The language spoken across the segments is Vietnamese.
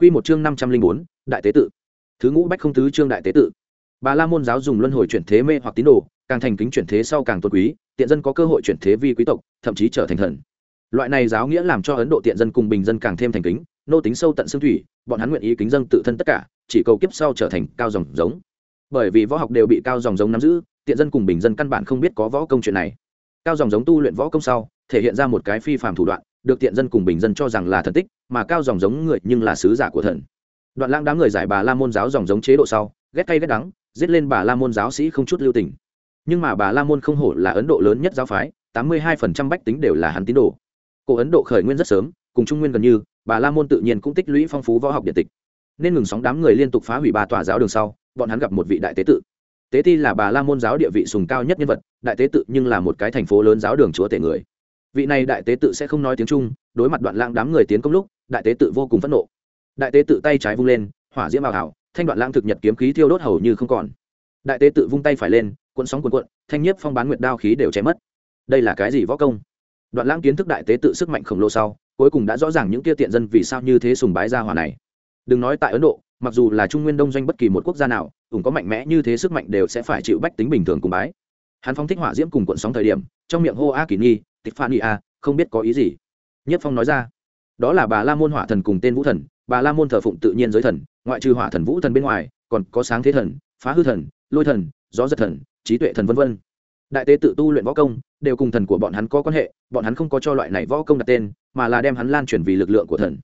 Quy một chương năm trăm linh bốn, đại tế tự. Thứ ngũ bách không tứ chương đại tế tự. Bà la môn giáo dùng luân hồi chuyển thế mê hoặc tín đồ, càng thành kính chuyển thế sau càng tôn quý, tiện dân có cơ hội chuyển thế vi quý tộc, thậm chí trở thành thần. Loại này giáo nghĩa làm cho ấn độ tiện dân cùng bình dân càng thêm thành kính, nô tính sâu tận xương thủy, bọn hắn nguyện ý kính dân tự thân tất cả, chỉ cầu kiếp sau trở thành cao dòng giống. Bởi vì võ học đều bị cao dòng giống nắm giữ, tiện dân cùng bình dân căn bản không biết có võ công chuyện này. Cao dòng giống tu luyện võ công sau thể hiện ra một cái phi phàm thủ đoạn, được tiện dân cùng bình dân cho rằng là thần tích, mà cao dòng giống người nhưng là sứ giả của thần. Đoạn lãng đám người giải bà la môn giáo dòng giống chế độ sau, ghét cay ghét đắng, giết lên bà la môn giáo sĩ không chút lưu tình. Nhưng mà bà la môn không hổ là ấn độ lớn nhất giáo phái, tám mươi hai phần trăm bách tính đều là hắn tín đồ. Cổ ấn độ khởi nguyên rất sớm, cùng trung nguyên gần như, bà la môn tự nhiên cũng tích lũy phong phú võ học điện tịch. Nên ngừng sóng đám người liên tục phá hủy ba tòa giáo đường sau, bọn hắn gặp một vị đại tế tự. Tế ti là bà la môn giáo địa vị sùng cao nhất nhân vật, đại tế tự nhưng là một cái thành phố lớn giáo đường chúa tể người vị này đại tế tự sẽ không nói tiếng trung, đối mặt đoạn lãng đám người tiến công lúc, đại tế tự vô cùng phẫn nộ. Đại tế tự tay trái vung lên, hỏa diễm ảo hảo thanh đoạn lãng thực nhật kiếm khí thiêu đốt hầu như không còn. Đại tế tự vung tay phải lên, cuộn sóng cuộn cuộn, thanh nhiếp phong bán nguyệt đao khí đều chém mất. Đây là cái gì võ công? Đoạn lãng kiến thức đại tế tự sức mạnh khổng lồ sau, cuối cùng đã rõ ràng những kia tiện dân vì sao như thế sùng bái gia hỏa này. Đừng nói tại ấn độ, mặc dù là trung nguyên đông doanh bất kỳ một quốc gia nào, cũng có mạnh mẽ như thế sức mạnh đều sẽ phải chịu bách tính bình thường cùng bái. Hắn phóng thích hỏa diễm cùng cuộn sóng thời điểm, trong miệng hô a kỳ nghi tịch a, không biết có ý gì. Nhất phong nói ra, đó là bà la môn hỏa thần cùng tên vũ thần. Bà la môn thờ phụng tự nhiên giới thần, ngoại trừ hỏa thần vũ thần bên ngoài, còn có sáng thế thần, phá hư thần, lôi thần, gió giật thần, trí tuệ thần v v đại tế tự tu luyện võ công, đều cùng thần của bọn hắn có quan hệ, bọn hắn không có cho loại này võ công đặt tên, mà là đem hắn lan truyền vì lực lượng của thần.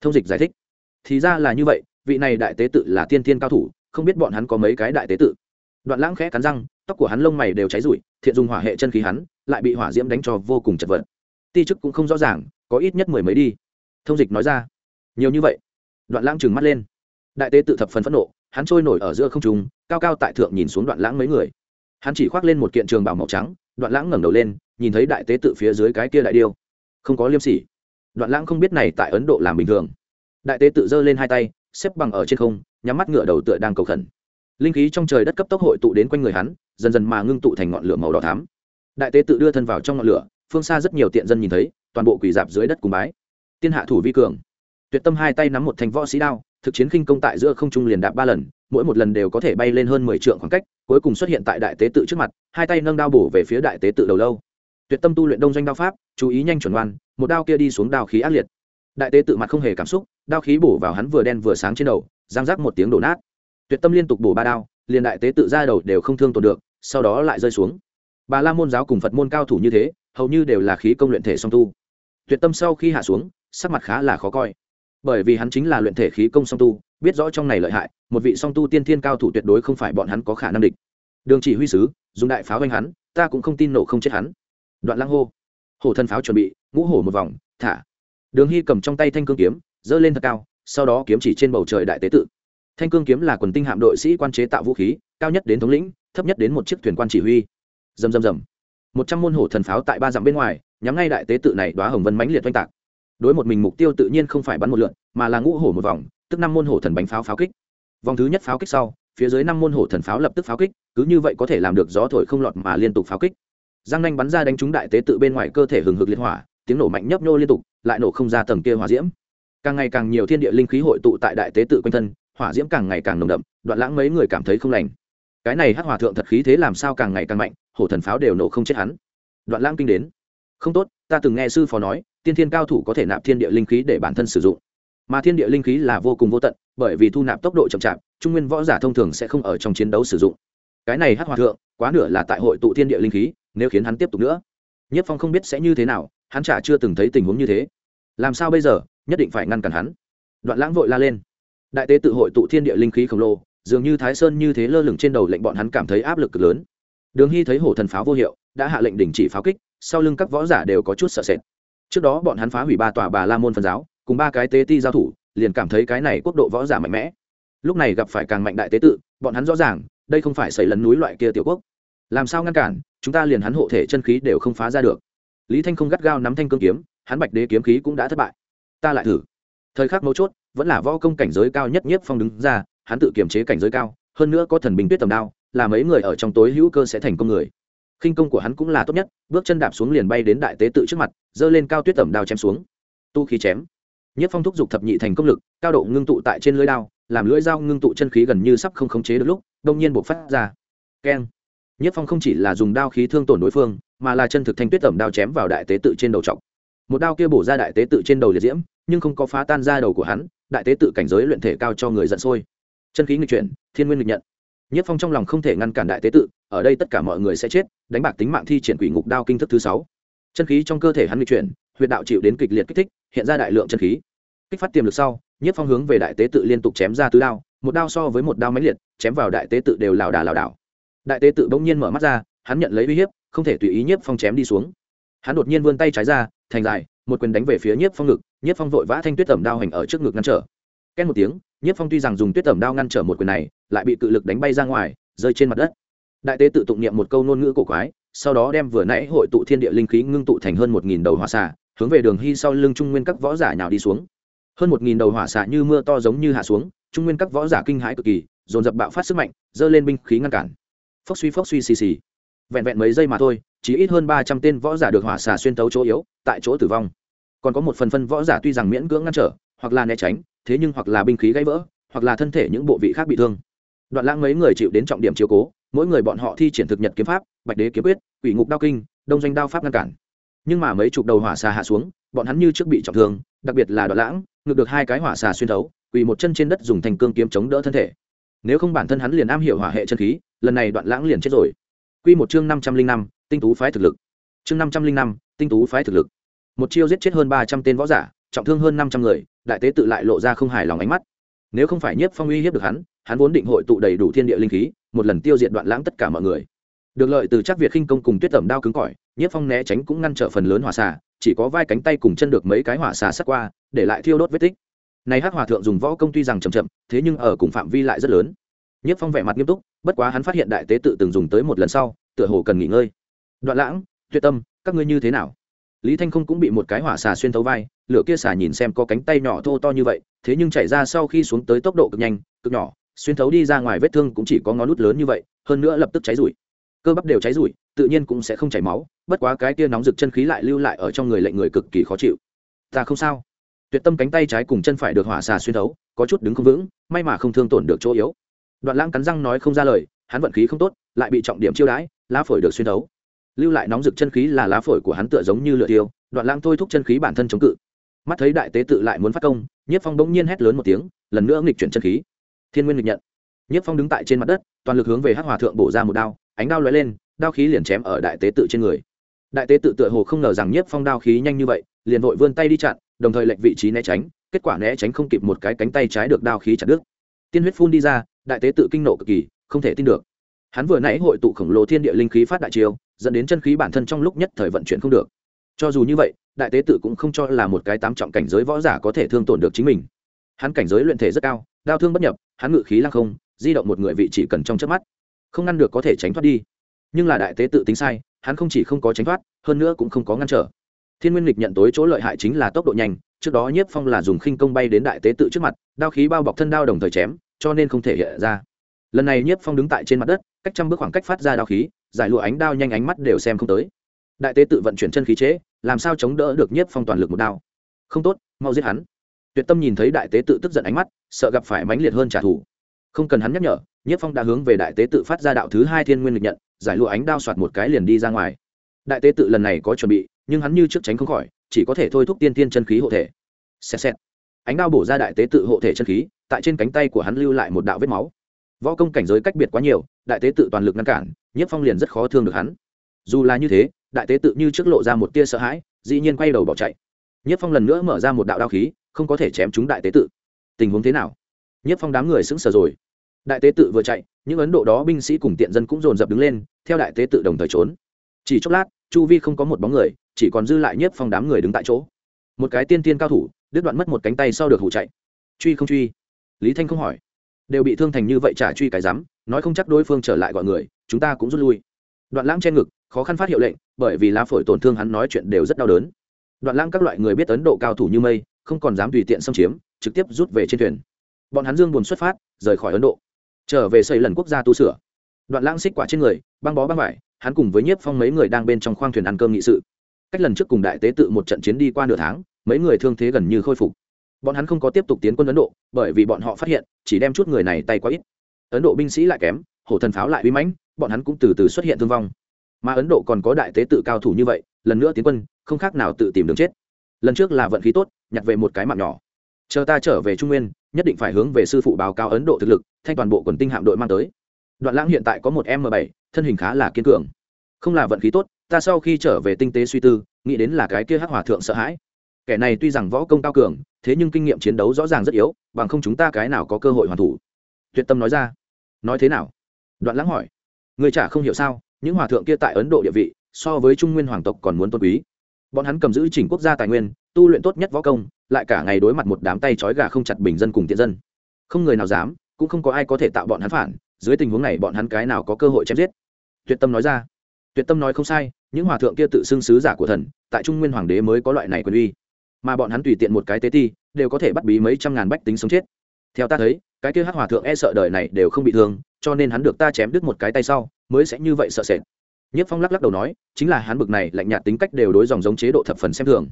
Thông dịch giải thích. Thì ra là như vậy, vị này đại tế tự là tiên tiên cao thủ, không biết bọn hắn có mấy cái đại tế tự. Đoạn lãng khẽ cắn răng, tóc của hắn lông mày đều cháy rụi, thiện dùng hỏa hệ chân khí hắn lại bị hỏa diễm đánh cho vô cùng chật vật. Ti chức cũng không rõ ràng, có ít nhất mười mấy đi. Thông dịch nói ra. Nhiều như vậy. Đoạn lãng trừng mắt lên. Đại tế tự thập phần phẫn nộ, hắn trôi nổi ở giữa không trung, cao cao tại thượng nhìn xuống đoạn lãng mấy người. Hắn chỉ khoác lên một kiện trường bảo màu trắng, đoạn lãng ngẩng đầu lên, nhìn thấy đại tế tự phía dưới cái kia đại điêu. Không có liêm sỉ. Đoạn lãng không biết này tại ấn độ làm bình thường. Đại tế tự giơ lên hai tay, xếp bằng ở trên không, nhắm mắt ngựa đầu tựa đang cầu khẩn. Linh khí trong trời đất cấp tốc hội tụ đến quanh người hắn, dần dần mà ngưng tụ thành ngọn lửa màu đỏ thám đại tế tự đưa thân vào trong ngọn lửa, phương xa rất nhiều tiện dân nhìn thấy, toàn bộ quỳ dạp dưới đất cùng bái. Tiên hạ thủ vi cường. Tuyệt tâm hai tay nắm một thành võ sĩ đao, thực chiến khinh công tại giữa không trung liền đạp ba lần, mỗi một lần đều có thể bay lên hơn mười trượng khoảng cách, cuối cùng xuất hiện tại đại tế tự trước mặt, hai tay nâng đao bổ về phía đại tế tự đầu lâu. Tuyệt tâm tu luyện đông doanh đao pháp, chú ý nhanh chuẩn đoan một đao kia đi xuống đao khí ác liệt. Đại tế tự mặt không hề cảm xúc, đao khí bổ vào hắn vừa đen vừa sáng trên đầu giang rác một tiếng đổ nát. Tuyệt tâm liên tục bổ ba đao, liền đại tế tự ra đầu đều không thương tổn được, sau đó lại rơi xuống bà la môn giáo cùng phật môn cao thủ như thế, hầu như đều là khí công luyện thể song tu. Tuyệt tâm sau khi hạ xuống, sắc mặt khá là khó coi. Bởi vì hắn chính là luyện thể khí công song tu, biết rõ trong này lợi hại, một vị song tu tiên thiên cao thủ tuyệt đối không phải bọn hắn có khả năng địch. Đường chỉ huy sứ, dùng đại pháo anh hắn, ta cũng không tin nổ không chết hắn. Đoạn lăng hô. Hổ thân pháo chuẩn bị, ngũ hổ một vòng, thả. Đường hy cầm trong tay thanh cương kiếm, giơ lên thật cao, sau đó kiếm chỉ trên bầu trời đại tế tự. Thanh cương kiếm là quần tinh hạm đội sĩ quan chế tạo vũ khí, cao nhất đến thống lĩnh, thấp nhất đến một chiếc thuyền quan chỉ huy dầm dầm dầm một trăm môn hổ thần pháo tại ba dặm bên ngoài, nhắm ngay đại tế tự này đoá hồng vân mãnh liệt oanh tạc. Đối một mình mục tiêu tự nhiên không phải bắn một lượn, mà là ngũ hổ một vòng, tức năm môn hổ thần bánh pháo pháo kích. Vòng thứ nhất pháo kích sau, phía dưới năm môn hổ thần pháo lập tức pháo kích, cứ như vậy có thể làm được gió thổi không lọt mà liên tục pháo kích. Giang nanh bắn ra đánh trúng đại tế tự bên ngoài cơ thể hừng hực liên hỏa, tiếng nổ mạnh nhấp nhô liên tục, lại nổ không ra tầng kia hỏa diễm. Càng ngày càng nhiều thiên địa linh khí hội tụ tại đại tế tự quanh thân, hỏa diễm càng ngày càng nồng đậm, đoạn lãng mấy người cảm thấy không lành cái này hắc hòa thượng thật khí thế làm sao càng ngày càng mạnh, hổ thần pháo đều nổ không chết hắn. Đoạn lãng kinh đến. Không tốt, ta từng nghe sư phó nói, tiên thiên cao thủ có thể nạp thiên địa linh khí để bản thân sử dụng. Mà thiên địa linh khí là vô cùng vô tận, bởi vì thu nạp tốc độ chậm chạp, trung nguyên võ giả thông thường sẽ không ở trong chiến đấu sử dụng. Cái này hắc hòa thượng, quá nửa là tại hội tụ thiên địa linh khí, nếu khiến hắn tiếp tục nữa. Nhất phong không biết sẽ như thế nào, hắn chả chưa từng thấy tình huống như thế. Làm sao bây giờ, nhất định phải ngăn cản hắn. Đoạn lãng vội la lên. Đại tế tự hội tụ thiên địa linh khí khổng lồ dường như thái sơn như thế lơ lửng trên đầu lệnh bọn hắn cảm thấy áp lực cực lớn. Đường hy thấy hổ thần pháo vô hiệu, đã hạ lệnh đình chỉ pháo kích, sau lưng các võ giả đều có chút sợ sệt. Trước đó bọn hắn phá hủy ba tòa bà la môn phần giáo, cùng ba cái tế ti giao thủ, liền cảm thấy cái này quốc độ võ giả mạnh mẽ. Lúc này gặp phải càng mạnh đại tế tự, bọn hắn rõ ràng, đây không phải xảy lấn núi loại kia tiểu quốc. Làm sao ngăn cản, chúng ta liền hắn hộ thể chân khí đều không phá ra được. Lý thanh không gắt gao nắm thanh cương kiếm, hắn bạch đế kiếm khí cũng đã thất bại. Ta lại thử. Thời khắc mấu chốt, vẫn là võ công cảnh giới cao nhất nhất phong đứng ra hắn tự kiềm chế cảnh giới cao, hơn nữa có thần bình tuyết tầm đao, là mấy người ở trong tối hữu cơ sẽ thành công người. Khinh công của hắn cũng là tốt nhất, bước chân đạp xuống liền bay đến đại tế tự trước mặt, giơ lên cao tuyết tẩm đao chém xuống. Tu khí chém. Nhất phong thúc giục thập nhị thành công lực, cao độ ngưng tụ tại trên lưỡi đao, làm lưỡi dao ngưng tụ chân khí gần như sắp không khống chế được lúc, đông nhiên buộc phát ra. Keng. Nhất phong không chỉ là dùng đao khí thương tổn đối phương, mà là chân thực thanh tuyết tẩm đao chém vào đại tế tự trên đầu trọc một đao kia bổ ra đại tế tự trên đầu liệt diễm, nhưng không có phá tan ra đầu của hắn, đại tế tự cảnh giới luyện thể cao cho người giận sôi chân khí nghịch chuyển, thiên nguyên nghịch nhận. Nhất phong trong lòng không thể ngăn cản đại tế tự, ở đây tất cả mọi người sẽ chết, đánh bạc tính mạng thi triển quỷ ngục đao kinh thức thứ sáu. Chân khí trong cơ thể hắn nghịch chuyển, huyệt đạo chịu đến kịch liệt kích thích, hiện ra đại lượng chân khí. Kích phát tiềm lực sau nhất phong hướng về đại tế tự liên tục chém ra tứ đao, một đao so với một đao máy liệt, chém vào đại tế tự đều lảo đà lảo đảo. Đại tế tự bỗng nhiên mở mắt ra, hắn nhận lấy uy hiếp, không thể tùy ý Nhất phong chém đi xuống. Hắn đột nhiên vươn tay trái ra, thành dài, một quyền đánh về phía Nhất phong ngực Nhất phong vội vã thanh tuyết tẩm đao hành ở trước ngực ngăn trở. Két một tiếng nhiếp phong tuy rằng dùng tuyết tẩm đao ngăn trở một quyền này, lại bị cự lực đánh bay ra ngoài, rơi trên mặt đất. Đại tế tự tụng niệm một câu ngôn ngữ cổ quái, sau đó đem vừa nãy hội tụ thiên địa linh khí ngưng tụ thành hơn một nghìn đầu hỏa xạ, hướng về đường hy sau lưng trung nguyên các võ giả nhào đi xuống. Hơn một nghìn đầu hỏa xạ như mưa to giống như hạ xuống, trung nguyên các võ giả kinh hãi cực kỳ, dồn dập bạo phát sức mạnh dơ lên binh khí ngăn cản. Phốc suy phốc suy xì xì. Vẹn vẹn mấy giây mà thôi, chỉ ít hơn ba trăm tên võ giả được hỏa xà xuyên tấu chỗ yếu, tại chỗ tử vong. Còn có một phần phân võ giả tuy rằng miễn cưỡng ngăn trở, hoặc là né tránh thế nhưng hoặc là binh khí gãy vỡ, hoặc là thân thể những bộ vị khác bị thương. Đoạn lãng mấy người chịu đến trọng điểm chiếu cố, mỗi người bọn họ thi triển thực nhật kiếm pháp, bạch đế kiếm quyết, quỷ ngục đao kinh, đông doanh đao pháp ngăn cản. Nhưng mà mấy chục đầu hỏa xà hạ xuống, bọn hắn như trước bị trọng thương, đặc biệt là đoạn lãng, ngược được hai cái hỏa xà xuyên thấu, quỳ một chân trên đất dùng thành cương kiếm chống đỡ thân thể. Nếu không bản thân hắn liền am hiểu hỏa hệ chân khí, lần này đoạn lãng liền chết rồi. Quy một chương năm trăm linh năm, tinh tú phái thực lực. Chương năm trăm linh năm, tinh tú phái thực lực. Một chiêu giết chết hơn ba trăm tên võ giả, trọng thương hơn năm trăm người đại tế tự lại lộ ra không hài lòng ánh mắt. Nếu không phải nhiếp phong uy hiếp được hắn hắn vốn định hội tụ đầy đủ thiên địa linh khí, một lần tiêu diệt đoạn lãng tất cả mọi người. Được lợi từ chắc việt khinh công cùng tuyết tẩm đao cứng cỏi, nhiếp phong né tránh cũng ngăn trở phần lớn hỏa xà, chỉ có vai cánh tay cùng chân được mấy cái hỏa xà sắt qua, để lại thiêu đốt vết tích. Này hắc hòa thượng dùng võ công tuy rằng chậm chậm, thế nhưng ở cùng phạm vi lại rất lớn. Nhiếp phong vẻ mặt nghiêm túc, bất quá hắn phát hiện đại tế tự từng dùng tới một lần sau, tựa hồ cần nghỉ ngơi. Đoạn lãng tuyệt tâm, các ngươi như thế nào? Lý thanh không cũng bị một cái hỏa xà xuyên thấu vai, lửa kia xà nhìn xem có cánh tay nhỏ thô to như vậy, thế nhưng chạy ra sau khi xuống tới tốc độ cực nhanh, cực nhỏ, xuyên thấu đi ra ngoài vết thương cũng chỉ có ngón nút lớn như vậy, hơn nữa lập tức cháy rụi. Cơ bắp đều cháy rụi, tự nhiên cũng sẽ không chảy máu, bất quá cái kia nóng rực chân khí lại lưu lại ở trong người lệnh người cực kỳ khó chịu. Ta không sao. Tuyệt tâm cánh tay trái cùng chân phải được hỏa xà xuyên thấu, có chút đứng không vững, may mà không thương tổn được chỗ yếu. Đoạn lãng cắn răng nói không ra lời, hắn vận khí không tốt, lại bị trọng điểm chiêu đãi, lá phổi được xuyên thấu lưu lại nóng rực chân khí là lá phổi của hắn tựa giống như lửa tiêu đoạn lãng thôi thúc chân khí bản thân chống cự. Mắt thấy đại tế tự lại muốn phát công, nhiếp phong bỗng nhiên hét lớn một tiếng, lần nữa nghịch chuyển chân khí. Thiên nguyên nghịch nhận. Nhiếp phong đứng tại trên mặt đất, toàn lực hướng về hắc hòa thượng bổ ra một đao, ánh đao lóe lên, đao khí liền chém ở đại tế tự trên người. Đại tế tự tựa hồ không ngờ rằng nhiếp phong đao khí nhanh như vậy, liền vội vươn tay đi chặn, đồng thời lệnh vị trí né tránh, kết quả né tránh không kịp một cái cánh tay trái được đao khí chặt đứt. Tiên huyết phun đi ra, đại tế tự kinh nộ cực kỳ, không thể tin được hắn vừa nãy hội tụ khổng lồ thiên địa linh khí phát đại chiêu, dẫn đến chân khí bản thân trong lúc nhất thời vận chuyển không được. Cho dù như vậy, đại tế tự cũng không cho là một cái tám trọng cảnh giới võ giả có thể thương tổn được chính mình. Hắn cảnh giới luyện thể rất cao, đao thương bất nhập, hắn ngự khí lăng không, di động một người vị chỉ cần trong chớp mắt, không ngăn được có thể tránh thoát đi. Nhưng là đại tế tự tính sai, hắn không chỉ không có tránh thoát, hơn nữa cũng không có ngăn trở. Thiên nguyên lịch nhận tối chỗ lợi hại chính là tốc độ nhanh, trước đó nhiếp phong là dùng khinh công bay đến đại tế tự trước mặt, đao khí bao bọc thân đao đồng thời chém, cho nên không thể hiện ra. Lần này nhiếp phong đứng tại trên mặt đất cách trăm bước khoảng cách phát ra đao khí, giải lụa ánh đao nhanh ánh mắt đều xem không tới. Đại tế tự vận chuyển chân khí chế, làm sao chống đỡ được nhiếp phong toàn lực một đao? Không tốt, mau giết hắn. Tuyệt tâm nhìn thấy đại tế tự tức giận ánh mắt, sợ gặp phải mãnh liệt hơn trả thù. Không cần hắn nhắc nhở, nhiếp phong đã hướng về đại tế tự phát ra đạo thứ hai thiên nguyên lịch nhận, giải lụa ánh đao soạt một cái liền đi ra ngoài. Đại tế tự lần này có chuẩn bị, nhưng hắn như trước tránh không khỏi, chỉ có thể thôi thúc tiên tiên chân khí hộ thể. Xẹt xẹt. Ánh đao bổ ra đại tế tự hộ thể chân khí, tại trên cánh tay của hắn lưu lại một đạo vết máu. Võ công cảnh giới cách biệt quá nhiều đại tế tự toàn lực ngăn cản, nhiếp phong liền rất khó thương được hắn. Dù là như thế, đại tế tự như trước lộ ra một tia sợ hãi, dĩ nhiên quay đầu bỏ chạy. Nhiếp phong lần nữa mở ra một đạo đao khí, không có thể chém chúng đại tế tự. Tình huống thế nào? Nhiếp phong đám người sững sờ rồi. Đại tế tự vừa chạy, những ấn độ đó binh sĩ cùng tiện dân cũng dồn dập đứng lên, theo đại tế tự đồng thời trốn. Chỉ chốc lát, chu vi không có một bóng người, chỉ còn dư lại nhiếp phong đám người đứng tại chỗ. Một cái tiên tiên cao thủ, đứt đoạn mất một cánh tay sau được hủ chạy. Truy không truy? Lý thanh không hỏi đều bị thương thành như vậy trả truy cái rắm, nói không chắc đối phương trở lại gọi người, chúng ta cũng rút lui. Đoạn lãng che ngực, khó khăn phát hiệu lệnh, bởi vì lá phổi tổn thương hắn nói chuyện đều rất đau đớn. Đoạn lãng các loại người biết ấn độ cao thủ như mây, không còn dám tùy tiện xâm chiếm, trực tiếp rút về trên thuyền. Bọn hắn dương buồn xuất phát, rời khỏi ấn độ. Trở về xây lần quốc gia tu sửa. Đoạn lãng xích quả trên người, băng bó băng vải, hắn cùng với nhiếp phong mấy người đang bên trong khoang thuyền ăn cơm nghị sự. Cách lần trước cùng đại tế tự một trận chiến đi qua nửa tháng, mấy người thương thế gần như khôi phục bọn hắn không có tiếp tục tiến quân ấn độ, bởi vì bọn họ phát hiện, chỉ đem chút người này tay quá ít. Ấn độ binh sĩ lại kém, hổ thần pháo lại uy mãnh, bọn hắn cũng từ từ xuất hiện thương vong. Mà ấn độ còn có đại tế tự cao thủ như vậy, lần nữa tiến quân, không khác nào tự tìm đường chết. Lần trước là vận khí tốt, nhặt về một cái mạng nhỏ. Chờ ta trở về trung nguyên, nhất định phải hướng về sư phụ báo cáo ấn độ thực lực thanh toàn bộ quần tinh hạm đội mang tới. Đoạn lãng hiện tại có một m bảy, thân hình khá là kiên cường. Không là vận khí tốt, ta sau khi trở về tinh tế suy tư, nghĩ đến là cái kia hắc hòa thượng sợ hãi kẻ này tuy rằng võ công cao cường, thế nhưng kinh nghiệm chiến đấu rõ ràng rất yếu, bằng không chúng ta cái nào có cơ hội hoàn thủ. Tuyệt tâm nói ra. Nói thế nào? Đoạn lãng hỏi. Người chả không hiểu sao, những hòa thượng kia tại ấn độ địa vị, so với trung nguyên hoàng tộc còn muốn tôn quý. Bọn hắn cầm giữ chỉnh quốc gia tài nguyên, tu luyện tốt nhất võ công, lại cả ngày đối mặt một đám tay trói gà không chặt bình dân cùng tiện dân. Không người nào dám, cũng không có ai có thể tạo bọn hắn phản, dưới tình huống này bọn hắn cái nào có cơ hội chém giết? Tuyệt tâm nói ra. Tuyệt tâm nói không sai, những hòa thượng kia tự xưng sứ giả của thần, tại trung nguyên hoàng đế mới có loại này quyền uy mà bọn hắn tùy tiện một cái tế ti, đều có thể bắt bí mấy trăm ngàn bách tính sống chết. Theo ta thấy, cái kia hát hòa thượng e sợ đời này đều không bị thương, cho nên hắn được ta chém đứt một cái tay sau, mới sẽ như vậy sợ sệt. Nhất phong lắc lắc đầu nói, chính là hắn bực này, lạnh nhạt tính cách đều đối dòng giống chế độ thập phần xem thường.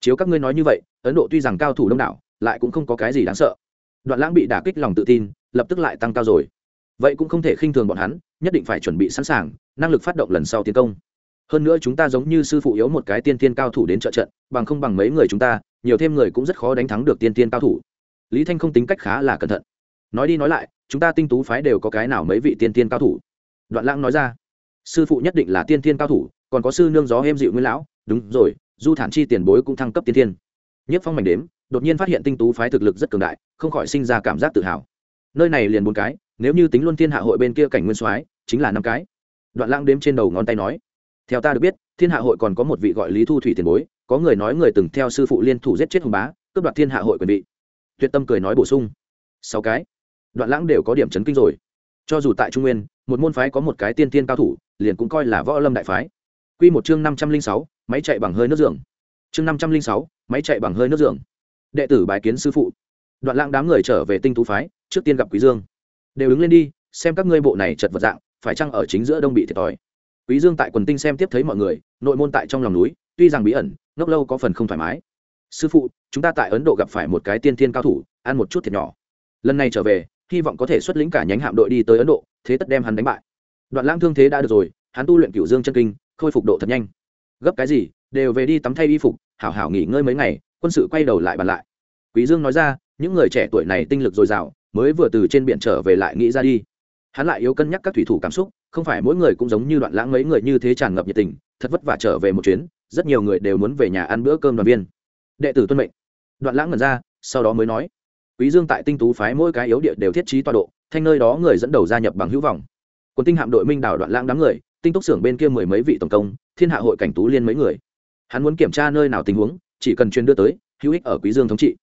Chiếu các ngươi nói như vậy, ấn độ tuy rằng cao thủ đông đảo, lại cũng không có cái gì đáng sợ. Đoạn lãng bị đả kích lòng tự tin, lập tức lại tăng cao rồi. Vậy cũng không thể khinh thường bọn hắn, nhất định phải chuẩn bị sẵn sàng, năng lực phát động lần sau tiến công hơn nữa chúng ta giống như sư phụ yếu một cái tiên tiên cao thủ đến trợ trận, bằng không bằng mấy người chúng ta, nhiều thêm người cũng rất khó đánh thắng được tiên tiên cao thủ. Lý thanh không tính cách khá là cẩn thận. Nói đi nói lại, chúng ta tinh tú phái đều có cái nào mấy vị tiên tiên cao thủ? Đoạn lãng nói ra. Sư phụ nhất định là tiên tiên cao thủ, còn có sư nương gió êm dịu nguyên lão, đúng rồi, du thản chi tiền bối cũng thăng cấp tiên tiên. Nhất phong mảnh đếm, đột nhiên phát hiện tinh tú phái thực lực rất cường đại, không khỏi sinh ra cảm giác tự hào. Nơi này liền bốn cái, nếu như tính luôn thiên hạ hội bên kia cảnh nguyên soái, chính là năm cái. Đoạn lãng đếm trên đầu ngón tay nói theo ta được biết, thiên hạ hội còn có một vị gọi lý thu thủy tiền bối, có người nói người từng theo sư phụ liên thủ giết chết hùng bá, cướp đoạt thiên hạ hội quyền vị. Tuyệt tâm cười nói bổ sung. Sáu cái. Đoạn lãng đều có điểm chấn kinh rồi. Cho dù tại trung nguyên, một môn phái có một cái tiên tiên cao thủ, liền cũng coi là võ lâm đại phái. Q một chương năm trăm linh sáu, máy chạy bằng hơi nước giường. Chương năm trăm linh sáu, máy chạy bằng hơi nước giường. Đệ tử bài kiến sư phụ. Đoạn lãng đám người trở về tinh tú phái, trước tiên gặp quý dương. Đều đứng lên đi, xem các ngươi bộ này chật vật dạng, phải chăng ở chính giữa đông bị thiệt thòi quý dương tại quần tinh xem tiếp thấy mọi người, nội môn tại trong lòng núi, tuy rằng bí ẩn, ngốc lâu có phần không thoải mái. Sư phụ, chúng ta tại ấn độ gặp phải một cái tiên thiên cao thủ, ăn một chút thiệt nhỏ. Lần này trở về, hy vọng có thể xuất lĩnh cả nhánh hạm đội đi tới ấn độ, thế tất đem hắn đánh bại. Đoạn lãng thương thế đã được rồi, hắn tu luyện cửu dương chân kinh, khôi phục độ thật nhanh. Gấp cái gì, đều về đi tắm thay y phục, hảo hảo nghỉ ngơi mấy ngày, quân sự quay đầu lại bàn lại. Quý dương nói ra, những người trẻ tuổi này tinh lực dồi dào, mới vừa từ trên biển trở về lại nghĩ ra đi hắn lại yếu cân nhắc các thủy thủ cảm xúc, không phải mỗi người cũng giống như đoạn lãng mấy người như thế tràn ngập nhiệt tình, thật vất vả trở về một chuyến, rất nhiều người đều muốn về nhà ăn bữa cơm đoàn viên. Đệ tử tuân mệnh. Đoạn lãng ngẩn ra, sau đó mới nói, quý dương tại tinh tú phái mỗi cái yếu địa đều thiết trí tọa độ, thanh nơi đó người dẫn đầu gia nhập bằng hữu vọng. Quân tinh hạm đội minh đảo đoạn lãng đám người, tinh túc xưởng bên kia mười mấy vị tổng công, thiên hạ hội cảnh tú liên mấy người. Hắn muốn kiểm tra nơi nào tình huống, chỉ cần truyền đưa tới, hữu ích ở quý dương thống trị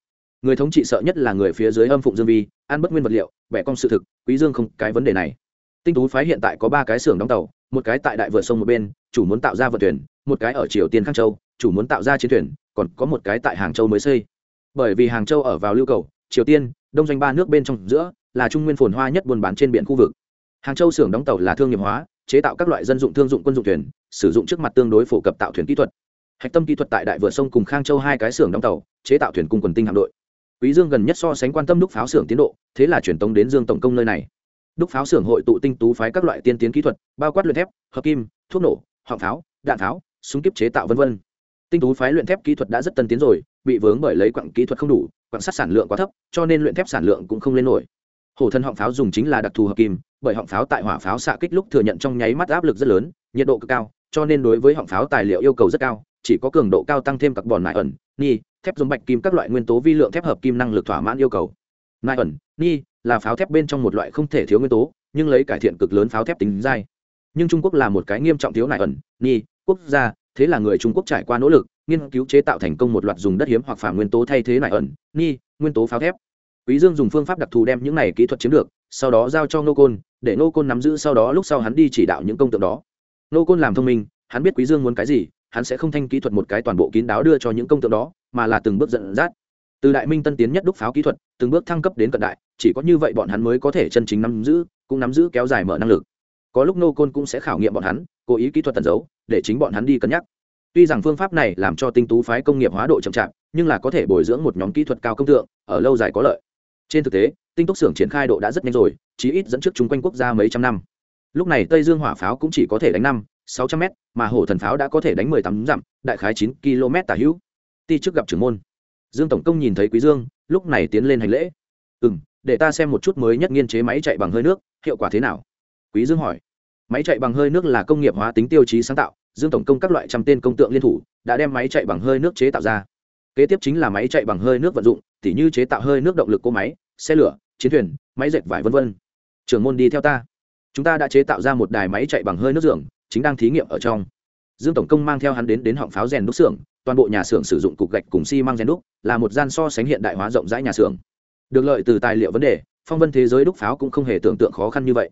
người thống trị sợ nhất là người phía dưới âm phụng dương vi, ăn bất nguyên vật liệu, bẻ cong sự thực, quý dương không cái vấn đề này. Tinh tú phái hiện tại có ba cái xưởng đóng tàu, một cái tại đại vượt sông một bên, chủ muốn tạo ra vận thuyền, một cái ở triều tiên khang châu, chủ muốn tạo ra chiến thuyền, còn có một cái tại hàng châu mới xây. Bởi vì hàng châu ở vào lưu cầu, triều tiên, đông doanh ba nước bên trong giữa, là trung nguyên phồn hoa nhất buôn bán trên biển khu vực. Hàng châu xưởng đóng tàu là thương nghiệp hóa, chế tạo các loại dân dụng thương dụng quân dụng thuyền, sử dụng trước mặt tương đối phổ cập tạo thuyền kỹ thuật. Hạch tâm kỹ thuật tại đại vượt sông cùng khang châu hai cái xưởng đóng tàu, chế tạo thuyền cung quần tinh hạm đội quý dương gần nhất so sánh quan tâm đúc pháo xưởng tiến độ, thế là truyền tống đến dương tổng công nơi này. Đúc pháo xưởng hội tụ tinh tú phái các loại tiên tiến kỹ thuật, bao quát luyện thép, hợp kim, thuốc nổ, họng pháo, đạn pháo, súng kiếp chế tạo vân vân. Tinh tú phái luyện thép kỹ thuật đã rất tân tiến rồi, bị vướng bởi lấy quặng kỹ thuật không đủ, quặng sắt sản lượng quá thấp, cho nên luyện thép sản lượng cũng không lên nổi. Hổ thân họng pháo dùng chính là đặc thù hợp kim, bởi họng pháo tại hỏa pháo xạ kích lúc thừa nhận trong nháy mắt áp lực rất lớn, nhiệt độ cực cao, cho nên đối với họng pháo tài liệu yêu cầu rất cao chỉ có cường độ cao tăng thêm các bòn nại ẩn, ni, thép giống bạch kim các loại nguyên tố vi lượng thép hợp kim năng lực thỏa mãn yêu cầu. Nại ẩn, ni là pháo thép bên trong một loại không thể thiếu nguyên tố, nhưng lấy cải thiện cực lớn pháo thép tính dai. Nhưng trung quốc là một cái nghiêm trọng thiếu nại ẩn, ni, quốc gia, thế là người trung quốc trải qua nỗ lực, nghiên cứu chế tạo thành công một loạt dùng đất hiếm hoặc phản nguyên tố thay thế nại ẩn, ni, nguyên tố pháo thép. Quý dương dùng phương pháp đặc thù đem những này kỹ thuật chiếm được, sau đó giao cho nô côn, để nô côn nắm giữ sau đó lúc sau hắn đi chỉ đạo những công tượng đó. Nô côn làm thông minh, hắn biết quý dương muốn cái gì hắn sẽ không thanh kỹ thuật một cái toàn bộ kín đáo đưa cho những công tượng đó, mà là từng bước dẫn dắt. Từ đại minh tân tiến nhất đúc pháo kỹ thuật, từng bước thăng cấp đến cận đại, chỉ có như vậy bọn hắn mới có thể chân chính nắm giữ, cũng nắm giữ kéo dài mở năng lực. Có lúc nô côn cũng sẽ khảo nghiệm bọn hắn, cố ý kỹ thuật tần giấu, để chính bọn hắn đi cân nhắc. Tuy rằng phương pháp này làm cho tinh tú phái công nghiệp hóa độ chậm chạp, nhưng là có thể bồi dưỡng một nhóm kỹ thuật cao công tượng, ở lâu dài có lợi. Trên thực tế, tinh túc xưởng triển khai độ đã rất nhanh rồi, chí ít dẫn trước chung quanh quốc gia mấy trăm năm. Lúc này tây dương hỏa pháo cũng chỉ có thể đánh năm sáu trăm m mà hổ thần pháo đã có thể đánh mười tám dặm, đại khái chín km tả hữu. Ti trước gặp trưởng môn. Dương tổng công nhìn thấy quý dương, lúc này tiến lên hành lễ. Ừ m để ta xem một chút mới nhất nghiên chế máy chạy bằng hơi nước, hiệu quả thế nào? Quý dương hỏi. Máy chạy bằng hơi nước là công nghiệp hóa tính tiêu chí sáng tạo, dương tổng công các loại trăm tên công tượng liên thủ đã đem máy chạy bằng hơi nước chế tạo ra. Kế tiếp chính là máy chạy bằng hơi nước vận dụng, tỉ như chế tạo hơi nước động lực cỗ máy, xe lửa, chiến thuyền, máy dệt vải v v trưởng môn đi theo ta. Chúng ta đã chế tạo ra một đài máy chạy bằng hơi nước dưỡng chính đang thí nghiệm ở trong. Dương tổng công mang theo hắn đến đến họng pháo rèn đúc xưởng, toàn bộ nhà xưởng sử dụng cục gạch cùng xi măng rèn đúc, là một gian so sánh hiện đại hóa rộng rãi nhà xưởng. Được lợi từ tài liệu vấn đề, phong vân thế giới đúc pháo cũng không hề tưởng tượng khó khăn như vậy.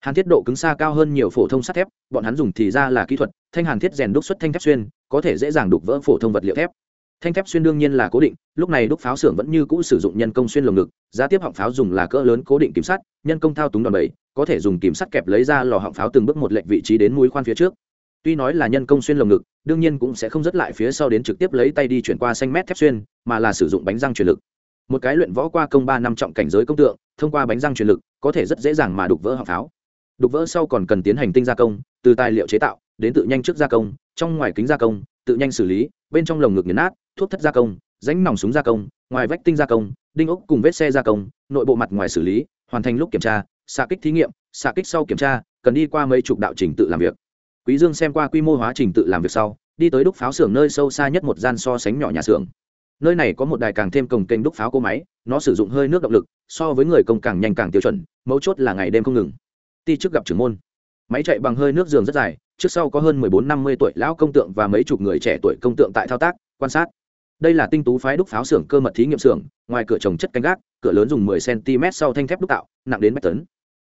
Hàn thiết độ cứng xa cao hơn nhiều phổ thông sắt thép, bọn hắn dùng thì ra là kỹ thuật, thanh hàn thiết rèn đúc xuất thanh thép xuyên, có thể dễ dàng đục vỡ phổ thông vật liệu thép thanh thép xuyên đương nhiên là cố định, lúc này đúc pháo xưởng vẫn như cũ sử dụng nhân công xuyên lồng ngực, giá tiếp họng pháo dùng là cỡ lớn cố định kiểm sắt, nhân công thao túng đòn bẩy, có thể dùng kiểm sắt kẹp lấy ra lò họng pháo từng bước một lệnh vị trí đến mũi khoan phía trước. Tuy nói là nhân công xuyên lồng ngực, đương nhiên cũng sẽ không dứt lại phía sau đến trực tiếp lấy tay đi chuyển qua xanh mét thép xuyên, mà là sử dụng bánh răng truyền lực. Một cái luyện võ qua công ba năm trọng cảnh giới công tượng, thông qua bánh răng truyền lực, có thể rất dễ dàng mà đục vỡ họng pháo. Đục vỡ sau còn cần tiến hành tinh gia công, từ tài liệu chế tạo, đến tự nhanh trước gia công, trong ngoài kính gia công, tự nhanh xử lý, bên trong lồng ngực nhấn nát thuốc thất gia công, rãnh nòng súng gia công, ngoài vách tinh gia công, đinh ốc cùng vết xe gia công, nội bộ mặt ngoài xử lý, hoàn thành lúc kiểm tra, xạ kích thí nghiệm, xạ kích sau kiểm tra, cần đi qua mấy chục đạo trình tự làm việc. Quý dương xem qua quy mô hóa trình tự làm việc sau, đi tới đúc pháo xưởng nơi sâu xa nhất một gian so sánh nhỏ nhà xưởng. Nơi này có một đài càng thêm cồng kênh đúc pháo cỗ máy, nó sử dụng hơi nước động lực, so với người công càng nhanh càng tiêu chuẩn, mấu chốt là ngày đêm không ngừng. Ti trước gặp trưởng môn. Máy chạy bằng hơi nước giường rất dài, trước sau có hơn mười bốn năm mươi tuổi lão công tượng và mấy chục người trẻ tuổi công tượng tại thao tác, quan sát đây là tinh tú phái đúc pháo xưởng cơ mật thí nghiệm xưởng, ngoài cửa trồng chất canh gác, cửa lớn dùng mười cm sau thanh thép đúc tạo, nặng đến mét tấn.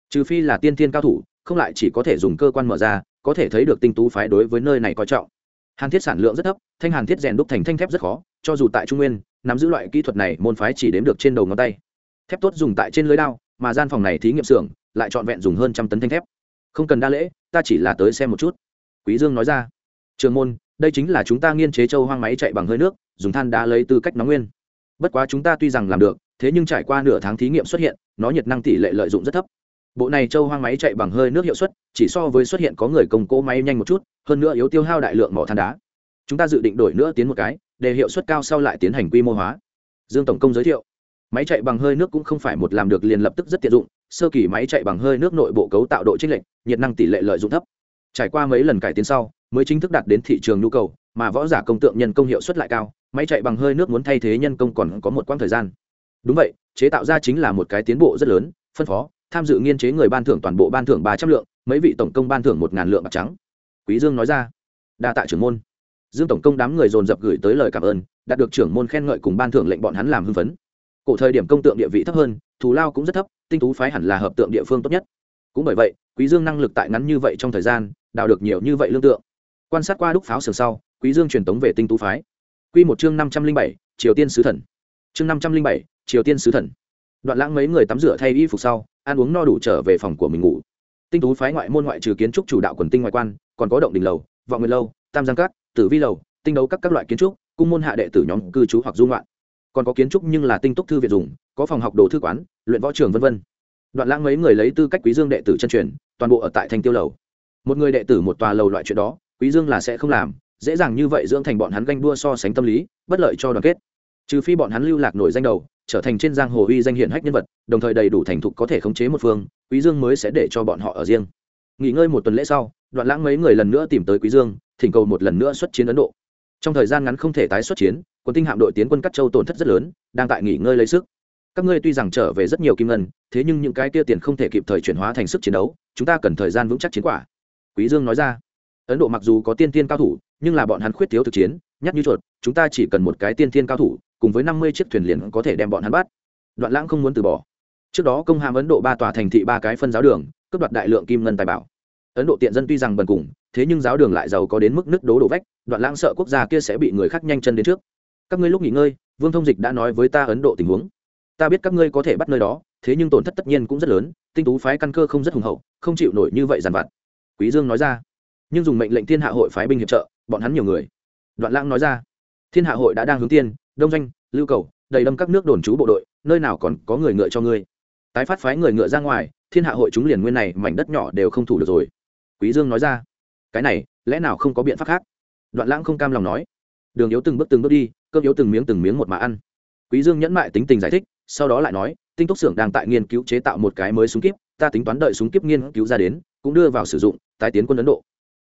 Trừ phi là tiên thiên cao thủ, không lại chỉ có thể dùng cơ quan mở ra, có thể thấy được tinh tú phái đối với nơi này coi trọng. Hàn thiết sản lượng rất thấp, thanh hàn thiết rèn đúc thành thanh thép rất khó, cho dù tại trung nguyên, nắm giữ loại kỹ thuật này, môn phái chỉ đếm được trên đầu ngón tay. Thép tốt dùng tại trên lưới đao, mà gian phòng này thí nghiệm xưởng lại trọn vẹn dùng hơn trăm tấn thanh thép. Không cần đa lễ, ta chỉ là tới xem một chút. Quý dương nói ra. Trường môn đây chính là chúng ta nghiên chế châu hoang máy chạy bằng hơi nước, dùng than đá lấy tư cách nóng nguyên. Bất quá chúng ta tuy rằng làm được, thế nhưng trải qua nửa tháng thí nghiệm xuất hiện, nó nhiệt năng tỷ lệ lợi dụng rất thấp. Bộ này châu hoang máy chạy bằng hơi nước hiệu suất, chỉ so với xuất hiện có người công cỗ máy nhanh một chút, hơn nữa yếu tiêu hao đại lượng mỏ than đá. Chúng ta dự định đổi nữa tiến một cái, để hiệu suất cao sau lại tiến hành quy mô hóa. Dương tổng công giới thiệu. Máy chạy bằng hơi nước cũng không phải một làm được liền lập tức rất tiện dụng, sơ kỳ máy chạy bằng hơi nước nội bộ cấu tạo độ trích lệnh nhiệt năng tỷ lệ lợi dụng thấp trải qua mấy lần cải tiến sau, mới chính thức đạt đến thị trường nhu cầu, mà võ giả công tượng nhân công hiệu suất lại cao, máy chạy bằng hơi nước muốn thay thế nhân công còn có một quãng thời gian. Đúng vậy, chế tạo ra chính là một cái tiến bộ rất lớn, phân phó, tham dự nghiên chế người ban thưởng toàn bộ ban thưởng ba trăm lượng, mấy vị tổng công ban thưởng một ngàn lượng bạc trắng. Quý dương nói ra. Đa tạ trưởng môn. Dương tổng công đám người dồn dập gửi tới lời cảm ơn, đạt được trưởng môn khen ngợi cùng ban thưởng lệnh bọn hắn làm hưng phấn. Cổ thời điểm công tượng địa vị thấp hơn, thù lao cũng rất thấp, tinh tú phái hẳn là hợp tượng địa phương tốt nhất. Cũng bởi vậy, quý dương năng lực tại ngắn như vậy trong thời gian đào được nhiều như vậy lương tượng. Quan sát qua đúc pháo sườn sau, quý dương truyền tống về tinh tú phái. Quy một chương năm trăm linh bảy, triều tiên sứ thần. Chương năm trăm linh bảy, triều tiên sứ thần. Đoạn lãng mấy người tắm rửa thay y phục sau, ăn uống no đủ trở về phòng của mình ngủ. Tinh tú phái ngoại môn ngoại trừ kiến trúc chủ đạo quần tinh ngoại quan, còn có động đình lầu, vọng nguyên lâu tam giang cát tử vi lầu, tinh đấu các các loại kiến trúc, cung môn hạ đệ tử nhóm, cư trú hoặc du ngoạn. Còn có kiến trúc nhưng là tinh túc thư viện dùng, có phòng học đồ thư quán, luyện võ trường v v đoạn lãng mấy người lấy tư cách quý dương đệ tử chân truyền, toàn bộ ở tại thanh tiêu lầu một người đệ tử một tòa lầu loại chuyện đó, quý dương là sẽ không làm, dễ dàng như vậy dưỡng thành bọn hắn ganh đua so sánh tâm lý, bất lợi cho đoàn kết. Trừ phi bọn hắn lưu lạc nổi danh đầu, trở thành trên giang hồ uy danh hiển hách nhân vật, đồng thời đầy đủ thành thục có thể khống chế một phương, quý dương mới sẽ để cho bọn họ ở riêng. Nghỉ ngơi một tuần lễ sau, đoạn lãng mấy người lần nữa tìm tới quý dương, thỉnh cầu một lần nữa xuất chiến ấn độ. Trong thời gian ngắn không thể tái xuất chiến, quân tinh hạm đội tiến quân cắt châu tổn thất rất lớn, đang tại nghỉ ngơi lấy sức. Các ngươi tuy rằng trở về rất nhiều kim ngân, thế nhưng những cái kia tiền không thể kịp thời chuyển hóa thành sức chiến đấu, chúng ta cần thời gian vững chắc chiến quả quý dương nói ra. Ấn độ mặc dù có tiên tiên cao thủ, nhưng là bọn hắn khuyết thiếu thực chiến nhắc như chuột, chúng ta chỉ cần một cái tiên tiên cao thủ, cùng với năm mươi chiếc thuyền liền có thể đem bọn hắn bắt. Đoạn lãng không muốn từ bỏ. Trước đó công hàm ấn độ ba tòa thành thị ba cái phân giáo đường, cướp đoạt đại lượng kim ngân tài bảo. Ấn độ tiện dân tuy rằng bần cùng, thế nhưng giáo đường lại giàu có đến mức nứt đố đổ vách, đoạn lãng sợ quốc gia kia sẽ bị người khác nhanh chân đến trước. Các ngươi lúc nghỉ ngơi, vương thông dịch đã nói với ta ấn độ tình huống. Ta biết các ngươi có thể bắt nơi đó, thế nhưng tổn thất tất nhiên cũng rất lớn, tinh tú phái căn cơ không rất hùng hậu, không chịu nổi như vậy dàn vặt quý dương nói ra. Nhưng dùng mệnh lệnh thiên hạ hội phái binh hiệp trợ, bọn hắn nhiều người. Đoạn lãng nói ra. Thiên hạ hội đã đang hướng tiên, đông doanh, lưu cầu, đầy đâm các nước đồn trú bộ đội, nơi nào còn có người ngựa cho ngươi. Tái phát phái người ngựa ra ngoài, thiên hạ hội chúng liền nguyên này, mảnh đất nhỏ đều không thủ được rồi. Quý dương nói ra. Cái này, lẽ nào không có biện pháp khác? Đoạn lãng không cam lòng nói. Đường yếu từng bước từng bước đi, cơm yếu từng miếng từng miếng một mà ăn. Quý dương nhẫn mại tính tình giải thích, sau đó lại nói, tinh túc xưởng đang tại nghiên cứu chế tạo một cái mới súng kíp, ta tính toán đợi súng kíp nghiên cứu ra đến cũng đưa vào sử dụng, tái tiến quân ấn độ.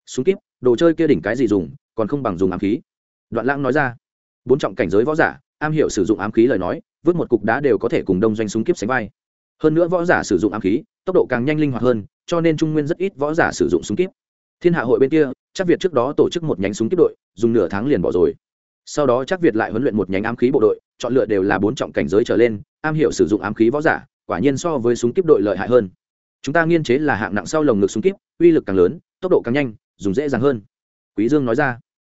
Súng kíp, đồ chơi kia đỉnh cái gì dùng, còn không bằng dùng ám khí. Đoạn lãng nói ra. Bốn trọng cảnh giới võ giả, am hiểu sử dụng ám khí lời nói, vứt một cục đá đều có thể cùng đông doanh súng kíp sánh vai. Hơn nữa võ giả sử dụng ám khí, tốc độ càng nhanh linh hoạt hơn, cho nên trung nguyên rất ít võ giả sử dụng súng kíp. Thiên hạ hội bên kia, chắc việt trước đó tổ chức một nhánh súng kíp đội, dùng nửa tháng liền bỏ rồi. Sau đó chắc việt lại huấn luyện một nhánh ám khí bộ đội, chọn lựa đều là bốn trọng cảnh giới trở lên, am hiểu sử dụng ám khí võ giả, quả nhiên so với súng kíp đội lợi hại hơn chúng ta nghiên chế là hạng nặng sau lồng ngực súng kíp uy lực càng lớn, tốc độ càng nhanh, dùng dễ dàng hơn. Quý dương nói ra.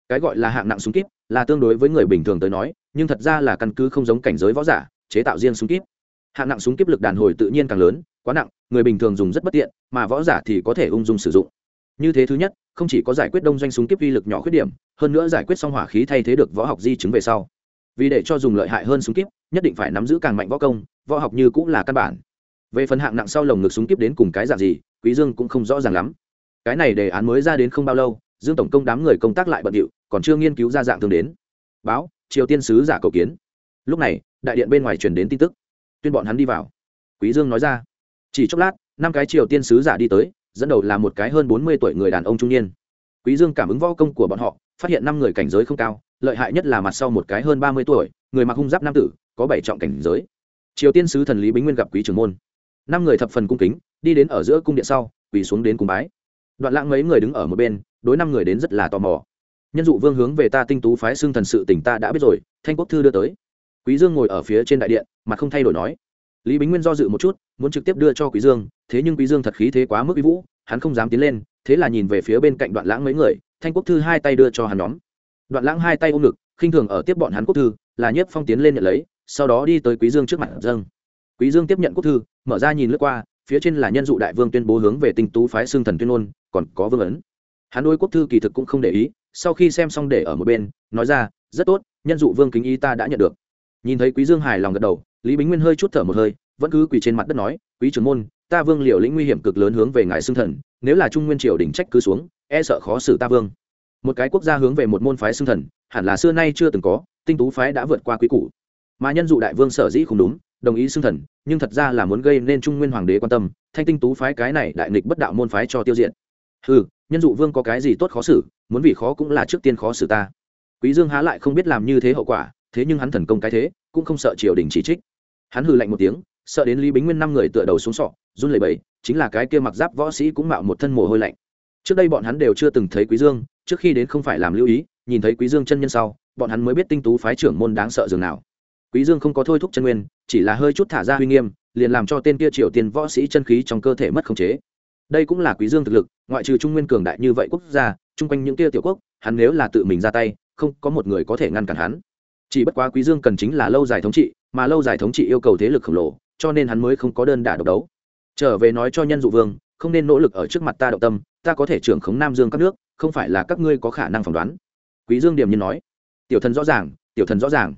Cái gọi là hạng nặng súng kíp là tương đối với người bình thường tới nói, nhưng thật ra là căn cứ không giống cảnh giới võ giả, chế tạo riêng súng kíp hạng nặng súng kíp lực đàn hồi tự nhiên càng lớn, quá nặng, người bình thường dùng rất bất tiện, mà võ giả thì có thể ung dung sử dụng. Như thế thứ nhất, không chỉ có giải quyết đông doanh súng kíp uy lực nhỏ khuyết điểm, hơn nữa giải quyết xong hỏa khí thay thế được võ học di chứng về sau. Vì để cho dùng lợi hại hơn súng kíp nhất định phải nắm giữ càng mạnh võ công, võ học như cũng là căn bản về phần hạng nặng sau lồng ngực súng kíp đến cùng cái dạng gì, quý dương cũng không rõ ràng lắm. Cái này đề án mới ra đến không bao lâu, dương tổng công đám người công tác lại bận điệu, còn chưa nghiên cứu ra dạng thường đến. Báo, triều tiên sứ giả cầu kiến. Lúc này, đại điện bên ngoài truyền đến tin tức. Tuyên bọn hắn đi vào. Quý dương nói ra. Chỉ chốc lát, năm cái triều tiên sứ giả đi tới, dẫn đầu là một cái hơn bốn mươi tuổi người đàn ông trung niên. Quý dương cảm ứng võ công của bọn họ, phát hiện năm người cảnh giới không cao, lợi hại nhất là mặt sau một cái hơn ba mươi tuổi, người mặc hung giáp nam tử, có bảy trọng cảnh giới. Triều tiên sứ thần lý bính nguyên gặp quý trưởng môn năm người thập phần cung kính, đi đến ở giữa cung điện sau, quỳ xuống đến cung bái. Đoạn lãng mấy người đứng ở một bên, đối năm người đến rất là tò mò. Nhân dụ vương hướng về ta tinh tú phái xưng thần sự tỉnh ta đã biết rồi, thanh quốc thư đưa tới. Quý dương ngồi ở phía trên đại điện mà không thay đổi nói. Lý bính nguyên do dự một chút, muốn trực tiếp đưa cho quý dương, thế nhưng quý dương thật khí thế quá mức uy vũ, hắn không dám tiến lên, thế là nhìn về phía bên cạnh đoạn lãng mấy người, thanh quốc thư hai tay đưa cho hắn nhóm. Đoạn lãng hai tay ôm ngực, khinh thường ở tiếp bọn hắn quốc thư, là nhất phong tiến lên nhận lấy, sau đó đi tới quý dương trước mặt, dâng quý dương tiếp nhận quốc thư, mở ra nhìn lướt qua, phía trên là nhân dụ đại vương tuyên bố hướng về tinh tú phái xương thần tuyên ngôn, còn có vương ấn. Hắn đôi quốc thư kỳ thực cũng không để ý, sau khi xem xong để ở một bên, nói ra, rất tốt, nhân dụ vương kính ý ta đã nhận được. Nhìn thấy quý dương hài lòng gật đầu, lý bính nguyên hơi chút thở một hơi, vẫn cứ quỳ trên mặt đất nói, quý trưởng môn, ta vương liều lĩnh nguy hiểm cực lớn hướng về ngài xương thần, nếu là trung nguyên triều đỉnh trách cứ xuống e sợ khó xử ta vương. Một cái quốc gia hướng về một môn phái xương thần, hẳn là xưa nay chưa từng có, tinh tú phái đã vượt qua quý cũ mà nhân dụ đại vương sở dĩ không đúng đồng ý xưng thần, nhưng thật ra là muốn gây nên trung nguyên hoàng đế quan tâm, thanh tinh tú phái cái này đại nghịch bất đạo môn phái cho tiêu diện ừ nhân dụ vương có cái gì tốt khó xử, muốn vì khó cũng là trước tiên khó xử ta. Quý dương há lại không biết làm như thế hậu quả, thế nhưng hắn thần công cái thế, cũng không sợ triều đình chỉ trích. Hắn hừ lạnh một tiếng, sợ đến lý bính nguyên năm người tựa đầu xuống sọ, run lẩy bẩy, chính là cái kia mặc giáp võ sĩ cũng mạo một thân mồ hôi lạnh. Trước đây bọn hắn đều chưa từng thấy quý dương, trước khi đến không phải làm lưu ý, nhìn thấy quý dương chân nhân sau, bọn hắn mới biết tinh tú phái trưởng môn đáng sợ dường nào quý dương không có thôi thúc chân nguyên, chỉ là hơi chút thả ra huy nghiêm, liền làm cho tên kia triều tiên võ sĩ chân khí trong cơ thể mất khống chế. Đây cũng là quý dương thực lực, ngoại trừ trung nguyên cường đại như vậy quốc gia, chung quanh những kia tiểu quốc, hắn nếu là tự mình ra tay, không có một người có thể ngăn cản hắn. Chỉ bất quá quý dương cần chính là lâu dài thống trị, mà lâu dài thống trị yêu cầu thế lực khổng lồ, cho nên hắn mới không có đơn đả độc đấu. Trở về nói cho nhân dụ vương, không nên nỗ lực ở trước mặt ta động tâm, ta có thể trưởng khống nam dương các nước, không phải là các ngươi có khả năng phỏng đoán. Quý dương điểm nhiên nói, tiểu thần rõ ràng, tiểu thần rõ ràng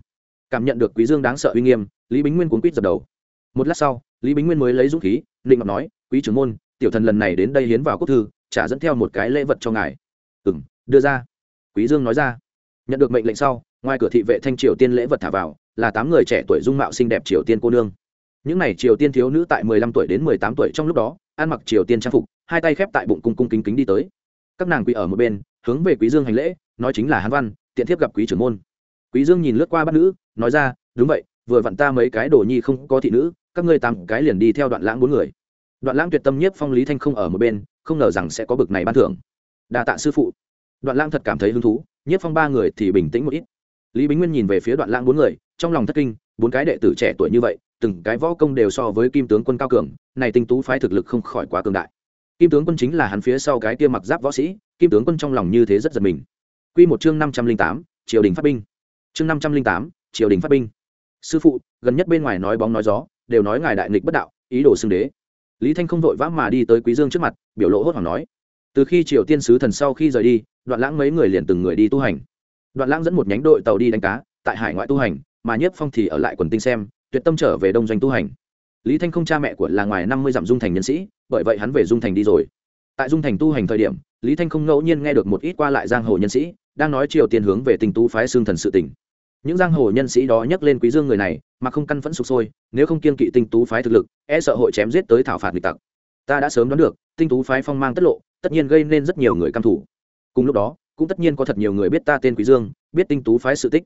cảm nhận được quý dương đáng sợ uy nghiêm, lý bính nguyên cuốn quýt dập đầu. Một lát sau, lý bính nguyên mới lấy dũng khí định ngọc nói, quý trưởng môn, tiểu thần lần này đến đây hiến vào quốc thư trả dẫn theo một cái lễ vật cho ngài. Ừm, đưa ra. Quý dương nói ra. Nhận được mệnh lệnh sau, ngoài cửa thị vệ thanh triều tiên lễ vật thả vào, là tám người trẻ tuổi dung mạo xinh đẹp triều tiên cô nương. Những n à y triều tiên thiếu nữ tại mười lăm tuổi đến mười tám tuổi trong lúc đó, ăn mặc triều tiên trang phục, hai tay khép tại bụng cung cung kính kính đi tới. Các nàng quỳ ở một bên, hướng về quý dương hành lễ, nói chính là hán văn, tiện thiếp gặp quý trưởng môn quý dương nhìn lướt qua bát nữ, nói ra, đúng vậy, vừa vặn ta mấy cái đồ nhi không có thị nữ, các ngươi tám cái liền đi theo đoạn lãng bốn người. Đoạn lãng tuyệt tâm nhiếp phong lý thanh không ở một bên, không ngờ rằng sẽ có bực này ban thưởng. Đa tạ sư phụ. Đoạn lãng thật cảm thấy hứng thú, nhiếp phong ba người thì bình tĩnh một ít. Lý bính nguyên nhìn về phía đoạn lãng bốn người, trong lòng thất kinh, bốn cái đệ tử trẻ tuổi như vậy, từng cái võ công đều so với kim tướng quân cao cường, này tinh tú phái thực lực không khỏi quá cường đại. Kim tướng quân chính là hắn phía sau cái kia mặc giáp võ sĩ, kim tướng quân trong lòng như thế rất giật mình. Quy một chương năm trăm linh tám, triều đình phát binh chương năm trăm linh tám, triều đình phát binh. Sư phụ, gần nhất bên ngoài nói bóng nói gió, đều nói ngài đại nghịch bất đạo, ý đồ xưng đế. Lý thanh không vội vã mà đi tới quý dương trước mặt, biểu lộ hốt hoảng nói, từ khi triều tiên sứ thần sau khi rời đi, đoạn lãng mấy người liền từng người đi tu hành. Đoạn lãng dẫn một nhánh đội tàu đi đánh cá, tại hải ngoại tu hành, mà nhiếp phong thì ở lại quần tinh xem, tuyệt tâm trở về đông doanh tu hành. Lý thanh không cha mẹ của là ngoài năm mươi dặm dung thành nhân sĩ, bởi vậy hắn về dung thành đi rồi. Tại dung thành tu hành thời điểm, lý thanh không ngẫu nhiên nghe được một ít qua lại giang hồ nhân sĩ, đang nói triều tiên hướng về tinh tú phái xương thần sự tỉnh những giang hồ nhân sĩ đó nhắc lên quý dương người này, mà không căn phẫn sụp sôi, nếu không kiên kỵ tinh tú phái thực lực e sợ hội chém giết tới thảo phạt nghịch tặc. Ta đã sớm đoán được, tinh tú phái phong mang tất lộ, tất nhiên gây nên rất nhiều người căm thủ. Cùng lúc đó, cũng tất nhiên có thật nhiều người biết ta tên quý dương, biết tinh tú phái sự tích.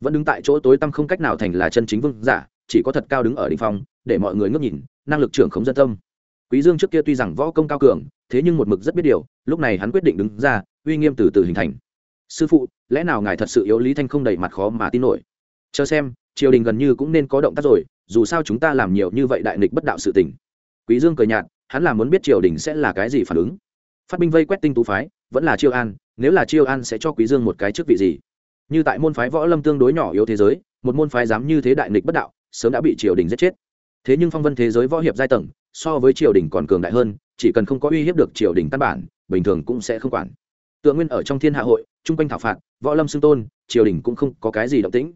Vẫn đứng tại chỗ tối tăm không cách nào thành là chân chính vương giả, chỉ có thật cao đứng ở đỉnh phong, để mọi người ngước nhìn, năng lực trưởng không dân tâm. Quý dương trước kia tuy rằng võ công cao cường, thế nhưng một mực rất biết điều, lúc này hắn quyết định đứng ra, uy nghiêm từ từ hình thành sư phụ, lẽ nào ngài thật sự yếu lý thanh không đầy mặt khó mà tin nổi? Chờ xem, triều đình gần như cũng nên có động tác rồi, dù sao chúng ta làm nhiều như vậy đại nghịch bất đạo sự tình. Quý dương cười nhạt, hắn là muốn biết triều đình sẽ là cái gì phản ứng. Phát binh vây quét tinh tú phái, vẫn là chiêu an, nếu là chiêu an sẽ cho quý dương một cái chức vị gì? Như tại môn phái võ lâm tương đối nhỏ yếu thế giới, một môn phái dám như thế đại nghịch bất đạo, sớm đã bị triều đình giết chết. Thế nhưng phong vân thế giới võ hiệp giai tầng, so với triều đình còn cường đại hơn, chỉ cần không có uy hiếp được triều đình căn bản, bình thường cũng sẽ không quản tượng nguyên ở trong thiên hạ hội, chung quanh thảo phạt, võ lâm xưng tôn, triều đình cũng không có cái gì động tĩnh.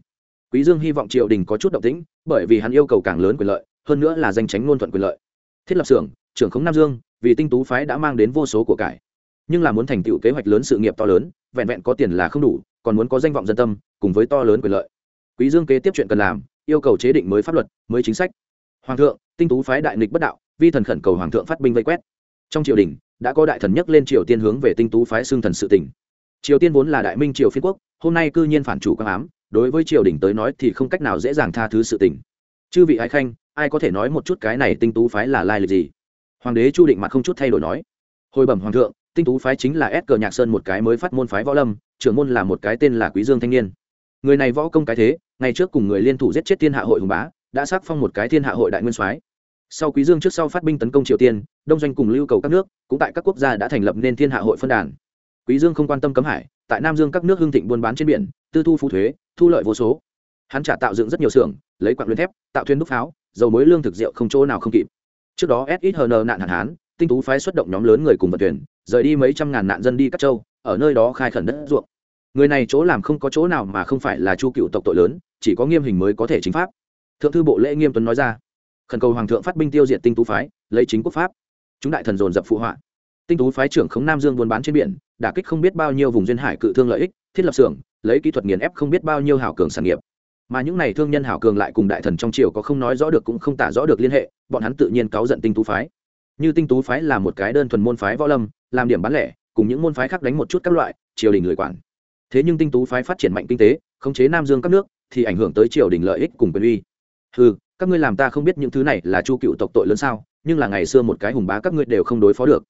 Quý dương hy vọng triều đình có chút động tĩnh, bởi vì hắn yêu cầu càng lớn quyền lợi, hơn nữa là danh tránh ngôn thuận quyền lợi. Thiết lập xưởng, trưởng khống nam dương, vì tinh tú phái đã mang đến vô số của cải. Nhưng là muốn thành tựu kế hoạch lớn sự nghiệp to lớn, vẹn vẹn có tiền là không đủ, còn muốn có danh vọng dân tâm, cùng với to lớn quyền lợi. Quý dương kế tiếp chuyện cần làm, yêu cầu chế định mới pháp luật, mới chính sách. Hoàng thượng, tinh tú phái đại nghịch bất đạo, vi thần khẩn cầu hoàng thượng phát binh vây quét. Trong triều đình đã có đại thần nhắc lên triều tiên hướng về tinh tú phái xương thần sự tình. Triều tiên vốn là đại minh triều phiên quốc, hôm nay cư nhiên phản chủ quang ám, đối với triều đình tới nói thì không cách nào dễ dàng tha thứ sự tình. Chư vị ái khanh, ai có thể nói một chút cái này tinh tú phái là lai lịch gì? Hoàng đế chu định mặt không chút thay đổi nói. Hồi bẩm hoàng thượng, tinh tú phái chính là ép cờ nhạc sơn một cái mới phát môn phái võ lâm, trưởng môn là một cái tên là quý dương thanh niên. Người này võ công cái thế, ngày trước cùng người liên thủ giết chết thiên hạ hội hùng bá, đã xác phong một cái thiên hạ hội đại nguyên soái sau quý dương trước sau phát binh tấn công triều tiên, đông doanh cùng lưu cầu các nước, cũng tại các quốc gia đã thành lập nên thiên hạ hội phân đàn. Quý dương không quan tâm cấm hải, tại nam dương các nước hưng thịnh buôn bán trên biển, tư thu phú thuế, thu lợi vô số. Hắn trả tạo dựng rất nhiều xưởng, lấy quặng luyện thép, tạo thuyền đúc pháo, dầu mối lương thực rượu không chỗ nào không kịp. Trước đó shn nạn hạn hán, tinh tú phái xuất động nhóm lớn người cùng vận thuyền, rời đi mấy trăm ngàn nạn dân đi các châu, ở nơi đó khai khẩn đất ruộng. Người này chỗ làm không có chỗ nào mà không phải là chu cựu tộc tội lớn, chỉ có nghiêm hình mới có thể chính pháp. Thượng thư bộ lễ nghiêm tuấn nói ra khẩn cầu hoàng thượng phát binh tiêu diệt tinh tú phái, lấy chính quốc pháp. Chúng đại thần dồn dập phụ họa. Tinh tú phái trưởng khống nam dương buôn bán trên biển, đả kích không biết bao nhiêu vùng duyên hải cự thương lợi ích, thiết lập xưởng, lấy kỹ thuật nghiền ép không biết bao nhiêu hảo cường sản nghiệp. Mà những này thương nhân hảo cường lại cùng đại thần trong triều có không nói rõ được cũng không tả rõ được liên hệ, bọn hắn tự nhiên cáu giận tinh tú phái. Như tinh tú phái là một cái đơn thuần môn phái võ lâm, làm điểm bán lẻ, cùng những môn phái khác đánh một chút các loại, triều đình người quản. Thế nhưng tinh tú phái phát triển mạnh kinh tế, khống chế nam dương các nước, thì ảnh hưởng tới triều đình lợi ích cùng quyền uy. Ừ các ngươi làm ta không biết những thứ này là chu cựu tộc tội lớn sao, nhưng là ngày xưa một cái hùng bá các ngươi đều không đối phó được.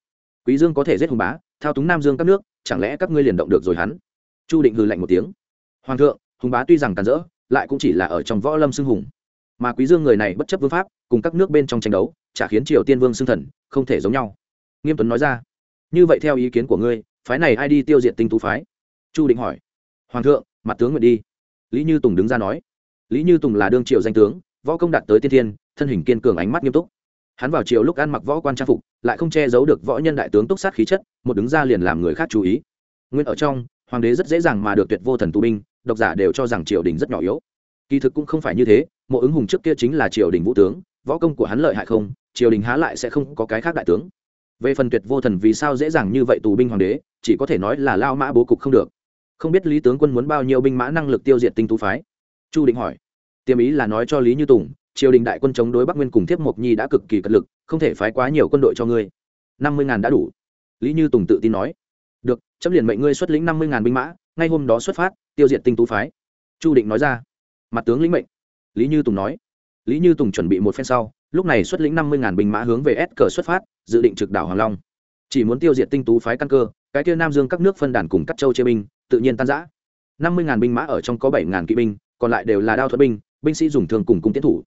Quý dương có thể giết hùng bá, thao túng nam dương các nước, chẳng lẽ các ngươi liền động được rồi hắn? Chu định hừ lạnh một tiếng. Hoàng thượng, hùng bá tuy rằng tàn rỡ, lại cũng chỉ là ở trong võ lâm xưng hùng. Mà quý dương người này bất chấp vương pháp, cùng các nước bên trong tranh đấu, chả khiến triều tiên vương xưng thần, không thể giống nhau. Nghiêm tuấn nói ra. Như vậy theo ý kiến của ngươi, phái này ai đi tiêu diệt tinh tú phái? Chu định hỏi. Hoàng thượng, mặt tướng nguyện đi. Lý như tùng đứng ra nói. Lý như tùng là đương triều danh tướng võ công đạt tới tiên thiên, thân hình kiên cường ánh mắt nghiêm túc. Hắn vào chiều lúc ăn mặc võ quan trang phục, lại không che giấu được võ nhân đại tướng túc sát khí chất, một đứng ra liền làm người khác chú ý. Nguyên ở trong, hoàng đế rất dễ dàng mà được tuyệt vô thần tù binh, độc giả đều cho rằng triều đình rất nhỏ yếu. Kỳ thực cũng không phải như thế, mộ ứng hùng trước kia chính là triều đình vũ tướng, võ công của hắn lợi hại không, triều đình há lại sẽ không có cái khác đại tướng. Về phần tuyệt vô thần vì sao dễ dàng như vậy tù binh hoàng đế, chỉ có thể nói là lao mã bố cục không được. Không biết lý tướng quân muốn bao nhiêu binh mã năng lực tiêu diệt tinh tú phái? Chu định hỏi tiềm ý là nói cho lý như tùng, triều đình đại quân chống đối bắc nguyên cùng thiếp mộc nhi đã cực kỳ cật lực, không thể phái quá nhiều quân đội cho ngươi. Năm mươi ngàn đã đủ. Lý như tùng tự tin nói. Được, chấp liền mệnh ngươi xuất lĩnh năm mươi ngàn binh mã, ngay hôm đó xuất phát, tiêu diệt tinh tú phái. Chu định nói ra. Mặt tướng lĩnh mệnh. Lý như tùng nói. Lý như tùng chuẩn bị một phen sau, lúc này xuất lĩnh năm mươi ngàn binh mã hướng về s cờ xuất phát, dự định trực đảo hoàng long. Chỉ muốn tiêu diệt tinh tú phái căn cơ, cái kia nam dương các nước phân đàn cùng các châu chế binh, tự nhiên tan giã năm mươi ngàn binh mã ở trong có bảy ngàn kỵ binh, còn lại đều là đao thuật binh binh sĩ dùng thường cùng cung tiến thủ.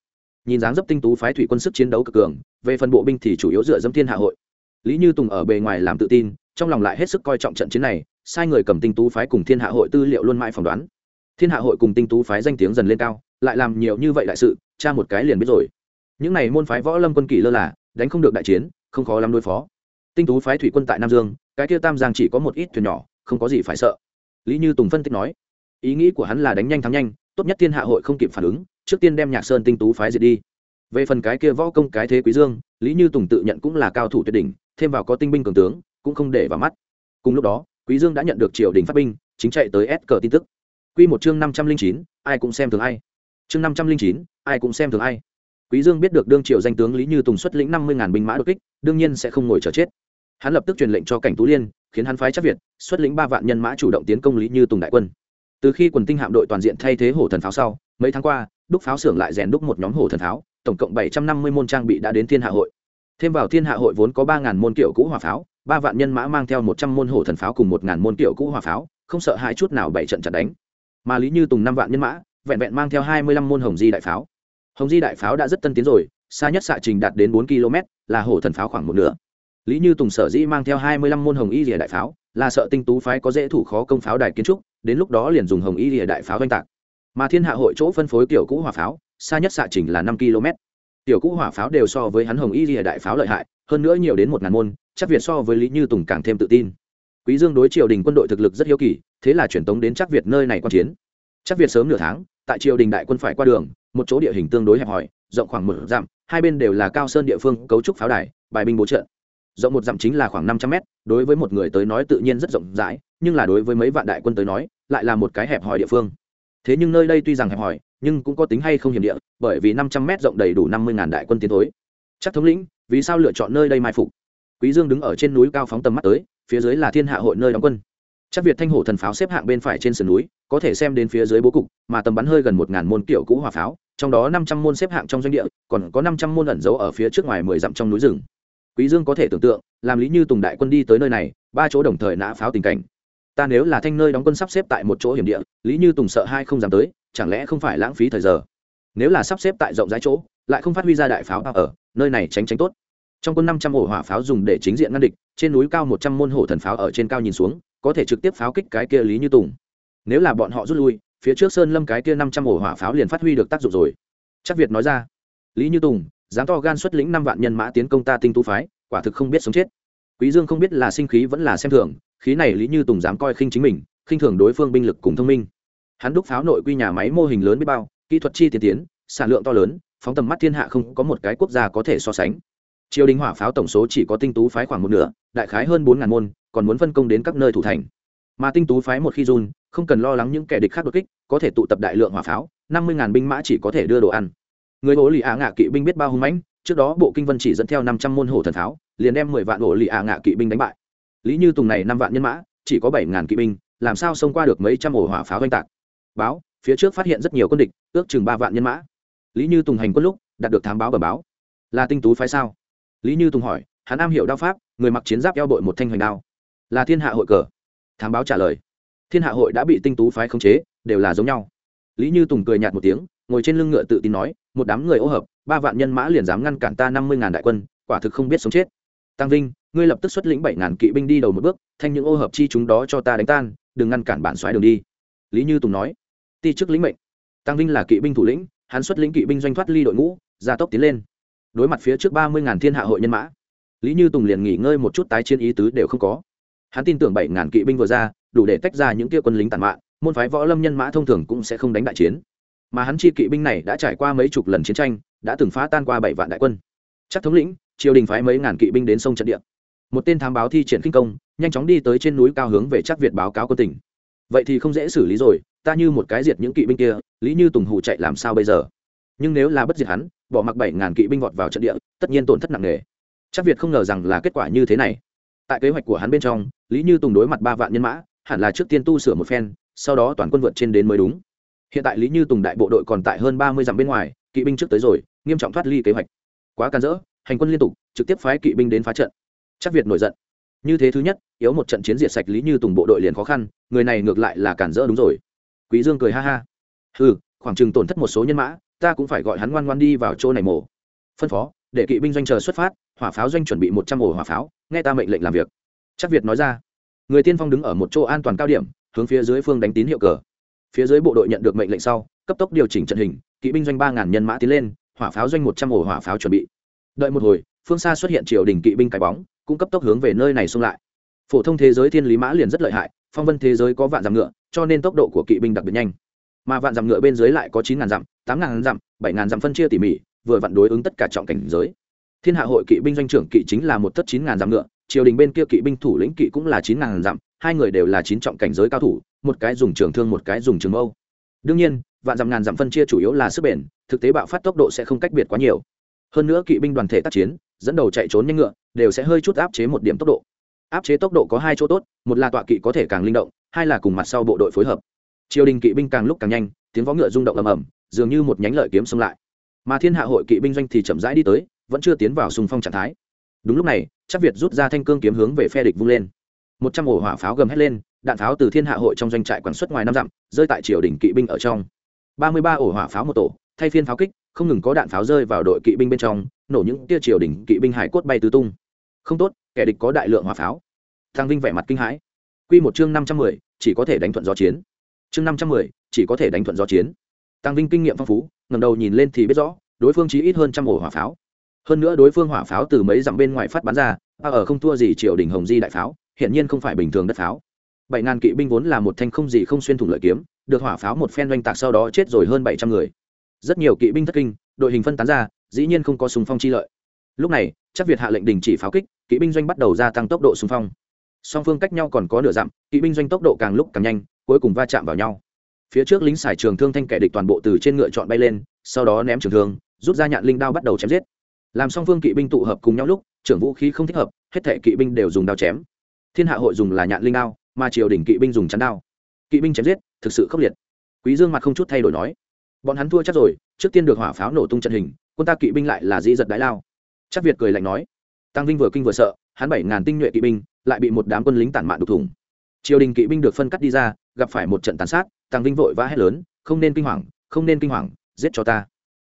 Nhìn dáng dấp tinh tú phái thủy quân sức chiến đấu cực cường, về phần bộ binh thì chủ yếu dựa dẫm thiên hạ hội. Lý như tùng ở bề ngoài làm tự tin, trong lòng lại hết sức coi trọng trận chiến này, sai người cầm tinh tú phái cùng thiên hạ hội tư liệu luôn mãi phỏng đoán. Thiên hạ hội cùng tinh tú phái danh tiếng dần lên cao, lại làm nhiều như vậy đại sự, cha một cái liền biết rồi. Những này môn phái võ lâm quân kỷ lơ là, đánh không được đại chiến, không khó lắm đối phó. Tinh tú phái thủy quân tại nam dương, cái kia tam giang chỉ có một ít thuyền nhỏ, không có gì phải sợ. Lý như tùng phân tích nói, ý nghĩ của hắn là đánh nhanh thắng nhanh tốt nhất thiên hạ hội không kịp phản ứng, trước tiên đem nhạc sơn tinh tú phái diệt đi. Về phần cái kia võ công cái thế quý dương, lý như tùng tự nhận cũng là cao thủ tuyệt đỉnh, thêm vào có tinh binh cường tướng, cũng không để vào mắt. Cùng lúc đó, quý dương đã nhận được triều đình phát binh, chính chạy tới s cờ tin tức. Quy một chương năm trăm linh chín, ai cũng xem thường ai. Chương năm trăm linh chín, ai cũng xem thường ai. Quý dương biết được đương triều danh tướng lý như tùng xuất lĩnh năm mươi ngàn binh mã đột kích, đương nhiên sẽ không ngồi chờ chết. Hắn lập tức truyền lệnh cho cảnh tú liên, khiến hắn phái chắc việt xuất lĩnh ba vạn nhân mã chủ động tiến công lý như tùng đại quân từ khi quần tinh hạm đội toàn diện thay thế hổ thần pháo sau, mấy tháng qua, đúc pháo xưởng lại rèn đúc một nhóm hổ thần pháo, tổng cộng bảy trăm năm mươi môn trang bị đã đến thiên hạ hội. Thêm vào thiên hạ hội vốn có ba ngàn môn kiểu cũ hỏa pháo, ba vạn nhân mã mang theo một trăm môn hổ thần pháo cùng một ngàn môn kiểu cũ hỏa pháo, không sợ hai chút nào bảy trận chặt đánh. Mà lý như tùng năm vạn nhân mã, vẹn vẹn mang theo hai mươi lăm môn hồng di đại pháo. Hồng di đại pháo đã rất tân tiến rồi, xa nhất xạ trình đạt đến bốn km là hổ thần pháo khoảng một nửa. Lý như tùng sở dĩ mang theo hai mươi lăm môn hồng y rìa đại pháo, là sợ tinh tú phái có dễ thủ khó công pháo đài kiến trúc đến lúc đó liền dùng hồng y địa đại pháo oanh tạc. Mà thiên hạ hội chỗ phân phối kiểu cũ hỏa pháo, xa nhất xạ trình là năm km. Tiểu cũ hỏa pháo đều so với hắn hồng y địa đại pháo lợi hại, hơn nữa nhiều đến một ngàn môn, chắc việt so với lý như tùng càng thêm tự tin. Quý dương đối triều đình quân đội thực lực rất hiếu kỳ, thế là chuyển tống đến chắc việt nơi này quan chiến. Chắc việt sớm nửa tháng, tại triều đình đại quân phải qua đường, một chỗ địa hình tương đối hẹp hòi, rộng khoảng một dặm, hai bên đều là cao sơn địa phương, cấu trúc pháo đài, bài binh bố trận rộng một dặm chính là khoảng năm trăm mét, đối với một người tới nói tự nhiên rất rộng rãi, nhưng là đối với mấy vạn đại quân tới nói, lại là một cái hẹp hòi địa phương. Thế nhưng nơi đây tuy rằng hẹp hòi, nhưng cũng có tính hay không hiểm địa, bởi vì năm trăm mét rộng đầy đủ năm mươi ngàn đại quân tiến thối. Chắc thống lĩnh, vì sao lựa chọn nơi đây mai phục? Quý dương đứng ở trên núi cao phóng tầm mắt tới, phía dưới là thiên hạ hội nơi đóng quân. Chắc việt thanh hổ thần pháo xếp hạng bên phải trên sườn núi, có thể xem đến phía dưới bố cục, mà tầm bắn hơi gần một ngàn môn kiểu cũ hỏa pháo, trong đó năm trăm môn xếp hạng trong doanh địa, còn có năm trăm môn ẩn giấu ở phía trước ngoài mười dặm trong núi rừng quý dương có thể tưởng tượng, làm lý như tùng đại quân đi tới nơi này, ba chỗ đồng thời nã pháo tình cảnh. Ta nếu là thanh nơi đóng quân sắp xếp tại một chỗ hiểm địa, lý như tùng sợ hai không dám tới, chẳng lẽ không phải lãng phí thời giờ? Nếu là sắp xếp tại rộng rãi chỗ, lại không phát huy ra đại pháo ở, nơi này tránh tránh tốt. Trong quân năm trăm ổ hỏa pháo dùng để chính diện ngăn địch, trên núi cao một trăm môn hổ thần pháo ở trên cao nhìn xuống, có thể trực tiếp pháo kích cái kia lý như tùng. Nếu là bọn họ rút lui, phía trước sơn lâm cái kia năm trăm ổ hỏa pháo liền phát huy được tác dụng rồi. Chắc việt nói ra, lý như tùng dám to gan xuất lĩnh năm vạn nhân mã tiến công ta tinh tú phái, quả thực không biết sống chết. Quý dương không biết là sinh khí vẫn là xem thường, khí này lý như tùng dám coi khinh chính mình, khinh thường đối phương binh lực cùng thông minh. Hắn đúc pháo nội quy nhà máy mô hình lớn biết bao, kỹ thuật chi tiên tiến, sản lượng to lớn, phóng tầm mắt thiên hạ không có một cái quốc gia có thể so sánh. Triều đình hỏa pháo tổng số chỉ có tinh tú phái khoảng một nửa, đại khái hơn bốn ngàn môn, còn muốn phân công đến các nơi thủ thành. Mà tinh tú phái một khi run, không cần lo lắng những kẻ địch khác đột kích, có thể tụ tập đại lượng hỏa pháo, năm mươi ngàn binh mã chỉ có thể đưa đồ ăn người ổ lì ạ ngạ kỵ binh biết bao hung mãnh trước đó bộ kinh vân chỉ dẫn theo năm trăm môn hổ thần tháo, liền đem mười vạn ổ lì ạ ngạ kỵ binh đánh bại. Lý như tùng này năm vạn nhân mã chỉ có bảy ngàn kỵ binh làm sao xông qua được mấy trăm ổ hỏa pháo oanh tạc? Báo phía trước phát hiện rất nhiều quân địch ước chừng ba vạn nhân mã. Lý như tùng hành quân lúc đạt được thám báo bờ báo. Là tinh tú phái sao? Lý như tùng hỏi hắn am hiểu đao pháp người mặc chiến giáp eo bội một thanh hoành đao. Là thiên hạ hội cờ. Thám báo trả lời thiên hạ hội đã bị tinh tú phái khống chế đều là giống nhau. Lý như tùng cười nhạt một tiếng ngồi trên lưng ngựa tự tin nói một đám người ô hợp, ba vạn nhân mã liền dám ngăn cản ta năm mươi ngàn đại quân, quả thực không biết sống chết. Tăng vinh, ngươi lập tức xuất lĩnh bảy ngàn kỵ binh đi đầu một bước, thanh những ô hợp chi chúng đó cho ta đánh tan, đừng ngăn cản bản xoáy đường đi. Lý như tùng nói. Ti chức lĩnh mệnh. Tăng vinh là kỵ binh thủ lĩnh, hắn xuất lĩnh kỵ binh doanh thoát ly đội ngũ, gia tốc tiến lên. Đối mặt phía trước ba mươi ngàn thiên hạ hội nhân mã, lý như tùng liền nghỉ ngơi một chút tái chiến ý tứ đều không có. Hắn tin tưởng bảy ngàn kỵ binh vừa ra, đủ để tách ra những kia quân lính tàn mạng môn phái võ lâm nhân mã thông thường cũng sẽ không đánh đại chiến mà hắn chi kỵ binh này đã trải qua mấy chục lần chiến tranh, đã từng phá tan qua bảy vạn đại quân. Chắc thống lĩnh, triều đình phái mấy ngàn kỵ binh đến sông trận địa. Một tên thám báo thi triển kinh công, nhanh chóng đi tới trên núi cao hướng về chắc việt báo cáo quân tỉnh vậy thì không dễ xử lý rồi, ta như một cái diệt những kỵ binh kia, lý như tùng hù chạy làm sao bây giờ? Nhưng nếu là bất diệt hắn, bỏ mặc bảy ngàn kỵ binh vọt vào trận địa, tất nhiên tổn thất nặng nề. Chắc việt không ngờ rằng là kết quả như thế này. Tại kế hoạch của hắn bên trong, lý như tùng đối mặt ba vạn nhân mã, hẳn là trước tiên tu sửa một phen, sau đó toàn quân vượt trên đến mới đúng hiện tại lý như tùng đại bộ đội còn tại hơn ba mươi dặm bên ngoài, kỵ binh trước tới rồi, nghiêm trọng thoát ly kế hoạch. Quá can dỡ, hành quân liên tục, trực tiếp phái kỵ binh đến phá trận. Chắc việt nổi giận. Như thế thứ nhất, yếu một trận chiến diệt sạch lý như tùng bộ đội liền khó khăn, người này ngược lại là cản rỡ đúng rồi. Quý dương cười ha ha. Ừ khoảng chừng tổn thất một số nhân mã, ta cũng phải gọi hắn ngoan ngoan đi vào chỗ này mổ. Phân phó, để kỵ binh doanh chờ xuất phát, hỏa pháo doanh chuẩn bị một trăm ổ hỏa pháo, nghe ta mệnh lệnh làm việc. Chắc việt nói ra. Người tiên phong đứng ở một chỗ an toàn cao điểm, hướng phía dưới phương đánh tín hiệu cờ phía dưới bộ đội nhận được mệnh lệnh sau, cấp tốc điều chỉnh trận hình, kỵ binh doanh ba ngàn nhân mã tiến lên, hỏa pháo doanh một trăm ổ hỏa pháo chuẩn bị. Đợi một hồi, phương xa xuất hiện triều đình kỵ binh cái bóng, cũng cấp tốc hướng về nơi này xung lại. Phổ thông thế giới thiên lý mã liền rất lợi hại, phong vân thế giới có vạn dặm ngựa, cho nên tốc độ của kỵ binh đặc biệt nhanh. Mà vạn dặm ngựa bên dưới lại có chín ngàn dặm, tám ngàn dặm, bảy ngàn dặm phân chia tỉ mỉ, vừa vặn đối ứng tất cả trọng cảnh giới. Thiên hạ hội kỵ binh doanh trưởng kỵ chính là một thất chín ngàn dặm ngựa, triều đình bên kia kỵ binh thủ lĩnh kỵ cũng là chín ngàn dặm, hai người đều là chín trọng cảnh giới cao thủ một cái dùng trường thương một cái dùng trường mâu. Đương nhiên, vạn dặm ngàn dặm phân chia chủ yếu là sức bền, thực tế bạo phát tốc độ sẽ không cách biệt quá nhiều. Hơn nữa kỵ binh đoàn thể tác chiến, dẫn đầu chạy trốn nhanh ngựa, đều sẽ hơi chút áp chế một điểm tốc độ. Áp chế tốc độ có hai chỗ tốt, một là tọa kỵ có thể càng linh động, hai là cùng mặt sau bộ đội phối hợp. Triều đình kỵ binh càng lúc càng nhanh, tiếng vó ngựa rung động ầm ầm, dường như một nhánh lợi kiếm xông lại. Mà thiên hạ hội kỵ binh doanh thì chậm rãi đi tới, vẫn chưa tiến vào xung phong trạng thái. Đúng lúc này, chắc việt rút ra thanh cương kiếm hướng về phe địch vung lên. Một trăm ổ hỏa pháo gầm hét lên đạn pháo từ thiên hạ hội trong doanh trại quản xuất ngoài năm dặm, rơi tại triều đình kỵ binh ở trong. Ba mươi ba ổ hỏa pháo một tổ, thay phiên pháo kích, không ngừng có đạn pháo rơi vào đội kỵ binh bên trong, nổ những tia triều đình kỵ binh hải cốt bay tứ tung. Không tốt, kẻ địch có đại lượng hỏa pháo. Thang vinh vẻ mặt kinh hãi. Q một chương năm trăm mười, chỉ có thể đánh thuận gió chiến. Chương năm trăm mười, chỉ có thể đánh thuận gió chiến. Tăng vinh kinh nghiệm phong phú ngầm đầu nhìn lên thì biết rõ, đối phương chỉ ít hơn trăm ổ hỏa pháo. Hơn nữa đối phương hỏa pháo từ mấy dặm bên ngoài phát bắn ra à, ở không thua gì triều đình hồng di đại pháo hiện nhiên không phải bình thường đất pháo bảy ngàn kỵ binh vốn là một thanh không gì không xuyên thủng lợi kiếm, được hỏa pháo một phen oanh tạc sau đó chết rồi hơn bảy trăm người. Rất nhiều kỵ binh thất kinh, đội hình phân tán ra, dĩ nhiên không có súng phong chi lợi. Lúc này, chắc việt hạ lệnh đình chỉ pháo kích, kỵ binh doanh bắt đầu gia tăng tốc độ súng phong. Song phương cách nhau còn có nửa dặm, kỵ binh doanh tốc độ càng lúc càng nhanh, cuối cùng va chạm vào nhau. Phía trước lính xài trường thương thanh kẻ địch toàn bộ từ trên ngựa chọn bay lên, sau đó ném trường thương, rút ra nhạn linh đao bắt đầu chém giết. Làm song phương kỵ binh tụ hợp cùng nhau lúc, trưởng vũ khí không thích hợp, hết thể kỵ binh đều dùng đao chém. Thiên hạ hội dùng là nhạn linh đao mà triều đình kỵ binh dùng chắn đao. Kỵ binh chém giết, thực sự khốc liệt. Quý dương mặt không chút thay đổi nói, bọn hắn thua chắc rồi, trước tiên được hỏa pháo nổ tung trận hình, quân ta kỵ binh lại là dĩ giật đái lao. Chắc việt cười lạnh nói, tăng vinh vừa kinh vừa sợ, hắn bảy ngàn tinh nhuệ kỵ binh, lại bị một đám quân lính tản mạn đục thủng. Triều đình kỵ binh được phân cắt đi ra, gặp phải một trận tàn sát, tăng vinh vội vã hét lớn, không nên kinh hoàng, không nên kinh hoàng, giết cho ta.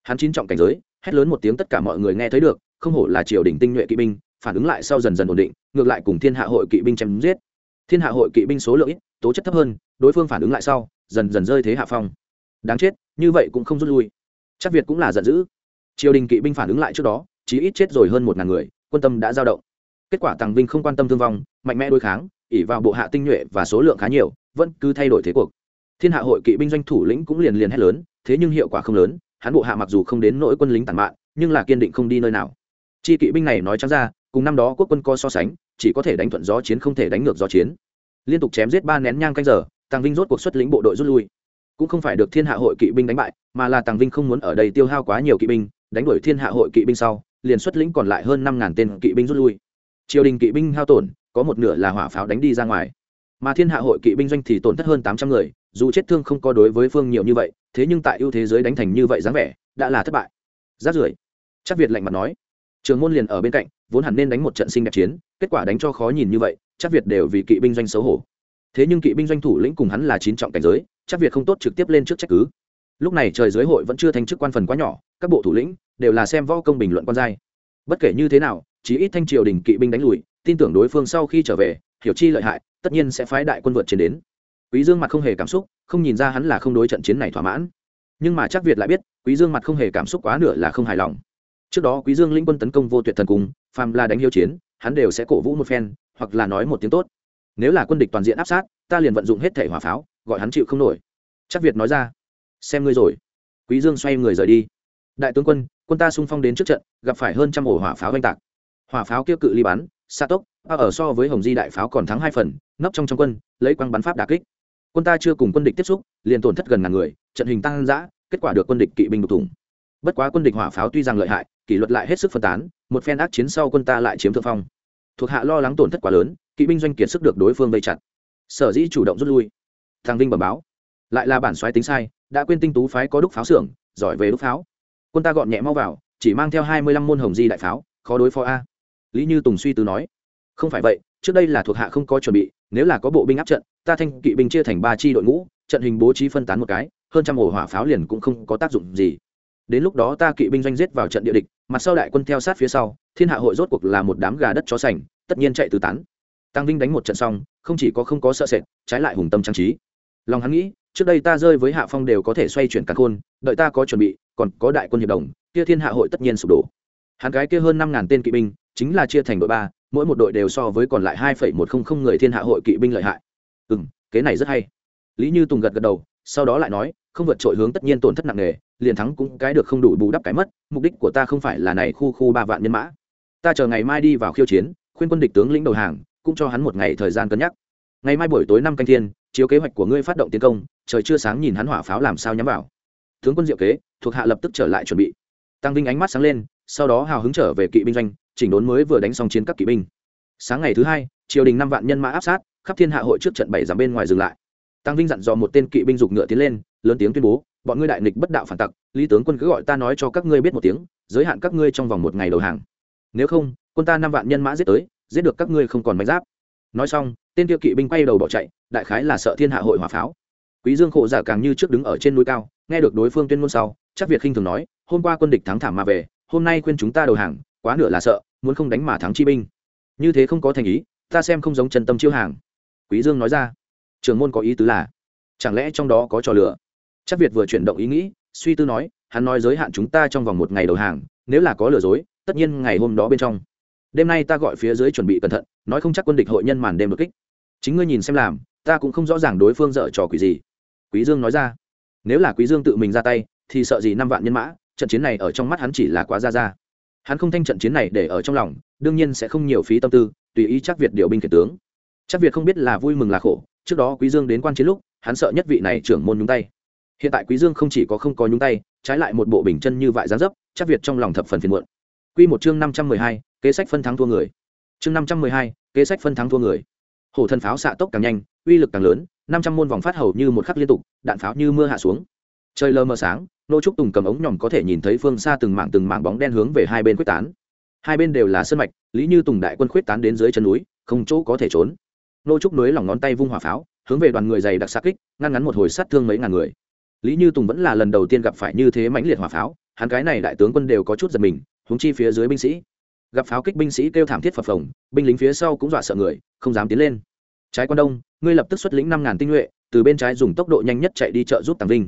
Hắn chín trọng cảnh giới, hét lớn một tiếng tất cả mọi người nghe thấy được, không hổ là triều đình tinh nhuệ kỵ binh, phản ứng lại sau dần dần ổn định, ngược lại cùng thiên hạ hội kỵ binh chém giết thiên hạ hội kỵ binh số lượng ít, tố chất thấp hơn, đối phương phản ứng lại sau, dần dần rơi thế hạ phong. Đáng chết, như vậy cũng không rút lui. Chắc việt cũng là giận dữ. Triều đình kỵ binh phản ứng lại trước đó, chí ít chết rồi hơn một ngàn người, quân tâm đã giao động. Kết quả tàng vinh không quan tâm thương vong, mạnh mẽ đối kháng ỉ vào bộ hạ tinh nhuệ và số lượng khá nhiều, vẫn cứ thay đổi thế cuộc. Thiên hạ hội kỵ binh doanh thủ lĩnh cũng liền liền hét lớn, thế nhưng hiệu quả không lớn, hắn bộ hạ mặc dù không đến nỗi quân lính tàn mạn, nhưng là kiên định không đi nơi nào. Chi kỵ binh này nói trắng ra cùng năm đó quốc quân co so sánh, chỉ có thể đánh thuận gió chiến không thể đánh ngược gió chiến. Liên tục chém giết ba nén nhang canh giờ, tàng vinh rốt cuộc xuất lĩnh bộ đội rút lui. Cũng không phải được thiên hạ hội kỵ binh đánh bại, mà là tàng vinh không muốn ở đây tiêu hao quá nhiều kỵ binh, đánh đuổi thiên hạ hội kỵ binh sau, liền xuất lĩnh còn lại hơn năm ngàn tên kỵ binh rút lui. Triều đình kỵ binh hao tổn, có một nửa là hỏa pháo đánh đi ra ngoài. Mà thiên hạ hội kỵ binh doanh thì tổn thất hơn tám trăm người, dù chết thương không có đối với phương nhiều như vậy, thế nhưng tại ưu thế giới đánh thành như vậy dáng vẻ, đã là thất bại. Rát rưởi. Chắc việt lạnh mặt nói. Trường môn liền ở bên cạnh vốn hẳn nên đánh một trận sinh đẹp chiến, kết quả đánh cho khó nhìn như vậy, chắc việt đều vì kỵ binh doanh xấu hổ. Thế nhưng kỵ binh doanh thủ lĩnh cùng hắn là chín trọng cảnh giới, chắc việt không tốt trực tiếp lên trước trách cứ. Lúc này trời giới hội vẫn chưa thành chức quan phần quá nhỏ, các bộ thủ lĩnh đều là xem võ công bình luận quan giai. Bất kể như thế nào chỉ ít thanh triều đình kỵ binh đánh lùi, tin tưởng đối phương sau khi trở về, hiểu chi lợi hại, tất nhiên sẽ phái đại quân vượt chiến đến. Quý dương mặt không hề cảm xúc, không nhìn ra hắn là không đối trận chiến này thỏa mãn. Nhưng mà chắc việt lại biết, quý dương mặt không hề cảm xúc quá nửa là không hài lòng trước đó quý dương lĩnh quân tấn công vô tuyệt thần cung, phàm là đánh hiếu chiến, hắn đều sẽ cổ vũ một phen, hoặc là nói một tiếng tốt. Nếu là quân địch toàn diện áp sát, ta liền vận dụng hết thể hỏa pháo, gọi hắn chịu không nổi. Chắc việt nói ra, xem ngươi rồi. Quý dương xoay người rời đi. Đại tướng quân quân ta xung phong đến trước trận, gặp phải hơn trăm ổ hỏa pháo oanh tạc. Hỏa pháo kia cự ly bắn, xa tốc ở so với hồng di đại pháo còn thắng hai phần, nấp trong trong quân, lấy quăng bắn pháp đà kích. Quân ta chưa cùng quân địch tiếp xúc, liền tổn thất gần ngàn người, trận hình tăng giã kết quả được quân địch kỵ binh đục thủng. Bất quá quân địch hỏa pháo tuy rằng lợi hại kỷ luật lại hết sức phân tán, một phen ác chiến sau quân ta lại chiếm thượng phong. Thuộc hạ lo lắng tổn thất quá lớn, kỵ binh doanh kiệt sức được đối phương vây chặt. Sở dĩ chủ động rút lui. Thằng vinh bẩm báo. Lại là bản soái tính sai, đã quên tinh tú phái có đúc pháo xưởng, giỏi về đúc pháo. Quân ta gọn nhẹ mau vào, chỉ mang theo hai mươi lăm môn hồng di đại pháo, khó đối phó a. Lý như tùng suy tư nói. Không phải vậy, trước đây là thuộc hạ không có chuẩn bị, nếu là có bộ binh áp trận, ta thanh kỵ binh chia thành ba chi đội ngũ, trận hình bố trí phân tán một cái, hơn trăm ổ hỏa pháo liền cũng không có tác dụng gì đến lúc đó ta kỵ binh doanh giết vào trận địa địch, mặt sau đại quân theo sát phía sau, thiên hạ hội rốt cuộc là một đám gà đất chó sành, tất nhiên chạy từ tán. Tăng vinh đánh một trận xong, không chỉ có không có sợ sệt, trái lại hùng tâm trang trí. Lòng hắn nghĩ, trước đây ta rơi với hạ phong đều có thể xoay chuyển cả khôn, đợi ta có chuẩn bị, còn có đại quân hiệp đồng, kia thiên hạ hội tất nhiên sụp đổ. Hắn cái kia hơn năm ngàn tên kỵ binh, chính là chia thành đội ba, mỗi một đội đều so với còn lại hai phẩy một không không người thiên hạ hội kỵ binh lợi hại. Ừ m kế này rất hay. Lý như tùng gật gật đầu, sau đó lại nói, không vượt trội hướng tất nhiên tổn thất nặng nề liền thắng cũng cái được không đủ bù đắp cái mất, mục đích của ta không phải là này khu khu ba vạn nhân mã. Ta chờ ngày mai đi vào khiêu chiến, khuyên quân địch tướng lĩnh đầu hàng, cũng cho hắn một ngày thời gian cân nhắc. Ngày mai buổi tối năm canh thiên, chiếu kế hoạch của ngươi phát động tiến công, trời chưa sáng nhìn hắn hỏa pháo làm sao nhắm vào. Tướng quân diệu kế, thuộc hạ lập tức trở lại chuẩn bị. Tăng vinh ánh mắt sáng lên, sau đó hào hứng trở về kỵ binh doanh, chỉnh đốn mới vừa đánh xong chiến các kỵ binh. Sáng ngày thứ hai, triều đình năm vạn nhân mã áp sát, khắp thiên hạ hội trước trận bảy dặm bên ngoài dừng lại tăng vinh dặn dò một tên kỵ binh giục ngựa tiến lên, lớn tiếng tuyên bố, bọn ngươi đại nghịch bất đạo phản tặc, lý tướng quân cứ gọi ta nói cho các ngươi biết một tiếng, giới hạn các ngươi trong vòng một ngày đầu hàng. Nếu không, quân ta năm vạn nhân mã giết tới, giết được các ngươi không còn manh giáp. Nói xong, tên kia kỵ binh quay đầu bỏ chạy, đại khái là sợ thiên hạ hội hỏa pháo. Quý dương khổ giả càng như trước đứng ở trên núi cao, nghe được đối phương tuyên ngôn sau, chắc việt khinh thường nói, hôm qua quân địch thắng thảm mà về, hôm nay khuyên chúng ta đầu hàng, quá nửa là sợ, muốn không đánh mà thắng chi binh. Như thế không có thành ý, ta xem không giống chân tâm chiêu hàng. Quý dương nói ra trường môn có ý tứ là, chẳng lẽ trong đó có trò lửa chắc việt vừa chuyển động ý nghĩ, suy tư nói, hắn nói giới hạn chúng ta trong vòng một ngày đầu hàng, nếu là có lừa dối, tất nhiên ngày hôm đó bên trong. Đêm nay ta gọi phía dưới chuẩn bị cẩn thận, nói không chắc quân địch hội nhân màn đêm đột kích. Chính ngươi nhìn xem làm, ta cũng không rõ ràng đối phương dở trò quỷ gì. Quý dương nói ra, nếu là quý dương tự mình ra tay, thì sợ gì năm vạn nhân mã, trận chiến này ở trong mắt hắn chỉ là quá ra ra. Hắn không thanh trận chiến này để ở trong lòng, đương nhiên sẽ không nhiều phí tâm tư, tùy ý chắc việt điều binh khiển tướng. Chắc việt không biết là vui mừng là khổ trước đó quý dương đến quan chiến lúc hắn sợ nhất vị này trưởng môn nhúng tay. Hiện tại quý dương không chỉ có không có nhúng tay trái lại một bộ bình chân như vại gián dấp chắc việt trong lòng thập phần phiền muộn. Quy một chương năm trăm mười hai, kế sách phân thắng thua người. Chương năm trăm mười hai, kế sách phân thắng thua người. Hổ thần pháo xạ tốc càng nhanh uy lực càng lớn năm trăm môn vòng phát hầu như một khắc liên tục đạn pháo như mưa hạ xuống. Trời lơ mờ sáng nô trúc tùng cầm ống nhòm có thể nhìn thấy phương xa từng mảng từng mảng bóng đen hướng về hai bên quyết tán. Hai bên đều là sân mạch lý như tùng đại quân quyết tán đến dưới chân núi không chỗ có thể trốn nô trúc núi lỏng ngón tay vung hỏa pháo, hướng về đoàn người dày đặc xa kích, ngăn ngắn một hồi sát thương mấy ngàn người. Lý như tùng vẫn là lần đầu tiên gặp phải như thế mãnh liệt hỏa pháo, hắn cái này đại tướng quân đều có chút giật mình húng chi phía dưới binh sĩ. Gặp pháo kích binh sĩ kêu thảm thiết phập phồng, binh lính phía sau cũng dọa sợ người, không dám tiến lên. Trái quan đông, ngươi lập tức xuất lĩnh năm ngàn tinh nhuệ, từ bên trái dùng tốc độ nhanh nhất chạy đi chợ giúp tàng vinh.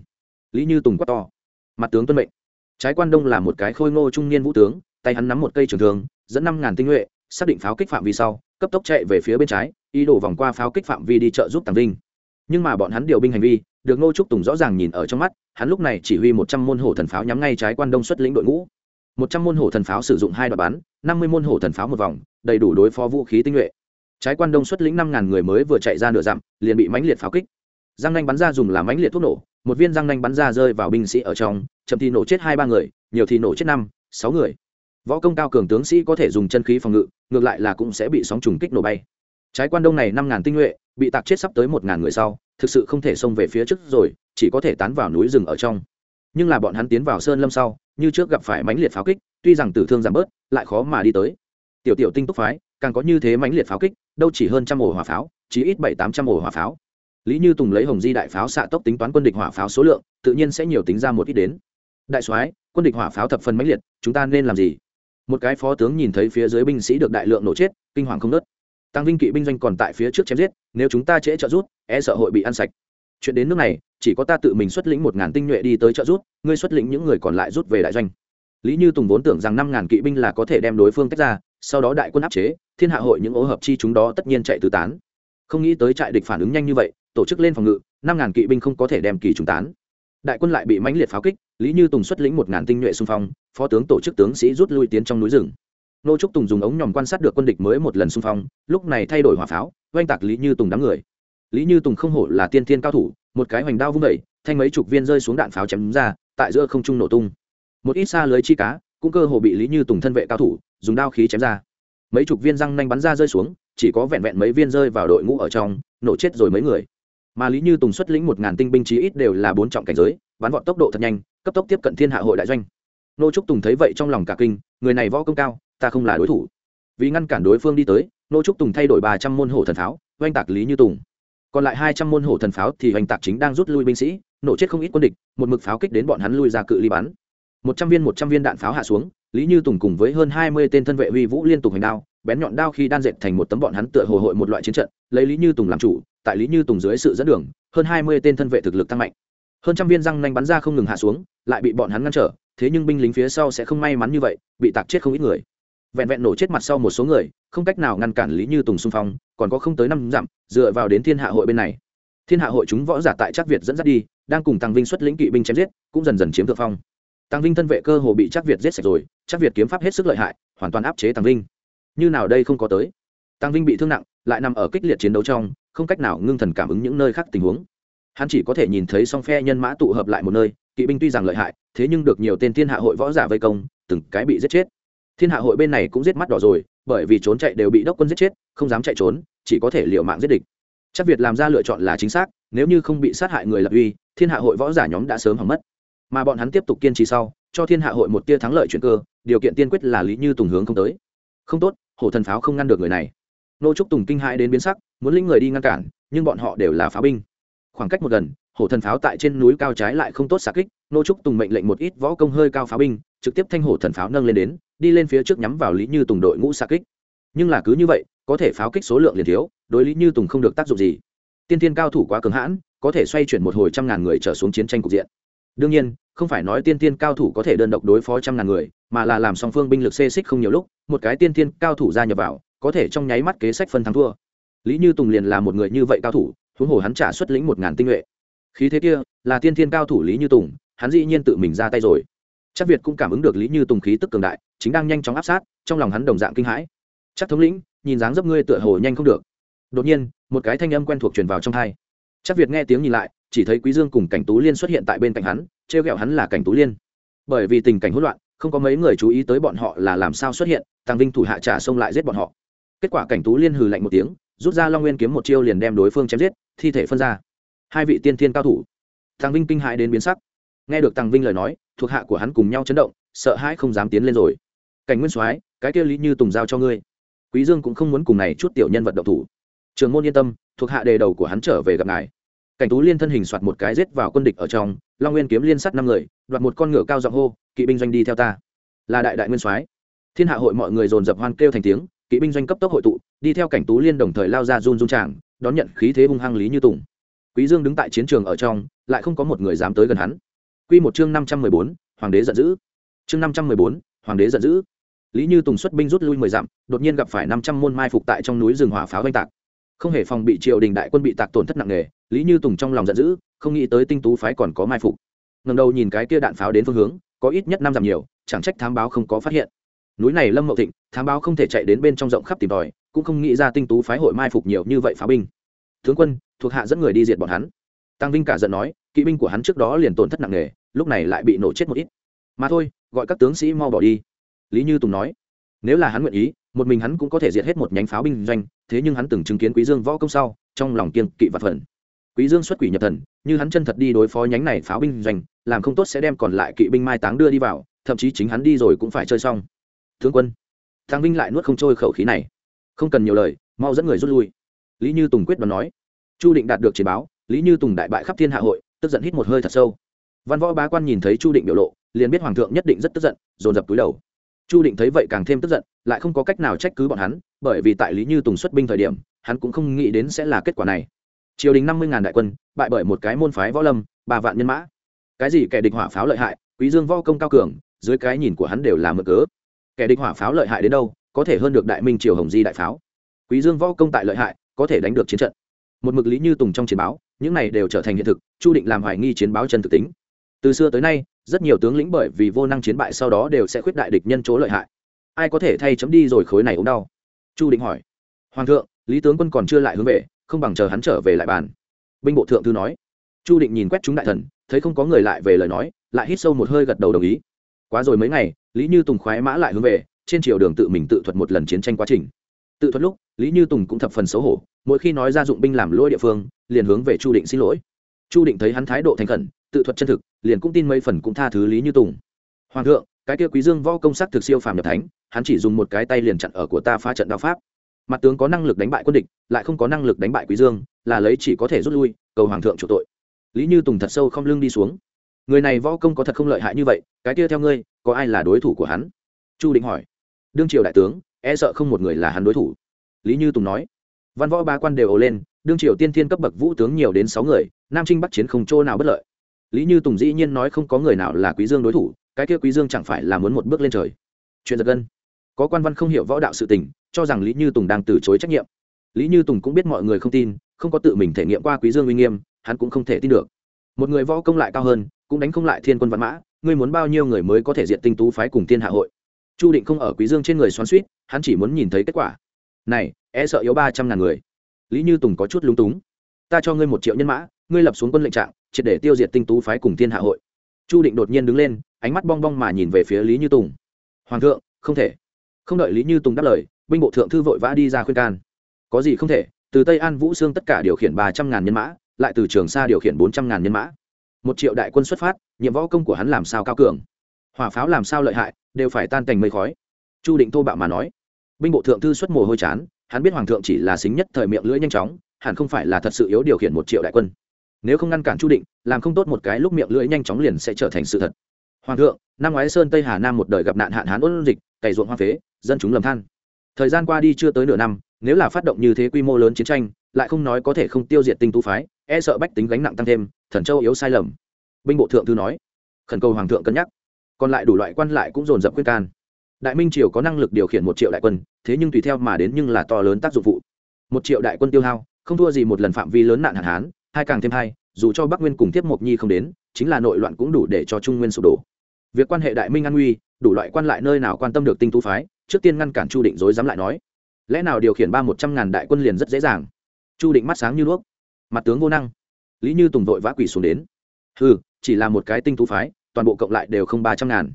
Lý như tùng quát to. Mặt tướng tuân mệnh. Trái quan đông là một cái khôi ngô trung niên vũ tướng, tay hắn nắm một cây trường thường dẫn năm ngàn tinh nhuệ, xác định pháo kích phạm vi sau cấp tốc chạy về phía bên trái, ý đồ vòng qua pháo kích phạm vi đi chợ giúp tàng vinh. Nhưng mà bọn hắn điều binh hành vi, được ngô trúc tùng rõ ràng nhìn ở trong mắt, hắn lúc này chỉ huy một trăm môn hổ thần pháo nhắm ngay trái quan đông xuất lĩnh đội ngũ. Một trăm môn hổ thần pháo sử dụng hai đoạn bắn, năm mươi môn hổ thần pháo một vòng, đầy đủ đối phó vũ khí tinh nhuệ. Trái quan đông xuất lĩnh năm ngàn người mới vừa chạy ra nửa dặm, liền bị mãnh liệt pháo kích. Răng nanh bắn ra dùng làm mãnh liệt thuốc nổ, một viên răng nanh bắn ra rơi vào binh sĩ ở trong, chậm thì nổ chết hai ba người, nhiều thì nổ chết năm, sáu người võ công cao cường tướng sĩ có thể dùng chân khí phòng ngự, ngược lại là cũng sẽ bị sóng trùng kích nổ bay. Trái quan đông này năm ngàn tinh nhuệ, bị tạc chết sắp tới một ngàn người sau, thực sự không thể xông về phía trước rồi, chỉ có thể tán vào núi rừng ở trong. Nhưng là bọn hắn tiến vào sơn lâm sau, như trước gặp phải mãnh liệt pháo kích, tuy rằng tử thương giảm bớt, lại khó mà đi tới. Tiểu tiểu tinh túc phái, càng có như thế mãnh liệt pháo kích, đâu chỉ hơn trăm ổ hỏa pháo chỉ ít bảy tám trăm ổ hỏa pháo. Lý như tùng lấy hồng di đại pháo xạ tốc tính toán quân địch hỏa pháo số lượng, tự nhiên sẽ nhiều tính ra một ít đến. Đại soái, quân địch hỏa pháo thập phần mãnh liệt, chúng ta nên làm gì? Một cái phó tướng nhìn thấy phía dưới binh sĩ được đại lượng nổ chết, kinh hoàng không nớt. Tăng vinh kỵ binh doanh còn tại phía trước chém giết, nếu chúng ta trễ trợ rút e sợ hội bị ăn sạch. Chuyện đến nước này, chỉ có ta tự mình xuất lĩnh một ngàn tinh nhuệ đi tới trợ rút ngươi xuất lĩnh những người còn lại rút về đại doanh. Lý như tùng vốn tưởng rằng năm ngàn kỵ binh là có thể đem đối phương tách ra, sau đó đại quân áp chế, thiên hạ hội những ố hợp chi chúng đó tất nhiên chạy tứ tán. Không nghĩ tới trại địch phản ứng nhanh như vậy, tổ chức lên phòng ngự, năm ngàn kỵ binh không có thể đem kỳ trùng tán. Đại quân lại bị mãnh liệt pháo kích lý như tùng xuất lĩnh một ngàn tinh nhuệ xung phong, phó tướng tổ chức tướng sĩ rút lui tiến trong núi rừng. Nô trúc tùng dùng ống nhòm quan sát được quân địch mới một lần xung phong, lúc này thay đổi hỏa pháo, oanh tạc lý như tùng đám người. Lý như tùng không hổ là tiên thiên cao thủ, một cái hoành đao vung vẩy thanh mấy chục viên rơi xuống đạn pháo chém ra, tại giữa không trung nổ tung. Một ít xa lưới chi cá, cũng cơ hồ bị lý như tùng thân vệ cao thủ, dùng đao khí chém ra. Mấy chục viên răng nanh bắn ra rơi xuống, chỉ có vẹn vẹn mấy viên rơi vào đội ngũ ở trong, nổ chết rồi mấy người. Mà lý như tùng xuất lĩnh một ngàn tinh binh chí ít đều là bốn trọng cảnh giới, bắn vọt tốc độ thật nhanh cấp tốc tiếp cận thiên hạ hội đại doanh. Nô trúc tùng thấy vậy trong lòng cả kinh, người này võ công cao, ta không là đối thủ. Vì ngăn cản đối phương đi tới, nô trúc tùng thay đổi ba trăm môn hổ thần pháo, oanh tạc lý như tùng. Còn lại hai trăm môn hổ thần pháo thì oanh tạc chính đang rút lui binh sĩ, nổ chết không ít quân địch, một mực pháo kích đến bọn hắn lui ra cự ly bắn. Một trăm viên một trăm viên đạn pháo hạ xuống, lý như tùng cùng với hơn hai mươi tên thân vệ huy vũ liên tục hành đao, bén nhọn đao khi đan dệt thành một tấm bọn hắn tựa hồ hội một loại chiến trận, lấy lý như tùng làm chủ, tại lý như tùng dưới sự dẫn đường, hơn hai mươi tên thân vệ thực lực tăng mạnh hơn trăm viên răng nanh bắn ra không ngừng hạ xuống, lại bị bọn hắn ngăn trở, thế nhưng binh lính phía sau sẽ không may mắn như vậy, bị tạc chết không ít người. Vẹn vẹn nổ chết mặt sau một số người, không cách nào ngăn cản lý như tùng xung phong, còn có không tới năm dặm, dựa vào đến thiên hạ hội bên này. Thiên hạ hội chúng võ giả tại chắc việt dẫn dắt đi, đang cùng tăng vinh xuất lĩnh kỵ binh chém giết, cũng dần dần chiếm thượng phong. Tăng vinh thân vệ cơ hồ bị chắc việt giết sạch rồi chắc việt kiếm pháp hết sức lợi hại, hoàn toàn áp chế tăng vinh. Như nào đây không có tới. Tăng vinh bị thương nặng, lại nằm ở kích liệt chiến đấu trong, không cách nào ngưng thần cảm ứng những nơi khác tình huống hắn chỉ có thể nhìn thấy song phe nhân mã tụ hợp lại một nơi, kỵ binh tuy rằng lợi hại, thế nhưng được nhiều tên thiên hạ hội võ giả vây công, từng cái bị giết chết. Thiên hạ hội bên này cũng giết mắt đỏ rồi, bởi vì trốn chạy đều bị đốc quân giết chết, không dám chạy trốn, chỉ có thể liều mạng giết địch. Chắc việt làm ra lựa chọn là chính xác, nếu như không bị sát hại người lập uy, thiên hạ hội võ giả nhóm đã sớm hỏng mất. Mà bọn hắn tiếp tục kiên trì sau, cho thiên hạ hội một tia thắng lợi chuyển cơ, điều kiện tiên quyết là lý như tùng hướng không tới. Không tốt hổ thần pháo không ngăn được người này. Nô trúc tùng kinh hãi đến biến sắc, muốn lĩnh người đi ngăn cản, nhưng bọn họ đều là pháo binh khoảng cách một gần, hổ thần pháo tại trên núi cao trái lại không tốt xạ kích, nô trúc tùng mệnh lệnh một ít võ công hơi cao pháo binh, trực tiếp thanh hổ thần pháo nâng lên đến, đi lên phía trước nhắm vào lý như tùng đội ngũ xạ kích. Nhưng là cứ như vậy, có thể pháo kích số lượng liền thiếu, đối lý như tùng không được tác dụng gì. Tiên tiên cao thủ quá cứng hãn, có thể xoay chuyển một hồi trăm ngàn người trở xuống chiến tranh cục diện. Đương nhiên, không phải nói tiên tiên cao thủ có thể đơn độc đối phó trăm ngàn người, mà là làm song phương binh lực xê xích không nhiều lúc, một cái tiên tiên cao thủ ra nhập vào, có thể trong nháy mắt kế sách phân thắng thua. Lý như tùng liền là một người như vậy cao thủ huống hồ hắn trả xuất lĩnh một ngàn tinh nhuệ. Khí thế kia, là tiên thiên cao thủ lý như tùng, hắn dĩ nhiên tự mình ra tay rồi. Chắc việt cũng cảm ứng được lý như tùng khí tức cường đại, chính đang nhanh chóng áp sát, trong lòng hắn đồng dạng kinh hãi. Chắc thống lĩnh, nhìn dáng dấp ngươi tựa hồ nhanh không được. Đột nhiên, một cái thanh âm quen thuộc truyền vào trong thai chắc việt nghe tiếng nhìn lại, chỉ thấy quý dương cùng cảnh tú liên xuất hiện tại bên cạnh hắn, trêu ghẹo hắn là cảnh tú liên. Bởi vì tình cảnh hỗn loạn, không có mấy người chú ý tới bọn họ là làm sao xuất hiện tăng vinh thủ hạ trả xông lại giết bọn họ. Kết quả cảnh tú liên hừ lạnh một tiếng rút ra long nguyên kiếm một chiêu liền đem đối phương chém giết, thi thể phân ra. Hai vị tiên thiên cao thủ. Thằng vinh kinh hãi đến biến sắc. Nghe được thằng vinh lời nói, thuộc hạ của hắn cùng nhau chấn động, sợ hãi không dám tiến lên rồi. Cảnh nguyên soái, cái kia lý như tùng giao cho ngươi. Quý dương cũng không muốn cùng này chút tiểu nhân vật động thủ. Trường môn yên tâm, thuộc hạ đề đầu của hắn trở về gặp ngài. Cảnh tú liên thân hình soạt một cái giết vào quân địch ở trong, long nguyên kiếm liên sắt năm người, đoạt một con ngựa cao giọng hô, kỵ binh doanh đi theo ta. Là đại đại nguyên soái. Thiên hạ hội mọi người dồn dập hoan kêu thành tiếng kỵ binh doanh cấp tốc hội tụ, đi theo cảnh tú liên đồng thời lao ra run run tràng, đón nhận khí thế hung hăng lý như tùng. Quý dương đứng tại chiến trường ở trong, lại không có một người dám tới gần hắn. Quy một chương năm trăm mười bốn, hoàng đế giận dữ. Chương năm trăm mười bốn, hoàng đế giận dữ. Lý như tùng xuất binh rút lui mười dặm, đột nhiên gặp phải năm trăm môn mai phục tại trong núi rừng hỏa pháo oanh tạc. Không hề phòng bị triều đình đại quân bị tạc tổn thất nặng nề, lý như tùng trong lòng giận dữ, không nghĩ tới tinh tú phái còn có mai phục. Ngầm đầu nhìn cái kia đạn pháo đến phương hướng, có ít nhất năm dặm nhiều, chẳng trách thám báo không có phát hiện. Núi này lâm mậu thịnh thám báo không thể chạy đến bên trong rộng khắp tìm tòi, cũng không nghĩ ra tinh tú phái hội mai phục nhiều như vậy pháo binh. Tướng quân, thuộc hạ dẫn người đi diệt bọn hắn. Tăng vinh cả giận nói, kỵ binh của hắn trước đó liền tổn thất nặng nề, lúc này lại bị nổ chết một ít. Mà thôi, gọi các tướng sĩ mau bỏ đi. Lý như tùng nói, nếu là hắn nguyện ý, một mình hắn cũng có thể diệt hết một nhánh pháo binh doanh, thế nhưng hắn từng chứng kiến quý dương võ công sau, trong lòng kiên kỵ vật phần. Quý dương xuất quỷ nhập thần, như hắn chân thật đi đối phó nhánh này pháo binh doanh, làm không tốt sẽ đem còn lại kỵ binh mai táng đưa đi vào, thậm chí chính hắn đi rồi cũng phải chơi xong. Tướng quân thang vinh lại nuốt không trôi khẩu khí này. Không cần nhiều lời, mau dẫn người rút lui. Lý như tùng quyết đoán nói. Chu định đạt được chiến báo, lý như tùng đại bại khắp thiên hạ hội, tức giận hít một hơi thật sâu. Văn võ bá quan nhìn thấy chu định biểu lộ, liền biết hoàng thượng nhất định rất tức giận, dồn dập túi đầu. Chu định thấy vậy càng thêm tức giận, lại không có cách nào trách cứ bọn hắn, bởi vì tại lý như tùng xuất binh thời điểm, hắn cũng không nghĩ đến sẽ là kết quả này. Triều đình năm mươi ngàn đại quân, bại bởi một cái môn phái võ lâm, ba vạn nhân mã. Cái gì kẻ địch hỏa pháo lợi hại, quý dương võ công cao cường, dưới cái nhìn của hắn đều là mở cớ kẻ địch hỏa pháo lợi hại đến đâu, có thể hơn được đại minh triều hồng di đại pháo. Quý dương võ công tại lợi hại, có thể đánh được chiến trận. Một mực lý như tùng trong chiến báo, những này đều trở thành hiện thực, chu định làm hoài nghi chiến báo chân thực tính. Từ xưa tới nay, rất nhiều tướng lĩnh bởi vì vô năng chiến bại sau đó đều sẽ khuyết đại địch nhân chỗ lợi hại. Ai có thể thay chấm đi rồi khối này ốm đau. Chu định hỏi. Hoàng thượng, lý tướng quân còn chưa lại hướng về, không bằng chờ hắn trở về lại bàn. Binh bộ thượng thư nói. Chu định nhìn quét chúng đại thần, thấy không có người lại về lời nói, lại hít sâu một hơi gật đầu đồng ý. Quá rồi mấy ngày lý như tùng khoái mã lại hướng về, trên chiều đường tự mình tự thuật một lần chiến tranh quá trình. Tự thuật lúc, lý như tùng cũng thập phần xấu hổ, mỗi khi nói ra dụng binh làm lỗi địa phương, liền hướng về chu định xin lỗi. Chu định thấy hắn thái độ thành khẩn, tự thuật chân thực, liền cũng tin mấy phần cũng tha thứ lý như tùng. Hoàng thượng, cái kia quý dương võ công sắc thực siêu phàm nhập thánh, hắn chỉ dùng một cái tay liền chặn ở của ta phá trận đạo pháp. Mặt tướng có năng lực đánh bại quân địch, lại không có năng lực đánh bại quý dương, là lấy chỉ có thể rút lui, cầu hoàng thượng chủ tội. Lý như tùng thật sâu không lưng đi xuống người này võ công có thật không lợi hại như vậy, cái kia theo ngươi, có ai là đối thủ của hắn? Chu định hỏi. Đương triều đại tướng e sợ không một người là hắn đối thủ. Lý như tùng nói. Văn võ ba quan đều ồ lên, đương triều tiên thiên cấp bậc vũ tướng nhiều đến sáu người, nam trinh bắc chiến không chỗ nào bất lợi. Lý như tùng dĩ nhiên nói không có người nào là quý dương đối thủ, cái kia quý dương chẳng phải là muốn một bước lên trời. Chuyện giật gân. Có quan văn không hiểu võ đạo sự tình, cho rằng lý như tùng đang từ chối trách nhiệm. Lý như tùng cũng biết mọi người không tin, không có tự mình thể nghiệm qua quý dương uy nghiêm, hắn cũng không thể tin được. Một người võ công lại cao hơn cũng đánh không lại thiên quân văn mã, ngươi muốn bao nhiêu người mới có thể diện tinh tú phái cùng thiên hạ hội? Chu định không ở quý dương trên người xoắn suýt hắn chỉ muốn nhìn thấy kết quả. Này e sợ yếu ba trăm ngàn người. Lý như tùng có chút lúng túng. Ta cho ngươi một triệu nhân mã, ngươi lập xuống quân lệnh trạng, triệt để tiêu diệt tinh tú phái cùng thiên hạ hội. Chu định đột nhiên đứng lên, ánh mắt bong bong mà nhìn về phía lý như tùng. Hoàng thượng, không thể. Không đợi lý như tùng đáp lời, binh bộ thượng thư vội vã đi ra khuyên can. Có gì không thể, từ tây an vũ sương tất cả điều khiển ba trăm ngàn nhân mã, lại từ trường sa điều khiển bốn trăm ngàn nhân mã một triệu đại quân xuất phát, nhiệm võ công của hắn làm sao cao cường? Hỏa pháo làm sao lợi hại, đều phải tan cành mây khói. Chu định thô bạo mà nói. Binh bộ thượng thư xuất mồ hôi chán, hắn biết hoàng thượng chỉ là xính nhất thời miệng lưỡi nhanh chóng, hẳn không phải là thật sự yếu điều khiển một triệu đại quân. Nếu không ngăn cản chu định, làm không tốt một cái lúc miệng lưỡi nhanh chóng liền sẽ trở thành sự thật. Hoàng thượng, năm ngoái sơn tây hà nam một đời gặp nạn hạn hán ôn dịch, cày ruộng hoa phế, dân chúng lầm than. Thời gian qua đi chưa tới nửa năm, nếu là phát động như thế quy mô lớn chiến tranh, lại không nói có thể không tiêu diệt tinh tú phái e sợ bách tính gánh nặng tăng thêm, thần châu yếu sai lầm. Binh bộ thượng thư nói, khẩn cầu hoàng thượng cân nhắc. Còn lại đủ loại quan lại cũng dồn dập quyết can. Đại minh triều có năng lực điều khiển một triệu đại quân, thế nhưng tùy theo mà đến nhưng là to lớn tác dụng phụ. Một triệu đại quân tiêu hao, không thua gì một lần phạm vi lớn nạn hạn hán, hai càng thêm hai, dù cho bắc nguyên cùng tiếp mộc nhi không đến, chính là nội loạn cũng đủ để cho trung nguyên sụp đổ. Việc quan hệ đại minh an nguy đủ loại quan lại nơi nào quan tâm được tinh tú phái, trước tiên ngăn cản chu định dối dám lại nói. Lẽ nào điều khiển ba một trăm ngàn đại quân liền rất dễ dàng? Chu định mắt sáng như đuốc mặt tướng vô năng. Lý như tùng vội vã quỷ xuống đến. Ừ chỉ là một cái tinh tú phái, toàn bộ cộng lại đều không ba trăm ngàn.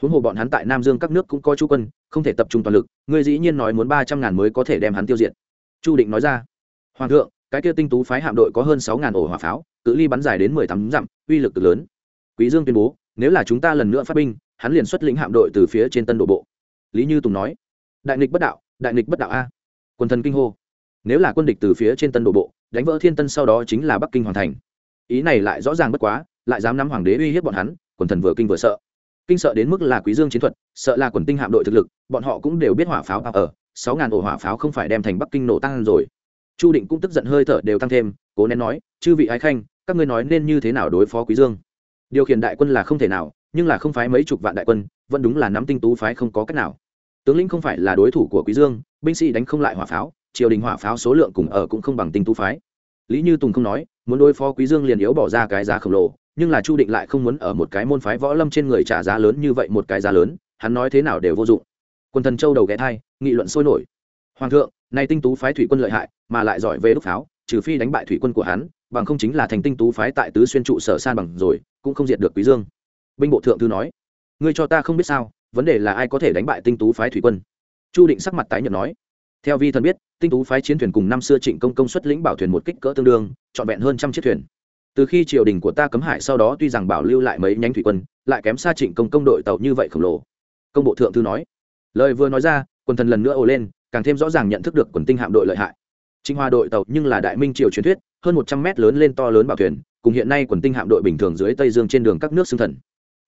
Huống hồ bọn hắn tại nam dương các nước cũng có chú quân, không thể tập trung toàn lực, ngươi dĩ nhiên nói muốn ba trăm ngàn mới có thể đem hắn tiêu diệt. Chu định nói ra. Hoàng thượng, cái kia tinh tú phái hạm đội có hơn sáu ngàn ổ hỏa pháo, cự ly bắn dài đến mười tám dặm, uy lực cực lớn. Quý dương tuyên bố, nếu là chúng ta lần nữa phát binh, hắn liền xuất lĩnh hạm đội từ phía trên tân đổ bộ. Lý như tùng nói. Đại nghịch bất đạo, đại nghịch bất đạo a. Quân thần kinh hô nếu là quân địch từ phía trên tân đổ bộ, đánh vỡ thiên tân sau đó chính là bắc kinh hoàn thành. Ý này lại rõ ràng bất quá, lại dám nắm hoàng đế uy hiếp bọn hắn, quần thần vừa kinh vừa sợ. Kinh sợ đến mức là quý dương chiến thuật, sợ là quần tinh hạm đội thực lực, bọn họ cũng đều biết hỏa pháo ở, sáu ngàn ổ hỏa pháo không phải đem thành bắc kinh nổ tăng rồi. Chu định cũng tức giận hơi thở đều tăng thêm, cố nén nói, chư vị ái khanh, các ngươi nói nên như thế nào đối phó quý dương? Điều khiển đại quân là không thể nào, nhưng là không phái mấy chục vạn đại quân, vẫn đúng là nắm tinh tú phái không có cách nào. Tướng lĩnh không phải là đối thủ của quý dương, binh sĩ đánh không lại hỏa pháo triều đình hỏa pháo số lượng cùng ở cũng không bằng tinh tú phái. Lý như tùng không nói, muốn đối phó quý dương liền yếu bỏ ra cái giá khổng lồ, nhưng là chu định lại không muốn ở một cái môn phái võ lâm trên người trả giá lớn như vậy một cái giá lớn, hắn nói thế nào đều vô dụng. Quân thần châu đầu ghé thai, nghị luận sôi nổi. Hoàng thượng nay tinh tú phái thủy quân lợi hại, mà lại giỏi về đúc pháo, trừ phi đánh bại thủy quân của hắn, bằng không chính là thành tinh tú phái tại tứ xuyên trụ sở san bằng rồi, cũng không diệt được quý dương. Binh bộ thượng thư nói, ngươi cho ta không biết sao, vấn đề là ai có thể đánh bại tinh tú phái thủy quân? Chu định sắc mặt tái nhợt nói, theo vi thần biết tinh tú phái chiến thuyền cùng năm xưa trịnh công công xuất lĩnh bảo thuyền một kích cỡ tương đương, trọn vẹn hơn trăm chiếc thuyền. Từ khi triều đình của ta cấm hải sau đó tuy rằng bảo lưu lại mấy nhánh thủy quân, lại kém xa trịnh công công đội tàu như vậy khổng lồ. Công bộ thượng thư nói. Lời vừa nói ra quần thần lần nữa ồ lên, càng thêm rõ ràng nhận thức được quần tinh hạm đội lợi hại. Trịnh hoa đội tàu nhưng là đại minh triều truyền thuyết, hơn một trăm mét lớn lên to lớn bảo thuyền, cùng hiện nay quần tinh hạm đội bình thường dưới tây dương trên đường các nước xương thần.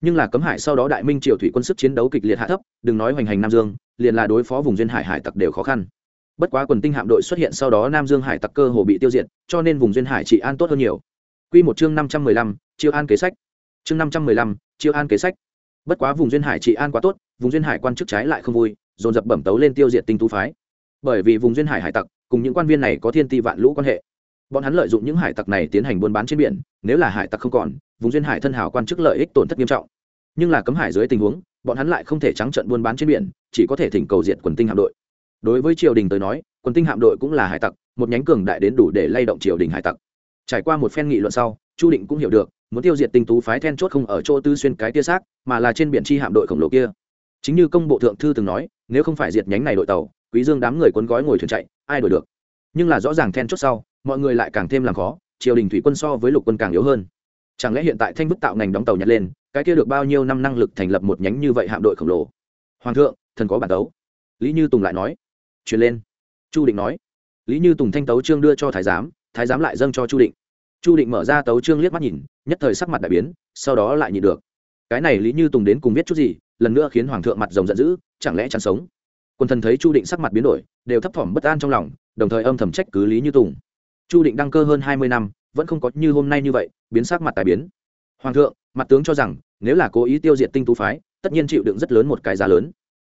Nhưng là cấm hải sau đó đại minh triều thủy quân sức chiến đấu kịch liệt hạ thấp, đừng nói hoành hành nam dương, liền là đối phó vùng duyên hải hải tặc đều khó khăn bất quá quần tinh hạm đội xuất hiện sau đó nam dương hải tặc cơ hồ bị tiêu diệt, cho nên vùng duyên hải trị an tốt hơn nhiều. Quy một chương năm trăm mười lăm, chiêu an kế sách. Chương năm trăm mười lăm, chiêu an kế sách. Bất quá vùng duyên hải trị an quá tốt, vùng duyên hải quan chức trái lại không vui, dồn dập bẩm tấu lên tiêu diệt tinh tú phái. Bởi vì vùng duyên hải hải tặc, cùng những quan viên này có thiên ti vạn lũ quan hệ. Bọn hắn lợi dụng những hải tặc này tiến hành buôn bán trên biển, nếu là hải tặc không còn, vùng duyên hải thân hảo quan chức lợi ích tổn thất nghiêm trọng. Nhưng là cấm hải dưới tình huống, bọn hắn lại không thể trắng trận buôn bán trên biển, chỉ có thể thỉnh cầu diệt quần tinh hạm đội đối với triều đình tới nói, quân tinh hạm đội cũng là hải tặc, một nhánh cường đại đến đủ để lay động triều đình hải tặc. Trải qua một phen nghị luận sau, chu định cũng hiểu được, muốn tiêu diệt tinh tú phái then chốt không ở chỗ tư xuyên cái tia xác, mà là trên biển chi hạm đội khổng lồ kia. Chính như công bộ thượng thư từng nói, nếu không phải diệt nhánh này đội tàu, quý dương đám người cuốn gói ngồi thuyền chạy, ai đổi được? Nhưng là rõ ràng then chốt sau, mọi người lại càng thêm làm khó, triều đình thủy quân so với lục quân càng yếu hơn. Chẳng lẽ hiện tại thanh bức tạo ngành đóng tàu nhặt lên, cái kia được bao nhiêu năm năng lực thành lập một nhánh như vậy hạm đội khổng lồ? Hoàng thượng, thần có bản tấu. Lý như tùng lại nói truyền lên. Chu định nói. Lý như tùng thanh tấu trương đưa cho thái giám thái giám lại dâng cho chu định. Chu định mở ra tấu trương liếc mắt nhìn, nhất thời sắc mặt đại biến, sau đó lại nhịn được. Cái này lý như tùng đến cùng biết chút gì, lần nữa khiến hoàng thượng mặt rồng giận dữ, chẳng lẽ chẳng sống? Quân thần thấy chu định sắc mặt biến đổi, đều thấp thỏm bất an trong lòng, đồng thời âm thầm trách cứ lý như tùng. Chu định đăng cơ hơn hai mươi năm, vẫn không có như hôm nay như vậy, biến sắc mặt tài biến. Hoàng thượng, mặt tướng cho rằng, nếu là cố ý tiêu diệt tinh tú phái, tất nhiên chịu đựng rất lớn một cái giá lớn.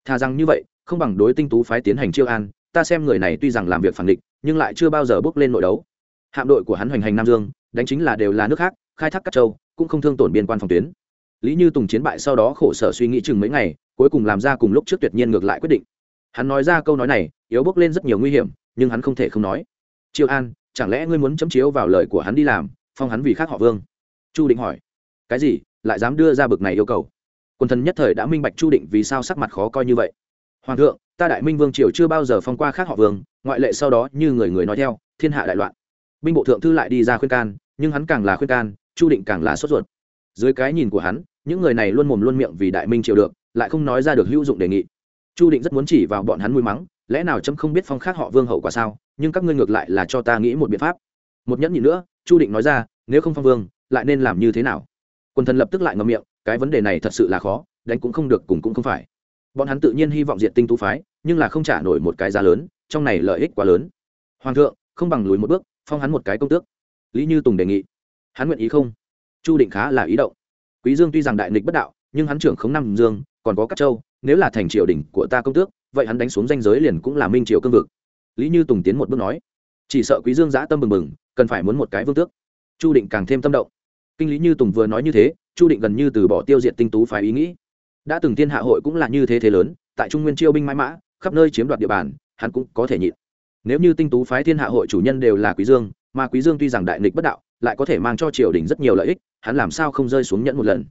Thà rằng như vậy không bằng đối tinh tú phái tiến hành chiêu an, ta xem người này tuy rằng làm việc phản định nhưng lại chưa bao giờ bước lên nội đấu. Hạm đội của hắn hoành hành nam dương, đánh chính là đều là nước khác, khai thác các châu, cũng không thương tổn biên quan phòng tuyến. Lý như tùng chiến bại sau đó khổ sở suy nghĩ chừng mấy ngày, cuối cùng làm ra cùng lúc trước tuyệt nhiên ngược lại quyết định. Hắn nói ra câu nói này, yếu bước lên rất nhiều nguy hiểm, nhưng hắn không thể không nói. Chiêu an, chẳng lẽ ngươi muốn chấm chiếu vào lời của hắn đi làm, phong hắn vì khác họ vương? Chu định hỏi. Cái gì? Lại dám đưa ra bực này yêu cầu? Quân thần nhất thời đã minh bạch chu định vì sao sắc mặt khó coi như vậy hoàng thượng, ta đại minh vương triều chưa bao giờ phong qua khác họ vương, ngoại lệ sau đó như người người nói theo, thiên hạ đại loạn. Binh bộ thượng thư lại đi ra khuyên can, nhưng hắn càng là khuyên can, chu định càng là sốt ruột. Dưới cái nhìn của hắn, những người này luôn mồm luôn miệng vì đại minh triều được, lại không nói ra được hữu dụng đề nghị. Chu định rất muốn chỉ vào bọn hắn mùi mắng, lẽ nào trâm không biết phong khác họ vương hậu quả sao, nhưng các ngươi ngược lại là cho ta nghĩ một biện pháp. Một nhẫn nhị nữa, chu định nói ra, nếu không phong vương, lại nên làm như thế nào? Quân thần lập tức lại ngậm miệng, cái vấn đề này thật sự là khó, đánh cũng không được, cùng cũng không phải bọn hắn tự nhiên hy vọng diện tinh tú phái, nhưng là không trả nổi một cái giá lớn, trong này lợi ích quá lớn. Hoàng thượng, không bằng lùi một bước, phong hắn một cái công tước. Lý như tùng đề nghị. Hắn nguyện ý không? Chu định khá là ý động. Quý dương tuy rằng đại nghịch bất đạo, nhưng hắn trưởng không năm dương, còn có các châu, nếu là thành triều đình của ta công tước, vậy hắn đánh xuống danh giới liền cũng là minh triều cương vực. Lý như tùng tiến một bước nói. Chỉ sợ quý dương giã tâm bừng bừng, cần phải muốn một cái vương tước. Chu định càng thêm tâm động. Kinh lý như tùng vừa nói như thế, chu định gần như từ bỏ tiêu diệt tinh tú phái ý nghĩ đã từng thiên hạ hội cũng là như thế thế lớn, tại trung nguyên chiêu binh mãi mã, khắp nơi chiếm đoạt địa bàn, hắn cũng có thể nhịn. Nếu như tinh tú phái thiên hạ hội chủ nhân đều là quý dương, mà quý dương tuy rằng đại nghịch bất đạo, lại có thể mang cho triều đình rất nhiều lợi ích, hắn làm sao không rơi xuống nhẫn một lần?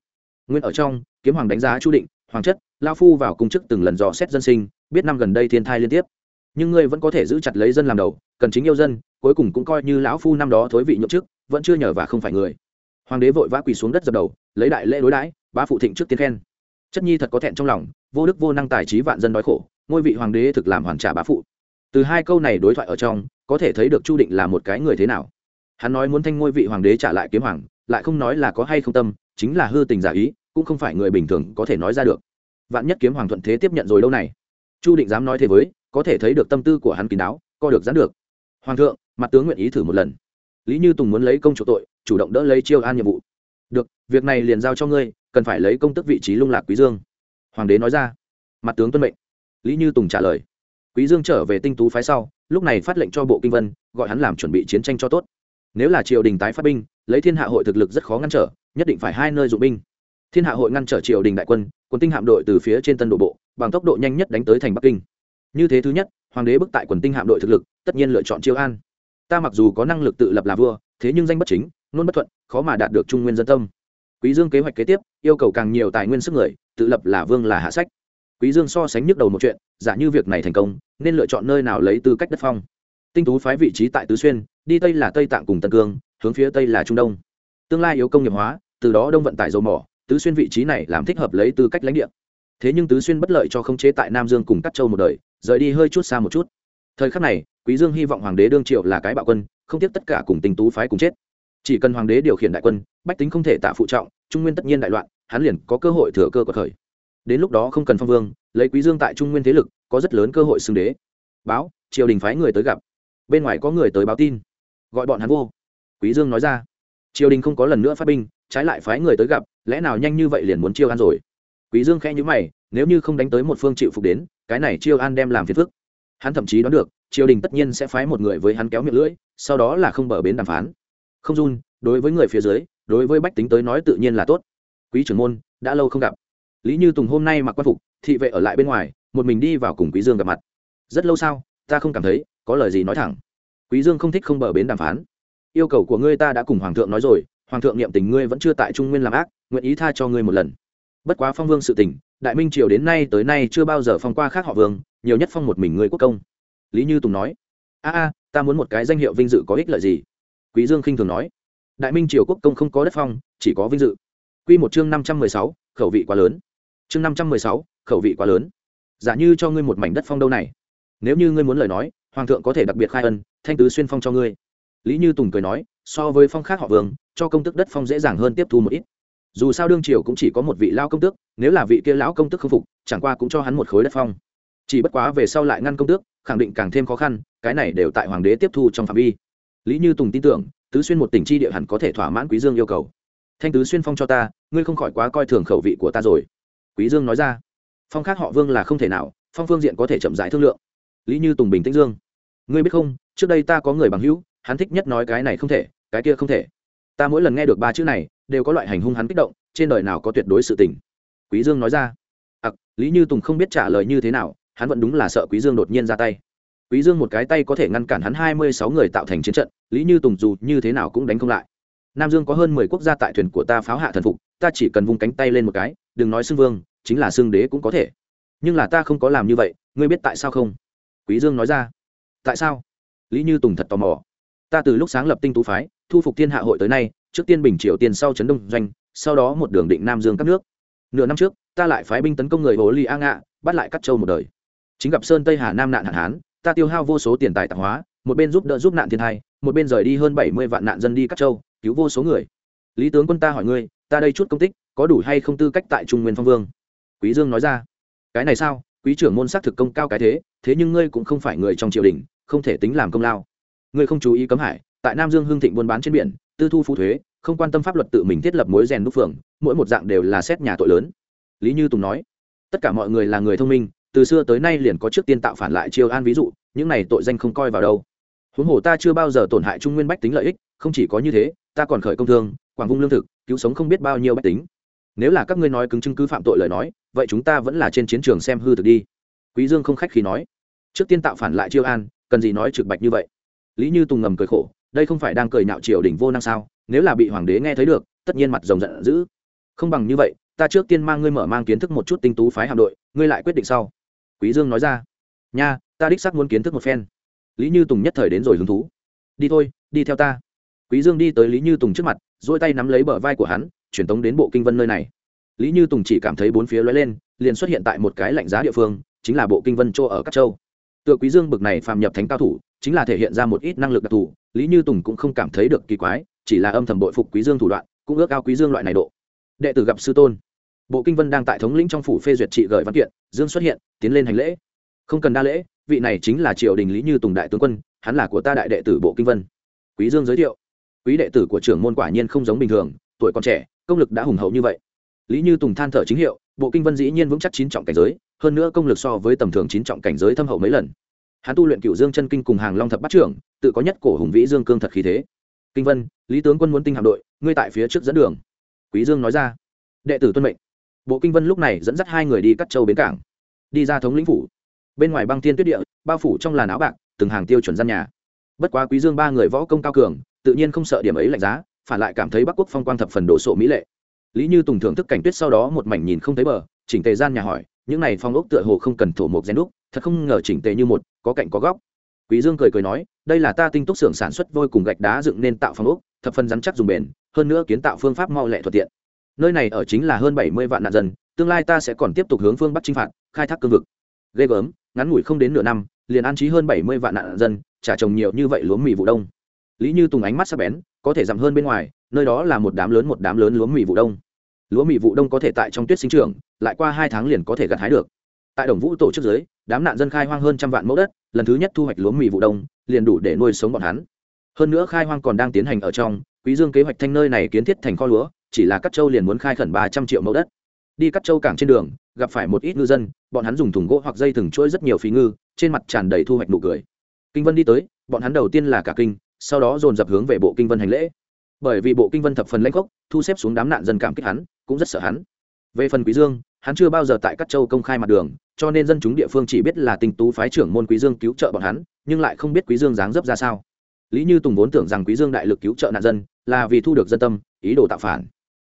Nguyên ở trong, kiếm hoàng đánh giá chu định, hoàng chất, lao phu vào cung chức từng lần dò xét dân sinh, biết năm gần đây thiên thai liên tiếp. Nhưng ngươi vẫn có thể giữ chặt lấy dân làm đầu, cần chính yêu dân, cuối cùng cũng coi như lão phu năm đó thối vị nhậm chức, vẫn chưa nhờ và không phải người. Hoàng đế vội vã quỳ xuống đất dập đầu, lấy đại lễ đối đãi, bá phụ thịnh trước tiên khen chất nhi thật có thẹn trong lòng, vô đức vô năng tài trí vạn dân đói khổ, ngôi vị hoàng đế thực làm hoàn trả bá phụ. Từ hai câu này đối thoại ở trong, có thể thấy được chu định là một cái người thế nào. Hắn nói muốn thanh ngôi vị hoàng đế trả lại kiếm hoàng, lại không nói là có hay không tâm, chính là hư tình giả ý, cũng không phải người bình thường có thể nói ra được. Vạn nhất kiếm hoàng thuận thế tiếp nhận rồi lâu này? Chu định dám nói thế với, có thể thấy được tâm tư của hắn kín đáo, co được dán được. Hoàng thượng, mặt tướng nguyện ý thử một lần. Lý như tùng muốn lấy công chủ tội, chủ động đỡ lấy chiêu an nhiệm vụ. Được, việc này liền giao cho ngươi cần phải lấy công tức vị trí lung lạc quý dương hoàng đế nói ra mặt tướng tuân mệnh lý như tùng trả lời quý dương trở về tinh tú phái sau lúc này phát lệnh cho bộ kinh vân gọi hắn làm chuẩn bị chiến tranh cho tốt nếu là triều đình tái phát binh lấy thiên hạ hội thực lực rất khó ngăn trở nhất định phải hai nơi dụng binh thiên hạ hội ngăn trở triều đình đại quân quân tinh hạm đội từ phía trên tân độ bộ bằng tốc độ nhanh nhất đánh tới thành bắc kinh như thế thứ nhất hoàng đế bức tại quần tinh hạm đội thực lực tất nhiên lựa chọn chiêu an ta mặc dù có năng lực tự lập là vua thế nhưng danh bất chính nôn bất thuận khó mà đạt được trung nguyên dân tâm quý dương kế hoạch kế tiếp, yêu cầu càng nhiều tài nguyên sức người, tự lập là vương là hạ sách. Quý dương so sánh nhức đầu một chuyện, giả như việc này thành công, nên lựa chọn nơi nào lấy tư cách đất phong. Tinh tú phái vị trí tại tứ xuyên, đi tây là tây tạng cùng tân cương, hướng phía tây là trung đông. Tương lai yếu công nghiệp hóa, từ đó đông vận tải dầu mỏ, tứ xuyên vị trí này làm thích hợp lấy tư cách lãnh địa. Thế nhưng tứ xuyên bất lợi cho khống chế tại nam dương cùng cắt châu một đời, rời đi hơi chút xa một chút. Thời khắc này, quý dương hy vọng hoàng đế đương triệu là cái bạo quân, không tiếp tất cả cùng tinh tú phái cùng chết chỉ cần hoàng đế điều khiển đại quân, bách tính không thể tạ phụ trọng, trung nguyên tất nhiên đại loạn, hắn liền có cơ hội thừa cơ của thời. Đến lúc đó không cần phong vương, lấy quý dương tại trung nguyên thế lực, có rất lớn cơ hội xưng đế. Báo, triều đình phái người tới gặp. Bên ngoài có người tới báo tin. Gọi bọn hắn vô. Quý dương nói ra. Triều đình không có lần nữa phát binh, trái lại phái người tới gặp, lẽ nào nhanh như vậy liền muốn chiêu an rồi? Quý dương khẽ nhíu mày, nếu như không đánh tới một phương chịu phục đến, cái này chiêu an đem làm phiền phức. Hắn thậm chí đoán được, triều đình tất nhiên sẽ phái một người với hắn kéo miệng lưỡi, sau đó là không bờ bến đàm phán không run, đối với người phía dưới, đối với bách tính tới nói tự nhiên là tốt. Quý trưởng môn, đã lâu không gặp. Lý như tùng hôm nay mặc quan phục, thị vệ ở lại bên ngoài, một mình đi vào cùng quý dương gặp mặt. Rất lâu sao ta không cảm thấy có lời gì nói thẳng. Quý dương không thích không bờ bến đàm phán. Yêu cầu của ngươi ta đã cùng hoàng thượng nói rồi, hoàng thượng niệm tình ngươi vẫn chưa tại trung nguyên làm ác, nguyện ý tha cho ngươi một lần. Bất quá phong vương sự tình, đại minh triều đến nay tới nay chưa bao giờ phong qua khác họ vương, nhiều nhất phong một mình ngươi quốc công. Lý như tùng nói, a a, ta muốn một cái danh hiệu vinh dự có ích lợi gì? Quý dương khinh thường nói. Đại minh triều quốc công không có đất phong, chỉ có vinh dự. Quy một chương năm trăm mười sáu, khẩu vị quá lớn. Chương năm trăm mười sáu, khẩu vị quá lớn. Giả như cho ngươi một mảnh đất phong đâu này. Nếu như ngươi muốn lời nói, hoàng thượng có thể đặc biệt khai ân, thanh tứ xuyên phong cho ngươi. Lý như tùng cười nói, so với phong khác họ vương, cho công tức đất phong dễ dàng hơn tiếp thu một ít. Dù sao đương triều cũng chỉ có một vị lao công tước, nếu là vị kia lão công tước không phục, chẳng qua cũng cho hắn một khối đất phong. Chỉ bất quá về sau lại ngăn công tước, khẳng định càng thêm khó khăn, cái này đều tại hoàng đế tiếp thu trong phạm vi lý như tùng tin tưởng, tứ xuyên một tỉnh chi địa hẳn có thể thỏa mãn quý dương yêu cầu. Thanh tứ xuyên phong cho ta, ngươi không khỏi quá coi thường khẩu vị của ta rồi. Quý dương nói ra. Phong khác họ vương là không thể nào, phong phương diện có thể chậm rãi thương lượng. Lý như tùng bình tĩnh dương. Ngươi biết không, trước đây ta có người bằng hữu, hắn thích nhất nói cái này không thể, cái kia không thể. Ta mỗi lần nghe được ba chữ này, đều có loại hành hung hắn kích động, trên đời nào có tuyệt đối sự tình. Quý dương nói ra. Ặc, lý như tùng không biết trả lời như thế nào, hắn vẫn đúng là sợ quý dương đột nhiên ra tay quý dương một cái tay có thể ngăn cản hắn hai mươi sáu người tạo thành chiến trận, lý như tùng dù như thế nào cũng đánh không lại. Nam dương có hơn mười quốc gia tại thuyền của ta pháo hạ thần phục, ta chỉ cần vung cánh tay lên một cái, đừng nói xưng vương, chính là xưng đế cũng có thể. Nhưng là ta không có làm như vậy, ngươi biết tại sao không? Quý dương nói ra. Tại sao? Lý như tùng thật tò mò. Ta từ lúc sáng lập tinh tú phái, thu phục thiên hạ hội tới nay, trước tiên bình triều tiên sau chấn đông doanh, sau đó một đường định nam dương các nước. Nửa năm trước, ta lại phái binh tấn công người hồ ly a ngạ, bắt lại Cát châu một đời. Chính gặp sơn tây hà nam nạn hạn hán ta tiêu hao vô số tiền tài tạp hóa, một bên giúp đỡ giúp nạn thiên thai, một bên rời đi hơn bảy mươi vạn nạn dân đi các châu, cứu vô số người. Lý tướng quân ta hỏi ngươi, ta đây chút công tích, có đủ hay không tư cách tại trung nguyên phong vương? Quý dương nói ra, cái này sao? Quý trưởng môn xác thực công cao cái thế thế nhưng ngươi cũng không phải người trong triều đình, không thể tính làm công lao. Ngươi không chú ý cấm hải, tại nam dương hương thịnh buôn bán trên biển, tư thu phú thuế, không quan tâm pháp luật tự mình thiết lập mối rèn đúc phường, mỗi một dạng đều là xét nhà tội lớn. Lý như tùng nói, tất cả mọi người là người thông minh từ xưa tới nay liền có trước tiên tạo phản lại chiêu an ví dụ, những này tội danh không coi vào đâu. Huống hồ ta chưa bao giờ tổn hại trung nguyên bách tính lợi ích, không chỉ có như thế, ta còn khởi công thương, quảng vung lương thực, cứu sống không biết bao nhiêu bách tính. Nếu là các ngươi nói cứng chứng cứ phạm tội lời nói, vậy chúng ta vẫn là trên chiến trường xem hư thực đi. Quý dương không khách khi nói. Trước tiên tạo phản lại chiêu an, cần gì nói trực bạch như vậy? Lý như tùng ngầm cười khổ. Đây không phải đang cười nhạo triều đỉnh vô năng sao? Nếu là bị hoàng đế nghe thấy được, tất nhiên mặt rồng giận dữ. Không bằng như vậy, ta trước tiên mang ngươi mở mang kiến thức một chút tinh tú phái hạm đội, ngươi lại quyết định sau quý dương nói ra. Nha, ta đích xác muốn kiến thức một phen. Lý như tùng nhất thời đến rồi hứng thú. Đi thôi, đi theo ta. Quý dương đi tới lý như tùng trước mặt, duỗi tay nắm lấy bờ vai của hắn, truyền tống đến bộ kinh vân nơi này. Lý như tùng chỉ cảm thấy bốn phía lóe lên, liền xuất hiện tại một cái lạnh giá địa phương, chính là bộ kinh vân châu ở các châu. Tựa quý dương bực này phàm nhập thánh cao thủ, chính là thể hiện ra một ít năng lực đặc thù, lý như tùng cũng không cảm thấy được kỳ quái, chỉ là âm thầm bội phục quý dương thủ đoạn, cũng ước ao quý dương loại này độ. Đệ tử gặp sư tôn bộ kinh vân đang tại thống lĩnh trong phủ phê duyệt trị gửi văn kiện, dương xuất hiện, tiến lên hành lễ. Không cần đa lễ, vị này chính là triều đình lý như tùng đại tướng quân, hắn là của ta đại đệ tử bộ kinh vân. Quý dương giới thiệu. Quý đệ tử của trưởng môn quả nhiên không giống bình thường, tuổi còn trẻ, công lực đã hùng hậu như vậy. Lý như tùng than thở chính hiệu, bộ kinh vân dĩ nhiên vững chắc chín trọng cảnh giới, hơn nữa công lực so với tầm thường chín trọng cảnh giới thâm hậu mấy lần. Hắn tu luyện cựu dương chân kinh cùng hàng long thập bát trưởng, tự có nhất cổ hùng vĩ dương cương thật khí thế. Kinh vân, lý tướng quân muốn tinh hạm đội, ngươi tại phía trước dẫn đường. Quý dương nói ra. Đệ tử tuân mệnh bộ kinh vân lúc này dẫn dắt hai người đi cắt châu bến cảng, đi ra thống lĩnh phủ. Bên ngoài băng thiên tuyết địa, bao phủ trong làn áo bạc, từng hàng tiêu chuẩn gian nhà. Bất quá quý dương ba người võ công cao cường, tự nhiên không sợ điểm ấy lạnh giá, phản lại cảm thấy bắc quốc phong quang thập phần đồ sộ mỹ lệ. Lý như tùng thưởng thức cảnh tuyết sau đó một mảnh nhìn không thấy bờ, chỉnh tề gian nhà hỏi, những này phong ốc tựa hồ không cần thổ mộc gen đúc, thật không ngờ chỉnh tề như một, có cạnh có góc. Quý dương cười cười nói, đây là ta tinh túc xưởng sản xuất vôi cùng gạch đá dựng nên tạo phong ốc, thập phần rắn chắc dùng bền, hơn nữa kiến tạo phương pháp mau lẹ thuận tiện nơi này ở chính là hơn bảy mươi vạn nạn dân, tương lai ta sẽ còn tiếp tục hướng phương bắc chinh phạt, khai thác cương vực. Ghê gớm, ngắn ngủi không đến nửa năm, liền an trí hơn bảy mươi vạn nạn dân, trả trồng nhiều như vậy lúa mì vụ đông. Lý như tùng ánh mắt sắc bén, có thể giảm hơn bên ngoài, nơi đó là một đám lớn một đám lớn lúa mì vụ đông. Lúa mì vụ đông có thể tại trong tuyết sinh trưởng, lại qua hai tháng liền có thể gặt hái được. Tại đồng vũ tổ chức giới đám nạn dân khai hoang hơn trăm vạn mẫu đất, lần thứ nhất thu hoạch lúa mì vụ đông, liền đủ để nuôi sống bọn hắn. Hơn nữa khai hoang còn đang tiến hành ở trong, quý dương kế hoạch thanh nơi này kiến thiết thành kho lúa chỉ là cắt châu liền muốn khai khẩn ba trăm triệu mẫu đất. Đi cắt châu cảng trên đường, gặp phải một ít ngư dân, bọn hắn dùng thùng gỗ hoặc dây thừng chuỗi rất nhiều phí ngư, trên mặt tràn đầy thu hoạch nụ cười. Kinh vân đi tới, bọn hắn đầu tiên là cả kinh, sau đó dồn dập hướng về bộ kinh vân hành lễ. Bởi vì bộ kinh vân thập phần lãnh gốc, thu xếp xuống đám nạn dân cảm kích hắn, cũng rất sợ hắn. Về phần quý dương, hắn chưa bao giờ tại các châu công khai mặt đường, cho nên dân chúng địa phương chỉ biết là tình tú phái trưởng môn quý dương cứu trợ bọn hắn, nhưng lại không biết quý dương dáng dấp ra sao. Lý như tùng vốn tưởng rằng quý dương đại lực cứu trợ nạn dân, là vì thu được dân tâm, ý đồ tạo phản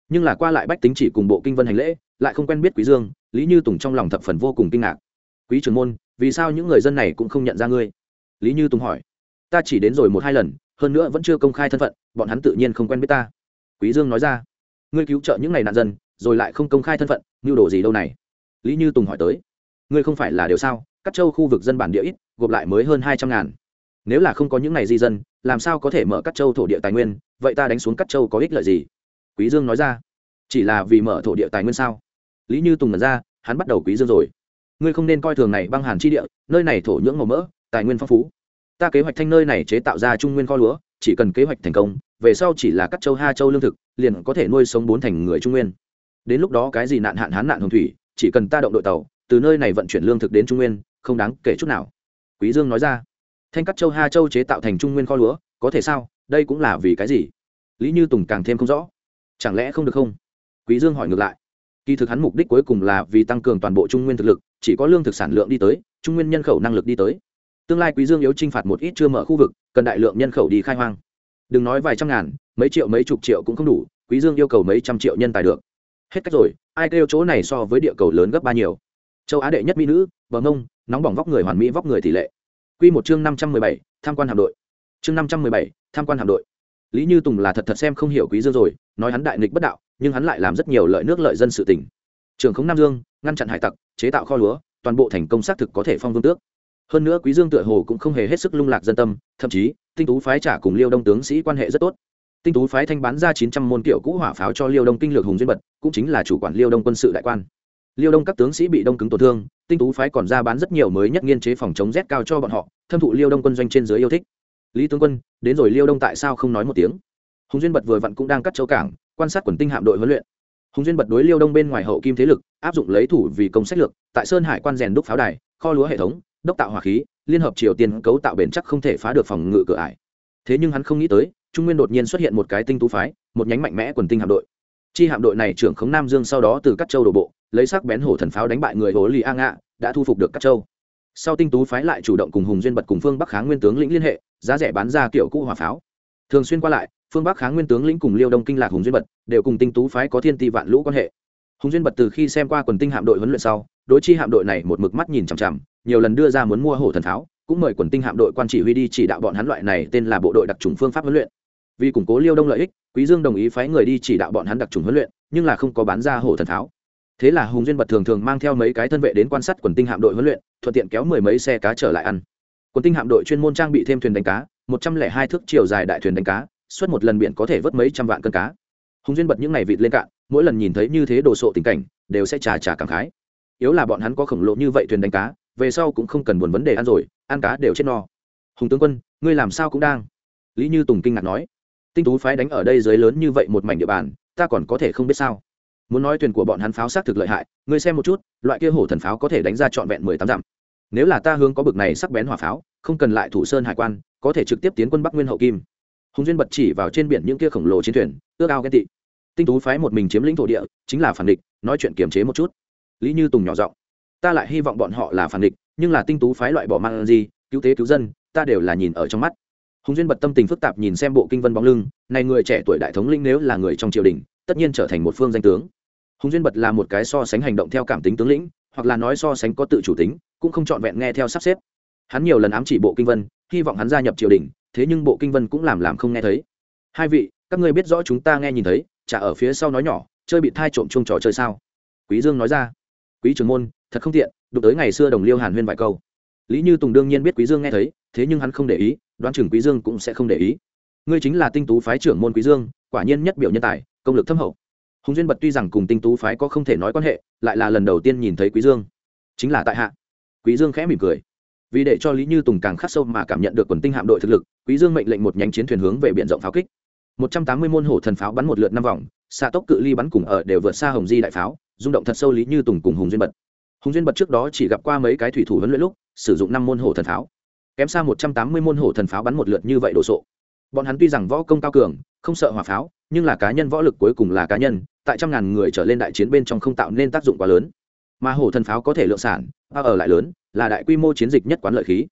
nhưng là qua lại bách tính chỉ cùng bộ kinh vân hành lễ, lại không quen biết quý dương, lý như tùng trong lòng thập phần vô cùng kinh ngạc. Quý trưởng môn, vì sao những người dân này cũng không nhận ra ngươi? Lý như tùng hỏi. Ta chỉ đến rồi một hai lần, hơn nữa vẫn chưa công khai thân phận, bọn hắn tự nhiên không quen biết ta. Quý dương nói ra. Ngươi cứu trợ những ngày nạn dân, rồi lại không công khai thân phận như đồ gì đâu này? Lý như tùng hỏi tới. Ngươi không phải là điều sao? Các châu khu vực dân bản địa ít, gộp lại mới hơn hai trăm ngàn. Nếu là không có những ngày di dân, làm sao có thể mở các châu thổ địa tài nguyên? Vậy ta đánh xuống các châu có ích lợi gì? Quý dương nói ra. Chỉ là vì mở thổ địa tài nguyên sao? Lý như tùng nói ra, hắn bắt đầu quý dương rồi. Ngươi không nên coi thường này băng hàn chi địa, nơi này thổ nhưỡng màu mỡ, tài nguyên phong phú. Ta kế hoạch thanh nơi này chế tạo ra trung nguyên kho lúa, chỉ cần kế hoạch thành công, về sau chỉ là các châu ha châu lương thực, liền có thể nuôi sống bốn thành người trung nguyên. Đến lúc đó cái gì nạn hạn hán nạn hồng thủy, chỉ cần ta động đội tàu, từ nơi này vận chuyển lương thực đến trung nguyên, không đáng kể chút nào. Quý dương nói ra. Thanh cắt châu ha châu chế tạo thành trung nguyên kho lúa, có thể sao? Đây cũng là vì cái gì? Lý như tùng càng thêm không rõ chẳng lẽ không được không? Quý dương hỏi ngược lại. Kỳ thực hắn mục đích cuối cùng là vì tăng cường toàn bộ trung nguyên thực lực, chỉ có lương thực sản lượng đi tới, trung nguyên nhân khẩu năng lực đi tới. Tương lai quý dương yếu trinh phạt một ít chưa mở khu vực, cần đại lượng nhân khẩu đi khai hoang. Đừng nói vài trăm ngàn, mấy triệu mấy chục triệu cũng không đủ, quý dương yêu cầu mấy trăm triệu nhân tài được. Hết cách rồi, ai kêu chỗ này so với địa cầu lớn gấp ba nhiều châu á đệ nhất mỹ nữ, bờ ngông nóng bỏng vóc người hoàn mỹ vóc người tỷ lệ. Quy một chương năm trăm mười bảy, tham quan hạm đội. Chương năm trăm mười bảy, tham quan hạm đội. Lý như tùng là thật thật xem không hiểu quý dương rồi nói hắn đại nghịch bất đạo, nhưng hắn lại làm rất nhiều lợi nước lợi dân sự tỉnh trường khống nam dương, ngăn chặn hải tặc, chế tạo kho lúa, toàn bộ thành công xác thực có thể phong vương tước. Hơn nữa quý dương tựa hồ cũng không hề hết sức lung lạc dân tâm, thậm chí, tinh tú phái trả cùng liêu đông tướng sĩ quan hệ rất tốt. Tinh tú phái thanh bán ra chín trăm môn kiểu cũ hỏa pháo cho liêu đông kinh lược hùng duyên bật, cũng chính là chủ quản liêu đông quân sự đại quan. Liêu đông các tướng sĩ bị đông cứng tổn thương, tinh tú phái còn ra bán rất nhiều mới nhất nghiên chế phòng chống rét cao cho bọn họ, thâm thụ liêu đông quân doanh trên dưới yêu thích. Lý tướng quân, đến rồi liêu đông tại sao không nói một tiếng? Hùng duyên bật vừa vặn cũng đang cắt châu cảng, quan sát quần tinh hạm đội huấn luyện. Hùng duyên bật đối liêu đông bên ngoài hậu kim thế lực, áp dụng lấy thủ vì công sách lược, tại sơn hải quan rèn đúc pháo đài, kho lúa hệ thống, đốc tạo hỏa khí, liên hợp triều tiên cấu tạo bền chắc không thể phá được phòng ngự cửa ải. Thế nhưng hắn không nghĩ tới, trung nguyên đột nhiên xuất hiện một cái tinh tú phái, một nhánh mạnh mẽ quần tinh hạm đội. Chi hạm đội này trưởng khống nam dương sau đó từ các châu đổ bộ, lấy sắc bén hổ thần pháo đánh bại người hồ lì a ngạ, đã thu phục được các châu. Sau tinh tú phái lại chủ động cùng hùng duyên bật cùng phương bắc kháng nguyên tướng lĩnh liên hệ, giá rẻ bán ra kiểu cũ hỏa pháo. Thường xuyên qua lại phương bắc kháng nguyên tướng lĩnh cùng liêu đông kinh lạc hùng duyên bật đều cùng tinh tú phái có thiên ti vạn lũ quan hệ hùng duyên bật từ khi xem qua quần tinh hạm đội huấn luyện sau đối chi hạm đội này một mực mắt nhìn chằm chằm nhiều lần đưa ra muốn mua hổ thần tháo cũng mời quần tinh hạm đội quan chỉ huy đi chỉ đạo bọn hắn loại này tên là bộ đội đặc trùng phương pháp huấn luyện vì củng cố liêu đông lợi ích quý dương đồng ý phái người đi chỉ đạo bọn hắn đặc trùng huấn luyện nhưng là không có bán ra hổ thần tháo thế là hùng duyên bật thường thường mang theo mấy cái thân vệ đến quan sát quần tinh hạm đội huấn luyện thuận tiện kéo mười mấy xe cá trở lại ăn quần tinh hạm đội chuyên môn trang bị thêm thuyền đánh cá một trăm lẻ hai thước chiều dài đại thuyền đánh cá suốt một lần biển có thể vớt mấy trăm vạn cân cá. Hùng duyên bật những ngày vịt lên cạn, mỗi lần nhìn thấy như thế đồ sộ tình cảnh, đều sẽ trà trà cảm khái. Yếu là bọn hắn có khổng lồ như vậy thuyền đánh cá, về sau cũng không cần buồn vấn đề ăn rồi, ăn cá đều chết no. Hùng tướng quân, ngươi làm sao cũng đang? Lý như tùng kinh ngạc nói. Tinh tú phái đánh ở đây dưới lớn như vậy một mảnh địa bàn, ta còn có thể không biết sao? Muốn nói thuyền của bọn hắn pháo xác thực lợi hại, ngươi xem một chút, loại kia hổ thần pháo có thể đánh ra trọn vẹn mười tám dặm. Nếu là ta hướng có bực này sắc bén hỏa pháo, không cần lại thủ sơn hải quan, có thể trực tiếp tiến quân bắc nguyên hậu kim hùng duyên bật chỉ vào trên biển những kia khổng lồ chiến thuyền, ước ao ghen tị. Tinh tú phái một mình chiếm lĩnh thổ địa, chính là phản địch, nói chuyện kiềm chế một chút. Lý như tùng nhỏ giọng, ta lại hy vọng bọn họ là phản địch, nhưng là tinh tú phái loại bỏ mang gì, cứu tế cứu dân, ta đều là nhìn ở trong mắt. Hùng duyên bật tâm tình phức tạp nhìn xem bộ kinh vân bóng lưng, này người trẻ tuổi đại thống linh nếu là người trong triều đình, tất nhiên trở thành một phương danh tướng. Hùng duyên bật là một cái so sánh hành động theo cảm tính tướng lĩnh, hoặc là nói so sánh có tự chủ tính, cũng không trọn vẹn nghe theo sắp xếp. Hắn nhiều lần ám chỉ bộ kinh vân, hy vọng hắn gia nhập triều đình thế nhưng bộ kinh vân cũng làm làm không nghe thấy. Hai vị, các ngươi biết rõ chúng ta nghe nhìn thấy, chả ở phía sau nói nhỏ, chơi bị thai trộm chung trò chơi sao? Quý dương nói ra. Quý trưởng môn, thật không tiện, đụng tới ngày xưa đồng liêu hàn huyên vài câu. Lý như tùng đương nhiên biết quý dương nghe thấy, thế nhưng hắn không để ý, đoán chừng quý dương cũng sẽ không để ý. Ngươi chính là tinh tú phái trưởng môn quý dương, quả nhiên nhất biểu nhân tài, công lực thâm hậu. Hùng duyên bật tuy rằng cùng tinh tú phái có không thể nói quan hệ, lại là lần đầu tiên nhìn thấy quý dương. Chính là tại hạ. Quý dương khẽ mỉm cười vì để cho lý như tùng càng khắc sâu mà cảm nhận được quần tinh hạm đội thực lực, quý dương mệnh lệnh một nhánh chiến thuyền hướng về biển rộng pháo kích. Một trăm tám mươi môn hổ thần pháo bắn một lượt năm vòng, xạ tốc cự ly bắn cùng ở đều vượt xa hồng di đại pháo, rung động thật sâu lý như tùng cùng hùng duyên bật. Hùng duyên bật trước đó chỉ gặp qua mấy cái thủy thủ huấn luyện lúc, sử dụng năm môn hổ thần pháo. Kém xa một trăm tám mươi môn hổ thần pháo bắn một lượt như vậy đồ sộ. Bọn hắn tuy rằng võ công cao cường, không sợ hỏa pháo, nhưng là cá nhân võ lực cuối cùng là cá nhân, tại trăm ngàn người trở lên đại chiến bên trong không tạo nên tác dụng quá lớn. Mà hổ thần pháo có thể lượng sản ba ở lại lớn là đại quy mô chiến dịch nhất quán lợi khí.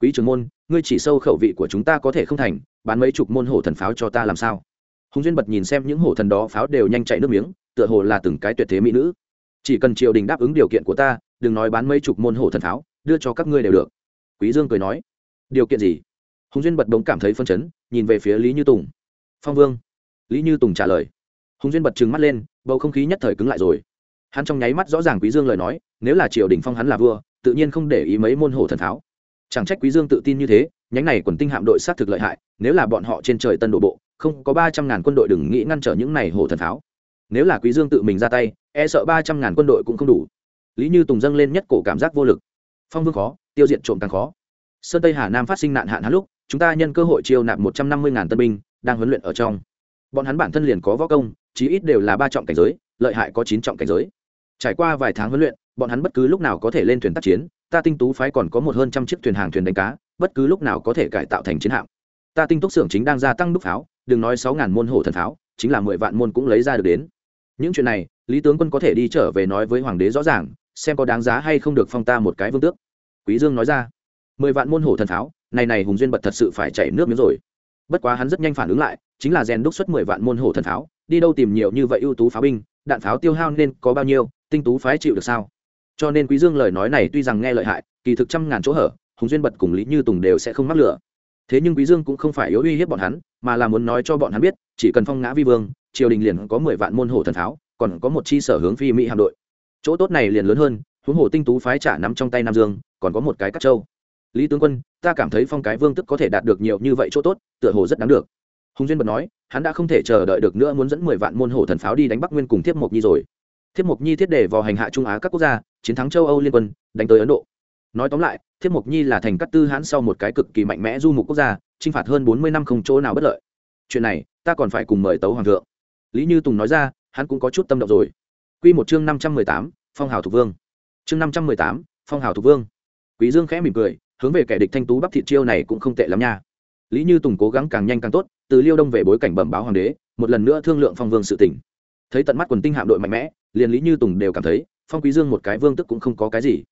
Quý trưởng môn, ngươi chỉ sâu khẩu vị của chúng ta có thể không thành, bán mấy chục môn hổ thần pháo cho ta làm sao? Hùng duyên bật nhìn xem những hổ thần đó pháo đều nhanh chạy nước miếng, tựa hồ là từng cái tuyệt thế mỹ nữ. Chỉ cần triều đình đáp ứng điều kiện của ta, đừng nói bán mấy chục môn hổ thần pháo, đưa cho các ngươi đều được. Quý dương cười nói, điều kiện gì? Hùng duyên bật bỗng cảm thấy phân chấn, nhìn về phía lý như tùng. Phong vương. Lý như tùng trả lời. Hùng duyên bật trừng mắt lên, bầu không khí nhất thời cứng lại rồi. Hắn trong nháy mắt rõ ràng quý dương lời nói, nếu là triều đình phong hắn là vua tự nhiên không để ý mấy môn hổ thần tháo, chẳng trách quý dương tự tin như thế nhánh này quần tinh hạm đội sát thực lợi hại nếu là bọn họ trên trời tân đổ bộ không có ba trăm ngàn quân đội đừng nghĩ ngăn trở những này hổ thần tháo. nếu là quý dương tự mình ra tay e sợ ba trăm ngàn quân đội cũng không đủ. Lý như tùng dâng lên nhất cổ cảm giác vô lực. Phong vương khó tiêu diệt trộm càng khó. Sơn tây hà nam phát sinh nạn hạn hán lúc chúng ta nhân cơ hội chiêu nạp một trăm năm mươi ngàn tân binh đang huấn luyện ở trong. Bọn hắn bản thân liền có võ công chí ít đều là ba trọng cảnh giới lợi hại có chín trọng cảnh giới. Trải qua vài tháng huấn luyện bọn hắn bất cứ lúc nào có thể lên thuyền tác chiến, ta tinh tú phái còn có một hơn trăm chiếc thuyền hàng thuyền đánh cá, bất cứ lúc nào có thể cải tạo thành chiến hạm. Ta tinh túc xưởng chính đang gia tăng đúc pháo, đừng nói sáu ngàn môn hổ thần pháo, chính là mười vạn môn cũng lấy ra được đến. Những chuyện này, lý tướng quân có thể đi trở về nói với hoàng đế rõ ràng, xem có đáng giá hay không được phong ta một cái vương tước. Quý dương nói ra, mười vạn môn hổ thần pháo, này này hùng duyên bật thật sự phải chảy nước miếng rồi. Bất quá hắn rất nhanh phản ứng lại, chính là rèn đúc xuất mười vạn môn hổ thần pháo, đi đâu tìm nhiều như vậy ưu tú pháo binh, đạn pháo tiêu hao nên có bao nhiêu, tinh tú phái chịu được sao? Cho nên quý dương lời nói này tuy rằng nghe lợi hại, kỳ thực trăm ngàn chỗ hở, hùng duyên bật cùng lý như tùng đều sẽ không mắc lửa thế nhưng quý dương cũng không phải yếu uy hiếp bọn hắn, mà là muốn nói cho bọn hắn biết, chỉ cần phong ngã vi vương, triều đình liền có mười vạn môn hổ thần pháo còn có một chi sở hướng phi mỹ hạm đội. Chỗ tốt này liền lớn hơn, huống hồ tinh tú phái trả nắm trong tay nam dương, còn có một cái cắt châu. Lý tướng quân, ta cảm thấy phong cái vương tức có thể đạt được nhiều như vậy chỗ tốt, tựa hồ rất đáng được. Hùng duyên bật nói, hắn đã không thể chờ đợi được nữa muốn dẫn mười vạn môn hổ thần pháo đi đánh bắc nguyên cùng thiếp mộc nhi rồi thiếp mộc nhi thiết đề vào hành hạ trung á các quốc gia, chiến thắng châu âu liên quân, đánh tới ấn độ. Nói tóm lại thiếp mộc nhi là thành cát tư hãn sau một cái cực kỳ mạnh mẽ du mục quốc gia, chinh phạt hơn bốn mươi năm không chỗ nào bất lợi. Chuyện này, ta còn phải cùng mời tấu hoàng thượng. Lý như tùng nói ra, hắn cũng có chút tâm động rồi. Q một chương năm trăm mười tám, phong hào thục vương. Chương năm trăm mười tám, phong hào thục vương. Quý dương khẽ mỉm cười, hướng về kẻ địch thanh tú bắp thịt chiêu này cũng không tệ lắm nha. Lý như tùng cố gắng càng nhanh càng tốt, từ liêu đông về bối cảnh bẩm báo hoàng đế, một lần nữa thương lượng phong vương sự tỉnh thấy tận mắt quần tinh hạm đội mạnh mẽ liền lý như tùng đều cảm thấy phong quý dương một cái vương tức cũng không có cái gì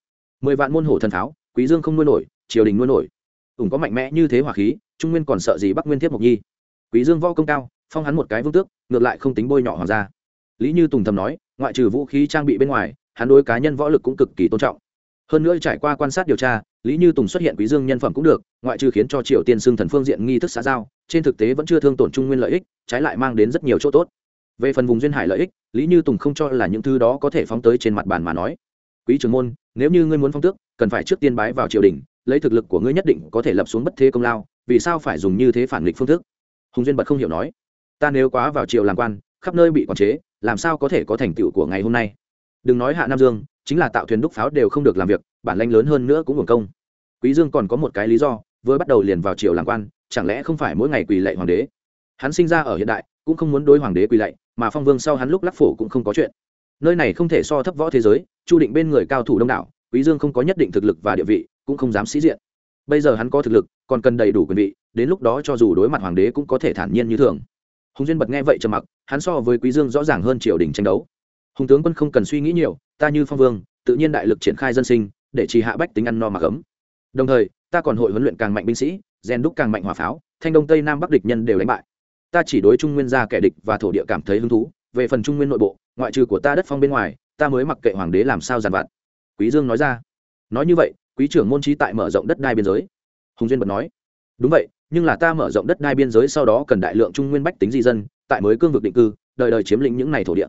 mười vạn môn hổ thần tháo quý dương không nuôi nổi triều đình nuôi nổi ủng có mạnh mẽ như thế hỏa khí trung nguyên còn sợ gì bắc nguyên thiết mộc nhi quý dương võ công cao phong hắn một cái vương tước ngược lại không tính bôi nhọ hoàng gia lý như tùng thầm nói ngoại trừ vũ khí trang bị bên ngoài hắn đối cá nhân võ lực cũng cực kỳ tôn trọng hơn nữa trải qua quan sát điều tra lý như tùng xuất hiện quý dương nhân phẩm cũng được ngoại trừ khiến cho triều tiên xưng thần phương diện nghi thức xã giao trên thực tế vẫn chưa thương tổn trung nguyên lợi ích trái lại mang đến rất nhiều chỗ tốt về phần vùng duyên hải lợi ích, lý như tùng không cho là những thứ đó có thể phóng tới trên mặt bàn mà nói. Quý trưởng môn, nếu như ngươi muốn phong tước, cần phải trước tiên bái vào triều đình, lấy thực lực của ngươi nhất định có thể lập xuống bất thế công lao, vì sao phải dùng như thế phản nghịch phương thức? Hùng duyên bật không hiểu nói. Ta nếu quá vào triều làm quan, khắp nơi bị quản chế, làm sao có thể có thành tựu của ngày hôm nay? Đừng nói hạ nam dương, chính là tạo thuyền đúc pháo đều không được làm việc, bản lanh lớn hơn nữa cũng hưởng công. Quý dương còn có một cái lý do, vừa bắt đầu liền vào triều làm quan, chẳng lẽ không phải mỗi ngày quỳ lạy hoàng đế? Hắn sinh ra ở hiện đại, cũng không muốn đối hoàng đế quỳ lạy mà phong vương sau hắn lúc lắc phổ cũng không có chuyện. Nơi này không thể so thấp võ thế giới, chu định bên người cao thủ đông đảo, quý dương không có nhất định thực lực và địa vị, cũng không dám sĩ diện. Bây giờ hắn có thực lực, còn cần đầy đủ quyền vị, đến lúc đó cho dù đối mặt hoàng đế cũng có thể thản nhiên như thường. Hùng duyên bật nghe vậy trầm mặc, hắn so với quý dương rõ ràng hơn triều đình tranh đấu. Hùng tướng quân không cần suy nghĩ nhiều, ta như phong vương, tự nhiên đại lực triển khai dân sinh, để trì hạ bách tính ăn no mặc ấm đồng thời, ta còn hội huấn luyện càng mạnh binh sĩ, rèn đúc càng mạnh hỏa pháo, thanh đông tây nam bắc địch nhân đều đánh bại ta chỉ đối trung nguyên gia kẻ địch và thổ địa cảm thấy hứng thú, về phần trung nguyên nội bộ, ngoại trừ của ta đất phong bên ngoài, ta mới mặc kệ hoàng đế làm sao giàn vặt. Quý dương nói ra. Nói như vậy, quý trưởng môn trí tại mở rộng đất đai biên giới. Hùng duyên bật nói. Đúng vậy, nhưng là ta mở rộng đất đai biên giới sau đó cần đại lượng trung nguyên bách tính di dân, tại mới cương vực định cư, đời đời chiếm lĩnh những này thổ địa.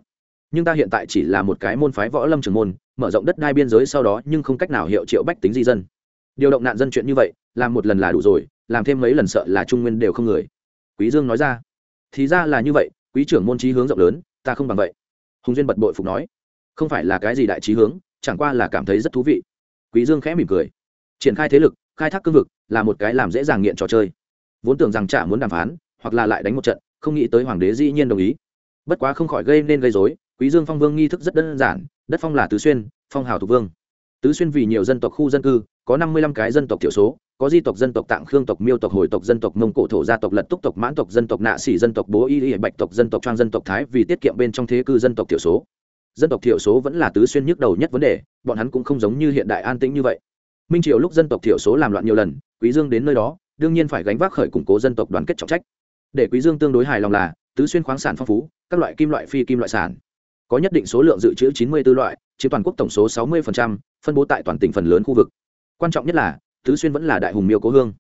Nhưng ta hiện tại chỉ là một cái môn phái võ lâm trưởng môn, mở rộng đất đai biên giới sau đó nhưng không cách nào hiệu triệu bách tính di dân. Điều động nạn dân chuyện như vậy, làm một lần là đủ rồi, làm thêm mấy lần sợ là trung nguyên đều không người. Quý dương nói ra thì ra là như vậy, quý trưởng môn trí hướng rộng lớn, ta không bằng vậy. Hùng duyên bật bội phục nói. Không phải là cái gì đại trí hướng, chẳng qua là cảm thấy rất thú vị. Quý dương khẽ mỉm cười. Triển khai thế lực, khai thác cương vực, là một cái làm dễ dàng nghiện trò chơi. Vốn tưởng rằng chả muốn đàm phán, hoặc là lại đánh một trận, không nghĩ tới hoàng đế dĩ nhiên đồng ý. Bất quá không khỏi gây nên gây rối, quý dương phong vương nghi thức rất đơn giản, đất phong là tứ xuyên, phong hào thuộc vương. Tứ xuyên vì nhiều dân tộc khu dân cư có năm mươi lăm cái dân tộc thiểu số có di tộc dân tộc tạng khương tộc miêu tộc hồi tộc dân tộc mông cổ thổ gia tộc lật túc tộc mãn tộc dân tộc nạ sĩ dân tộc bố y y bạch tộc dân tộc trang dân tộc thái vì tiết kiệm bên trong thế cư dân tộc thiểu số dân tộc thiểu số vẫn là tứ xuyên nhức đầu nhất vấn đề bọn hắn cũng không giống như hiện đại an tĩnh như vậy minh triều lúc dân tộc thiểu số làm loạn nhiều lần quý dương đến nơi đó đương nhiên phải gánh vác khởi củng cố dân tộc đoàn kết trọng trách để quý dương tương đối hài lòng là tứ xuyên khoáng sản phong phú các loại kim loại phi kim loại sản có nhất định số lượng dự trữ chín mươi 94 loại chiếm toàn quốc tổng số sáu 60%, phân bố tại toàn tỉnh phần lớn khu vực quan trọng nhất là, tứ xuyên vẫn là đại hùng miêu cố hương.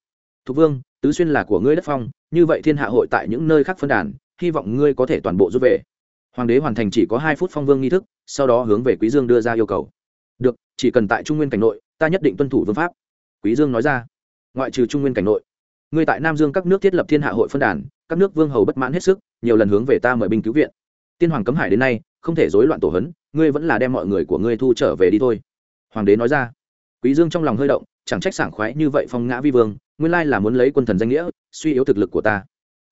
Thục vương, tứ xuyên là của ngươi đất phong, như vậy thiên hạ hội tại những nơi khác phân đàn, hy vọng ngươi có thể toàn bộ rút về. Hoàng đế hoàn thành chỉ có hai phút phong vương nghi thức, sau đó hướng về quý dương đưa ra yêu cầu. Được, chỉ cần tại trung nguyên cảnh nội, ta nhất định tuân thủ vương pháp. Quý dương nói ra. Ngoại trừ trung nguyên cảnh nội, ngươi tại nam dương các nước thiết lập thiên hạ hội phân đàn, các nước vương hầu bất mãn hết sức, nhiều lần hướng về ta mời binh cứu viện. Tiên hoàng cấm hải đến nay, không thể rối loạn tổ hấn, ngươi vẫn là đem mọi người của ngươi thu trở về đi thôi. Hoàng đế nói ra quý dương trong lòng hơi động, chẳng trách sảng khoái như vậy phong ngã vi vương, nguyên lai là muốn lấy quân thần danh nghĩa, suy yếu thực lực của ta.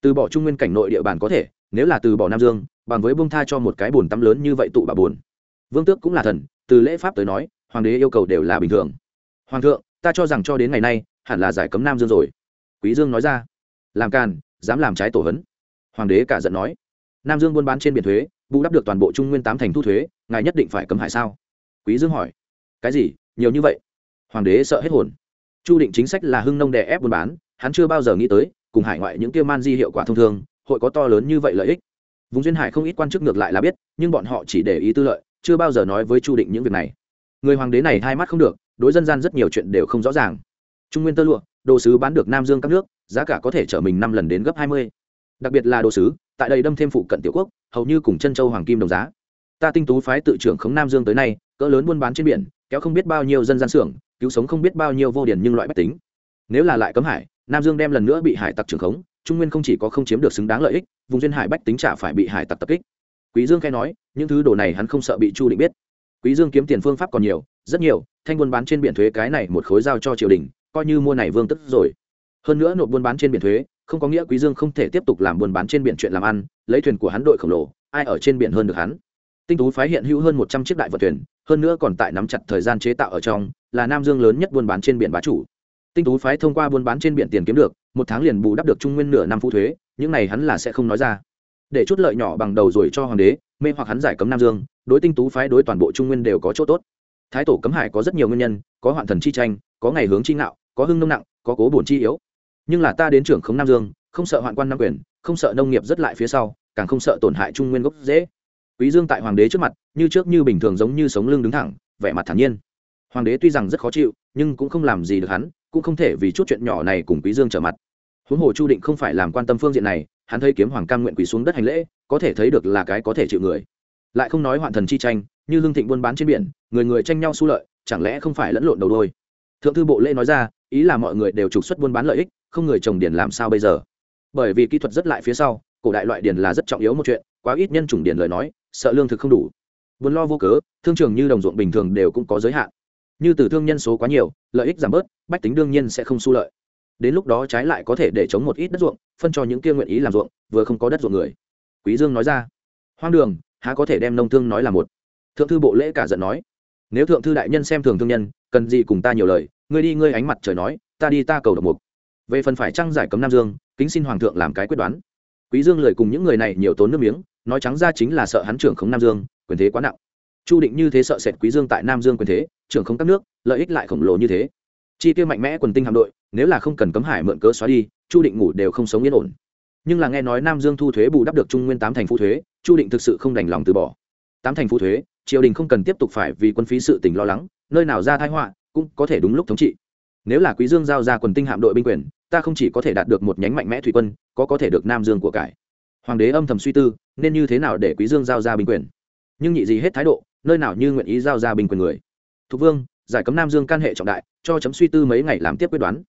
Từ bỏ trung nguyên cảnh nội địa bàn có thể, nếu là từ bỏ nam dương, bằng với bông tha cho một cái bồn tắm lớn như vậy tụ bà bồn vương tước cũng là thần, từ lễ pháp tới nói, hoàng đế yêu cầu đều là bình thường. Hoàng thượng, ta cho rằng cho đến ngày nay, hẳn là giải cấm nam dương rồi. Quý dương nói ra. Làm càn, dám làm trái tổ hấn. Hoàng đế cả giận nói. Nam dương buôn bán trên biển thuế, bù đắp được toàn bộ trung nguyên tám thành thu thuế, ngài nhất định phải cấm hải sao? Quý dương hỏi. Cái gì? Nhiều như vậy? Hoàng đế sợ hết hồn. Chu định chính sách là hưng nông đè ép buôn bán, hắn chưa bao giờ nghĩ tới, cùng hải ngoại những tiêu man di hiệu quả thông thường, hội có to lớn như vậy lợi ích. Vùng duyên hải không ít quan chức ngược lại là biết, nhưng bọn họ chỉ để ý tư lợi, chưa bao giờ nói với chu định những việc này. Người hoàng đế này hai mắt không được, đối dân gian rất nhiều chuyện đều không rõ ràng. Trung nguyên tơ lụa, đồ sứ bán được nam dương các nước, giá cả có thể trở mình năm lần đến gấp hai mươi. Đặc biệt là đồ sứ, tại đây đâm thêm phụ cận tiểu quốc, hầu như cùng chân châu hoàng kim đồng giá. Ta tinh tú phái tự trưởng khống nam dương tới nay, cỡ lớn buôn bán trên biển kéo không biết bao nhiêu dân gian xưởng, cứu sống không biết bao nhiêu vô điển nhưng loại bách tính. Nếu là lại cấm hải, nam dương đem lần nữa bị hải tặc trưởng khống, trung nguyên không chỉ có không chiếm được xứng đáng lợi ích, vùng duyên hải bách tính trả phải bị hải tặc tập kích. Quý dương khai nói, những thứ đồ này hắn không sợ bị chu định biết. Quý dương kiếm tiền phương pháp còn nhiều, rất nhiều, thanh buôn bán trên biển thuế cái này một khối giao cho triều đình, coi như mua này vương tức rồi. Hơn nữa nộp buôn bán trên biển thuế, không có nghĩa quý dương không thể tiếp tục làm buôn bán trên biển chuyện làm ăn, lấy thuyền của hắn đội khổng lồ, ai ở trên biển hơn được hắn? Tinh tú phái hiện hữu hơn một trăm chiếc đại vận thuyền hơn nữa còn tại nắm chặt thời gian chế tạo ở trong, là nam dương lớn nhất buôn bán trên biển bá chủ. Tinh tú phái thông qua buôn bán trên biển tiền kiếm được, một tháng liền bù đắp được trung nguyên nửa năm phụ thuế, những này hắn là sẽ không nói ra. Để chút lợi nhỏ bằng đầu rồi cho hoàng đế, mê hoặc hắn giải cấm nam dương, đối tinh tú phái đối toàn bộ trung nguyên đều có chỗ tốt. Thái tổ cấm hải có rất nhiều nguyên nhân, có hoạn thần chi tranh, có ngày hướng chi ngạo, có hưng nông nặng, có cố bổn chi yếu. Nhưng là ta đến trưởng khống nam dương, không sợ hoạn quan nam quyền, không sợ nông nghiệp rất lại phía sau, càng không sợ tổn hại trung nguyên gốc dễ quý dương tại hoàng đế trước mặt, như trước như bình thường giống như sống lưng đứng thẳng, vẻ mặt thản nhiên. Hoàng đế tuy rằng rất khó chịu, nhưng cũng không làm gì được hắn, cũng không thể vì chút chuyện nhỏ này cùng quý dương trở mặt. Huống hồ chu định không phải làm quan tâm phương diện này, hắn thấy kiếm hoàng cam nguyện quỳ xuống đất hành lễ, có thể thấy được là cái có thể chịu người. Lại không nói hoạn thần chi tranh, như lương thịnh buôn bán trên biển, người người tranh nhau su lợi, chẳng lẽ không phải lẫn lộn đầu đôi? Thượng thư bộ lễ nói ra, ý là mọi người đều trục xuất buôn bán lợi ích, không người trồng điển làm sao bây giờ? Bởi vì kỹ thuật rất lại phía sau, cổ đại loại điển là rất trọng yếu một chuyện, quá ít nhân chủng điển lời nói sợ lương thực không đủ. Vốn lo vô cớ, thương trường như đồng ruộng bình thường đều cũng có giới hạn. Như từ thương nhân số quá nhiều, lợi ích giảm bớt, bách tính đương nhiên sẽ không su lợi. Đến lúc đó trái lại có thể để chống một ít đất ruộng, phân cho những kia nguyện ý làm ruộng, vừa không có đất ruộng người. Quý dương nói ra. Hoang đường, há có thể đem nông thương nói là một? Thượng thư bộ lễ cả giận nói. Nếu thượng thư đại nhân xem thường thương nhân, cần gì cùng ta nhiều lời, ngươi đi ngươi ánh mặt trời nói, ta đi ta cầu độc mục. Về phần phải trăng giải cấm nam dương, kính xin hoàng thượng làm cái quyết đoán. Quý dương lời cùng những người này nhiều tốn nước miếng nói trắng ra chính là sợ hắn trưởng khống nam dương, quyền thế quá nặng. Chu định như thế sợ sệt quý dương tại nam dương quyền thế, trưởng khống các nước, lợi ích lại khổng lồ như thế. Chi tiêu mạnh mẽ quần tinh hạm đội, nếu là không cần cấm hải mượn cớ xóa đi, chu định ngủ đều không sống yên ổn. Nhưng là nghe nói nam dương thu thuế bù đắp được trung nguyên tám thành phụ thuế, chu định thực sự không đành lòng từ bỏ. Tám thành phụ thuế, triều đình không cần tiếp tục phải vì quân phí sự tình lo lắng, nơi nào ra thái họa, cũng có thể đúng lúc thống trị. Nếu là quý dương giao ra quần tinh hạm đội binh quyền, ta không chỉ có thể đạt được một nhánh mạnh mẽ thủy quân, có có thể được nam dương của cải hoàng đế âm thầm suy tư, nên như thế nào để quý dương giao ra binh quyền? Nhưng nhị gì hết thái độ, nơi nào như nguyện ý giao ra binh quyền người? Thục vương, giải cấm nam dương can hệ trọng đại, cho chấm suy tư mấy ngày làm tiếp quyết đoán.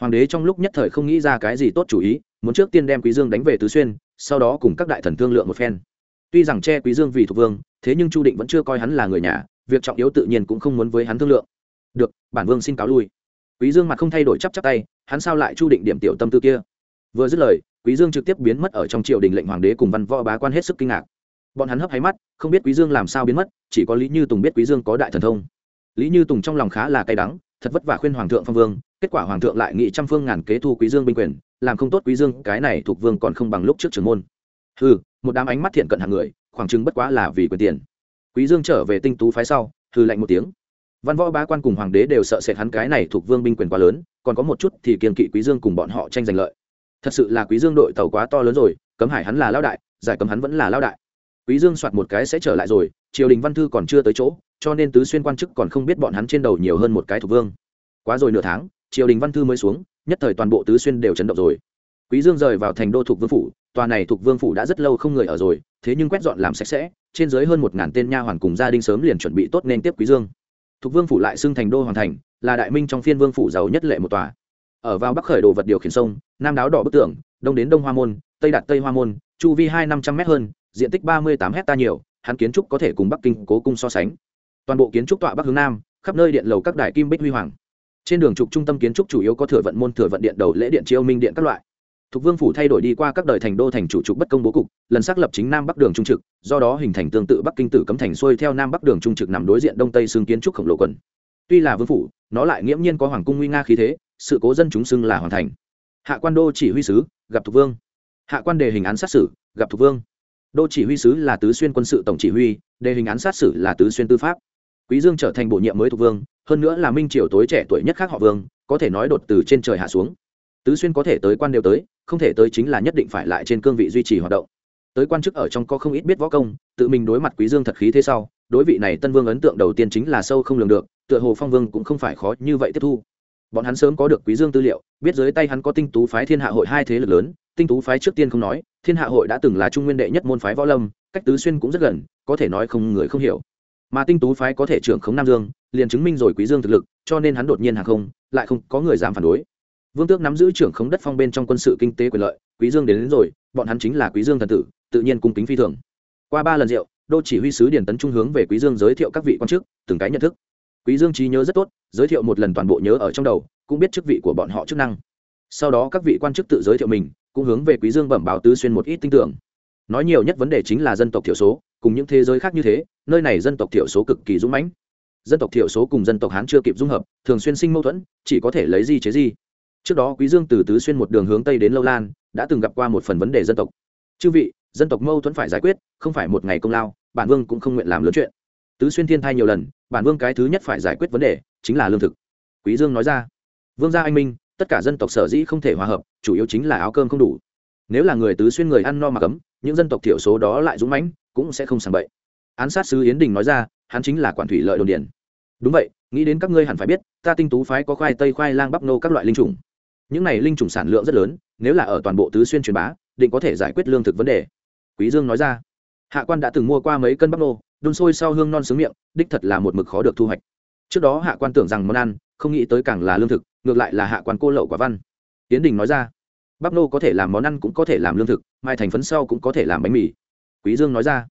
Hoàng đế trong lúc nhất thời không nghĩ ra cái gì tốt chủ ý, muốn trước tiên đem quý dương đánh về tứ xuyên, sau đó cùng các đại thần thương lượng một phen. Tuy rằng che quý dương vì thuộc vương, thế nhưng chu định vẫn chưa coi hắn là người nhà, việc trọng yếu tự nhiên cũng không muốn với hắn thương lượng. Được, bản vương xin cáo lui. Quý dương mặt không thay đổi chắp chắp tay, hắn sao lại chu định điểm tiểu tâm tư kia? Vừa dứt lời quý dương trực tiếp biến mất ở trong triều đình lệnh hoàng đế cùng văn võ bá quan hết sức kinh ngạc. Bọn hắn hấp hay mắt, không biết quý dương làm sao biến mất, chỉ có lý như tùng biết quý dương có đại thần thông. Lý như tùng trong lòng khá là cay đắng, thật vất vả khuyên hoàng thượng phong vương, kết quả hoàng thượng lại nghị trăm phương ngàn kế thu quý dương binh quyền, làm không tốt quý dương, cái này thuộc vương còn không bằng lúc trước trưởng môn. Hừ, một đám ánh mắt thiện cận hàng người, khoảng chừng bất quá là vì quyền tiền. Quý dương trở về tinh tú phái sau, hừ lạnh một tiếng. Văn võ bá quan cùng hoàng đế đều sợ sệt hắn cái này thuộc vương binh quyền quá lớn, còn có một chút thì kiên kỵ quý dương cùng bọn họ tranh giành lợi thật sự là quý dương đội tàu quá to lớn rồi, cấm hải hắn là lao đại, giải cấm hắn vẫn là lao đại. Quý dương soạt một cái sẽ trở lại rồi, triều đình văn thư còn chưa tới chỗ, cho nên tứ xuyên quan chức còn không biết bọn hắn trên đầu nhiều hơn một cái thuộc vương. Quá rồi nửa tháng, triều đình văn thư mới xuống, nhất thời toàn bộ tứ xuyên đều chấn động rồi. Quý dương rời vào thành đô thuộc vương phủ, tòa này thuộc vương phủ đã rất lâu không người ở rồi, thế nhưng quét dọn làm sạch sẽ, trên dưới hơn một ngàn tên nha hoàn cùng gia đình sớm liền chuẩn bị tốt nên tiếp quý dương. Thuộc vương phủ lại xưng thành đô hoàn thành, là đại minh trong phiên vương phủ giàu nhất lệ một tòa ở vào bắc khởi đồ vật điều khiển sông nam đáo đỏ bức tường đông đến đông hoa môn tây đạt tây hoa môn chu vi hai năm trăm m hơn diện tích ba mươi tám hecta nhiều hắn kiến trúc có thể cùng bắc kinh cố cung so sánh. Toàn bộ kiến trúc tọa bắc hướng nam khắp nơi điện lầu các đài kim bích huy hoàng. Trên đường trục trung tâm kiến trúc chủ yếu có thừa vận môn thừa vận điện đầu lễ điện chiêu minh điện các loại. Thục Vương phủ thay đổi đi qua các đời thành đô thành chủ trục bất công bố cục, lần xác lập chính Nam Bắc đường trung trực, do đó hình thành tương tự Bắc Kinh tử cấm thành xuôi theo Nam Bắc đường trung trực nằm đối diện Đông Tây xương kiến trúc khổng lồ quần. Tuy là vương phủ, nó lại nghiễm nhiên có hoàng cung nguy nga khí thế, sự cố dân chúng xưng là hoàn thành. Hạ quan đô chỉ huy sứ, gặp thục vương. Hạ quan đề hình án sát xử gặp thục vương. Đô chỉ huy sứ là tứ xuyên quân sự tổng chỉ huy đề hình án sát xử là tứ xuyên tư pháp. Quý dương trở thành bổ nhiệm mới thục vương hơn nữa là minh triều tối trẻ tuổi nhất khác họ vương có thể nói đột từ trên trời hạ xuống. Tứ xuyên có thể tới quan đều tới không thể tới chính là nhất định phải lại trên cương vị duy trì hoạt động. Tới quan chức ở trong có không ít biết võ công tự mình đối mặt quý dương thật khí thế sau đối vị này tân vương ấn tượng đầu tiên chính là sâu không lường được tựa hồ phong vương cũng không phải khó như vậy tiếp thu bọn hắn sớm có được quý dương tư liệu biết dưới tay hắn có tinh tú phái thiên hạ hội hai thế lực lớn tinh tú phái trước tiên không nói thiên hạ hội đã từng là trung nguyên đệ nhất môn phái võ lâm cách tứ xuyên cũng rất gần có thể nói không người không hiểu. Mà tinh tú phái có thể trưởng khống nam dương liền chứng minh rồi quý dương thực lực cho nên hắn đột nhiên hàng không lại không có người dám phản đối. Vương tước nắm giữ trưởng khống đất phong bên trong quân sự kinh tế quyền lợi quý dương đến, đến rồi bọn hắn chính là quý dương thần tử tự nhiên cung kính phi thường. Qua ba lần rượu đô chỉ huy sứ điển tấn trung hướng về quý dương giới thiệu các vị quan chức từng cái nhận thức quý dương trí nhớ rất tốt, giới thiệu một lần toàn bộ nhớ ở trong đầu, cũng biết chức vị của bọn họ chức năng. Sau đó các vị quan chức tự giới thiệu mình, cũng hướng về quý dương bẩm báo tứ xuyên một ít tin tưởng. Nói nhiều nhất vấn đề chính là dân tộc thiểu số, cùng những thế giới khác như thế, nơi này dân tộc thiểu số cực kỳ dũng mãnh. Dân tộc thiểu số cùng dân tộc hán chưa kịp dung hợp, thường xuyên sinh mâu thuẫn, chỉ có thể lấy gì chế gì trước đó quý dương từ tứ xuyên một đường hướng tây đến lâu lan, đã từng gặp qua một phần vấn đề dân tộc. Chư vị, dân tộc mâu thuẫn phải giải quyết, không phải một ngày công lao, bản vương cũng không nguyện làm lớn chuyện tứ xuyên thiên thai nhiều lần, bản vương cái thứ nhất phải giải quyết vấn đề, chính là lương thực. Quý dương nói ra, vương gia anh minh, tất cả dân tộc sở dĩ không thể hòa hợp, chủ yếu chính là áo cơm không đủ. Nếu là người tứ xuyên người ăn no mà cấm, những dân tộc thiểu số đó lại dũng mãnh, cũng sẽ không sàng bậy. Án sát sứ yến đình nói ra, hắn chính là quản thủy lợi đồn điền. Đúng vậy, nghĩ đến các ngươi hẳn phải biết, ta tinh tú phái có khoai tây, khoai lang, bắp nô các loại linh trùng những này linh trùng sản lượng rất lớn, nếu là ở toàn bộ tứ xuyên truyền bá, định có thể giải quyết lương thực vấn đề. Quý dương nói ra, hạ quan đã từng mua qua mấy cân bắp nô đun sôi sau hương non sướng miệng, đích thật là một mực khó được thu hoạch. Trước đó hạ quan tưởng rằng món ăn, không nghĩ tới càng là lương thực, ngược lại là hạ quan cô lậu quả văn. Tiến đình nói ra, bắp nô có thể làm món ăn cũng có thể làm lương thực, mai thành phấn sau cũng có thể làm bánh mì. Quý dương nói ra,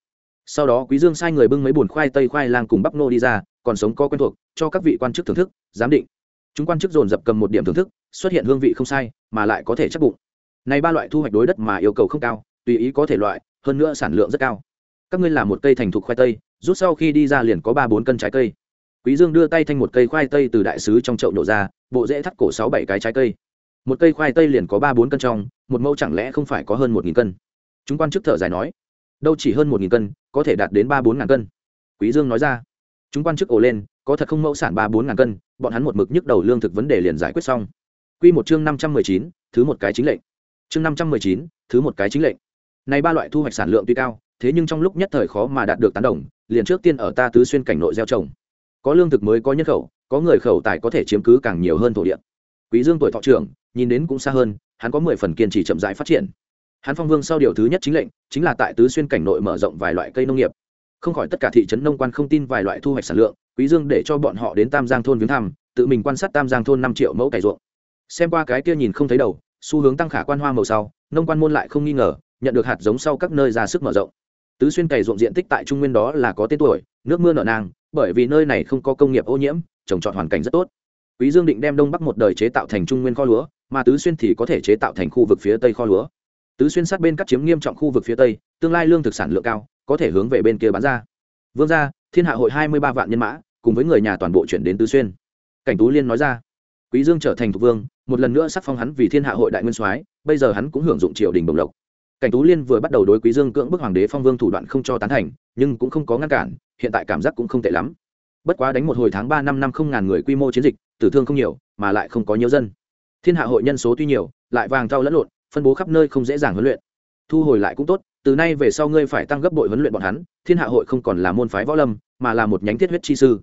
sau đó quý dương sai người bưng mấy bùn khoai tây khoai lang cùng bắp nô đi ra, còn sống có quen thuộc, cho các vị quan chức thưởng thức, giám định. Chúng quan chức dồn dập cầm một điểm thưởng thức, xuất hiện hương vị không sai, mà lại có thể chắc bụng. Này ba loại thu hoạch đối đất mà yêu cầu không cao, tùy ý có thể loại, hơn nữa sản lượng rất cao các ngươi làm một cây thành thục khoai tây, rút sau khi đi ra liền có ba bốn cân trái cây. Quý dương đưa tay thanh một cây khoai tây từ đại sứ trong chậu nổ ra, bộ rễ thắt cổ sáu bảy cái trái cây. Một cây khoai tây liền có ba bốn cân trong, một mẫu chẳng lẽ không phải có hơn một nghìn cân? Chúng quan chức thở dài nói, đâu chỉ hơn một nghìn cân, có thể đạt đến ba bốn ngàn cân. Quý dương nói ra, chúng quan chức ồ lên, có thật không mẫu sản ba bốn ngàn cân, bọn hắn một mực nhức đầu lương thực vấn đề liền giải quyết xong. Quy một chương năm trăm mười chín, thứ một cái chính lệnh. Chương năm trăm mười chín, thứ một cái chính lệnh. Này ba loại thu hoạch sản lượng tuy cao thế nhưng trong lúc nhất thời khó mà đạt được tán đồng, liền trước tiên ở ta tứ xuyên cảnh nội gieo trồng. Có lương thực mới có nhân khẩu, có người khẩu tài có thể chiếm cứ càng nhiều hơn thổ địa. Quý dương tuổi thọ trưởng, nhìn đến cũng xa hơn, hắn có mười phần kiên trì chậm rãi phát triển. Hắn phong vương sau điều thứ nhất chính lệnh, chính là tại tứ xuyên cảnh nội mở rộng vài loại cây nông nghiệp. Không khỏi tất cả thị trấn nông quan không tin vài loại thu hoạch sản lượng, quý dương để cho bọn họ đến tam giang thôn viếng thăm, tự mình quan sát tam giang thôn năm triệu mẫu cải ruộng. Xem qua cái kia nhìn không thấy đầu, xu hướng tăng khả quan hoa màu sau, nông quan môn lại không nghi ngờ, nhận được hạt giống sau các nơi ra sức mở rộng tứ xuyên cày ruộng diện tích tại trung nguyên đó là có tên tuổi, nước mưa nở nang, bởi vì nơi này không có công nghiệp ô nhiễm, trồng trọt hoàn cảnh rất tốt. Quý dương định đem đông bắc một đời chế tạo thành trung nguyên kho lúa, mà tứ xuyên thì có thể chế tạo thành khu vực phía tây kho lúa. Tứ xuyên sát bên cắt chiếm nghiêm trọng khu vực phía tây, tương lai lương thực sản lượng cao, có thể hướng về bên kia bán ra. Vương gia, thiên hạ hội hai mươi ba vạn nhân mã, cùng với người nhà toàn bộ chuyển đến tứ xuyên. Cảnh tú liên nói ra. Quý dương trở thành thuộc vương, một lần nữa sắc phong hắn vì thiên hạ hội đại nguyên soái, bây giờ hắn cũng hưởng dụng triều đình bồng lộc cảnh tú liên vừa bắt đầu đối quý dương cưỡng bức hoàng đế phong vương thủ đoạn không cho tán thành, nhưng cũng không có ngăn cản, hiện tại cảm giác cũng không tệ lắm. Bất quá đánh một hồi tháng ba năm năm không ngàn người quy mô chiến dịch, tử thương không nhiều, mà lại không có nhiều dân. Thiên hạ hội nhân số tuy nhiều, lại vàng thau lẫn lộn, phân bố khắp nơi không dễ dàng huấn luyện. Thu hồi lại cũng tốt, từ nay về sau ngươi phải tăng gấp bội huấn luyện bọn hắn, thiên hạ hội không còn là môn phái võ lâm, mà là một nhánh thiết huyết chi sư.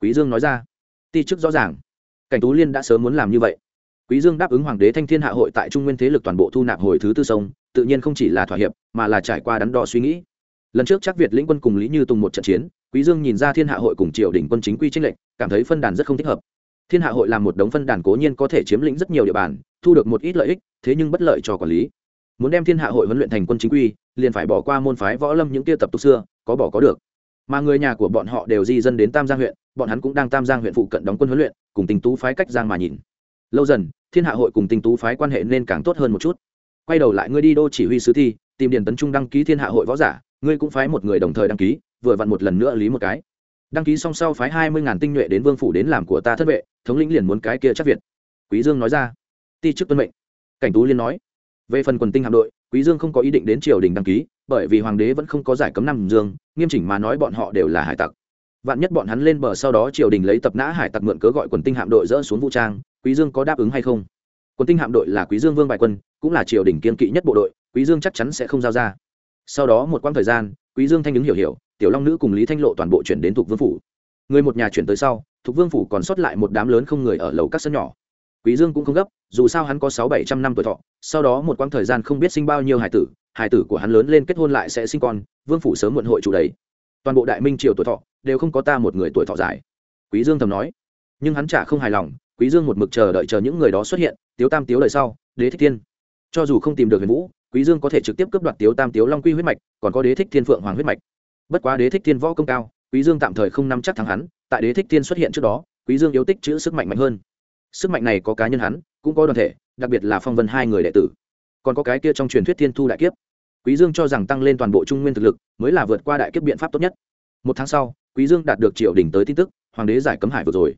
Quý dương nói ra. Ti chức rõ ràng. Cảnh tú liên đã sớm muốn làm như vậy quý dương đáp ứng hoàng đế thanh thiên hạ hội tại trung nguyên thế lực toàn bộ thu nạp hồi thứ tư sông, tự nhiên không chỉ là thỏa hiệp, mà là trải qua đắn đo suy nghĩ. Lần trước chắc việt lĩnh quân cùng lý như tùng một trận chiến, quý dương nhìn ra thiên hạ hội cùng triều đình quân chính quy tranh lệnh cảm thấy phân đàn rất không thích hợp. Thiên hạ hội làm một đống phân đàn cố nhiên có thể chiếm lĩnh rất nhiều địa bàn, thu được một ít lợi ích, thế nhưng bất lợi cho quản lý. Muốn đem thiên hạ hội huấn luyện thành quân chính quy, liền phải bỏ qua môn phái võ lâm những kia tập tục xưa, có bỏ có được. Mà người nhà của bọn họ đều di dân đến tam giang huyện, bọn hắn cũng đang tam giang huyện phụ cận đóng quân huấn luyện, cùng tình tú phái cách giang mà nhìn lâu dần, thiên hạ hội cùng tình tú phái quan hệ nên càng tốt hơn một chút. Quay đầu lại ngươi đi đô chỉ huy sứ thi, tìm điền tấn trung đăng ký thiên hạ hội võ giả, ngươi cũng phái một người đồng thời đăng ký, vừa vặn một lần nữa lý một cái. Đăng ký xong sau phái hai mươi ngàn tinh nhuệ đến vương phủ đến làm của ta thất vệ, thống lĩnh liền muốn cái kia chắc việt. Quý dương nói ra. Ti chức tuân mệnh. Cảnh tú liên nói. Về phần quần tinh hạm đội, quý dương không có ý định đến triều đình đăng ký, bởi vì hoàng đế vẫn không có giải cấm nam dương, nghiêm chỉnh mà nói bọn họ đều là hải tặc. Vạn nhất bọn hắn lên bờ sau đó triều đình lấy tập nã hải tặc mượn cớ gọi quần tinh hạm đội dỡ xuống vũ trang quý dương có đáp ứng hay không? Quân tinh hạm đội là quý dương vương bài quân, cũng là triều đình kiên kỵ nhất bộ đội, quý dương chắc chắn sẽ không giao ra. Sau đó một quãng thời gian, quý dương thanh đứng hiểu hiểu, tiểu long nữ cùng lý thanh lộ toàn bộ chuyển đến thuộc vương phủ. Người một nhà chuyển tới sau thuộc vương phủ còn sót lại một đám lớn không người ở lầu các sân nhỏ. Quý dương cũng không gấp, dù sao hắn có sáu bảy trăm năm tuổi thọ, sau đó một quãng thời gian không biết sinh bao nhiêu hải tử hải tử của hắn lớn lên kết hôn lại sẽ sinh con, vương phủ sớm muộn hội chủ đấy toàn bộ đại minh triều tuổi thọ, đều không có ta một người tuổi thọ dài. Quý dương thầm nói, nhưng hắn chả không hài lòng quý dương một mực chờ đợi chờ những người đó xuất hiện, tiếu tam tiếu lời sau, đế thích thiên. Cho dù không tìm được huyền vũ, quý dương có thể trực tiếp cướp đoạt tiếu tam tiếu long quy huyết mạch, còn có đế thích thiên phượng hoàng huyết mạch. Bất quá đế thích thiên võ công cao, quý dương tạm thời không nắm chắc thắng hắn, tại đế thích thiên xuất hiện trước đó, quý dương yếu tích chữ sức mạnh mạnh hơn. Sức mạnh này có cá nhân hắn, cũng có đoàn thể, đặc biệt là phong vân hai người đệ tử. Còn có cái kia trong truyền thuyết thiên thu đại kiếp. Quý dương cho rằng tăng lên toàn bộ trung nguyên thực lực mới là vượt qua đại kiếp biện pháp tốt nhất. Một tháng sau, quý dương đạt được triệu đỉnh tới tin tức, hoàng đế giải cấm hải vừa rồi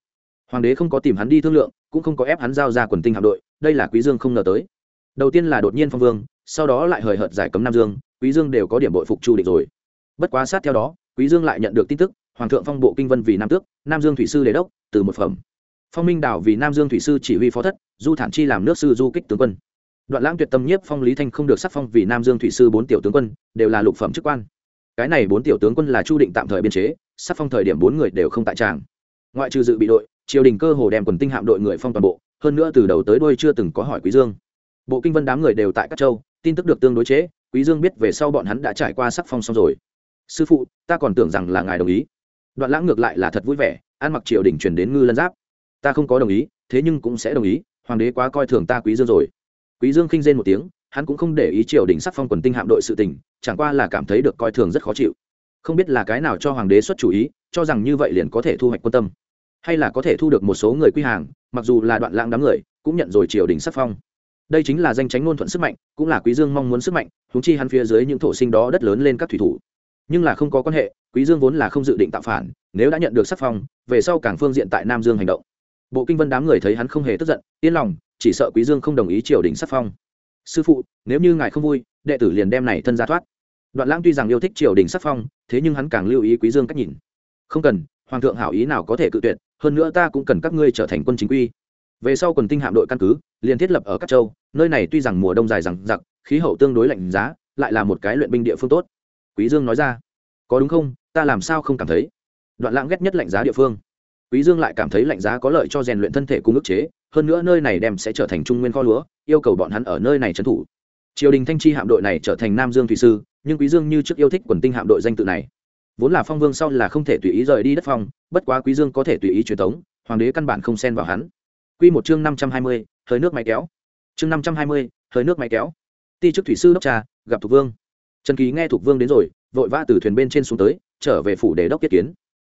hoàng đế không có tìm hắn đi thương lượng, cũng không có ép hắn giao ra quần tinh hạm đội, đây là quý dương không ngờ tới. Đầu tiên là đột nhiên phong vương, sau đó lại hời hợt giải cấm nam dương, quý dương đều có điểm bội phục chu địch rồi. Bất quá sát theo đó, quý dương lại nhận được tin tức, hoàng thượng phong bộ kinh vân vì nam tước, nam dương thủy sư đề đốc, từ một phẩm. Phong minh đảo vì nam dương thủy sư chỉ huy phó thất, du thản chi làm nước sư du kích tướng quân. Đoạn lãng tuyệt tâm nhiếp phong lý thanh không được sắc phong vì nam dương thủy sư bốn tiểu tướng quân, đều là lục phẩm chức quan. Cái này bốn tiểu tướng quân là chu định tạm thời biên chế, sắc phong thời điểm bốn người đều không tại tràng. Ngoại trừ dự bị đội triều đình cơ hồ đem quần tinh hạm đội người phong toàn bộ, hơn nữa từ đầu tới đuôi chưa từng có hỏi quý dương. Bộ kinh vân đám người đều tại các châu, tin tức được tương đối chế, quý dương biết về sau bọn hắn đã trải qua sắc phong xong rồi. Sư phụ, ta còn tưởng rằng là ngài đồng ý. Đoạn lãng ngược lại là thật vui vẻ ăn mặc triều đình truyền đến ngư lân giáp. Ta không có đồng ý, thế nhưng cũng sẽ đồng ý, hoàng đế quá coi thường ta quý dương rồi. Quý dương khinh rên một tiếng, hắn cũng không để ý triều đình sắc phong quần tinh hạm đội sự tình, chẳng qua là cảm thấy được coi thường rất khó chịu. Không biết là cái nào cho hoàng đế xuất chủ ý, cho rằng như vậy liền có thể thu hoạch quân tâm hay là có thể thu được một số người quy hàng, mặc dù là đoạn lãng đám người, cũng nhận rồi triều đình sắc phong. Đây chính là danh tránh ngôn thuận sức mạnh, cũng là quý dương mong muốn sức mạnh chúng chi hắn phía dưới những thổ sinh đó đất lớn lên các thủy thủ. Nhưng là không có quan hệ, quý dương vốn là không dự định tạo phản, nếu đã nhận được sắc phong, về sau càng phương diện tại nam dương hành động. Bộ kinh vân đám người thấy hắn không hề tức giận, yên lòng, chỉ sợ quý dương không đồng ý triều đình sắc phong. Sư phụ, nếu như ngài không vui, đệ tử liền đem này thân ra thoát. Đoạn lãng tuy rằng yêu thích triều đình sắc phong, thế nhưng hắn càng lưu ý quý dương cách nhìn. Không cần, hoàng thượng hảo ý nào có thể cự tuyệt hơn nữa ta cũng cần các ngươi trở thành quân chính quy. Về sau quần tinh hạm đội căn cứ, liền thiết lập ở các châu, nơi này tuy rằng mùa đông dài rằng giặc khí hậu tương đối lạnh giá, lại là một cái luyện binh địa phương tốt. Quý dương nói ra, có đúng không? Ta làm sao không cảm thấy? Đoạn lãng ghét nhất lạnh giá địa phương. Quý dương lại cảm thấy lạnh giá có lợi cho rèn luyện thân thể cung ức chế, hơn nữa nơi này đem sẽ trở thành trung nguyên kho lúa, yêu cầu bọn hắn ở nơi này trấn thủ. Triều đình thanh chi hạm đội này trở thành nam dương thủy sư, nhưng quý dương như trước yêu thích quần tinh hạm đội danh tự này vốn là phong vương sau là không thể tùy ý rời đi đất phong bất quá quý dương có thể tùy ý truyền tống hoàng đế căn bản không xen vào hắn. Quy một chương năm trăm hai mươi, hơi nước máy kéo. Chương năm trăm hai mươi, hơi nước máy kéo. Ti chức thủy sư đốc trà gặp thục vương. Trần kỳ nghe thục vương đến rồi vội vã từ thuyền bên trên xuống tới trở về phủ để đốc tiết kiến.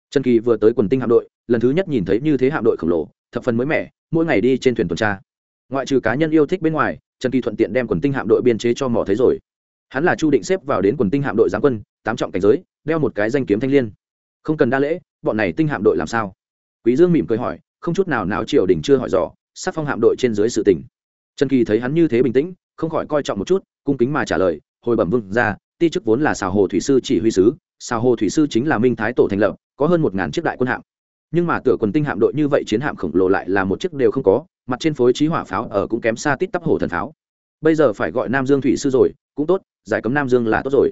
Trần kỳ vừa tới quần tinh hạm đội lần thứ nhất nhìn thấy như thế hạm đội khổng lồ thập phần mới mẻ mỗi ngày đi trên thuyền tuần tra. Ngoại trừ cá nhân yêu thích bên ngoài trần kỳ thuận tiện đem quần tinh hạm đội biên chế cho mỏ thấy rồi. Hắn là chu định xếp vào đến quần tinh hạm đội giáng quân tám trọng cảnh giới đeo một cái danh kiếm thanh liên. Không cần đa lễ, bọn này tinh hạm đội làm sao? Quý dương mỉm cười hỏi, không chút nào não triều đình chưa hỏi dò sắc phong hạm đội trên dưới sự tình. Trần kỳ thấy hắn như thế bình tĩnh, không khỏi coi trọng một chút, cung kính mà trả lời, hồi bẩm vương ra ti chức vốn là xào hồ thủy sư chỉ huy sứ, xào hồ thủy sư chính là minh thái tổ thành lập, có hơn một ngàn chiếc đại quân hạm. Nhưng mà tựa quần tinh hạm đội như vậy chiến hạm khổng lồ lại là một chiếc đều không có, mặt trên phối trí hỏa pháo ở cũng kém xa tít tắp hồ thần pháo. Bây giờ phải gọi nam dương thủy sư rồi, cũng tốt, giải cấm nam dương là tốt rồi.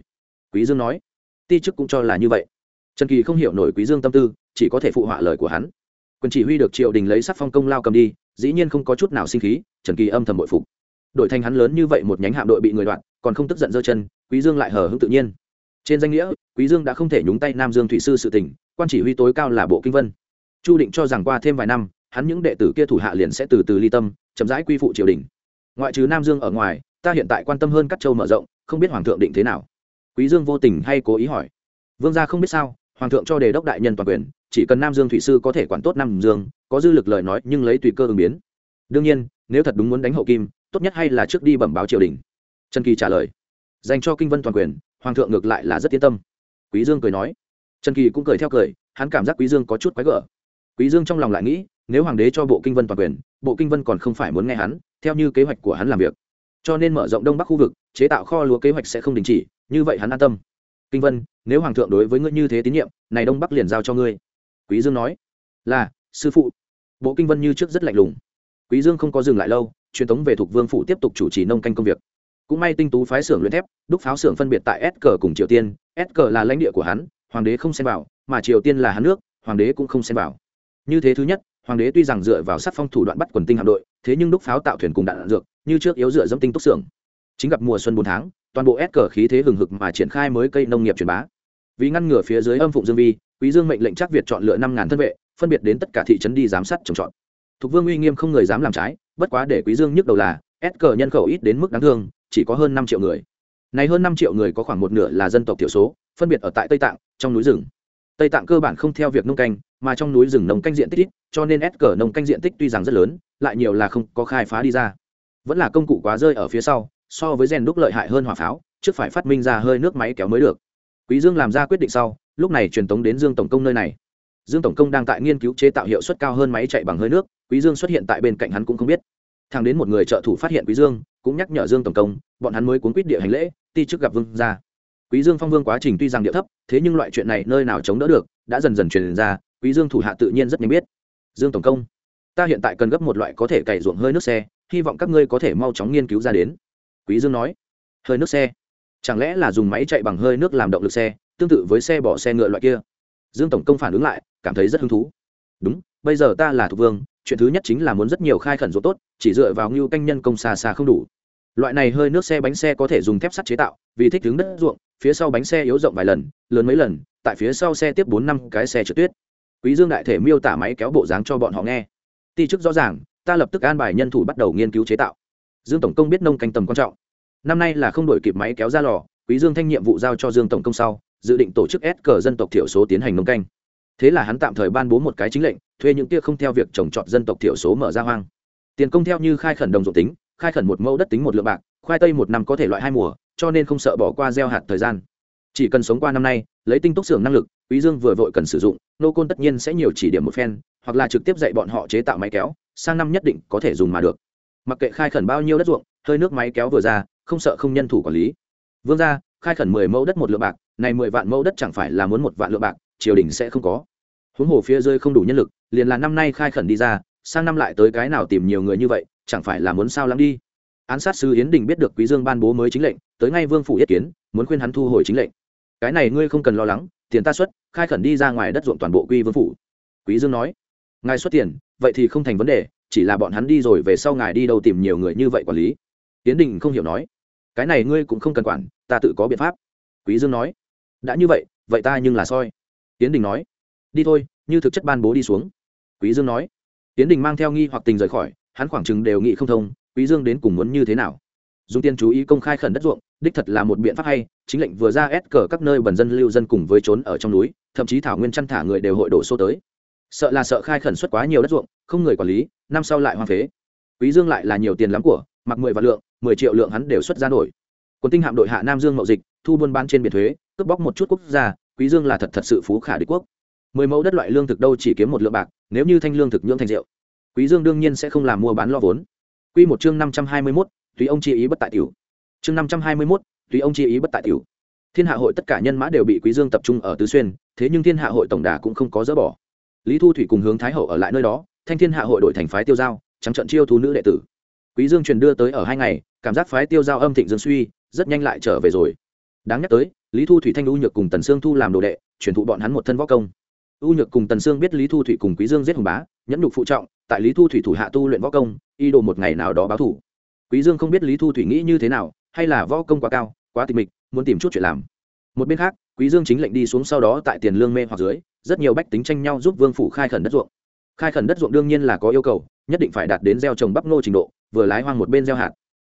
Quý dương nói ti chức cũng cho là như vậy. Trần kỳ không hiểu nổi quý dương tâm tư, chỉ có thể phụ họa lời của hắn. Quân chỉ huy được triệu đình lấy sắc phong công lao cầm đi, dĩ nhiên không có chút nào sinh khí, trần kỳ âm thầm bội phục. Đội thành hắn lớn như vậy một nhánh hạm đội bị người đoạn còn không tức giận giơ chân, quý dương lại hờ hững tự nhiên. Trên danh nghĩa, quý dương đã không thể nhúng tay nam dương thủy sư sự tình, quan chỉ huy tối cao là bộ kinh vân. Chu định cho rằng qua thêm vài năm, hắn những đệ tử kia thủ hạ liền sẽ từ từ ly tâm, chậm rãi quy phụ triều đình. Ngoại trừ nam dương ở ngoài, ta hiện tại quan tâm hơn các châu mở rộng, không biết hoàng thượng định thế nào quý dương vô tình hay cố ý hỏi. Vương gia không biết sao, hoàng thượng cho đề đốc đại nhân toàn quyền, chỉ cần nam dương thủy sư có thể quản tốt nam dương, có dư lực lời nói nhưng lấy tùy cơ ứng biến. Đương nhiên, nếu thật đúng muốn đánh hậu kim, tốt nhất hay là trước đi bẩm báo triều đình. Trần kỳ trả lời. Dành cho kinh vân toàn quyền, hoàng thượng ngược lại là rất yên tâm. Quý dương cười nói. Trần kỳ cũng cười theo cười, hắn cảm giác quý dương có chút quái gở. Quý dương trong lòng lại nghĩ, nếu hoàng đế cho bộ kinh vân toàn quyền, bộ kinh vân còn không phải muốn nghe hắn, theo như kế hoạch của hắn làm việc. Cho nên mở rộng đông bắc khu vực, chế tạo kho lúa kế hoạch sẽ không đình chỉ như vậy hắn an tâm. Kinh vân nếu hoàng thượng đối với ngươi như thế tín nhiệm này đông bắc liền giao cho ngươi. Quý dương nói là sư phụ. Bộ kinh vân như trước rất lạnh lùng. Quý dương không có dừng lại lâu truyền tống về thuộc vương phủ tiếp tục chủ trì nông canh công việc. Cũng may tinh tú phái xưởng luyện thép đúc pháo xưởng phân biệt tại s cờ cùng triều tiên. S cờ là lãnh địa của hắn hoàng đế không xem vào mà triều tiên là hắn nước hoàng đế cũng không xem vào. Như thế thứ nhất hoàng đế tuy rằng dựa vào sát phong thủ đoạn bắt quần tinh hạm đội thế nhưng đúc pháo tạo thuyền cùng đạn, dược như trước yếu dựa dẫm tinh túc xưởng chính gặp mùa xuân bốn tháng, toàn bộ s cờ khí thế hừng hực mà triển khai mới cây nông nghiệp truyền bá. Vì ngăn ngừa phía dưới âm phụng dương vi, quý dương mệnh lệnh chắc việt chọn lựa năm ngàn thân vệ, phân biệt đến tất cả thị trấn đi giám sát trồng trọt. Thục vương uy nghiêm không người dám làm trái, bất quá để quý dương nhức đầu là, s cờ nhân khẩu ít đến mức đáng thương, chỉ có hơn năm triệu người. Này hơn năm triệu người có khoảng một nửa là dân tộc thiểu số, phân biệt ở tại tây tạng, trong núi rừng. Tây tạng cơ bản không theo việc nông canh, mà trong núi rừng nông canh diện tích ít, cho nên s cờ nông canh diện tích tuy rằng rất lớn, lại nhiều là không có khai phá đi ra. Vẫn là công cụ quá rơi ở phía sau so với rèn đúc lợi hại hơn hỏa pháo, trước phải phát minh ra hơi nước máy kéo mới được. Quý dương làm ra quyết định sau, lúc này truyền tống đến dương tổng công nơi này. Dương tổng công đang tại nghiên cứu chế tạo hiệu suất cao hơn máy chạy bằng hơi nước, quý dương xuất hiện tại bên cạnh hắn cũng không biết. Thằng đến một người trợ thủ phát hiện quý dương, cũng nhắc nhở dương tổng công, bọn hắn mới cuốn quýt địa hành lễ, ti trước gặp vương ra quý dương phong vương quá trình tuy rằng địa thấp, thế nhưng loại chuyện này nơi nào chống đỡ được, đã dần dần truyền ra, quý dương thủ hạ tự nhiên rất nhanh biết. Dương tổng công, ta hiện tại cần gấp một loại có thể cày ruộng hơi nước xe, hy vọng các ngươi có thể mau chóng nghiên cứu ra đến quý dương nói, hơi nước xe. Chẳng lẽ là dùng máy chạy bằng hơi nước làm động lực xe, tương tự với xe bỏ xe ngựa loại kia? Dương tổng công phản ứng lại, cảm thấy rất hứng thú. Đúng, bây giờ ta là thuộc vương, chuyện thứ nhất chính là muốn rất nhiều khai khẩn ruộng tốt, chỉ dựa vào ngưu canh nhân công xa xa không đủ. Loại này hơi nước xe bánh xe có thể dùng thép sắt chế tạo, vì thích đứng đất ruộng, phía sau bánh xe yếu rộng vài lần, lớn mấy lần, tại phía sau xe tiếp bốn năm cái xe trượt tuyết. Quý dương đại thể miêu tả máy kéo bộ dáng cho bọn họ nghe. Ti chức rõ ràng, ta lập tức an bài nhân thủ bắt đầu nghiên cứu chế tạo dương tổng công biết nông canh tầm quan trọng. Năm nay là không đổi kịp máy kéo ra lò, quý dương thanh nhiệm vụ giao cho dương tổng công sau, dự định tổ chức S cờ dân tộc thiểu số tiến hành nông canh. Thế là hắn tạm thời ban bố một cái chính lệnh, thuê những kia không theo việc trồng trọt dân tộc thiểu số mở ra hoang. Tiền công theo như khai khẩn đồng ruộng tính, khai khẩn một mẫu đất tính một lượng bạc, khoai tây một năm có thể loại hai mùa, cho nên không sợ bỏ qua gieo hạt thời gian. Chỉ cần sống qua năm nay, lấy tinh túc xưởng năng lực, quý dương vừa vội cần sử dụng, nô côn tất nhiên sẽ nhiều chỉ điểm một phen, hoặc là trực tiếp dạy bọn họ chế tạo máy kéo, sang năm nhất định có thể dùng mà được mặc kệ khai khẩn bao nhiêu đất ruộng, hơi nước máy kéo vừa ra, không sợ không nhân thủ quản lý. Vương gia, khai khẩn mười mẫu đất một lượng bạc, này mười vạn mẫu đất chẳng phải là muốn một vạn lượng bạc, triều đình sẽ không có. Huống hồ phía rơi không đủ nhân lực, liền là năm nay khai khẩn đi ra, sang năm lại tới cái nào tìm nhiều người như vậy, chẳng phải là muốn sao lắm đi? Án sát sư yến đình biết được quý dương ban bố mới chính lệnh, tới ngay vương phủ yết kiến, muốn khuyên hắn thu hồi chính lệnh. Cái này ngươi không cần lo lắng, tiền ta xuất, khai khẩn đi ra ngoài đất ruộng toàn bộ quy vương phủ. Quý dương nói, ngài xuất tiền, vậy thì không thành vấn đề chỉ là bọn hắn đi rồi về sau ngài đi đâu tìm nhiều người như vậy quản lý. Tiến đình không hiểu nói, cái này ngươi cũng không cần quản, ta tự có biện pháp. Quý dương nói, đã như vậy vậy ta nhưng là soi. Tiến đình nói, đi thôi, như thực chất ban bố đi xuống. Quý dương nói, tiến đình mang theo nghi hoặc tình rời khỏi, hắn khoảng chừng đều nghĩ không thông, quý dương đến cùng muốn như thế nào. Dùng tiên chú ý công khai khẩn đất ruộng, đích thật là một biện pháp hay, chính lệnh vừa ra ép cờ các nơi bần dân lưu dân cùng với trốn ở trong núi, thậm chí thảo nguyên chăn thả người đều hội đổ xô tới sợ là sợ khai khẩn xuất quá nhiều đất ruộng không người quản lý năm sau lại hoang phế. Quý dương lại là nhiều tiền lắm của mặc mười vạn lượng mười triệu lượng hắn đều xuất ra nổi. Quân tinh hạm đội hạ nam dương mậu dịch thu buôn bán trên biển thuế cướp bóc một chút quốc gia quý dương là thật thật sự phú khả đế quốc. Mười mẫu đất loại lương thực đâu chỉ kiếm một lượng bạc nếu như thanh lương thực nhưỡng thành rượu quý dương đương nhiên sẽ không làm mua bán lo vốn. Quy một chương năm trăm hai mươi 521, tùy ông chi ý bất tại tiểu. Chương năm trăm hai mươi 521, tùy ông chi ý bất tại tiểu. Thiên hạ hội tất cả nhân mã đều bị quý dương tập trung ở tứ xuyên thế nhưng thiên hạ hội tổng đà cũng không có dỡ bỏ lý thu thủy cùng hướng thái hậu ở lại nơi đó, thanh thiên hạ hội đội thành phái tiêu giao, trắng trận chiêu thú nữ đệ tử. Quý dương truyền đưa tới ở hai ngày, cảm giác phái tiêu giao âm thịnh dương suy, rất nhanh lại trở về rồi. Đáng nhắc tới, lý thu thủy thanh u nhược cùng tần sương thu làm đồ đệ truyền thụ bọn hắn một thân võ công. U nhược cùng tần sương biết lý thu thủy cùng quý dương giết hùng bá, nhẫn nhục phụ trọng, tại lý thu thủy thủ hạ tu luyện võ công y đồ một ngày nào đó báo thủ quý dương không biết lý thu thủy nghĩ như thế nào, hay là võ công quá cao, quá tịch mịch, muốn tìm chút chuyện làm. Một bên khác quý dương chính lệnh đi xuống sau đó tại tiền lương mê hoặc dưới, rất nhiều bách tính tranh nhau giúp vương phủ khai khẩn đất ruộng. Khai khẩn đất ruộng đương nhiên là có yêu cầu, nhất định phải đạt đến gieo trồng bắp ngô trình độ, vừa lái hoang một bên gieo hạt.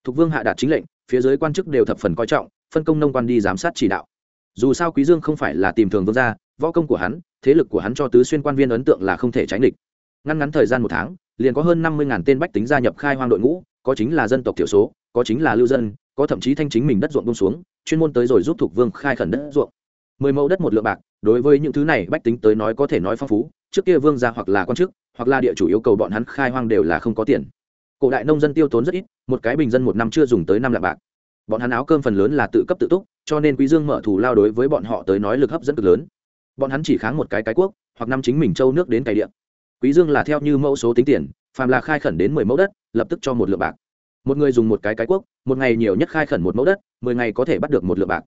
Thuộc vương hạ đạt chính lệnh, phía dưới quan chức đều thập phần coi trọng, phân công nông quan đi giám sát chỉ đạo. Dù sao quý dương không phải là tìm thường vương gia, võ công của hắn, thế lực của hắn cho tứ xuyên quan viên ấn tượng là không thể tránh địch. Ngăn ngắn thời gian một tháng, liền có hơn năm mươi tên bách tính gia nhập khai hoang đội ngũ, có chính là dân tộc thiểu số, có chính là lưu dân, có thậm chí thanh chính mình đất ruộng bông xuống, chuyên môn tới rồi giúp thuộc vương khai khẩn đất ruộng mười mẫu đất một lượng bạc, đối với những thứ này bách tính tới nói có thể nói phong phú, trước kia vương gia hoặc là quan chức, hoặc là địa chủ yêu cầu bọn hắn khai hoang đều là không có tiền. Cổ đại nông dân tiêu tốn rất ít, một cái bình dân một năm chưa dùng tới năm lạng bạc. Bọn hắn áo cơm phần lớn là tự cấp tự túc, cho nên quý dương mở thủ lao đối với bọn họ tới nói lực hấp dẫn cực lớn. Bọn hắn chỉ kháng một cái cái quốc, hoặc năm chính mình châu nước đến cày địa. quý dương là theo như mẫu số tính tiền, phàm là khai khẩn đến mười mẫu đất, lập tức cho một lượng bạc. Một người dùng một cái cái quốc, một ngày nhiều nhất khai khẩn một mẫu đất, mười ngày có thể bắt được một lượng bạc.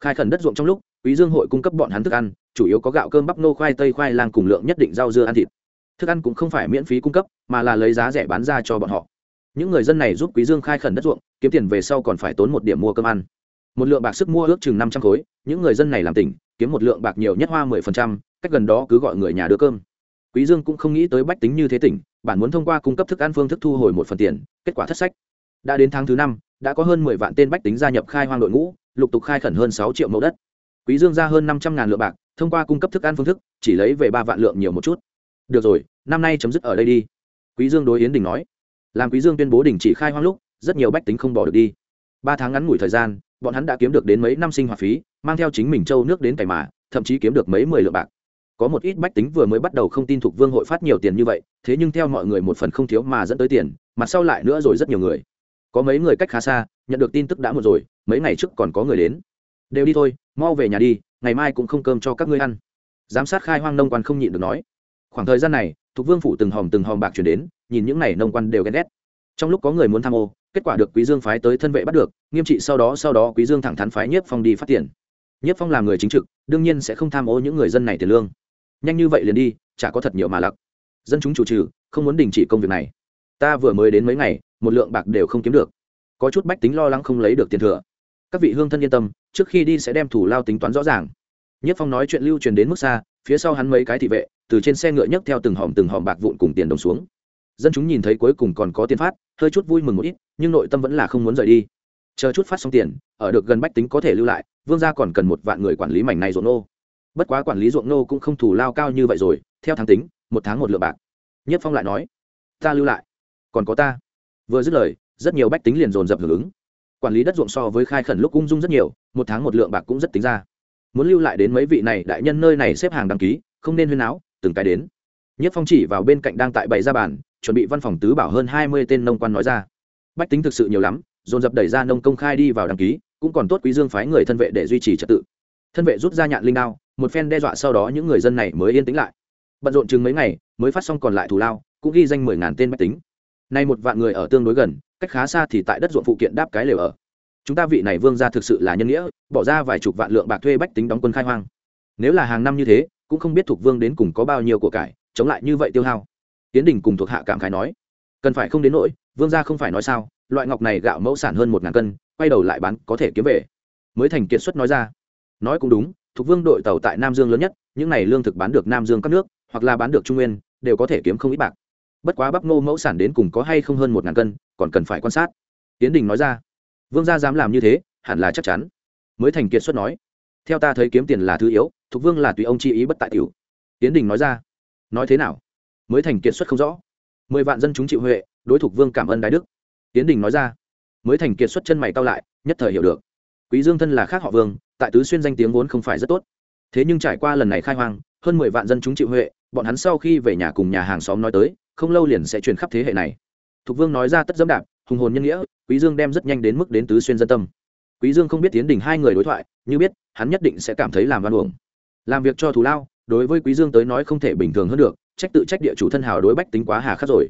Khai khẩn đất ruộng trong lúc quý dương hội cung cấp bọn hắn thức ăn, chủ yếu có gạo cơm bắp nô khoai tây khoai lang cùng lượng nhất định rau dưa ăn thịt. Thức ăn cũng không phải miễn phí cung cấp, mà là lấy giá rẻ bán ra cho bọn họ. Những người dân này giúp quý dương khai khẩn đất ruộng, kiếm tiền về sau còn phải tốn một điểm mua cơm ăn. Một lượng bạc sức mua ước chừng năm trăm khối, những người dân này làm tỉnh, kiếm một lượng bạc nhiều nhất hoa mười phần trăm, cách gần đó cứ gọi người nhà đưa cơm. Quý dương cũng không nghĩ tới bách tính như thế tỉnh, bản muốn thông qua cung cấp thức ăn phương thức thu hồi một phần tiền, kết quả thất sách. Đã đến tháng thứ năm, đã có hơn mười vạn tên bách tính gia nhập khai hoang đội ngũ, lục tục khai khẩn hơn sáu triệu mẫu đất quý dương ra hơn năm trăm ngàn lượng bạc, thông qua cung cấp thức ăn phương thức, chỉ lấy về ba vạn lượng nhiều một chút. Được rồi, năm nay chấm dứt ở đây đi. Quý dương đối yến đình nói. Làm quý dương tuyên bố đình chỉ khai hoang lúc, rất nhiều bách tính không bỏ được đi. Ba tháng ngắn ngủi thời gian, bọn hắn đã kiếm được đến mấy năm sinh hoạt phí, mang theo chính mình châu nước đến cày mà, thậm chí kiếm được mấy mười lượng bạc. Có một ít bách tính vừa mới bắt đầu không tin thuộc vương hội phát nhiều tiền như vậy, thế nhưng theo mọi người một phần không thiếu mà dẫn tới tiền, mặt sau lại nữa rồi rất nhiều người. Có mấy người cách khá xa, nhận được tin tức đã một rồi, mấy ngày trước còn có người đến đều đi thôi, mau về nhà đi, ngày mai cũng không cơm cho các ngươi ăn. Giám sát khai hoang nông quan không nhịn được nói. Khoảng thời gian này thuộc vương phủ từng hòm từng hòm bạc chuyển đến, nhìn những n à y nông quan đều ghen ghét. Trong lúc có người muốn tham ô, kết quả được quý dương phái tới thân vệ bắt được, nghiêm trị sau đó sau đó quý dương thẳng thắn phái nhiếp phong đi phát tiền. Nhiếp phong là người chính trực, đương nhiên sẽ không tham ô những người dân này tiền lương. Nhanh như vậy liền đi, chả có thật nhiều mà lặc. Dân chúng chủ trừ, không muốn đình chỉ công việc này. Ta vừa mới đến mấy ngày, một lượng bạc đều không kiếm được. Có chút bách tính lo lắng không lấy được tiền thừa các vị hương thân yên tâm, trước khi đi sẽ đem thủ lao tính toán rõ ràng. Nhất phong nói chuyện lưu truyền đến mức xa, phía sau hắn mấy cái thị vệ, từ trên xe ngựa nhấc theo từng hòm từng hòm bạc vụn cùng tiền đồng xuống. Dân chúng nhìn thấy cuối cùng còn có tiền phát, hơi chút vui mừng một ít, nhưng nội tâm vẫn là không muốn rời đi. Chờ chút phát xong tiền, ở được gần bách tính có thể lưu lại, vương gia còn cần một vạn người quản lý mảnh này ruộng nô. Bất quá quản lý ruộng nô cũng không thủ lao cao như vậy rồi, theo tháng tính, một tháng một lượng bạc. Nhất phong lại nói, ta lưu lại, còn có ta. Vừa dứt lời, rất nhiều bách tính liền dồn dập hưởng ứng quản lý đất ruộng so với khai khẩn lúc ung dung rất nhiều, một tháng một lượng bạc cũng rất tính ra. Muốn lưu lại đến mấy vị này đại nhân nơi này xếp hàng đăng ký, không nên huyên áo, từng cái đến. Nhất phong chỉ vào bên cạnh đang tại bày ra bàn, chuẩn bị văn phòng tứ bảo hơn hai mươi tên nông quan nói ra. Bách tính thực sự nhiều lắm, dồn dập đẩy ra nông công khai đi vào đăng ký, cũng còn tốt quý dương phái người thân vệ để duy trì trật tự. Thân vệ rút ra nhạn linh đao, một phen đe dọa sau đó những người dân này mới yên tĩnh lại. Bận rộn chừng mấy ngày, mới phát xong còn lại thù lao, cũng ghi danh mười ngàn tên bách tính. Nay một vạn người ở tương đối gần cách khá xa thì tại đất ruộng phụ kiện đáp cái lều ở. Chúng ta vị này vương gia thực sự là nhân nghĩa, bỏ ra vài chục vạn lượng bạc thuê bách tính đóng quân khai hoang. Nếu là hàng năm như thế, cũng không biết thuộc vương đến cùng có bao nhiêu của cải, chống lại như vậy tiêu hao. Tiến đình cùng thuộc hạ cảm khái nói, cần phải không đến nỗi, vương gia không phải nói sao, loại ngọc này gạo mẫu sản hơn một ngàn cân, quay đầu lại bán có thể kiếm về. Mới thành kiệt xuất nói ra. Nói cũng đúng, thuộc vương đội tàu tại nam dương lớn nhất, những này lương thực bán được nam dương các nước, hoặc là bán được trung nguyên, đều có thể kiếm không ít bạc bất quá bắp ngô mẫu sản đến cùng có hay không hơn một ngàn cân, còn cần phải quan sát. Tiến đình nói ra, vương gia dám làm như thế, hẳn là chắc chắn. Mới thành kiệt xuất nói, theo ta thấy kiếm tiền là thứ yếu thục vương là tùy ông chi ý bất tại tiểu. Tiến đình nói ra, nói thế nào? Mới thành kiệt xuất không rõ. Mười vạn dân chúng chịu huệ, đối thục vương cảm ơn đái đức. Tiến đình nói ra, mới thành kiệt xuất chân mày cao lại, nhất thời hiểu được. Quý dương thân là khác họ vương, tại tứ xuyên danh tiếng vốn không phải rất tốt. Thế nhưng trải qua lần này khai hoang, hơn mười vạn dân chúng chịu huệ, bọn hắn sau khi về nhà cùng nhà hàng xóm nói tới không lâu liền sẽ truyền khắp thế hệ này. Thục vương nói ra tất dẫm đạp hùng hồn nhân nghĩa quý dương đem rất nhanh đến mức đến tứ xuyên dân tâm. Quý dương không biết tiến đình hai người đối thoại như biết hắn nhất định sẽ cảm thấy làm văn uổng. Làm việc cho thù lao đối với quý dương tới nói không thể bình thường hơn được trách tự trách địa chủ thân hào đối bách tính quá hà khắc rồi.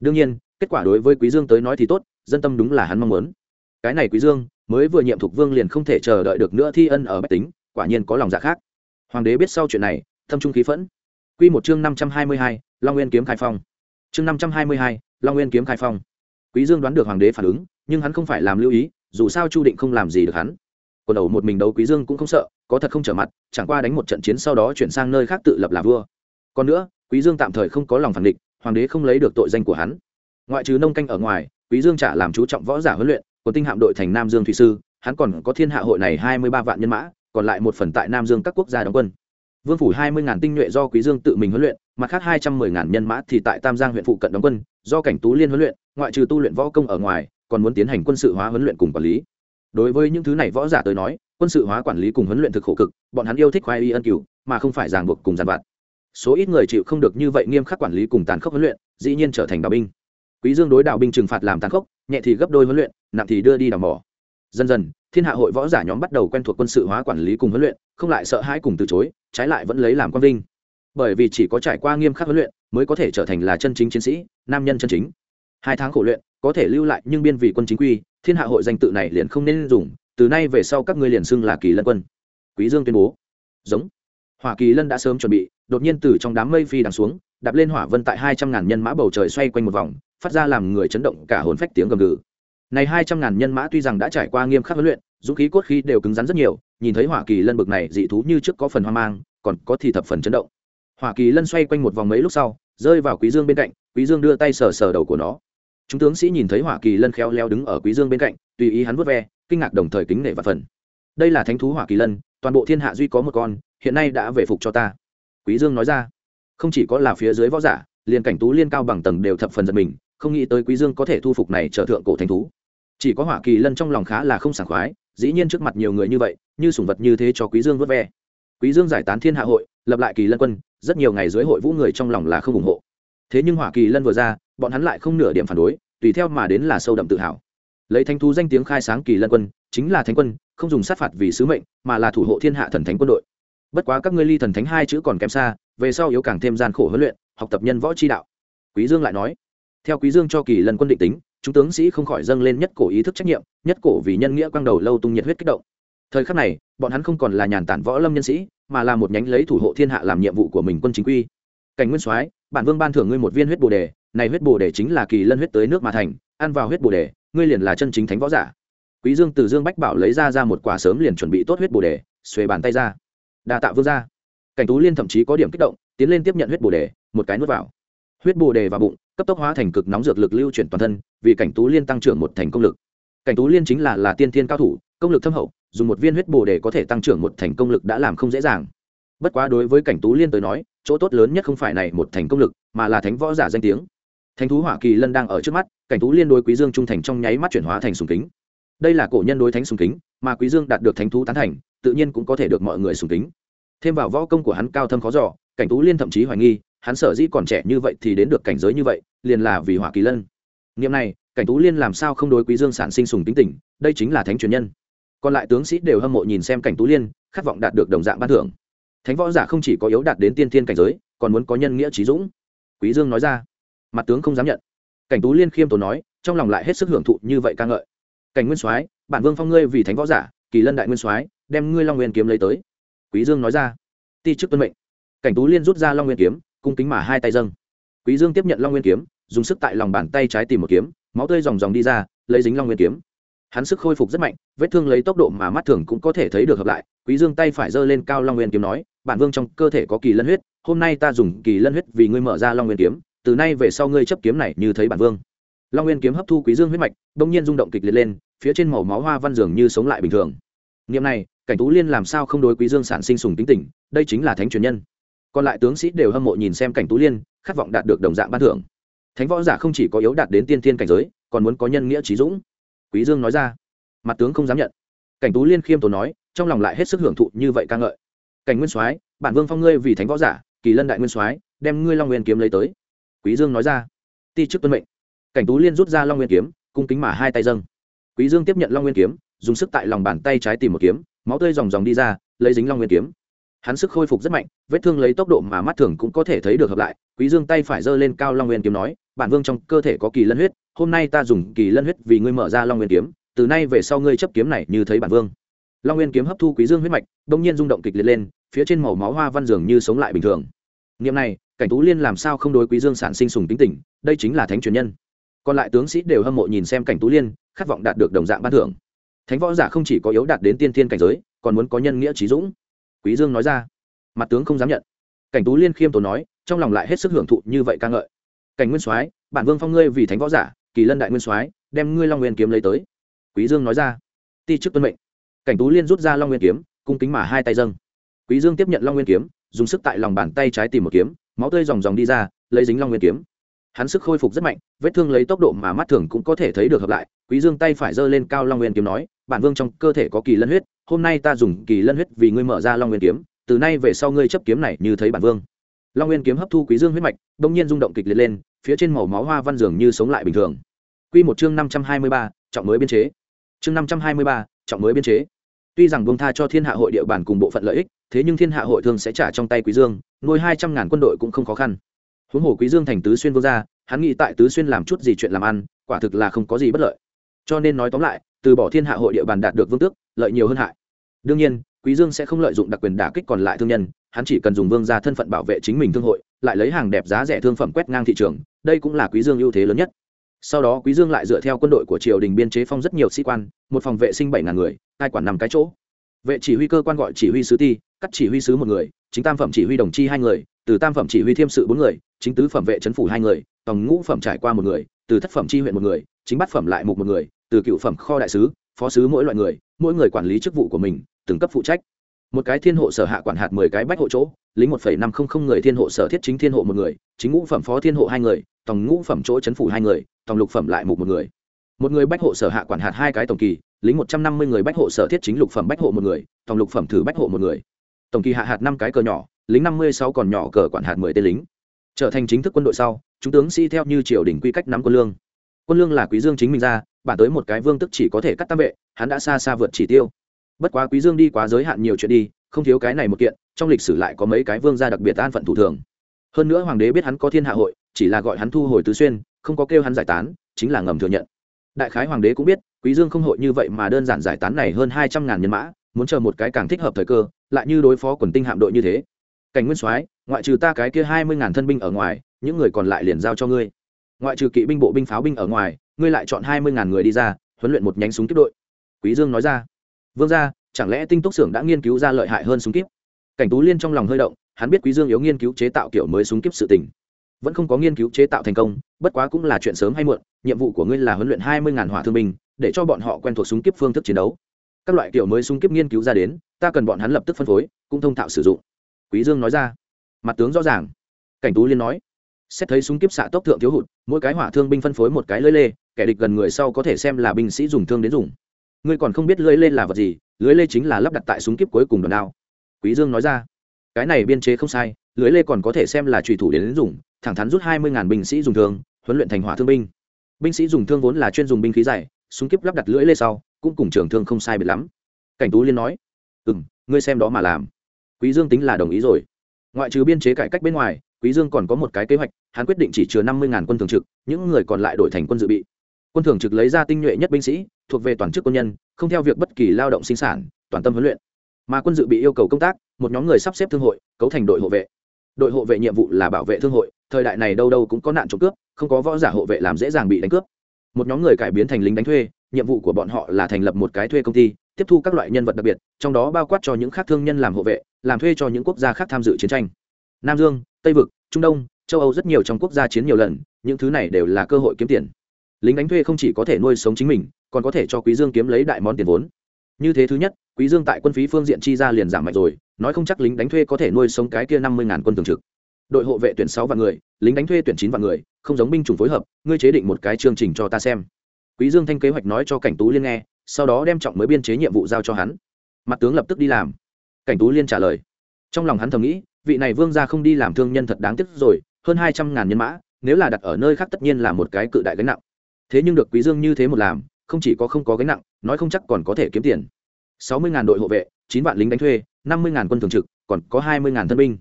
Đương nhiên kết quả đối với quý dương tới nói thì tốt dân tâm đúng là hắn mong muốn. Cái này quý dương mới vừa nhiệm Thục vương liền không thể chờ đợi được nữa thi ân ở bách tính quả nhiên có lòng dạ khác. Hoàng đế biết sau chuyện này thâm trung khí phẫn. Quy một chương năm trăm hai mươi hai, long nguyên kiếm khai phong chương năm trăm hai mươi hai, long nguyên kiếm khai phong. Quý dương đoán được hoàng đế phản ứng nhưng hắn không phải làm lưu ý dù sao chu định không làm gì được hắn. Quần đầu một mình đấu quý dương cũng không sợ có thật không trở mặt chẳng qua đánh một trận chiến sau đó chuyển sang nơi khác tự lập là vua. Còn nữa quý dương tạm thời không có lòng phản định, hoàng đế không lấy được tội danh của hắn. Ngoại trừ nông canh ở ngoài quý dương trả làm chú trọng võ giả huấn luyện còn tinh hạm đội thành nam dương thủy sư hắn còn có thiên hạ hội này hai mươi ba vạn nhân mã còn lại một phần tại nam dương các quốc gia đóng quân vương phủ hai mươi ngàn tinh nhuệ do quý dương tự mình huấn luyện, mặt khác hai trăm mười ngàn nhân mã thì tại tam giang huyện phụ cận đóng quân, do cảnh tú liên huấn luyện, ngoại trừ tu luyện võ công ở ngoài, còn muốn tiến hành quân sự hóa huấn luyện cùng quản lý. Đối với những thứ này võ giả tới nói, quân sự hóa quản lý cùng huấn luyện thực khổ cực, bọn hắn yêu thích khoai y ân cửu, mà không phải ràng buộc cùng giàn vặt. Số ít người chịu không được như vậy nghiêm khắc quản lý cùng tàn khốc huấn luyện, dĩ nhiên trở thành đạo binh. Quý dương đối đạo binh trừng phạt làm tàn khốc, nhẹ thì gấp đôi huấn luyện, nặng thì đưa đi đào mỏ dần dần, thiên hạ hội võ giả nhóm bắt đầu quen thuộc quân sự hóa quản lý cùng huấn luyện, không lại sợ hãi cùng từ chối, trái lại vẫn lấy làm quan vinh. Bởi vì chỉ có trải qua nghiêm khắc huấn luyện mới có thể trở thành là chân chính chiến sĩ, nam nhân chân chính. Hai tháng khổ luyện, có thể lưu lại nhưng biên vị quân chính quy, thiên hạ hội danh tự này liền không nên dùng, từ nay về sau các ngươi liền xưng là kỳ lân quân. Quý dương tuyên bố. Giống. Hỏa kỳ lân đã sớm chuẩn bị, đột nhiên từ trong đám mây phi đằng xuống, đạp lên hỏa vân tại hai trăm ngàn nhân mã bầu trời xoay quanh một vòng, phát ra làm người chấn động cả hồn phách tiếng gầm gừ này hai trăm ngàn nhân mã tuy rằng đã trải qua nghiêm khắc huấn luyện, dũng khí cốt khí đều cứng rắn rất nhiều, nhìn thấy hỏa kỳ lân bực này dị thú như trước có phần hoang mang, còn có thì thập phần chấn động. Hỏa kỳ lân xoay quanh một vòng mấy lúc sau, rơi vào quý dương bên cạnh, quý dương đưa tay sờ sờ đầu của nó. Chúng tướng sĩ nhìn thấy hỏa kỳ lân khéo leo đứng ở quý dương bên cạnh, tùy ý hắn vuốt ve, kinh ngạc đồng thời kính nể và phần. Đây là thánh thú hỏa kỳ lân, toàn bộ thiên hạ duy có một con, hiện nay đã về phục cho ta. Quý dương nói ra. Không chỉ có là phía dưới võ giả, liền cảnh tú liên cao bằng tầng đều thập phần giật mình, không nghĩ tới quý dương có thể thu phục này trở thượng cổ thánh thú chỉ có hỏa kỳ lân trong lòng khá là không sảng khoái, dĩ nhiên trước mặt nhiều người như vậy, như sủng vật như thế cho quý dương vớt ve. Quý dương giải tán thiên hạ hội, lập lại kỳ lân quân, rất nhiều ngày dưới hội vũ người trong lòng là không ủng hộ. Thế nhưng hỏa kỳ lân vừa ra, bọn hắn lại không nửa điểm phản đối, tùy theo mà đến là sâu đậm tự hào. Lấy thánh thú danh tiếng khai sáng kỳ lân quân, chính là thánh quân, không dùng sát phạt vì sứ mệnh, mà là thủ hộ thiên hạ thần thánh quân đội. Bất quá các ngươi ly thần thánh hai chữ còn kém xa, về sau yếu càng thêm gian khổ huấn luyện, học tập nhân võ chi đạo. Quý dương lại nói, theo quý dương cho kỳ lân quân định tính chúng tướng sĩ không khỏi dâng lên nhất cổ ý thức trách nhiệm, nhất cổ vì nhân nghĩa quang đầu lâu tung nhiệt huyết kích động. Thời khắc này, bọn hắn không còn là nhàn tản võ lâm nhân sĩ, mà là một nhánh lấy thủ hộ thiên hạ làm nhiệm vụ của mình quân chính quy. Cảnh nguyên soái, bản vương ban thưởng ngươi một viên huyết bồ đề, này huyết bồ đề chính là kỳ lân huyết tới nước mà thành, ăn vào huyết bồ đề, ngươi liền là chân chính thánh võ giả. Quý dương từ dương bách bảo lấy ra ra một quả sớm liền chuẩn bị tốt huyết bồ đề, xuề bàn tay ra. Đa tạ vương ra cảnh tú liên thậm chí có điểm kích động, tiến lên tiếp nhận huyết bồ đề, một cái nuốt vào huyết bồ đề vào bụng, cấp tốc hóa thành cực nóng dược lực lưu chuyển toàn thân, vì cảnh tú liên tăng trưởng một thành công lực. Cảnh tú liên chính là là tiên thiên cao thủ, công lực thâm hậu, dùng một viên huyết bồ đề có thể tăng trưởng một thành công lực đã làm không dễ dàng. Bất quá đối với cảnh tú liên tới nói, chỗ tốt lớn nhất không phải này một thành công lực, mà là thánh võ giả danh tiếng. Thánh thú hỏa kỳ lân đang ở trước mắt, cảnh tú liên đối quý dương trung thành trong nháy mắt chuyển hóa thành sùng kính. Đây là cổ nhân đối thánh sùng kính, mà quý dương đạt được thánh thú tán thành, tự nhiên cũng có thể được mọi người sùng kính. Thêm vào võ công của hắn cao thâm khó dò, cảnh tú liên thậm chí hoài nghi hắn sở dĩ còn trẻ như vậy thì đến được cảnh giới như vậy, liền là vì hỏa kỳ lân. Niệm này, cảnh tú liên làm sao không đối quý dương sản sinh sùng tính tình, đây chính là thánh truyền nhân. Còn lại tướng sĩ đều hâm mộ nhìn xem cảnh tú liên, khát vọng đạt được đồng dạng ban thưởng. Thánh võ giả không chỉ có yếu đạt đến tiên thiên cảnh giới, còn muốn có nhân nghĩa trí dũng. Quý dương nói ra. Mặt tướng không dám nhận. Cảnh tú liên khiêm tốn nói, trong lòng lại hết sức hưởng thụ như vậy ca ngợi. Cảnh nguyên soái, bản vương phong ngươi vì thánh võ giả, kỳ lân đại nguyên soái, đem ngươi long nguyên kiếm lấy tới. Quý dương nói ra. Ti chức tuân mệnh. Cảnh tú liên rút ra long nguyên kiếm cung kính mà hai tay dâng. Quý dương tiếp nhận long nguyên kiếm, dùng sức tại lòng bàn tay trái tìm một kiếm, máu tươi ròng ròng đi ra, lấy dính long nguyên kiếm. Hắn sức khôi phục rất mạnh, vết thương lấy tốc độ mà mắt thường cũng có thể thấy được hợp lại. Quý dương tay phải giơ lên cao long nguyên kiếm nói, bản vương trong cơ thể có kỳ lân huyết, hôm nay ta dùng kỳ lân huyết vì ngươi mở ra long nguyên kiếm, từ nay về sau ngươi chấp kiếm này như thấy bản vương. Long nguyên kiếm hấp thu quý dương huyết mạch đông nhiên rung động kịch liệt lên, phía trên màu máu hoa văn dường như sống lại bình thường. Niệm này, cảnh tú liên làm sao không đối quý dương sản sinh sùng tính tình, đây chính là thánh truyền nhân còn lại tướng sĩ đều hâm mộ nhìn xem cảnh tú liên, khát vọng đạt được đồng dạng ban thưởng. Thánh võ giả không chỉ có yếu đạt đến tiên thiên cảnh giới, còn muốn có nhân nghĩa trí dũng. Quý dương nói ra. Mặt tướng không dám nhận. Cảnh tú liên khiêm tốn nói, trong lòng lại hết sức hưởng thụ như vậy ca ngợi. Cảnh nguyên soái, bản vương phong ngươi vì thánh võ giả, kỳ lân đại nguyên soái, đem ngươi long nguyên kiếm lấy tới. Quý dương nói ra. Ti chức tuân mệnh. Cảnh tú liên rút ra long nguyên kiếm, cung kính mà hai tay dâng. Quý dương tiếp nhận long nguyên kiếm, dùng sức tại lòng bàn tay trái tìm một kiếm, máu tươi ròng ròng đi ra, lấy dính long nguyên kiếm hắn sức khôi phục rất mạnh, vết thương lấy tốc độ mà mắt thường cũng có thể thấy được hợp lại, quý dương tay phải giơ lên cao long nguyên kiếm nói, bản vương trong cơ thể có kỳ lân huyết, hôm nay ta dùng kỳ lân huyết vì ngươi mở ra long nguyên kiếm, từ nay về sau ngươi chấp kiếm này như thấy bản vương. Long nguyên kiếm hấp thu quý dương huyết mạch đông nhiên rung động kịch liệt lên, phía trên màu máu hoa văn dường như sống lại bình thường. Niệm này, cảnh tú liên làm sao không đối quý dương sản sinh sùng tính tình, đây chính là thánh truyền nhân. Còn lại tướng sĩ đều hâm mộ nhìn xem cảnh tú liên, khát vọng đạt được đồng dạng ban thưởng. Thánh võ giả không chỉ có yếu đạt đến tiên thiên cảnh giới, còn muốn có nhân nghĩa trí dũng quý dương nói ra. Mặt tướng không dám nhận. Cảnh tú liên khiêm tốn nói, trong lòng lại hết sức hưởng thụ như vậy ca ngợi. Cảnh nguyên soái, bản vương phong ngươi vì thánh võ giả, kỳ lân đại nguyên soái, đem ngươi long nguyên kiếm lấy tới. Quý dương nói ra. Ti chức tuân mệnh. Cảnh tú liên rút ra long nguyên kiếm, cung kính mà hai tay dâng. Quý dương tiếp nhận long nguyên kiếm, dùng sức tại lòng bàn tay trái tìm một kiếm, máu tươi ròng ròng đi ra, lấy dính long nguyên kiếm. Hắn sức khôi phục rất mạnh, vết thương lấy tốc độ mà mắt thường cũng có thể thấy được hợp lại. Quý dương tay phải giơ lên cao long nguyên kiếm nói, bản vương trong cơ thể có kỳ lân huyết hôm nay ta dùng kỳ lân huyết vì ngươi mở ra long nguyên kiếm từ nay về sau ngươi chấp kiếm này như thấy bản vương long nguyên kiếm hấp thu quý dương huyết mạch đông nhiên rung động kịch liệt lên phía trên màu máu hoa văn dường như sống lại bình thường Quy một chương năm trăm hai mươi ba, trọng mới biên chế. Chương năm trăm hai mươi ba, trọng mới biên chế. Tuy rằng buông tha cho Thiên Hạ hội địa bàn cùng bộ phận lợi ích, thế nhưng Thiên Hạ hội thường sẽ trả trong tay Quý Dương, nuôi hai trăm ngàn quân đội cũng không khó khăn. Huống hồ Quý Dương thành tứ xuyên vương gia, hắn nghĩ tại tứ xuyên làm chút gì chuyện làm ăn, quả thực là không có gì bất lợi. Cho nên nói tóm lại, từ bỏ Thiên Hạ hội địa bàn đạt được vương tước, lợi nhiều hơn hại. Đương nhiên, Quý Dương sẽ không lợi dụng đặc quyền đả kích còn lại thương nhân, hắn chỉ cần dùng vương gia thân phận bảo vệ chính mình thương hội, lại lấy hàng đẹp giá rẻ thương phẩm quét ngang thị trường, đây cũng là Quý Dương ưu thế lớn nhất. Sau đó quý dương lại dựa theo quân đội của triều đình biên chế phong rất nhiều sĩ quan một phòng vệ sinh bảy ngàn người cai quản năm cái chỗ. Vệ chỉ huy cơ quan gọi chỉ huy sứ ti cắt chỉ huy sứ một người chính tam phẩm chỉ huy đồng chi hai người từ tam phẩm chỉ huy thiêm sự bốn người chính tứ phẩm vệ chấn phủ hai người tổng ngũ phẩm trải qua một người từ thất phẩm chi huyện một người chính bát phẩm lại mục một người từ cựu phẩm kho đại sứ phó sứ mỗi loại người mỗi người quản lý chức vụ của mình, từng cấp phụ trách. Một cái thiên hộ sở hạ quản hạt mười cái bách hộ chỗ, lính một phẩy năm không không người thiên hộ sở thiết chính thiên hộ một người, chính ngũ phẩm phó thiên hộ hai người, tổng ngũ phẩm chỗ chấn phủ hai người, tổng lục phẩm lại mục một người. Một người bách hộ sở hạ quản hạt hai cái tổng kỳ, lính một trăm năm mươi người bách hộ sở thiết chính lục phẩm bách hộ một người, tổng lục phẩm thử bách hộ một người. Tổng kỳ hạ hạt năm cái cờ nhỏ, lính năm mươi sáu còn nhỏ cờ quản hạt mười tên lính. Trở thành chính thức quân đội sau, chúng tướng sĩ theo như triều đình quy cách nắm quân lương quân lương là quý dương chính mình ra, bản tới một cái vương tức chỉ có thể cắt tam vệ, hắn đã xa xa vượt chỉ tiêu. Bất quá quý dương đi quá giới hạn nhiều chuyện đi, không thiếu cái này một kiện, trong lịch sử lại có mấy cái vương gia đặc biệt an phận thủ thường. Hơn nữa hoàng đế biết hắn có thiên hạ hội, chỉ là gọi hắn thu hồi tứ xuyên, không có kêu hắn giải tán, chính là ngầm thừa nhận. Đại khái hoàng đế cũng biết, quý dương không hội như vậy mà đơn giản giải tán này hơn hai trăm ngàn nhân mã, muốn chờ một cái càng thích hợp thời cơ, lại như đối phó quần tinh hạm đội như thế. Cảnh nguyên soái, ngoại trừ ta cái kia hai mươi ngàn thân binh ở ngoài, những người còn lại liền giao cho ngươi ngoại trừ kỵ binh bộ binh pháo binh ở ngoài, ngươi lại chọn hai mươi ngàn người đi ra, huấn luyện một nhánh súng kiếp đội. Quý dương nói ra. Vương gia, chẳng lẽ tinh túc xưởng đã nghiên cứu ra lợi hại hơn súng kiếp? Cảnh tú liên trong lòng hơi động, hắn biết quý dương yếu nghiên cứu chế tạo kiểu mới súng kiếp sự tình. Vẫn không có nghiên cứu chế tạo thành công, bất quá cũng là chuyện sớm hay muộn, nhiệm vụ của ngươi là huấn luyện hai mươi ngàn hỏa thương binh, để cho bọn họ quen thuộc súng kiếp phương thức chiến đấu. Các loại kiểu mới súng kiếp nghiên cứu ra đến, ta cần bọn hắn lập tức phân phối, cũng thông thạo sử dụng. Quý dương nói ra. Mặt tướng rõ ràng. Cảnh tú liên nói xét thấy súng kiếp xạ tốc thượng thiếu hụt, mỗi cái hỏa thương binh phân phối một cái lưới lê, kẻ địch gần người sau có thể xem là binh sĩ dùng thương đến dùng. Ngươi còn không biết lưới lê là vật gì, lưới lê chính là lắp đặt tại súng kiếp cuối cùng đòn đao. Quý dương nói ra, cái này biên chế không sai, lưới lê còn có thể xem là trùy thủ đến đến dùng, thẳng thắn rút hai mươi ngàn binh sĩ dùng thương, huấn luyện thành hỏa thương binh. Binh sĩ dùng thương vốn là chuyên dùng binh khí dày súng kiếp lắp đặt lưỡi lê sau, cũng cùng trường thương không sai biệt lắm. Cảnh tú liên nói ừ m ngươi xem đó mà làm. Quý dương tính là đồng ý rồi. Ngoại trừ biên chế cải cách bên ngoài quý dương còn có một cái kế hoạch, hắn quyết định chỉ chứa năm mươi quân thường trực, những người còn lại đổi thành quân dự bị. Quân thường trực lấy ra tinh nhuệ nhất binh sĩ, thuộc về toàn chức quân nhân, không theo việc bất kỳ lao động sinh sản, toàn tâm huấn luyện. Mà quân dự bị yêu cầu công tác, một nhóm người sắp xếp thương hội, cấu thành đội hộ vệ. Đội hộ vệ nhiệm vụ là bảo vệ thương hội, thời đại này đâu đâu cũng có nạn trộm cướp, không có võ giả hộ vệ làm dễ dàng bị đánh cướp. Một nhóm người cải biến thành lính đánh thuê, nhiệm vụ của bọn họ là thành lập một cái thuê công ty, tiếp thu các loại nhân vật đặc biệt, trong đó bao quát cho những khác thương nhân làm hộ vệ, làm thuê cho những quốc gia khác tham dự chiến tranh nam dương, tây vực, trung đông, châu âu rất nhiều trong quốc gia chiến nhiều lần, những thứ này đều là cơ hội kiếm tiền. Lính đánh thuê không chỉ có thể nuôi sống chính mình, còn có thể cho quý dương kiếm lấy đại món tiền vốn. Như thế thứ nhất, quý dương tại quân phí phương diện chi ra liền giảm mạnh rồi, nói không chắc lính đánh thuê có thể nuôi sống cái kia năm mươi ngàn quân thường trực. Đội hộ vệ tuyển sáu vạn người, lính đánh thuê tuyển chín vạn người, không giống binh chủng phối hợp, ngươi chế định một cái chương trình cho ta xem. Quý dương thanh kế hoạch nói cho cảnh tú liên nghe, sau đó đem trọng mới biên chế nhiệm vụ giao cho hắn. Mặt tướng lập tức đi làm. Cảnh tú liên trả lời. Trong lòng hắn thầm nghĩ vị này vương gia không đi làm thương nhân thật đáng tiếc rồi, hơn hai trăm ngàn nhân mã, nếu là đặt ở nơi khác tất nhiên là một cái cự đại gánh nặng. Thế nhưng được quý dương như thế một làm, không chỉ có không có gánh nặng, nói không chắc còn có thể kiếm tiền. Sáu mươi ngàn đội hộ vệ, chín vạn lính đánh thuê, năm mươi ngàn quân thường trực, còn có hai mươi ngàn thân binh.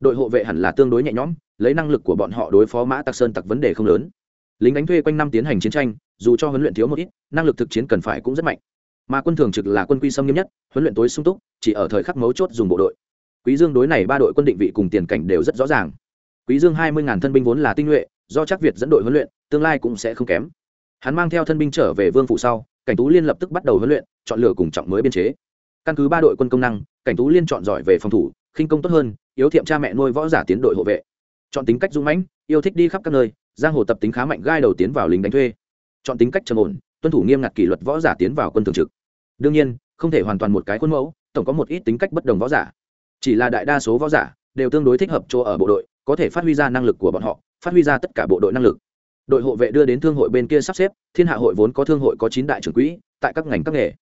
Đội hộ vệ hẳn là tương đối nhẹ nhõm, lấy năng lực của bọn họ đối phó mã tặc sơn tặc vấn đề không lớn. Lính đánh thuê quanh năm tiến hành chiến tranh, dù cho huấn luyện thiếu một ít, năng lực thực chiến cần phải cũng rất mạnh. Mà quân thường trực là quân quy sâm nghiêm nhất, huấn luyện tối sung túc, chỉ ở thời khắc mấu chốt dùng bộ đội quý dương đối này ba đội quân định vị cùng tiền cảnh đều rất rõ ràng. Quý dương hai mươi ngàn thân binh vốn là tinh nhuệ, do chắc việt dẫn đội huấn luyện, tương lai cũng sẽ không kém. Hắn mang theo thân binh trở về vương phủ sau, cảnh tú liên lập tức bắt đầu huấn luyện, chọn lựa cùng trọng mới biên chế. Căn cứ ba đội quân công năng, cảnh tú liên chọn giỏi về phòng thủ, khinh công tốt hơn, yếu thiệm cha mẹ nuôi võ giả tiến đội hộ vệ. Chọn tính cách dũng mãnh, yêu thích đi khắp các nơi, giang hồ tập tính khá mạnh, gai đầu tiến vào lính đánh thuê. Chọn tính cách trầm ổn, tuân thủ nghiêm ngặt kỷ luật võ giả tiến vào quân thường trực. Đương nhiên, không thể hoàn toàn một cái khuôn mẫu, tổng có một ít tính cách bất đồng võ giả chỉ là đại đa số võ giả đều tương đối thích hợp chỗ ở bộ đội, có thể phát huy ra năng lực của bọn họ, phát huy ra tất cả bộ đội năng lực. Đội hộ vệ đưa đến thương hội bên kia sắp xếp, thiên hạ hội vốn có thương hội có chín đại trưởng quỹ, tại các ngành các nghề.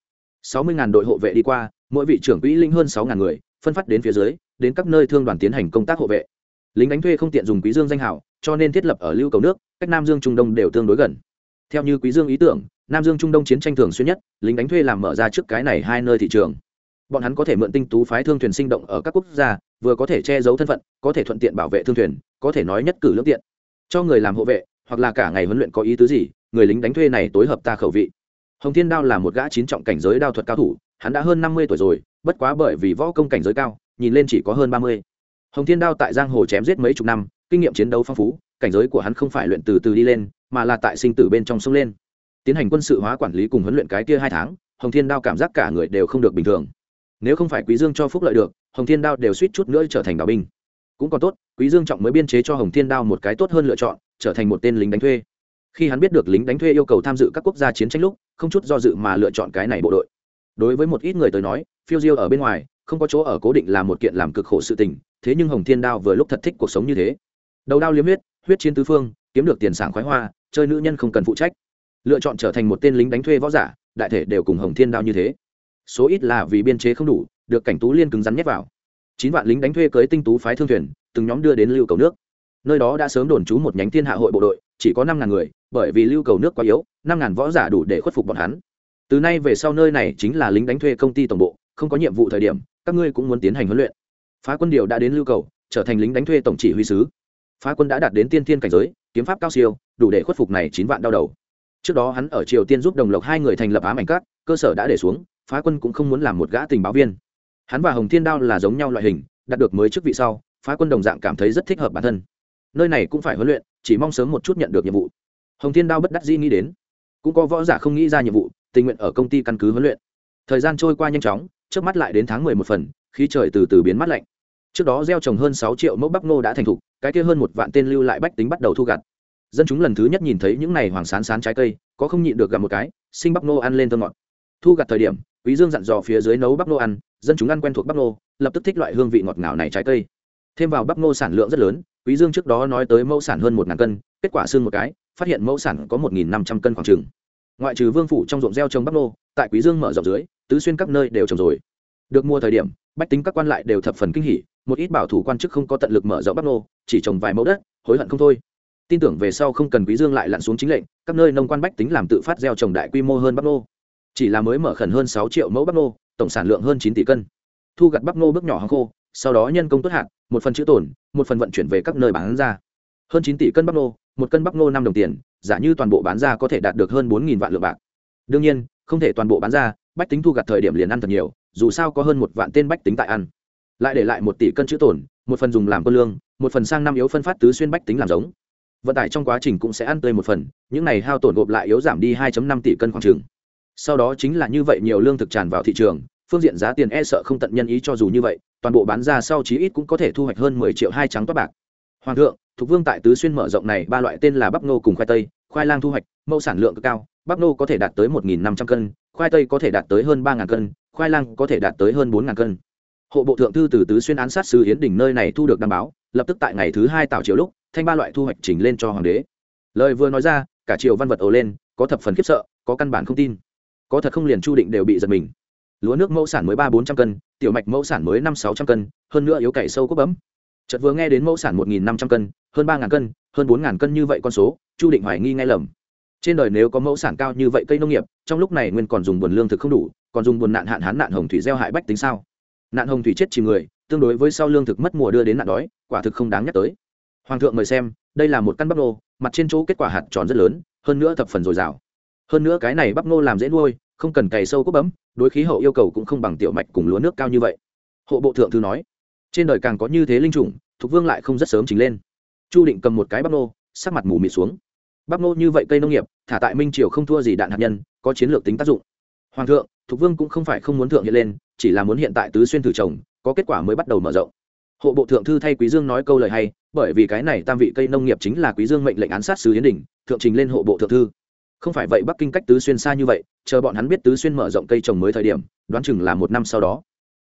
Sáu mươi đội hộ vệ đi qua, mỗi vị trưởng quỹ linh hơn sáu người, phân phát đến phía dưới, đến các nơi thương đoàn tiến hành công tác hộ vệ. Lính đánh thuê không tiện dùng quý dương danh hào, cho nên thiết lập ở lưu cầu nước, cách nam dương trung đông đều tương đối gần. Theo như quý dương ý tưởng, nam dương trung đông chiến tranh thường xuyên nhất, lính đánh thuê làm mở ra trước cái này hai nơi thị trường bọn hắn có thể mượn tinh tú phái thương thuyền sinh động ở các quốc gia, vừa có thể che giấu thân phận, có thể thuận tiện bảo vệ thương thuyền, có thể nói nhất cử lương tiện. Cho người làm hộ vệ, hoặc là cả ngày huấn luyện có ý tứ gì, người lính đánh thuê này tối hợp ta khẩu vị. Hồng thiên đao là một gã chín trọng cảnh giới đao thuật cao thủ, hắn đã hơn năm mươi tuổi rồi, bất quá bởi vì võ công cảnh giới cao, nhìn lên chỉ có hơn ba mươi. Hồng thiên đao tại giang hồ chém giết mấy chục năm, kinh nghiệm chiến đấu phong phú, cảnh giới của hắn không phải luyện từ từ đi lên, mà là tại sinh tử bên trong sông lên. Tiến hành quân sự hóa quản lý cùng huấn luyện cái kia hai tháng, hồng thiên đao cảm giác cả người đều không được bình thường nếu không phải quý dương cho phúc lợi được, hồng thiên đao đều suýt chút nữa trở thành đạo binh. Cũng còn tốt, quý dương trọng mới biên chế cho hồng thiên đao một cái tốt hơn lựa chọn, trở thành một tên lính đánh thuê. Khi hắn biết được lính đánh thuê yêu cầu tham dự các quốc gia chiến tranh lúc, không chút do dự mà lựa chọn cái này bộ đội. Đối với một ít người tới nói, phiêu diêu ở bên ngoài, không có chỗ ở cố định là một kiện làm cực khổ sự tình, thế nhưng hồng thiên đao vừa lúc thật thích cuộc sống như thế. Đầu đao liếm huyết huyết chiến tứ phương, kiếm được tiền sảng khoái hoa, chơi nữ nhân không cần phụ trách. Lựa chọn trở thành một tên lính đánh thuê võ giả, đại thể đều cùng hồng thiên đao như thế số ít là vì biên chế không đủ, được cảnh tú liên cứng rắn nhét vào. Chín vạn lính đánh thuê cưới tinh tú phái thương thuyền, từng nhóm đưa đến lưu cầu nước. Nơi đó đã sớm đồn trú một nhánh thiên hạ hội bộ đội, chỉ có năm ngàn người, bởi vì lưu cầu nước quá yếu, năm ngàn võ giả đủ để khuất phục bọn hắn. Từ nay về sau nơi này chính là lính đánh thuê công ty tổng bộ, không có nhiệm vụ thời điểm, các ngươi cũng muốn tiến hành huấn luyện. Phá quân điều đã đến lưu cầu, trở thành lính đánh thuê tổng chỉ huy sứ. Phá quân đã đạt đến tiên thiên cảnh giới, kiếm pháp cao siêu, đủ để khuất phục này chín vạn đau đầu. Trước đó hắn ở triều tiên giúp đồng lộc hai người thành lập ám ảnh các, cơ sở đã để xuống phá quân cũng không muốn làm một gã tình báo viên. Hắn và hồng thiên đao là giống nhau loại hình, đạt được mới chức vị sau, phá quân đồng dạng cảm thấy rất thích hợp bản thân. Nơi này cũng phải huấn luyện, chỉ mong sớm một chút nhận được nhiệm vụ. Hồng thiên đao bất đắc dĩ nghĩ đến. Cũng có võ giả không nghĩ ra nhiệm vụ, tình nguyện ở công ty căn cứ huấn luyện. Thời gian trôi qua nhanh chóng, trước mắt lại đến tháng mười một phần khi trời từ từ biến mắt lạnh. Trước đó gieo trồng hơn sáu triệu mẫu bắp ngô đã thành thục, cái kia hơn một vạn tên lưu lại bách tính bắt đầu thu gặt. Dân chúng lần thứ nhất nhìn thấy những này hoàng sán sán trái cây, có không nhịn được gặp một cái, sinh bắp ngô ăn lên thơm ngọt. Thu gặt thời điểm quý dương dặn dò phía dưới nấu bắp ngô ăn, dân chúng ăn quen thuộc bắp ngô lập tức thích loại hương vị ngọt ngào này trái cây. Thêm vào bắp ngô sản lượng rất lớn, quý dương trước đó nói tới mẫu sản hơn một ngàn cân, kết quả xương một cái, phát hiện mẫu sản có một nghìn năm trăm cân khoảng chừng. Ngoại trừ vương phủ trong ruộng gieo trồng bắp ngô tại quý dương mở rộng dưới, tứ xuyên các nơi đều trồng rồi. Được mua thời điểm, bách tính các quan lại đều thập phần kinh hỉ, một ít bảo thủ quan chức không có tận lực mở rộng bắp ngô chỉ trồng vài mẫu đất, hối hận không thôi. Tin tưởng về sau không cần quý dương lại lặn xuống chính lệnh, các nơi nông quan bách tính làm tự phát gieo trồng đại quy mô hơn bắp ngô chỉ là mới mở khẩn hơn sáu triệu mẫu bắp ngô tổng sản lượng hơn chín tỷ cân. Thu gặt bắp ngô bước nhỏ hàng khô sau đó nhân công tốt hạt, một phần chữ tồn một phần vận chuyển về các nơi bán ra. Hơn chín tỷ cân bắp ngô một cân bắp ngô năm đồng tiền giả như toàn bộ bán ra có thể đạt được hơn bốn nghìn vạn lượng bạc. Đương nhiên không thể toàn bộ bán ra bách tính thu gặt thời điểm liền ăn thật nhiều dù sao có hơn một vạn tên bách tính tại ăn. Lại để lại một tỷ cân chữ tổn một phần dùng làm quân lương một phần sang năm yếu phân phát tứ xuyên bách tính làm giống. Vận tải trong quá trình cũng sẽ ăn tươi một phần những này hao tổn gộp lại yếu giảm đi 2 năm tỷ cân khoảng chừng sau đó chính là như vậy nhiều lương thực tràn vào thị trường, phương diện giá tiền e sợ không tận nhân ý cho dù như vậy, toàn bộ bán ra sau chí ít cũng có thể thu hoạch hơn 10 triệu hai trắng toát bạc. Hoàng thượng, thuộc vương tại tứ xuyên mở rộng này ba loại tên là bắp ngô cùng khoai tây, khoai lang thu hoạch, mẫu sản lượng cực cao bắp ngô có thể đạt tới 1.500 cân, khoai tây có thể đạt tới hơn ba ngàn cân, khoai lang có thể đạt tới hơn bốn ngàn cân. Hộ bộ thượng thư từ tứ xuyên án sát sứ yến đỉnh nơi này thu được đảm báo, lập tức tại ngày thứ hai tạo triệu lúc, thanh ba loại thu hoạch trình lên cho hoàng đế. Lời vừa nói ra, cả triều văn vật ồ lên, có thập phần khiếp sợ, có căn bản không tin có thật không liền chu định đều bị giật mình. Lúa nước mẫu sản mới ba bốn trăm cân, tiểu mạch mẫu sản mới năm sáu trăm cân, hơn nữa yếu cày sâu cốc bấm. Chợt vừa nghe đến mẫu sản một nghìn năm trăm cân, hơn ba ngàn cân, hơn bốn ngàn cân như vậy con số, chu định hoài nghi ngay lầm. Trên đời nếu có mẫu sản cao như vậy cây nông nghiệp, trong lúc này nguyên còn dùng buồn lương thực không đủ, còn dùng buồn nạn hạn hán nạn hồng thủy gieo hại bách tính sao? Nạn hồng thủy chết chìm người, tương đối với sau lương thực mất mùa đưa đến nạn đói, quả thực không đáng nhắc tới. Hoàng thượng mời xem, đây là một căn bắp nô, mặt trên chỗ kết quả hạt tròn rất lớn, hơn nữa thập phần dồi dào hơn nữa cái này bắp nô làm dễ nuôi, không cần cày sâu cốt bấm, đối khí hậu yêu cầu cũng không bằng tiểu mạch cùng lúa nước cao như vậy. Hộ bộ thượng thư nói, trên đời càng có như thế linh chủng thục vương lại không rất sớm chính lên. Chu định cầm một cái bắp nô sắc mặt mù mịt xuống. Bắp nô như vậy cây nông nghiệp, thả tại minh triều không thua gì đạn hạt nhân, có chiến lược tính tác dụng. Hoàng thượng thục vương cũng không phải không muốn thượng hiện lên, chỉ là muốn hiện tại tứ xuyên thử trồng, có kết quả mới bắt đầu mở rộng. Hộ bộ thượng thư thay quý dương nói câu lời hay, bởi vì cái này tam vị cây nông nghiệp chính là quý dương mệnh lệnh án sát sứ yến đình, thượng trình lên hộ bộ thượng thư không phải vậy bắc kinh cách tứ xuyên xa như vậy, chờ bọn hắn biết tứ xuyên mở rộng cây trồng mới thời điểm, đoán chừng là một năm sau đó.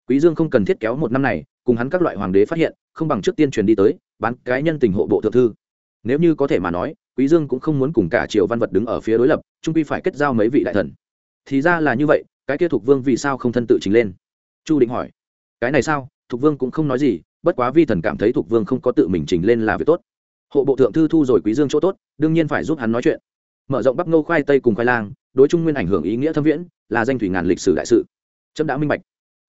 Quý dương không cần thiết kéo một năm này, cùng hắn các loại hoàng đế phát hiện, không bằng trước tiên truyền đi tới, bán cái nhân tình hộ bộ thượng thư. Nếu như có thể mà nói, quý dương cũng không muốn cùng cả triều văn vật đứng ở phía đối lập, trung quy phải kết giao mấy vị đại thần. Thì ra là như vậy, cái kia thuộc vương vì sao không thân tự trình lên? Chu định hỏi. Cái này sao? Thuộc vương cũng không nói gì, bất quá vi thần cảm thấy thuộc vương không có tự mình trình lên là việc tốt. Hộ bộ thượng thư thu rồi quý dương chỗ tốt, đương nhiên phải giúp hắn nói chuyện mở rộng bắp ngô khoai tây cùng khoai lang, đối trung nguyên ảnh hưởng ý nghĩa thâm viễn, là danh thủy ngàn lịch sử đại sự. Trâm đã minh bạch.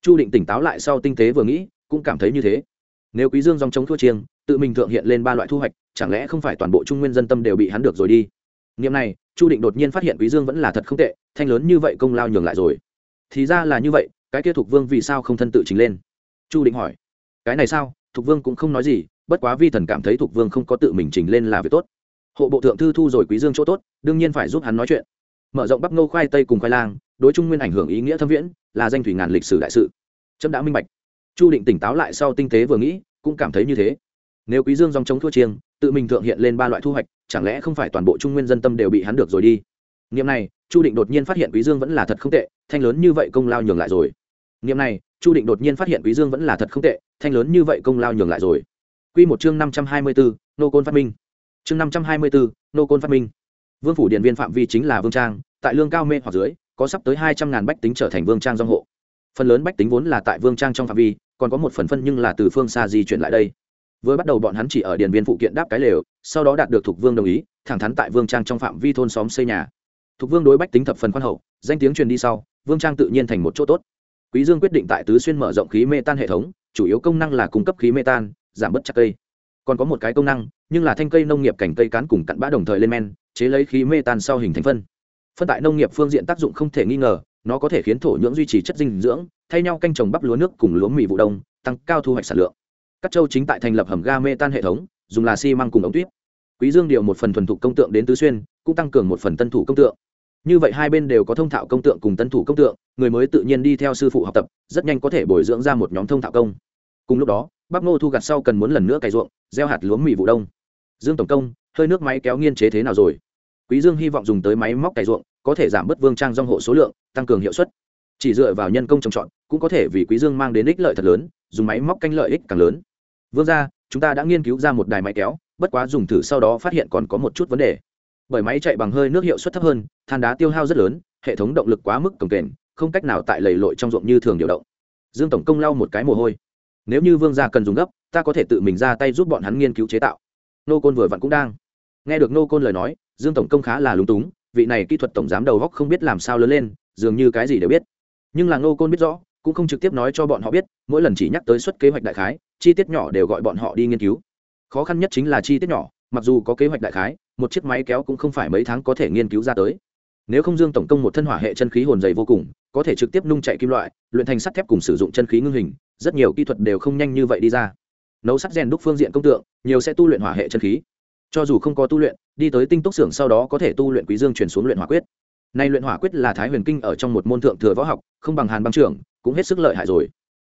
Chu định tỉnh táo lại sau tinh tế vừa nghĩ, cũng cảm thấy như thế. Nếu quý dương dòng chống thua chiêng, tự mình thượng hiện lên ba loại thu hoạch, chẳng lẽ không phải toàn bộ trung nguyên dân tâm đều bị hắn được rồi đi? Niệm này, chu định đột nhiên phát hiện quý dương vẫn là thật không tệ, thanh lớn như vậy công lao nhường lại rồi. Thì ra là như vậy, cái kia thục vương vì sao không thân tự chính lên? Chu định hỏi. Cái này sao? Thục vương cũng không nói gì, bất quá vi thần cảm thấy thục vương không có tự mình trình lên là việc tốt hộ bộ thượng thư thu rồi quý dương chỗ tốt đương nhiên phải giúp hắn nói chuyện. Mở rộng bắp ngô khoai tây cùng khoai lang đối trung nguyên ảnh hưởng ý nghĩa thâm viễn là danh thủy ngàn lịch sử đại sự. Trâm đã minh bạch. Chu định tỉnh táo lại sau tinh tế vừa nghĩ cũng cảm thấy như thế. Nếu quý dương dòng chống thua chiêng tự mình thượng hiện lên ba loại thu hoạch chẳng lẽ không phải toàn bộ trung nguyên dân tâm đều bị hắn được rồi đi? Niệm này chu định đột nhiên phát hiện quý dương vẫn là thật không tệ thanh lớn như vậy công lao nhường lại rồi. Niệm này chu định đột nhiên phát hiện quý dương vẫn là thật không tệ thanh lớn như vậy công lao nhường lại rồi. Quy một chương năm trăm hai mươi 524, nô côn phát minh chương năm trăm hai mươi bốn, nô côn phát minh. Vương phủ điện viên phạm vi chính là vương trang, tại lương cao mê hoặc dưới, có sắp tới hai trăm ngàn bách tính trở thành vương trang dòng hộ. Phần lớn bách tính vốn là tại vương trang trong phạm vi, còn có một phần phân nhưng là từ phương xa di chuyển lại đây. Vừa bắt đầu bọn hắn chỉ ở điện viên phụ kiện đáp cái lều, sau đó đạt được thục vương đồng ý, thẳng thắn tại vương trang trong phạm vi thôn xóm xây nhà. Thục vương đối bách tính thập phần khoan hậu, danh tiếng truyền đi sau, vương trang tự nhiên thành một chỗ tốt. Quý dương quyết định tại tứ xuyên mở rộng khí mê tan hệ thống, chủ yếu công năng là cung cấp khí mê tan, giảm bớt chặt cây còn có một cái công năng, nhưng là thanh cây nông nghiệp cảnh cây cán cùng cặn bã đồng thời lên men, chế lấy khí mê tan sau hình thành phân. Phân tại nông nghiệp phương diện tác dụng không thể nghi ngờ, nó có thể khiến thổ nhưỡng duy trì chất dinh dưỡng, thay nhau canh trồng bắp lúa nước cùng lúa mì vụ đông, tăng cao thu hoạch sản lượng. Các châu chính tại thành lập hầm ga mê tan hệ thống, dùng là xi măng cùng ống tuyết quý dương điều một phần thuần thục công tượng đến tứ xuyên, cũng tăng cường một phần tân thủ công tượng. Như vậy hai bên đều có thông thạo công tượng cùng tân thủ công tượng, người mới tự nhiên đi theo sư phụ học tập, rất nhanh có thể bồi dưỡng ra một nhóm thông thạo công. Cùng lúc đó bắp ngô thu gặt sau cần muốn lần nữa cày ruộng, gieo hạt lúa mì vụ đông. Dương tổng công, hơi nước máy kéo nghiên chế thế nào rồi? Quý dương hy vọng dùng tới máy móc cày ruộng, có thể giảm bớt vương trang dòng hộ số lượng, tăng cường hiệu suất. Chỉ dựa vào nhân công trồng trọt, cũng có thể vì quý dương mang đến ích lợi thật lớn, dùng máy móc canh lợi ích càng lớn. Vương gia, chúng ta đã nghiên cứu ra một đài máy kéo, bất quá dùng thử sau đó phát hiện còn có một chút vấn đề. Bởi máy chạy bằng hơi nước hiệu suất thấp hơn, than đá tiêu hao rất lớn, hệ thống động lực quá mức cồng kềnh, không cách nào tại lầy lội trong ruộng như thường điều động. Dương tổng công lau một cái mồ hôi nếu như vương gia cần dùng gấp, ta có thể tự mình ra tay giúp bọn hắn nghiên cứu chế tạo. Nô côn vừa vặn cũng đang. Nghe được nô côn lời nói, dương tổng công khá là lúng túng, vị này kỹ thuật tổng giám đầu góc không biết làm sao lớn lên, dường như cái gì đều biết. Nhưng là nô côn biết rõ, cũng không trực tiếp nói cho bọn họ biết, mỗi lần chỉ nhắc tới suất kế hoạch đại khái, chi tiết nhỏ đều gọi bọn họ đi nghiên cứu. Khó khăn nhất chính là chi tiết nhỏ, mặc dù có kế hoạch đại khái, một chiếc máy kéo cũng không phải mấy tháng có thể nghiên cứu ra tới nếu không dương tổng công một thân hỏa hệ chân khí hồn dày vô cùng, có thể trực tiếp nung chạy kim loại, luyện thành sắt thép cùng sử dụng chân khí ngưng hình, rất nhiều kỹ thuật đều không nhanh như vậy đi ra. Nấu sắt rèn đúc phương diện công tượng, nhiều sẽ tu luyện hỏa hệ chân khí. Cho dù không có tu luyện, đi tới tinh túc xưởng sau đó có thể tu luyện quý dương chuyển xuống luyện hỏa quyết. Nay luyện hỏa quyết là thái huyền kinh ở trong một môn thượng thừa võ học, không bằng hàn băng trưởng, cũng hết sức lợi hại rồi.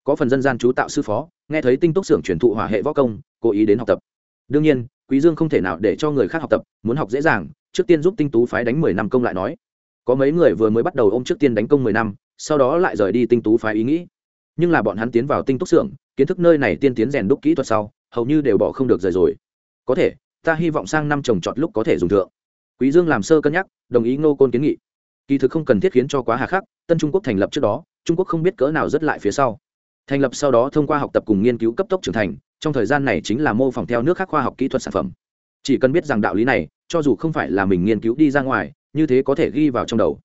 Có phần dân gian chú tạo sư phó, nghe thấy tinh túc xưởng truyền thụ hỏa hệ võ công, cố ý đến học tập. Đương nhiên, quý dương không thể nào để cho người khác học tập, muốn học dễ dàng trước tiên giúp tinh tú phái đánh mười năm công lại nói. Có mấy người vừa mới bắt đầu ôm trước tiên đánh công mười năm, sau đó lại rời đi tinh tú phái ý nghĩ. Nhưng là bọn hắn tiến vào tinh túc xưởng, kiến thức nơi này tiên tiến rèn đúc kỹ thuật sau, hầu như đều bỏ không được rời rồi. Có thể, ta hy vọng sang năm trồng trọt lúc có thể dùng thượng. Quý dương làm sơ cân nhắc, đồng ý ngô côn kiến nghị. Kỳ thực không cần thiết khiến cho quá hà khắc, tân trung quốc thành lập trước đó, trung quốc không biết cỡ nào rất lại phía sau. Thành lập sau đó thông qua học tập cùng nghiên cứu cấp tốc trưởng thành, trong thời gian này chính là mô phỏng theo nước khác khoa học kỹ thuật sản phẩm chỉ cần biết rằng đạo lý này, cho dù không phải là mình nghiên cứu đi ra ngoài, như thế có thể ghi vào trong đầu.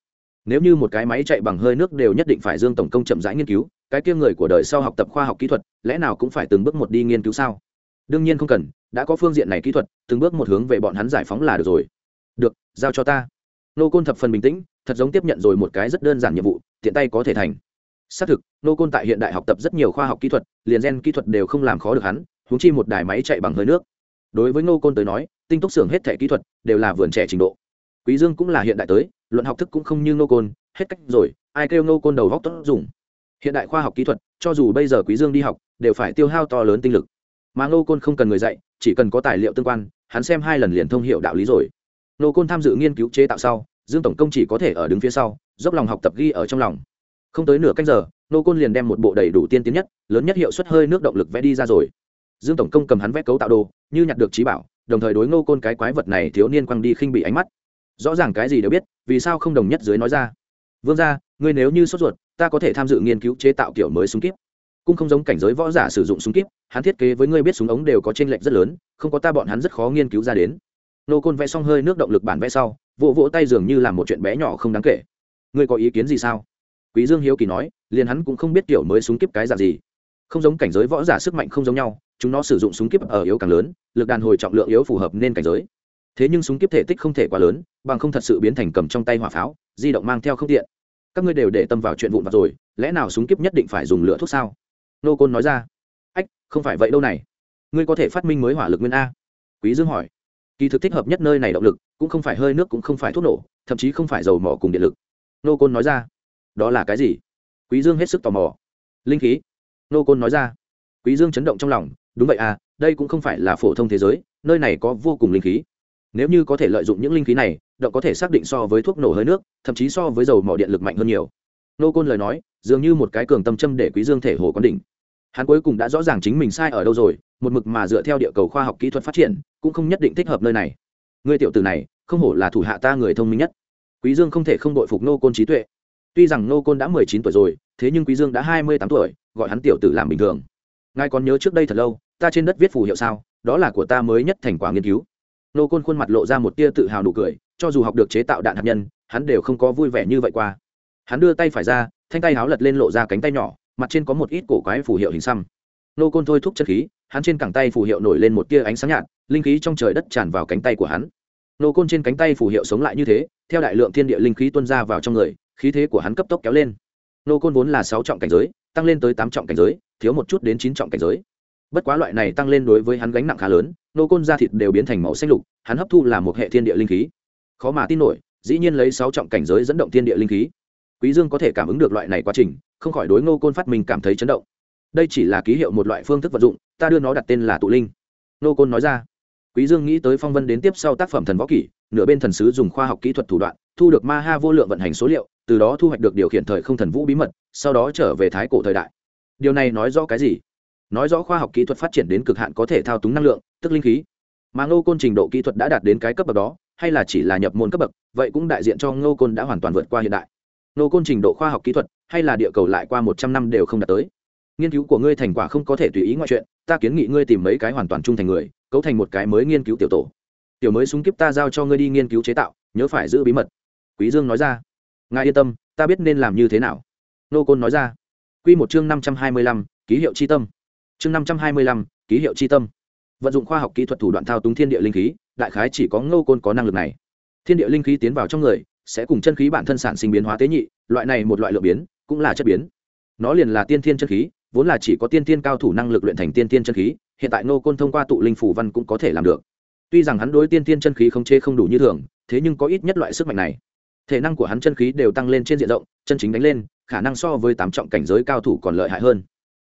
Nếu như một cái máy chạy bằng hơi nước đều nhất định phải dương tổng công chậm rãi nghiên cứu, cái kia người của đời sau học tập khoa học kỹ thuật, lẽ nào cũng phải từng bước một đi nghiên cứu sao? Đương nhiên không cần, đã có phương diện này kỹ thuật, từng bước một hướng về bọn hắn giải phóng là được rồi. Được, giao cho ta. Nô côn thập phần bình tĩnh, thật giống tiếp nhận rồi một cái rất đơn giản nhiệm vụ, tiện tay có thể thành. Xác thực, nô côn tại hiện đại học tập rất nhiều khoa học kỹ thuật, liền gen kỹ thuật đều không làm khó được hắn húng chi một đài máy chạy bằng hơi nước đối với nô côn tới nói, tinh túc xưởng hết thể kỹ thuật đều là vườn trẻ trình độ. Quý dương cũng là hiện đại tới, luận học thức cũng không như nô côn, hết cách rồi, ai kêu nô côn đầu góc tốt dùng. Hiện đại khoa học kỹ thuật, cho dù bây giờ quý dương đi học, đều phải tiêu hao to lớn tinh lực. Mà nô côn không cần người dạy, chỉ cần có tài liệu tương quan, hắn xem hai lần liền thông hiệu đạo lý rồi. Nô côn tham dự nghiên cứu chế tạo sau, dương tổng công chỉ có thể ở đứng phía sau, dốc lòng học tập ghi ở trong lòng. Không tới nửa canh giờ nô côn liền đem một bộ đầy đủ tiên tiến nhất, lớn nhất hiệu suất hơi nước động lực vẽ đi ra rồi dương tổng công cầm hắn vẽ cấu tạo đồ, như nhặt được trí bảo, đồng thời đối Ngô côn cái quái vật này thiếu niên quăng đi khinh bị ánh mắt. Rõ ràng cái gì đều biết, vì sao không đồng nhất dưới nói ra. Vương ra ngươi nếu như sốt ruột, ta có thể tham dự nghiên cứu chế tạo kiểu mới súng kíp. Cũng không giống cảnh giới võ giả sử dụng súng kíp, hắn thiết kế với ngươi biết súng ống đều có t r ê n lệch rất lớn, không có ta bọn hắn rất khó nghiên cứu ra đến. Nô côn vẽ xong hơi nước động lực bản vẽ sau, vỗ vỗ tay dường như là một chuyện bé nhỏ không đáng kể. Ngươi có ý kiến gì sao? Quý dương hiếu kỳ nói, liền hắn cũng không biết kiểu mới súng kíp cái dạng gì. Không giống cảnh giới võ giả sức mạnh không giống nhau chúng nó sử dụng súng kíp ở yếu càng lớn, lực đàn hồi trọng lượng yếu phù hợp nên cảnh giới. Thế nhưng súng kíp thể tích không thể quá lớn, bằng không thật sự biến thành cầm trong tay hỏa pháo, di động mang theo không tiện. Các ngươi đều để tâm vào chuyện vụn vặt rồi, lẽ nào súng kíp nhất định phải dùng lửa thuốc sao? Nô côn nói ra. Ách, không phải vậy đâu này. Ngươi có thể phát minh mới hỏa lực nguyên a. Quý dương hỏi. Kỳ thực thích hợp nhất nơi này động lực, cũng không phải hơi nước cũng không phải thuốc nổ, thậm chí không phải dầu mỏ cùng điện lực. Nô côn nói ra. Đó là cái gì? Quý dương hết sức tò mò. Linh khí. Nô côn nói ra. Quý dương chấn động trong lòng đúng vậy à đây cũng không phải là phổ thông thế giới, nơi này có vô cùng linh khí. Nếu như có thể lợi dụng những linh khí này, động có thể xác định so với thuốc nổ hơi nước, thậm chí so với dầu mỏ điện lực mạnh hơn nhiều. Nô côn lời nói, dường như một cái cường tâm châm để quý dương thể hồ quán đỉnh. Hắn cuối cùng đã rõ ràng chính mình sai ở đâu rồi, một mực mà dựa theo địa cầu khoa học kỹ thuật phát triển, cũng không nhất định thích hợp nơi này. Ngươi tiểu tử này, không hổ là thủ hạ ta người thông minh nhất. Quý dương không thể không đội phục nô côn trí tuệ. Tuy rằng nô côn đã mười chín tuổi rồi, thế nhưng quý dương đã hai mươi tám tuổi, gọi hắn tiểu tử làm bình thường. Ngài còn nhớ trước đây thật lâu ta trên đất viết phù hiệu sao, đó là của ta mới nhất thành quả nghiên cứu. Nô côn khuôn mặt lộ ra một tia tự hào nụ cười, cho dù học được chế tạo đạn hạt nhân, hắn đều không có vui vẻ như vậy qua. Hắn đưa tay phải ra, thanh tay háo lật lên lộ ra cánh tay nhỏ, mặt trên có một ít cổ quái phù hiệu hình xăm. Nô côn thôi thúc chất khí, hắn trên cẳng tay phù hiệu nổi lên một tia ánh sáng nhạt, linh khí trong trời đất tràn vào cánh tay của hắn. Nô côn trên cánh tay phù hiệu sống lại như thế, theo đại lượng thiên địa linh khí tuân ra vào trong người, khí thế của hắn cấp tốc kéo lên. Nô côn vốn là sáu trọng cảnh giới, tăng lên tới tám trọng cảnh giới, thiếu một chút đến chín trọng cảnh giới bất quá loại này tăng lên đối với hắn gánh nặng khá lớn, nô côn da thịt đều biến thành màu xanh lục, hắn hấp thu là một hệ thiên địa linh khí. Khó mà tin nổi, dĩ nhiên lấy sáu trọng cảnh giới dẫn động thiên địa linh khí. Quý dương có thể cảm ứng được loại này quá trình, không khỏi đối nô côn phát minh cảm thấy chấn động. Đây chỉ là ký hiệu một loại phương thức vận dụng, ta đưa nó đặt tên là tụ linh. Nô côn nói ra. Quý dương nghĩ tới phong vân đến tiếp sau tác phẩm thần võ kỷ, nửa bên thần sứ dùng khoa học kỹ thuật thủ đoạn, thu được ma ha vô lượng vận hành số liệu, từ đó thu hoạch được điều khiển thời không thần vũ bí mật, sau đó trở về thái cổ thời đại. Điều này nói rõ cái gì? Nói rõ khoa học kỹ thuật phát triển đến cực hạn có thể thao túng năng lượng, tức linh khí. Mà ngô côn trình độ kỹ thuật đã đạt đến cái cấp bậc đó, hay là chỉ là nhập môn cấp bậc, vậy cũng đại diện cho ngô côn đã hoàn toàn vượt qua hiện đại. Ngô côn trình độ khoa học kỹ thuật, hay là địa cầu lại qua một trăm năm đều không đạt tới. Nghiên cứu của ngươi thành quả không có thể tùy ý ngoại chuyện, ta kiến nghị ngươi tìm mấy cái hoàn toàn trung thành người, cấu thành một cái mới nghiên cứu tiểu tổ. Tiểu mới súng kíp ta giao cho ngươi đi nghiên cứu chế tạo, nhớ phải giữ bí mật. Quý dương nói ra. Ngài yên tâm, ta biết nên làm như thế nào. Nô côn nói ra. Quy một chương năm trăm hai mươi lăm, ký hiệu chi tâm chương năm trăm hai mươi lăm, ký hiệu chi tâm. Vận dụng khoa học kỹ thuật thủ đoạn thao túng thiên địa linh khí, đại khái chỉ có ngô côn có năng lực này. Thiên địa linh khí tiến vào trong người, sẽ cùng chân khí bản thân sản sinh biến hóa tế nhị, loại này một loại lượng biến, cũng là chất biến. Nó liền là tiên thiên chân khí, vốn là chỉ có tiên thiên cao thủ năng lực luyện thành tiên thiên chân khí, hiện tại ngô côn thông qua tụ linh phủ văn cũng có thể làm được. Tuy rằng hắn đối tiên thiên chân khí không chê không đủ như thường, thế nhưng có ít nhất loại sức mạnh này. Thể năng của hắn chân khí đều tăng lên trên diện rộng, chân chính đánh lên, khả năng so với tám trọng cảnh giới cao thủ còn lợi hại hơn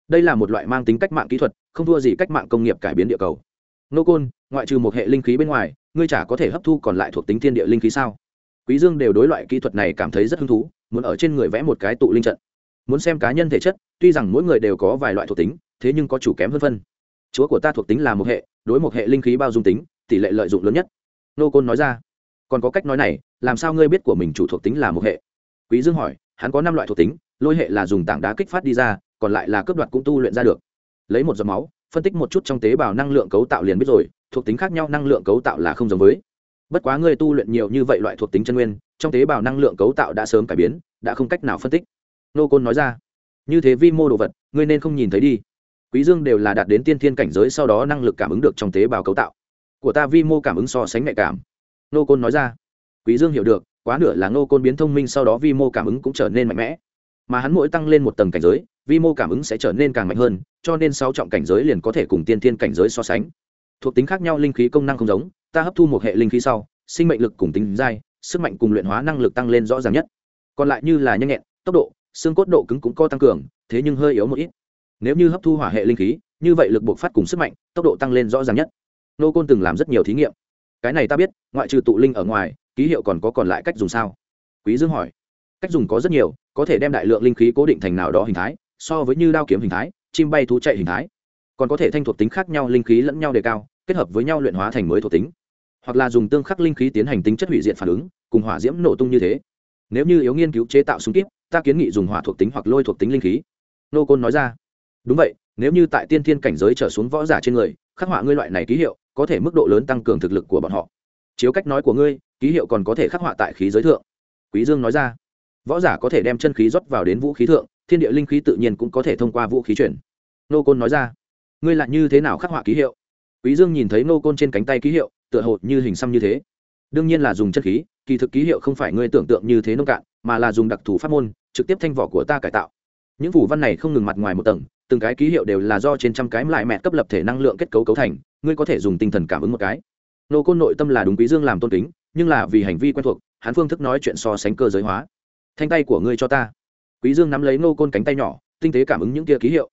đây là một loại mang tính cách mạng kỹ thuật, không thua gì cách mạng công nghiệp cải biến địa cầu. Nô côn, ngoại trừ một hệ linh khí bên ngoài, ngươi chả có thể hấp thu còn lại thuộc tính thiên địa linh khí sao? Quý dương đều đối loại kỹ thuật này cảm thấy rất hứng thú, muốn ở trên người vẽ một cái tụ linh trận. Muốn xem cá nhân thể chất, tuy rằng mỗi người đều có vài loại thuộc tính, thế nhưng có chủ kém hơn phân. Chúa của ta thuộc tính là một hệ, đối một hệ linh khí bao dung tính, tỷ lệ lợi dụng lớn nhất. Nô côn nói ra. Còn có cách nói này, làm sao ngươi biết của mình chủ thuộc tính là một hệ? Quý dương hỏi, hắn có năm loại thuộc tính, lôi hệ là dùng tảng đá kích phát đi ra còn lại là cướp đoạt cũng tu luyện ra được. Lấy một giọt máu, phân tích một chút trong tế bào năng lượng cấu tạo liền biết rồi, thuộc tính khác nhau năng lượng cấu tạo là không giống với. Bất quá ngươi tu luyện nhiều như vậy loại thuộc tính chân nguyên, trong tế bào năng lượng cấu tạo đã sớm cải biến, đã không cách nào phân tích. Nô côn nói ra, như thế vi mô đồ vật, ngươi nên không nhìn thấy đi. Quý dương đều là đạt đến tiên thiên cảnh giới sau đó năng lực cảm ứng được trong tế bào cấu tạo. Của ta vi mô cảm ứng so sánh nhạy cảm. Nô côn nói ra, quý dương hiểu được, quá nửa là nô côn biến thông minh sau đó vi mô cảm ứng cũng trở nên mạnh mẽ. Mà hắn mỗi tăng lên một tầng cảnh giới vi mô cảm ứng sẽ trở nên càng mạnh hơn, cho nên sáu trọng cảnh giới liền có thể cùng tiên thiên cảnh giới so sánh. Thuộc tính khác nhau linh khí công năng không giống, ta hấp thu một hệ linh khí sau, sinh mệnh lực cùng tính dai, sức mạnh cùng luyện hóa năng lực tăng lên rõ ràng nhất. Còn lại như là nhanh nhẹn, tốc độ, xương cốt độ cứng cũng có tăng cường, thế nhưng hơi yếu một ít. Nếu như hấp thu hỏa hệ linh khí, như vậy lực buộc phát cùng sức mạnh, tốc độ tăng lên rõ ràng nhất. Nô côn từng làm rất nhiều thí nghiệm. Cái này ta biết, ngoại trừ tụ linh ở ngoài, ký hiệu còn có còn lại cách dùng sao? Quý dương hỏi. Cách dùng có rất nhiều, có thể đem đại lượng linh khí cố định thành nào đó hình thái so với như đao kiếm hình thái, chim bay thú chạy hình thái. Còn có thể thanh thuộc tính khác nhau, linh khí lẫn nhau đề cao, kết hợp với nhau luyện hóa thành mới thuộc tính. Hoặc là dùng tương khắc linh khí tiến hành tính chất hủy diệt phản ứng, cùng hỏa diễm nổ tung như thế. Nếu như yếu nghiên cứu chế tạo súng kíp, ta kiến nghị dùng hỏa thuộc tính hoặc lôi thuộc tính linh khí. Nô côn nói ra. Đúng vậy, nếu như tại tiên thiên cảnh giới trở xuống võ giả trên người, khắc họa ngươi loại này ký hiệu, có thể mức độ lớn tăng cường thực lực của bọn họ. Chiếu cách nói của ngươi, ký hiệu còn có thể khắc họa tại khí giới thượng. Quý dương nói ra. Võ giả có thể đem chân khí rót vào đến vũ khí thượng thiên địa linh khí tự nhiên cũng có thể thông qua vũ khí chuyển. Nô côn nói ra, ngươi lại như thế nào khắc họa ký hiệu? Quý dương nhìn thấy nô côn trên cánh tay ký hiệu, tựa hồ như hình xăm như thế. Đương nhiên là dùng chân khí, kỳ thực ký hiệu không phải ngươi tưởng tượng như thế nông cạn, mà là dùng đặc thù pháp môn, trực tiếp thanh vỏ của ta cải tạo. Những phủ văn này không ngừng mặt ngoài một tầng, từng cái ký hiệu đều là do trên trăm cái lại mẹ cấp lập thể năng lượng kết cấu cấu thành, ngươi có thể dùng tinh thần cảm ứng một cái. Nô côn nội tâm là đúng quý dương làm tôn kính, nhưng là vì hành vi quen thuộc, hắn phương thức nói chuyện so sánh cơ giới hóa. Thanh tay của ngươi cho ta quý dương nắm lấy nô côn cánh tay nhỏ, tinh tế cảm ứng những kia ký hiệu.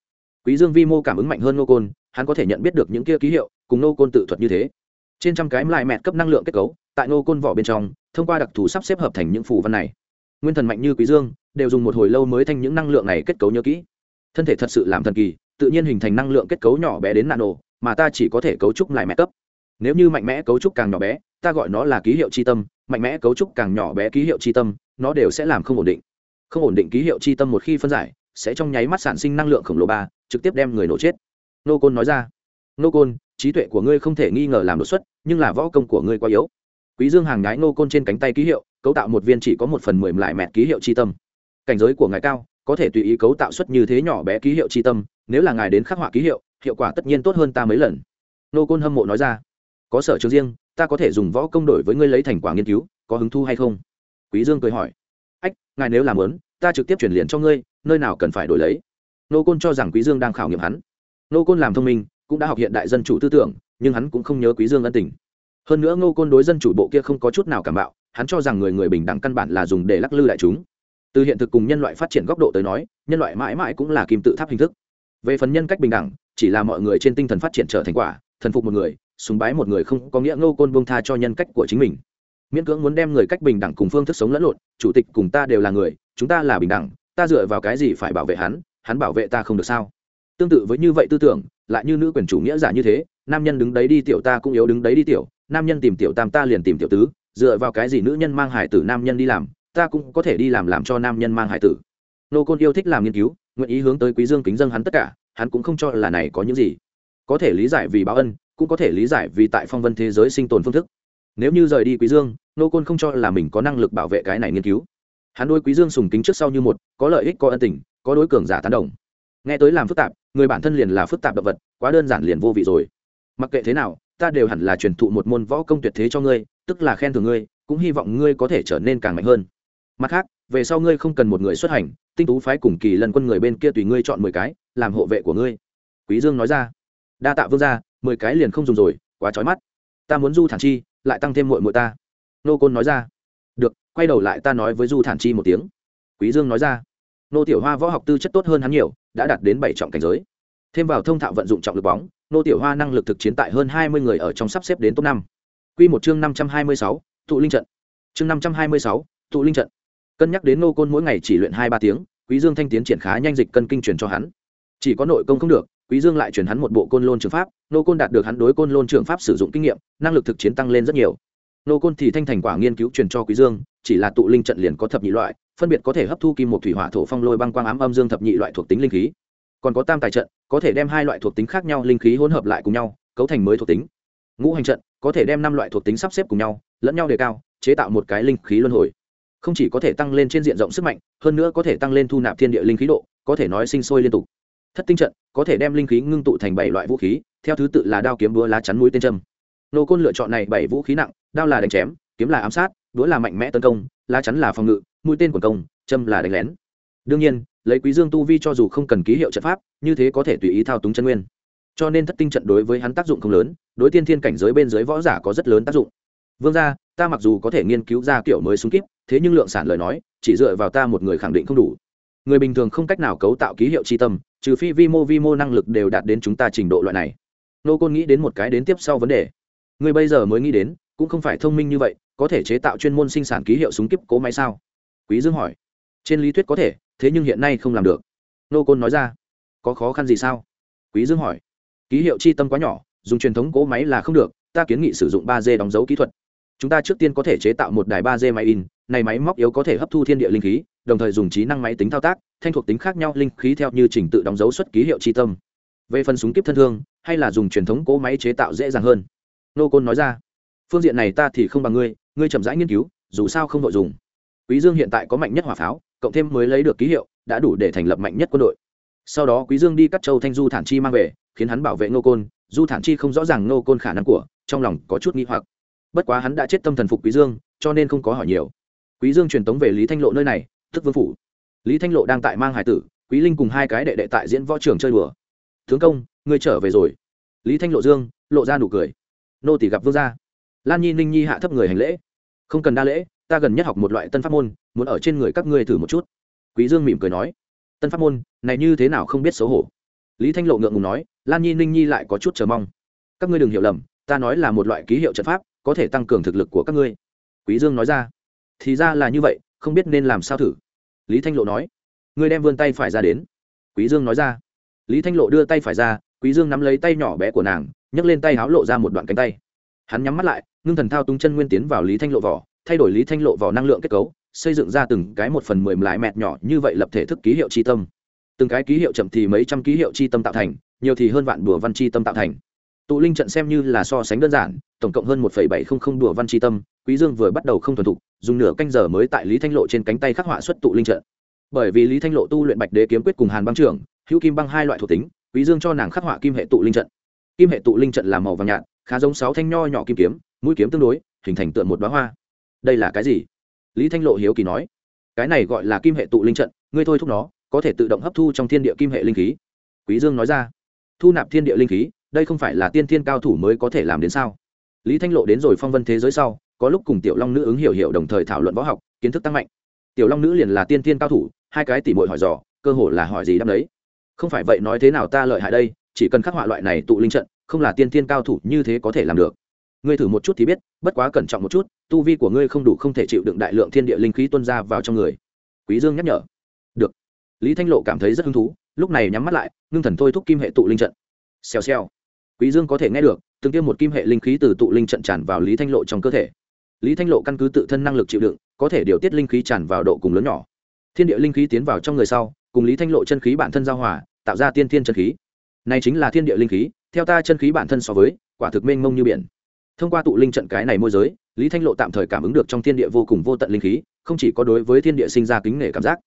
Quý dương vi mô cảm ứng mạnh hơn nô côn, hắn có thể nhận biết được những kia ký hiệu, cùng nô côn tự thuật như thế. Trên trăm cái lại mẹ cấp năng lượng kết cấu, tại nô côn vỏ bên trong, thông qua đặc thù sắp xếp hợp thành những phù văn này. Nguyên thần mạnh như quý dương, đều dùng một hồi lâu mới thành những năng lượng này kết cấu nhớ kỹ. Thân thể thật sự làm thần kỳ, tự nhiên hình thành năng lượng kết cấu nhỏ bé đến nano, mà ta chỉ có thể cấu trúc lại mẹ cấp. Nếu như mạnh mẽ cấu trúc càng nhỏ bé, ta gọi nó là ký hiệu chi tâm, mạnh mẽ cấu trúc càng nhỏ bé ký hiệu chi tâm, nó đều sẽ làm không ổn định không ổn định ký hiệu chi tâm một khi phân giải, sẽ trong nháy mắt sản sinh năng lượng khổng lồ ba, trực tiếp đem người nổ chết. Nô côn nói ra. Nô côn, trí tuệ của ngươi không thể nghi ngờ làm đột xuất, nhưng là võ công của ngươi quá yếu. Quý dương hàng nhái nô côn trên cánh tay ký hiệu, cấu tạo một viên chỉ có một phần mười lại mẹt ký hiệu chi tâm. Cảnh giới của ngài cao, có thể tùy ý cấu tạo xuất như thế nhỏ bé ký hiệu chi tâm, nếu là ngài đến khắc họa ký hiệu hiệu quả tất nhiên tốt hơn ta mấy lần. Nô côn hâm mộ nói ra. Có sở trường riêng, ta có thể dùng võ công đổi với ngươi lấy thành quả nghiên cứu, có hứng thu hay không? Quý dương cười hỏi. Ách, ngài nếu làm lớn ta trực tiếp chuyển liền cho ngươi, nơi nào cần phải đổi lấy. Nô côn cho rằng quý dương đang khảo nghiệm hắn. Nô côn làm thông minh, cũng đã học hiện đại dân chủ tư tưởng, nhưng hắn cũng không nhớ quý dương ân tình. Hơn nữa nô côn đối dân chủ bộ kia không có chút nào cảm bạo, hắn cho rằng người người bình đẳng căn bản là dùng để lắc lư đại chúng. Từ hiện thực cùng nhân loại phát triển góc độ tới nói, nhân loại mãi mãi cũng là kim tự tháp hình thức. Về phần nhân cách bình đẳng, chỉ là mọi người trên tinh thần phát triển trở thành quả, thần phục một người, sùng bái một người không có nghĩa ngô côn buông tha cho nhân cách của chính mình. Miễn cưỡng muốn đem người cách bình đẳng cùng phương thức sống lẫn lộn, chủ tịch cùng ta đều là người chúng ta là bình đẳng, ta dựa vào cái gì phải bảo vệ hắn hắn bảo vệ ta không được sao? Tương tự với như vậy tư tưởng, lại như nữ quyền chủ nghĩa giả như thế, nam nhân đứng đấy đi tiểu ta cũng yếu đứng đấy đi tiểu, nam nhân tìm tiểu tam ta liền tìm tiểu tứ, dựa vào cái gì nữ nhân mang hải tử nam nhân đi làm, ta cũng có thể đi làm làm cho nam nhân mang hải tử. Nô côn yêu thích làm nghiên cứu, nguyện ý hướng tới quý dương kính dân hắn tất cả, hắn cũng không cho là này có những gì. Có thể lý giải vì báo ân, cũng có thể lý giải vì tại phong vân thế giới sinh tồn phương thức. Nếu như rời đi quý dương, nô côn không cho là mình có năng lực bảo vệ cái này nghiên cứu hắn đôi quý dương sùng kính trước sau như một, có lợi ích, có ân tình, có đối cường giả tán đồng. Nghe tới làm phức tạp, người bản thân liền là phức tạp động vật, quá đơn giản liền vô vị rồi. Mặc kệ thế nào, ta đều hẳn là truyền thụ một môn võ công tuyệt thế cho ngươi, tức là khen thưởng ngươi, cũng hy vọng ngươi có thể trở nên càng mạnh hơn. Mặt khác, về sau ngươi không cần một người xuất hành, tinh tú phái cùng kỳ lần quân người bên kia tùy ngươi chọn mười cái, làm hộ vệ của ngươi. Quý dương nói ra. Đa tạ vương gia, mười cái liền không dùng rồi, quá chói mắt. Ta muốn du thản chi, lại tăng thêm muội muội ta. Nô côn nói ra quay đầu lại ta nói với du thản chi một tiếng quý dương nói ra nô tiểu hoa võ học tư chất tốt hơn hắn nhiều đã đạt đến bảy trọng cảnh giới thêm vào thông thạo vận dụng trọng lực bóng nô tiểu hoa năng lực thực chiến tại hơn hai mươi người ở trong sắp xếp đến top năm quy một chương năm trăm hai mươi sáu, tụ linh trận chương năm trăm hai mươi sáu, tụ linh trận cân nhắc đến nô côn mỗi ngày chỉ luyện hai ba tiếng quý dương thanh tiến triển khá nhanh dịch cân kinh truyền cho hắn chỉ có nội công không được quý dương lại truyền hắn một bộ côn lôn trường pháp nô côn đạt được hắn đối côn lôn trường pháp sử dụng kinh nghiệm năng lực thực chiến tăng lên rất nhiều nô côn thì thanh thành quả nghiên cứu truyền cho quý dương chỉ là tụ linh trận liền có thập nhị loại, phân biệt có thể hấp thu kim một thủy hỏa thổ phong lôi băng quang ám âm dương thập nhị loại thuộc tính linh khí. Còn có tam tài trận, có thể đem hai loại thuộc tính khác nhau linh khí hỗn hợp lại cùng nhau, cấu thành mới thuộc tính. Ngũ hành trận, có thể đem năm loại thuộc tính sắp xếp cùng nhau, lẫn nhau đề cao, chế tạo một cái linh khí luân hồi. Không chỉ có thể tăng lên trên diện rộng sức mạnh, hơn nữa có thể tăng lên thu nạp thiên địa linh khí độ, có thể nói sinh sôi liên tục. Thất tinh trận, có thể đem linh khí ngưng tụ thành bảy loại vũ khí, theo thứ tự là đao kiếm búa lá chắn mũi tên châm. Nô côn lựa chọn này bảy vũ khí nặng, đao là đánh chém, kiếm là ám sát búa là mạnh mẽ tấn công, lá chắn là phòng ngự, mũi tên quần công, châm là đánh lén. Đương nhiên, lấy quý dương tu vi cho dù không cần ký hiệu trận pháp, như thế có thể tùy ý thao túng chân nguyên. Cho nên thất tinh trận đối với hắn tác dụng không lớn, đối tiên thiên cảnh giới bên dưới võ giả có rất lớn tác dụng. Vương gia, ta mặc dù có thể nghiên cứu ra kiểu mới súng kíp, thế nhưng lượng sản lời nói, chỉ dựa vào ta một người khẳng định không đủ. Người bình thường không cách nào cấu tạo ký hiệu tri tâm, trừ phi vi mô vi mô năng lực đều đạt đến chúng ta trình độ loại này. Nô côn nghĩ đến một cái đến tiếp sau vấn đề. Người bây giờ mới nghĩ đến, cũng không phải thông minh như vậy có thể chế tạo chuyên môn sinh sản ký hiệu súng kíp cố máy sao? Quý dương hỏi. Trên lý thuyết có thể, thế nhưng hiện nay không làm được. Nô côn nói ra. Có khó khăn gì sao? Quý dương hỏi. Ký hiệu chi tâm quá nhỏ, dùng truyền thống cố máy là không được, ta kiến nghị sử dụng ba d đóng dấu kỹ thuật. Chúng ta trước tiên có thể chế tạo một đài ba d máy in, này máy móc yếu có thể hấp thu thiên địa linh khí, đồng thời dùng trí năng máy tính thao tác, thanh thuộc tính khác nhau linh khí theo như trình tự đóng dấu xuất ký hiệu chi tâm. Về phần súng kíp thân thương, hay là dùng truyền thống cố máy chế tạo dễ dàng hơn. Nô côn nói ra. Phương diện này ta thì không bằng ngươi ngươi chậm rãi nghiên cứu, dù sao không nội dùng. Quý dương hiện tại có mạnh nhất hỏa pháo, cộng thêm mới lấy được ký hiệu, đã đủ để thành lập mạnh nhất quân đội. Sau đó quý dương đi cắt châu thanh du thản chi mang về, khiến hắn bảo vệ nô côn. Du thản chi không rõ ràng nô côn khả năng của, trong lòng có chút nghi hoặc. Bất quá hắn đã chết tâm thần phục quý dương, cho nên không có hỏi nhiều. Quý dương truyền tống về lý thanh lộ nơi này tức vương phủ. Lý thanh lộ đang tại mang hải tử, quý linh cùng hai cái đệ đệ tại diễn võ trường chơi đùa. Tướng công, ngươi trở về rồi. Lý thanh lộ dương, lộ ra nụ cười. Nô tỷ gặp vương gia. Lan nhi ninh nhi hạ thấp người hành lễ không cần đa lễ, ta gần nhất học một loại tân pháp môn, muốn ở trên người các ngươi thử một chút. Quý dương mỉm cười nói. Tân pháp môn, này như thế nào không biết xấu hổ. Lý thanh lộ ngượng ngùng nói, lan nhi, ninh nhi lại có chút chờ mong. Các ngươi đừng hiểu lầm, ta nói là một loại ký hiệu trận pháp, có thể tăng cường thực lực của các ngươi. Quý dương nói ra. Thì ra là như vậy, không biết nên làm sao thử. Lý thanh lộ nói. Ngươi đem vươn tay phải ra đến. Quý dương nói ra. Lý thanh lộ đưa tay phải ra, quý dương nắm lấy tay nhỏ bé của nàng, nhấc lên tay háo lộ ra một đoạn cánh tay hắn nhắm mắt lại, ngưng thần thao túng chân nguyên tiến vào lý thanh lộ vỏ, thay đổi lý thanh lộ vỏ năng lượng kết cấu, xây dựng ra từng cái một phần mười lại mẹt nhỏ như vậy lập thể thức ký hiệu chi tâm. Từng cái ký hiệu chậm thì mấy trăm ký hiệu chi tâm tạo thành, nhiều thì hơn vạn đùa văn chi tâm tạo thành. Tụ linh trận xem như là so sánh đơn giản, tổng cộng hơn một bảy không không đùa văn chi tâm, quý dương vừa bắt đầu không thuần thục, dùng nửa canh giờ mới tại lý thanh lộ trên cánh tay khắc họa xuất tụ linh trận. Bởi vì lý thanh lộ tu luyện bạch đế kiếm quyết cùng hàn băng trưởng, hữu kim băng hai loại thuộc tính, quý dương cho nàng khắc họa kim hệ tụ linh trận. Kim hệ tụ linh trận là màu vàng nhạt khá giống sáu thanh nho nhỏ kim kiếm, mũi kiếm tương đối, hình thành tượng một bá hoa. Đây là cái gì? Lý thanh lộ hiếu kỳ nói. Cái này gọi là kim hệ tụ linh trận, ngươi thôi thúc nó, có thể tự động hấp thu trong thiên địa kim hệ linh khí. Quý dương nói ra. Thu nạp thiên địa linh khí, đây không phải là tiên thiên cao thủ mới có thể làm đến sao? Lý thanh lộ đến rồi phong vân thế giới sau, có lúc cùng tiểu long nữ ứng hiểu hiểu đồng thời thảo luận võ học, kiến thức tăng mạnh. Tiểu long nữ liền là tiên thiên cao thủ, hai cái tỉ mội hỏi dò, cơ hồ là hỏi gì đáp đấy. Không phải vậy nói thế nào ta lợi hại đây, chỉ cần khắc họa loại này tụ linh trận không là tiên thiên cao thủ như thế có thể làm được. Ngươi thử một chút thì biết, bất quá cẩn trọng một chút, tu vi của ngươi không đủ không thể chịu đựng đại lượng thiên địa linh khí tuân ra vào trong người. Quý dương nhắc nhở. Được. Lý thanh lộ cảm thấy rất hứng thú, lúc này nhắm mắt lại, ngưng thần thôi thúc kim hệ tụ linh trận. Xèo xèo. Quý dương có thể nghe được, từng tiêm một kim hệ linh khí từ tụ linh trận tràn vào lý thanh lộ trong cơ thể. Lý thanh lộ căn cứ tự thân năng lực chịu đựng, có thể điều tiết linh khí tràn vào độ cùng lớn nhỏ. Thiên địa linh khí tiến vào trong người sau, cùng lý thanh lộ chân khí bản thân giao hòa, tạo ra tiên thiên chân khí. Này chính là thiên địa linh khí theo ta chân khí bản thân so với, quả thực mênh mông như biển. Thông qua tụ linh trận cái này môi giới, lý thanh lộ tạm thời cảm ứng được trong thiên địa vô cùng vô tận linh khí, không chỉ có đối với thiên địa sinh ra kính nể cảm giác.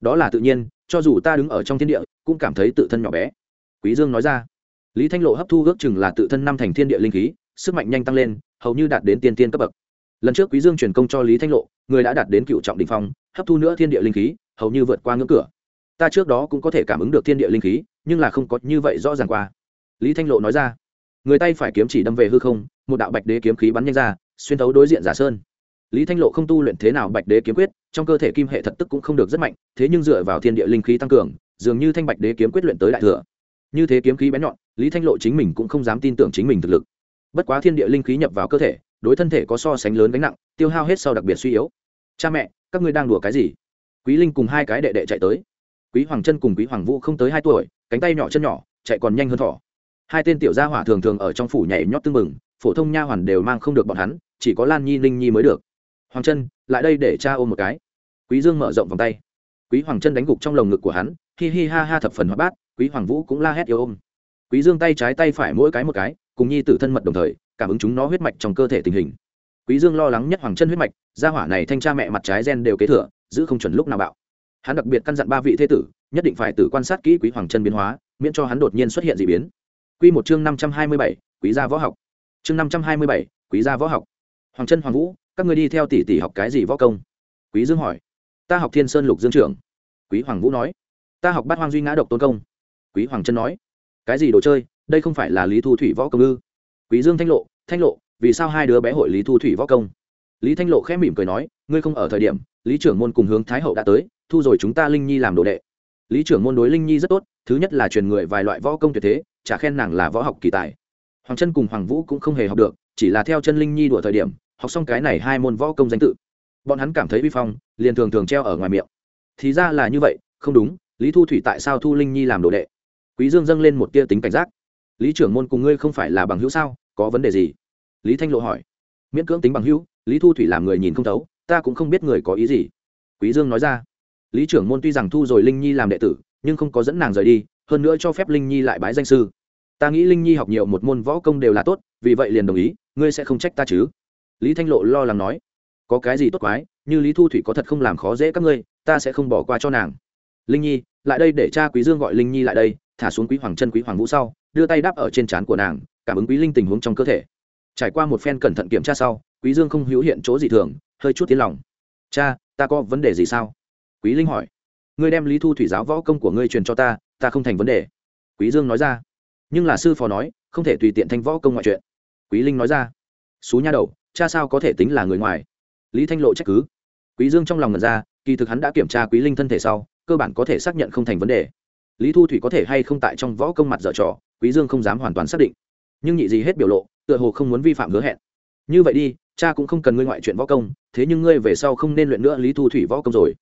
Đó là tự nhiên, cho dù ta đứng ở trong thiên địa, cũng cảm thấy tự thân nhỏ bé. Quý dương nói ra. Lý thanh lộ hấp thu ước chừng là tự thân năm thành thiên địa linh khí, sức mạnh nhanh tăng lên, hầu như đạt đến tiên tiên cấp bậc. Lần trước quý dương truyền công cho lý thanh lộ, người đã đạt đến cựu trọng đỉnh phong, hấp thu nữa thiên địa linh khí, hầu như vượt qua ngưỡng cửa. Ta trước đó cũng có thể cảm ứng được thiên địa linh khí, nhưng là không có như vậy rõ ràng qua lý thanh lộ nói ra, người tay phải kiếm chỉ đâm về hư không, một đạo bạch đế kiếm khí bắn nhanh ra, xuyên thấu đối diện giả sơn. Lý thanh lộ không tu luyện thế nào bạch đế kiếm quyết, trong cơ thể kim hệ thật tức cũng không được rất mạnh, thế nhưng dựa vào thiên địa linh khí tăng cường, dường như thanh bạch đế kiếm quyết luyện tới đại thừa. Như thế kiếm khí bén nhọn, lý thanh lộ chính mình cũng không dám tin tưởng chính mình thực lực. Bất quá thiên địa linh khí nhập vào cơ thể, đối thân thể có so sánh lớn gánh nặng, tiêu hao hết sau đặc biệt suy yếu. Cha mẹ, các ngươi đang đùa cái gì? Quý linh cùng hai cái đệ đệ chạy tới. Quý hoàng chân cùng quý hoàng vũ không tới hai tuổi, cánh tay nhỏ chân nhỏ, chạy còn nhanh hơn thỏ hai tên tiểu gia hỏa thường thường ở trong phủ nhảy nhót tưng bừng, phổ thông nha hoàn đều mang không được bọn hắn, chỉ có lan nhi linh nhi mới được. Hoàng chân lại đây để cha ôm một cái. Quý dương mở rộng vòng tay. Quý hoàng chân đánh gục trong lồng ngực của hắn, hi hi ha ha thập phần hóa bát, quý hoàng vũ cũng la hét yêu ôm. Quý dương tay trái tay phải mỗi cái một cái, cùng nhi tử thân mật đồng thời, cảm ứng chúng nó huyết mạch trong cơ thể tình hình. Quý dương lo lắng nhất hoàng chân huyết mạch, gia hỏa này thanh cha mẹ mặt trái gen đều kế thừa, giữ không chuẩn lúc nào bạo. Hắn đặc biệt căn dặn ba vị thế tử, nhất định phải tự quan sát kỹ quý hoàng chân biến hóa, miễn cho hắn đột nhiên xuất hiện dị biến quy một chương năm trăm hai mươi bảy, quý gia võ học. Chương năm trăm hai mươi bảy, quý gia võ học. Hoàng chân hoàng vũ các ngươi đi theo tỷ tỷ học cái gì võ công? Quý dương hỏi. Ta học thiên sơn lục dương trưởng. Quý hoàng vũ nói. Ta học bát hoang duy ngã độc tôn công. Quý hoàng chân nói. Cái gì đồ chơi? Đây không phải là lý thu thủy võ công ư? Quý dương thanh lộ thanh lộ vì sao hai đứa bé hội lý thu thủy võ công? Lý thanh lộ khẽ mỉm cười nói ngươi không ở thời điểm lý trưởng môn cùng hướng thái hậu đã tới thu rồi chúng ta linh nhi làm đồ đệ. Lý trưởng môn đối linh nhi rất tốt thứ nhất là truyền người vài loại võ công tuyệt thế chả khen nàng là võ học kỳ tài. Hoàng chân cùng hoàng vũ cũng không hề học được, chỉ là theo chân linh nhi đùa thời điểm, học xong cái này hai môn võ công danh tự. Bọn hắn cảm thấy vi phong, liền thường thường treo ở ngoài miệng. Thì ra là như vậy, không đúng, lý thu thủy tại sao thu linh nhi làm đồ đệ? Quý dương dâng lên một tia tính cảnh giác. Lý trưởng môn cùng ngươi không phải là bằng hữu sao, có vấn đề gì? Lý thanh lộ hỏi. Miễn cưỡng tính bằng hữu, lý thu thủy làm người nhìn không thấu, ta cũng không biết người có ý gì. Quý dương nói ra. Lý trưởng môn tuy rằng thu rồi linh nhi làm đệ tử, nhưng không có dẫn nàng rời đi hơn nữa cho phép linh nhi lại bái danh sư. Ta nghĩ linh nhi học nhiều một môn võ công đều là tốt, vì vậy liền đồng ý, ngươi sẽ không trách ta chứ? Lý thanh lộ lo lắng nói. Có cái gì tốt quái, như lý thu thủy có thật không làm khó dễ các ngươi, ta sẽ không bỏ qua cho nàng. Linh nhi, lại đây để cha quý dương gọi linh nhi lại đây, thả xuống quý hoàng chân quý hoàng vũ sau, đưa tay đáp ở trên trán của nàng, cảm ứng quý linh tình huống trong cơ thể. Trải qua một phen cẩn thận kiểm tra sau, quý dương không hữu hiện chỗ gì thường, hơi chút tiếng lòng. Cha, ta có vấn đề gì sao? Quý linh hỏi ngươi đem lý thu thủy giáo võ công của ngươi truyền cho ta ta không thành vấn đề. Quý dương nói ra. Nhưng là sư phó nói, không thể tùy tiện thanh võ công ngoại chuyện quý linh nói ra. Xú nha đầu, cha sao có thể tính là người ngoài? Lý thanh lộ trách cứ. Quý dương trong lòng ngẩn ra, kỳ thực hắn đã kiểm tra quý linh thân thể sau, cơ bản có thể xác nhận không thành vấn đề. Lý thu thủy có thể hay không tại trong võ công mặt dở trò, quý dương không dám hoàn toàn xác định. Nhưng nhị gì hết biểu lộ, tựa hồ không muốn vi phạm hứa hẹn. Như vậy đi, cha cũng không cần ngươi ngoại chuyện võ công, thế nhưng ngươi về sau không nên luyện nữa lý thu thủy võ công rồi.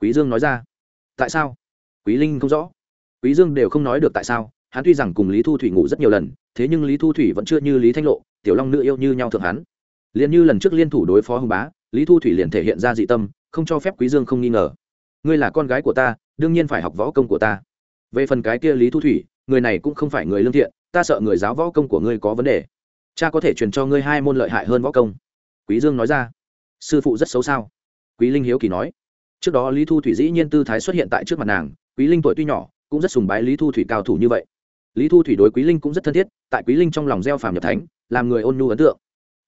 Quý dương nói ra tại sao? Quý linh không rõ. Quý dương đều không nói được tại sao, hắn tuy rằng cùng lý thu thủy ngủ rất nhiều lần, thế nhưng lý thu thủy vẫn chưa như lý thanh lộ, tiểu long nữ yêu như nhau thượng hắn. Liền như lần trước liên thủ đối phó hùng bá, lý thu thủy liền thể hiện ra dị tâm, không cho phép quý dương không nghi ngờ. Ngươi là con gái của ta, đương nhiên phải học võ công của ta. Về phần cái kia lý thu thủy, người này cũng không phải người lương thiện, ta sợ người giáo võ công của ngươi có vấn đề. Cha có thể truyền cho ngươi hai môn lợi hại hơn võ công. Quý dương nói ra. Sư phụ rất xấu sao? Quý linh hiếu kỳ nói trước đó lý thu thủy dĩ nhiên tư thái xuất hiện tại trước mặt nàng, quý linh tuổi tuy nhỏ, cũng rất sùng bái lý thu thủy cao thủ như vậy. Lý thu thủy đối quý linh cũng rất thân thiết, tại quý linh trong lòng gieo phàm nhập thánh, làm người ôn nhu ấn tượng.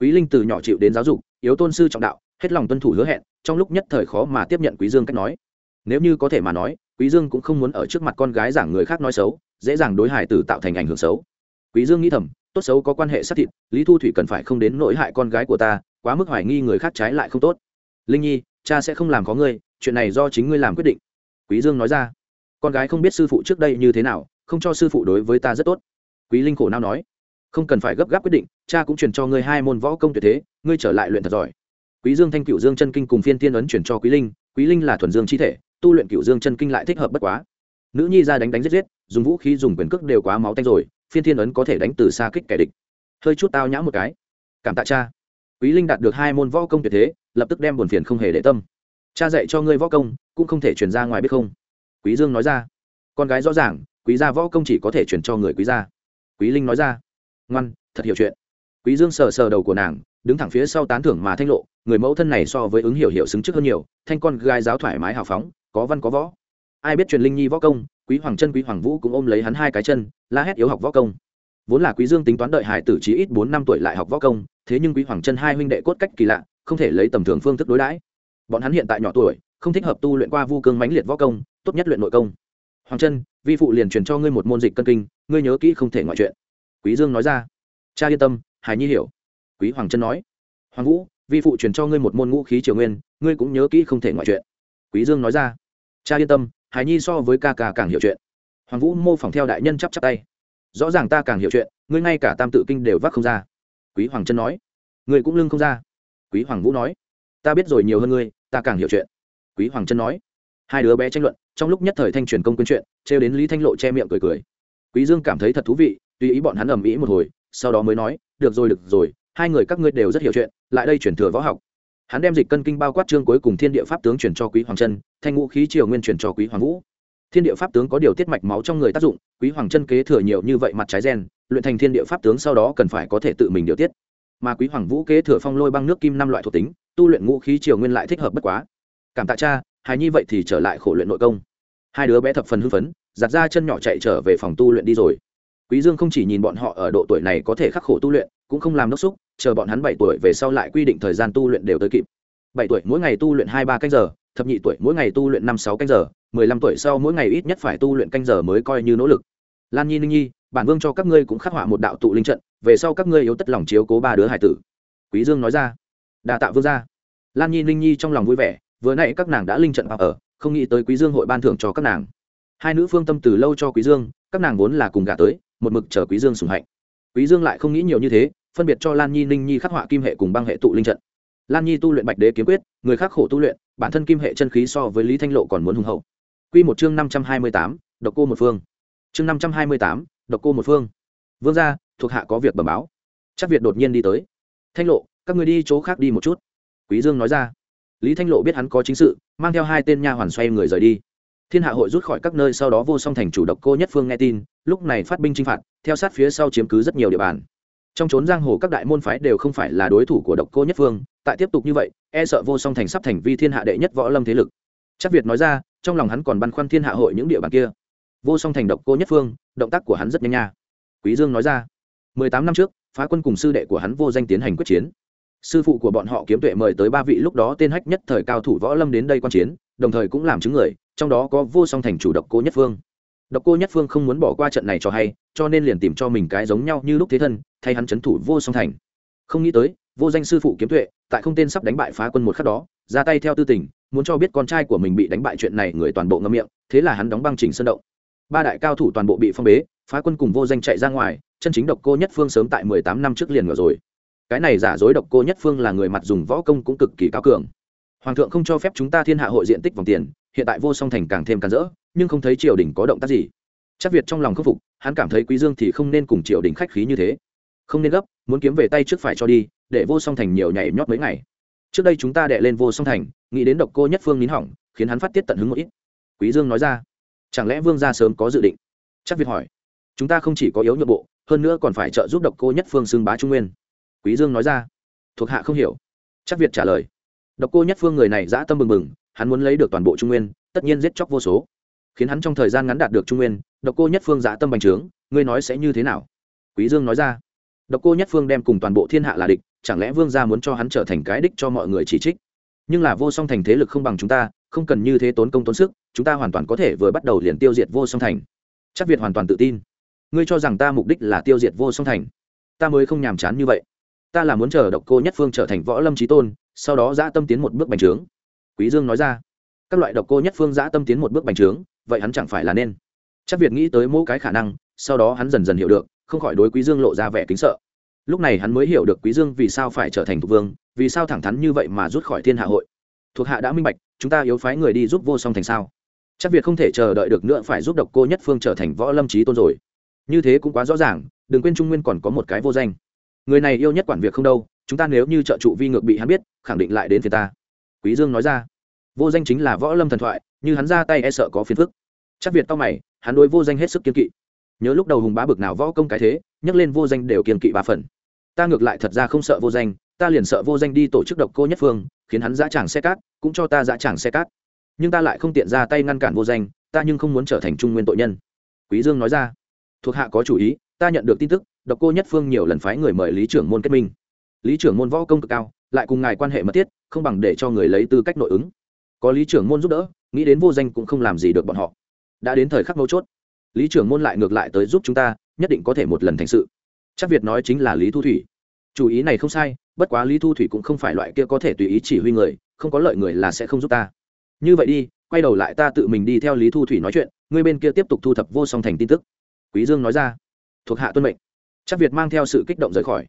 Quý linh từ nhỏ chịu đến giáo dục, yếu tôn sư trọng đạo, hết lòng tuân thủ hứa hẹn, trong lúc nhất thời khó mà tiếp nhận quý dương cách nói. Nếu như có thể mà nói, quý dương cũng không muốn ở trước mặt con gái giảng người khác nói xấu, dễ dàng đối hải tử tạo thành ảnh hưởng xấu. Quý dương nghĩ thầm, tốt xấu có quan hệ sát thịt, lý thu thủy cần phải không đến nỗi hại con gái của ta, quá mức hoài nghi người khác trái lại không tốt. Linh nhi cha sẽ không làm có ngươi, chuyện này do chính ngươi làm quyết định. Quý dương nói ra. Con gái không biết sư phụ trước đây như thế nào, không cho sư phụ đối với ta rất tốt. Quý linh khổ nao nói. Không cần phải gấp gáp quyết định, cha cũng truyền cho ngươi hai môn võ công tuyệt thế, ngươi trở lại luyện thật giỏi. Quý dương thanh cửu dương chân kinh cùng phiên tiên ấn chuyển cho quý linh quý linh là thuần dương chi thể, tu luyện cửu dương chân kinh lại thích hợp bất quá. Nữ nhi ra đánh đánh giết giết, dùng vũ khí, dùng quyền cước đều quá máu tanh rồi, phiên thiên ấn có thể đánh từ xa kích kẻ địch. Hơi chút tao nhã một cái. Cảm tạ cha. Quý linh đạt được hai môn võ công tuyệt thế lập tức đem buồn phiền không hề để tâm. Cha dạy cho ngươi võ công, cũng không thể truyền ra ngoài biết không? Quý dương nói ra. Con gái rõ ràng, quý gia võ công chỉ có thể truyền cho người quý gia. Quý linh nói ra. Ngoan, thật hiểu chuyện. Quý dương sờ sờ đầu của nàng, đứng thẳng phía sau tán thưởng mà thanh lộ, người mẫu thân này so với ứng hiểu hiểu xứng trước hơn nhiều, thanh con gái giáo thoải mái hào phóng, có văn có võ. Ai biết truyền linh nhi võ công, quý hoàng chân quý hoàng vũ cũng ôm lấy hắn hai cái chân, la hét yếu học võ công. Vốn là quý dương tính toán đợi hải tử trí ít bốn năm tuổi lại học võ công, thế nhưng quý hoàng chân hai huynh đệ cốt cách kỳ lạ không thể lấy tầm thường phương thức đối đãi. Bọn hắn hiện tại nhỏ tuổi, không thích hợp tu luyện qua vu cương mãnh liệt võ công, tốt nhất luyện nội công. Hoàng chân vi phụ liền truyền cho ngươi một môn dịch cân kinh, ngươi nhớ kỹ không thể ngoại chuyện. Quý dương nói ra. Cha yên tâm, hải nhi hiểu. Quý hoàng chân nói. Hoàng vũ, vi phụ truyền cho ngươi một môn ngũ khí triều nguyên, ngươi cũng nhớ kỹ không thể ngoại chuyện. Quý dương nói ra. Cha yên tâm, hải nhi so với ca ca càng hiểu chuyện. Hoàng vũ mô phỏng theo đại nhân chắp chắp tay. Rõ ràng ta càng hiểu chuyện, ngươi ngay cả tam tự kinh đều vác không ra. Quý hoàng chân nói. Ngươi cũng lưng không ra quý hoàng vũ nói. Ta biết rồi nhiều hơn ngươi, ta càng hiểu chuyện. Quý hoàng chân nói. Hai đứa bé tranh luận, trong lúc nhất thời thanh truyền công quyến chuyện, trêu đến lý thanh lộ che miệng cười cười. Quý dương cảm thấy thật thú vị, tùy ý bọn hắn ầm ĩ một hồi, sau đó mới nói, được rồi được rồi, hai người các ngươi đều rất hiểu chuyện, lại đây chuyển thừa võ học. Hắn đem dịch cân kinh bao quát chương cuối cùng thiên địa pháp tướng chuyển cho quý hoàng chân thanh ngũ khí triều nguyên chuyển cho quý hoàng vũ. Thiên địa pháp tướng có điều tiết mạch máu trong người tác dụng, quý hoàng chân kế thừa nhiều như vậy mặt trái gen, luyện thành thiên địa pháp tướng sau đó cần phải có thể tự mình điều tiết mà quý hoàng vũ kế thừa phong lôi băng nước kim năm loại thuộc tính, tu luyện ngũ khí triều nguyên lại thích hợp bất quá. Cảm tạ cha, hài nhi vậy thì trở lại khổ luyện nội công. Hai đứa bé thập phần hưng phấn, giặt ra chân nhỏ chạy trở về phòng tu luyện đi rồi. Quý dương không chỉ nhìn bọn họ ở độ tuổi này có thể khắc khổ tu luyện, cũng không làm đốc xúc, chờ bọn hắn bảy tuổi về sau lại quy định thời gian tu luyện đều tới kịp. Bảy tuổi mỗi ngày tu luyện hai ba canh giờ, thập nhị tuổi mỗi ngày tu luyện năm sáu canh giờ, mười lăm tuổi sau mỗi ngày ít nhất phải tu luyện canh giờ mới coi như nỗ lực. Lan nhi, ninh nhi, bản vương cho các ngươi cũng khắc họa một đạo tụ linh trận về sau các ngươi yếu tất lòng chiếu cố ba đứa hải tử. Quý dương nói ra. Đa tạ vương gia. Lan nhi ninh nhi trong lòng vui vẻ vừa nãy các nàng đã linh trận vào ở không nghĩ tới quý dương hội ban thưởng cho các nàng. Hai nữ phương tâm từ lâu cho quý dương các nàng vốn là cùng gả tới một mực chờ quý dương sủng hạnh. Quý dương lại không nghĩ nhiều như thế phân biệt cho lan nhi ninh nhi khắc họa kim hệ cùng băng hệ tụ linh trận. Lan nhi tu luyện bạch đế kiếm quyết người khác khổ tu luyện bản thân kim hệ chân khí so với lý thanh lộ còn muốn hùng hậu. Quy một chương năm trăm hai mươi tám, độc cô một phương. Chương năm trăm hai mươi tám, độc cô một phương. Vương gia thuộc hạ có việc bẩm báo. Chắc việt đột nhiên đi tới. Thanh lộ, các người đi chỗ khác đi một chút. Quý dương nói ra. Lý thanh lộ biết hắn có chính sự, mang theo hai tên nha hoàn xoay người rời đi. Thiên hạ hội rút khỏi các nơi sau đó vô song thành chủ độc cô nhất phương nghe tin, lúc này phát binh chinh phạt, theo sát phía sau chiếm cứ rất nhiều địa bàn. Trong trốn giang hồ các đại môn phái đều không phải là đối thủ của độc cô nhất phương, tại tiếp tục như vậy e sợ vô song thành sắp thành vi thiên hạ đệ nhất võ lâm thế lực. Chắc việt nói ra, trong lòng hắn còn băn khoăn thiên hạ hội những địa bàn kia. Vô song thành độc cô nhất phương, động tác của hắn rất nhanh nha. Quý dương nói ra mười tám năm trước, phá quân cùng sư đệ của hắn vô danh tiến hành quyết chiến. Sư phụ của bọn họ kiếm tuệ mời tới ba vị lúc đó tên hách nhất thời cao thủ võ lâm đến đây quan chiến, đồng thời cũng làm chứng người, trong đó có vô song thành chủ độc cô nhất phương. Độc cô nhất phương không muốn bỏ qua trận này cho hay, cho nên liền tìm cho mình cái giống nhau như lúc thế thân, thay hắn c h ấ n thủ vô song thành. Không nghĩ tới, vô danh sư phụ kiếm tuệ, tại không tên sắp đánh bại phá quân một khắc đó, ra tay theo tư tình, muốn cho biết con trai của mình bị đánh bại chuyện này người toàn bộ ngâm miệng, thế là hắn đóng băng chỉnh sân động. Ba đại cao thủ toàn bộ bị phong bế, phá quân cùng vô danh chạy ra ngoài chân chính độc cô nhất phương sớm tại mười tám năm trước liền ngờ rồi. Cái này giả dối độc cô nhất phương là người mặt dùng võ công cũng cực kỳ cao cường. Hoàng thượng không cho phép chúng ta thiên hạ hội diện tích vòng tiền, hiện tại vô song thành càng thêm càng rỡ, nhưng không thấy triều đình có động tác gì. Chắc việt trong lòng khâm phục, hắn cảm thấy quý dương thì không nên cùng triều đình khách khí như thế. Không nên gấp, muốn kiếm về tay trước phải cho đi, để vô song thành nhiều nhảy nhót mấy ngày. Trước đây chúng ta đệ lên vô song thành, nghĩ đến độc cô nhất phương nín hỏng, khiến hắn phát tiết tận hứng một ít. Quý dương nói ra, chẳng lẽ vương gia sớm có dự định? Chắc việt hỏi, chúng ta không chỉ có yếu nhược bộ hơn nữa còn phải trợ giúp độc cô nhất phương xưng bá trung nguyên. Quý dương nói ra. Thuộc hạ không hiểu. Chắc việt trả lời. Độc cô nhất phương người này dã tâm bừng bừng, hắn muốn lấy được toàn bộ trung nguyên, tất nhiên giết chóc vô số. Khiến hắn trong thời gian ngắn đạt được trung nguyên, độc cô nhất phương dã tâm bành trướng, ngươi nói sẽ như thế nào? Quý dương nói ra. Độc cô nhất phương đem cùng toàn bộ thiên hạ là địch, chẳng lẽ vương gia muốn cho hắn trở thành cái đích cho mọi người chỉ trích? Nhưng là vô song thành thế lực không bằng chúng ta, không cần như thế tốn công tốn sức, chúng ta hoàn toàn có thể vừa bắt đầu liền tiêu diệt vô song thành. Chắc việt hoàn toàn tự tin ngươi cho rằng ta mục đích là tiêu diệt vô song thành. Ta mới không nhàm chán như vậy. Ta là muốn chờ độc cô nhất phương trở thành võ lâm trí tôn, sau đó giã tâm tiến một bước bành trướng. Quý dương nói ra, các loại độc cô nhất phương giã tâm tiến một bước bành trướng, vậy hắn chẳng phải là nên? Chắc việt nghĩ tới mỗi cái khả năng, sau đó hắn dần dần hiểu được, không khỏi đối quý dương lộ ra vẻ kính sợ. Lúc này hắn mới hiểu được quý dương vì sao phải trở thành thuộc vương, vì sao thẳng thắn như vậy mà rút khỏi thiên hạ hội. Thuộc hạ đã minh bạch, chúng ta yếu phái người đi giúp vô song thành sao? Chắc việt không thể chờ đợi được nữa phải giúp độc cô nhất phương trở thành võ lâm trí tôn rồi như thế cũng quá rõ ràng, đừng quên trung nguyên còn có một cái vô danh. Người này yêu nhất quản việc không đâu, chúng ta nếu như trợ trụ vi ngược bị hắn biết, khẳng định lại đến phía ta. Quý dương nói ra. Vô danh chính là võ lâm thần thoại, như hắn ra tay e sợ có phiền phức. Chắc việt tao mày, hắn đối vô danh hết sức kiên kỵ. Nhớ lúc đầu hùng bá bực nào võ công cái thế, nhắc lên vô danh đều kiên kỵ ba phần. Ta ngược lại thật ra không sợ vô danh, ta liền sợ vô danh đi tổ chức độc cô nhất phương, khiến hắn dã tràng xe cát, cũng cho ta dã tràng xe cát. Nhưng ta lại không tiện ra tay ngăn cản vô danh, ta nhưng không muốn trở thành trung nguyên tội nhân. Quý dương nói ra thuộc hạ có chủ ý, ta nhận được tin tức, độc cô nhất phương nhiều lần phái người mời lý trưởng môn kết minh. Lý trưởng môn võ công cực cao, lại cùng ngài quan hệ mật thiết, không bằng để cho người lấy tư cách nội ứng. Có lý trưởng môn giúp đỡ, nghĩ đến vô danh cũng không làm gì được bọn họ. Đã đến thời khắc mấu chốt, lý trưởng môn lại ngược lại tới giúp chúng ta, nhất định có thể một lần thành sự. Chắc việt nói chính là lý thu thủy. Chủ ý này không sai, bất quá lý thu thủy cũng không phải loại kia có thể tùy ý chỉ huy người, không có lợi người là sẽ không giúp ta. Như vậy đi, quay đầu lại ta tự mình đi theo lý thu thủy nói chuyện ngươi bên kia tiếp tục thu thập vô song thành tin tức quý dương nói ra. Thuộc hạ tuân mệnh. Chắc việt mang theo sự kích động rời khỏi.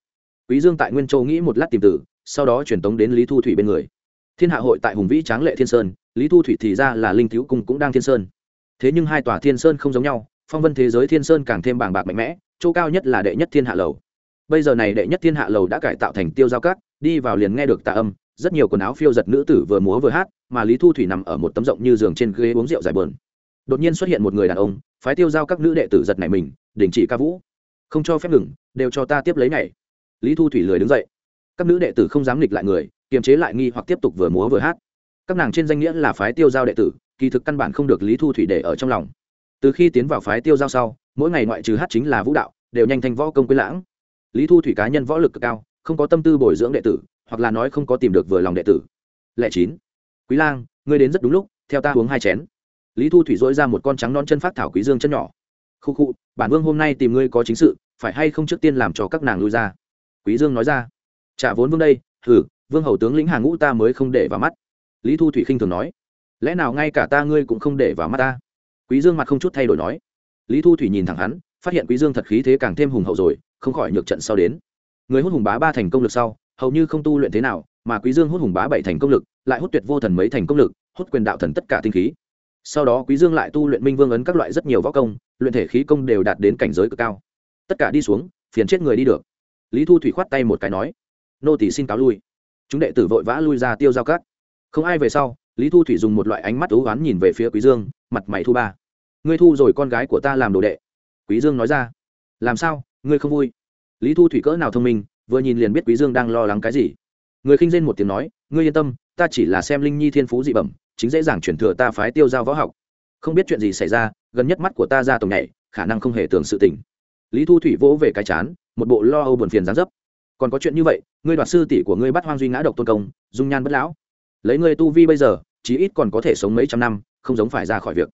Quý dương tại nguyên châu nghĩ một lát tìm tử, sau đó truyền tống đến lý thu thủy bên người. Thiên hạ hội tại hùng vĩ tráng lệ thiên sơn, lý thu thủy thì ra là linh thiếu cung cũng đang thiên sơn. Thế nhưng hai tòa thiên sơn không giống nhau, phong vân thế giới thiên sơn càng thêm bàng bạc mạnh mẽ, chỗ cao nhất là đệ nhất thiên hạ lầu. Bây giờ này đệ nhất thiên hạ lầu đã cải tạo thành tiêu giao cát đi vào liền nghe được tạ âm, rất nhiều quần áo phiêu giật nữ tử vừa múa vừa hát, mà lý thu thủy nằm ở một tấm rộng như giường trên ghế uống rượu dài bờn đột nhiên xuất hiện một người đàn ông phái tiêu giao các nữ đệ tử giật này mình, đình chỉ ca vũ. Không cho phép ngừng, đều cho ta tiếp lấy này. lý thu thủy lười đứng dậy. Các nữ đệ tử không dám nghịch lại người, kiềm chế lại nghi hoặc tiếp tục vừa múa vừa hát. Các nàng trên danh nghĩa là phái tiêu giao đệ tử, kỳ thực căn bản không được lý thu thủy để ở trong lòng. Từ khi tiến vào phái tiêu giao sau, mỗi ngày ngoại trừ hát chính là vũ đạo, đều nhanh thành võ công quyến lãng. Lý thu thủy cá nhân võ lực cực cao, không có tâm tư bồi dưỡng đệ tử, hoặc là nói không có tìm được vừa lòng đệ tử. Lệ chín. Quý lang, ngươi đến rất đúng lúc, theo ta uống hai chén lý thu thủy dỗi ra một con trắng non chân phát thảo quý dương chân nhỏ. Khu khu, bản vương hôm nay tìm ngươi có chính sự, phải hay không trước tiên làm cho các nàng lui ra? Quý dương nói ra. Trả vốn vương đây thử vương hầu tướng lĩnh hàng ngũ ta mới không để vào mắt. Lý thu thủy khinh thường nói. Lẽ nào ngay cả ta ngươi cũng không để vào mắt ta? Quý dương mặt không chút thay đổi nói. Lý thu thủy nhìn thẳng hắn, phát hiện quý dương thật khí thế càng thêm hùng hậu rồi, không khỏi nhược trận sau đến. Người hút hùng bá ba thành công lực sau, hầu như không tu luyện thế nào, mà quý dương hút hùng bá bảy thành công lực, lại hút tuyệt vô thần mấy thành công lực, hút quyền đạo thần tất cả tinh khí sau đó quý dương lại tu luyện minh vương ấn các loại rất nhiều võ công, luyện thể khí công đều đạt đến cảnh giới cực cao. Tất cả đi xuống, phiền chết người đi được. Lý thu thủy khoát tay một cái nói, nô tỷ xin cáo lui. Chúng đệ tử vội vã lui ra tiêu giao cát không ai về sau, lý thu thủy dùng một loại ánh mắt ú oán nhìn về phía quý dương, mặt mày thu ba. Ngươi thu rồi con gái của ta làm đồ đệ. Quý dương nói ra. Làm sao? Ngươi không vui? Lý thu thủy cỡ nào thông minh, vừa nhìn liền biết quý dương đang lo lắng cái gì. Người khinh rên một tiếng nói, ngươi yên tâm, ta chỉ là xem linh nhi thiên phú dị bẩm chính dễ dàng chuyển thừa ta phái tiêu giao võ học. Không biết chuyện gì xảy ra, gần nhất mắt của ta ra tổng nhảy, khả năng không hề tưởng sự tình. Lý thu thủy vỗ về cái chán, một bộ lo âu buồn phiền gián dấp. Còn có chuyện như vậy, ngươi đoạt sư tỷ của ngươi bắt hoang duy ngã độc tôn công, dung nhan bất lão. Lấy ngươi tu vi bây giờ, chí ít còn có thể sống mấy trăm năm, không giống phải ra khỏi việc.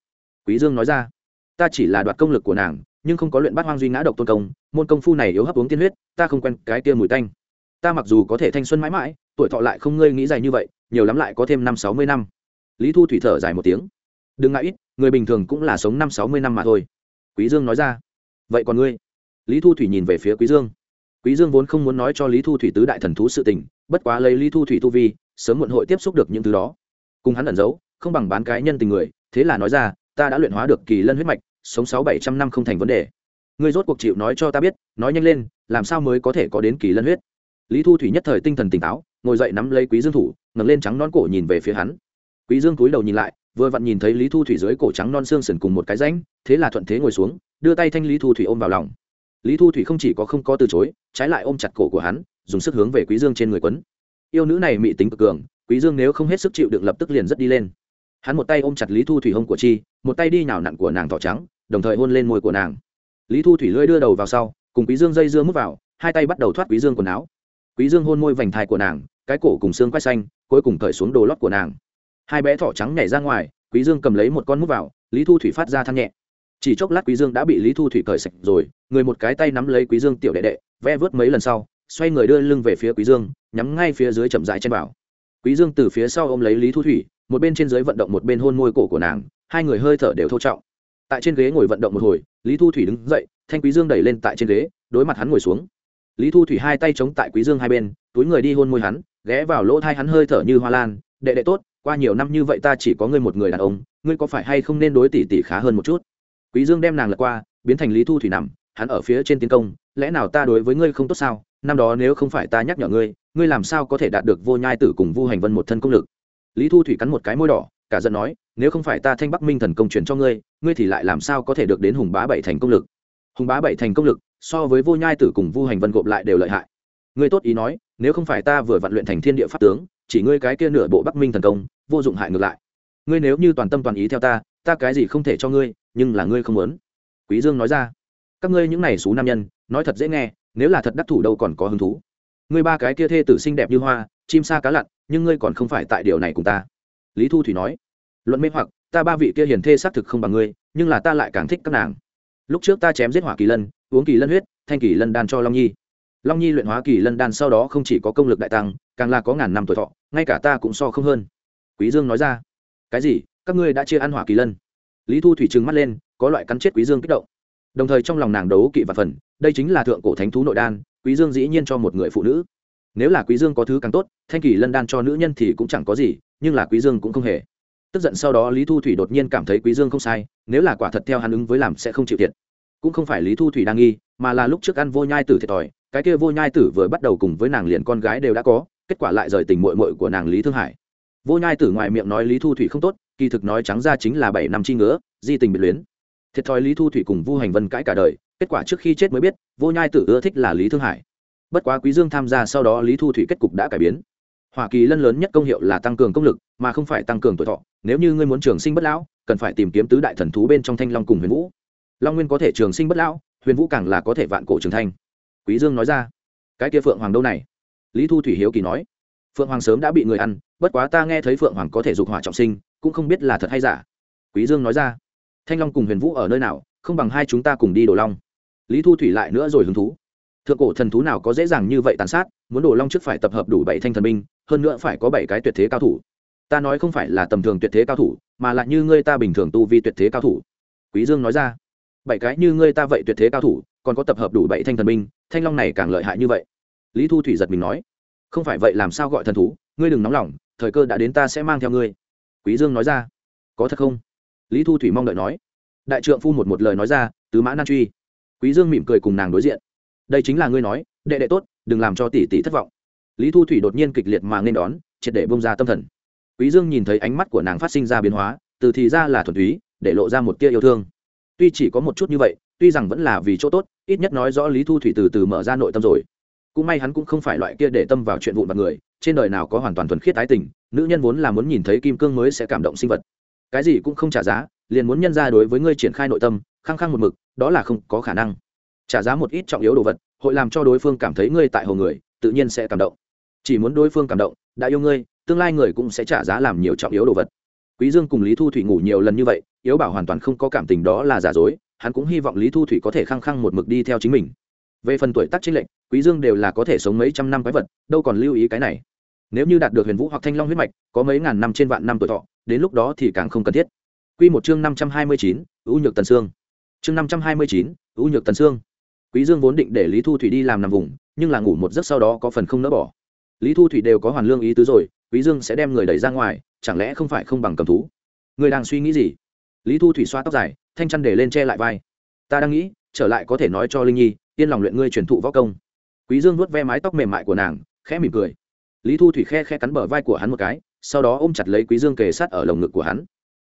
Quý dương nói ra, ta chỉ là đoạt công lực của nàng, nhưng không có luyện bắt hoang duy ngã độc tôn công, môn công phu này yếu hấp uống tiên huyết, ta không quen cái kia mùi tanh. Ta mặc dù có thể thanh xuân mãi mãi, tuổi thọ lại không ngươi nghĩ dài như vậy, nhiều lắm lại có thêm năm sáu mươi năm lý thu thủy thở dài một tiếng. Đừng ngại ít, người bình thường cũng là sống năm sáu mươi năm mà thôi. Quý dương nói ra. Vậy còn ngươi? Lý thu thủy nhìn về phía quý dương. Quý dương vốn không muốn nói cho lý thu thủy tứ đại thần thú sự tình, bất quá lấy lý thu thủy tu vi, sớm muộn hội tiếp xúc được những thứ đó. Cùng hắn ẩn giấu, không bằng bán cái nhân tình người, thế là nói ra, ta đã luyện hóa được kỳ lân huyết mạch, sống sáu bảy trăm năm không thành vấn đề. Ngươi rốt cuộc chịu nói cho ta biết, nói nhanh lên, làm sao mới có thể có đến kỳ lân huyết? Lý thu thủy nhất thời tinh thần tỉnh táo, ngồi dậy nắm lấy quý dương thủ, ngẩng lên trắng non cổ nhìn về phía hắn quý dương cúi đầu nhìn lại, vừa vặn nhìn thấy lý thu thủy dưới cổ trắng non xương sườn cùng một cái rãnh, thế là thuận thế ngồi xuống, đưa tay thanh lý thu thủy ôm vào lòng. Lý thu thủy không chỉ có không có từ chối, trái lại ôm chặt cổ của hắn, dùng sức hướng về quý dương trên người quấn. Yêu nữ này mị tính cực cường, quý dương nếu không hết sức chịu đựng lập tức liền rất đi lên. Hắn một tay ôm chặt lý thu thủy hông của chi, một tay đi nhào nặn của nàng thỏ trắng, đồng thời hôn lên môi của nàng. Lý thu thủy lưỡi đưa đầu vào sau, cùng quý dương dây dưa mút vào, hai tay bắt đầu thoát quý dương quần áo. Quý dương hôn môi vành thai của nàng, cái cổ cùng xương quay xanh, cuối cùng cởi xuống đồ lót của nàng hai bé thỏ trắng nhảy ra ngoài, quý dương cầm lấy một con mút vào, lý thu thủy phát ra than nhẹ. Chỉ chốc lát quý dương đã bị lý thu thủy cởi sạch rồi, người một cái tay nắm lấy quý dương tiểu đệ đệ ve vớt mấy lần sau, xoay người đưa lưng về phía quý dương, nhắm ngay phía dưới chậm rãi trên bảo quý dương từ phía sau ôm lấy lý thu thủy, một bên trên dưới vận động một bên hôn môi cổ của nàng, hai người hơi thở đều thô trọng. Tại trên ghế ngồi vận động một hồi, lý thu thủy đứng dậy, thanh quý dương đẩy lên tại trên ghế, đối mặt hắn ngồi xuống. Lý thu thủy hai tay chống tại quý dương hai bên, túi người đi hôn môi hắn, ghé vào lỗ thai hắn hơi thở như hoa lan, đệ đệ tốt qua nhiều năm như vậy ta chỉ có ngươi một người đàn ông, ngươi có phải hay không nên đối tỷ tỷ khá hơn một chút? Quý dương đem nàng lật qua, biến thành lý thu thủy nằm, hắn ở phía trên tiến công, lẽ nào ta đối với ngươi không tốt sao? Năm đó nếu không phải ta nhắc nhở ngươi ngươi làm sao có thể đạt được vô nhai tử cùng vu hành vân một thân công lực? Lý thu thủy cắn một cái môi đỏ, cả giận nói, nếu không phải ta thanh bắc minh thần công truyền cho ngươi ngươi thì lại làm sao có thể được đến hùng bá bảy thành công lực? Hùng bá bảy thành công lực, so với vô nhai tử cùng vu hành vân gộp lại đều lợi hại. Ngươi tốt ý nói, nếu không phải ta vừa vặn luyện thành thiên địa pháp tướng chỉ ngươi cái kia nửa bộ bắc minh thần công, vô dụng hại ngược lại. Ngươi nếu như toàn tâm toàn ý theo ta ta cái gì không thể cho ngươi, nhưng là ngươi không muốn. Quý dương nói ra. Các ngươi những này xú nam nhân, nói thật dễ nghe, nếu là thật đắc thủ đâu còn có hứng thú. Ngươi ba cái kia thê tử xinh đẹp như hoa, chim sa cá lặn, nhưng ngươi còn không phải tại điều này cùng ta. Lý thu thủy nói. Luận mê hoặc, ta ba vị kia hiền thê xác thực không bằng ngươi, nhưng là ta lại càng thích các nàng. Lúc trước ta chém giết hỏa kỳ lân, uống kỳ lân huyết, thanh kỳ lân đan cho long nhi long nhi luyện hóa kỳ lân đan sau đó không chỉ có công lực đại tăng, càng là có ngàn năm tuổi thọ, ngay cả ta cũng so không hơn. Quý dương nói ra. Cái gì? Các ngươi đã chia ăn hỏa kỳ lân. Lý thu thủy trừng mắt lên, có loại cắn chết quý dương kích động. Đồng thời trong lòng nàng đấu kỵ và phần, đây chính là thượng cổ thánh thú nội đan, quý dương dĩ nhiên cho một người phụ nữ. Nếu là quý dương có thứ càng tốt, thanh kỳ lân đan cho nữ nhân thì cũng chẳng có gì, nhưng là quý dương cũng không hề. Tức giận sau đó lý thu thủy đột nhiên cảm thấy quý dương không sai, nếu là quả thật theo hắn ứng với làm sẽ không chịu thiệt cũng không phải lý thu thủy đang nghi, mà là lúc trước ăn vô nhai tử thiệt thòi, cái kia vô nhai tử vừa bắt đầu cùng với nàng liền con gái đều đã có, kết quả lại rời tình muội muội của nàng lý thương hải. Vô nhai tử ngoài miệng nói lý thu thủy không tốt, kỳ thực nói trắng ra chính là bảy năm chi ngứa, di tình biệt luyến. Thiệt thòi lý thu thủy cùng vu hành vân cãi cả đời, kết quả trước khi chết mới biết, vô nhai tử ưa thích là lý thương hải. Bất quá quý dương tham gia sau đó lý thu thủy kết cục đã cải biến. Hoa kỳ lân lớn nhất công hiệu là tăng cường công lực, mà không phải tăng cường tuổi thọ. Nếu như ngươi muốn trường sinh bất lão, cần phải tìm kiếm tứ đại thần thú bên trong thanh long cùng huyền vũ long nguyên có thể trường sinh bất lão, huyền vũ càng là có thể vạn cổ trường thanh quý dương nói ra, cái kia phượng hoàng đâu này? Lý thu thủy hiếu kỳ nói, phượng hoàng sớm đã bị người ăn, bất quá ta nghe thấy phượng hoàng có thể dục hỏa trọng sinh, cũng không biết là thật hay giả. Quý dương nói ra, thanh long cùng huyền vũ ở nơi nào, không bằng hai chúng ta cùng đi đồ long. Lý thu thủy lại nữa rồi hứng thú. Thượng cổ thần thú nào có dễ dàng như vậy tàn sát, muốn đồ long trước phải tập hợp đủ bảy thanh thần binh, hơn nữa phải có bảy cái tuyệt thế cao thủ. Ta nói không phải là tầm thường tuyệt thế cao thủ, mà là như ngươi ta bình thường tu vi tuyệt thế cao thủ. Quý dương nói ra bảy cái như ngươi ta vậy tuyệt thế cao thủ, còn có tập hợp đủ bảy thanh thần binh, thanh long này càng lợi hại như vậy. Lý thu thủy giật mình nói, không phải vậy làm sao gọi thần thú, ngươi đừng nóng lòng, thời cơ đã đến ta sẽ mang theo ngươi. Quý dương nói ra, có thật không? Lý thu thủy mong đợi nói, đại trượng phu một một lời nói ra, tứ mã nan truy. Quý dương mỉm cười cùng nàng đối diện. Đây chính là ngươi nói, đệ đệ tốt, đừng làm cho tỷ tỷ thất vọng. Lý thu thủy đột nhiên kịch liệt mà nên đón, triệt để bông ra tâm thần. Quý dương nhìn thấy ánh mắt của nàng phát sinh ra biến hóa, từ thì ra là thuần túy, để lộ ra một tia yêu thương tuy chỉ có một chút như vậy, tuy rằng vẫn là vì chỗ tốt, ít nhất nói rõ lý thu thủy từ từ mở ra nội tâm rồi. Cũng may hắn cũng không phải loại kia để tâm vào chuyện vụn vặt người, trên đời nào có hoàn toàn thuần khiết tái tình, nữ nhân vốn là muốn nhìn thấy kim cương mới sẽ cảm động sinh vật. Cái gì cũng không trả giá, liền muốn nhân ra đối với ngươi triển khai nội tâm, khăng khăng một mực, đó là không có khả năng. Trả giá một ít trọng yếu đồ vật, hội làm cho đối phương cảm thấy ngươi tại hồ người, tự nhiên sẽ cảm động. Chỉ muốn đối phương cảm động, đã yêu ngươi, tương lai người cũng sẽ trả giá làm nhiều trọng yếu đồ vật. Quý dương cùng lý thu thủy ngủ nhiều lần như vậy yếu bảo hoàn toàn không có cảm tình đó là giả dối hắn cũng hy vọng lý thu thủy có thể khăng khăng một mực đi theo chính mình. Về phần tuổi tác chính lệnh quý dương đều là có thể sống mấy trăm năm quái vật đâu còn lưu ý cái này. Nếu như đạt được huyền vũ hoặc thanh long huyết mạch có mấy ngàn năm trên vạn năm tuổi thọ đến lúc đó thì càng không cần thiết. Quy một chương năm trăm hai mươi chín, ưu nhược tần xương chương năm trăm hai mươi chín, ưu nhược tần xương quý dương vốn định để lý thu thủy đi làm nằm vùng nhưng là ngủ một giấc sau đó có phần không nỡ bỏ. Lý thu thủy đều có hoàn lương ý tứ rồi quý dương sẽ đem người đẩy ra ngoài chẳng lẽ không phải không bằng cầm thú? Người đang suy nghĩ gì? Lý thu thủy xoa tóc dài, thanh chăn để lên che lại vai. Ta đang nghĩ, trở lại có thể nói cho linh nhi, yên lòng luyện ngươi truyền thụ võ công. Quý dương nuốt ve mái tóc mềm mại của nàng, khẽ mỉm cười. Lý thu thủy khe khe cắn bờ vai của hắn một cái, sau đó ôm chặt lấy quý dương kề sát ở lồng ngực của hắn.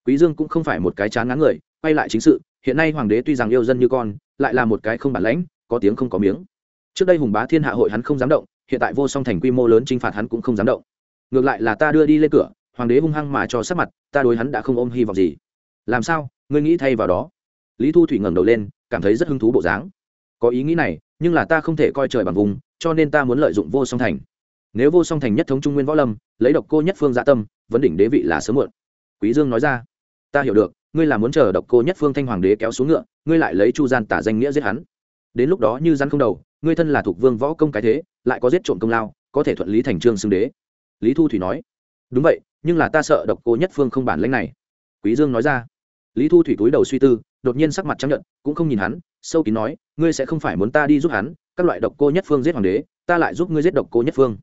Quý dương cũng không phải một cái chán ngán người, quay lại chính sự, hiện nay hoàng đế tuy rằng yêu dân như con, lại là một cái không bản lãnh, có tiếng không có miếng. Trước đây hùng bá thiên hạ hội hắn không dám động, hiện tại vô song thành quy mô lớn chinh phạt hắn cũng không dám động. Ngược lại là ta đưa đi lên cửa, hoàng đế hung hăng mà cho sát mặt, ta đối hắn đã không ôm hy vọng gì làm sao, ngươi nghĩ thay vào đó? Lý thu thủy ngẩng đầu lên, cảm thấy rất hứng thú bộ dáng. Có ý nghĩ này, nhưng là ta không thể coi trời bằng vùng, cho nên ta muốn lợi dụng vô song thành. Nếu vô song thành nhất thống trung nguyên võ lâm, lấy độc cô nhất phương dạ tâm, vấn đỉnh đế vị là sớm muộn. Quý dương nói ra. Ta hiểu được, ngươi là muốn chờ độc cô nhất phương thanh hoàng đế kéo xuống ngựa, ngươi lại lấy chu gian tả danh nghĩa giết hắn. Đến lúc đó như rắn không đầu, ngươi thân là thuộc vương võ công cái thế, lại có giết trộm công lao, có thể thuận lý thành trương xưng đế. Lý thu thủy nói. Đúng vậy, nhưng là ta sợ độc cô nhất phương không bản lãnh này. Quý dương nói ra lý thu thủy túi đầu suy tư, đột nhiên sắc mặt trắng nhận cũng không nhìn hắn, sâu kín nói, ngươi sẽ không phải muốn ta đi giúp hắn, các loại độc cô nhất phương giết hoàng đế, ta lại giúp ngươi giết độc cô nhất phương.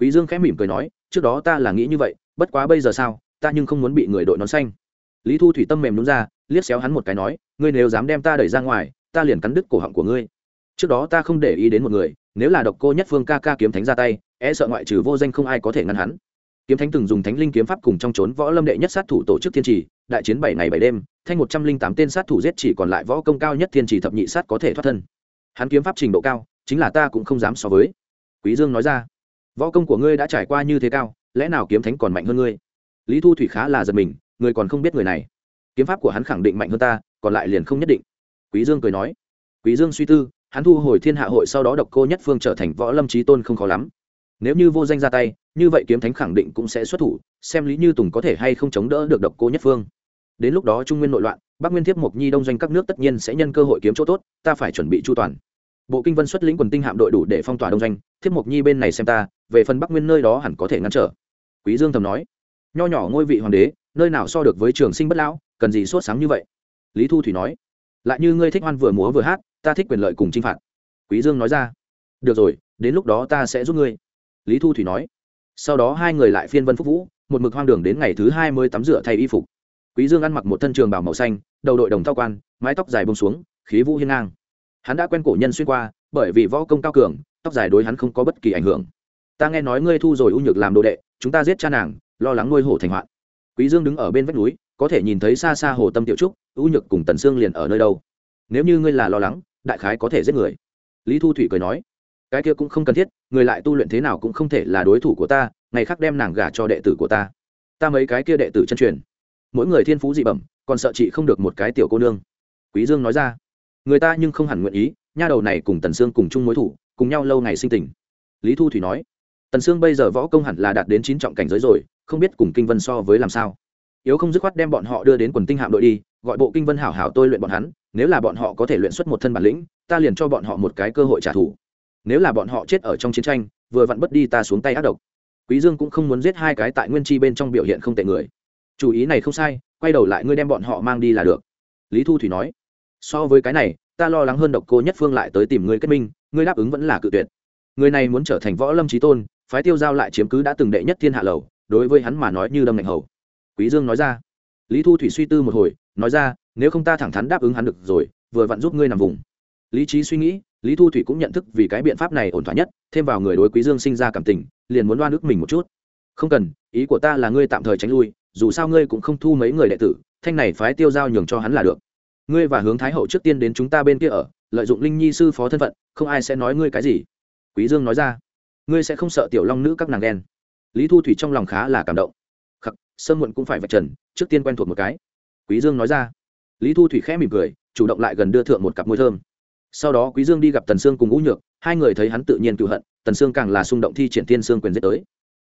Quý dương khẽ mỉm cười nói, trước đó ta là nghĩ như vậy, bất quá bây giờ sao, ta nhưng không muốn bị người đội nón xanh. Lý thu thủy tâm mềm nhún ra, liếc xéo hắn một cái nói, ngươi nếu dám đem ta đẩy ra ngoài, ta liền cắn đứt cổ họng của ngươi. Trước đó ta không để ý đến một người, nếu là độc cô nhất phương ca ca kiếm thánh ra tay e sợ ngoại trừ vô danh không ai có thể ngăn hắn. Kiếm thánh từng dùng thánh linh kiếm pháp cùng trong trốn võ lâm đệ nhất sát thủ tổ chức thiên trì đại chiến bảy ngày bảy đêm, thanh một trăm linh tám tên sát thủ giết chỉ còn lại võ công cao nhất thiên chỉ thập nhị sát có thể thoát thân. Hắn kiếm pháp trình độ cao, chính là ta cũng không dám so với. Quý dương nói ra, võ công của ngươi đã trải qua như thế cao, lẽ nào kiếm thánh còn mạnh hơn ngươi? Lý thu thủy khá là giật mình, người còn không biết người này. Kiếm pháp của hắn khẳng định mạnh hơn ta, còn lại liền không nhất định. Quý dương cười nói, quý dương suy tư, hắn thu hồi thiên hạ hội sau đó độc cô nhất phương trở thành võ lâm trí tôn không khó lắm. Nếu như vô danh ra tay như vậy kiếm thánh khẳng định cũng sẽ xuất thủ, xem lý như tùng có thể hay không chống đỡ được độc cô nhất phương. Đến lúc đó trung nguyên nội loạn, bắc nguyên thiếp mộc nhi đông doanh các nước tất nhiên sẽ nhân cơ hội kiếm chỗ tốt, ta phải chuẩn bị chu toàn. Bộ kinh vân xuất lĩnh quần tinh hạm đội đủ để phong tỏa đông doanh, thiếp mộc nhi bên này xem ta, về phần bắc nguyên nơi đó hẳn có thể ngăn trở. Quý dương thầm nói, nho nhỏ ngôi vị hoàng đế, nơi nào so được với trường sinh bất lão, cần gì sốt sáng như vậy? Lý thu thủy nói, lại như ngươi thích hoan vừa múa vừa hát, ta thích quyền lợi cùng chinh phạt. Quý dương nói ra, được rồi, đến lúc đó ta sẽ giúp ngươi. Lý thu thủy nói sau đó hai người lại phiên vân phúc vũ, một mực hoang đường đến ngày thứ hai mươi tắm rửa thay y phục. Quý dương ăn mặc một thân trường bảo màu xanh, đầu đội đồng thao quan, mái tóc dài bông xuống, khí vũ hiên ngang. Hắn đã quen cổ nhân xuyên qua, bởi vì võ công cao cường, tóc dài đối hắn không có bất kỳ ảnh hưởng. Ta nghe nói ngươi thu rồi u nhược làm đồ đệ, chúng ta giết cha nàng, lo lắng nuôi hổ thành hoạn. Quý dương đứng ở bên vách núi, có thể nhìn thấy xa xa hồ tâm tiểu trúc u nhược cùng tần sương liền ở nơi đâu. Nếu như ngươi là lo lắng, đại khái có thể giết người. Lý thu thủy cười nói cái kia cũng không cần thiết, người lại tu luyện thế nào cũng không thể là đối thủ của ta, ngày khác đem nàng gả cho đệ tử của ta. Ta mấy cái kia đệ tử chân truyền. Mỗi người thiên phú dị bẩm, còn sợ chị không được một cái tiểu cô nương. Quý dương nói ra. Người ta nhưng không hẳn nguyện ý, nha đầu này cùng tần sương cùng chung mối thủ, cùng nhau lâu ngày sinh tình. Lý thu thủy nói. Tần sương bây giờ võ công hẳn là đạt đến chín trọng cảnh giới rồi, không biết cùng kinh vân so với làm sao. Yếu không dứt khoát đem bọn họ đưa đến quần tinh hạm đội đi, gọi bộ kinh vân hảo hảo tôi luyện bọn hắn, nếu là bọn họ có thể luyện xuất một thân bản lĩnh, ta liền cho bọn họ một cái cơ hội trả thù nếu là bọn họ chết ở trong chiến tranh, vừa vặn bất đi ta xuống tay ác độc. Quý dương cũng không muốn giết hai cái tại nguyên chi bên trong biểu hiện không tệ người. Chủ ý này không sai, quay đầu lại ngươi đem bọn họ mang đi là được. Lý thu thủy nói, so với cái này, ta lo lắng hơn độc cô nhất phương lại tới tìm ngươi kết minh, ngươi đáp ứng vẫn là cự tuyệt. Người này muốn trở thành võ lâm trí tôn, phái tiêu giao lại chiếm cứ đã từng đệ nhất thiên hạ lầu, đối với hắn mà nói như đâm ngạnh hầu. Quý dương nói ra. Lý thu thủy suy tư một hồi, nói ra, nếu không ta thẳng thắn đáp ứng hắn được rồi, vừa vặn giúp ngươi nằm vùng. Lý trí suy nghĩ lý thu thủy cũng nhận thức vì cái biện pháp này ổn thỏa nhất, thêm vào người đối quý dương sinh ra cảm tình, liền muốn đoan ức mình một chút. Không cần, ý của ta là ngươi tạm thời tránh lui, dù sao ngươi cũng không thu mấy người đệ tử, thanh này phái tiêu giao nhường cho hắn là được. Ngươi và hướng thái hậu trước tiên đến chúng ta bên kia ở, lợi dụng linh nhi sư phó thân phận, không ai sẽ nói ngươi cái gì. Quý dương nói ra. Ngươi sẽ không sợ tiểu long nữ các nàng đen lý thu thủy trong lòng khá là cảm động. Khắc sơn muộn cũng phải vạch trần, trước tiên quen thuộc một cái. Quý dương nói ra. Lý thu thủy khẽ mỉm cười, chủ động lại gần đưa thượng một cặp môi thơm sau đó quý dương đi gặp tần sương cùng ngũ nhược, hai người thấy hắn tự nhiên cựu hận, tần sương càng là xung động thi triển thiên sương quyền giết tới.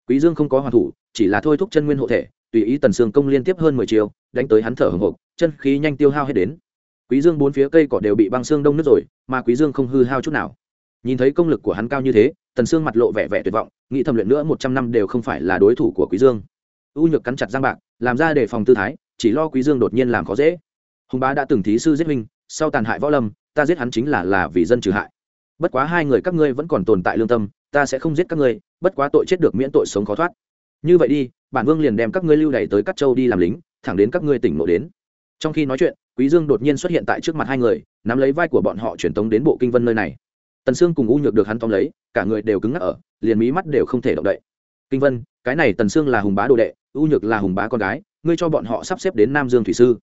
Quý dương không có hoàn thủ, chỉ là thôi thúc chân nguyên hộ thể, tùy ý tần sương công liên tiếp hơn mười chiều đánh tới hắn thở hồng hộc, chân khí nhanh tiêu hao hết đến. Quý dương bốn phía cây cỏ đều bị băng xương đông nước rồi, mà quý dương không hư hao chút nào. Nhìn thấy công lực của hắn cao như thế, tần sương mặt lộ vẻ vẻ tuyệt vọng, nghĩ thầm luyện nữa một trăm năm đều không phải là đối thủ của quý dương. U nhược cắn chặt răng bạc, làm ra để phòng tư thái, chỉ lo quý dương đột nhiên làm khó dễ. Hùng bá đã từng thí sư giết minh sau tàn hại võ lâm ta giết hắn chính là là vì dân trừ hại. Bất quá hai người các ngươi vẫn còn tồn tại lương tâm, ta sẽ không giết các ngươi, bất quá tội chết được miễn tội sống khó thoát. Như vậy đi, bản vương liền đem các ngươi lưu đày tới các châu đi làm lính, thẳng đến các ngươi tỉnh ngộ đến. Trong khi nói chuyện, quý dương đột nhiên xuất hiện tại trước mặt hai người, nắm lấy vai của bọn họ truyền tống đến bộ kinh vân nơi này. Tần sương cùng u nhược được hắn tóm lấy, cả người đều cứng ngắc ở, liền mí mắt đều không thể động đậy. Kinh vân, cái này tần sương là hùng bá đồ đệ, u nhược là hùng bá con gái, ngươi cho bọn họ sắp xếp đến nam dương thủy sư.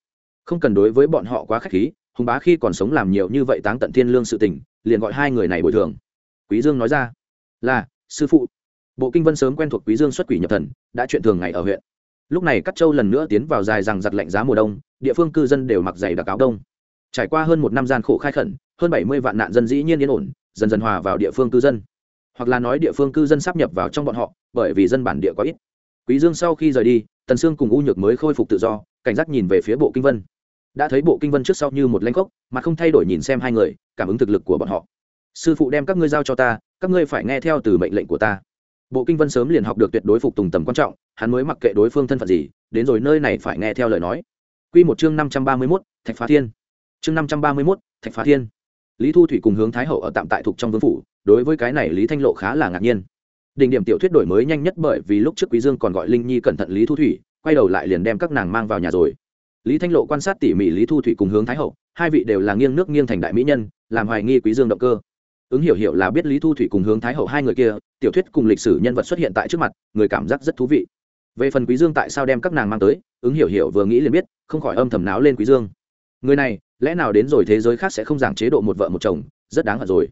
Không cần đối với bọn họ quá khách khí hùng bá khi còn sống làm nhiều như vậy táng tận thiên lương sự tình, liền gọi hai người này bồi thường. Quý dương nói ra, là, sư phụ. Bộ kinh vân sớm quen thuộc quý dương xuất quỷ nhập thần, đã chuyện thường ngày ở huyện. Lúc này Cát châu lần nữa tiến vào dài rằng giặt lạnh giá mùa đông, địa phương cư dân đều mặc giày đặc áo đông. Trải qua hơn một năm gian khổ khai khẩn, hơn bảy mươi vạn nạn dân dĩ nhiên yên ổn, dần dần hòa vào địa phương cư dân. Hoặc là nói địa phương cư dân sắp nhập vào trong bọn họ, bởi vì dân bản địa quá ít. Quý dương sau khi rời đi, tần sương cùng u nhược mới khôi phục tự do, cảnh giác nhìn về phía bộ kinh vân đã thấy bộ kinh vân trước sau như một lanh gốc mà không thay đổi nhìn xem hai người cảm ứng thực lực của bọn họ sư phụ đem các ngươi giao cho ta các ngươi phải nghe theo từ mệnh lệnh của ta bộ kinh vân sớm liền học được tuyệt đối phục tùng tầm quan trọng hắn mới mặc kệ đối phương thân phận gì đến rồi nơi này phải nghe theo lời nói Quy một chương năm trăm ba mươi 531, Thạch Phá Thiên. Chương năm trăm ba mươi 531, Thạch Phá Thiên. Lý Thu Thủy cùng hướng Thái Hậu ở tạm tại thuộc trong vương phủ, đối với cái này Lý Thanh Lộ khá là ngạc nhiên. Đỉnh điểm tiểu thuyết đổi mới nhanh nhất bởi vì lúc trước Quý Dương còn gọi Linh Nhi cẩn thận Lý Thu Thủy, quay đầu lại liền đem các nàng mang vào nhà rồi. Lý Thanh Lộ quan sát tỉ mỉ Lý Thu Thủy cùng hướng Thái Hậu, hai vị đều là nghiêng nước nghiêng thành đại mỹ nhân, làm hoài nghi Quý Dương động cơ. Ứng hiểu hiểu là biết lý thu thủy cùng hướng thái hậu hai người kia tiểu thuyết cùng lịch sử nhân vật xuất hiện tại trước mặt người cảm giác rất thú vị. Về phần quý dương tại sao đem các nàng mang tới ứng hiểu hiểu vừa nghĩ liền biết không khỏi âm thầm náo lên quý dương. Người này lẽ nào đến rồi thế giới khác sẽ không giảng chế độ một vợ một chồng rất đáng hận rồi.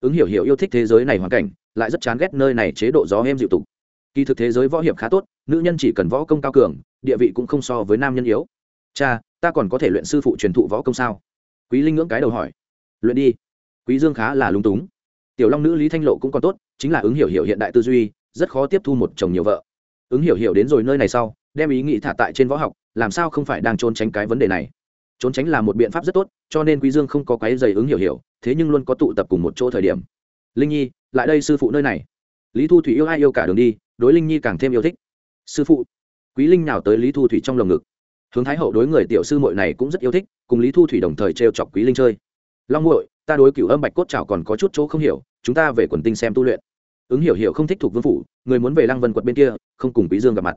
Ứng hiểu hiểu yêu thích thế giới này hoàn cảnh lại rất chán ghét nơi này chế độ gió êm dịu tục. Kỳ thực thế giới võ hiệp khá tốt nữ nhân chỉ cần võ công cao cường địa vị cũng không so với nam nhân yếu cha, ta còn có thể luyện sư phụ truyền thụ võ công sao? Quý linh ngưỡng cái đầu hỏi. Luyện đi. Quý dương khá là lung túng. Tiểu long nữ lý thanh lộ cũng còn tốt, chính là ứng hiểu hiểu hiện đại tư duy, rất khó tiếp thu một chồng nhiều vợ. Ứng hiểu hiểu đến rồi nơi này sau, đem ý nghĩ thả tại trên võ học, làm sao không phải đang trốn tránh cái vấn đề này? Trốn tránh là một biện pháp rất tốt, cho nên quý dương không có cái dày ứng hiểu hiểu, thế nhưng luôn có tụ tập cùng một chỗ thời điểm. Linh nhi, lại đây sư phụ nơi này. Lý thu thủy yêu ai yêu cả đường đi, đối linh nhi càng thêm yêu thích. Sư phụ. Quý linh nào tới lý thu thủy trong lồng ngực hướng thái hậu đối người tiểu sư muội này cũng rất yêu thích, cùng lý thu thủy đồng thời trêu chọc quý linh chơi. Long muội, ta đối cửu âm bạch cốt trào còn có chút chỗ không hiểu, chúng ta về quần tinh xem tu luyện. Ứng hiểu hiểu không thích thuộc vương phủ, người muốn về lăng vân quật bên kia, không cùng quý dương gặp mặt.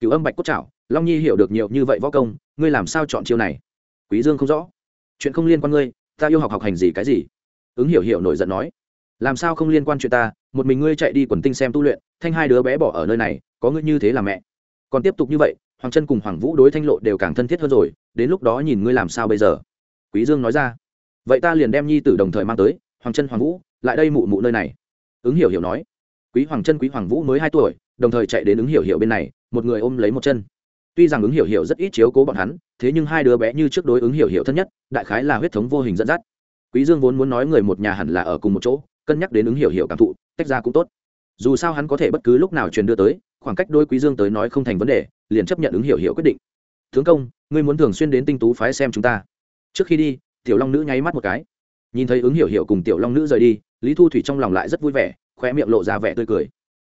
Cửu âm bạch cốt trào long nhi hiểu được nhiều như vậy võ công, ngươi làm sao chọn chiêu này? Quý dương không rõ. Chuyện không liên quan ngươi, ta yêu học học hành gì cái gì? Ứng hiểu hiểu nổi giận nói. Làm sao không liên quan chuyện ta, một mình ngươi chạy đi quần tinh xem tu luyện, thanh hai đứa bé bỏ ở nơi này, có ngươi như thế là mẹ. Còn tiếp tục như vậy hoàng chân cùng hoàng vũ đối thanh lộ đều càng thân thiết hơn rồi, đến lúc đó nhìn ngươi làm sao bây giờ? Quý dương nói ra. Vậy ta liền đem nhi tử đồng thời mang tới, hoàng chân hoàng vũ, lại đây mụ mụ nơi này. Ứng hiểu hiểu nói. Quý hoàng chân quý hoàng vũ mới hai tuổi, đồng thời chạy đến ứng hiểu hiểu bên này, một người ôm lấy một chân. Tuy rằng ứng hiểu hiểu rất ít chiếu cố bọn hắn, thế nhưng hai đứa bé như trước đối ứng hiểu hiểu thân nhất, đại khái là huyết thống vô hình dẫn dắt. Quý dương vốn muốn nói người một nhà hẳn là ở cùng một chỗ, cân nhắc đến ứng hiểu hiểu cảm thụ, tách ra cũng tốt. Dù sao hắn có thể bất cứ lúc nào truyền đưa tới khoảng cách đôi quý dương tới nói không thành vấn đề, liền chấp nhận ứng hiểu hiểu quyết định. Tướng công, ngươi muốn thường xuyên đến tinh tú phái xem chúng ta. Trước khi đi, tiểu long nữ nháy mắt một cái. Nhìn thấy ứng hiểu hiểu cùng tiểu long nữ rời đi, lý thu thủy trong lòng lại rất vui vẻ khoe miệng lộ ra vẻ tươi cười.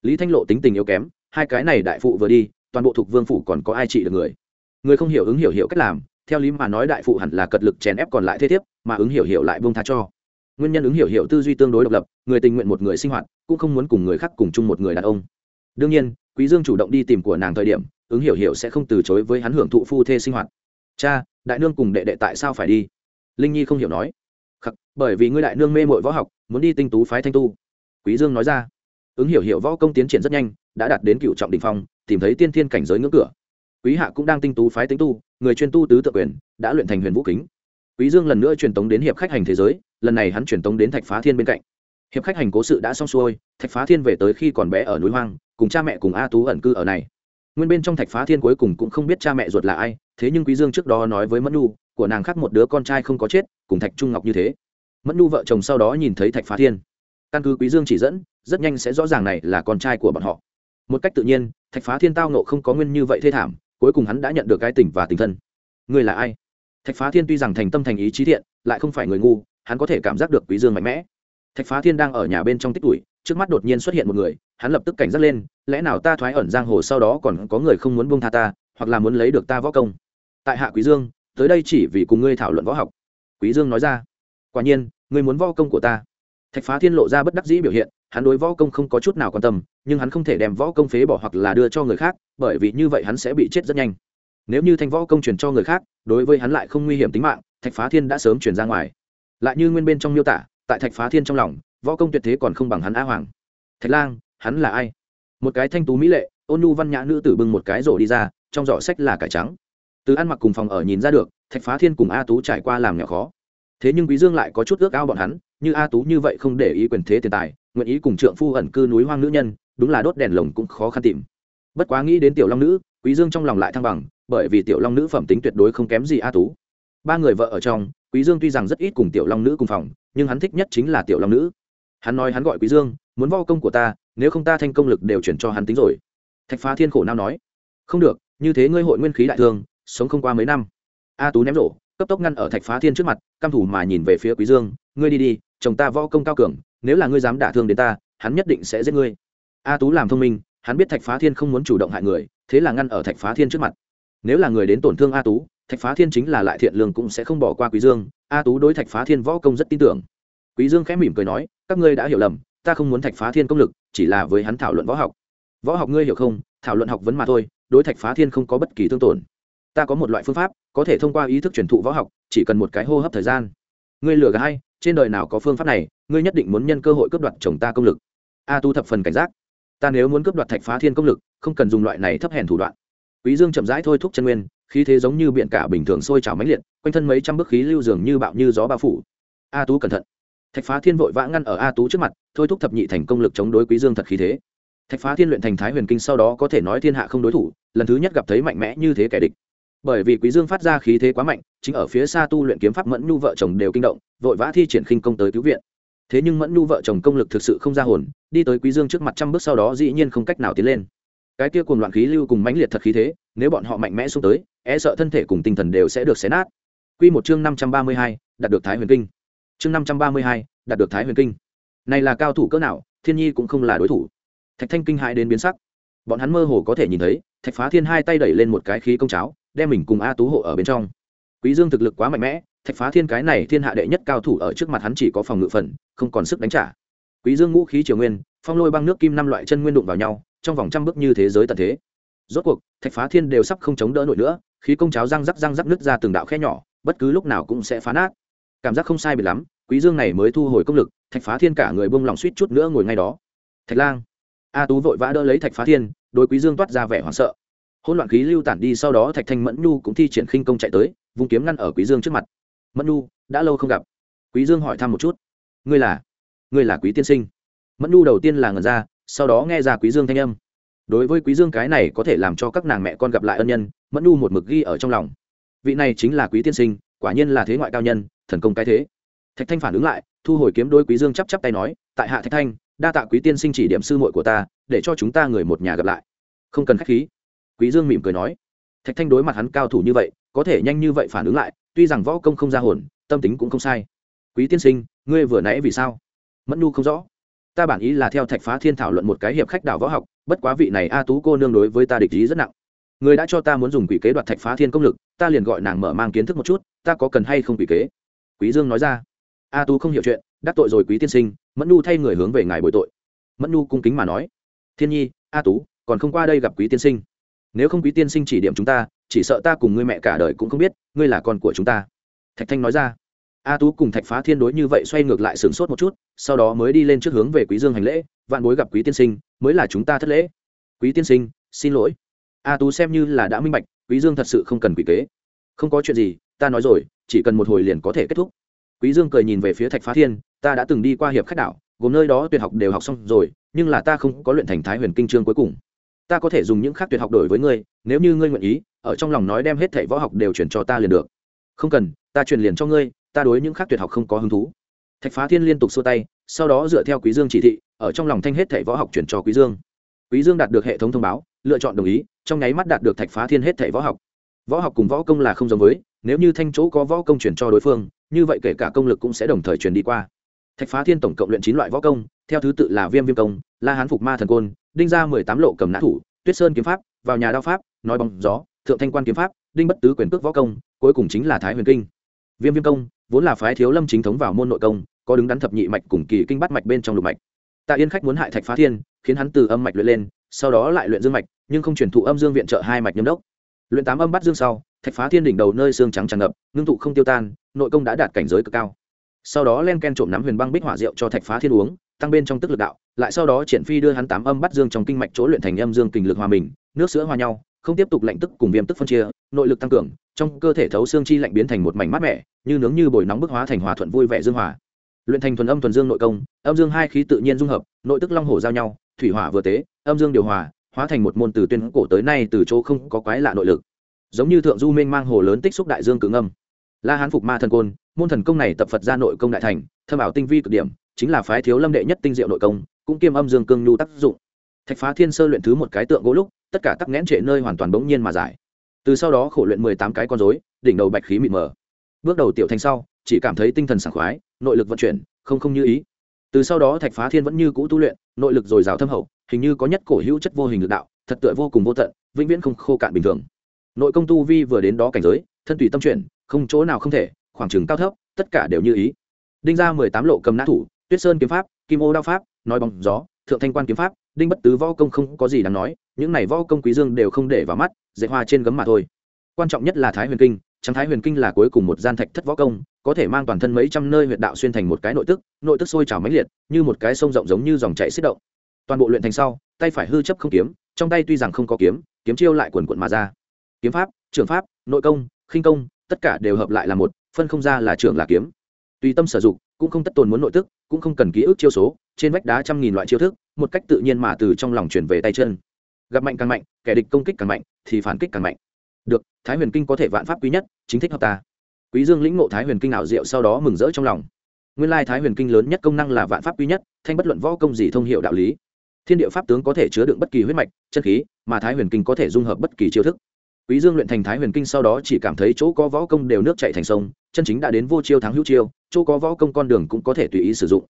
Lý thanh lộ tính tình yếu kém, hai cái này đại phụ vừa đi, toàn bộ thuộc vương phủ còn có ai trị được người? Người không hiểu ứng hiểu hiểu cách làm, theo lý mà nói đại phụ hẳn là cật lực chèn ép còn lại thế thiếp, mà ứng hiểu hiểu lại bông tha cho. Nguyên nhân ứng hiểu hiểu tư duy tương đối độc lập, người tình nguyện một người sinh hoạt, cũng không muốn cùng người khác cùng chung một người đàn ông. Đương nhiên quý dương chủ động đi tìm của nàng thời điểm, ứng hiểu hiểu sẽ không từ chối với hắn hưởng thụ phu thê sinh hoạt. Cha, đại nương cùng đệ đệ tại sao phải đi? Linh nhi không hiểu nói. Khắc, bởi vì ngươi đại nương mê mội võ học, muốn đi tinh tú phái thanh tu. Quý dương nói ra. Ứng hiểu hiểu võ công tiến triển rất nhanh, đã đạt đến cựu trọng đình phong, tìm thấy tiên thiên cảnh giới ngưỡng cửa. Quý hạ cũng đang tinh tú phái tính tu, người chuyên tu tứ tự quyền, đã luyện thành huyền vũ kính. Quý dương lần nữa truyền tống đến hiệp khách hành thế giới, lần này hắn truyền tống đến thạch phá thiên bên cạnh hiệp khách hành cố sự đã xong xuôi, thạch phá thiên về tới khi còn bé ở núi hoang, cùng cha mẹ cùng a tú ẩn cư ở này. Nguyên bên trong thạch phá thiên cuối cùng cũng không biết cha mẹ ruột là ai, thế nhưng quý dương trước đó nói với mẫn nu của nàng khác một đứa con trai không có chết, cùng thạch trung ngọc như thế. Mẫn nu vợ chồng sau đó nhìn thấy thạch phá thiên. Căn cứ quý dương chỉ dẫn, rất nhanh sẽ rõ ràng này là con trai của bọn họ. Một cách tự nhiên, thạch phá thiên tao nộ không có nguyên như vậy thê thảm, cuối cùng hắn đã nhận được cái tình và tình thân. Người là ai? Thạch phá thiên tuy rằng thành tâm thành ý trí thiện, lại không phải người ngu, hắn có thể cảm giác được quý dương mạnh mẽ thạch phá thiên đang ở nhà bên trong tích tuổi trước mắt đột nhiên xuất hiện một người, hắn lập tức cảnh giác lên, lẽ nào ta thoái ẩn giang hồ sau đó còn có người không muốn buông tha ta, hoặc là muốn lấy được ta võ công? Tại hạ quý dương, tới đây chỉ vì cùng ngươi thảo luận võ học. Quý dương nói ra, quả nhiên, ngươi muốn võ công của ta. Thạch phá thiên lộ ra bất đắc dĩ biểu hiện, hắn đối võ công không có chút nào quan tâm, nhưng hắn không thể đem võ công phế bỏ hoặc là đưa cho người khác, bởi vì như vậy hắn sẽ bị chết rất nhanh. Nếu như thanh võ công truyền cho người khác, đối với hắn lại không nguy hiểm tính mạng, thạch phá thiên đã sớm truyền ra ngoài. Lại như nguyên bên trong miêu tả tại thạch phá thiên trong lòng, võ công tuyệt thế còn không bằng hắn a hoàng. Thạch lang, hắn là ai? Một cái thanh tú mỹ lệ, ôn nhu văn nhã nữ tử bưng một cái rổ đi ra, trong giỏ sách là cải trắng. Từ ăn mặc cùng phòng ở nhìn ra được, thạch phá thiên cùng a tú trải qua làm nhỏ khó. Thế nhưng quý dương lại có chút ước ao bọn hắn, như a tú như vậy không để ý quyền thế tiền tài, nguyện ý cùng trượng phu ẩn cư núi hoang nữ nhân, đúng là đốt đèn lồng cũng khó khăn tìm. Bất quá nghĩ đến tiểu long nữ, quý dương trong lòng lại thăng bằng, bởi vì tiểu long nữ phẩm tính tuyệt đối không kém gì a tú. Ba người vợ ở trong, quý dương tuy rằng rất ít cùng tiểu long nữ cùng phòng nhưng hắn thích nhất chính là tiểu long nữ. Hắn nói hắn gọi quý dương, muốn vo công của ta, nếu không ta thanh công lực đều chuyển cho hắn tính rồi. Thạch phá thiên khổ nao nói, không được, như thế ngươi hội nguyên khí đại thương, sống không qua mấy năm. A tú ném rổ, cấp tốc ngăn ở thạch phá thiên trước mặt, căm thủ mà nhìn về phía quý dương, ngươi đi đi, chồng ta võ công cao cường, nếu là ngươi dám đả thương đến ta, hắn nhất định sẽ giết ngươi. A tú làm thông minh, hắn biết thạch phá thiên không muốn chủ động hại người, thế là ngăn ở thạch phá thiên trước mặt. Nếu là người đến tổn thương a tú thạch phá thiên chính là lại thiện lương cũng sẽ không bỏ qua quý dương. A tú đối thạch phá thiên võ công rất tin tưởng. Quý dương khẽ mỉm cười nói, các ngươi đã hiểu lầm, ta không muốn thạch phá thiên công lực, chỉ là với hắn thảo luận võ học. Võ học ngươi hiểu không? Thảo luận học vấn mà thôi, đối thạch phá thiên không có bất kỳ thương tổn. Ta có một loại phương pháp, có thể thông qua ý thức truyền thụ võ học, chỉ cần một cái hô hấp thời gian. Ngươi lừa gà hay, trên đời nào có phương pháp này, ngươi nhất định muốn nhân cơ hội cướp đoạt chồng ta công lực. A tu thập phần cảnh giác. Ta nếu muốn cướp đoạt thạch phá thiên công lực, không cần dùng loại này thấp hèn thủ đoạn. Quý dương chậm rãi thôi thúc chân nguyên khí thế giống như biển cả bình thường sôi trào mãnh liệt, quanh thân mấy trăm bức khí lưu dường như bạo như gió bao phủ. A tú cẩn thận. Thạch phá thiên vội vã ngăn ở a tú trước mặt, thôi thúc thập nhị thành công lực chống đối quý dương thật khí thế. Thạch phá thiên luyện thành thái huyền kinh sau đó có thể nói thiên hạ không đối thủ, lần thứ nhất gặp thấy mạnh mẽ như thế kẻ địch. Bởi vì quý dương phát ra khí thế quá mạnh, chính ở phía xa tu luyện kiếm pháp mẫn nhu vợ chồng đều kinh động, vội vã thi triển khinh công tới cứu viện. Thế nhưng mẫn nhu vợ chồng công lực thực sự không ra hồn, đi tới quý dương trước mặt trăm bước sau đó dĩ nhiên không cách nào tiến lên. Cái kia cùng loạn khí lưu cùng mãnh liệt thật khí thế, nếu bọn họ mạnh mẽ xuống tới e sợ thân thể cùng tinh thần đều sẽ được xé nát. Quy một chương năm trăm ba mươi hai, đạt được thái huyền kinh. Chương năm trăm ba mươi hai, đạt được thái huyền kinh. Này là cao thủ cỡ nào thiên nhi cũng không là đối thủ. Thạch thanh kinh hãi đến biến sắc. Bọn hắn mơ hồ có thể nhìn thấy thạch phá thiên hai tay đẩy lên một cái khí công cháo đem mình cùng a tú hộ ở bên trong. Quý dương thực lực quá mạnh mẽ thạch phá thiên cái này thiên hạ đệ nhất cao thủ ở trước mặt hắn chỉ có phòng ngự phần không còn sức đánh trả. Quý dương ngũ khí triều nguyên phong lôi băng nước kim năm loại chân nguyên đụng vào nhau trong vòng trăm bước như thế giới tận thế rốt cuộc, thạch phá thiên đều sắp không chống đỡ nổi nữa, khí công cháo răng rắc răng rắc nứt ra từng đạo khe nhỏ, bất cứ lúc nào cũng sẽ phá nát. Cảm giác không sai bị lắm, quý dương này mới thu hồi công lực, thạch phá thiên cả người buông lòng suýt chút nữa ngồi ngay đó. Thạch lang. A tú vội vã đỡ lấy thạch phá thiên, đối quý dương toát ra vẻ hoảng sợ. Hỗn loạn khí lưu tản đi sau đó thạch thanh mẫn nhu cũng thi triển khinh công chạy tới, vung kiếm ngăn ở quý dương trước mặt. Mẫn nhu, đã lâu không gặp. Quý dương hỏi thăm một chút. Ngươi là ngươi là quý tiên sinh. Mẫn nhu đầu tiên là ngẩn ra, sau đó nghe ra quý dương thanh âm đối với quý dương cái này có thể làm cho các nàng mẹ con gặp lại ân nhân, mẫn nu một mực ghi ở trong lòng. Vị này chính là quý tiên sinh, quả nhiên là thế ngoại cao nhân, thần công cái thế. Thạch thanh phản ứng lại, thu hồi kiếm đôi quý dương chắp chắp tay nói, tại hạ thạch thanh, đa tạ quý tiên sinh chỉ điểm sư muội của ta, để cho chúng ta người một nhà gặp lại. Không cần khách khí. Quý dương mỉm cười nói. Thạch thanh đối mặt hắn cao thủ như vậy, có thể nhanh như vậy phản ứng lại, tuy rằng võ công không ra hồn, tâm tính cũng không sai. Quý tiên sinh, ngươi vừa nãy vì sao? Mẫn nu không rõ. Ta bản ý là theo thạch phá thiên thảo luận một cái hiệp khách đảo võ học bất quá vị này a tú cô nương đối với ta địch ý rất nặng. Người đã cho ta muốn dùng quỷ kế đoạt thạch phá thiên công lực, ta liền gọi nàng mở mang kiến thức một chút, ta có cần hay không quỷ kế? Quý dương nói ra. A tú không hiểu chuyện, đắc tội rồi quý tiên sinh, mẫn nu thay người hướng về ngài bồi tội. Mẫn nu cung kính mà nói. Thiên nhi, a tú, còn không qua đây gặp quý tiên sinh. Nếu không quý tiên sinh chỉ điểm chúng ta, chỉ sợ ta cùng ngươi mẹ cả đời cũng không biết, ngươi là con của chúng ta. Thạch thanh nói ra. A tú cùng thạch phá thiên đối như vậy xoay ngược lại sửng sốt một chút, sau đó mới đi lên trước hướng về quý dương hành lễ vạn bối gặp quý tiên sinh, mới là chúng ta thất lễ. Quý tiên sinh, xin lỗi. A tú xem như là đã minh bạch, quý dương thật sự không cần quỷ kế. Không có chuyện gì, ta nói rồi, chỉ cần một hồi liền có thể kết thúc. Quý dương cười nhìn về phía thạch phá thiên, ta đã từng đi qua hiệp khách đảo, gồm nơi đó tuyệt học đều học xong rồi, nhưng là ta không có luyện thành thái huyền kinh trương cuối cùng. Ta có thể dùng những khác tuyệt học đổi với ngươi, nếu như ngươi nguyện ý, ở trong lòng nói đem hết thảy võ học đều chuyển cho ta liền được. Không cần, ta truyền liền cho ngươi, ta đối những khác tuyệt học không có hứng thú. Thạch phá thiên liên tục xua tay sau đó dựa theo quý dương chỉ thị, ở trong lòng thanh hết thảy võ học chuyển cho quý dương. Quý dương đạt được hệ thống thông báo, lựa chọn đồng ý, trong nháy mắt đạt được thạch phá thiên hết thảy võ học. Võ học cùng võ công là không giống với, nếu như thanh chỗ có võ công chuyển cho đối phương, như vậy kể cả công lực cũng sẽ đồng thời chuyển đi qua. Thạch phá thiên tổng cộng luyện chín loại võ công, theo thứ tự là viêm viêm công, la hán phục ma thần côn, đinh ra mười tám lộ cầm nã thủ, tuyết sơn kiếm pháp, vào nhà đao pháp, nói bóng gió, thượng thanh quan kiếm pháp, đinh bất tứ quyền cước võ công, cuối cùng chính là thái huyền kinh. Viêm viêm công vốn là phái thiếu lâm chính thống vào môn nội công có đứng đắn thập nhị mạch cùng kỳ kinh bắt mạch bên trong lục mạch. Tạ yên khách muốn hại thạch phá thiên, khiến hắn từ âm mạch luyện lên, sau đó lại luyện dương mạch, nhưng không chuyển thụ âm dương viện trợ hai mạch nhâm đốc. Luyện tám âm bắt dương sau, thạch phá thiên đỉnh đầu nơi xương trắng tràn ngập, ngưng tụ không tiêu tan, nội công đã đạt cảnh giới cực cao. Sau đó len ken trộm nắm huyền băng bích hỏa rượu cho thạch phá thiên uống, tăng bên trong tức lực đạo, lại sau đó triển phi đưa hắn tám âm bắt dương trong kinh mạch chỗ luyện thành âm dương kình lực hòa mình, nước sữa hòa nhau, không tiếp tục lạnh tức cùng viêm tức phân chia, nội lực tăng cường, trong cơ thể thấu xương chi lạnh biến thành một mảnh mát mẻ, như nướng như bồi nóng bức hóa thành hòa thuận vui vẻ dương hòa luyện thành thuần âm thuần dương nội công, âm dương hai khí tự nhiên dung hợp, nội tức long hổ giao nhau, thủy hỏa vừa tế, âm dương điều hòa, hóa thành một môn từ tuyên cổ tới nay từ chỗ không có quái lạ nội lực. Giống như thượng du minh mang hồ lớn tích xúc đại dương cứng âm. La hán phục ma thần côn, môn thần công này tập phật ra nội công đại thành, thâm ảo tinh vi cực điểm, chính là phái thiếu lâm đệ nhất tinh diệu nội công, cũng kiêm âm dương cương nhu tác dụng. Thạch phá thiên sơ luyện thứ một cái tượng gỗ lúc, tất cả tắc nghẽn trệ nơi hoàn toàn bỗng nhiên mà giải. Từ sau đó khổ luyện mười tám cái con dối đỉnh đầu bạch khí mịt mờ. Bước đầu tiểu thành sau chỉ cảm thấy tinh thần sảng khoái, nội lực vận chuyển, không không như ý. Từ sau đó thạch phá thiên vẫn như cũ tu luyện, nội lực dồi dào thâm hậu, hình như có nhất cổ hữu chất vô hình lực đạo, thật tựa vô cùng vô tận, vĩnh viễn không khô cạn bình thường. Nội công tu vi vừa đến đó cảnh giới, thân tùy tâm chuyển, không chỗ nào không thể, khoảng trừng cao thấp, tất cả đều như ý. Đinh ra mười tám lộ cầm nã thủ, tuyết sơn kiếm pháp, kim ô đao pháp, nói bóng gió, thượng thanh quan kiếm pháp, đinh bất tứ võ công không có gì đáng nói, những này võ công quý dương đều không để vào mắt dạy hoa trên gấm mà thôi. Quan trọng nhất là thái huyền kinh trắng thái huyền kinh là cuối cùng một gian thạch thất võ công, có thể mang toàn thân mấy trăm nơi huyệt đạo xuyên thành một cái nội tức nội tức sôi trào mãnh liệt, như một cái sông rộng giống như dòng chảy xiết động. Toàn bộ luyện thành sau, tay phải hư chấp không kiếm, trong tay tuy rằng không có kiếm kiếm chiêu lại quần cuộn mà ra. Kiếm pháp trường pháp, nội công, khinh công, tất cả đều hợp lại là một, phân không ra là trường là kiếm. Tùy tâm sử dụng, cũng không tất tồn muốn nội tức, cũng không cần ký ức chiêu số, trên vách đá trăm nghìn loại chiêu thức, một cách tự nhiên mà từ trong lòng chuyển về tay chân. Gặp mạnh càng mạnh, kẻ địch công kích càng mạnh, thì phản kích càng mạnh được, thái huyền kinh có thể vạn pháp quý nhất, chính thích hợp ta. Quý dương lĩnh ngộ thái huyền kinh ảo diệu sau đó mừng rỡ trong lòng. Nguyên lai thái huyền kinh lớn nhất công năng là vạn pháp quý nhất, thanh bất luận võ công gì thông hiệu đạo lý. Thiên địa pháp tướng có thể chứa đựng bất kỳ huyết mạch, chân khí, mà thái huyền kinh có thể dung hợp bất kỳ chiêu thức. Quý dương luyện thành thái huyền kinh sau đó chỉ cảm thấy chỗ có võ công đều nước chảy thành sông, chân chính đã đến vô chiêu thắng hữu chiêu, chỗ có võ công con đường cũng có thể tùy ý sử dụng.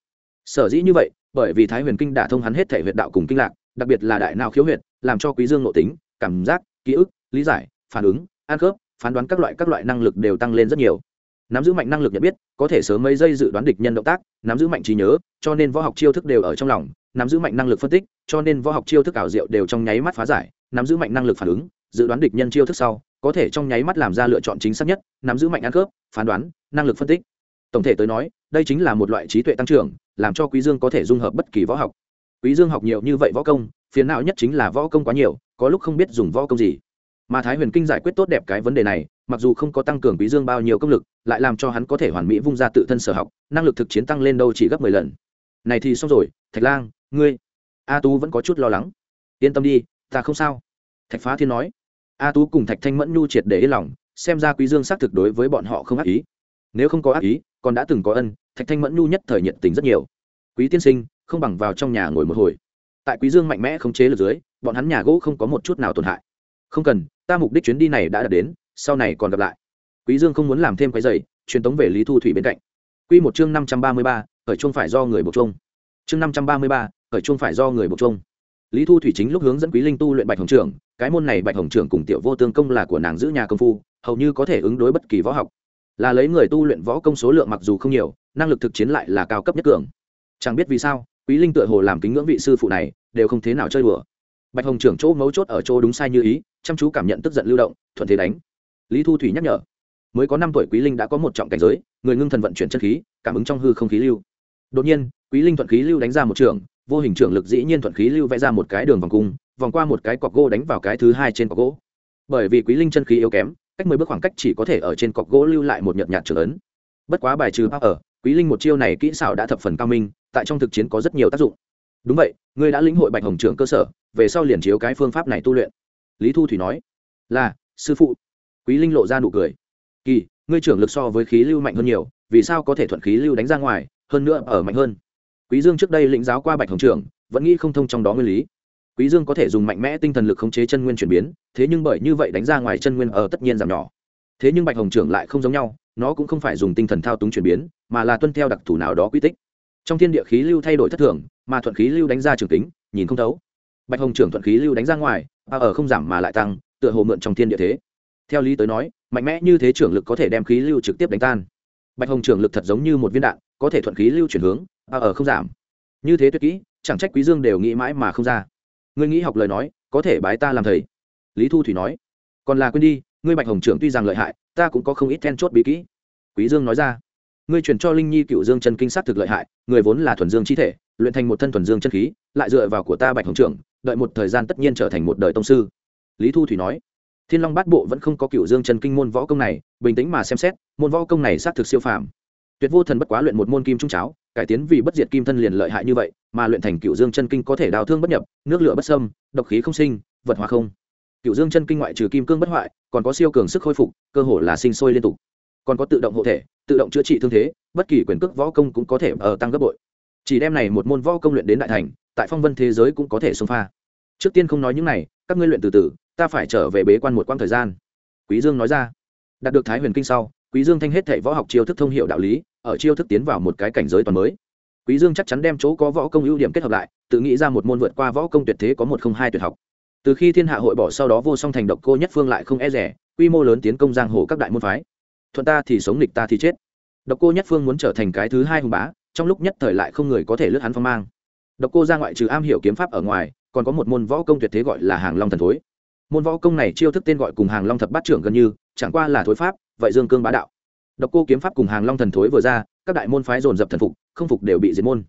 Sở dĩ như vậy, bởi vì thái huyền kinh đã thông hắn hết thể huyệt đạo cùng kinh lạc, đặc biệt là đại nào khiếu huyệt, làm cho quý dương nội tính, cảm giác, ký ức, lý giải phản ứng, ăn khớp, phán đoán các loại các loại năng lực đều tăng lên rất nhiều. Nắm giữ mạnh năng lực nhận biết, có thể sớm mấy giây dự đoán địch nhân động tác, nắm giữ mạnh trí nhớ, cho nên võ học chiêu thức đều ở trong lòng, nắm giữ mạnh năng lực phân tích, cho nên võ học chiêu thức ảo diệu đều trong nháy mắt phá giải, nắm giữ mạnh năng lực phản ứng, dự đoán địch nhân chiêu thức sau, có thể trong nháy mắt làm ra lựa chọn chính xác nhất, nắm giữ mạnh ăn khớp, phán đoán, năng lực phân tích. Tổng thể tới nói, đây chính là một loại trí tuệ tăng trưởng, làm cho quý dương có thể dung hợp bất kỳ võ học. Quý dương học nhiều như vậy võ công, phiền não nhất chính là võ công quá nhiều, có lúc không biết dùng võ công gì mà thái huyền kinh giải quyết tốt đẹp cái vấn đề này, mặc dù không có tăng cường quý dương bao nhiêu công lực, lại làm cho hắn có thể hoàn mỹ vung ra tự thân sở học, năng lực thực chiến tăng lên đâu chỉ gấp mười lần. Này thì xong rồi, thạch lang, ngươi. A tú vẫn có chút lo lắng. Yên tâm đi, ta không sao. Thạch phá thiên nói. A tú cùng thạch thanh mẫn nhu triệt để yên lòng, xem ra quý dương xác thực đối với bọn họ không ác ý. Nếu không có ác ý, còn đã từng có ân, thạch thanh mẫn nhu nhất thời nhiệt tình rất nhiều. Quý tiên sinh, không bằng vào trong nhà ngồi một hồi. Tại quý dương mạnh mẽ không chế lực dưới, bọn hắn nhà gỗ không có một chút nào tổn hại không cần ta mục đích chuyến đi này đã đạt đến sau này còn gặp lại. Quý dương không muốn làm thêm cái giày truyền tống về lý thu thủy bên cạnh. Quy một chương năm trăm ba mươi ba, khởi chung phải do người buộc chung chương năm trăm ba mươi ba, khởi chung phải do người buộc chung lý thu thủy chính lúc hướng dẫn quý linh tu luyện bạch hồng trưởng cái môn này bạch hồng trưởng cùng tiểu vô tương công là của nàng giữ nhà công phu hầu như có thể ứng đối bất kỳ võ học. Là lấy người tu luyện võ công số lượng mặc dù không nhiều năng lực thực chiến lại là cao cấp nhất cường. Chẳng biết vì sao quý linh tựa hồ làm kính ngưỡng vị sư phụ này đều không thế nào chơi đùa. Bạch hồng trưởng chỗ mấu chốt ở chỗ đúng sai như ý chăm chú cảm nhận tức giận lưu động, thuận thế đánh. Lý thu thủy nhắc nhở, mới có năm tuổi quý linh đã có một trọng cảnh giới, người ngưng thần vận chuyển chân khí, cảm ứng trong hư không khí lưu. Đột nhiên, quý linh thuận khí lưu đánh ra một trường, vô hình trưởng lực dĩ nhiên thuận khí lưu vẽ ra một cái đường vòng cung, vòng qua một cái cọc gỗ đánh vào cái thứ hai trên cọc gỗ. Bởi vì quý linh chân khí yếu kém, cách mười bước khoảng cách chỉ có thể ở trên cọc gỗ lưu lại một nhợt nhạt trưởng lớn bất quá bài trừ bác ở, quý linh một chiêu này kỹ xảo đã thập phần cao minh, tại trong thực chiến có rất nhiều tác dụng. Đúng vậy, ngươi đã lĩnh hội bạch hồng trưởng cơ sở, về sau liền chiếu cái phương pháp này tu luyện lý thu thủy nói, là, sư phụ. Quý linh lộ ra nụ cười. Kỳ, ngươi trưởng lực so với khí lưu mạnh hơn nhiều, vì sao có thể thuận khí lưu đánh ra ngoài, hơn nữa ở mạnh hơn? Quý dương trước đây lĩnh giáo qua bạch hồng trưởng, vẫn nghĩ không thông trong đó nguyên lý. Quý dương có thể dùng mạnh mẽ tinh thần lực khống chế chân nguyên chuyển biến, thế nhưng bởi như vậy đánh ra ngoài chân nguyên ở tất nhiên giảm nhỏ. Thế nhưng bạch hồng trưởng lại không giống nhau, nó cũng không phải dùng tinh thần thao túng chuyển biến, mà là tuân theo đặc thù nào đó quy tích. Trong thiên địa khí lưu thay đổi thất thường, mà thuận khí lưu đánh ra trường kính, nhìn không thấu bạch hồng trưởng thuận khí lưu đánh ra ngoài a ở không giảm mà lại tăng, tựa hồ mượn trong thiên địa thế. Theo lý tới nói, mạnh mẽ như thế trưởng lực có thể đem khí lưu trực tiếp đánh tan. Bạch hồng trưởng lực thật giống như một viên đạn, có thể thuận khí lưu chuyển hướng a ở không giảm. Như thế tuyệt kỹ, chẳng trách quý dương đều nghĩ mãi mà không ra. Ngươi nghĩ học lời nói, có thể bái ta làm thầy. Lý thu thủy nói, còn là quên đi, ngươi bạch hồng trưởng tuy rằng lợi hại, ta cũng có không ít then chốt bí kỹ. Quý dương nói ra, ngươi truyền cho linh nhi cựu dương chân kinh sát thực lợi hại, người vốn là thuần dương chi thể, luyện thành một thân thuần dương chân khí, lại dựa vào của ta bạch hồng trưởng đợi một thời gian tất nhiên trở thành một đời tông sư. Lý thu thủy nói, thiên long bát bộ vẫn không có cựu dương chân kinh môn võ công này, bình tĩnh mà xem xét, môn võ công này xác thực siêu phàm. Tuyệt vô thần bất quá luyện một môn kim trung cháo, cải tiến vì bất diệt kim thân liền lợi hại như vậy, mà luyện thành cựu dương chân kinh có thể đào thương bất nhập, nước lửa bất sâm độc khí không sinh, vật hóa không. Cựu dương chân kinh ngoại trừ kim cương bất hoại, còn có siêu cường sức khôi phục, cơ hồ là sinh sôi liên tục. Còn có tự động hộ thể, tự động chữa trị thương thế, bất kỳ quyền cước võ công cũng có thể ở tăng gấp bội. Chỉ đem này một môn võ công luyện đến đại thành, tại phong vân thế giới cũng có thể xông pha trước tiên không nói những này, các ngươi luyện từ từ, ta phải trở về bế quan một quãng thời gian. Quý dương nói ra. Đạt được thái huyền kinh sau, quý dương thanh hết thảy võ học chiêu thức thông hiệu đạo lý, ở chiêu thức tiến vào một cái cảnh giới toàn mới. Quý dương chắc chắn đem chỗ có võ công ưu điểm kết hợp lại, tự nghĩ ra một môn vượt qua võ công tuyệt thế có một không hai tuyệt học. Từ khi thiên hạ hội bỏ sau đó vô song thành độc cô nhất phương lại không e rẻ, quy mô lớn tiến công giang hồ các đại môn phái. Thuận ta thì sống nghịch ta thì chết. Độc cô nhất phương muốn trở thành cái thứ hai hùng bá, trong lúc nhất thời lại không người có thể lướt hắn phong mang. Độc cô ra ngoại trừ am hiểu kiếm pháp ở ngoài còn có một môn võ công tuyệt thế gọi là hàng long thần thối. Môn võ công này chiêu thức tên gọi cùng hàng long thập bát trưởng gần như, chẳng qua là thối pháp, vậy dương cương bá đạo. Độc cô kiếm pháp cùng hàng long thần thối vừa ra, các đại môn phái dồn dập thần phục, không phục đều bị diệt môn.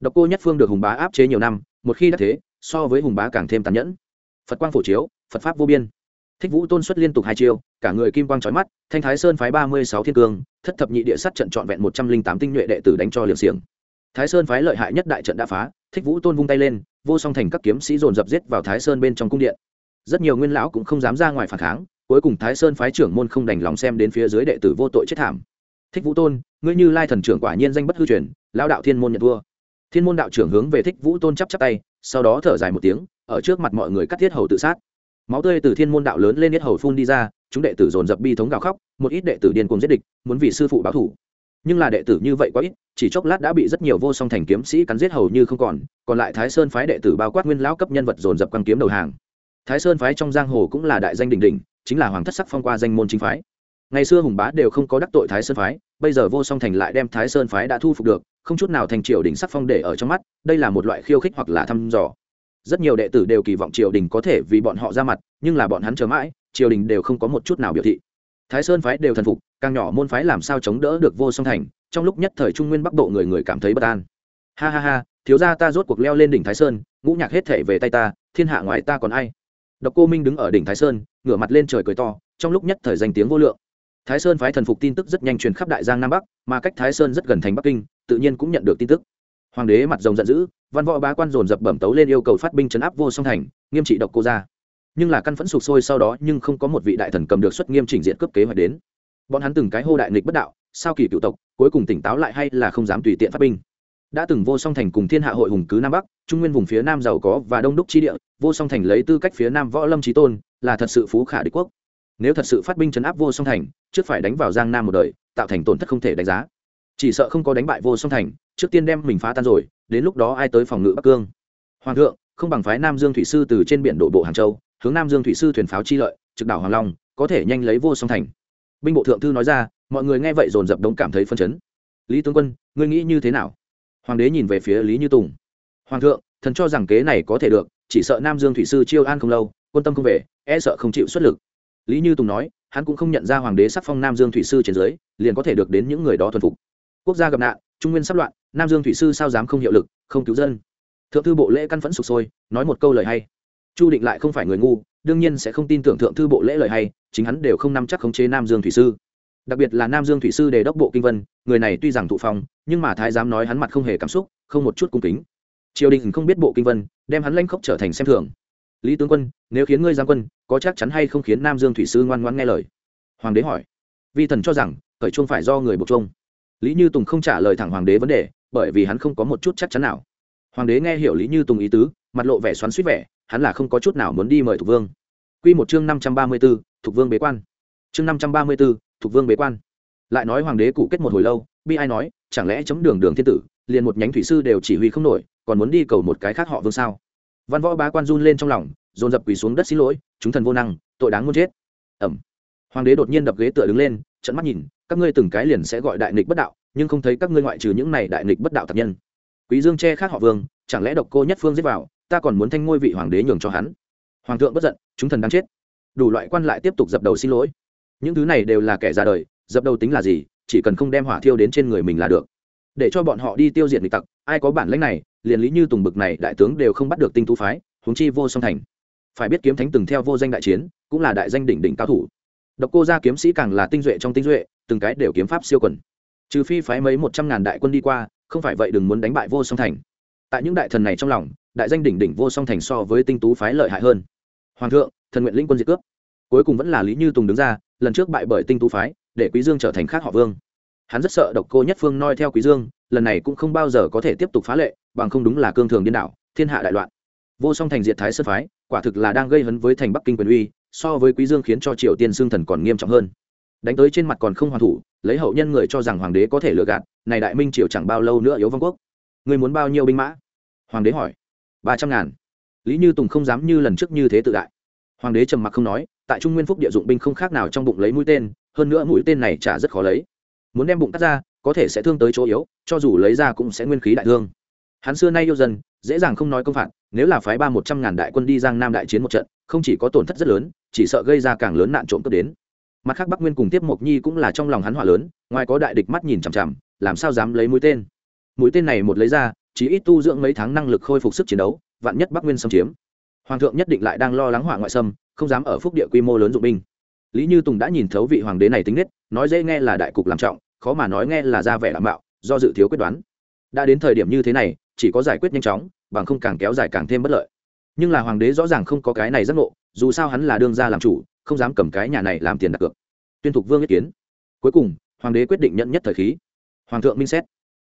Độc cô nhất phương được hùng bá áp chế nhiều năm, một khi đã thế, so với hùng bá càng thêm tàn nhẫn. Phật quang phổ chiếu, phật pháp vô biên. Thích vũ tôn xuất liên tục hai chiêu, cả người kim quang trói mắt, thanh thái sơn phái ba mươi sáu thiên cương, thất thập nhị địa sắt trận trọn vẹn một trăm linh tám tinh nhuệ đệ tử đánh cho liều xiềng. Thái sơn phái lợi hại nhất đại trận đã phá, thích vũ tôn vung tay lên vô song thành các kiếm sĩ dồn dập giết vào thái sơn bên trong cung điện. Rất nhiều nguyên lão cũng không dám ra ngoài phản kháng, cuối cùng thái sơn phái trưởng môn không đành lòng xem đến phía dưới đệ tử vô tội chết thảm. Thích vũ tôn, ngươi như lai thần trưởng quả nhiên danh bất hư truyền lao đạo thiên môn nhận vua. Thiên môn đạo trưởng hướng về thích vũ tôn chắp chắp tay, sau đó thở dài một tiếng, ở trước mặt mọi người cắt thiết hầu tự sát. Máu tươi từ thiên môn đạo lớn lên nhất hầu phun đi ra, chúng đệ tử dồn dập bi thống gào khóc, một ít đệ tử điên cuồng giết địch, muốn vì sư phụ báo thủ nhưng là đệ tử như vậy quá ít, chỉ chốc lát đã bị rất nhiều vô song thành kiếm sĩ cắn giết hầu như không còn còn lại thái sơn phái đệ tử bao quát nguyên lão cấp nhân vật dồn dập quăng kiếm đầu hàng. Thái sơn phái trong giang hồ cũng là đại danh đỉnh đỉnh, chính là hoàng thất sắc phong qua danh môn chính phái. Ngày xưa hùng bá đều không có đắc tội thái sơn phái, bây giờ vô song thành lại đem thái sơn phái đã thu phục được, không chút nào thành triều đình sắc phong để ở trong mắt, đây là một loại khiêu khích hoặc là thăm dò. Rất nhiều đệ tử đều kỳ vọng triều đình có thể vì bọn họ ra mặt, nhưng là bọn hắn chờ mãi, triều đình đều không có một chút nào biểu thị thái sơn phái đều thần phục, càng nhỏ môn phái làm sao chống đỡ được vô song thành, trong lúc nhất thời trung nguyên bắc bộ người người cảm thấy bất an. Ha ha ha, thiếu gia ta rốt cuộc leo lên đỉnh thái sơn, ngũ nhạc hết thể về tay ta, thiên hạ ngoài ta còn ai? Độc cô minh đứng ở đỉnh thái sơn, ngửa mặt lên trời cười to, trong lúc nhất thời danh tiếng vô lượng. Thái sơn phái thần phục tin tức rất nhanh truyền khắp đại giang nam bắc, mà cách thái sơn rất gần thành bắc kinh, tự nhiên cũng nhận được tin tức. Hoàng đế mặt rồng giận dữ, văn võ bá quan dồn dập bẩm tấu lên yêu cầu phát binh chấn áp vô song thành, nghiêm trị độc cô ra nhưng là căn phẫn sụp sôi sau đó nhưng không có một vị đại thần cầm được xuất nghiêm chỉnh diện cướp kế hoạch đến. Bọn hắn từng cái hô đại nghịch bất đạo, sao kỳ cựu tộc, cuối cùng tỉnh táo lại hay là không dám tùy tiện phát binh. Đã từng vô song thành cùng thiên hạ hội hùng cứ nam bắc, trung nguyên vùng phía nam giàu có và đông đúc chi địa, vô song thành lấy tư cách phía nam võ lâm trí tôn, là thật sự phú khả đế quốc. Nếu thật sự phát binh chấn áp vô song thành, trước phải đánh vào giang nam một đời, tạo thành tổn thất không thể đánh giá. Chỉ sợ không có đánh bại vô song thành, trước tiên đem mình phá tan rồi, đến lúc đó ai tới phòng ngự bắc cương? Hoàng thượng, không bằng phái nam dương thủy sư từ trên biển đổ bộ hàng châu hướng nam dương thủy sư thuyền pháo chi lợi, trực đảo hoàng long, có thể nhanh lấy vô song thành. Binh bộ thượng thư nói ra, mọi người nghe vậy dồn dập đống cảm thấy phân chấn. Lý tướng quân, ngươi nghĩ như thế nào? Hoàng đế nhìn về phía lý như tùng. Hoàng thượng, thần cho rằng kế này có thể được, chỉ sợ nam dương thủy sư chiêu an không lâu, quân tâm không về e sợ không chịu xuất lực. Lý như tùng nói, hắn cũng không nhận ra hoàng đế sắc phong nam dương thủy sư trên dưới, liền có thể được đến những người đó thuần phục. Quốc gia gặp nạn, trung nguyên sắp loạn, nam dương thủy sư sao dám không hiệu lực, không cứu dân? Thượng thư bộ lễ căn phẫn sụp sôi, nói một câu lời hay chu định lại không phải người ngu, đương nhiên sẽ không tin tưởng thượng thư bộ lễ lời hay, chính hắn đều không nắm chắc khống chế nam dương thủy sư. Đặc biệt là nam dương thủy sư đề đốc bộ kinh vân, người này tuy rằng thụ phong, nhưng mà thái giám nói hắn mặt không hề cảm xúc, không một chút cung kính. Triều đình không biết bộ kinh vân, đem hắn lanh khốc trở thành xem thường. Lý tướng quân, nếu khiến ngươi giang quân, có chắc chắn hay không khiến nam dương thủy sư ngoan ngoan nghe lời? Hoàng đế hỏi. Vi thần cho rằng khởi chuông phải do người buộc chuông. Lý như tùng không trả lời thẳng hoàng đế vấn đề, bởi vì hắn không có một chút chắc chắn nào. Hoàng đế nghe hiểu lý như tùng ý tứ, mặt lộ vẻ xoắn suýt vẻ hắn là không có chút nào muốn đi mời thục vương. Quy một chương năm trăm ba mươi b ố thục vương bế quan. Chương năm trăm ba mươi b ố thục vương bế quan. Lại nói hoàng đế cụ kết một hồi lâu, bi ai nói, chẳng lẽ chấm đường đường thiên tử, liền một nhánh thủy sư đều chỉ huy không nổi, còn muốn đi cầu một cái khác họ vương sao? Văn võ bá quan run lên trong lòng, dồn dập quỳ xuống đất xin lỗi, chúng thần vô năng, tội đáng muốn chết. Ẩm. Hoàng đế đột nhiên đập ghế tựa đứng lên trận mắt nhìn, các ngươi từng cái liền sẽ gọi đại nghịch bất đạo, nhưng không thấy các ngươi ngoại trừ những này đại nghịch bất đạo thật nhân. Quý dương che khác họ vương, chẳng lẽ độc cô nhất phương giết vào ta còn muốn thanh ngôi vị hoàng đế nhường cho hắn. Hoàng thượng bất giận, chúng thần đang chết. Đủ loại quan lại tiếp tục dập đầu xin lỗi. Những thứ này đều là kẻ ra đời, dập đầu tính là gì, chỉ cần không đem hỏa thiêu đến trên người mình là được. Để cho bọn họ đi tiêu diệt địch tặc, ai có bản lĩnh này, liền lý như tùng bực này đại tướng đều không bắt được tinh tú phái, huống chi vô song thành. Phải biết kiếm thánh từng theo vô danh đại chiến, cũng là đại danh đỉnh đỉnh cao thủ. Độc cô gia kiếm sĩ càng là tinh duệ trong tinh duệ, từng cái đều kiếm pháp siêu quần. Trừ phi phái mấy một trăm ngàn đại quân đi qua, không phải vậy đừng muốn đánh bại vô song thành tại những đại thần này trong lòng, đại danh đỉnh đỉnh vô song thành so với tinh tú phái lợi hại hơn. Hoàng thượng, thần nguyện linh quân diệt cướp. Cuối cùng vẫn là lý như tùng đứng ra, lần trước bại bởi tinh tú phái, để quý dương trở thành khác họ vương. Hắn rất sợ độc cô nhất phương noi theo quý dương, lần này cũng không bao giờ có thể tiếp tục phá lệ, bằng không đúng là cương thường điên đảo, thiên hạ đại loạn. Vô song thành diệt thái sơn phái, quả thực là đang gây hấn với thành bắc kinh quyền uy, so với quý dương khiến cho triều tiên xương thần còn nghiêm trọng hơn. Đánh tới trên mặt còn không hoàn thủ, lấy hậu nhân người cho rằng hoàng đế có thể lừa gạt, này đại minh triều chẳng bao lâu nữa yếu vong quốc. Người muốn bao nhiêu binh mã? Hoàng đế hỏi. Ba trăm ngàn. Lý như tùng không dám như lần trước như thế tự đại. Hoàng đế trầm mặc không nói, tại trung nguyên phúc địa dụng binh không khác nào trong bụng lấy mũi tên, hơn nữa mũi tên này chả rất khó lấy. Muốn đem bụng cắt ra, có thể sẽ thương tới chỗ yếu, cho dù lấy ra cũng sẽ nguyên khí đại thương. Hắn xưa nay yêu dân, dễ dàng không nói công phạt, nếu là phái ba một trăm ngàn đại quân đi giang nam đại chiến một trận, không chỉ có tổn thất rất lớn, chỉ sợ gây ra càng lớn nạn trộm cướp đến. Mặt khác bắc nguyên cùng tiếp mộc nhi cũng là trong lòng hắn hỏa lớn, ngoài có đại địch mắt nhìn chằm chằm, làm sao dám lấy mũi tên? Mũi tên này một lấy ra chỉ ít tu dưỡng mấy tháng năng lực khôi phục sức chiến đấu, vạn nhất bắc nguyên xâm chiếm. Hoàng thượng nhất định lại đang lo lắng hỏa ngoại xâm, không dám ở phúc địa quy mô lớn dụng binh. Lý như tùng đã nhìn thấu vị hoàng đế này tính nết, nói dễ nghe là đại cục làm trọng, khó mà nói nghe là ra vẻ đảm bảo do dự thiếu quyết đoán. Đã đến thời điểm như thế này, chỉ có giải quyết nhanh chóng, bằng không càng kéo dài càng thêm bất lợi. Nhưng là hoàng đế rõ ràng không có cái này giác ngộ, dù sao hắn là đương gia làm chủ, không dám cầm cái nhà này làm tiền đặt cược. Tuyên thục vương ý kiến. Cuối cùng, hoàng đế quyết định nhận nhất thời khí. Hoàng thượng minh xét.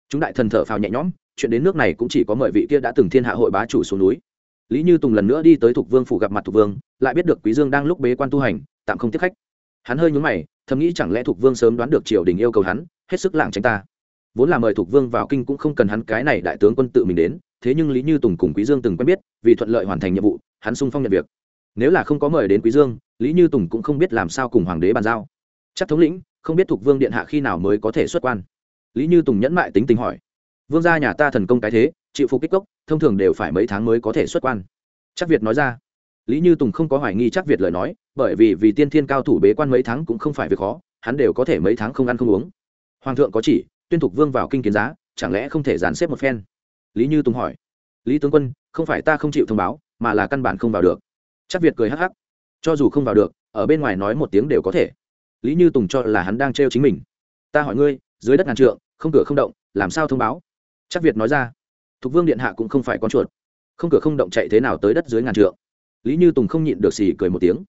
Chúng đại thần thở phào nhẹ nhõm chuyện đến nước này cũng chỉ có mời vị kia đã từng thiên hạ hội bá chủ xuống núi. Lý như tùng lần nữa đi tới thục vương phủ gặp mặt thục vương, lại biết được quý dương đang lúc bế quan tu hành, tạm không tiếp khách. Hắn hơi nhún mày, thầm nghĩ chẳng lẽ thục vương sớm đoán được triều đình yêu cầu hắn, hết sức lảng tránh ta. Vốn là mời thục vương vào kinh cũng không cần hắn cái này đại tướng quân tự mình đến, thế nhưng lý như tùng cùng quý dương từng quen biết, vì thuận lợi hoàn thành nhiệm vụ, hắn sung phong nhận việc. Nếu là không có mời đến quý dương, lý như tùng cũng không biết làm sao cùng hoàng đế bàn giao. Chắc thống lĩnh, không biết thục vương điện hạ khi nào mới có thể xuất quan. Lý như tùng nhẫn mại tính tình hỏi vương gia nhà ta thần công cái thế, chịu phục kích cốc, thông thường đều phải mấy tháng mới có thể xuất quan. Chắc việt nói ra. Lý như tùng không có hoài nghi chắc việt lời nói, bởi vì vì tiên thiên cao thủ bế quan mấy tháng cũng không phải việc khó, hắn đều có thể mấy tháng không ăn không uống. Hoàng thượng có chỉ, tuyên thục vương vào kinh kiến giá, chẳng lẽ không thể dàn xếp một phen? Lý như tùng hỏi. Lý tướng quân, không phải ta không chịu thông báo, mà là căn bản không vào được. Chắc việt cười hắc hắc. Cho dù không vào được, ở bên ngoài nói một tiếng đều có thể. Lý như tùng cho là hắn đang trêu chính mình. Ta hỏi ngươi, dưới đất ngàn trượng, không cửa không động, làm sao thông báo? Chắc việt nói ra, thục vương điện hạ cũng không phải con chuột. Không cửa không động chạy thế nào tới đất dưới ngàn trượng. Lý như tùng không nhịn được xì cười một tiếng,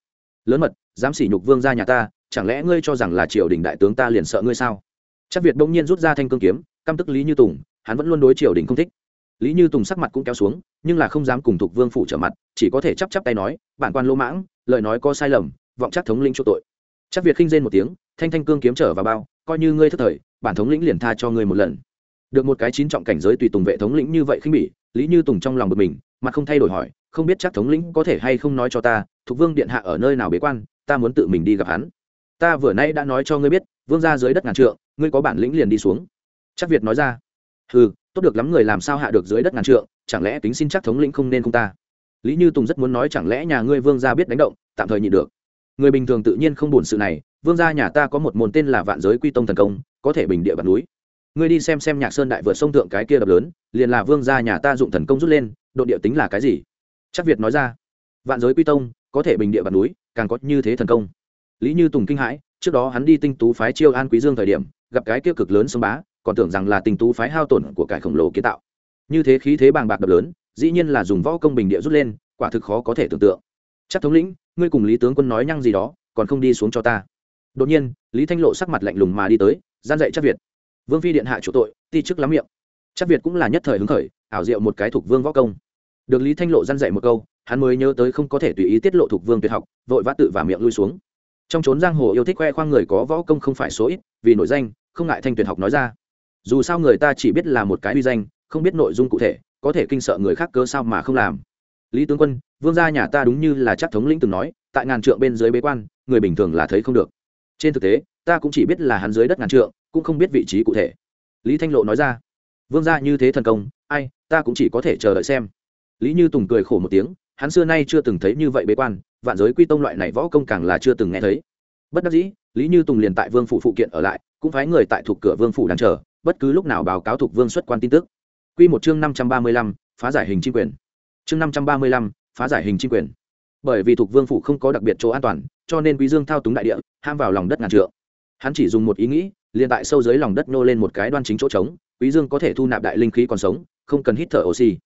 lớn mật, dám xỉ nhục vương ra nhà ta, chẳng lẽ ngươi cho rằng là triều đình đại tướng ta liền sợ ngươi sao? Chắc việt bỗng nhiên rút ra thanh cương kiếm, căm tức lý như tùng, hắn vẫn luôn đối triều đình không thích. Lý như tùng sắc mặt cũng kéo xuống, nhưng là không dám cùng thục vương phủ trở mặt, chỉ có thể chắp chắp tay nói, bản quan lỗ mãng, lời nói có sai lầm, vọng chắc thống lĩnh chỗ tội. Chắc việt khinh rên một tiếng, thanh thanh cương kiếm trở vào bao, coi như ngươi thất thời, bản thống lĩnh liền tha cho ngươi một lần được một cái chín trọng cảnh giới tùy tùng vệ thống lĩnh như vậy khinh bỉ, lý như tùng trong lòng bực mình, mà không thay đổi hỏi, không biết chắc thống lĩnh có thể hay không nói cho ta, thuộc vương điện hạ ở nơi nào bế quan, ta muốn tự mình đi gặp hắn. Ta vừa nay đã nói cho ngươi biết, vương ra dưới đất ngàn trượng, ngươi có bản lĩnh liền đi xuống. Chắc việt nói ra. Ừ tốt được lắm người làm sao hạ được dưới đất ngàn trượng, chẳng lẽ tính xin chắc thống lĩnh không nên không ta? Lý như tùng rất muốn nói chẳng lẽ nhà ngươi vương gia biết đánh động, tạm thời nhịn được. Người bình thường tự nhiên không buồn sự này, vương gia nhà ta có một môn tên là vạn giới quy tông thần công, có thể bình địa bàn núi ngươi đi xem xem nhạc sơn đại vượt sông thượng cái kia đập lớn, liền là vương gia nhà ta dụng thần công rút lên, độ địa tính là cái gì? Chắc việt nói ra, vạn giới quy tông, có thể bình địa vạn núi, càng có như thế thần công. Lý như tùng kinh hãi, trước đó hắn đi tinh tú phái chiêu an quý dương thời điểm, gặp cái kia cực lớn sông bá, còn tưởng rằng là tinh tú phái hao tổn của cải khổng lồ kiến tạo. Như thế khí thế bàng bạc đập lớn, dĩ nhiên là dùng võ công bình địa rút lên, quả thực khó có thể tưởng tượng. Chắc thống lĩnh, ngươi cùng lý tướng quân nói nhăng gì đó, còn không đi xuống cho ta. Đột nhiên, lý thanh lộ sắc mặt lạnh lùng mà đi tới, gian dạy chắc việt vương phi điện hạ chủ tội, ti chức lắm miệng. Chắc việt cũng là nhất thời hứng khởi, ảo diệu một cái thuộc vương võ công. Được lý thanh lộ gian dạy một câu, hắn mới nhớ tới không có thể tùy ý tiết lộ thuộc vương tuyệt học, vội vã tự và miệng lui xuống. Trong trốn giang hồ yêu thích khoe khoang người có võ công không phải số ít, vì nổi danh, không ngại thanh tuyệt học nói ra. Dù sao người ta chỉ biết là một cái uy danh, không biết nội dung cụ thể, có thể kinh sợ người khác cơ sao mà không làm. Lý tướng quân, vương gia nhà ta đúng như là chắc thống lĩnh từng nói, tại ngàn trượng bên dưới bế quan, người bình thường là thấy không được. Trên thực tế, ta cũng chỉ biết là hắn dưới đất ngàn trượng cũng không biết vị trí cụ thể. Lý thanh lộ nói ra, vương gia như thế thần công, ai, ta cũng chỉ có thể chờ đợi xem. Lý như tùng cười khổ một tiếng, hắn xưa nay chưa từng thấy như vậy bế quan, vạn giới quy tông loại này võ công càng là chưa từng nghe thấy. Bất đắc dĩ, lý như tùng liền tại vương phủ phụ kiện ở lại, cũng phái người tại thuộc cửa vương phủ đang chờ, bất cứ lúc nào báo cáo thuộc vương xuất quan tin tức. Q một chương năm trăm ba mươi lăm, phá giải hình chính quyền. Chương năm trăm ba mươi lăm, phá giải hình chính quyền. Bởi vì thuộc vương phủ không có đặc biệt chỗ an toàn, cho nên quý dương thao túng đại địa, ham vào lòng đất ngàn trượng. Hắn chỉ dùng một ý nghĩ liền tại sâu dưới lòng đất nô lên một cái đoan chính chỗ trống, quý dương có thể thu nạp đại linh khí còn sống, không cần hít thở oxy.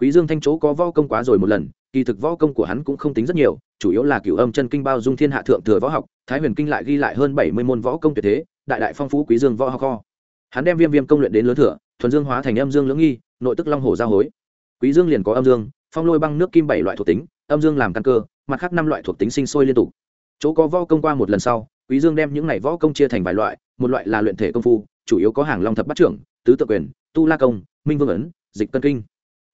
Quý dương thanh chỗ có võ công quá rồi một lần, kỳ thực võ công của hắn cũng không tính rất nhiều, chủ yếu là cửu âm chân kinh bao dung thiên hạ thượng thừa võ học, thái huyền kinh lại ghi lại hơn bảy mươi môn võ công tuyệt thế, đại đại phong phú quý dương võ học kho. Hắn đem viêm viêm công luyện đến lớn thừa, thuần dương hóa thành âm dương lưỡng nghi, nội tức long hồ giao hối. Quý dương liền có âm dương, phong lôi băng nước kim bảy loại thuộc tính, âm dương làm căn cơ, mặt khác năm loại thuộc tính sinh sôi liên tục. Chỗ có võ công qua một lần sau quý dương đem những này võ công chia thành vài loại, một loại là luyện thể công phu, chủ yếu có hàng long thập bát trưởng, tứ tự quyền, tu la công, minh vương ấn, dịch cân kinh.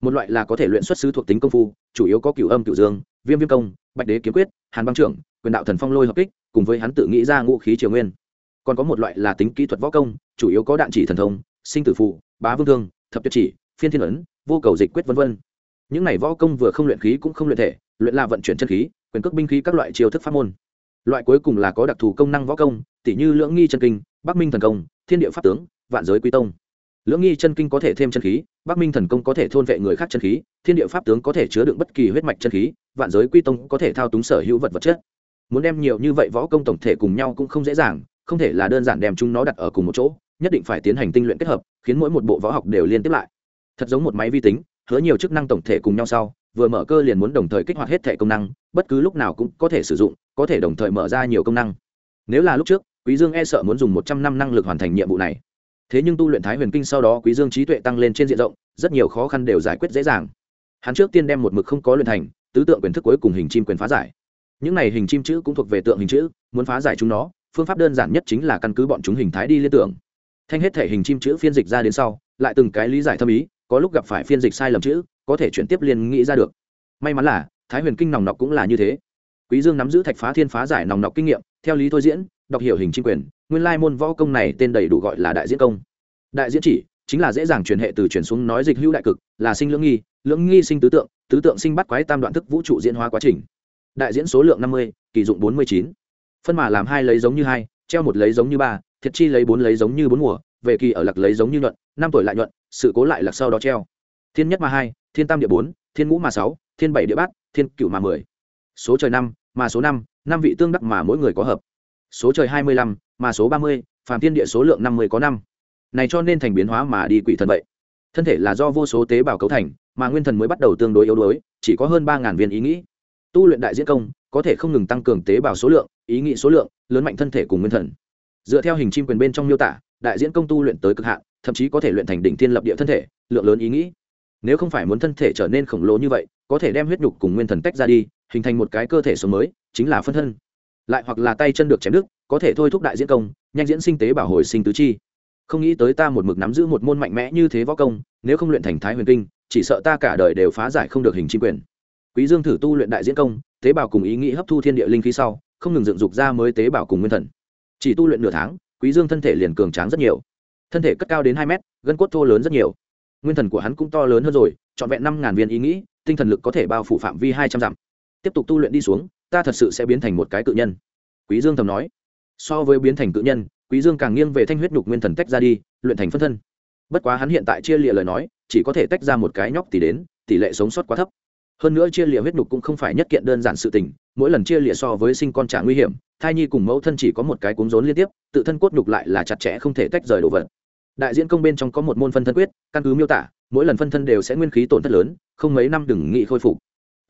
Một loại là có thể luyện xuất xứ thuộc tính công phu, chủ yếu có cửu âm cửu dương, viêm viêm công, bạch đế kiếm quyết, hàn băng trưởng, quyền đạo thần phong lôi hợp kích, cùng với hắn tự nghĩ ra ngũ khí triều nguyên. Còn có một loại là tính kỹ thuật võ công, chủ yếu có đạn chỉ thần thông, sinh tử phụ bá vương thương, thập tuyệt chỉ, phiên thiên ấn, vô cầu dịch quyết vân vân. Những này võ công vừa không luyện khí cũng không luyện thể, luyện là vận chuyển chân khí, quyền cước binh khí các loại chiêu thức pháp môn loại cuối cùng là có đặc thù công năng võ công tỷ như lưỡng nghi chân kinh, bắc minh thần công, thiên địa pháp tướng, vạn giới quy tông. Lưỡng nghi chân kinh có thể thêm chân khí, bắc minh thần công có thể thôn vệ người khác chân khí, thiên địa pháp tướng có thể chứa đựng bất kỳ huyết mạch chân khí, vạn giới quy tông có thể thao túng sở hữu vật vật chất. Muốn đem nhiều như vậy võ công tổng thể cùng nhau cũng không dễ dàng, không thể là đơn giản đem chúng nó đặt ở cùng một chỗ, nhất định phải tiến hành tinh luyện kết hợp, khiến mỗi một bộ võ học đều liên tiếp lại. Thật giống một máy vi tính, hứa nhiều chức năng tổng thể cùng nhau sau vừa mở cơ liền muốn đồng thời kích hoạt hết thể công năng, bất cứ lúc nào cũng có thể sử dụng, có thể đồng thời mở ra nhiều công năng. Nếu là lúc trước, quý dương e sợ muốn dùng một trăm năm năng lực hoàn thành nhiệm vụ này. Thế nhưng tu luyện thái huyền kinh sau đó quý dương trí tuệ tăng lên trên diện rộng, rất nhiều khó khăn đều giải quyết dễ dàng. Hắn trước tiên đem một mực không có luyện thành, tứ tượng quyền thức cuối cùng hình chim quyền phá giải. Những này hình chim chữ cũng thuộc về tượng hình chữ, muốn phá giải chúng nó, phương pháp đơn giản nhất chính là căn cứ bọn chúng hình thái đi liên tưởng. Thanh hết thể hình chim chữ phiên dịch ra đến sau, lại từng cái lý giải thâm ý có lúc gặp phải phiên dịch sai lầm chữ, có thể chuyển tiếp liền nghĩ ra được. May mắn là, thái huyền kinh nòng nọc cũng là như thế. Quý dương nắm giữ thạch phá thiên phá giải nòng nọc kinh nghiệm, theo lý thôi diễn, đọc hiểu hình chính quyền, nguyên lai môn võ công này tên đầy đủ gọi là đại diễn công. Đại diễn chỉ, chính là dễ dàng truyền hệ từ truyền xuống nói dịch hữu đại cực, là sinh lưỡng nghi lưỡng nghi sinh tứ tượng tứ tượng sinh bắt quái tam đoạn thức vũ trụ diễn hóa quá trình. Đại diễn số lượng năm mươi, kỳ dụng bốn mươi chín. Phân mà làm hai lấy giống như hai, treo một lấy giống như ba, thiệt chi lấy bốn lấy giống như bốn mùa, về kỳ ở lặc lấy giống như nhuận, năm tuổi lại nhuận sự cố lại là sau đó treo. Thiên nhất mà hai, thiên tam địa bốn, thiên ngũ mà sáu, thiên bảy địa bát, thiên cửu mà mười. Số trời năm mà số năm năm vị tương đắc mà mỗi người có hợp. Số trời hai mươi lăm mà số ba mươi, phàm thiên địa số lượng năm mươi có năm. Này cho nên thành biến hóa mà đi quỷ thần vậy. Thân thể là do vô số tế bào cấu thành, mà nguyên thần mới bắt đầu tương đối yếu đuối, chỉ có hơn ba ngàn viên ý nghĩ. Tu luyện đại diễn công, có thể không ngừng tăng cường tế bào số lượng, ý nghĩ số lượng, lớn mạnh thân thể cùng nguyên thần. Dựa theo hình chim quyền bên trong miêu tả đại diễn công tu luyện tới cực hạn, thậm chí có thể luyện thành đỉnh thiên lập địa thân thể, lượng lớn ý nghĩ. Nếu không phải muốn thân thể trở nên khổng lồ như vậy, có thể đem huyết nhục cùng nguyên thần tách ra đi, hình thành một cái cơ thể sống mới, chính là phân thân. Lại hoặc là tay chân được chém đứt, có thể thôi thúc đại diễn công, nhanh diễn sinh tế bảo hồi sinh tứ chi. Không nghĩ tới ta một mực nắm giữ một môn mạnh mẽ như thế võ công, nếu không luyện thành thái huyền kinh, chỉ sợ ta cả đời đều phá giải không được hình chính quyền. Quý dương thử tu luyện đại diễn công, tế bào cùng ý nghĩ hấp thu thiên địa linh khí sau, không ngừng dựng dục ra mới tế bào cùng nguyên thần. Chỉ tu luyện nửa tháng quý dương thân thể liền cường tráng rất nhiều. Thân thể cất cao đến hai mét, gân cốt thô lớn rất nhiều. Nguyên thần của hắn cũng to lớn hơn rồi, trọn vẹn năm ngàn viên ý nghĩ, tinh thần lực có thể bao phủ phạm vi hai trăm dặm. Tiếp tục tu luyện đi xuống, ta thật sự sẽ biến thành một cái cự nhân. Quý dương thầm nói. So với biến thành cự nhân, quý dương càng nghiêng về thanh huyết nhục nguyên thần tách ra đi, luyện thành phân thân. Bất quá hắn hiện tại chia lịa lời nói, chỉ có thể tách ra một cái nhóc tỷ đến, tỷ lệ sống sót quá thấp. Hơn nữa chia lịa huyết nhục cũng không phải nhất kiện đơn giản sự tình, mỗi lần chia lịa so với sinh con trả nguy hiểm thai nhi cùng mẫu thân chỉ có một cái cuống rốn liên tiếp, tự thân cốt nhục lại là chặt chẽ không thể tách rời đồ vật. Đại diễn công bên trong có một môn phân thân quyết, căn cứ miêu tả, mỗi lần phân thân đều sẽ nguyên khí tổn thất lớn, không mấy năm đừng nghị khôi phục.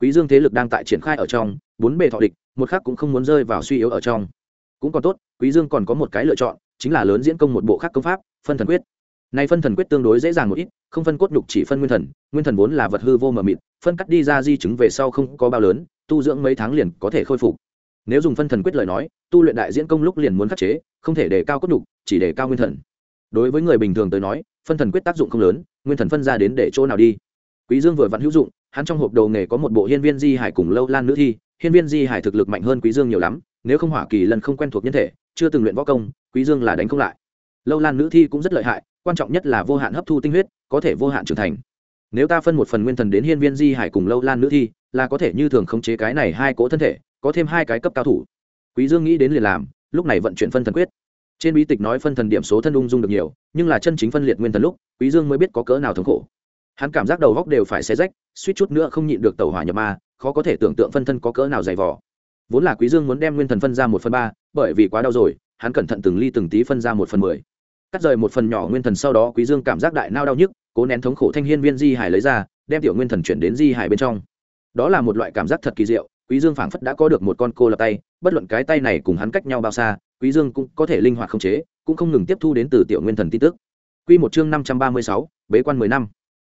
Quý dương thế lực đang tại triển khai ở trong, bốn bề thọ địch, một khác cũng không muốn rơi vào suy yếu ở trong. Cũng còn tốt, quý dương còn có một cái lựa chọn, chính là lớn diễn công một bộ khác công pháp, phân thần quyết. Nay phân thần quyết tương đối dễ dàng một ít, không phân cốt nhục chỉ phân nguyên thần nguyên thần vốn là vật hư vô mờ mịt, phân cắt đi ra di chứng về sau không có bao lớn, tu dưỡng mấy tháng liền có thể khôi phục nếu dùng phân thần quyết lời nói, tu luyện đại diễn công lúc liền muốn khắc chế, không thể để cao cốt nhục, chỉ để cao nguyên thần. Đối với người bình thường tới nói, phân thần quyết tác dụng không lớn, nguyên thần phân ra đến để chỗ nào đi? Quý dương vừa vặn hữu dụng, hắn trong hộp đầu nghề có một bộ hiên viên di hải cùng lâu lan nữ thi. Hiên viên di hải thực lực mạnh hơn quý dương nhiều lắm, nếu không hỏa kỳ lần không quen thuộc nhân thể, chưa từng luyện võ công, quý dương là đánh không lại. Lâu lan nữ thi cũng rất lợi hại, quan trọng nhất là vô hạn hấp thu tinh huyết, có thể vô hạn trưởng thành. Nếu ta phân một phần nguyên thần đến hiên viên di hải cùng lâu lan nữ thi, là có thể như thường khống chế cái này hai cỗ thân thể có thêm hai cái cấp cao thủ. Quý dương nghĩ đến liền làm, lúc này vận chuyển phân thần quyết. Trên bí tịch nói phân thần điểm số thân ung dung được nhiều, nhưng là chân chính phân liệt nguyên thần lúc, quý dương mới biết có cỡ nào thống khổ. Hắn cảm giác đầu góc đều phải xé rách, suýt chút nữa không nhịn được tẩu hỏa nhập ma, khó có thể tưởng tượng phân thân có cỡ nào dày vò. Vốn là quý dương muốn đem nguyên thần phân ra một phần ba, bởi vì quá đau rồi, hắn cẩn thận từng ly từng tí phân ra một phần mười. Cắt rời một phần nhỏ nguyên thần sau đó quý dương cảm giác đại nao đau nhức, cố nén thống khổ thanh hiên viên di hải lấy ra, đem tiểu nguyên thần chuyển đến di hải bên trong. Đó là một loại cảm giác thật kỳ diệu quý dương phảng phất đã có được một con cô lập tay bất luận cái tay này cùng hắn cách nhau bao xa quý dương cũng có thể linh hoạt không chế cũng không ngừng tiếp thu đến từ tiểu nguyên thần tin tức. Quy một chương năm trăm ba mươi sáu, bế quan mười năm.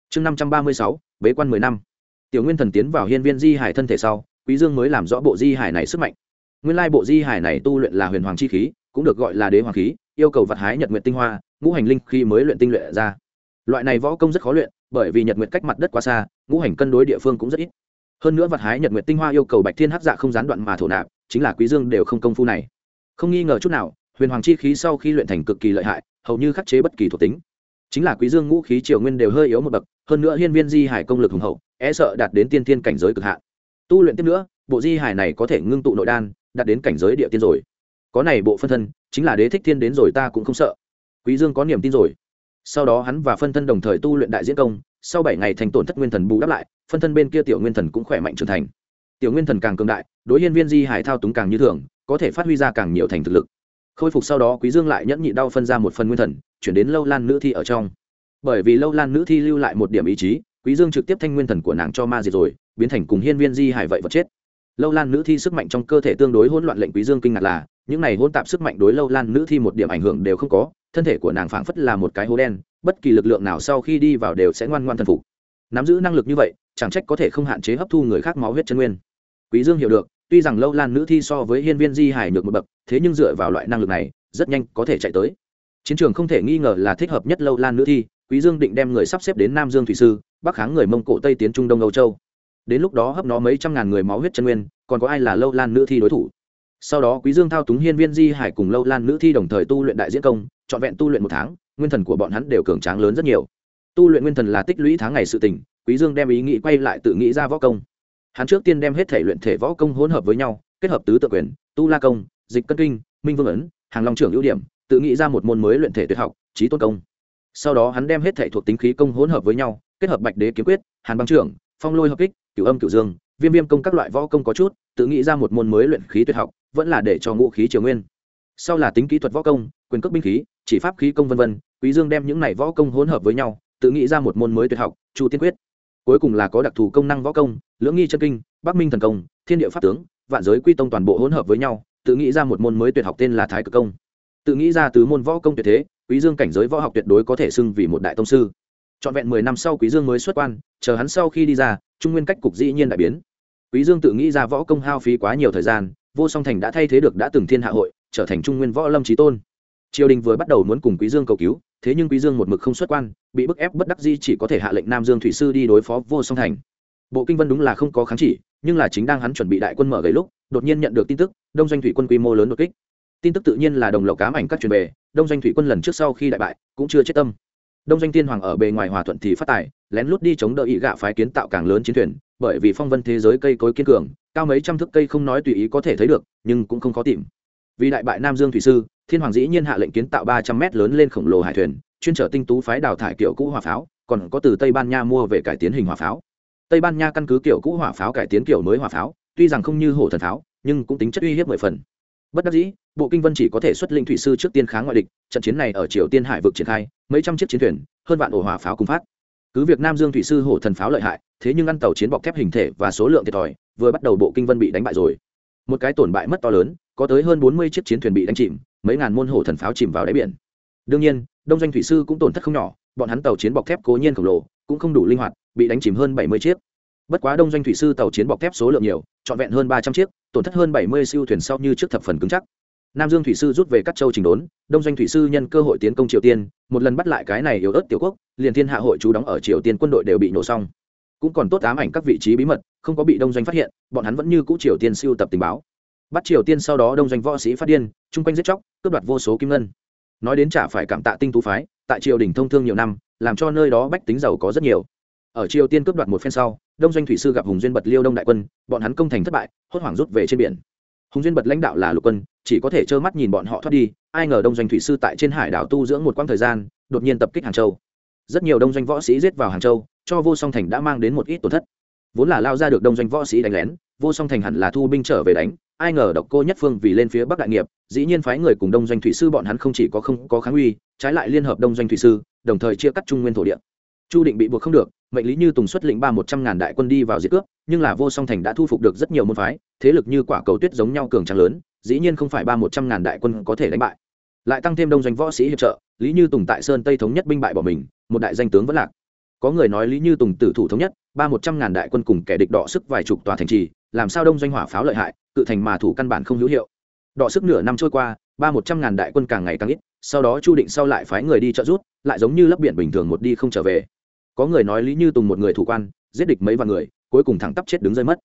Chương năm trăm ba mươi sáu, bế quan mười năm. Tiểu nguyên thần tiến vào hiên viên di hải thân thể sau quý dương mới làm rõ bộ di hải này sức mạnh. Nguyên lai bộ di hải này tu luyện là huyền hoàng chi khí cũng được gọi là đế hoàng khí yêu cầu vặt hái nhật nguyện tinh hoa ngũ hành linh khi mới luyện tinh luyện ra. Loại này võ công rất khó luyện bởi vì nhật nguyện cách mặt đất quá xa ngũ hành cân đối địa phương cũng rất ít hơn nữa vật hái nhật nguyệt tinh hoa yêu cầu bạch thiên hắc dạ không gián đoạn mà thổ nạp, chính là quý dương đều không công phu này. Không nghi ngờ chút nào, huyền hoàng chi khí sau khi luyện thành cực kỳ lợi hại, hầu như khắc chế bất kỳ thuộc tính. Chính là quý dương ngũ khí triều nguyên đều hơi yếu một bậc, hơn nữa hiên viên di hải công lực hùng hậu e sợ đạt đến tiên thiên cảnh giới cực hạn. Tu luyện tiếp nữa, bộ di hải này có thể ngưng tụ nội đan, đạt đến cảnh giới địa tiên rồi. Có này bộ phân thân, chính là đế thích thiên đến rồi ta cũng không sợ. Quý dương có niềm tin rồi. Sau đó hắn và phân thân đồng thời tu luyện đại diễn công, sau bảy ngày thành tổn thất nguyên thần bù đắp lại phân thân bên kia tiểu nguyên thần cũng khỏe mạnh trưởng thành. Tiểu nguyên thần càng cường đại, đối hiên viên di hải thao túng càng như thường, có thể phát huy ra càng nhiều thành thực lực. Khôi phục sau đó, quý dương lại nhẫn nhị đau phân ra một phần nguyên thần, chuyển đến lâu lan nữ thi ở trong. Bởi vì lâu lan nữ thi lưu lại một điểm ý chí, quý dương trực tiếp thanh nguyên thần của nàng cho ma diệt rồi, biến thành cùng hiên viên di hải vậy vật chết. Lâu lan nữ thi sức mạnh trong cơ thể tương đối hỗn loạn lệnh quý dương kinh ngạc là, những này hỗn tạp sức mạnh đối lâu lan nữ thi một điểm ảnh hưởng đều không có, thân thể của nàng phảng phất là một cái hố đen, bất kỳ lực lượng nào sau khi đi vào đều sẽ ngoan ngoan thần phục nắm giữ năng lực như vậy, chẳng trách có thể không hạn chế hấp thu người khác máu huyết chân nguyên. Quý dương hiểu được, tuy rằng lâu lan nữ thi so với hiên viên di hải nhược một bậc, thế nhưng dựa vào loại năng lực này, rất nhanh có thể chạy tới. Chiến trường không thể nghi ngờ là thích hợp nhất lâu lan nữ thi, quý dương định đem người sắp xếp đến nam dương thủy sư, bắc kháng người mông cổ tây tiến trung đông âu châu. Đến lúc đó hấp nó mấy trăm ngàn người máu huyết chân nguyên, còn có ai là lâu lan nữ thi đối thủ? Sau đó quý dương thao túng hiên viên di hải cùng lâu lan nữ thi đồng thời tu luyện đại diễn công, trọn vẹn tu luyện một tháng, nguyên thần của bọn hắn đều cường tráng lớn rất nhiều tu luyện nguyên thần là tích lũy tháng ngày sự tình, quý dương đem ý nghĩ quay lại tự nghĩ ra võ công. Hắn trước tiên đem hết thể luyện thể võ công hỗn hợp với nhau, kết hợp tứ tự quyền, tu la công, dịch cân kinh, minh vương ấn, hàng long trưởng ưu điểm, tự nghĩ ra một môn mới luyện thể tuyệt học trí tôn công. Sau đó hắn đem hết thể thuộc tính khí công hỗn hợp với nhau, kết hợp bạch đế kiếm quyết, hàn băng trưởng, phong lôi hợp kích, cửu âm cửu dương, viêm viêm công các loại võ công có chút, tự nghĩ ra một môn mới luyện khí tuyệt học, vẫn là để cho ngũ khí triều nguyên. Sau là tính kỹ thuật võ công, quyền cước binh khí, chỉ pháp khí công vân vân, quý dương đem những này võ công hỗn hợp với nhau tự nghĩ ra một môn mới tuyệt học, chu tiên quyết. Cuối cùng là có đặc thù công năng võ công, lưỡng nghi chân kinh, bắc minh thần công, thiên địa pháp tướng, vạn giới quy tông toàn bộ hỗn hợp với nhau, tự nghĩ ra một môn mới tuyệt học tên là thái cực công. Tự nghĩ ra từ môn võ công tuyệt thế, quý dương cảnh giới võ học tuyệt đối có thể xưng vì một đại tông sư. Trọn vẹn mười năm sau quý dương mới xuất quan, chờ hắn sau khi đi ra, trung nguyên cách cục dĩ nhiên đại biến. Quý dương tự nghĩ ra võ công hao phí quá nhiều thời gian, vô song thành đã thay thế được đã từng thiên hạ hội, trở thành trung nguyên võ lâm trí tôn triều đình vừa bắt đầu muốn cùng quý dương cầu cứu, thế nhưng quý dương một mực không xuất quan, bị bức ép bất đắc dĩ chỉ có thể hạ lệnh nam dương thủy sư đi đối phó vô song thành. Bộ kinh vân đúng là không có kháng chỉ, nhưng là chính đang hắn chuẩn bị đại quân mở gầy lúc, đột nhiên nhận được tin tức, đông doanh thủy quân quy mô lớn đột kích. Tin tức tự nhiên là đồng lộc cám ảnh các truyền về đông doanh thủy quân lần trước sau khi đại bại, cũng chưa chết tâm. Đông doanh tiên hoàng ở bề ngoài hòa thuận thì phát tài, lén lút đi chống đỡ ý gạ phái kiến tạo càng lớn chiến thuyền, bởi vì phong vân thế giới cây cối kiên cường, cao mấy trăm thước cây không nói tùy ý có thể thấy được, nhưng cũng không khó tìm. Vì đại bại nam dương thủy sư thiên hoàng dĩ nhiên hạ lệnh kiến tạo ba trăm mét lớn lên khổng lồ hải thuyền, chuyên trở tinh tú phái đào thải kiểu cũ hỏa pháo, còn có từ tây ban nha mua về cải tiến hình hỏa pháo. Tây ban nha căn cứ kiểu cũ hỏa pháo cải tiến kiểu mới hỏa pháo, tuy rằng không như hổ thần pháo, nhưng cũng tính chất uy hiếp mười phần. Bất đắc dĩ, bộ kinh vân chỉ có thể xuất linh thủy sư trước tiên kháng ngoại địch, trận chiến này ở triều tiên hải vực triển khai, mấy trăm chiếc chiến thuyền, hơn vạn ổ hỏa pháo cùng phát. Cứ việc nam dương thủy sư hổ thần pháo lợi hại, thế nhưng ăn tàu chiến bọc thép hình thể và số lượng thiệt thòi, vừa bắt đầu bộ kinh vân bị đánh bại rồi. Một cái tổn bại mất to lớn, có tới hơn bốn mươi chiếc chiến thuyền bị đánh chìm mấy ngàn môn hổ thần pháo chìm vào đáy biển. Đương nhiên, đông doanh thủy sư cũng tổn thất không nhỏ, bọn hắn tàu chiến bọc thép cố nhiên khổng lồ, cũng không đủ linh hoạt, bị đánh chìm hơn bảy mươi chiếc. Bất quá đông doanh thủy sư tàu chiến bọc thép số lượng nhiều, trọn vẹn hơn ba trăm chiếc, tổn thất hơn bảy mươi siêu thuyền sau như trước thập phần cứng chắc. Nam dương thủy sư rút về các châu trình đốn, đông doanh thủy sư nhân cơ hội tiến công triều tiên, một lần bắt lại cái này yếu ớt tiểu quốc, liền thiên hạ hội chú đóng ở triều tiên quân đội đều bị nổ xong. Cũng còn tốt ám ảnh các vị trí bí mật, không có bị đông doanh phát hiện, bọn hắn vẫn như cũ triều tiên siêu tập tình báo bắt triều tiên sau đó đông doanh võ sĩ phát điên, chung quanh giết chóc, cướp đoạt vô số kim ngân. Nói đến chả phải cảm tạ tinh tú phái, tại triều đình thông thương nhiều năm, làm cho nơi đó bách tính giàu có rất nhiều. Ở triều tiên cướp đoạt một phen sau, đông doanh thủy sư gặp hùng duyên bật liêu đông đại quân, bọn hắn công thành thất bại, hốt hoảng rút về trên biển. Hùng duyên bật lãnh đạo là lục quân, chỉ có thể trơ mắt nhìn bọn họ thoát đi, ai ngờ đông doanh thủy sư tại trên hải đảo tu dưỡng một quãng thời gian, đột nhiên tập kích hàng châu. Rất nhiều đông doanh võ sĩ giết vào hàng châu, cho vô song thành đã mang đến một ít tổn thất. Vốn là lao ra được đông doanh võ sĩ đánh lén, vô song thành hẳn là thu binh trở về đánh ai ngờ độc cô nhất phương vì lên phía bắc đại nghiệp, dĩ nhiên phái người cùng đông doanh thủy sư bọn hắn không chỉ có không có kháng uy, trái lại liên hợp đông doanh thủy sư, đồng thời chia cắt trung nguyên thổ địa. Chu định bị buộc không được, mệnh lý như tùng xuất lĩnh ba một trăm ngàn đại quân đi vào diệt cướp, nhưng là vô song thành đã thu phục được rất nhiều môn phái, thế lực như quả cầu tuyết giống nhau cường trắng lớn, dĩ nhiên không phải ba một trăm ngàn đại quân có thể đánh bại. Lại tăng thêm đông doanh võ sĩ hiệp trợ, lý như tùng tại sơn tây thống nhất binh bại bỏ mình, một đại danh tướng vẫn lạc. Có người nói lý như tùng tử thủ thống nhất, ba một trăm ngàn đại quân cùng kẻ địch đọ sức vài chục tòa thành trì làm sao đông doanh hỏa pháo lợi hại, cự thành mà thủ căn bản không hữu hiệu. Đọ sức nửa năm trôi qua, ba một trăm ngàn đại quân càng ngày càng ít, sau đó chu định sau lại phái người đi trợ rút lại giống như lấp biển bình thường một đi không trở về. Có người nói lý như tùng một người thủ quan, giết địch mấy vạn người, cuối cùng thẳng tắp chết đứng rơi mất.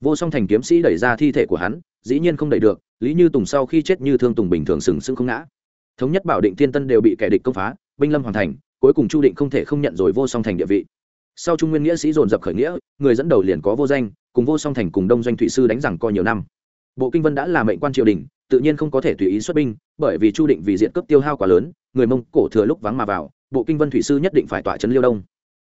Vô song thành kiếm sĩ đẩy ra thi thể của hắn, dĩ nhiên không đẩy được, lý như tùng sau khi chết như thương tùng bình thường sừng sững không ngã. Thống nhất bảo định thiên tân đều bị kẻ địch công phá, binh lâm hoàn thành, cuối cùng chu định không thể không nhận rồi vô song thành địa vị. Sau trung nguyên nghĩa sĩ dồn dập khởi nghĩa, người dẫn đầu liền có vô danh cùng vô song thành cùng đông doanh thụy sư đánh rằng co nhiều năm. Bộ kinh vân đã là mệnh quan triều đình, tự nhiên không có thể tùy ý xuất binh, bởi vì chu định vì diện cấp tiêu hao quá lớn, người mông cổ thừa lúc vắng mà vào, bộ kinh vân thủy sư nhất định phải tỏa trấn liêu đông.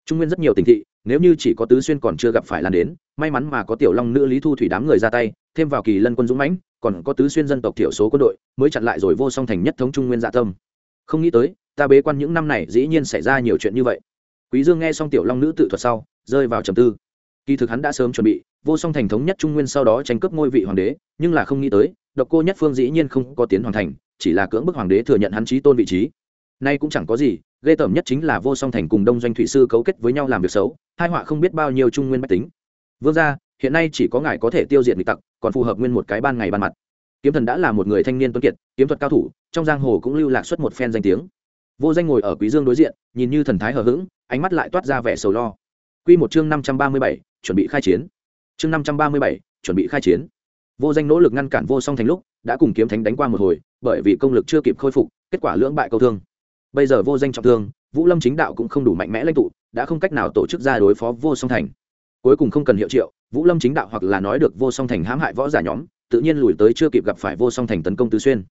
Trung nguyên rất nhiều tỉnh thị, nếu như chỉ có tứ xuyên còn chưa gặp phải lan đến, may mắn mà có tiểu long nữ lý thu thủy đám người ra tay, thêm vào kỳ lân quân dũng mãnh, còn có tứ xuyên dân tộc thiểu số quân đội, mới chặn lại rồi vô song thành nhất thống trung nguyên dạ tâm. Không nghĩ tới, ta bế quan những năm này dĩ nhiên xảy ra nhiều chuyện như vậy. Quý dương nghe xong tiểu long nữ tự thuật sau, rơi vào trầm tư kỳ thực hắn đã sớm chuẩn bị, vô song thành thống nhất trung nguyên sau đó tranh cướp ngôi vị hoàng đế, nhưng là không nghĩ tới, độc cô nhất phương dĩ nhiên không có tiến hoàn thành, chỉ là cưỡng bức hoàng đế thừa nhận hắn trí tôn vị trí. Nay cũng chẳng có gì, ghê tởm nhất chính là vô song thành cùng đông doanh thủy sư cấu kết với nhau làm việc xấu, hai họa không biết bao nhiêu trung nguyên bách tính. Vương gia, hiện nay chỉ có ngài có thể tiêu diệt địch tặc, còn phù hợp nguyên một cái ban ngày ban mặt. Kiếm thần đã là một người thanh niên tuấn kiệt, kiếm thuật cao thủ, trong giang hồ cũng lưu lạc xuất một phen danh tiếng. Vô danh ngồi ở quý dương đối diện, nhìn như thần thái hờ hững, ánh mắt lại toát ra vẻ sầu lo quy một chương năm trăm ba mươi bảy, chuẩn bị khai chiến. Chương năm trăm ba mươi bảy, chuẩn bị khai chiến. Vô danh nỗ lực ngăn cản vô song thành lúc đã cùng kiếm thánh đánh qua một hồi bởi vì công lực chưa kịp khôi phục kết quả lưỡng bại câu thương. Bây giờ vô danh trọng thương vũ lâm chính đạo cũng không đủ mạnh mẽ lãnh tụ đã không cách nào tổ chức ra đối phó vô song thành. Cuối cùng không cần hiệu triệu vũ lâm chính đạo hoặc là nói được vô song thành hãm hại võ giả nhóm tự nhiên lùi tới chưa kịp gặp phải vô song thành tấn công tứ xuyên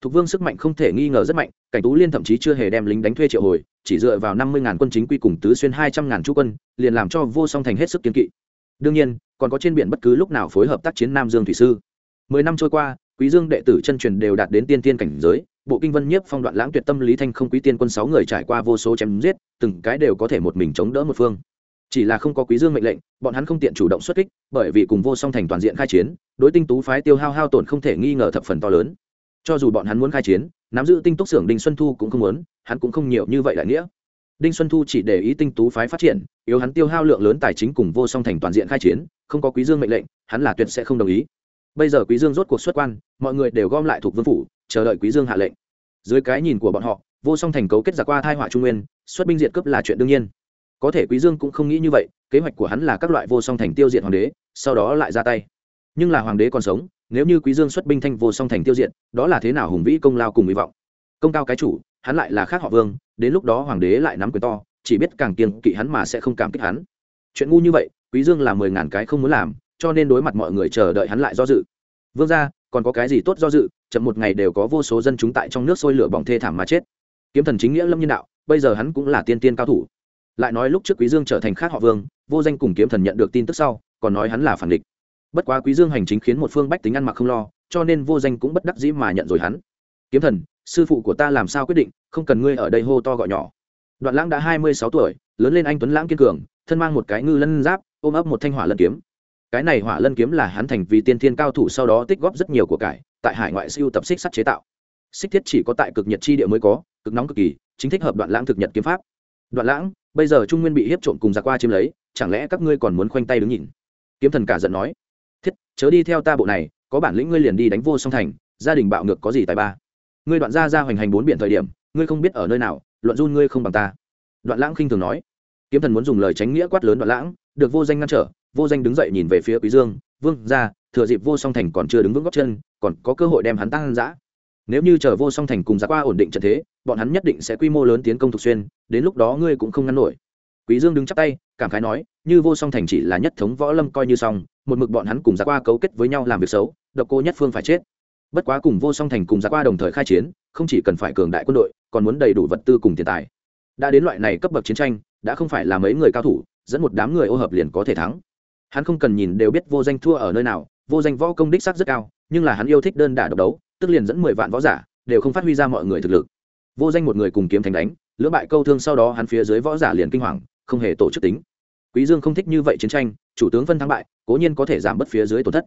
thục vương sức mạnh không thể nghi ngờ rất mạnh, cảnh tú liên thậm chí chưa hề đem lính đánh thuê triệu hồi, chỉ dựa vào năm mươi ngàn quân chính quy cùng tứ xuyên hai trăm ngàn chú quân, liền làm cho vô song thành hết sức kiên kỵ. Đương nhiên, còn có trên biển bất cứ lúc nào phối hợp tác chiến nam dương thủy sư. Mười năm trôi qua, quý dương đệ tử chân truyền đều đạt đến tiên tiên cảnh giới, bộ kinh vân nhiếp phong đoạn lãng tuyệt tâm lý thanh không quý tiên quân sáu người trải qua vô số chém giết, từng cái đều có thể một mình chống đỡ một phương. Chỉ là không có quý dương mệnh lệnh, bọn hắn không tiện chủ động xuất kích, bởi vì cùng vô song thành toàn diện khai chiến, đối tinh tú phái tiêu hao hao tổn không thể nghi ngờ thập phần to lớn cho dù bọn hắn muốn khai chiến, nắm giữ tinh túc xưởng đinh xuân thu cũng không muốn, hắn cũng không nhiều như vậy đại nghĩa. Đinh xuân thu chỉ để ý tinh tú phái phát triển, yếu hắn tiêu hao lượng lớn tài chính cùng vô song thành toàn diện khai chiến, không có quý dương mệnh lệnh, hắn là tuyệt sẽ không đồng ý. Bây giờ quý dương rốt cuộc xuất quan, mọi người đều gom lại thuộc vương phủ, chờ đợi quý dương hạ lệnh. Dưới cái nhìn của bọn họ, vô song thành cấu kết giả qua thai họa trung nguyên, xuất binh diệt cướp là chuyện đương nhiên. Có thể quý dương cũng không nghĩ như vậy, kế hoạch của hắn là các loại vô song thành tiêu diệt hoàng đế, sau đó lại ra tay. Nhưng là hoàng đế còn sống nếu như quý dương xuất binh thanh vô song thành tiêu diệt, đó là thế nào hùng vĩ công lao cùng hy vọng? Công cao cái chủ, hắn lại là khác họ vương, đến lúc đó hoàng đế lại nắm quyền to, chỉ biết càng kiêng kỵ hắn mà sẽ không cảm kích hắn. Chuyện ngu như vậy, quý dương là mười ngàn cái không muốn làm, cho nên đối mặt mọi người chờ đợi hắn lại do dự. Vương gia, còn có cái gì tốt do dự, chậm một ngày đều có vô số dân chúng tại trong nước sôi lửa bỏng thê thảm mà chết. Kiếm thần chính nghĩa lâm nhân đạo, bây giờ hắn cũng là tiên tiên cao thủ. Lại nói lúc trước quý dương trở thành khác họ vương, vô danh cùng kiếm thần nhận được tin tức sau, còn nói hắn là phản địch bất quá quý dương hành chính khiến một phương bách tính ăn mặc không lo, cho nên vô danh cũng bất đắc dĩ mà nhận rồi hắn. Kiếm thần, sư phụ của ta làm sao quyết định, không cần ngươi ở đây hô to gọi nhỏ. Đoạn lãng đã hai mươi sáu tuổi, lớn lên anh tuấn lãng kiên cường, thân mang một cái ngư lân giáp, ôm ấp một thanh hỏa lân kiếm. Cái này hỏa lân kiếm là hắn thành vì tiên thiên cao thủ sau đó tích góp rất nhiều của cải, tại hải ngoại siêu tập xích sắt chế tạo. Xích thiết chỉ có tại cực nhật chi địa mới có, cực nóng cực kỳ, chính thích hợp đoạn lãng thực nhật kiếm pháp. Đoạn lãng, bây giờ trung nguyên bị hiếp trộm cùng giặc qua chiếm lấy, chẳng lẽ các ngươi còn muốn khoanh tay đứng nhìn? Kiếm thần cả giận nói chớ đi theo ta bộ này, có bản lĩnh ngươi liền đi đánh vô song thành, gia đình bạo ngược có gì tài ba. Ngươi đoạn ra ra hoành hành bốn biển thời điểm, ngươi không biết ở nơi nào, luận run ngươi không bằng ta. Đoạn lãng khinh thường nói. Kiếm thần muốn dùng lời tránh nghĩa quát lớn đoạn lãng, được vô danh ngăn trở, vô danh đứng dậy nhìn về phía quý dương, vương ra thừa dịp vô song thành còn chưa đứng vững góc chân, còn có cơ hội đem hắn tăng dã. Nếu như chờ vô song thành cùng giá qua ổn định trận thế, bọn hắn nhất định sẽ quy mô lớn tiến công thục xuyên, đến lúc đó ngươi cũng không ngăn nổi. Quý dương đứng chắp tay, cảm khái nói, như vô song thành chỉ là nhất thống võ lâm coi như xong một mực bọn hắn cùng giặc qua cấu kết với nhau làm việc xấu, độc cô nhất phương phải chết. Bất quá cùng vô song thành cùng giặc qua đồng thời khai chiến, không chỉ cần phải cường đại quân đội, còn muốn đầy đủ vật tư cùng tiền tài. Đã đến loại này cấp bậc chiến tranh, đã không phải là mấy người cao thủ, dẫn một đám người ô hợp liền có thể thắng. Hắn không cần nhìn đều biết vô danh thua ở nơi nào, vô danh võ công đích sắc rất cao, nhưng là hắn yêu thích đơn đả độc đấu, tức liền dẫn mười vạn võ giả, đều không phát huy ra mọi người thực lực. Vô danh một người cùng kiếm thành đánh, lưỡng bại câu thương sau đó hắn phía dưới võ giả liền kinh hoàng, không hề tổ chức tính quý dương không thích như vậy chiến tranh, chủ tướng phân thắng bại, cố nhiên có thể giảm bớt phía dưới tổn thất.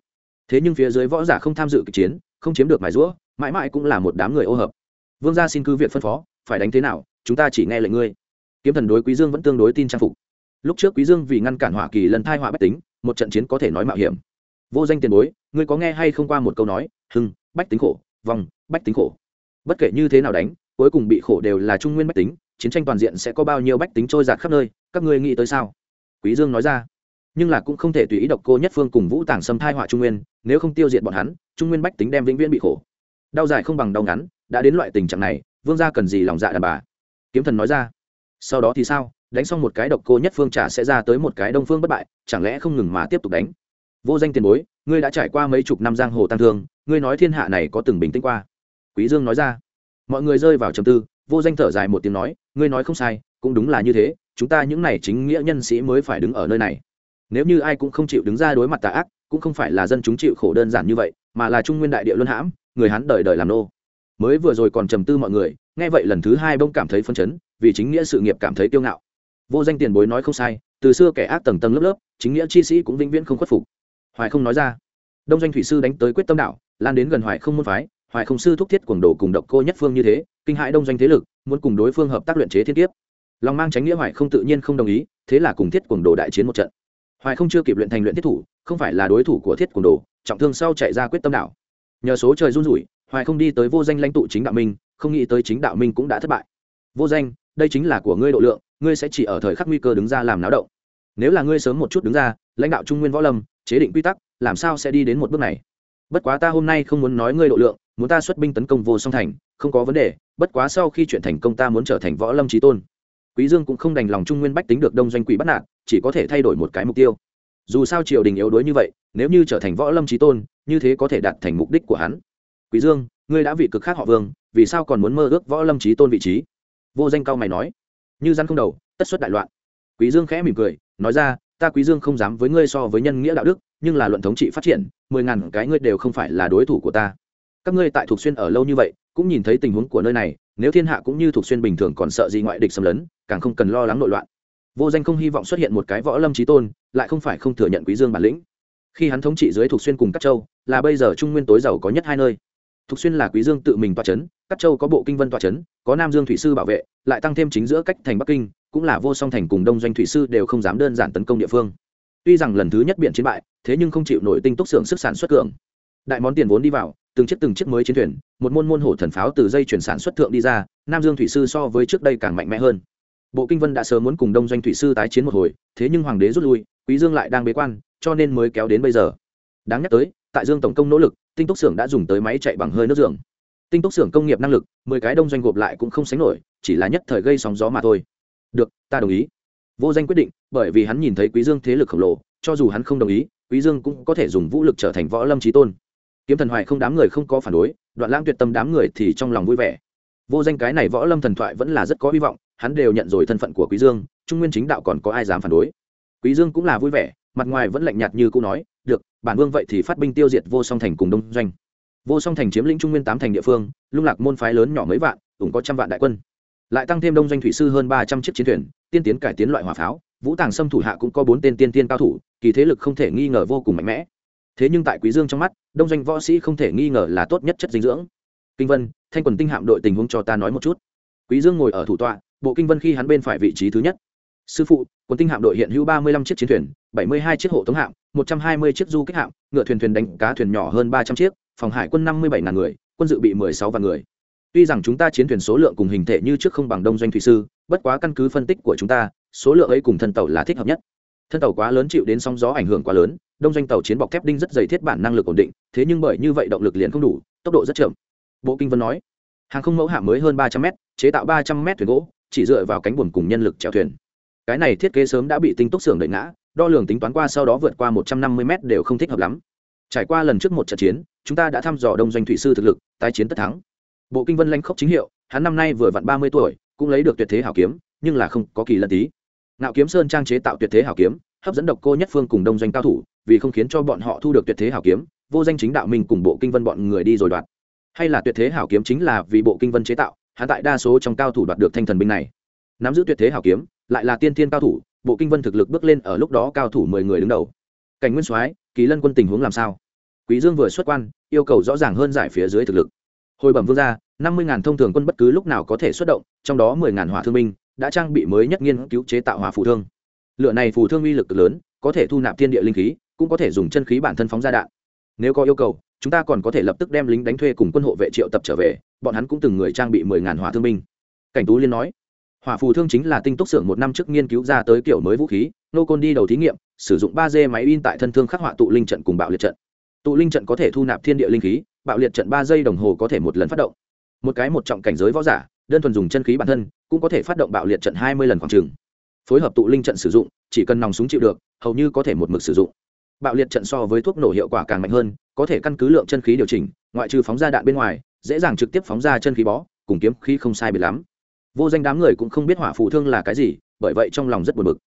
Thế nhưng phía dưới võ giả không tham dự kịch chiến, không chiếm được mài rũa, mãi mãi cũng là một đám người ô hợp. Vương gia xin cứ việc phân phó, phải đánh thế nào, chúng ta chỉ nghe lệnh ngươi. Kiếm thần đối quý dương vẫn tương đối tin trang phục. Lúc trước quý dương vì ngăn cản hỏa kỳ lần thai họa bách tính, một trận chiến có thể nói mạo hiểm. Vô danh tiền bối, ngươi có nghe hay không qua một câu nói, hưng, bách tính khổ vòng bách tính khổ. Bất kể như thế nào đánh, cuối cùng bị khổ đều là trung nguyên bách tính, chiến tranh toàn diện sẽ có bao nhiêu bách tính trôi giạt khắp nơi, các ngươi nghĩ tới sao? Quý dương nói ra. Nhưng là cũng không thể tùy ý độc cô nhất phương cùng vũ tàng xâm thai họa trung nguyên, nếu không tiêu diệt bọn hắn, trung nguyên bách tính đem vĩnh viễn bị khổ. Đau dài không bằng đau ngắn, đã đến loại tình trạng này, vương gia cần gì lòng dạ đàn bà? Kiếm thần nói ra. Sau đó thì sao? Đánh xong một cái độc cô nhất phương trả sẽ ra tới một cái đông phương bất bại, chẳng lẽ không ngừng mà tiếp tục đánh? Vô danh tiền bối, ngươi đã trải qua mấy chục năm giang hồ tăng thương, ngươi nói thiên hạ này có từng bình tĩnh qua. Quý dương nói ra. Mọi người rơi vào trầm tư, vô danh thở dài một tiếng nói, ngươi nói không sai, cũng đúng là như thế chúng ta những này chính nghĩa nhân sĩ mới phải đứng ở nơi này. Nếu như ai cũng không chịu đứng ra đối mặt tà ác, cũng không phải là dân chúng chịu khổ đơn giản như vậy, mà là trung nguyên đại địa luân hãm, người hắn đời đời làm nô. Mới vừa rồi còn trầm tư mọi người, nghe vậy lần thứ hai bông cảm thấy phân chấn, vì chính nghĩa sự nghiệp cảm thấy kiêu ngạo. Vô danh tiền bối nói không sai, từ xưa kẻ ác tầng tầng lớp lớp, chính nghĩa chi sĩ cũng vĩnh viễn không khuất phục. Hoài không nói ra. Đông doanh thủy sư đánh tới quyết tâm đạo, lan đến gần hoài không môn phái, hoài không sư thúc thiết quần đồ cùng độc cô nhất phương như thế, kinh hãi đông doanh thế lực, muốn cùng đối phương hợp tác luyện chế thiên kiếp lòng mang tránh nghĩa hoài không tự nhiên không đồng ý, thế là cùng thiết quần đồ đại chiến một trận. Hoài không chưa kịp luyện thành luyện thiết thủ, không phải là đối thủ của thiết quần đồ, trọng thương sau chạy ra quyết tâm đảo. Nhờ số trời run rủi, hoài không đi tới vô danh lãnh tụ chính đạo minh, không nghĩ tới chính đạo minh cũng đã thất bại. Vô danh, đây chính là của ngươi độ lượng, ngươi sẽ chỉ ở thời khắc nguy cơ đứng ra làm náo động. Nếu là ngươi sớm một chút đứng ra, lãnh đạo trung nguyên võ lâm, chế định quy tắc, làm sao sẽ đi đến một bước này? Bất quá ta hôm nay không muốn nói ngươi độ lượng, muốn ta xuất binh tấn công vô song thành, không có vấn đề, bất quá sau khi chuyện thành công ta muốn trở thành võ lâm trí tôn quý dương cũng không đành lòng trung nguyên bách tính được đông doanh quỷ bắt nạt, chỉ có thể thay đổi một cái mục tiêu. Dù sao triều đình yếu đuối như vậy, nếu như trở thành võ lâm trí tôn, như thế có thể đạt thành mục đích của hắn. Quý dương, ngươi đã vị cực khác họ vương, vì sao còn muốn mơ ước võ lâm trí tôn vị trí? Vô danh cao mày nói. Như gian không đầu, tất xuất đại loạn. Quý dương khẽ mỉm cười, nói ra, ta quý dương không dám với ngươi so với nhân nghĩa đạo đức, nhưng là luận thống trị phát triển, mười ngàn cái ngươi đều không phải là đối thủ của ta các ngươi tại thuộc xuyên ở lâu như vậy, cũng nhìn thấy tình huống của nơi này, nếu thiên hạ cũng như thuộc xuyên bình thường còn sợ gì ngoại địch xâm lấn, càng không cần lo lắng nội loạn. Vô danh không hy vọng xuất hiện một cái võ lâm trí tôn, lại không phải không thừa nhận quý dương bản lĩnh. Khi hắn thống trị dưới thuộc xuyên cùng các châu, là bây giờ trung nguyên tối giàu có nhất hai nơi. Thuộc xuyên là quý dương tự mình tọa chấn các châu có bộ kinh vân tọa chấn, có nam dương thủy sư bảo vệ, lại tăng thêm chính giữa cách thành bắc kinh, cũng là vô song thành cùng đông doanh thủy sư đều không dám đơn giản tấn công địa phương. Tuy rằng lần thứ nhất biện chiến bại, thế nhưng không chịu nổi tinh túc xưởng sức sản xuất cường. Đại món tiền vốn đi vào từng chiếc từng chiếc mới chiến thuyền, một môn môn hổ thần pháo từ dây chuyển sản xuất thượng đi ra, nam dương thủy sư so với trước đây càng mạnh mẽ hơn. Bộ kinh vân đã sớm muốn cùng đông doanh thủy sư tái chiến một hồi, thế nhưng hoàng đế rút lui, quý dương lại đang bế quan, cho nên mới kéo đến bây giờ. Đáng nhắc tới, tại dương tổng công nỗ lực, tinh túc xưởng đã dùng tới máy chạy bằng hơi nước dưỡng. tinh túc xưởng công nghiệp năng lực, mười cái đông doanh gộp lại cũng không sánh nổi, chỉ là nhất thời gây sóng gió mà thôi. Được, ta đồng ý. Vô danh quyết định, bởi vì hắn nhìn thấy quý dương thế lực khổng lồ, cho dù hắn không đồng ý, quý dương cũng có thể dùng vũ lực trở thành võ lâm trí tôn kiếm thần hoài không đám người không có phản đối, đoạn lãng tuyệt tâm đám người thì trong lòng vui vẻ. Vô danh cái này võ lâm thần thoại vẫn là rất có hy vọng, hắn đều nhận rồi thân phận của quý dương, trung nguyên chính đạo còn có ai dám phản đối? Quý dương cũng là vui vẻ, mặt ngoài vẫn lạnh nhạt như cũ nói, được, bản vương vậy thì phát binh tiêu diệt vô song thành cùng đông doanh. Vô song thành chiếm lĩnh trung nguyên tám thành địa phương, lung lạc môn phái lớn nhỏ mấy vạn cũng có trăm vạn đại quân. Lại tăng thêm đông doanh thủy sư hơn ba trăm chiếc chiến thuyền, tiên tiến cải tiến loại hỏa pháo, vũ tàng sâm thủ hạ cũng có bốn tên tiên tiên cao thủ, kỳ thế lực không thể nghi ngờ vô cùng mạnh mẽ thế nhưng tại quý dương trong mắt, đông doanh võ sĩ không thể nghi ngờ là tốt nhất chất dinh dưỡng. Kinh vân, thanh quần tinh hạm đội tình huống cho ta nói một chút. Quý dương ngồi ở thủ tọa, bộ kinh vân khi hắn bên phải vị trí thứ nhất. Sư phụ quân tinh hạm đội hiện hữu ba mươi lăm chiếc chiến thuyền, bảy mươi hai chiếc hộ tống hạm, một trăm hai mươi chiếc du kích hạm, ngựa thuyền thuyền đánh cá thuyền nhỏ hơn ba trăm chiếc, phòng hải quân năm mươi bảy ngàn người, quân dự bị mười sáu vạn người. Tuy rằng chúng ta chiến thuyền số lượng cùng hình thể như trước không bằng đông doanh thủy sư, bất quá căn cứ phân tích của chúng ta, số lượng ấy cùng thân tàu là thích hợp nhất thân tàu quá lớn chịu đến sóng gió ảnh hưởng quá lớn, đông doanh tàu chiến bọc thép đinh rất dày thiết bản năng lực ổn định, thế nhưng bởi như vậy động lực liền không đủ, tốc độ rất chậm. Bộ kinh vân nói, hàng không mẫu hạ mới hơn ba trăm m chế tạo ba trăm m thuyền gỗ, chỉ dựa vào cánh buồm cùng nhân lực chèo thuyền. Cái này thiết kế sớm đã bị tinh túc xưởng đẩy ngã, đo lường tính toán qua sau đó vượt qua một trăm năm mươi m đều không thích hợp lắm. Trải qua lần trước một trận chiến, chúng ta đã thăm dò đông doanh thủy sư thực lực, tái chiến tất thắng. Bộ kinh vân lanh khốc chính hiệu, hắn năm nay vừa vặn ba mươi tuổi, cũng lấy được tuyệt thế hảo kiếm, nhưng là không có kỳ lân tí nạo kiếm sơn trang chế tạo tuyệt thế hảo kiếm, hấp dẫn độc cô nhất phương cùng đông doanh cao thủ, vì không khiến cho bọn họ thu được tuyệt thế hảo kiếm, vô danh chính đạo mình cùng bộ kinh vân bọn người đi rồi đoạt. Hay là tuyệt thế hảo kiếm chính là vì bộ kinh vân chế tạo, hắn tại đa số trong cao thủ đoạt được thanh thần binh này. Nắm giữ tuyệt thế hảo kiếm, lại là tiên thiên cao thủ, bộ kinh vân thực lực bước lên ở lúc đó cao thủ mười người đứng đầu. Cảnh nguyên soái, kỳ lân quân tình huống làm sao? Quý dương vừa xuất quan, yêu cầu rõ ràng hơn giải phía dưới thực lực. Hồi bẩm vương gia, năm mươi ngàn thông thường quân bất cứ lúc nào có thể xuất động, trong đó mười ngàn hỏa thương binh đã trang bị mới nhất nghiên cứu chế tạo hỏa phù thương. Lựa này phù thương uy lực lớn, có thể thu nạp thiên địa linh khí, cũng có thể dùng chân khí bản thân phóng ra đạn. Nếu có yêu cầu, chúng ta còn có thể lập tức đem lính đánh thuê cùng quân hộ vệ triệu tập trở về, bọn hắn cũng từng người trang bị mười ngàn hỏa thương binh. Cảnh tú liên nói, hỏa phù thương chính là tinh túc xưởng một năm trước nghiên cứu ra tới kiểu mới vũ khí, nô côn đi đầu thí nghiệm, sử dụng ba d máy in tại thân thương khắc họa tụ linh trận cùng bạo liệt trận. Tụ linh trận có thể thu nạp thiên địa linh khí, bạo liệt trận ba giây đồng hồ có thể một lần phát động. Một cái một trọng cảnh giới võ giả đơn thuần dùng chân khí bản thân cũng có thể phát động bạo liệt trận hai mươi lần khoảng trường, phối hợp tụ linh trận sử dụng chỉ cần nòng súng chịu được hầu như có thể một mực sử dụng. Bạo liệt trận so với thuốc nổ hiệu quả càng mạnh hơn có thể căn cứ lượng chân khí điều chỉnh ngoại trừ phóng ra đạn bên ngoài dễ dàng trực tiếp phóng ra chân khí bó cùng kiếm khí không sai biệt lắm. Vô danh đám người cũng không biết hỏa phù thương là cái gì bởi vậy trong lòng rất buồn bực.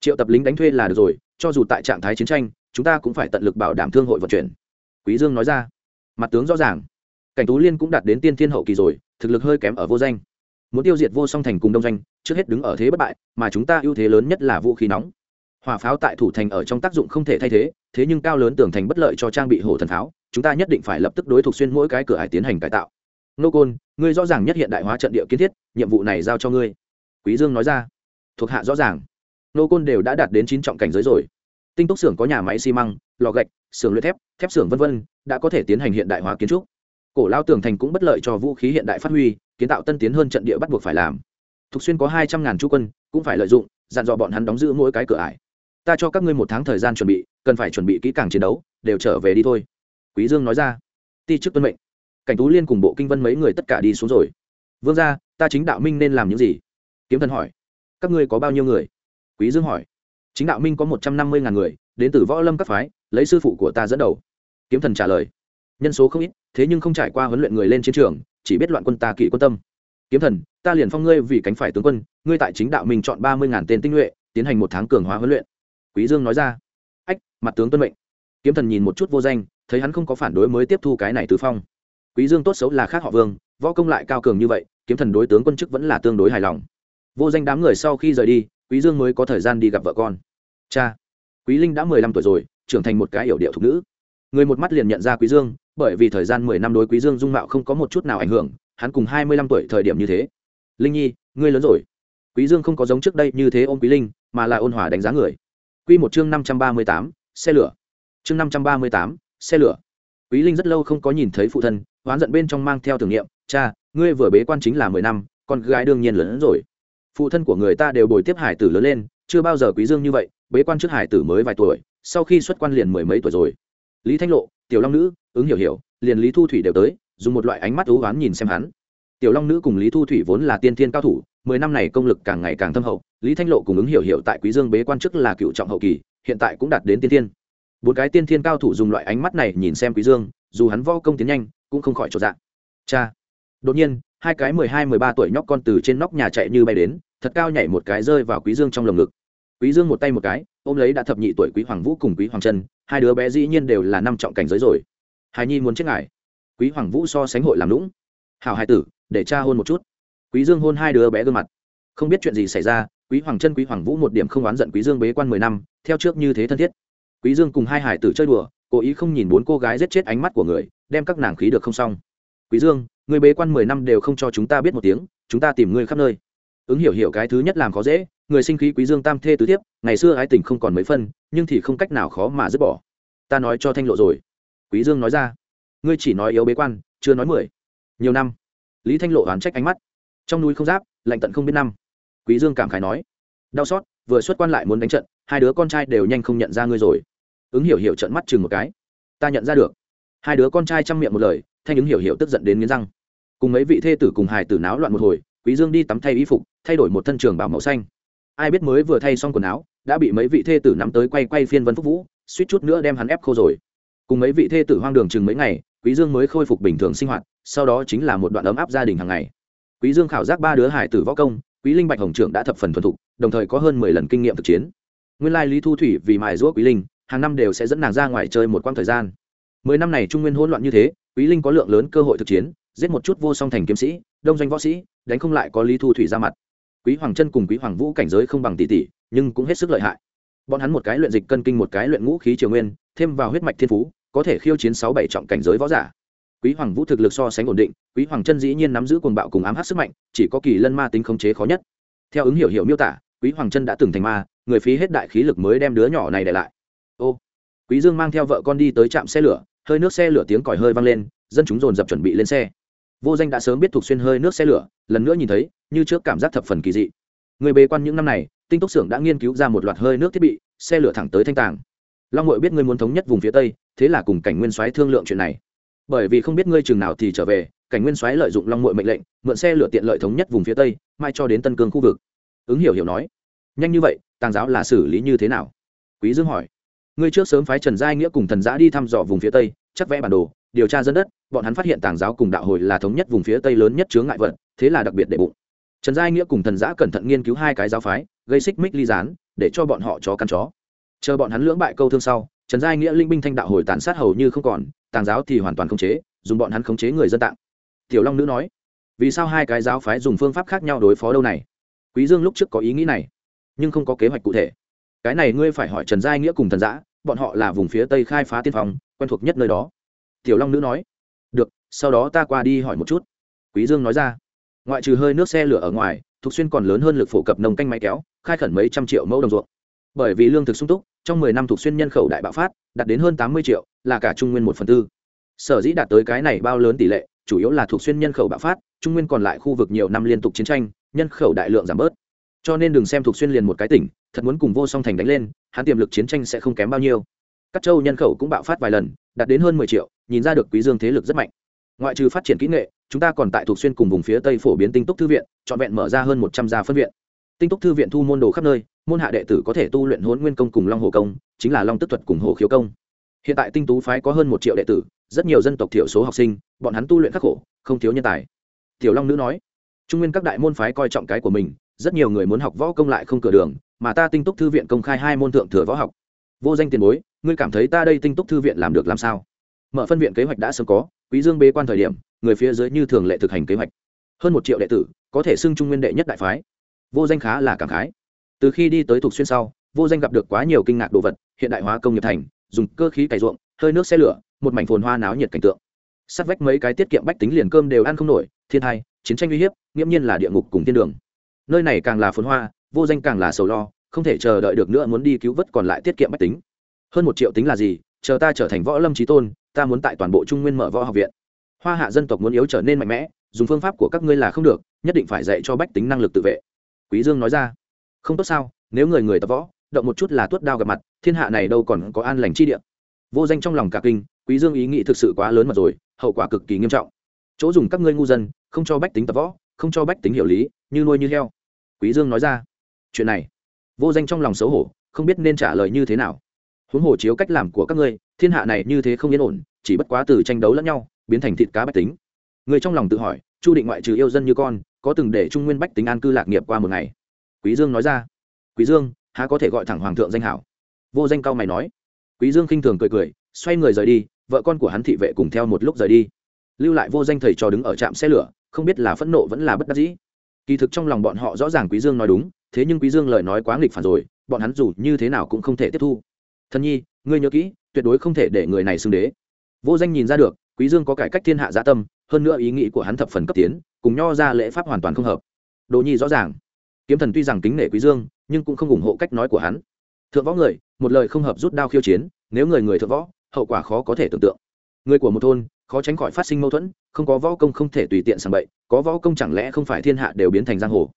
Triệu tập lính đánh thuê là được rồi cho dù tại trạng thái chiến tranh chúng ta cũng phải tận lực bảo đảm thương hội vận chuyển. Quý dương nói ra. Mặt tướng rõ ràng. Cảnh tú liên cũng đạt đến tiên thiên hậu kỳ rồi thực lực hơi kém ở vô danh. Muốn tiêu diệt vô song thành cùng đông danh trước hết đứng ở thế bất bại, mà chúng ta ưu thế lớn nhất là vũ khí nóng. Hỏa pháo tại thủ thành ở trong tác dụng không thể thay thế thế nhưng cao lớn tường thành bất lợi cho trang bị hổ thần pháo, chúng ta nhất định phải lập tức đối thuộc xuyên mỗi cái cửa hải tiến hành cải tạo. Nô côn, ngươi rõ ràng nhất hiện đại hóa trận địa kiến thiết, nhiệm vụ này giao cho ngươi. Quý dương nói ra. Thuộc hạ rõ ràng. Nô côn đều đã đạt đến chín trọng cảnh giới rồi. Tinh túc xưởng có nhà máy xi măng, lò gạch, xưởng luyện thép thép xưởng vân vân, đã có thể tiến hành hiện đại hóa kiến trúc cổ lao tường thành cũng bất lợi cho vũ khí hiện đại phát huy, kiến tạo tân tiến hơn trận địa bắt buộc phải làm. Thục xuyên có hai trăm ngàn chú quân, cũng phải lợi dụng, dặn dò bọn hắn đóng giữ mỗi cái cửa ải. Ta cho các ngươi một tháng thời gian chuẩn bị, cần phải chuẩn bị kỹ càng chiến đấu, đều trở về đi thôi. Quý dương nói ra. Ti chức tuân mệnh. Cảnh tú liên cùng bộ kinh vân mấy người tất cả đi xuống rồi. Vương gia, ta chính đạo minh nên làm những gì? Kiếm thần hỏi. Các ngươi có bao nhiêu người? Quý dương hỏi. Chính đạo minh có một trăm năm mươi ngàn người, đến từ võ lâm các phái, lấy sư phụ của ta dẫn đầu. Kiếm thần trả lời nhân số không ít, thế nhưng không trải qua huấn luyện người lên chiến trường, chỉ biết loạn quân ta kỵ quân tâm. Kiếm thần, ta liền phong ngươi vì cánh phải tướng quân, ngươi tại chính đạo mình chọn ba mươi ngàn tên tinh nhuệ, tiến hành một tháng cường hóa huấn luyện. Quý dương nói ra. Ách, mặt tướng tuân mệnh. Kiếm thần nhìn một chút vô danh, thấy hắn không có phản đối mới tiếp thu cái này tứ phong. Quý dương tốt xấu là khác họ vương, võ công lại cao cường như vậy, kiếm thần đối tướng quân chức vẫn là tương đối hài lòng. Vô danh đám người sau khi rời đi, quý dương mới có thời gian đi gặp vợ con. Cha, quý linh đã mười lăm tuổi rồi, trưởng thành một cái yểu điệu thục nữ. Người một mắt liền nhận ra quý dương bởi vì thời gian mười năm đối quý dương dung mạo không có một chút nào ảnh hưởng, hắn cùng hai mươi lăm tuổi thời điểm như thế. Linh nhi, ngươi lớn rồi. Quý dương không có giống trước đây như thế ôm quý linh, mà là ôn hòa đánh giá người. Quy một chương năm trăm ba mươi tám, xe lửa. Chương năm trăm ba mươi tám, xe lửa. Quý linh rất lâu không có nhìn thấy phụ thân oán giận bên trong mang theo tưởng niệm cha, ngươi vừa bế quan chính là mười năm, con gái đương nhiên lớn hơn rồi. Phụ thân của người ta đều bồi tiếp hải tử lớn lên, chưa bao giờ quý dương như vậy, bế quan trước hải tử mới vài tuổi, sau khi xuất quan liền mười mấy tuổi rồi. Lý thanh lộ, tiểu long nữ ứng hiểu hiểu, liền lý thu thủy đều tới, dùng một loại ánh mắt thú oán nhìn xem hắn. Tiểu long nữ cùng lý thu thủy vốn là tiên thiên cao thủ, mười năm này công lực càng ngày càng thâm hậu, lý thanh lộ cùng ứng hiểu hiểu tại quý dương bế quan chức là cựu trọng hậu kỳ, hiện tại cũng đạt đến tiên thiên. Bốn cái tiên thiên cao thủ dùng loại ánh mắt này nhìn xem quý dương, dù hắn vo công tiến nhanh, cũng không khỏi trột dạ. Cha! Đột nhiên, hai cái mười hai, mười ba tuổi nhóc con từ trên nóc nhà chạy như bay đến, thật cao nhảy một cái rơi vào quý dương trong lồng ngực. Quý dương một tay một cái, ôm lấy đã thập nhị tuổi quý hoàng vũ cùng quý hoàng trân, hai đứa bé dĩ nhiên đều là năm trọng cảnh giới rồi hài nhi muốn chết ngài. Quý hoàng vũ so sánh hội làm lũng. Hảo hai tử, để cha hôn một chút. Quý dương hôn hai đứa bé gương mặt. Không biết chuyện gì xảy ra, quý hoàng trân quý hoàng vũ một điểm không oán giận quý dương bế quan mười năm, theo trước như thế thân thiết. Quý dương cùng hai hải tử chơi đùa, cố ý không nhìn bốn cô gái giết chết ánh mắt của người, đem các nàng khí được không xong. Quý dương, người bế quan mười năm đều không cho chúng ta biết một tiếng, chúng ta tìm ngươi khắp nơi. Ứng hiểu hiểu cái thứ nhất làm khó dễ, người sinh khí quý dương tam thê tứ tiếp ngày xưa ái tình không còn mấy phân, nhưng thì không cách nào khó mà dứt bỏ. Ta nói cho thanh lộ rồi quý dương nói ra. Ngươi chỉ nói yếu bế quan, chưa nói mười. Nhiều năm. Lý thanh lộ oán trách ánh mắt. Trong núi không giáp, lạnh tận không biết năm. Quý dương cảm khái nói. Đau xót, vừa xuất quan lại muốn đánh trận, hai đứa con trai đều nhanh không nhận ra ngươi rồi. Ứng hiểu hiểu trận mắt chừng một cái. Ta nhận ra được. Hai đứa con trai chăm miệng một lời, thanh ứng hiểu hiểu tức giận đến nghiến răng. Cùng mấy vị thê tử cùng hài tử náo loạn một hồi, quý dương đi tắm thay y phục, thay đổi một thân trường bảo màu xanh. Ai biết mới vừa thay xong quần áo, đã bị mấy vị thê tử nắm tới quay quay phiên vân phúc vũ, suýt chút nữa đem hắn ép khô rồi cùng mấy vị thê tử hoang đường chừng mấy ngày, quý dương mới khôi phục bình thường sinh hoạt, sau đó chính là một đoạn ấm áp gia đình hàng ngày. Quý dương khảo giác ba đứa hải tử võ công, quý linh bạch hồng trưởng đã thập phần thuần thục, đồng thời có hơn mười lần kinh nghiệm thực chiến. Nguyên lai lý thu thủy vì mài giũa quý linh, hàng năm đều sẽ dẫn nàng ra ngoài chơi một quãng thời gian. Mười năm này trung nguyên hỗn loạn như thế, quý linh có lượng lớn cơ hội thực chiến, giết một chút vô song thành kiếm sĩ, đông doanh võ sĩ, đánh không lại có lý thu thủy ra mặt. Quý hoàng chân cùng quý hoàng vũ cảnh giới không bằng tỷ tỷ, nhưng cũng hết sức lợi hại bọn hắn một cái luyện dịch cân kinh một cái luyện ngũ khí triều nguyên, thêm vào huyết mạch thiên phú, có thể khiêu chiến sáu bảy trọng cảnh giới võ giả. Quý hoàng vũ thực lực so sánh ổn định, quý hoàng chân dĩ nhiên nắm giữ cuồng bạo cùng ám hát sức mạnh, chỉ có kỳ lân ma tính khống chế khó nhất. Theo ứng hiểu hiểu miêu tả, quý hoàng chân đã từng thành ma, người phí hết đại khí lực mới đem đứa nhỏ này để lại. Ô, quý dương mang theo vợ con đi tới trạm xe lửa, hơi nước xe lửa tiếng còi hơi vang lên, dân chúng dồn dập chuẩn bị lên xe. Vô danh đã sớm biết thuộc xuyên hơi nước xe lửa, lần nữa nhìn thấy, như trước cảm giác thập phần kỳ dị. Người bế quan những năm này tinh túc xưởng đã nghiên cứu ra một loạt hơi nước thiết bị, xe lửa thẳng tới thanh tàng. Long ngội biết ngươi muốn thống nhất vùng phía tây, thế là cùng cảnh nguyên soái thương lượng chuyện này. Bởi vì không biết ngươi chừng nào thì trở về, cảnh nguyên soái lợi dụng long ngội mệnh lệnh, mượn xe lửa tiện lợi thống nhất vùng phía tây, mai cho đến tân cương khu vực. Ứng hiểu hiểu nói, nhanh như vậy, tàng giáo là xử lý như thế nào? Quý dương hỏi, ngươi trước sớm phái trần giai nghĩa cùng thần giã đi thăm dò vùng phía tây, chắc vẽ bản đồ, điều tra dân đất, bọn hắn phát hiện tàng giáo cùng đạo hồi là thống nhất vùng phía tây lớn nhất chướng ngại vật, thế là đặc biệt để bụng. Trần giai nghĩa cùng thần giã cẩn thận nghiên cứu hai cái giáo phái gây xích mích ly gián, để cho bọn họ chó căn chó. Chờ bọn hắn lưỡng bại câu thương sau, trần giai nghĩa linh binh thanh đạo hồi tàn sát hầu như không còn, tàng giáo thì hoàn toàn khống chế, dùng bọn hắn khống chế người dân tạng. Tiểu long nữ nói, vì sao hai cái giáo phái dùng phương pháp khác nhau đối phó đâu này? Quý dương lúc trước có ý nghĩ này, nhưng không có kế hoạch cụ thể. Cái này ngươi phải hỏi trần giai nghĩa cùng thần giã, bọn họ là vùng phía tây khai phá tiên phong, quen thuộc nhất nơi đó. Tiểu long nữ nói, được, sau đó ta qua đi hỏi một chút. Quý dương nói ra, ngoại trừ hơi nước xe lửa ở ngoài thuộc xuyên còn lớn hơn lực phổ cập nông canh máy kéo, khai khẩn mấy trăm triệu mẫu đồng ruộng. Bởi vì lương thực sung túc, trong mười năm thuộc xuyên nhân khẩu đại bạo phát, đạt đến hơn tám mươi triệu, là cả trung nguyên một phần tư. Sở dĩ đạt tới cái này bao lớn tỷ lệ, chủ yếu là thuộc xuyên nhân khẩu bạo phát, trung nguyên còn lại khu vực nhiều năm liên tục chiến tranh, nhân khẩu đại lượng giảm bớt. Cho nên đừng xem thuộc xuyên liền một cái tỉnh, thật muốn cùng vô song thành đánh lên, hắn tiềm lực chiến tranh sẽ không kém bao nhiêu. Các châu nhân khẩu cũng bạo phát vài lần, đạt đến hơn mười triệu, nhìn ra được quý dương thế lực rất mạnh. Ngoại trừ phát triển kỹ nghệ chúng ta còn tại thuộc xuyên cùng vùng phía tây phổ biến tinh túc thư viện, trọn vẹn mở ra hơn một trăm gia phân viện. Tinh túc thư viện thu môn đồ khắp nơi, môn hạ đệ tử có thể tu luyện hôn nguyên công cùng long hồ công, chính là long tức thuật cùng hồ khiếu công. Hiện tại tinh tú phái có hơn một triệu đệ tử, rất nhiều dân tộc thiểu số học sinh, bọn hắn tu luyện khắc khổ, không thiếu nhân tài. Tiểu long nữ nói, trung nguyên các đại môn phái coi trọng cái của mình, rất nhiều người muốn học võ công lại không cửa đường, mà ta tinh túc thư viện công khai hai môn thượng thừa võ học. Vô danh tiền bối, ngươi cảm thấy ta đây tinh túc thư viện làm được làm sao? Mở phân viện kế hoạch đã sớm có, quý dương bế quan thời điểm, người phía dưới như thường lệ thực hành kế hoạch. Hơn một triệu đệ tử, có thể xưng trung nguyên đệ nhất đại phái. Vô danh khá là cảm khái. Từ khi đi tới thuộc xuyên sau, vô danh gặp được quá nhiều kinh ngạc đồ vật, hiện đại hóa công nghiệp thành, dùng cơ khí cày ruộng, hơi nước xe lửa, một mảnh phồn hoa náo nhiệt cảnh tượng. Sát vách mấy cái tiết kiệm bách tính liền cơm đều ăn không nổi, thiên hai chiến tranh uy hiếp, nghiễm nhiên là địa ngục cùng thiên đường. Nơi này càng là phồn hoa, vô danh càng là sầu lo, không thể chờ đợi được nữa muốn đi cứu vớt còn lại tiết kiệm bách tính. Hơn một triệu tính là gì, chờ ta trở thành võ lâm trí tôn ta muốn tại toàn bộ trung nguyên mở võ học viện. Hoa hạ dân tộc muốn yếu trở nên mạnh mẽ, dùng phương pháp của các ngươi là không được, nhất định phải dạy cho bách tính năng lực tự vệ. Quý dương nói ra. Không tốt sao, nếu người người tập võ, động một chút là tuốt đao gặp mặt, thiên hạ này đâu còn có an lành chi địa. Vô danh trong lòng cả kinh, quý dương ý nghĩ thực sự quá lớn mà rồi, hậu quả cực kỳ nghiêm trọng. Chỗ dùng các ngươi ngu dân, không cho bách tính tập võ, không cho bách tính hiểu lý, như nuôi như heo. Quý dương nói ra. Chuyện này, vô danh trong lòng xấu hổ, không biết nên trả lời như thế nào huống hồ chiếu cách làm của các ngươi, thiên hạ này như thế không yên ổn, chỉ bất quá từ tranh đấu lẫn nhau, biến thành thịt cá bách tính. Người trong lòng tự hỏi, chu định ngoại trừ yêu dân như con, có từng để trung nguyên bách tính an cư lạc nghiệp qua một ngày? Quý dương nói ra. Quý dương, há có thể gọi thẳng hoàng thượng danh hảo? Vô danh cao mày nói. Quý dương khinh thường cười cười, xoay người rời đi, vợ con của hắn thị vệ cùng theo một lúc rời đi. Lưu lại vô danh thầy trò đứng ở trạm xe lửa, không biết là phẫn nộ vẫn là bất đắc dĩ. Kỳ thực trong lòng bọn họ rõ ràng quý dương nói đúng, thế nhưng quý dương lời nói quá nghịch phản rồi, bọn hắn dù như thế nào cũng không thể tiếp thu thân nhi, ngươi nhớ kỹ, tuyệt đối không thể để người này xưng đế. Vô danh nhìn ra được, quý dương có cải cách thiên hạ gia tâm, hơn nữa ý nghĩ của hắn thập phần cấp tiến, cùng nho ra lễ pháp hoàn toàn không hợp. Đồ nhi rõ ràng. Kiếm thần tuy rằng kính nể quý dương, nhưng cũng không ủng hộ cách nói của hắn. Thượng võ người, một lời không hợp rút đao khiêu chiến, nếu người người thượng võ, hậu quả khó có thể tưởng tượng. Người của một thôn, khó tránh khỏi phát sinh mâu thuẫn, không có võ công không thể tùy tiện sàng bậy, có võ công chẳng lẽ không phải thiên hạ đều biến thành giang hồ?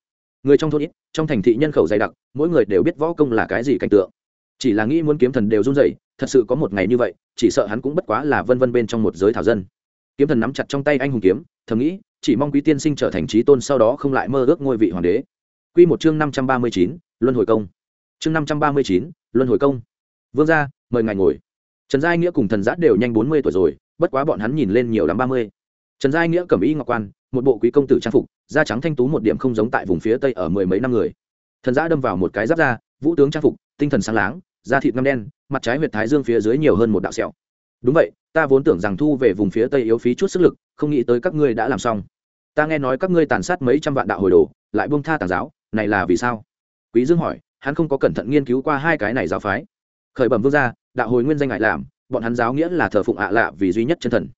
Người trong thôn ít, trong thành thị nhân khẩu dày đặc, mỗi người đều biết võ công là cái gì cảnh tượng chỉ là nghĩ muốn kiếm thần đều run rẩy, thật sự có một ngày như vậy, chỉ sợ hắn cũng bất quá là vân vân bên trong một giới thảo dân. Kiếm thần nắm chặt trong tay anh hùng kiếm, thầm nghĩ, chỉ mong quý tiên sinh trở thành trí tôn sau đó không lại mơ ước ngôi vị hoàng đế. Quy một chương năm trăm ba mươi chín, luân hồi công. Chương năm trăm ba mươi chín, luân hồi công. Vương gia, mời ngài ngồi. Trần giai nghĩa cùng thần giã đều nhanh bốn mươi tuổi rồi, bất quá bọn hắn nhìn lên nhiều lắm ba mươi. Trần giai nghĩa cầm y ngọc quan, một bộ quý công tử trang phục, da trắng thanh tú một điểm không giống tại vùng phía tây ở mười mấy năm người. Thần giã đâm vào một cái giáp da, vũ tướng trang phục, tinh thần sáng láng da thịt ngâm đen, mặt trái huyệt thái dương phía dưới nhiều hơn một đạo sẹo. Đúng vậy, ta vốn tưởng rằng thu về vùng phía tây yếu phí chút sức lực, không nghĩ tới các ngươi đã làm xong. Ta nghe nói các ngươi tàn sát mấy trăm vạn đạo hồi đồ, lại buông tha tàng giáo, này là vì sao? Quý dương hỏi, hắn không có cẩn thận nghiên cứu qua hai cái này giáo phái. Khởi bẩm vương gia, đạo hồi nguyên danh ngại làm, bọn hắn giáo nghĩa là thờ phụng ạ lạ vì duy nhất chân thần.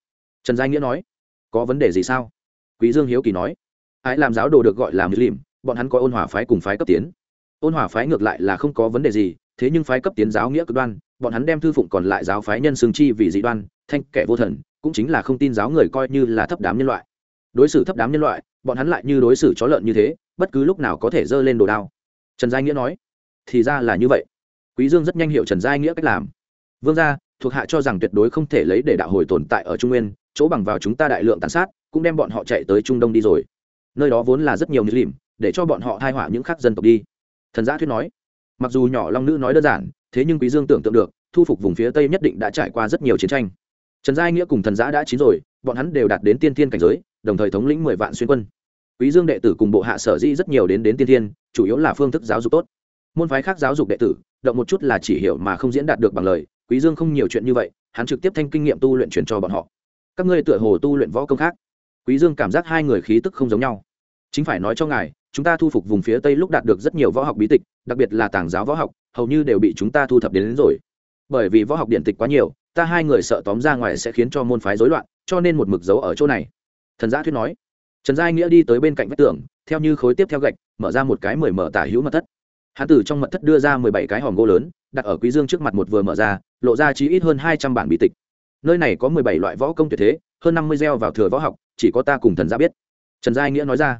Trần giai nghĩa nói, có vấn đề gì sao? Quý dương hiếu kỳ nói ai làm giáo đồ được gọi là mỹ lìm bọn hắn có ôn hòa phái cùng phái cấp tiến. Ôn hòa phái ngược lại là không có vấn đề gì thế nhưng phái cấp tiến giáo nghĩa cực đoan, bọn hắn đem thư phụng còn lại giáo phái nhân xương chi vì dị đoan, thanh kẻ vô thần, cũng chính là không tin giáo người coi như là thấp đám nhân loại. Đối xử thấp đám nhân loại, bọn hắn lại như đối xử chó lợn như thế, bất cứ lúc nào có thể giơ lên đồ đao. Trần giai nghĩa nói, thì ra là như vậy. Quý dương rất nhanh hiểu trần giai nghĩa cách làm. Vương gia, thuộc hạ cho rằng tuyệt đối không thể lấy để đạo hồi tồn tại ở trung nguyên, chỗ bằng vào chúng ta đại lượng tàn sát, cũng đem bọn họ chạy tới trung đông đi rồi. Nơi đó vốn là rất nhiều nữ lìm để cho bọn họ thai họa những khác dân tộc đi. Thần gia thuyết nói mặc dù nhỏ long nữ nói đơn giản, thế nhưng quý dương tưởng tượng được, thu phục vùng phía tây nhất định đã trải qua rất nhiều chiến tranh. Trần gia nghĩa cùng thần giã đã chín rồi, bọn hắn đều đạt đến tiên thiên cảnh giới, đồng thời thống lĩnh mười vạn xuyên quân. Quý dương đệ tử cùng bộ hạ sở di rất nhiều đến đến tiên thiên, chủ yếu là phương thức giáo dục tốt. Môn phái khác giáo dục đệ tử, động một chút là chỉ hiểu mà không diễn đạt được bằng lời, quý dương không nhiều chuyện như vậy, hắn trực tiếp thanh kinh nghiệm tu luyện truyền cho bọn họ. Các ngươi tựa hồ tu luyện võ công khác. Quý dương cảm giác hai người khí tức không giống nhau. Chính phải nói cho ngài chúng ta thu phục vùng phía tây lúc đạt được rất nhiều võ học bí tịch đặc biệt là tàng giáo võ học hầu như đều bị chúng ta thu thập đến, đến rồi. Bởi vì võ học điện tịch quá nhiều ta hai người sợ tóm ra ngoài sẽ khiến cho môn phái rối loạn cho nên một mực dấu ở chỗ này. Thần gia thuyết nói. Trần giai nghĩa đi tới bên cạnh vách tường theo như khối tiếp theo gạch mở ra một cái mười mở tả hữu mật thất. Hãn tử trong mật thất đưa ra mười bảy cái hòm gỗ lớn đặt ở quý dương trước mặt một vừa mở ra lộ ra chí ít hơn hai trăm bản bí tịch. Nơi này có mười bảy loại võ công tuyệt thế hơn năm mươi gieo vào thừa võ học chỉ có ta cùng thần gia biết. Trần giai nghĩa nói ra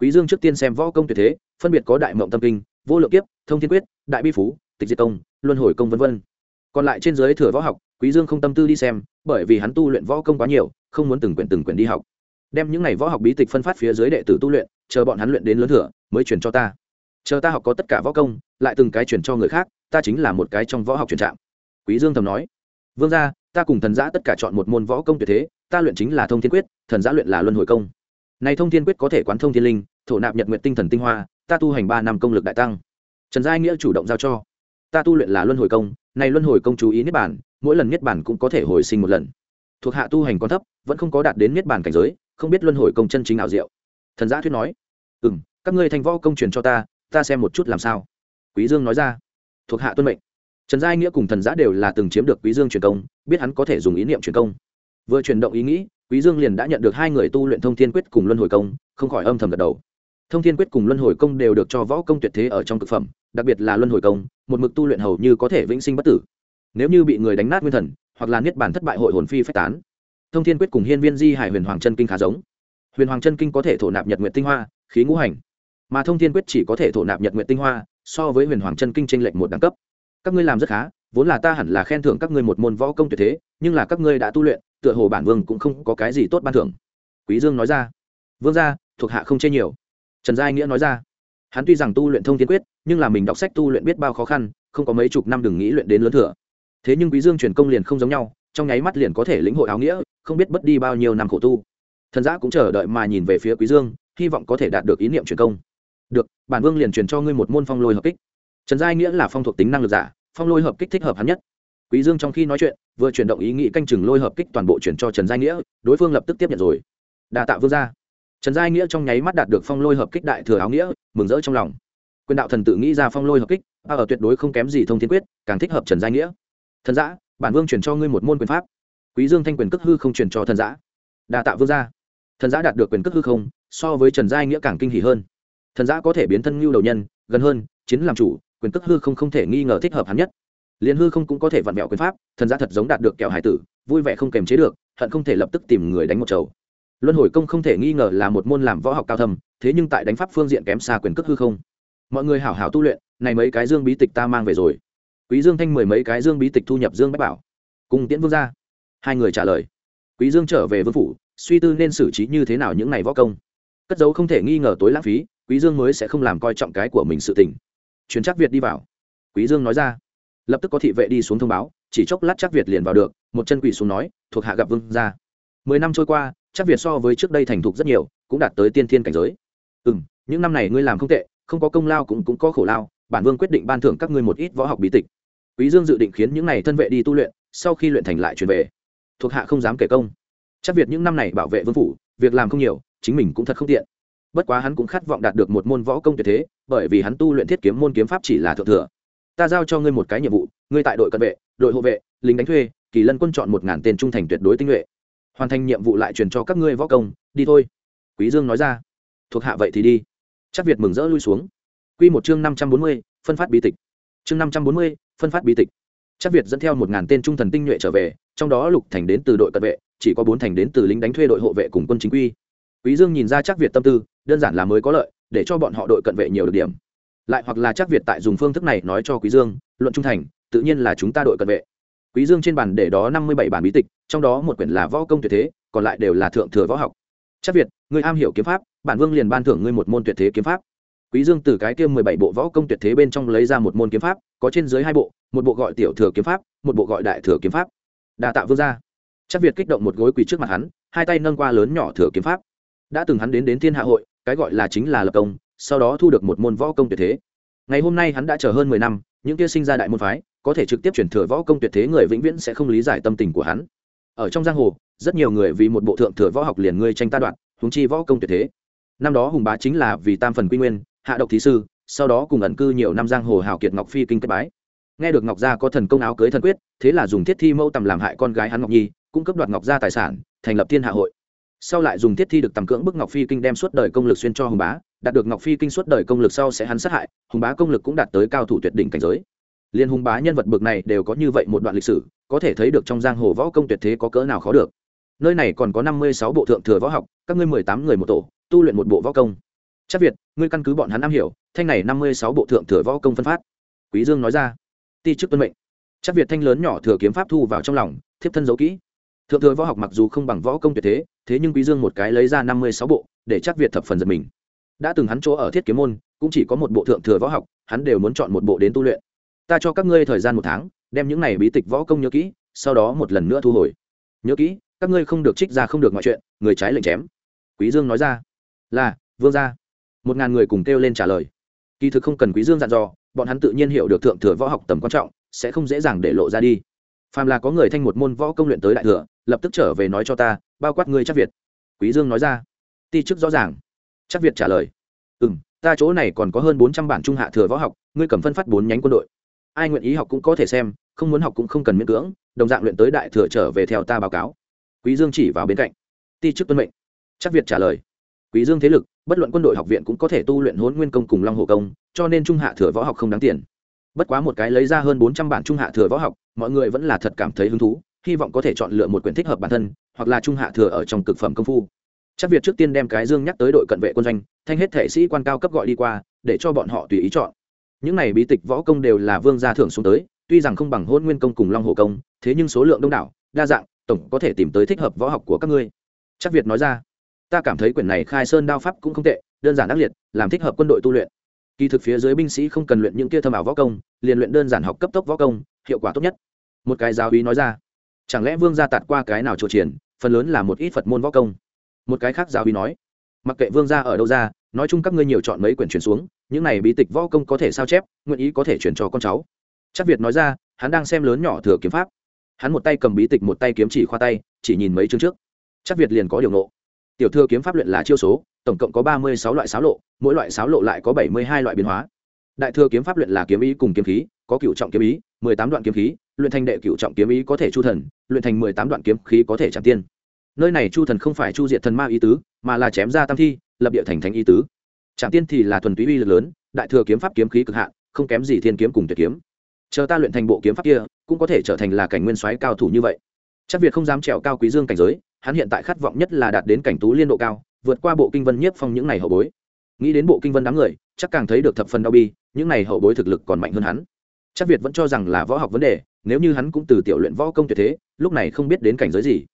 quý dương trước tiên xem võ công tuyệt thế, phân biệt có đại mộng tâm kinh, vô lượng kiếp, thông thiên quyết, đại bi phú, tịch diệt công luân hồi công vân vân. Còn lại trên dưới thừa võ học, quý dương không tâm tư đi xem, bởi vì hắn tu luyện võ công quá nhiều, không muốn từng quyển từng quyển đi học. Đem những này võ học bí tịch phân phát phía dưới đệ tử tu luyện, chờ bọn hắn luyện đến lớn thừa, mới truyền cho ta. Chờ ta học có tất cả võ công, lại từng cái truyền cho người khác, ta chính là một cái trong võ học truyền trạm quý dương thầm nói, vương gia, ta cùng thần giã tất cả chọn một môn võ công tuyệt thế, ta luyện chính là thông thiên quyết, thần giã luyện là luân hồi công này thông thiên quyết có thể quán thông thiên linh, thổ nạp nhật nguyện tinh thần tinh hoa, ta tu hành ba năm công lực đại tăng. Trần giai nghĩa chủ động giao cho. Ta tu luyện là luân hồi công, này luân hồi công chú ý niết bản mỗi lần niết bản cũng có thể hồi sinh một lần. Thuộc hạ tu hành còn thấp, vẫn không có đạt đến niết bản cảnh giới, không biết luân hồi công chân chính ảo diệu. Thần giã thuyết nói. Ừ các ngươi thành võ công truyền cho ta ta xem một chút làm sao. Quý dương nói ra. Thuộc hạ tuân mệnh. Trần giai nghĩa cùng thần giã đều là từng chiếm được quý dương truyền công, biết hắn có thể dùng ý niệm truyền công vừa chuyển động ý nghĩ, quý dương liền đã nhận được hai người tu luyện thông thiên quyết cùng luân hồi công, không khỏi âm thầm gật đầu. Thông thiên quyết cùng luân hồi công đều được cho võ công tuyệt thế ở trong thực phẩm, đặc biệt là luân hồi công, một mực tu luyện hầu như có thể vĩnh sinh bất tử. Nếu như bị người đánh nát nguyên thần, hoặc là niết bản thất bại hội hồn phi phách tán, thông thiên quyết cùng hiên viên di hải huyền hoàng chân kinh khá giống. Huyền hoàng chân kinh có thể thổ nạp nhật nguyện tinh hoa, khí ngũ hành, mà thông thiên quyết chỉ có thể thổ nạp nhật nguyện tinh hoa, so với huyền hoàng chân kinh tranh lệch một đẳng cấp. Các ngươi làm rất khá, vốn là ta hẳn là khen thưởng các ngươi một môn võ công tuyệt thế, nhưng là các ngươi đã tu luyện tựa hồ bản vương cũng không có cái gì tốt ban thưởng. Quý dương nói ra. Vương gia, thuộc hạ không chê nhiều. Trần giai nghĩa nói ra. Hắn tuy rằng tu luyện thông thiên quyết, nhưng là mình đọc sách tu luyện biết bao khó khăn, không có mấy chục năm đừng nghĩ luyện đến lớn thừa. Thế nhưng quý dương truyền công liền không giống nhau, trong nháy mắt liền có thể lĩnh hội áo nghĩa, không biết bất đi bao nhiêu năm khổ tu. Thần giã cũng chờ đợi mà nhìn về phía quý dương, hy vọng có thể đạt được ý niệm truyền công. Được, bản vương liền truyền cho ngươi một môn phong lôi hợp kích. Trần giai nghĩa là phong thuộc tính năng lực giả, phong lôi hợp kích thích hợp hắn nhất quý dương trong khi nói chuyện, vừa chuyển động ý nghĩ canh chừng lôi hợp kích toàn bộ chuyển cho trần giai nghĩa, đối phương lập tức tiếp nhận rồi. Đà tạ vương gia. Trần giai nghĩa trong nháy mắt đạt được phong lôi hợp kích đại thừa áo nghĩa, mừng rỡ trong lòng. Quyền đạo thần tự nghĩ ra phong lôi hợp kích, a ở tuyệt đối không kém gì thông thiên quyết, càng thích hợp trần giai nghĩa. Thần giã bản vương chuyển cho ngươi một môn quyền pháp. Quý dương thanh quyền cước hư không chuyển cho thần giã đà tạ vương gia. Thần giã đạt được quyền cước hư không, so với trần giai nghĩa càng kinh hỉ hơn. Thần giã có thể biến thân lưu đầu nhân, gần hơn, chiến làm chủ, quyền cước hư không không thể nghi ngờ thích hợp hắn nhất liền hư không cũng có thể vặn vẹo quyền pháp, thần gia thật giống đạt được kẹo hải tử, vui vẻ không kềm chế được, hận không thể lập tức tìm người đánh một chầu. Luân hồi công không thể nghi ngờ là một môn làm võ học cao thâm, thế nhưng tại đánh pháp phương diện kém xa quyền cước hư không. Mọi người hảo hảo tu luyện, này mấy cái dương bí tịch ta mang về rồi. Quý dương thanh mười mấy cái dương bí tịch thu nhập dương bách bảo. Cùng tiễn vương ra. Hai người trả lời. Quý dương trở về vương phủ, suy tư nên xử trí như thế nào những ngày võ công. Cất dấu không thể nghi ngờ tối lãng phí, quý dương mới sẽ không làm coi trọng cái của mình sự tình. Truyền chắc việt đi vào. Quý dương nói ra lập tức có thị vệ đi xuống thông báo, chỉ chốc lát chắc việt liền vào được, một chân quỳ xuống nói, thuộc hạ gặp vương gia. Mười năm trôi qua chắc việt so với trước đây thành thục rất nhiều, cũng đạt tới tiên thiên cảnh giới. Ừ những năm này ngươi làm không tệ, không có công lao cũng cũng có khổ lao, bản vương quyết định ban thưởng các ngươi một ít võ học bí tịch. Quý dương dự định khiến những này thân vệ đi tu luyện, sau khi luyện thành lại truyền về. Thuộc hạ không dám kể công. Chắc việt những năm này bảo vệ vương phủ, việc làm không nhiều, chính mình cũng thật không tiện. Bất quá hắn cũng khát vọng đạt được một môn võ công tuyệt thế, bởi vì hắn tu luyện thiết kiếm môn kiếm pháp chỉ là thượng thừa ta giao cho ngươi một cái nhiệm vụ, ngươi tại đội cận vệ, đội hộ vệ, lính đánh thuê, kỳ lân quân chọn một ngàn tên trung thành tuyệt đối tinh nhuệ. Hoàn thành nhiệm vụ lại truyền cho các ngươi võ công, đi thôi. Quý dương nói ra. Thuộc hạ vậy thì đi. Chắc việt mừng rỡ lui xuống. Quy một chương năm trăm bốn mươi, phân phát bí tịch. Chương năm trăm bốn mươi, phân phát bí tịch. Chắc việt dẫn theo một ngàn tên trung thần tinh nhuệ trở về, trong đó lục thành đến từ đội cận vệ, chỉ có bốn thành đến từ lính đánh thuê đội hộ vệ cùng quân chính quy. Quý dương nhìn ra chắc việt tâm tư, đơn giản là mới có lợi, để cho bọn họ đội cận vệ nhiều được điểm lại hoặc là chắc việt tại dùng phương thức này nói cho quý dương, luận trung thành, tự nhiên là chúng ta đội cận vệ. Quý dương trên bàn để đó năm mươi bảy bản bí tịch, trong đó một quyển là võ công tuyệt thế, còn lại đều là thượng thừa võ học. Chắc việt người am hiểu kiếm pháp, bản vương liền ban thưởng ngươi một môn tuyệt thế kiếm pháp. Quý dương từ cái kia mười bảy bộ võ công tuyệt thế bên trong lấy ra một môn kiếm pháp, có trên dưới hai bộ, một bộ gọi tiểu thừa kiếm pháp, một bộ gọi đại thừa kiếm pháp. Đa Tạo vương gia. Chắc việt kích động một gối quỳ trước mặt hắn, hai tay nâng qua lớn nhỏ thừa kiếm pháp. Đã từng hắn đến đến thiên hạ hội, cái gọi là chính là lập công sau đó thu được một môn võ công tuyệt thế. Ngày hôm nay hắn đã chờ hơn mười năm, những kia sinh ra đại môn phái, có thể trực tiếp chuyển thừa võ công tuyệt thế người vĩnh viễn sẽ không lý giải tâm tình của hắn. Ở trong giang hồ, rất nhiều người vì một bộ thượng thừa võ học liền ngươi tranh ta đoạn húng chi võ công tuyệt thế. Năm đó hùng bá chính là vì tam phần quy nguyên, hạ độc thí sư, sau đó cùng ẩn cư nhiều năm giang hồ hào kiệt ngọc phi kinh kết bái. Nghe được ngọc gia có thần công áo cưới thần quyết, thế là dùng thiết thi mẫu tầm làm hại con gái hắn ngọc nhi, cung cấp đoạt ngọc gia tài sản, thành lập thiên hạ hội sau lại dùng thiết thi được tầm cưỡng bức ngọc phi kinh đem suốt đời công lực xuyên cho hùng bá, đạt được ngọc phi kinh suốt đời công lực sau sẽ hắn sát hại, hùng bá công lực cũng đạt tới cao thủ tuyệt đỉnh cảnh giới. Liên hùng bá nhân vật bực này đều có như vậy một đoạn lịch sử, có thể thấy được trong giang hồ võ công tuyệt thế có cỡ nào khó được. Nơi này còn có năm mươi sáu bộ thượng thừa võ học, các ngươi mười tám người một tổ, tu luyện một bộ võ công. Chắc việt, ngươi căn cứ bọn hắn am hiểu, thanh này năm mươi sáu bộ thượng thừa võ công phân phát. Quý dương nói ra. Ti chức tuân mệnh. Chắc việt thanh lớn nhỏ thừa kiếm pháp thu vào trong lòng, thiếp thân giấu kỹ thượng thừa võ học mặc dù không bằng võ công tuyệt thế thế nhưng quý dương một cái lấy ra năm mươi sáu bộ, để chắc việt thập phần giật mình. Đã từng hắn chỗ ở thiết kiếm môn, cũng chỉ có một bộ thượng thừa võ học, hắn đều muốn chọn một bộ đến tu luyện. Ta cho các ngươi thời gian một tháng, đem những này bí tịch võ công nhớ kỹ, sau đó một lần nữa thu hồi. Nhớ kỹ, các ngươi không được trích ra không được ngoại chuyện, người trái lệnh chém. Quý dương nói ra. Là, vương gia. Một ngàn người cùng kêu lên trả lời. Kỳ thực không cần quý dương dặn dò, bọn hắn tự nhiên hiểu được thượng thừa võ học tầm quan trọng, sẽ không dễ dàng để lộ ra đi phàm là có người thanh một môn võ công luyện tới đại thừa, lập tức trở về nói cho ta, bao quát ngươi chắc việt. Quý dương nói ra. Ti chức rõ ràng. Chắc việt trả lời. Ừ m ta chỗ này còn có hơn bốn trăm bản trung hạ thừa võ học, ngươi cầm phân phát bốn nhánh quân đội. Ai nguyện ý học cũng có thể xem, không muốn học cũng không cần miễn cưỡng, đồng dạng luyện tới đại thừa trở về theo ta báo cáo. Quý dương chỉ vào bên cạnh. Ti chức tuân mệnh. Chắc việt trả lời. Quý dương thế lực, bất luận quân đội học viện cũng có thể tu luyện hốn nguyên công cùng long hồ công, cho nên trung hạ thừa võ học không đáng tiền bất quá một cái lấy ra hơn bốn trăm bản trung hạ thừa võ học, mọi người vẫn là thật cảm thấy hứng thú, hy vọng có thể chọn lựa một quyển thích hợp bản thân, hoặc là trung hạ thừa ở trong cực phẩm công phu. Chắc việt trước tiên đem cái dương nhắc tới đội cận vệ quân doanh, thanh hết thể sĩ quan cao cấp gọi đi qua, để cho bọn họ tùy ý chọn. Những này bí tịch võ công đều là vương gia thưởng xuống tới, tuy rằng không bằng hôn nguyên công cùng long hồ công, thế nhưng số lượng đông đảo, đa dạng, tổng có thể tìm tới thích hợp võ học của các ngươi. Chắc việt nói ra, ta cảm thấy quyển này khai sơn đao pháp cũng không tệ, đơn giản ác liệt, làm thích hợp quân đội tu luyện kỳ thực phía dưới binh sĩ không cần luyện những kia thâm ảo võ công, liền luyện đơn giản học cấp tốc võ công, hiệu quả tốt nhất. Một cái giáo ý nói ra, chẳng lẽ vương gia tạt qua cái nào trộ triển, phần lớn là một ít phật môn võ công? Một cái khác giáo ý nói, mặc kệ vương gia ở đâu ra, nói chung các ngươi nhiều chọn mấy quyển chuyển xuống, những này bí tịch võ công có thể sao chép, nguyện ý có thể chuyển cho con cháu. Chắc việt nói ra, hắn đang xem lớn nhỏ thừa kiếm pháp. Hắn một tay cầm bí tịch một tay kiếm chỉ khoa tay, chỉ nhìn mấy chương trước. Chắc việt liền có điều nộ tiểu thừa kiếm pháp luyện là chiêu số tổng cộng có ba mươi sáu loại sáo lộ, mỗi loại sáo lộ lại có bảy mươi hai loại biến hóa. Đại thừa kiếm pháp luyện là kiếm ý cùng kiếm khí, có cựu trọng kiếm ý, mười tám đoạn kiếm khí, luyện thành đệ cựu trọng kiếm ý có thể chu thần, luyện thành mười tám đoạn kiếm khí có thể chạm tiên. Nơi này chu thần không phải chu diệt thần ma ý tứ, mà là chém ra tam thi, lập địa thành thánh ý tứ. Chạm tiên thì là thuần túy uy lực lớn, đại thừa kiếm pháp kiếm khí cực hạn, không kém gì thiên kiếm cùng tuyệt kiếm. Chờ ta luyện thành bộ kiếm pháp kia, cũng có thể trở thành là cảnh nguyên soái cao thủ như vậy. Chắc việt không dám trèo cao quý dương cảnh giới, hắn hiện tại khát vọng nhất là đạt đến cảnh tú liên độ cao vượt qua bộ kinh vân nhiếp phong những này hậu bối. Nghĩ đến bộ kinh vân đám người, chắc càng thấy được thập phần đau bi, những này hậu bối thực lực còn mạnh hơn hắn. Chắc việt vẫn cho rằng là võ học vấn đề, nếu như hắn cũng từ tiểu luyện võ công tuyệt thế, lúc này không biết đến cảnh giới gì.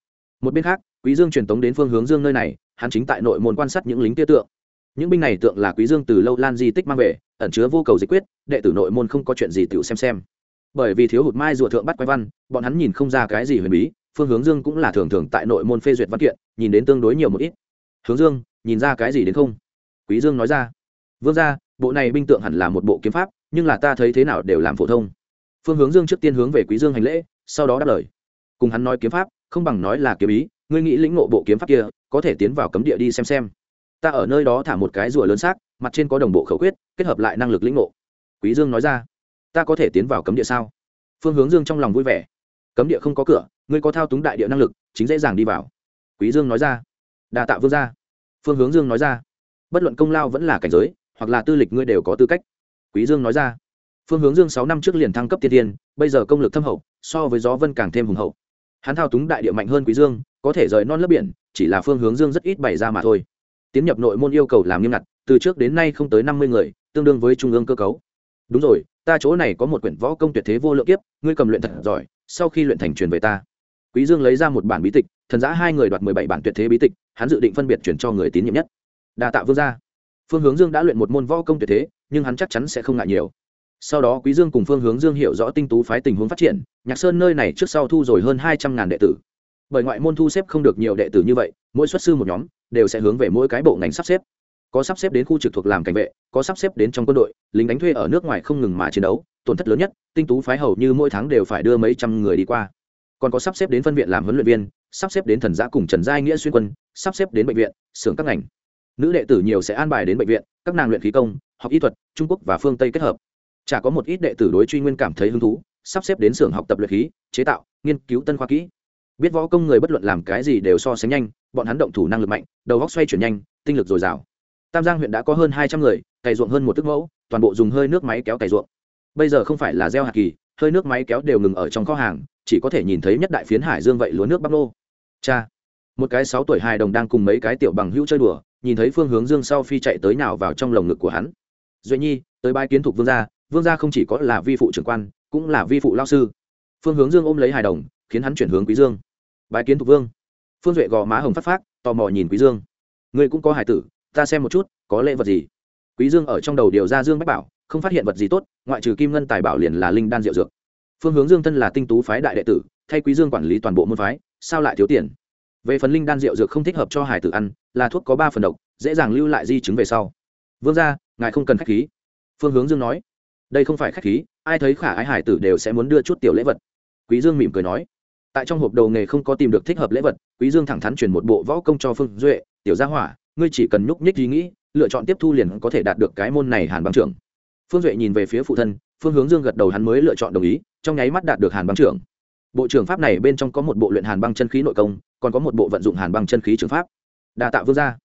Một bên khác, quý dương truyền tống đến phương hướng dương nơi này, hắn chính tại nội môn quan sát những lính tia tượng. Những binh này tượng là quý dương từ lâu lan di tích mang về, ẩn chứa vô cầu dịch quyết, đệ tử nội môn không có chuyện gì tự xem xem. Bởi vì thiếu hụt mai ruột thượng bắt quái văn, bọn hắn nhìn không ra cái gì huyền bí, phương hướng dương cũng là thường thường tại nội môn phê duyệt văn kiện, nhìn đến tương đối nhiều một ít hướng dương, nhìn ra cái gì đến không? Quý dương nói ra, vương gia, bộ này binh tượng hẳn là một bộ kiếm pháp, nhưng là ta thấy thế nào đều làm phổ thông. Phương hướng dương trước tiên hướng về quý dương hành lễ, sau đó đáp lời. Cùng hắn nói kiếm pháp, không bằng nói là kiếm ý, ngươi nghĩ lĩnh ngộ bộ kiếm pháp kia, có thể tiến vào cấm địa đi xem xem. Ta ở nơi đó thả một cái rùa lớn xác, mặt trên có đồng bộ khẩu quyết, kết hợp lại năng lực lĩnh ngộ. Quý dương nói ra, ta có thể tiến vào cấm địa sao? Phương hướng dương trong lòng vui vẻ, cấm địa không có cửa, ngươi có thao túng đại địa năng lực, chính dễ dàng đi vào. Quý dương nói ra đa tạ vương gia. Phương hướng dương nói ra, bất luận công lao vẫn là cảnh giới, hoặc là tư lịch ngươi đều có tư cách. Quý dương nói ra, phương hướng dương sáu năm trước liền thăng cấp tiên tiên, bây giờ công lực thâm hậu, so với gió vân càng thêm hùng hậu. Hắn thao túng đại địa mạnh hơn quý dương, có thể rời non lớp biển, chỉ là phương hướng dương rất ít bày ra mà thôi. Tiến nhập nội môn yêu cầu làm nghiêm ngặt, từ trước đến nay không tới năm mươi người, tương đương với trung ương cơ cấu. Đúng rồi, ta chỗ này có một quyển võ công tuyệt thế vô lượng kiếp, ngươi cầm luyện thật giỏi, sau khi luyện thành truyền về ta quý dương lấy ra một bản bí tịch, thần giã hai người đoạt mười bảy bản tuyệt thế bí tịch, hắn dự định phân biệt chuyển cho người tín nhiệm nhất. Đa tạ vương gia. Phương hướng dương đã luyện một môn võ công tuyệt thế, nhưng hắn chắc chắn sẽ không ngại nhiều. Sau đó quý dương cùng phương hướng dương hiểu rõ tinh tú phái tình huống phát triển, nhạc sơn nơi này trước sau thu rồi hơn hai trăm ngàn đệ tử. Bởi ngoại môn thu xếp không được nhiều đệ tử như vậy, mỗi xuất sư một nhóm, đều sẽ hướng về mỗi cái bộ ngành sắp xếp. Có sắp xếp đến khu trực thuộc làm cảnh vệ, có sắp xếp đến trong quân đội, lính đánh thuê ở nước ngoài không ngừng mà chiến đấu, tổn thất lớn nhất, tinh tú phái hầu như mỗi tháng đều phải đưa mấy trăm người đi qua còn có sắp xếp đến phân viện làm huấn luyện viên, sắp xếp đến thần giã cùng trần giai nghĩa xuyên quân, sắp xếp đến bệnh viện, xưởng các ngành. Nữ đệ tử nhiều sẽ an bài đến bệnh viện, các nàng luyện khí công, học y thuật, trung quốc và phương tây kết hợp. Chả có một ít đệ tử đối truy nguyên cảm thấy hứng thú, sắp xếp đến xưởng học tập luyện khí, chế tạo, nghiên cứu tân khoa kỹ. Biết võ công người bất luận làm cái gì đều so sánh nhanh, bọn hắn động thủ năng lực mạnh, đầu góc xoay chuyển nhanh, tinh lực dồi dào. Tam giang huyện đã có hơn hai trăm người, cày ruộng hơn một tức mẫu, toàn bộ dùng hơi nước máy kéo cày ruộng. Bây giờ không phải là gieo hạt kỳ hơi nước máy kéo đều ngừng ở trong kho hàng, chỉ có thể nhìn thấy nhất đại phiến hải dương vậy lúa nước bắp lô cha, một cái sáu tuổi hài đồng đang cùng mấy cái tiểu bằng hữu chơi đùa, nhìn thấy phương hướng dương sau phi chạy tới nào vào trong lồng ngực của hắn. Duy nhi, tới bãi kiến thục vương gia vương gia không chỉ có là vi phụ trưởng quan, cũng là vi phụ lao sư. Phương hướng dương ôm lấy hài đồng, khiến hắn chuyển hướng quý dương. Bãi kiến thục vương. Phương duệ gò má hồng phát phát tò mò nhìn quý dương. Ngươi cũng có hài tử, ta xem một chút, có lễ vật gì? Quý dương ở trong đầu điều ra dương bách bảo không phát hiện vật gì tốt, ngoại trừ kim ngân tài bảo liền là linh đan diệu dược. Phương hướng dương thân là tinh tú phái đại đệ tử, thay quý dương quản lý toàn bộ môn phái, sao lại thiếu tiền? Về phần linh đan rượu dược không thích hợp cho hải tử ăn, là thuốc có ba phần độc, dễ dàng lưu lại di chứng về sau. Vương gia, ngài không cần khách khí. Phương hướng dương nói, đây không phải khách khí, ai thấy khả ái hải tử đều sẽ muốn đưa chút tiểu lễ vật. Quý dương mỉm cười nói, tại trong hộp đầu nghề không có tìm được thích hợp lễ vật, quý dương thẳng thắn truyền một bộ võ công cho phương duệ, tiểu gia hỏa, ngươi chỉ cần nhúc nhích ý nghĩ, lựa chọn tiếp thu liền có thể đạt được cái môn này hàn băng trưởng phương duệ nhìn về phía phụ thân, phương hướng dương gật đầu hắn mới lựa chọn đồng ý, trong nháy mắt đạt được hàn băng trưởng. Bộ trưởng pháp này bên trong có một bộ luyện hàn băng chân khí nội công, còn có một bộ vận dụng hàn băng chân khí trường pháp. Đà tạ vương gia.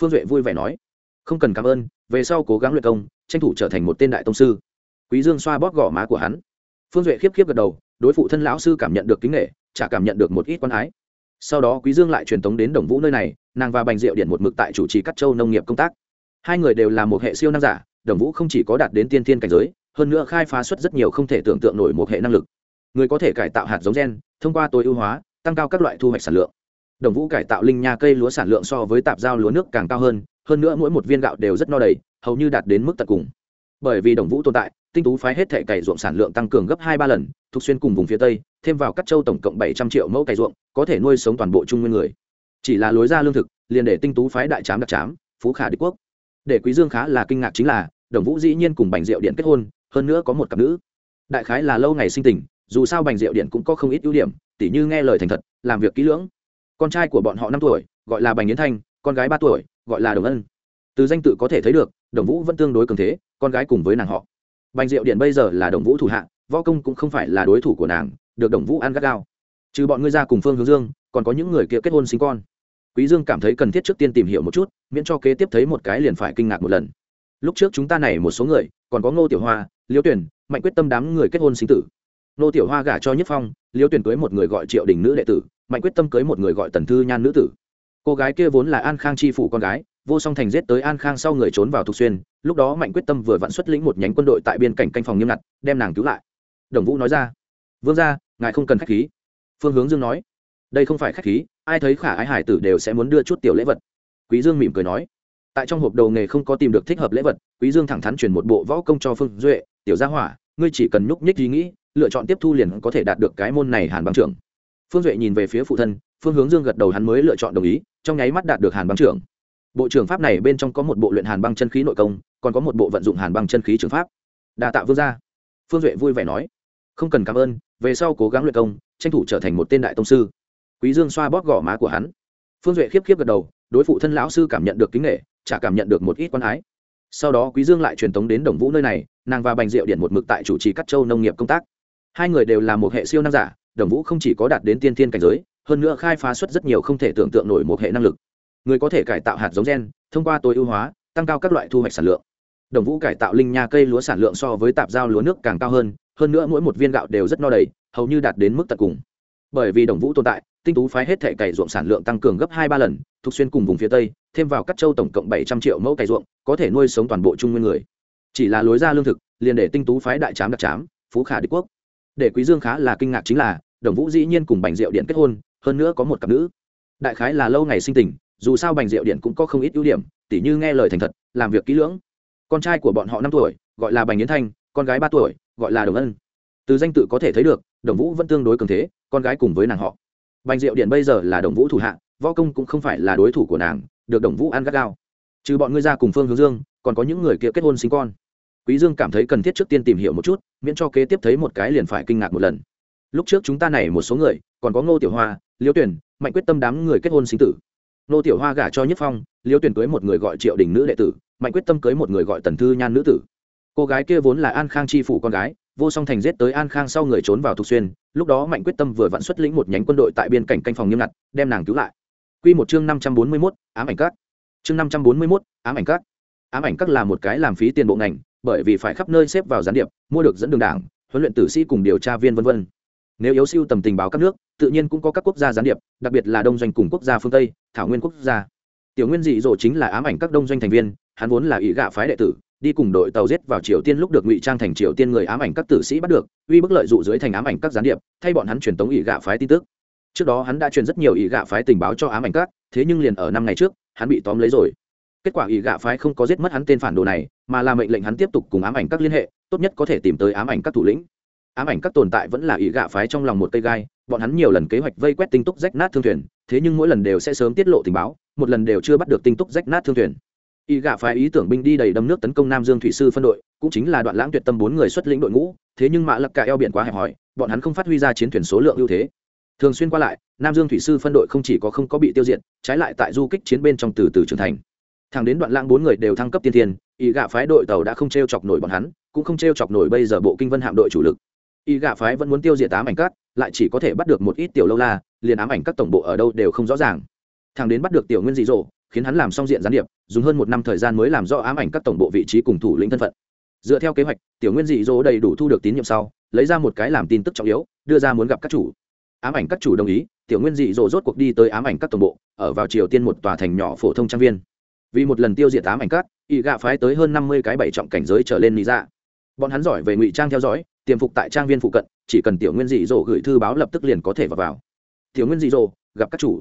Phương duệ vui vẻ nói, không cần cảm ơn, về sau cố gắng luyện công, tranh thủ trở thành một tên đại tông sư. Quý dương xoa bóp gò má của hắn. Phương duệ khiếp khiếp gật đầu, đối phụ thân lão sư cảm nhận được kính nghệ chả cảm nhận được một ít quan ái. Sau đó quý dương lại truyền tống đến đồng vũ nơi này, nàng và bành diệu điện một mực tại chủ trì cắt châu nông nghiệp công tác. Hai người đều là một hệ siêu năng giả đồng vũ không chỉ có đạt đến tiên thiên cảnh giới, hơn nữa khai phá xuất rất nhiều không thể tưởng tượng nổi một hệ năng lực. Người có thể cải tạo hạt giống gen, thông qua tối ưu hóa, tăng cao các loại thu hoạch sản lượng. Đồng vũ cải tạo linh nha cây lúa sản lượng so với tạp giao lúa nước càng cao hơn hơn nữa mỗi một viên gạo đều rất no đầy, hầu như đạt đến mức tận cùng. Bởi vì đồng vũ tồn tại, tinh tú phái hết thể cày ruộng sản lượng tăng cường gấp hai ba lần, thuộc xuyên cùng vùng phía tây, thêm vào các châu tổng cộng bảy trăm triệu mẫu cày ruộng, có thể nuôi sống toàn bộ trung nguyên người. Chỉ là lối ra lương thực, liền để tinh tú phái đại trám đặc trám, phú khả đế quốc. Để quý dương khá là kinh ngạc chính là đồng vũ dĩ nhiên cùng bành diệu điện kết hôn, hơn nữa có một cặp nữ. Đại khái là lâu ngày sinh tình, dù sao bành diệu điện cũng có không ít ưu điểm, tỉ như nghe lời thành thật, làm việc kỹ lưỡng. Con trai của bọn họ năm tuổi, gọi là bành yến thanh, con gái ba tuổi, gọi là đồng ân. Từ danh tự có thể thấy được, đồng vũ vẫn tương đối cường thế, con gái cùng với nàng họ. Bành diệu điện bây giờ là đồng vũ thủ hạ, võ công cũng không phải là đối thủ của nàng, được đồng vũ ăn gắt gao. Trừ bọn ngươi ra cùng phương hướng dương, còn có những người kia kết hôn sinh con. Quý dương cảm thấy cần thiết trước tiên tìm hiểu một chút, miễn cho kế tiếp thấy một cái liền phải kinh ngạc một lần lúc trước chúng ta này một số người, còn có ngô tiểu hoa liêu tuyển mạnh quyết tâm đám người kết hôn sinh tử. Ngô tiểu hoa gả cho nhất phong liêu tuyển cưới một người gọi triệu đình nữ đệ tử, mạnh quyết tâm cưới một người gọi tần thư nhan nữ tử. Cô gái kia vốn là an khang chi phủ con gái, vô song thành giết tới an khang sau người trốn vào thục xuyên, lúc đó mạnh quyết tâm vừa vặn xuất lĩnh một nhánh quân đội tại biên cảnh canh phòng nghiêm ngặt, đem nàng cứu lại. Đồng vũ nói ra, vương gia, ngài không cần khách khí. Phương hướng dương nói, đây không phải khách khí, ai thấy khả ái hải tử đều sẽ muốn đưa chút tiểu lễ vật. Quý dương mỉm cười nói tại trong hộp đầu nghề không có tìm được thích hợp lễ vật, quý dương thẳng thắn truyền một bộ võ công cho phương duệ, tiểu gia hỏa, ngươi chỉ cần nhúc nhích ý nghĩ, lựa chọn tiếp thu liền có thể đạt được cái môn này hàn băng trưởng. Phương duệ nhìn về phía phụ thân, phương hướng dương gật đầu hắn mới lựa chọn đồng ý, trong nháy mắt đạt được hàn băng trưởng. Bộ trưởng pháp này bên trong có một bộ luyện hàn băng chân khí nội công, còn có một bộ vận dụng hàn băng chân khí trường pháp. Đa tạ vương gia. Phương duệ vui vẻ nói, không cần cảm ơn, về sau cố gắng luyện công, tranh thủ trở thành một tên đại tông sư. Quý dương xoa bóp gò má của hắn. Phương duệ khiếp khiếp gật đầu, đối phụ thân lão sư cảm nhận được kính nghệ chả cảm nhận được một ít quan ái. Sau đó quý dương lại truyền tống đến đồng vũ nơi này, nàng và bành diệu điện một mực tại chủ trì cắt châu nông nghiệp công tác. Hai người đều là một hệ siêu năng giả, đồng vũ không chỉ có đạt đến tiên thiên cảnh giới, hơn nữa khai phá xuất rất nhiều không thể tưởng tượng nổi một hệ năng lực. Người có thể cải tạo hạt giống gen, thông qua tối ưu hóa, tăng cao các loại thu hoạch sản lượng. Đồng vũ cải tạo linh nha cây lúa sản lượng so với tạp giao lúa nước càng cao hơn hơn nữa mỗi một viên gạo đều rất no đầy, hầu như đạt đến mức tận cùng. Bởi vì đồng vũ tồn tại tinh tú phái hết thể cày ruộng sản lượng tăng cường gấp hai ba lần, thuộc xuyên cùng vùng phía tây, thêm vào các châu tổng cộng bảy trăm triệu mẫu cày ruộng, có thể nuôi sống toàn bộ trung nguyên người. Chỉ là lối ra lương thực, liền để tinh tú phái đại trám đặc trám, phú khả đế quốc. Để quý dương khá là kinh ngạc chính là, đồng vũ dĩ nhiên cùng bành diệu điện kết hôn, hơn nữa có một cặp nữ. Đại khái là lâu ngày sinh tình, dù sao bành diệu điện cũng có không ít ưu điểm, tỉ như nghe lời thành thật, làm việc kỹ lưỡng. Con trai của bọn họ năm tuổi, gọi là bành yến thanh, con gái ba tuổi, gọi là đồng ân. Từ danh tự có thể thấy được, đồng vũ vẫn tương đối cường thế, con gái cùng với nàng họ bành diệu điện bây giờ là đồng vũ thủ hạ, võ công cũng không phải là đối thủ của nàng, được đồng vũ ăn gắt gao. Trừ bọn ngươi ra cùng phương hướng dương, còn có những người kia kết hôn sinh con. Quý dương cảm thấy cần thiết trước tiên tìm hiểu một chút, miễn cho kế tiếp thấy một cái liền phải kinh ngạc một lần. Lúc trước chúng ta này một số người, còn có ngô tiểu hoa, liêu tuyển, mạnh quyết tâm đám người kết hôn sinh tử. Ngô tiểu hoa gả cho nhất phong, liêu tuyển cưới một người gọi triệu đình nữ đệ tử, mạnh quyết tâm cưới một người gọi tần thư nhan nữ tử. Cô gái kia vốn là an khang chi phủ con gái, vô song thành giết tới an khang sau người trốn vào thục xuyên lúc đó mạnh quyết tâm vừa vặn xuất lĩnh một nhánh quân đội tại biên cảnh canh phòng nghiêm ngặt đem nàng cứu lại Quy một chương năm trăm bốn mươi 541, ám ảnh các. Chương năm trăm bốn mươi 541, ám ảnh các. Ám ảnh các là một cái làm phí tiền bộ ngành, bởi vì phải khắp nơi xếp vào gián điệp, mua được dẫn đường đảng, huấn luyện tử sĩ cùng điều tra viên vân vân. Nếu yếu siêu tầm tình báo các nước, tự nhiên cũng có các quốc gia gián điệp, đặc biệt là đông doanh cùng quốc gia phương Tây, thảo nguyên quốc gia. Tiểu Nguyên dị dỗ chính là ám ảnh các đông doanh thành viên, hắn vốn là ý gạ phái đệ tử, đi cùng đội tàu giết vào triều tiên lúc được ngụy trang thành triều tiên người ám ảnh các tử sĩ bắt được, uy bức lợi dụ dưới thành ám ảnh các gián điệp, thay bọn hắn truyền tống ỉ gạ phái tin tức. Trước đó hắn đã truyền rất nhiều ỉ gạ phái tình báo cho ám ảnh các, thế nhưng liền ở năm ngày trước, hắn bị tóm lấy rồi. Kết quả ỉ gạ phái không có giết mất hắn tên phản đồ này, mà là mệnh lệnh hắn tiếp tục cùng ám ảnh các liên hệ, tốt nhất có thể tìm tới ám ảnh các thủ lĩnh. Ám ảnh các tồn tại vẫn là ỉ gạ phái trong lòng một cây gai, bọn hắn nhiều lần kế hoạch vây quét tinh túc rách nát thương thuyền, thế nhưng mỗi lần đều sẽ sớm tiết lộ tình báo, một lần đều chưa bắt được tinh túc rách nát thương thuyền y gạ phái ý tưởng binh đi đầy đâm nước tấn công nam dương thủy sư phân đội, cũng chính là đoạn lãng tuyệt tâm bốn người xuất lĩnh đội ngũ, thế nhưng mạ lập cả eo biển quá hẹp hòi, bọn hắn không phát huy ra chiến thuyền số lượng ưu thế. Thường xuyên qua lại, nam dương thủy sư phân đội không chỉ có không có bị tiêu diệt, trái lại tại du kích chiến bên trong từ từ trưởng thành. Thẳng đến đoạn lãng bốn người đều thăng cấp tiên thiên, y gạ phái đội tàu đã không t r e o chọc nổi bọn hắn, cũng không t r e o chọc nổi bây giờ bộ kinh vân hạm đội chủ lực. Y gạ phái vẫn muốn tiêu diệt tám ảnh cát lại chỉ có thể bắt được một ít tiểu lâu la, liền ám ảnh các tổng bộ ở đâu đều không rõ ràng. Thằng đến bắt được tiểu nguyên dị dỗ khiến hắn làm xong diện gián điệp dùng hơn một năm thời gian mới làm rõ ám ảnh các tổng bộ vị trí cùng thủ lĩnh thân phận. Dựa theo kế hoạch tiểu nguyên dị dỗ đầy đủ thu được tín nhiệm sau lấy ra một cái làm tin tức trọng yếu đưa ra muốn gặp các chủ. Ám ảnh các chủ đồng ý tiểu nguyên dị dỗ rốt cuộc đi tới ám ảnh các tổng bộ ở vào triều tiên một tòa thành nhỏ phổ thông trang viên. Vì một lần tiêu diệt ám ảnh các y gạ phái tới hơn năm mươi cái bảy trọng cảnh giới trở lên lý ra dạ. bọn hắn giỏi về ngụy trang theo dõi tiềm phục tại trang viên phụ cận chỉ cần tiểu nguyên dị dỗ gửi thư báo lập tức liền có thể vào, vào. tiểu nguyên dị dỗ gặp các chủ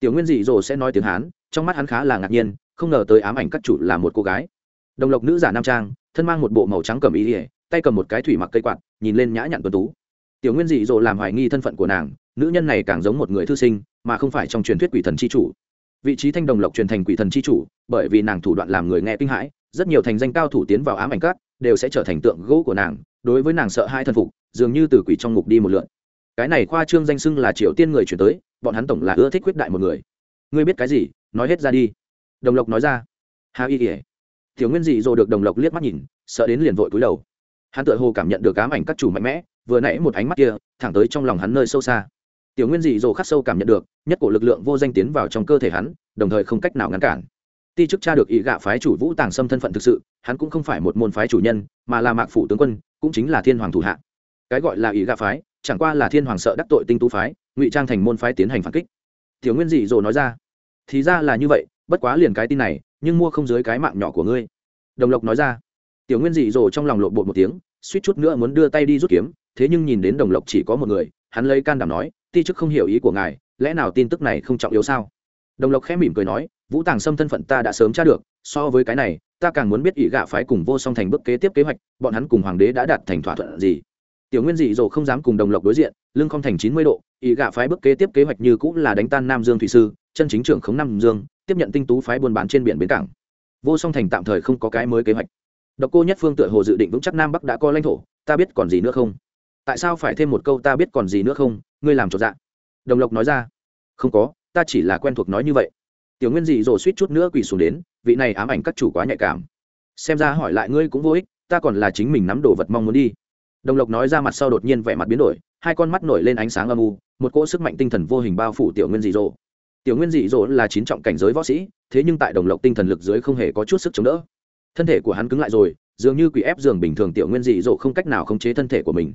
tiểu nguyên dị dỗ sẽ nói tiếng hán, trong mắt hắn khá là ngạc nhiên, không ngờ tới ám ảnh các chủ là một cô gái. Đồng lộc nữ giả nam trang, thân mang một bộ màu trắng cầm ý ỉa tay cầm một cái thủy mặc cây quạt, nhìn lên nhã nhặn tuần tú. Tiểu nguyên dị dỗ làm hoài nghi thân phận của nàng, nữ nhân này càng giống một người thư sinh, mà không phải trong truyền thuyết quỷ thần c h i chủ. Vị trí thanh đồng lộc truyền thành quỷ thần c h i chủ, bởi vì nàng thủ đoạn làm người nghe kinh hãi, rất nhiều thành danh cao thủ tiến vào ám ảnh cát đều sẽ trở thành tượng gỗ của nàng, đối với nàng sợ hai thân phục, dường như từ quỷ trong ngục đi một lượn cái này khoa trương danh xưng là triều tiên người chuyển tới, bọn hắn tổng là ưa thích quyết đại một người. Ngươi biết cái gì? Nói hết ra đi. Đồng lộc nói ra. Hà y ỉa tiểu nguyên dị dỗ được đồng lộc liếc mắt nhìn, sợ đến liền vội cúi đầu. Hắn tự hồ cảm nhận được ám ảnh các chủ mạnh mẽ, vừa nãy một ánh mắt kia, thẳng tới trong lòng hắn nơi sâu xa. Tiểu nguyên dị dỗ khắc sâu cảm nhận được, nhất cổ lực lượng vô danh tiến vào trong cơ thể hắn, đồng thời không cách nào ngăn cản. Ti chức cha được ý gạ phái chủ vũ tàng xâm thân phận thực sự, hắn cũng không phải một môn phái chủ nhân, mà là mạc phủ tướng quân, cũng chính là thiên hoàng thủ hạ. Cái gọi là ý gạ phái chẳng qua là thiên hoàng sợ đắc tội tinh tú phái, ngụy trang thành môn phái tiến hành phản kích. Tiểu nguyên dị dỗ nói ra, thì ra là như vậy, bất quá liền cái tin này, nhưng mua không dưới cái mạng nhỏ của ngươi. Đồng lộc nói ra. Tiểu nguyên dị dỗ trong lòng lộ bột một tiếng, suýt chút nữa muốn đưa tay đi rút kiếm, thế nhưng nhìn đến đồng lộc chỉ có một người, hắn lấy can đảm nói, ti chức không hiểu ý của ngài, lẽ nào tin tức này không trọng yếu sao? Đồng lộc khẽ mỉm cười nói, vũ tàng xâm thân phận ta đã sớm tra được, so với cái này, ta càng muốn biết ỷ gạ phái cùng vô song thành bước kế tiếp kế hoạch, bọn hắn cùng hoàng đế đã đạt thành thỏa thuận gì tiểu nguyên dị dỗ không dám cùng đồng lộc đối diện lương không thành chín mươi độ ý gạ phái bước kế tiếp kế hoạch như cũng là đánh tan nam dương thủy sư, chân chính trưởng khống nam dương, tiếp nhận tinh tú phái buôn bán trên biển bến cảng. Vô song thành tạm thời không có cái mới kế hoạch. Độc cô nhất phương tựa hồ dự định vững chắc nam bắc đã có lãnh thổ, ta biết còn gì nữa không? Tại sao phải thêm một câu ta biết còn gì nữa không? Ngươi làm trọn dạ. Đồng lộc nói ra. Không có, ta chỉ là quen thuộc nói như vậy. Tiểu nguyên dị dỗ suýt chút nữa quỳ xuống đến, vị này ám ảnh các chủ quá nhạy cảm. Xem ra hỏi lại ngươi cũng vô ích, ta còn là chính mình nắm đồ vật mong muốn đi đồng lộc nói ra mặt sau đột nhiên vẻ mặt biến đổi, hai con mắt nổi lên ánh sáng âm u, một cỗ sức mạnh tinh thần vô hình bao phủ tiểu nguyên dị dỗ. Tiểu nguyên dị dỗ là chín trọng cảnh giới võ sĩ, thế nhưng tại đồng lộc tinh thần lực dưới không hề có chút sức chống đỡ. Thân thể của hắn cứng lại rồi, dường như quỷ ép giường bình thường tiểu nguyên dị dỗ không cách nào khống chế thân thể của mình.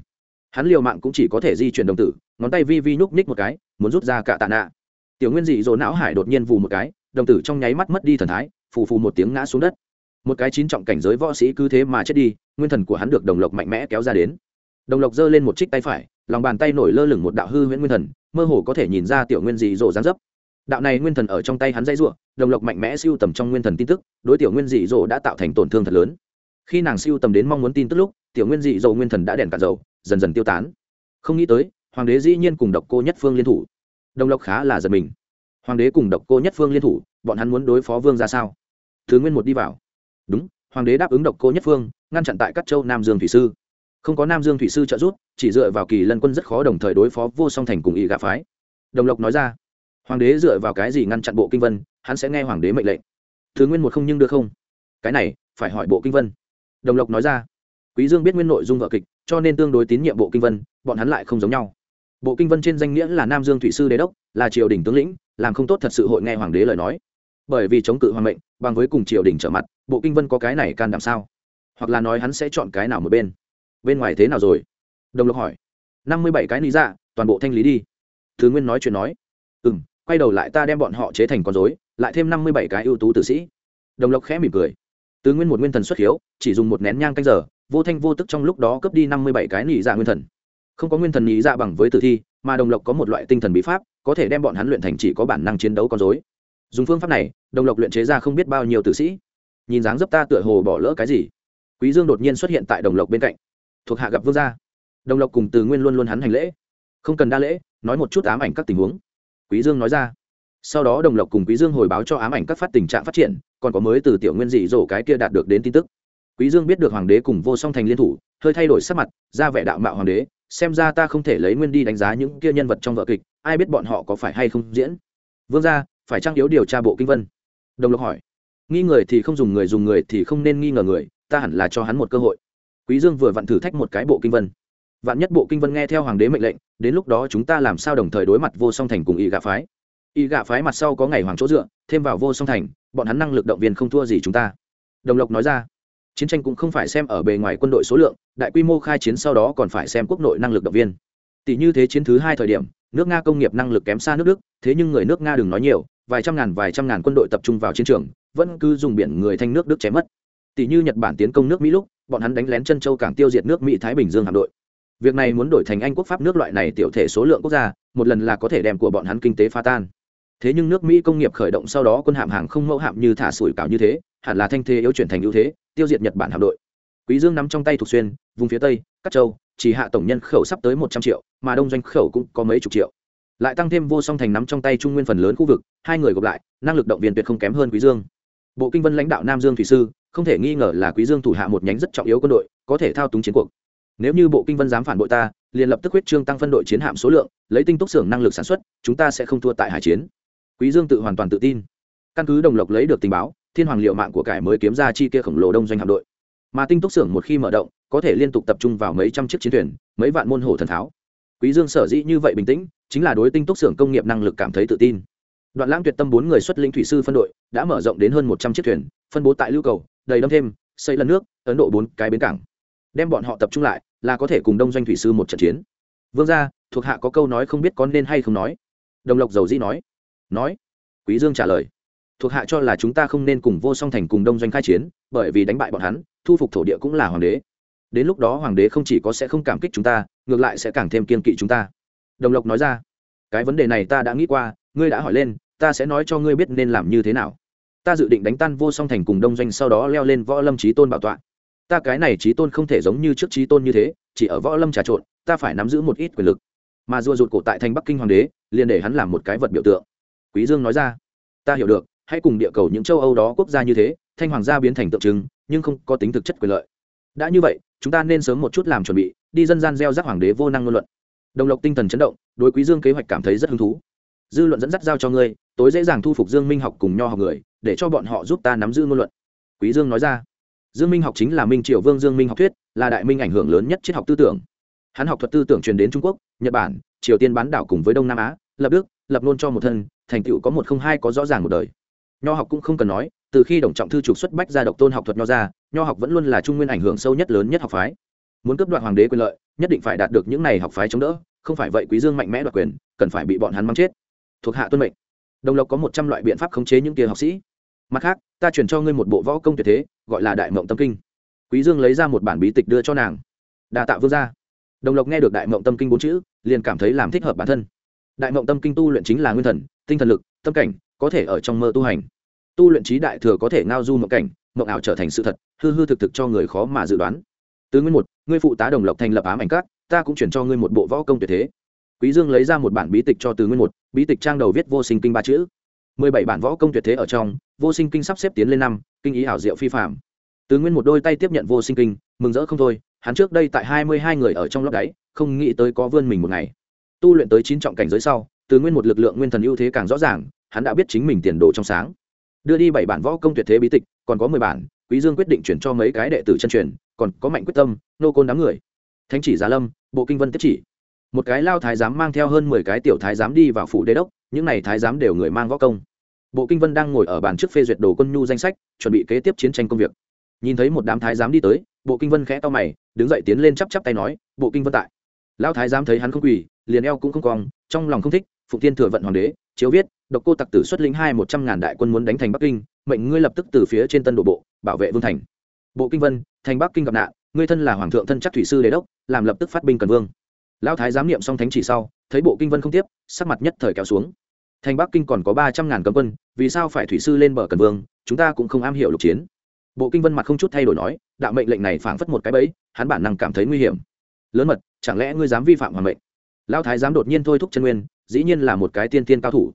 Hắn liều mạng cũng chỉ có thể di chuyển đồng tử, ngón tay vi vi nhúc ních một cái, muốn rút ra cả tạ nạ. Tiểu nguyên dị dỗ não hải đột nhiên vù một cái, đồng tử trong nháy mắt mất đi thần thái, phù phù một tiếng ngã xuống đất một cái chín trọng cảnh giới võ sĩ cứ thế mà chết đi, nguyên thần của hắn được đồng lộc mạnh mẽ kéo ra đến. Đồng lộc giơ lên một trích tay phải, lòng bàn tay nổi lơ lửng một đạo hư huyễn nguyên thần, mơ hồ có thể nhìn ra tiểu nguyên dị dỗ dán dấp. Đạo này nguyên thần ở trong tay hắn dãy ruộng đồng lộc mạnh mẽ siêu tầm trong nguyên thần tin tức, đối tiểu nguyên dị dỗ đã tạo thành tổn thương thật lớn. Khi nàng siêu tầm đến mong muốn tin tức lúc, tiểu nguyên dị dỗ nguyên thần đã đèn cả dầu, dần dần tiêu tán. Không nghĩ tới, hoàng đế dĩ nhiên cùng độc cô nhất phương liên thủ. Đồng lộc khá là giật mình. Hoàng đế cùng độc cô nhất phương liên thủ, bọn hắn muốn đối phó vương ra sao? Thứ nguyên một đi vào đúng, hoàng đế đáp ứng độc cô nhất phương, ngăn chặn tại các châu nam dương thủy sư. Không có nam dương thủy sư trợ giúp, chỉ dựa vào kỳ lân quân rất khó đồng thời đối phó vô song thành cùng ý gạ phái. Đồng lộc nói ra, hoàng đế dựa vào cái gì ngăn chặn bộ kinh vân, hắn sẽ nghe hoàng đế mệnh lệnh. Thứ nguyên một không nhưng được không? Cái này, phải hỏi bộ kinh vân. Đồng lộc nói ra, quý dương biết nguyên nội dung vợ kịch, cho nên tương đối tín nhiệm bộ kinh vân, bọn hắn lại không giống nhau. Bộ kinh vân trên danh nghĩa là nam dương thủy sư đế đốc, là triều đình tướng lĩnh, làm không tốt thật sự hội nghe hoàng đế lời nói bởi vì chống cự hoàng mệnh, bằng với cùng triều đình trở mặt, bộ kinh vân có cái này can đảm sao? Hoặc là nói hắn sẽ chọn cái nào một bên? Bên ngoài thế nào rồi? Đồng lộc hỏi. Năm mươi bảy cái lý dạ toàn bộ thanh lý đi. Thứ nguyên nói chuyện nói. Ừ m quay đầu lại ta đem bọn họ chế thành con dối lại thêm năm mươi bảy cái ưu tú tử sĩ. Đồng lộc khẽ mỉm cười. Tứ nguyên một nguyên thần xuất hiếu, chỉ dùng một nén nhang canh giờ, vô thanh vô tức trong lúc đó cướp đi năm mươi bảy cái nhị dạ nguyên thần. Không có nguyên thần nhị dạ bằng với tử thi, mà đồng lộc có một loại tinh thần bí pháp, có thể đem bọn hắn luyện thành chỉ có bản năng chiến đấu con dối dùng phương pháp này, đồng lộc luyện chế ra không biết bao nhiêu tử sĩ. Nhìn dáng dấp ta tựa hồ bỏ lỡ cái gì. Quý dương đột nhiên xuất hiện tại đồng lộc bên cạnh. Thuộc hạ gặp vương gia. Đồng lộc cùng từ nguyên luôn luôn hắn hành lễ. Không cần đa lễ, nói một chút ám ảnh các tình huống. Quý dương nói ra. Sau đó đồng lộc cùng quý dương hồi báo cho ám ảnh các phát tình trạng phát triển, còn có mới từ tiểu nguyên dị dỗ cái kia đạt được đến tin tức. Quý dương biết được hoàng đế cùng vô song thành liên thủ, hơi thay đổi sắc mặt, ra vẻ đạo mạo hoàng đế, xem ra ta không thể lấy nguyên đi đánh giá những kia nhân vật trong vở kịch, ai biết bọn họ có phải hay không diễn. Vương gia phải trang yếu điều tra bộ kinh vân. Đồng lộc hỏi, nghi người thì không dùng người dùng người thì không nên nghi ngờ người, ta hẳn là cho hắn một cơ hội. Quý dương vừa vặn thử thách một cái bộ kinh vân. Vạn nhất bộ kinh vân nghe theo hoàng đế mệnh lệnh, đến lúc đó chúng ta làm sao đồng thời đối mặt vô song thành cùng y gạ phái? Y gạ phái mặt sau có ngày hoàng chỗ dựa, thêm vào vô song thành, bọn hắn năng lực động viên không thua gì chúng ta. Đồng lộc nói ra, chiến tranh cũng không phải xem ở bề ngoài quân đội số lượng, đại quy mô khai chiến sau đó còn phải xem quốc nội năng lực động viên. Tỷ như thế chiến thứ hai thời điểm, nước nga công nghiệp năng lực kém xa nước đức, thế nhưng người nước nga đừng nói nhiều vài trăm ngàn, vài trăm ngàn quân đội tập trung vào chiến trường, vẫn cứ dùng biển người thanh nước đức chém mất. Tỷ như nhật bản tiến công nước mỹ lúc, bọn hắn đánh lén chân châu cảng tiêu diệt nước mỹ thái bình dương hạm đội. Việc này muốn đổi thành anh quốc pháp nước loại này tiểu thể số lượng quốc gia, một lần là có thể đem của bọn hắn kinh tế phá tan. Thế nhưng nước mỹ công nghiệp khởi động sau đó quân hạm hàng không mẫu hạm như thả sủi cảo như thế, hẳn là thanh thế yếu chuyển thành ưu thế, tiêu diệt nhật bản hạm đội. Quý dương nắm trong tay thuộc xuyên, vùng phía tây các châu, chỉ hạ tổng nhân khẩu sắp tới một trăm triệu, mà đông doanh khẩu cũng có mấy chục triệu lại tăng thêm vô song thành nắm trong tay trung nguyên phần lớn khu vực, hai người gộp lại, năng lực động viên tuyệt không kém hơn quý dương. Bộ kinh vân lãnh đạo nam dương thủy sư, không thể nghi ngờ là quý dương thủ hạ một nhánh rất trọng yếu quân đội, có thể thao túng chiến cuộc. Nếu như bộ kinh vân dám phản bội ta, liền lập tức huyết trương tăng phân đội chiến hạm số lượng, lấy tinh túc xưởng năng lực sản xuất, chúng ta sẽ không thua tại hải chiến. Quý dương tự hoàn toàn tự tin. Căn cứ đồng lộc lấy được tình báo, thiên hoàng liệu mạng của cải mới kiếm ra chi kia khổng lồ đông doanh hạm đội. Mà tinh túc xưởng một khi mở động, có thể liên tục tập trung vào mấy trăm chiếc chiến thuyền, mấy vạn môn hổ thần tháo. Quý dương sở dĩ như vậy bình tĩnh chính là đối tinh túc xưởng công nghiệp năng lực cảm thấy tự tin. Đoạn lãng tuyệt tâm bốn người xuất lĩnh thủy sư phân đội, đã mở rộng đến hơn một trăm chiếc thuyền, phân bố tại lưu cầu, đầy đâm thêm, xây lần nước, ấn độ bốn cái bến cảng. Đem bọn họ tập trung lại, là có thể cùng đông doanh thủy sư một trận chiến. Vương gia, thuộc hạ có câu nói không biết có nên hay không nói. Đồng lộc dầu dĩ nói. Nói. Quý dương trả lời. Thuộc hạ cho là chúng ta không nên cùng vô song thành cùng đông doanh khai chiến, bởi vì đánh bại bọn hắn, thu phục thổ địa cũng là hoàng đế. Đến lúc đó hoàng đế không chỉ có sẽ không cảm kích chúng ta, ngược lại sẽ càng thêm kiên kỵ chúng ta đồng lộc nói ra, cái vấn đề này ta đã nghĩ qua, ngươi đã hỏi lên, ta sẽ nói cho ngươi biết nên làm như thế nào. Ta dự định đánh tan vô song thành cùng đông doanh sau đó leo lên võ lâm trí tôn bảo tọa. Ta cái này trí tôn không thể giống như trước trí tôn như thế, chỉ ở võ lâm trà trộn, ta phải nắm giữ một ít quyền lực. Mà rùa rụt cổ tại thành bắc kinh hoàng đế, liền để hắn làm một cái vật biểu tượng. Quý dương nói ra, ta hiểu được, hãy cùng địa cầu những châu âu đó quốc gia như thế, thanh hoàng gia biến thành tượng trưng, nhưng không có tính thực chất quyền lợi. Đã như vậy, chúng ta nên sớm một chút làm chuẩn bị, đi dân gian gieo rắc hoàng đế vô năng ngôn luận đồng lộc tinh thần chấn động, đối quý dương kế hoạch cảm thấy rất hứng thú. Dư luận dẫn dắt giao cho ngươi, tối dễ dàng thu phục dương minh học cùng nho học người, để cho bọn họ giúp ta nắm giữ ngôn luận. Quý dương nói ra. Dương minh học chính là minh triều vương dương minh học thuyết, là đại minh ảnh hưởng lớn nhất triết học tư tưởng. Hắn học thuật tư tưởng truyền đến trung quốc, nhật bản, triều tiên bán đảo cùng với đông nam á, lập đức, lập nôn cho một thân, thành tựu có một không hai có rõ ràng một đời. Nho học cũng không cần nói, từ khi đồng trọng thư trục xuất bách ra độc tôn học thuật nho ra, nho học vẫn luôn là trung nguyên ảnh hưởng sâu nhất lớn nhất học phái. Muốn cấp đoạn hoàng đế quyền lợi nhất định phải đạt được những này học phái chống đỡ, không phải vậy quý dương mạnh mẽ đoạt quyền, cần phải bị bọn hắn mang chết. Thuộc hạ tuân mệnh. Đồng lộc có một trăm loại biện pháp khống chế những kia học sĩ. Mặt khác, ta chuyển cho ngươi một bộ võ công tuyệt thế, gọi là đại mộng tâm kinh. Quý dương lấy ra một bản bí tịch đưa cho nàng. Đa tạ vương gia. Đồng lộc nghe được đại mộng tâm kinh bốn chữ, liền cảm thấy làm thích hợp bản thân. Đại mộng tâm kinh tu luyện chính là nguyên thần, tinh thần lực, tâm cảnh, có thể ở trong mơ tu hành. Tu luyện trí đại thừa có thể ngao du mộng cảnh, mộng ảo trở thành sự thật, hư hư thực thực cho người khó mà dự đoán. Tứ nguyên một ngươi phụ tá đồng lộc thành lập ám ảnh các, ta cũng chuyển cho ngươi một bộ võ công tuyệt thế. Quý dương lấy ra một bản bí tịch cho từ nguyên một, bí tịch trang đầu viết vô sinh kinh ba chữ. Mười bảy bản võ công tuyệt thế ở trong, vô sinh kinh sắp xếp tiến lên năm, kinh ý hảo diệu phi phạm từ nguyên một đôi tay tiếp nhận vô sinh kinh, mừng rỡ không thôi, hắn trước đây tại hai mươi hai người ở trong lóc đáy không nghĩ tới có vươn mình một ngày. Tu luyện tới chín trọng cảnh giới sau, từ nguyên một lực lượng nguyên thần ưu thế càng rõ ràng, hắn đã biết chính mình tiền đồ trong sáng. Đưa đi bảy bản võ công tuyệt thế bí tịch, còn có mười bản quý dương quyết định chuyển cho mấy cái đệ tử chân truyền, còn có mạnh quyết tâm, nô côn đám người. Thánh chỉ giá lâm, bộ kinh vân tiếp chỉ. Một cái lao thái giám mang theo hơn mười cái tiểu thái giám đi vào phủ đế đốc, những này thái giám đều người mang võ công. Bộ kinh vân đang ngồi ở bàn trước phê duyệt đồ quân nhu danh sách, chuẩn bị kế tiếp chiến tranh công việc. Nhìn thấy một đám thái giám đi tới, bộ kinh vân khẽ to mày, đứng dậy tiến lên chắp chắp tay nói, bộ kinh vân tại. Lao thái giám thấy hắn không quỳ, liền eo cũng không cong, trong lòng không thích phụ tiên thừa vận hoàng đế, chiếu viết, độc cô tặc tử xuất lĩnh hai một trăm ngàn đại quân muốn đánh thành bắc kinh mệnh ngươi lập tức từ phía trên tân đổ bộ, bảo vệ vương thành. Bộ kinh vân, thành bắc kinh gặp nạn, ngươi thân là hoàng thượng thân chắc thủy sư đế đốc, làm lập tức phát binh cần vương. Lão thái giám niệm xong thánh chỉ sau, thấy bộ kinh vân không tiếp, sắc mặt nhất thời kéo xuống. Thành bắc kinh còn có ba trăm ngàn cấm quân, vì sao phải thủy sư lên bờ cần vương, chúng ta cũng không am hiểu lục chiến. Bộ kinh vân mặt không chút thay đổi nói, đạo mệnh lệnh này phảng phất một cái bẫy, hắn bản năng cảm thấy nguy hiểm. Lớn mật, chẳng lẽ ngươi dám vi phạm hoàng mệnh? Lão thái giám đột nhiên thôi thúc chân nguyên, dĩ nhiên là một cái tiên tiên cao thủ.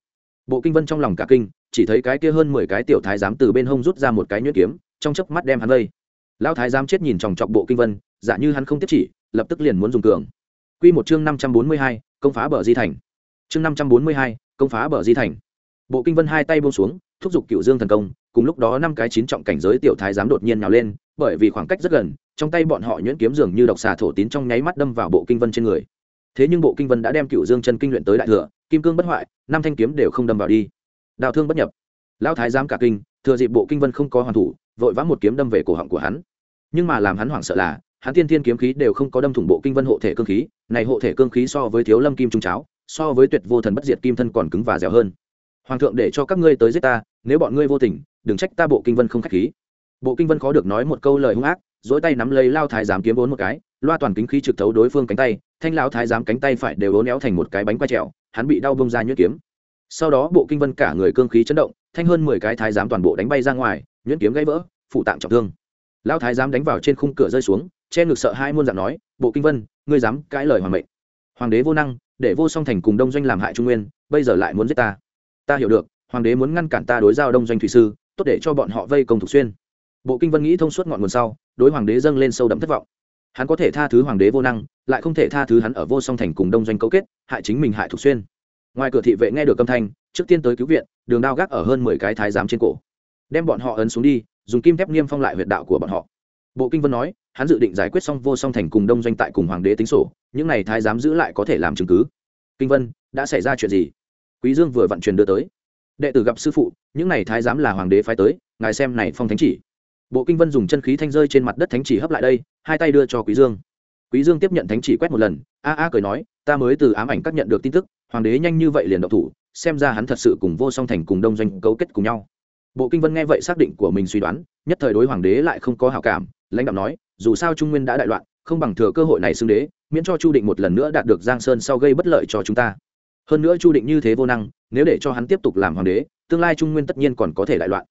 Bộ kinh vân trong lòng cả kinh chỉ thấy cái kia hơn mười cái tiểu thái giám từ bên hông rút ra một cái nhuyễn kiếm trong chớp mắt đem hắn vây lão thái giám chết nhìn chòng chọc bộ kinh vân giả như hắn không tiếp chỉ lập tức liền muốn dùng cường Quy một chương 542, công phá bờ di thành. Chương 542, công phá bờ di thành. Bộ Kinh Vân hai tay buông xuống, thúc giục Cựu Dương thần công, cùng lúc đó năm cái chín trọng cảnh giới tiểu thái giám đột nhiên nhào lên, bởi vì khoảng cách rất gần, trong tay bọn họ nhuyễn kiếm dường như độc xà thổ tín trong nháy mắt đâm vào Bộ Kinh Vân trên người. Thế nhưng Bộ Kinh Vân đã đem Cựu Dương chân kinh luyện tới đại thừa, kim cương bất hoại, năm thanh kiếm đều không đâm vào đi. Đao thương bất nhập. Lão thái giám cả kinh, thừa dịp Bộ Kinh Vân không có hoàn thủ, vội vã một kiếm đâm về cổ họng của hắn. Nhưng mà làm hắn hoảng sợ là, hắn tiên thiên kiếm khí đều không có đâm thủng bộ kinh vân hộ thể cương khí này hộ thể cương khí so với thiếu lâm kim trung cháo so với tuyệt vô thần bất diệt kim thân còn cứng và dẻo hơn hoàng thượng để cho các ngươi tới giết ta nếu bọn ngươi vô tình đừng trách ta bộ kinh vân không khách khí bộ kinh vân khó được nói một câu lời hung ác dỗi tay nắm lấy lao thái giám kiếm bốn một cái loa toàn kính khí trực thấu đối phương cánh tay thanh lao thái giám cánh tay phải đều ố néo thành một cái bánh quay trèo hắn bị đau bông ra nhuyễn kiếm sau đó bộ kinh vân cả người cương khí chấn động, thanh hơn mười cái thái giám toàn bộ đánh bay ra ngoài, nhuyễn kiếm gãy vỡ phụ tạng trọng thương. Lao thái giám đánh vào trên khung cửa rơi xuống, che ngực sợ hai muôn dạng nói, bộ kinh vân, ngươi dám cãi lời hoàng mệnh. Hoàng đế vô năng, để vô song thành cùng đông doanh làm hại trung nguyên, bây giờ lại muốn giết ta. Ta hiểu được, hoàng đế muốn ngăn cản ta đối giao đông doanh thủy sư, tốt để cho bọn họ vây công thục xuyên. Bộ kinh vân nghĩ thông suốt ngọn nguồn sau, đối hoàng đế dâng lên sâu đậm thất vọng. Hắn có thể tha thứ hoàng đế vô năng, lại không thể tha thứ hắn ở vô song thành cùng đông doanh cấu kết, hại chính mình hại thục xuyên ngoài cửa thị vệ nghe được âm thanh, trước tiên tới cứu viện, đường đao gác ở hơn mười cái thái giám trên cổ. Đem bọn họ ấn xuống đi, dùng kim thép niêm phong lại huyệt đạo của bọn họ. Bộ kinh vân nói, hắn dự định giải quyết xong vô song thành cùng đông doanh tại cùng hoàng đế tính sổ, những này thái giám giữ lại có thể làm chứng cứ. Kinh vân, đã xảy ra chuyện gì? Quý dương vừa vận truyền đưa tới. Đệ tử gặp sư phụ, những này thái giám là hoàng đế phái tới, ngài xem này phong thánh chỉ. Bộ kinh vân dùng chân khí thanh rơi trên mặt đất thánh chỉ hấp lại đây, hai tay đưa cho quý dương. Quý dương tiếp nhận thánh chỉ quét một lần, a a cười nói, ta mới từ ám ảnh các nhận được tin tức hoàng đế nhanh như vậy liền độc thủ, xem ra hắn thật sự cùng vô song thành cùng đông doanh cấu kết cùng nhau. Bộ kinh vân nghe vậy xác định của mình suy đoán, nhất thời đối hoàng đế lại không có hảo cảm, lãnh đạo nói, dù sao trung nguyên đã đại loạn, không bằng thừa cơ hội này xưng đế, miễn cho chu định một lần nữa đạt được giang sơn sau gây bất lợi cho chúng ta. Hơn nữa chu định như thế vô năng, nếu để cho hắn tiếp tục làm hoàng đế, tương lai trung nguyên tất nhiên còn có thể đại loạn.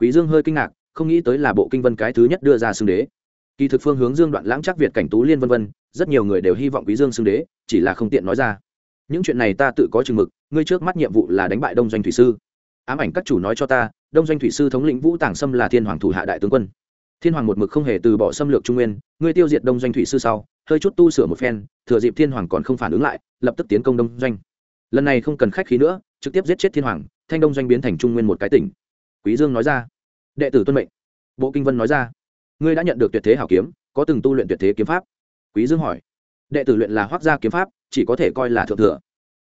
Quý dương hơi kinh ngạc, không nghĩ tới là bộ kinh vân cái thứ nhất đưa ra xưng đế. Kỳ thực phương hướng dương đoạn lãng chắc việt cảnh tú liên vân vân, rất nhiều người đều hy vọng quý dương xưng đế, chỉ là không tiện nói ra những chuyện này ta tự có chừng mực, ngươi trước mắt nhiệm vụ là đánh bại đông doanh thủy sư. Ám ảnh các chủ nói cho ta, đông doanh thủy sư thống lĩnh vũ tàng sâm là thiên hoàng thủ hạ đại tướng quân. Thiên hoàng một mực không hề từ bỏ xâm lược trung nguyên, ngươi tiêu diệt đông doanh thủy sư sau, hơi chút tu sửa một phen, thừa dịp thiên hoàng còn không phản ứng lại, lập tức tiến công đông doanh. Lần này không cần khách khí nữa, trực tiếp giết chết thiên hoàng, thanh đông doanh biến thành trung nguyên một cái tỉnh. Quý dương nói ra. Đệ tử tuân mệnh. Bộ kinh vân nói ra. Ngươi đã nhận được tuyệt thế hảo kiếm, có từng tu luyện tuyệt thế kiếm pháp. Quý dương hỏi đệ tử luyện là hoác gia kiếm pháp, chỉ có thể coi là thượng thừa.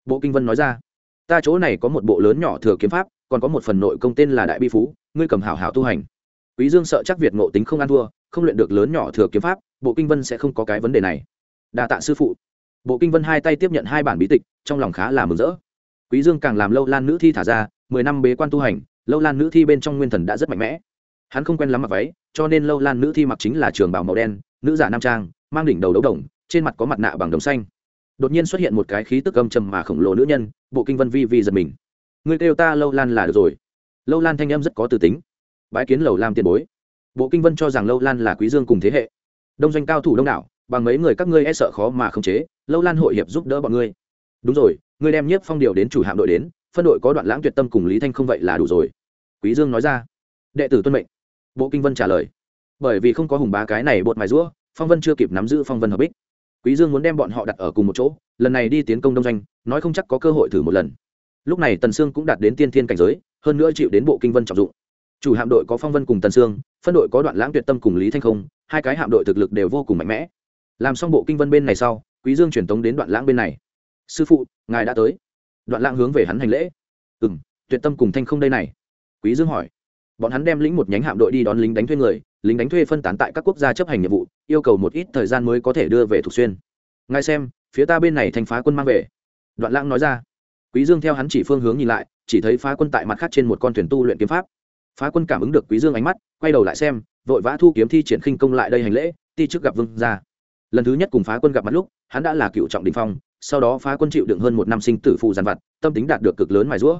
Bộ kinh vân nói ra, ta chỗ này có một bộ lớn nhỏ thừa kiếm pháp, còn có một phần nội công tên là đại bi phú, ngươi cầm hảo hảo tu hành. Quý dương sợ chắc việt ngộ tính không ăn thua, không luyện được lớn nhỏ thừa kiếm pháp, bộ kinh vân sẽ không có cái vấn đề này. Đa tạ sư phụ. Bộ kinh vân hai tay tiếp nhận hai bản bí tịch, trong lòng khá là mừng rỡ. Quý dương càng làm lâu lan nữ thi thả ra, mười năm bế quan tu hành, lâu lan nữ thi bên trong nguyên thần đã rất mạnh mẽ. Hắn không quen lắm mặc váy, cho nên lâu lan nữ thi mặc chính là trường bào màu đen, nữ giả nam trang, mang đỉnh đầu đấu đồng trên mặt có mặt nạ bằng đồng xanh. Đột nhiên xuất hiện một cái khí tức âm trầm mà khổng lồ nữ nhân, bộ kinh vân vi vi giật mình. Người kêu ta lâu lan là được rồi. Lâu lan thanh âm rất có từ tính. Bái kiến lầu lam tiền bối. Bộ kinh vân cho rằng lâu lan là quý dương cùng thế hệ. Đông doanh cao thủ đông đảo, bằng mấy người các ngươi e sợ khó mà khống chế, lâu lan hội hiệp giúp đỡ bọn ngươi. Đúng rồi, ngươi đem nhiếp phong điều đến chủ hạm đội đến, phân đội có đoạn lãng tuyệt tâm cùng lý thanh không vậy là đủ rồi. Quý dương nói ra. Đệ tử tuân mệnh. Bộ kinh vân trả lời. Bởi vì không có hùng bá cái này bột mài rũa, phong vân chưa kịp nắm giữ phong vân hợp bích quý dương muốn đem bọn họ đặt ở cùng một chỗ, lần này đi tiến công đông doanh, nói không chắc có cơ hội thử một lần. Lúc này tần sương cũng đạt đến tiên thiên cảnh giới, hơn nữa chịu đến bộ kinh vân trọng dụng. Chủ hạm đội có phong vân cùng tần sương, phân đội có đoạn lãng tuyệt tâm cùng lý thanh không, hai cái hạm đội thực lực đều vô cùng mạnh mẽ. Làm xong bộ kinh vân bên này sau, quý dương truyền tống đến đoạn lãng bên này. Sư phụ, ngài đã tới. Đoạn lãng hướng về hắn hành lễ. Ừ m tuyệt tâm cùng thanh không đây này. Quý dương hỏi. Bọn hắn đem lĩnh một nhánh hạm đội đi đón lính đánh thuê người, lính đánh thuê phân tán tại các quốc gia chấp hành nhiệm vụ yêu cầu một ít thời gian mới có thể đưa về thục xuyên. Ngài xem, phía ta bên này thành phá quân mang về. Đoạn lãng nói ra. Quý dương theo hắn chỉ phương hướng nhìn lại, chỉ thấy phá quân tại mặt khác trên một con thuyền tu luyện kiếm pháp. Phá quân cảm ứng được quý dương ánh mắt, quay đầu lại xem, vội vã thu kiếm thi triển khinh công lại đây hành lễ, ti trước gặp vương gia. Lần thứ nhất cùng phá quân gặp mặt lúc, hắn đã là cựu trọng đình phong, sau đó phá quân chịu đựng hơn một năm sinh tử phụ giàn vặt, tâm tính đạt được cực lớn mài rũa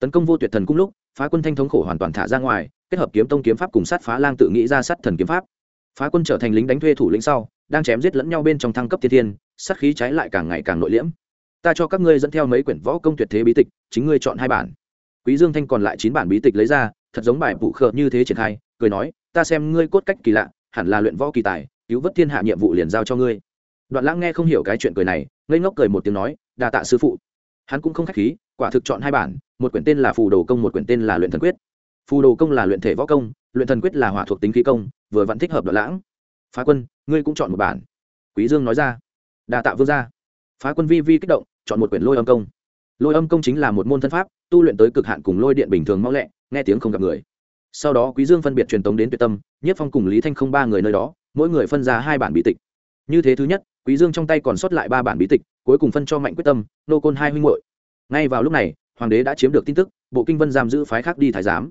tấn công vô tuyệt thần cung lúc, phá quân thanh thống khổ hoàn toàn thả ra ngoài, kết hợp kiếm tông kiếm pháp cùng sát phá lang tự nghĩ ra sát thần kiếm pháp phá quân trở thành lính đánh thuê thủ lĩnh sau, đang chém giết lẫn nhau bên trong thăng cấp thiên thiên, sát khí cháy lại càng ngày càng nội liễm. Ta cho các ngươi dẫn theo mấy quyển võ công tuyệt thế bí tịch, chính ngươi chọn hai bản. Quý dương thanh còn lại chín bản bí tịch lấy ra, thật giống bài phụ khờ như thế triển khai, cười nói, ta xem ngươi cốt cách kỳ lạ, hẳn là luyện võ kỳ tài, cứu vớt thiên hạ nhiệm vụ liền giao cho ngươi. Đoạn lãng nghe không hiểu cái chuyện cười này, ngây ngốc cười một tiếng nói, đa tạ sư phụ. Hắn cũng không khách khí, quả thực chọn hai bản, một quyển tên là phù đồ công, một quyển tên là luyện thần quyết. Phù đồ công là luyện thể võ công, luyện thần quyết là hỏa thuộc tính khí công vừa vẫn thích hợp đoạn lãng. Phá quân, ngươi cũng chọn một bản. Quý dương nói ra. Đa tạ vương gia. Phá quân vi vi kích động, chọn một quyển lôi âm công. Lôi âm công chính là một môn thân pháp, tu luyện tới cực hạn cùng lôi điện bình thường mau lẹ, nghe tiếng không gặp người. Sau đó quý dương phân biệt truyền tống đến tuyệt tâm, nhất phong cùng lý thanh không ba người nơi đó, mỗi người phân ra hai bản bí tịch. Như thế thứ nhất, quý dương trong tay còn sót lại ba bản bí tịch, cuối cùng phân cho mạnh quyết tâm, nô côn hai huynh muội. Ngay vào lúc này, hoàng đế đã chiếm được tin tức, bộ kinh vân giam giữ phái khác đi thái giám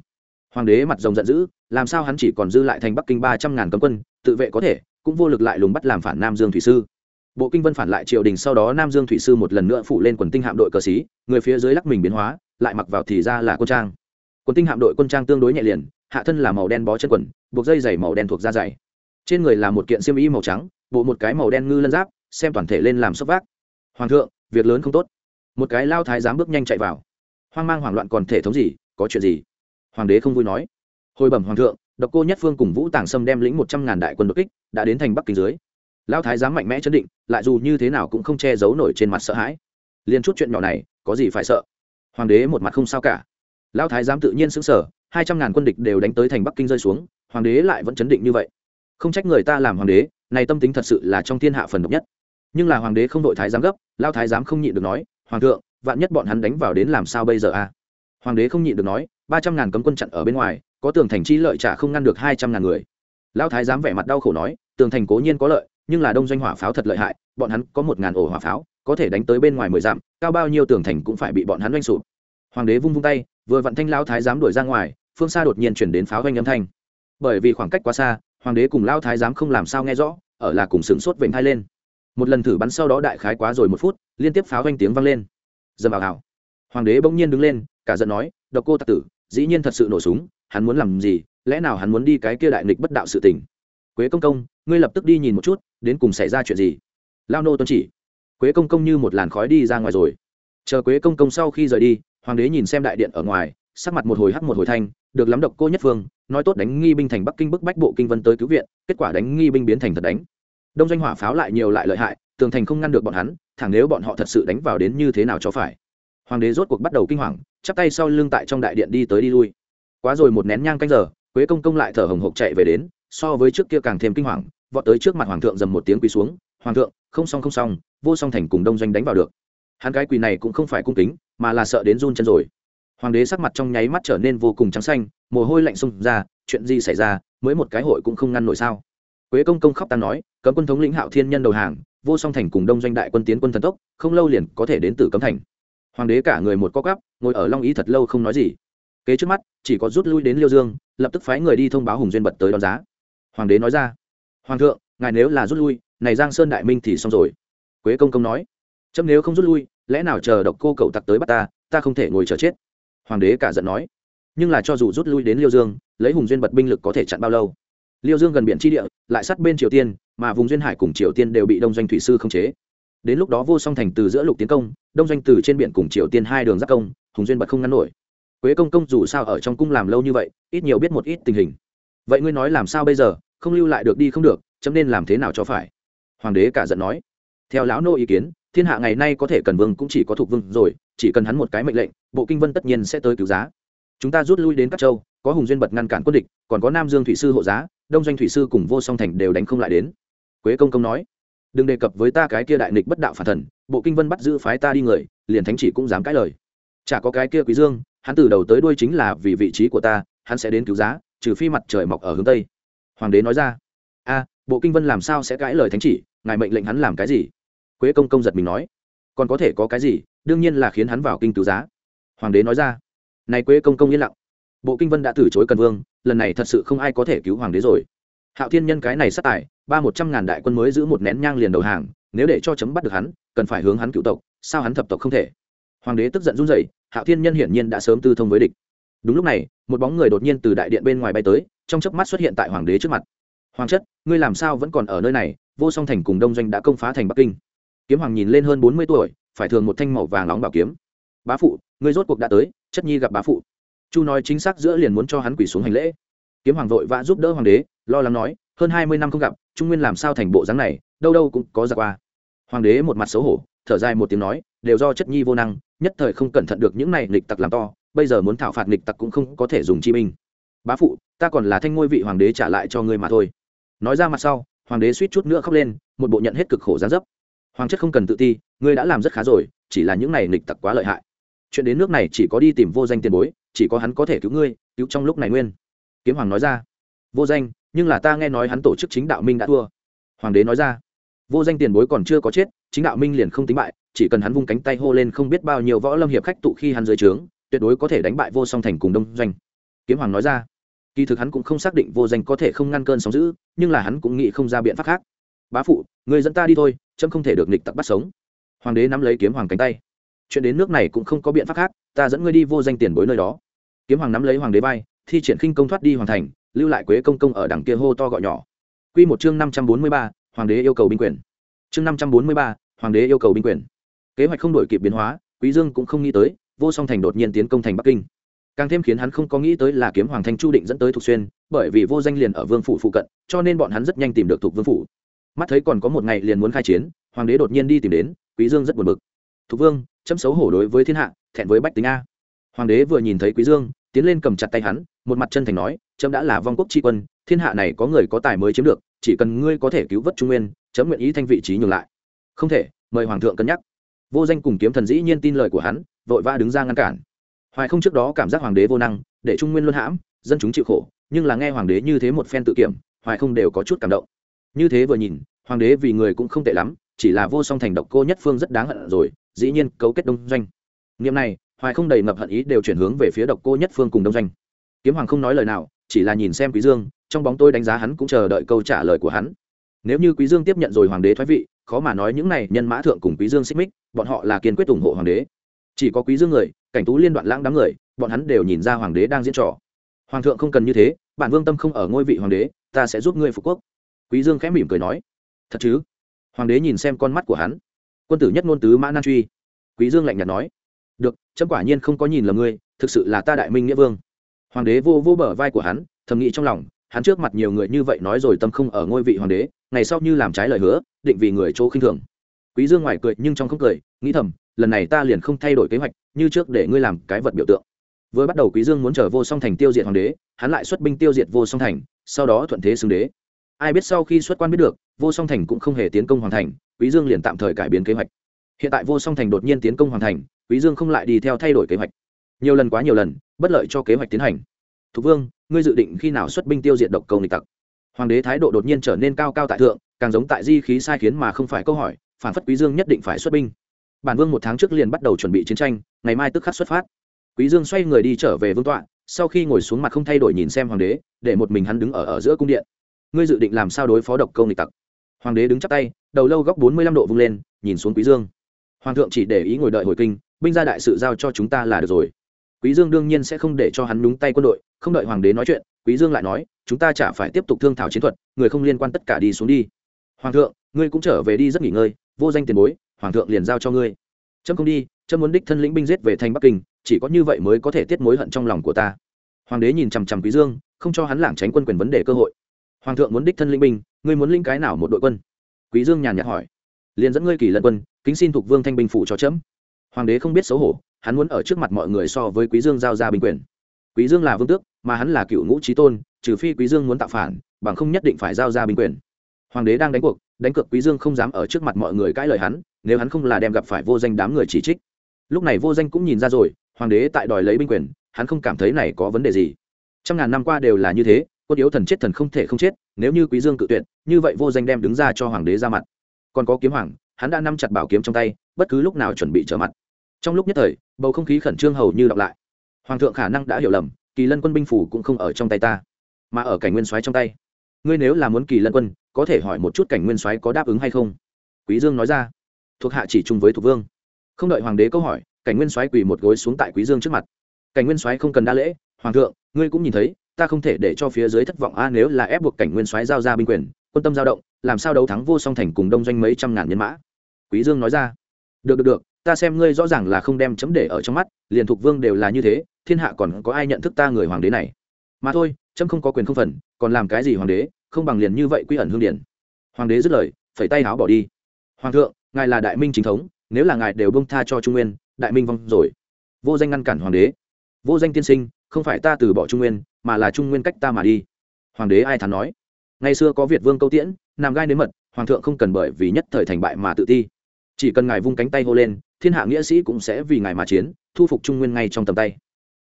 hoàng đế mặt rồng giận dữ, làm sao hắn chỉ còn dư lại thành bắc kinh ba trăm ngàn cấm quân, tự vệ có thể, cũng vô lực lại lùng bắt làm phản nam dương thủy sư. Bộ kinh vân phản lại triều đình, sau đó nam dương thủy sư một lần nữa phụ lên quần tinh hạm đội cờ xí, người phía dưới lắc mình biến hóa, lại mặc vào thì ra là quân trang. Quần tinh hạm đội quân trang tương đối nhẹ liền, hạ thân là màu đen bó chân quần, buộc dây dày màu đen thuộc da dày trên người là một kiện xiêm y màu trắng, bộ một cái màu đen ngư lân giáp, xem toàn thể lên làm sốc vác. Hoàng thượng, việc lớn không tốt. Một cái lao thái giám bước nhanh chạy vào. Hoang mang hoảng loạn còn thể thống gì, có chuyện gì? Hoàng đế không vui nói. Hồi bẩm hoàng thượng, độc cô nhất phương cùng vũ tàng sâm đem lĩnh một trăm ngàn đại quân đột kích, đã đến thành bắc kinh dưới. Lao thái giám mạnh mẽ chấn định, lại dù như thế nào cũng không che giấu nổi trên mặt sợ hãi. Liền chút chuyện nhỏ này, có gì phải sợ? Hoàng đế một mặt không sao cả. Lao thái giám tự nhiên xứng sở hai trăm ngàn quân địch đều đánh tới thành bắc kinh rơi xuống, hoàng đế lại vẫn chấn định như vậy. Không trách người ta làm hoàng đế, này tâm tính thật sự là trong thiên hạ phần độc nhất. Nhưng là hoàng đế không đội thái giám gấp lao thái giám không nhịn được nói, hoàng thượng, vạn nhất bọn hắn đánh vào đến làm sao bây giờ a hoàng đế không nhịn được nói ba trăm ngàn cấm quân chặn ở bên ngoài, có tường thành chi lợi trả không ngăn được hai trăm ngàn người. Lao thái giám vẻ mặt đau khổ nói, tường thành cố nhiên có lợi, nhưng là đông doanh hỏa pháo thật lợi hại, bọn hắn có một ngàn ổ hỏa pháo, có thể đánh tới bên ngoài mười dặm, cao bao nhiêu tường thành cũng phải bị bọn hắn doanh sụp. Hoàng đế vung vung tay, vừa vặn thanh lao thái giám đuổi ra ngoài, phương xa đột nhiên chuyển đến pháo doanh âm thanh. Bởi vì khoảng cách quá xa, hoàng đế cùng lao thái giám không làm sao nghe rõ, ở là cùng sửng sốt vểnh hai lên. Một lần thử bắn sau đó đại khái quá rồi một phút, liên tiếp pháo doanh tiếng vang lên. Dầm vào hào hoàng đế bỗng nhiên đứng lên, cả giận nói, độc cô tặc tử dĩ nhiên thật sự nổ súng, hắn muốn làm gì, lẽ nào hắn muốn đi cái kia đại nghịch bất đạo sự tình? Quế công công, ngươi lập tức đi nhìn một chút, đến cùng xảy ra chuyện gì? Lao nô tuân chỉ. Quế công công như một làn khói đi ra ngoài rồi. Chờ quế công công sau khi rời đi, hoàng đế nhìn xem đại điện ở ngoài, sắc mặt một hồi hắc một hồi thanh, được lắm độc cô nhất phương, nói tốt đánh nghi binh thành bắc kinh bức bách bộ kinh vân tới cứu viện, kết quả đánh nghi binh biến thành thật đánh. Đông doanh hỏa pháo lại nhiều lại lợi hại, tường thành không ngăn được bọn hắn, thẳng nếu bọn họ thật sự đánh vào đến như thế nào cho phải hoàng đế rốt cuộc bắt đầu kinh hoàng, chắp tay sau lưng tại trong đại điện đi tới đi lui. Quá rồi một nén nhang canh giờ, quế công công lại thở hồng hộc chạy về đến, so với trước kia càng thêm kinh hoàng, vọt tới trước mặt hoàng thượng dầm một tiếng quỳ xuống, hoàng thượng, không xong không xong, vô song thành cùng đông doanh đánh vào được. Hắn cái quỳ này cũng không phải cung kính, mà là sợ đến run chân rồi. Hoàng đế sắc mặt trong nháy mắt trở nên vô cùng trắng xanh, mồ hôi lạnh xông ra, chuyện gì xảy ra, mới một cái hội cũng không ngăn nổi sao? Quế công công khóc ta nói, cấm quân thống lĩnh hạo thiên nhân đầu hàng, vô song thành cùng đông doanh đại quân tiến quân thần tốc, không lâu liền có thể đến từ cấm thành hoàng đế cả người một co cắp ngồi ở long ý thật lâu không nói gì. Kế trước mắt, chỉ có rút lui đến liêu dương, lập tức phái người đi thông báo hùng duyên bật tới đón giá. Hoàng đế nói ra, hoàng thượng, ngài nếu là rút lui, này giang sơn đại minh thì xong rồi. Quế công công nói, chấm nếu không rút lui, lẽ nào chờ độc cô cậu tặc tới bắt ta ta không thể ngồi chờ chết. Hoàng đế cả giận nói, nhưng là cho dù rút lui đến liêu dương, lấy hùng duyên bật binh lực có thể chặn bao lâu? Liêu dương gần biển tri địa, lại sát bên triều tiên, mà vùng duyên hải cùng triều tiên đều bị đông doanh thủy sư khống chế đến lúc đó vô song thành từ giữa lục tiến công, đông doanh từ trên biển cùng triều tiên hai đường giáp công, hùng duyên bật không ngăn nổi. Quế công công dù sao ở trong cung làm lâu như vậy, ít nhiều biết một ít tình hình. Vậy ngươi nói làm sao bây giờ, không lưu lại được đi không được, chấm nên làm thế nào cho phải? Hoàng đế cả giận nói. Theo lão nô ý kiến, thiên hạ ngày nay có thể cần vương cũng chỉ có thuộc vương rồi, chỉ cần hắn một cái mệnh lệnh, bộ kinh vân tất nhiên sẽ tới cứu giá. Chúng ta rút lui đến các châu, có hùng duyên bật ngăn cản quân địch, còn có nam dương thủy sư hộ giá, đông doanh thủy sư cùng vô song thành đều đánh không lại đến. Quế công công nói đừng đề cập với ta cái kia đại nghịch bất đạo phản thần, bộ kinh vân bắt giữ phái ta đi người, liền thánh chỉ cũng dám cãi lời. Chả có cái kia quý dương, hắn từ đầu tới đuôi chính là vì vị trí của ta, hắn sẽ đến cứu giá, trừ phi mặt trời mọc ở hướng tây. Hoàng đế nói ra. A, bộ kinh vân làm sao sẽ cãi lời thánh chỉ, ngài mệnh lệnh hắn làm cái gì? Quế công công giật mình nói. Còn có thể có cái gì, đương nhiên là khiến hắn vào kinh cứu giá. Hoàng đế nói ra. Này quế công công yên lặng. Bộ kinh vân đã từ chối cần vương, lần này thật sự không ai có thể cứu hoàng đế rồi hạo thiên nhân cái này sát tài, ba một trăm ngàn đại quân mới giữ một nén nhang liền đầu hàng, nếu để cho chấm bắt được hắn, cần phải hướng hắn cựu tộc, sao hắn thập tộc không thể? Hoàng đế tức giận run rẩy, hạo thiên nhân hiển nhiên đã sớm tư thông với địch. Đúng lúc này, một bóng người đột nhiên từ đại điện bên ngoài bay tới, trong chớp mắt xuất hiện tại hoàng đế trước mặt. Hoàng chất, ngươi làm sao vẫn còn ở nơi này? Vô song thành cùng đông doanh đã công phá thành bắc kinh. Kiếm hoàng nhìn lên hơn bốn mươi tuổi, phải thường một thanh màu vàng nóng bảo kiếm. Bá phụ, ngươi rốt cuộc đã tới, chất nhi gặp bá phụ. Chu nói chính xác giữa liền muốn cho hắn quỳ xuống hành lễ kiếm hoàng vội vã giúp đỡ hoàng đế, lo lắng nói, hơn hai mươi năm không gặp, trung nguyên làm sao thành bộ dáng này, đâu đâu cũng có giặc qua. Hoàng đế một mặt xấu hổ, thở dài một tiếng nói, đều do chất nhi vô năng, nhất thời không cẩn thận được những này nghịch tặc làm to, bây giờ muốn thảo phạt nghịch tặc cũng không có thể dùng chi binh. Bá phụ, ta còn là thanh ngôi vị hoàng đế trả lại cho ngươi mà thôi. Nói ra mặt sau, hoàng đế suýt chút nữa khóc lên, một bộ nhận hết cực khổ gián dấp. Hoàng chất không cần tự ti, ngươi đã làm rất khá rồi, chỉ là những này nghịch tặc quá lợi hại. Chuyện đến nước này chỉ có đi tìm vô danh tiền bối, chỉ có hắn có thể cứu ngươi, cứu trong lúc này nguyên kiếm hoàng nói ra. Vô danh, nhưng là ta nghe nói hắn tổ chức chính đạo minh đã thua. Hoàng đế nói ra. Vô danh tiền bối còn chưa có chết, chính đạo minh liền không tính bại, chỉ cần hắn vung cánh tay hô lên không biết bao nhiêu võ lâm hiệp khách tụ khi hắn dưới trướng, tuyệt đối có thể đánh bại vô song thành cùng đông doanh. Kiếm hoàng nói ra. Kỳ thực hắn cũng không xác định vô danh có thể không ngăn cơn sóng giữ nhưng là hắn cũng nghĩ không ra biện pháp khác. Bá phụ, người dẫn ta đi thôi trâm không thể được nịch tặc bắt sống. Hoàng đế nắm lấy kiếm hoàng cánh tay. Chuyện đến nước này cũng không có biện pháp khác, ta dẫn ngươi đi vô danh tiền bối nơi đó. Kiếm hoàng nắm lấy hoàng đế vai thi triển khinh công thoát đi hoàn thành, lưu lại quế công công ở đằng kia hô to gọi nhỏ. Q một chương năm trăm bốn mươi ba, hoàng đế yêu cầu binh quyền. Chương năm trăm bốn mươi ba, hoàng đế yêu cầu binh quyền. Kế hoạch không đổi kịp biến hóa, quý dương cũng không nghĩ tới, vô song thành đột nhiên tiến công thành bắc kinh. Càng thêm khiến hắn không có nghĩ tới là kiếm hoàng thành chu định dẫn tới thục xuyên, bởi vì vô danh liền ở vương phủ phụ cận, cho nên bọn hắn rất nhanh tìm được thục vương phủ. Mắt thấy còn có một ngày liền muốn khai chiến, hoàng đế đột nhiên đi tìm đến, quý dương rất buồn bực. Thục vương, chấm xấu hổ đối với thiên hạ, thẹn với bách tính a. Hoàng đế vừa nhìn thấy quý dương tiến lên cầm chặt tay hắn, một mặt chân thành nói trẫm đã là vong quốc tri quân, thiên hạ này có người có tài mới chiếm được, chỉ cần ngươi có thể cứu vớt trung nguyên, chấm nguyện ý thanh vị trí nhường lại. Không thể, mời hoàng thượng cân nhắc. Vô danh cùng kiếm thần dĩ nhiên tin lời của hắn, vội vã đứng ra ngăn cản. Hoài không trước đó cảm giác hoàng đế vô năng, để trung nguyên luân hãm, dân chúng chịu khổ, nhưng là nghe hoàng đế như thế một phen tự kiểm, hoài không đều có chút cảm động. Như thế vừa nhìn, hoàng đế vì người cũng không tệ lắm, chỉ là vô song thành độc cô nhất phương rất đáng hận rồi, dĩ nhiên cấu kết đông doanh. Niệm này hoài không đầy ngập hận ý đều chuyển hướng về phía độc cô nhất phương cùng đông doanh. Kiếm hoàng không nói lời nào, chỉ là nhìn xem quý dương, trong bóng tôi đánh giá hắn cũng chờ đợi câu trả lời của hắn. Nếu như quý dương tiếp nhận rồi hoàng đế thoái vị, khó mà nói những này nhân mã thượng cùng quý dương xích mích, bọn họ là kiên quyết ủng hộ hoàng đế. Chỉ có quý dương người, cảnh tú liên đoạn lãng đám người, bọn hắn đều nhìn ra hoàng đế đang diễn trò. Hoàng thượng không cần như thế, bản vương tâm không ở ngôi vị hoàng đế, ta sẽ giúp ngươi phục quốc. Quý dương khẽ mỉm cười nói, thật chứ? Hoàng đế nhìn xem con mắt của hắn. Quân tử nhất ngôn tứ mã nan truy. Quý dương lạnh nhạt nói được chấm quả nhiên không có nhìn lầm ngươi, thực sự là ta đại minh nghĩa vương. Hoàng đế vô vô bờ vai của hắn, thầm nghĩ trong lòng, hắn trước mặt nhiều người như vậy nói rồi tâm không ở ngôi vị hoàng đế, ngày sau như làm trái lời hứa, định vì người chỗ khinh thường. Quý dương ngoài cười nhưng trong không cười, nghĩ thầm, lần này ta liền không thay đổi kế hoạch, như trước để ngươi làm cái vật biểu tượng. Vừa bắt đầu quý dương muốn chờ vô song thành tiêu diệt hoàng đế, hắn lại xuất binh tiêu diệt vô song thành, sau đó thuận thế xưng đế. Ai biết sau khi xuất quan biết được, vô song thành cũng không hề tiến công hoàng thành, quý dương liền tạm thời cải biến kế hoạch. Hiện tại vô song thành đột nhiên tiến công hoàng thành quý dương không lại đi theo thay đổi kế hoạch. Nhiều lần quá nhiều lần, bất lợi cho kế hoạch tiến hành. Thục vương, ngươi dự định khi nào xuất binh tiêu diệt độc cầu địch tặc? Hoàng đế thái độ đột nhiên trở nên cao cao tại thượng, càng giống tại di khí sai khiến mà không phải câu hỏi, phản phất quý dương nhất định phải xuất binh. Bản vương một tháng trước liền bắt đầu chuẩn bị chiến tranh, ngày mai tức khắc xuất phát. Quý dương xoay người đi trở về vương tọa, sau khi ngồi xuống mặt không thay đổi nhìn xem hoàng đế, để một mình hắn đứng ở ở giữa cung điện. Ngươi dự định làm sao đối phó độc câu địch tặc? Hoàng đế đứng chắp tay, đầu lâu góc bốn mươi lăm độ vung lên, nhìn xuống quý dương. Hoàng thượng chỉ để ý ngồi đợi hồi kinh binh gia đại sự giao cho chúng ta là được rồi. Quý dương đương nhiên sẽ không để cho hắn nhúng tay quân đội, không đợi hoàng đế nói chuyện, quý dương lại nói, chúng ta chả phải tiếp tục thương thảo chiến thuật, người không liên quan tất cả đi xuống đi. Hoàng thượng, ngươi cũng trở về đi rất nghỉ ngơi, vô danh tiền bối, hoàng thượng liền giao cho ngươi. Trâm không đi trâm muốn đích thân lĩnh binh giết về thành bắc kinh, chỉ có như vậy mới có thể tiết mối hận trong lòng của ta. Hoàng đế nhìn chằm chằm quý dương, không cho hắn lảng tránh quân quyền vấn đề cơ hội. Hoàng thượng muốn đích thân lĩnh binh, ngươi muốn lĩnh cái nào một đội quân? Quý dương nhàn nhạt hỏi. Liền dẫn ngươi kỳ lân quân, kính xin thuộc vương thanh binh phụ cho chấm hoàng đế không biết xấu hổ, hắn muốn ở trước mặt mọi người so với quý dương giao ra binh quyền. Quý dương là vương tước, mà hắn là cựu ngũ trí tôn, trừ phi quý dương muốn tạo phản, bằng không nhất định phải giao ra binh quyền. Hoàng đế đang đánh cuộc, đánh cược quý dương không dám ở trước mặt mọi người cãi lời hắn, nếu hắn không là đem gặp phải vô danh đám người chỉ trích. Lúc này vô danh cũng nhìn ra rồi, hoàng đế tại đòi lấy binh quyền, hắn không cảm thấy này có vấn đề gì. Trăm ngàn năm qua đều là như thế, quân yếu thần chết thần không thể không chết, nếu như quý dương cự tuyệt, như vậy vô danh đem đứng ra cho hoàng đế ra mặt. Còn có kiếm hoàng, hắn đã nắm chặt bảo kiếm trong tay, bất cứ lúc nào chuẩn bị trở mặt trong lúc nhất thời, bầu không khí khẩn trương hầu như đọc lại. Hoàng thượng khả năng đã hiểu lầm, kỳ lân quân binh phủ cũng không ở trong tay ta, mà ở cảnh nguyên soái trong tay. Ngươi nếu là muốn kỳ lân quân, có thể hỏi một chút cảnh nguyên soái có đáp ứng hay không? Quý dương nói ra. Thuộc hạ chỉ chung với thuộc vương. Không đợi hoàng đế câu hỏi, cảnh nguyên soái quỳ một gối xuống tại quý dương trước mặt. Cảnh nguyên soái không cần đa lễ, hoàng thượng, ngươi cũng nhìn thấy, ta không thể để cho phía dưới thất vọng a, nếu là ép buộc cảnh nguyên soái giao ra binh quyền, quân tâm giao động, làm sao đấu thắng vô song thành cùng đông doanh mấy trăm ngàn nhân mã? Quý dương nói ra. Được được được ta xem ngươi rõ ràng là không đem chấm để ở trong mắt, liền thục vương đều là như thế, thiên hạ còn có ai nhận thức ta người hoàng đế này? Mà thôi, chấm không có quyền không phần, còn làm cái gì hoàng đế, không bằng liền như vậy quy ẩn hương điển. Hoàng đế dứt lời, phẩy tay áo bỏ đi. Hoàng thượng, ngài là đại minh chính thống, nếu là ngài đều bông tha cho trung nguyên, đại minh vong rồi. Vô danh ngăn cản hoàng đế. Vô danh tiên sinh, không phải ta từ bỏ trung nguyên, mà là trung nguyên cách ta mà đi. Hoàng đế ai thắn nói? Ngày xưa có việt vương câu tiễn, nằm gai đến mật, hoàng thượng không cần bởi vì nhất thời thành bại mà tự ti chỉ cần ngài vung cánh tay hô lên, thiên hạ nghĩa sĩ cũng sẽ vì ngài mà chiến, thu phục trung nguyên ngay trong tầm tay.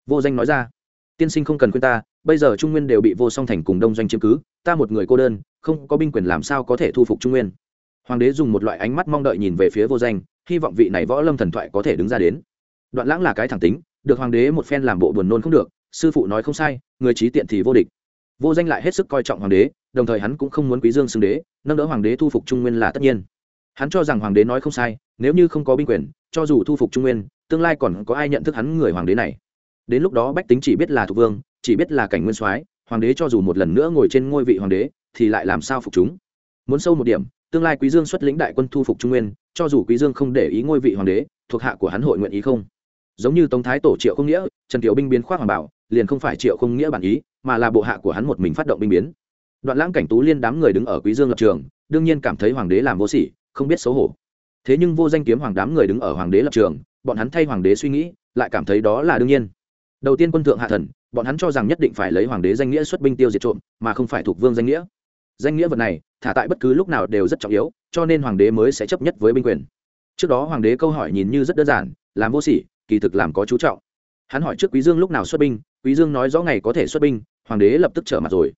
Vô danh nói ra. Tiên sinh không cần khuyên ta, bây giờ trung nguyên đều bị vô song thành cùng đông doanh chiếm cứ, ta một người cô đơn, không có binh quyền làm sao có thể thu phục trung nguyên. Hoàng đế dùng một loại ánh mắt mong đợi nhìn về phía vô danh, hy vọng vị này võ lâm thần thoại có thể đứng ra đến. Đoạn lãng là cái thẳng tính, được hoàng đế một phen làm bộ buồn nôn không được, sư phụ nói không sai, người trí tiện thì vô địch. Vô danh lại hết sức coi trọng hoàng đế, đồng thời hắn cũng không muốn quý dương xưng đế, nâng đỡ hoàng đế thu phục trung nguyên là tất nhiên hắn cho rằng hoàng đế nói không sai, nếu như không có binh quyền, cho dù thu phục trung nguyên, tương lai còn có ai nhận thức hắn người hoàng đế này. Đến lúc đó bách tính chỉ biết là thuộc vương, chỉ biết là cảnh nguyên soái, hoàng đế cho dù một lần nữa ngồi trên ngôi vị hoàng đế, thì lại làm sao phục chúng? Muốn sâu một điểm, tương lai quý dương xuất lĩnh đại quân thu phục trung nguyên, cho dù quý dương không để ý ngôi vị hoàng đế, thuộc hạ của hắn hội nguyện ý không? Giống như tống thái tổ triệu không nghĩa, trần tiểu binh biến khoác hoàng bảo, liền không phải triệu không nghĩa bản ý, mà là bộ hạ của hắn một mình phát động binh biến. Đoạn lãng cảnh tú liên đám người đứng ở quý dương lập trường, đương nhiên cảm thấy hoàng đế làm vô sỉ không biết xấu hổ. Thế nhưng vô danh kiếm hoàng đám người đứng ở hoàng đế lập trường, bọn hắn thay hoàng đế suy nghĩ, lại cảm thấy đó là đương nhiên. Đầu tiên quân thượng hạ thần, bọn hắn cho rằng nhất định phải lấy hoàng đế danh nghĩa xuất binh tiêu diệt trộm, mà không phải thuộc vương danh nghĩa. Danh nghĩa vật này, thả tại bất cứ lúc nào đều rất trọng yếu, cho nên hoàng đế mới sẽ chấp nhất với binh quyền. Trước đó hoàng đế câu hỏi nhìn như rất đơn giản, làm vô sỉ, kỳ thực làm có chú trọng. Hắn hỏi trước quý dương lúc nào xuất binh, quý dương nói rõ ngày có thể xuất binh, hoàng đế lập tức trở mặt rồi.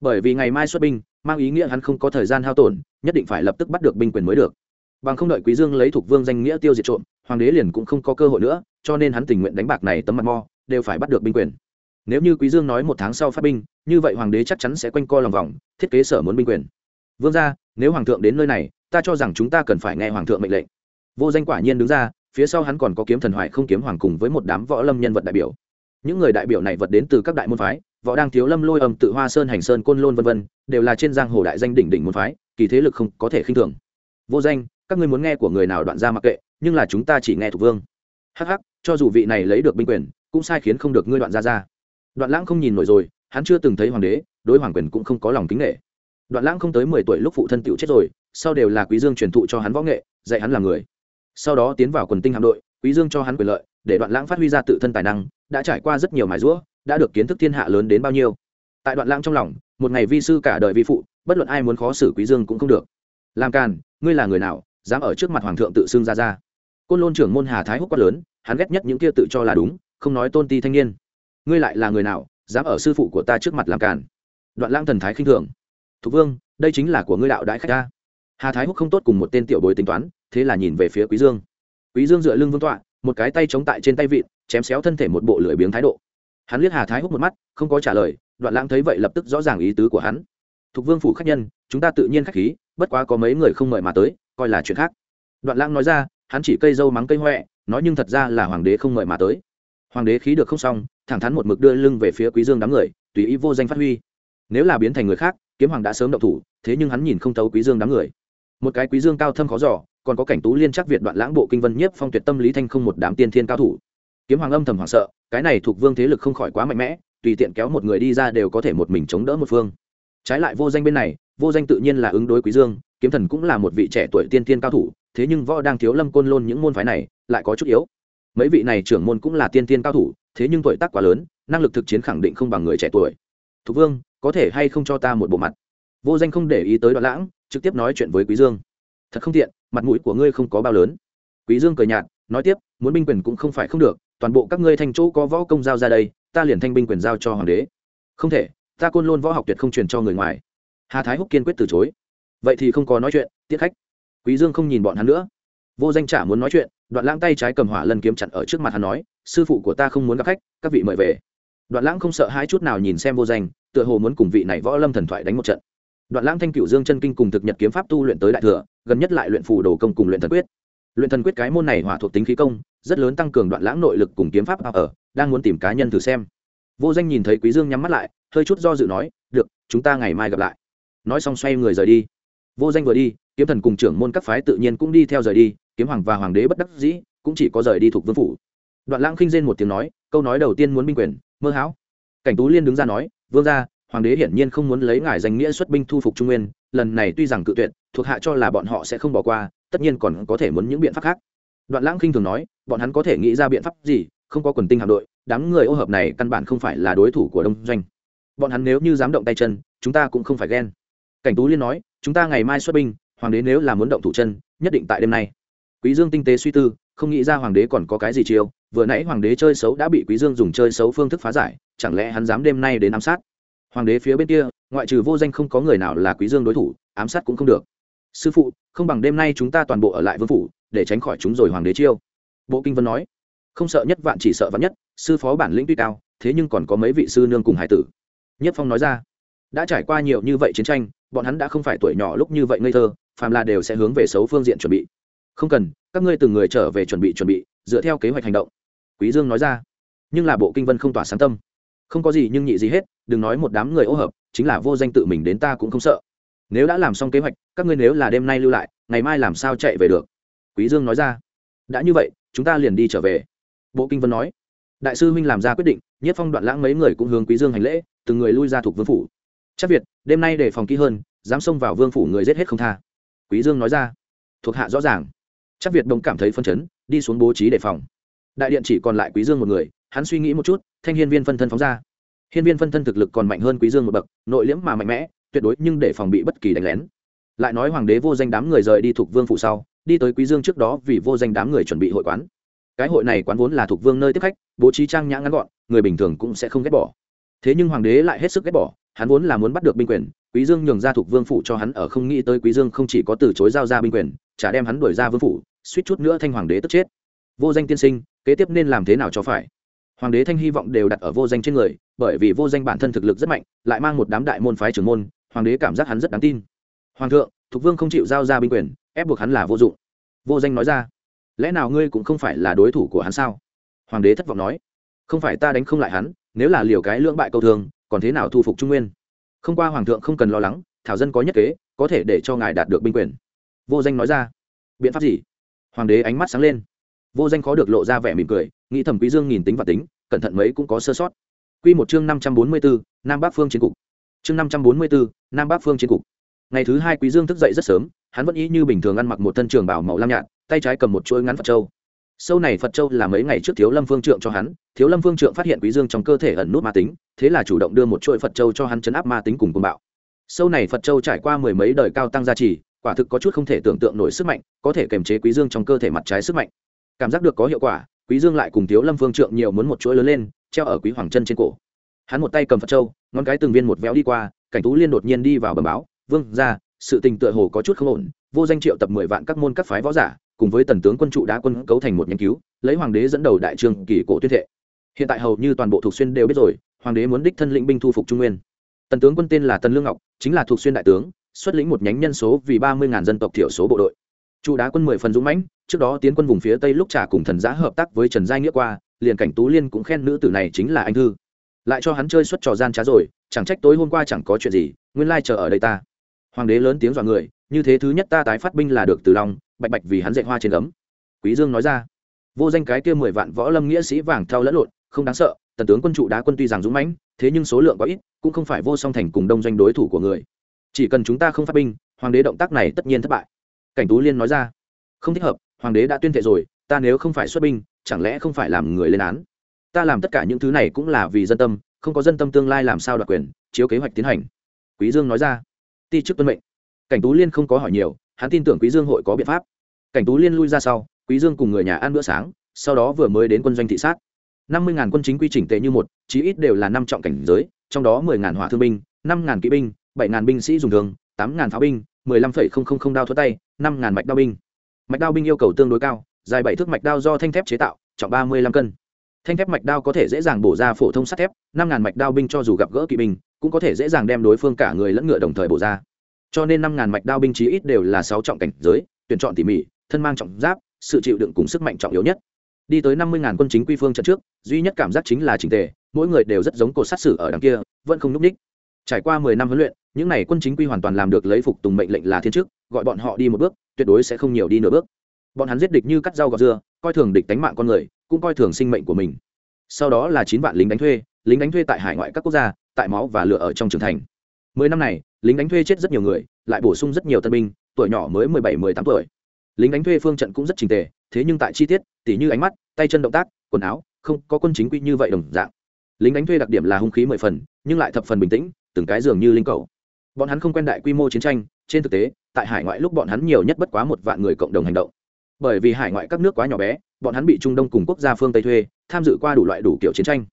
Bởi vì ngày mai xuất binh, mang ý nghĩa hắn không có thời gian hao tổn nhất định phải lập tức bắt được binh quyền mới được. Bằng không đợi quý dương lấy thuộc vương danh nghĩa tiêu diệt trộm, hoàng đế liền cũng không có cơ hội nữa, cho nên hắn tình nguyện đánh bạc này tấm mặt mo, đều phải bắt được binh quyền. Nếu như quý dương nói một tháng sau phát binh, như vậy hoàng đế chắc chắn sẽ quanh co lòng vòng, thiết kế sở muốn binh quyền. Vương gia, nếu hoàng thượng đến nơi này, ta cho rằng chúng ta cần phải nghe hoàng thượng mệnh lệnh. Vô danh quả nhiên đứng ra, phía sau hắn còn có kiếm thần hoại không kiếm hoàng cùng với một đám võ lâm nhân vật đại biểu. Những người đại biểu này vật đến từ các đại môn phái, võ đang thiếu lâm lôi âm tự hoa sơn hành sơn côn lôn vân vân, đều là trên giang hồ đại danh đỉnh đỉnh môn phái kỳ thế lực không có thể khinh thường. Vô danh, các ngươi muốn nghe của người nào đoạn ra mặc kệ, nhưng là chúng ta chỉ nghe thuộc vương. Hắc hắc, cho dù vị này lấy được binh quyền, cũng sai khiến không được ngươi đoạn ra ra. Đoạn lãng không nhìn nổi rồi, hắn chưa từng thấy hoàng đế, đối hoàng quyền cũng không có lòng kính nghệ đoạn lãng không tới mười tuổi lúc phụ thân tựu chết rồi, sau đều là quý dương truyền thụ cho hắn võ nghệ, dạy hắn làm người. Sau đó tiến vào quần tinh hạm đội, quý dương cho hắn quyền lợi, để đoạn lãng phát huy ra tự thân tài năng, đã trải qua rất nhiều mài rũa, đã được kiến thức thiên hạ lớn đến bao nhiêu. Tại đoạn lãng trong lòng một ngày vi sư cả đời vi phụ, bất luận ai muốn khó xử quý dương cũng không được. Làm càn, ngươi là người nào, dám ở trước mặt hoàng thượng tự xưng ra ra? Côn lôn trưởng môn hà thái húc quát lớn, hắn ghét nhất những kia tự cho là đúng, không nói tôn ti thanh niên. Ngươi lại là người nào, dám ở sư phụ của ta trước mặt làm càn? Đoạn lang thần thái khinh thường. Thục vương, đây chính là của ngươi đạo đại khách ta. Hà thái húc không tốt cùng một tên tiểu bối tính toán, thế là nhìn về phía quý dương. Quý dương dựa lưng vương tọa, một cái tay chống tại trên tay vịn, chém xéo thân thể một bộ lưỡi biếng thái độ. Hắn liếc hà thái húc một mắt, không có trả lời đoạn lãng thấy vậy lập tức rõ ràng ý tứ của hắn. Thục vương phủ khách nhân, chúng ta tự nhiên khách khí, bất quá có mấy người không mời mà tới, coi là chuyện khác. Đoạn lãng nói ra, hắn chỉ cây dâu mắng cây huệ nói nhưng thật ra là hoàng đế không mời mà tới. Hoàng đế khí được không xong, thẳng thắn một mực đưa lưng về phía quý dương đám người, tùy ý vô danh phát huy. Nếu là biến thành người khác, kiếm hoàng đã sớm động thủ, thế nhưng hắn nhìn không thấu quý dương đám người. Một cái quý dương cao thâm khó giỏ còn có cảnh tú liên chắc việt đoạn lãng bộ kinh vân nhiếp phong tuyệt tâm lý thanh không một đám tiên thiên cao thủ. Kiếm hoàng âm thầm hoảng sợ, cái này thuộc vương thế lực không khỏi quá mạnh mẽ tùy tiện kéo một người đi ra đều có thể một mình chống đỡ một phương. Trái lại vô danh bên này, vô danh tự nhiên là ứng đối quý dương, kiếm thần cũng là một vị trẻ tuổi tiên tiên cao thủ, thế nhưng võ đang thiếu lâm côn lôn những môn phái này lại có chút yếu. Mấy vị này trưởng môn cũng là tiên tiên cao thủ, thế nhưng tuổi tác quá lớn, năng lực thực chiến khẳng định không bằng người trẻ tuổi. Thục vương, có thể hay không cho ta một bộ mặt? Vô danh không để ý tới đoạn lãng, trực tiếp nói chuyện với quý dương. Thật không tiện, mặt mũi của ngươi không có bao lớn. Quý dương cười nhạt, nói tiếp, muốn binh quyền cũng không phải không được, toàn bộ các ngươi thành chỗ có võ công giao ra đây ta liền thanh binh quyền giao cho hoàng đế. Không thể, ta côn lôn võ học tuyệt không truyền cho người ngoài. Hà thái húc kiên quyết từ chối. Vậy thì không có nói chuyện tiết khách. Quý dương không nhìn bọn hắn nữa. Vô danh trả muốn nói chuyện, đoạn lãng tay trái cầm hỏa lần kiếm chặn ở trước mặt hắn nói, sư phụ của ta không muốn gặp khách, các vị mời về. Đoạn lãng không sợ hai chút nào nhìn xem vô danh, tựa hồ muốn cùng vị này võ lâm thần thoại đánh một trận. Đoạn lãng thanh cửu dương chân kinh cùng thực nhật kiếm pháp tu luyện tới đại thừa, gần nhất lại luyện phù đồ công cùng luyện thần quyết luyện thần quyết cái môn này hỏa thuộc tính khí công, rất lớn tăng cường đoạn lãng nội lực cùng kiếm pháp ở, đang muốn tìm cá nhân thử xem. Vô danh nhìn thấy quý dương nhắm mắt lại, hơi chút do dự nói, được, chúng ta ngày mai gặp lại. Nói xong xoay người rời đi. Vô danh vừa đi, kiếm thần cùng trưởng môn các phái tự nhiên cũng đi theo rời đi, kiếm hoàng và hoàng đế bất đắc dĩ, cũng chỉ có rời đi thuộc vương phủ. Đoạn lãng khinh rên một tiếng nói, câu nói đầu tiên muốn binh quyền, mơ hão. Cảnh tú liên đứng ra nói, vương gia, hoàng đế hiển nhiên không muốn lấy ngài danh nghĩa xuất binh thu phục trung nguyên, lần này tuy rằng cự tuyệt, thuộc hạ cho là bọn họ sẽ không bỏ qua tất nhiên còn có thể muốn những biện pháp khác. Đoạn lãng khinh thường nói, bọn hắn có thể nghĩ ra biện pháp gì, không có quần tinh hạm đội, đám người ô hợp này căn bản không phải là đối thủ của đông doanh. Bọn hắn nếu như dám động tay chân, chúng ta cũng không phải ghen. Cảnh tú liên nói, chúng ta ngày mai xuất binh, hoàng đế nếu là muốn động thủ chân, nhất định tại đêm nay. Quý dương tinh tế suy tư, không nghĩ ra hoàng đế còn có cái gì chiêu, vừa nãy hoàng đế chơi xấu đã bị quý dương dùng chơi xấu phương thức phá giải, chẳng lẽ hắn dám đêm nay đến ám sát? Hoàng đế phía bên kia, ngoại trừ vô danh không có người nào là quý dương đối thủ, ám sát cũng không được sư phụ, không bằng đêm nay chúng ta toàn bộ ở lại vương phủ, để tránh khỏi chúng rồi hoàng đế chiêu. Bộ kinh vân nói, không sợ nhất vạn chỉ sợ vạn nhất, sư phó bản lĩnh tuy cao, thế nhưng còn có mấy vị sư nương cùng hải tử. Nhất phong nói ra, đã trải qua nhiều như vậy chiến tranh, bọn hắn đã không phải tuổi nhỏ lúc như vậy ngây thơ, phàm là đều sẽ hướng về xấu phương diện chuẩn bị. Không cần, các ngươi từng người trở về chuẩn bị chuẩn bị, dựa theo kế hoạch hành động. Quý dương nói ra, nhưng là bộ kinh vân không tỏa sáng tâm. Không có gì nhưng nhị gì hết, đừng nói một đám người ô hợp, chính là vô danh tự mình đến ta cũng không sợ nếu đã làm xong kế hoạch, các ngươi nếu là đêm nay lưu lại, ngày mai làm sao chạy về được? Quý dương nói ra. Đã như vậy, chúng ta liền đi trở về. Bộ kinh vân nói. Đại sư huynh làm ra quyết định, nhất phong đoạn lãng mấy người cũng hướng quý dương hành lễ, từng người lui ra thuộc vương phủ. Chắc việt, đêm nay để phòng kỹ hơn, dám xông vào vương phủ người giết hết không tha. Quý dương nói ra. Thuộc hạ rõ ràng. Chắc việt đồng cảm thấy phân chấn, đi xuống bố trí đề phòng. Đại điện chỉ còn lại quý dương một người, hắn suy nghĩ một chút, thanh hiên viên phân thân phóng ra. Hiên viên phân thân thực lực còn mạnh hơn quý dương một bậc, nội liễm mà mạnh mẽ tuyệt đối nhưng để phòng bị bất kỳ đánh lén. Lại nói hoàng đế vô danh đám người rời đi thuộc vương phủ sau, đi tới quý dương trước đó vì vô danh đám người chuẩn bị hội quán. Cái hội này quán vốn là thuộc vương nơi tiếp khách, bố trí trang nhã ngắn gọn, người bình thường cũng sẽ không ghét bỏ. Thế nhưng hoàng đế lại hết sức ghét bỏ, hắn vốn là muốn bắt được binh quyền, quý dương nhường ra thuộc vương phủ cho hắn ở không nghĩ tới quý dương không chỉ có từ chối giao ra binh quyền, chả đem hắn đuổi ra vương phủ, suýt chút nữa thanh hoàng đế tức chết. Vô danh tiên sinh, kế tiếp nên làm thế nào cho phải? Hoàng đế thanh hy vọng đều đặt ở vô danh trên người, bởi vì vô danh bản thân thực lực rất mạnh, lại mang một đám đại môn phái trưởng môn hoàng đế cảm giác hắn rất đáng tin. Hoàng thượng thục vương không chịu giao ra binh quyền, ép buộc hắn là vô dụng. Vô danh nói ra, lẽ nào ngươi cũng không phải là đối thủ của hắn sao? Hoàng đế thất vọng nói, không phải ta đánh không lại hắn, nếu là liều cái lưỡng bại câu thường, còn thế nào thu phục trung nguyên? Không qua hoàng thượng không cần lo lắng, thảo dân có nhất kế, có thể để cho ngài đạt được binh quyền. Vô danh nói ra, biện pháp gì? Hoàng đế ánh mắt sáng lên. Vô danh khó được lộ ra vẻ mỉm cười, nghĩ thầm quý dương nhìn tính và tính, cẩn thận mấy cũng có sơ sót. Quy một chương năm trăm bốn mươi bốn, nam bắc phương chiến cục chương năm trăm bốn mươi bốn, nam bắc phương chiến cục. Ngày thứ hai quý dương thức dậy rất sớm, hắn vẫn y như bình thường ăn mặc một thân trường bảo màu lam nhạt, tay trái cầm một chuỗi ngắn phật châu. Sâu này phật châu là mấy ngày trước thiếu lâm phương trượng cho hắn, thiếu lâm phương trượng phát hiện quý dương trong cơ thể ẩn nút ma tính, thế là chủ động đưa một chuỗi phật châu cho hắn chấn áp ma tính cùng cùng bạo. Sâu này phật châu trải qua mười mấy đời cao tăng gia trì, quả thực có chút không thể tưởng tượng nổi sức mạnh, có thể kềm chế quý dương trong cơ thể mặt trái sức mạnh. Cảm giác được có hiệu quả, quý dương lại cùng thiếu lâm phương trượng nhiều muốn một chuỗi lớn lên, treo ở quý hoàng chân trên cổ hắn một tay cầm phật châu ngón cái từng viên một véo đi qua, cảnh tú liên đột nhiên đi vào bẩm báo, vương ra sự tình tựa hồ có chút không ổn, vô danh triệu tập mười vạn các môn các phái võ giả, cùng với tần tướng quân trụ đá quân cấu thành một nghiên cứu, lấy hoàng đế dẫn đầu đại trường kỳ cổ tuyên thệ. Hiện tại hầu như toàn bộ thuộc xuyên đều biết rồi, hoàng đế muốn đích thân lĩnh binh thu phục trung nguyên. Tần tướng quân tên là tần lương ngọc, chính là thuộc xuyên đại tướng, xuất lĩnh một nhánh nhân số vì ba mươi ngàn dân tộc thiểu số bộ đội. Trụ đá quân mười phần dũng mãnh, trước đó tiến quân vùng phía tây lúc trả cùng thần giã hợp tác với trần giai nghĩa qua, liền cảnh tú liên cũng khen nữ tử này chính là anh thư lại cho hắn chơi suất trò gian trá rồi, chẳng trách tối hôm qua chẳng có chuyện gì, nguyên lai chờ ở đây ta. Hoàng đế lớn tiếng dọa người, như thế thứ nhất ta tái phát binh là được từ lòng bạch bạch vì hắn dạy hoa trên ấm. Quý dương nói ra, vô danh cái kia mười vạn võ lâm nghĩa sĩ vàng thao lẫn lộn, không đáng sợ, tần tướng quân trụ đá quân tuy rằng dũng mãnh, thế nhưng số lượng quá ít, cũng không phải vô song thành cùng đông doanh đối thủ của người. Chỉ cần chúng ta không phát binh, hoàng đế động tác này tất nhiên thất bại. Cảnh tú liên nói ra, không thích hợp, hoàng đế đã tuyên thệ rồi, ta nếu không phải xuất binh, chẳng lẽ không phải làm người lên án? Ta làm tất cả những thứ này cũng là vì dân tâm, không có dân tâm tương lai làm sao đoạt quyền, chiếu kế hoạch tiến hành. Quý dương nói ra. Ti chức tuân mệnh. Cảnh tú liên không có hỏi nhiều, hắn tin tưởng quý dương hội có biện pháp. Cảnh tú liên lui ra sau, quý dương cùng người nhà ăn bữa sáng, sau đó vừa mới đến quân doanh thị sát. Năm mươi ngàn quân chính quy chỉnh tệ như một, chí ít đều là năm trọng cảnh giới, trong đó mười ngàn hỏa thương binh, năm ngàn kỵ binh, bảy ngàn binh sĩ dùng thường tám ngàn pháo binh, mười lăm phẩy không không không đao thuốc tay, năm ngàn mạch đao binh. Mạch đao binh yêu cầu tương đối cao, dài bảy thước mạch đao do thanh thép chế tạo, trọng ba mươi lăm cân thanh thép mạch đao có thể dễ dàng bổ ra phổ thông sắt thép, năm ngàn mạch đao binh cho dù gặp gỡ kỵ binh, cũng có thể dễ dàng đem đối phương cả người lẫn ngựa đồng thời bổ ra. Cho nên năm ngàn mạch đao binh chí ít đều là sáu trọng cảnh giới, tuyển chọn tỉ mỉ, thân mang trọng giáp, sự chịu đựng cùng sức mạnh trọng yếu nhất. Đi tới năm mươi ngàn quân chính quy phương trận trước, duy nhất cảm giác chính là trình tề, mỗi người đều rất giống cột sát sử ở đằng kia, vẫn không núp ních trải qua mười năm huấn luyện, những n à y quân chính quy hoàn toàn làm được lấy phục tùng mệnh lệnh là thiên chức gọi bọn họ đi một bước, tuyệt đối sẽ không nhiều đi nửa bước. Bọn hắn giết địch như cắt rau gọt dưa, coi thường địch đánh mạng con người cũng coi thường sinh mệnh của mình. Sau đó là chín vạn lính đánh thuê, lính đánh thuê tại hải ngoại các quốc gia, tại máu và lửa ở trong trường thành. Mười năm này, lính đánh thuê chết rất nhiều người, lại bổ sung rất nhiều tân binh, tuổi nhỏ mới mười bảy, mười tám tuổi. Lính đánh thuê phương trận cũng rất trình tề, thế nhưng tại chi tiết, tỉ như ánh mắt, tay chân động tác, quần áo, không có quân chính quy như vậy đồng dạng. Lính đánh thuê đặc điểm là hung khí mười phần, nhưng lại thập phần bình tĩnh, từng cái dường như linh cầu. Bọn hắn không quen đại quy mô chiến tranh, trên thực tế, tại hải ngoại lúc bọn hắn nhiều nhất bất quá một vạn người cộng đồng hành động bởi vì hải ngoại các nước quá nhỏ bé, bọn hắn bị trung đông cùng quốc gia phương tây thuê, tham dự qua đủ loại đủ kiểu chiến tranh.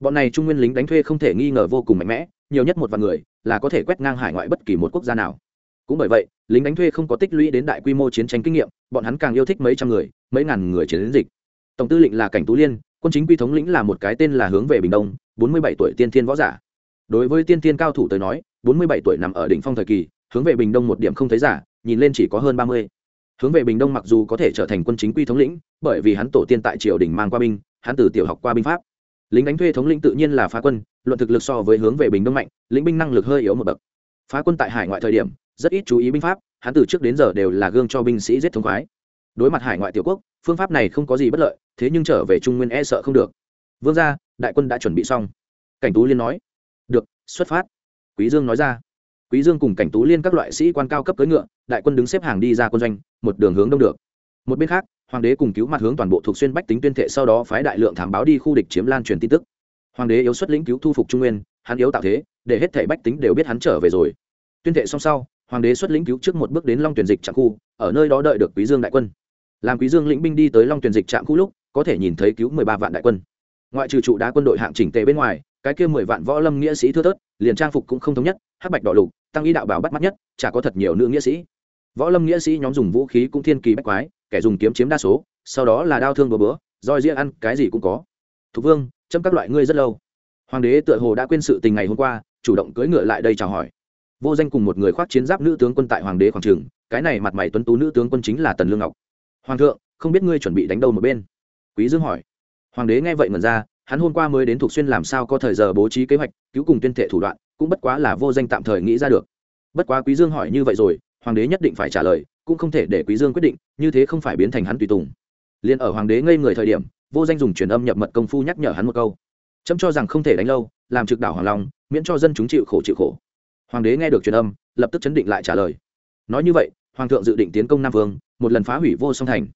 Bọn này trung nguyên lính đánh thuê không thể nghi ngờ vô cùng mạnh mẽ, nhiều nhất một vạn người, là có thể quét ngang hải ngoại bất kỳ một quốc gia nào. Cũng bởi vậy, lính đánh thuê không có tích lũy đến đại quy mô chiến tranh kinh nghiệm, bọn hắn càng yêu thích mấy trăm người, mấy ngàn người chiến dịch. Tổng tư lệnh là cảnh tú liên, quân chính quy thống lĩnh là một cái tên là hướng về bình đông, bốn mươi bảy tuổi tiên thiên võ giả. Đối với tiên thiên cao thủ tới nói, bốn mươi bảy tuổi nằm ở đỉnh phong thời kỳ, hướng về bình đông một điểm không thấy giả, nhìn lên chỉ có hơn ba mươi hướng về bình đông mặc dù có thể trở thành quân chính quy thống lĩnh, bởi vì hắn tổ tiên tại triều đình mang qua binh, hắn từ tiểu học qua binh pháp. Lính đánh thuê thống lĩnh tự nhiên là phá quân, luận thực lực so với hướng về bình đông mạnh, lĩnh binh năng lực hơi yếu một bậc. Phá quân tại hải ngoại thời điểm, rất ít chú ý binh pháp, hắn từ trước đến giờ đều là gương cho binh sĩ giết thống khoái. Đối mặt hải ngoại tiểu quốc, phương pháp này không có gì bất lợi, thế nhưng trở về trung nguyên e sợ không được. Vương gia, đại quân đã chuẩn bị xong. Cảnh tú liên nói, được, xuất phát. Quý dương nói ra quý dương cùng cảnh tú liên các loại sĩ quan cao cấp cưỡi ngựa, đại quân đứng xếp hàng đi ra quân doanh, một đường hướng đông được. Một bên khác, hoàng đế cùng cứu mặt hướng toàn bộ thuộc xuyên bách tính tuyên thệ sau đó phái đại lượng thám báo đi khu địch chiếm lan truyền tin tức. Hoàng đế yếu xuất lĩnh cứu thu phục trung nguyên, hắn yếu tạo thế, để hết thảy bách tính đều biết hắn trở về rồi. Tuyên thệ xong sau, hoàng đế xuất lĩnh cứu trước một bước đến long tuyển dịch trạm khu, ở nơi đó đợi được quý dương đại quân. Làm quý dương lĩnh binh đi tới long tuyển dịch trạm khu lúc, có thể nhìn thấy cứu mười ba vạn đại quân. Ngoại trừ trụ đá quân đội hạng chỉnh tề bên ngoài, cái kia mười vạn võ lâm nghĩa sĩ thưa thớt, liền trang phục cũng không thống nhất, hắc bạch đỏ lục tăng y đạo bảo bắt mắt nhất, chả có thật nhiều nữ nghĩa sĩ. Võ lâm nghĩa sĩ nhóm dùng vũ khí cũng thiên kỳ bách quái, kẻ dùng kiếm chiếm đa số, sau đó là đao thương bừa bữa, roi ria ăn, cái gì cũng có. Thục vương, châm các loại ngươi rất lâu. Hoàng đế tựa hồ đã quên sự tình ngày hôm qua, chủ động cưỡi ngựa lại đây chào hỏi. Vô danh cùng một người khoác chiến giáp nữ tướng quân tại hoàng đế khoảng trường, cái này mặt mày tuấn tú nữ tướng quân chính là tần lương ngọc. Hoàng thượng, không biết ngươi chuẩn bị đánh đâu một bên? Quý dương hỏi. Hoàng đế nghe vậy ngẩn ra, hắn hôm qua mới đến thuộc xuyên làm sao có thời giờ bố trí kế hoạch, cứu cùng tuyên thệ thủ đoạn cũng bất quá là vô danh tạm thời nghĩ ra được. Bất quá quý dương hỏi như vậy rồi, hoàng đế nhất định phải trả lời, cũng không thể để quý dương quyết định, như thế không phải biến thành hắn tùy tùng. Liền ở hoàng đế ngây người thời điểm, vô danh dùng truyền âm nhập mật công phu nhắc nhở hắn một câu. Trẫm cho rằng không thể đánh lâu, làm trực đảo hoàng long, miễn cho dân chúng chịu khổ chịu khổ. Hoàng đế nghe được truyền âm, lập tức chấn định lại trả lời. Nói như vậy, hoàng thượng dự định tiến công nam vương, một lần phá hủy vô song thành.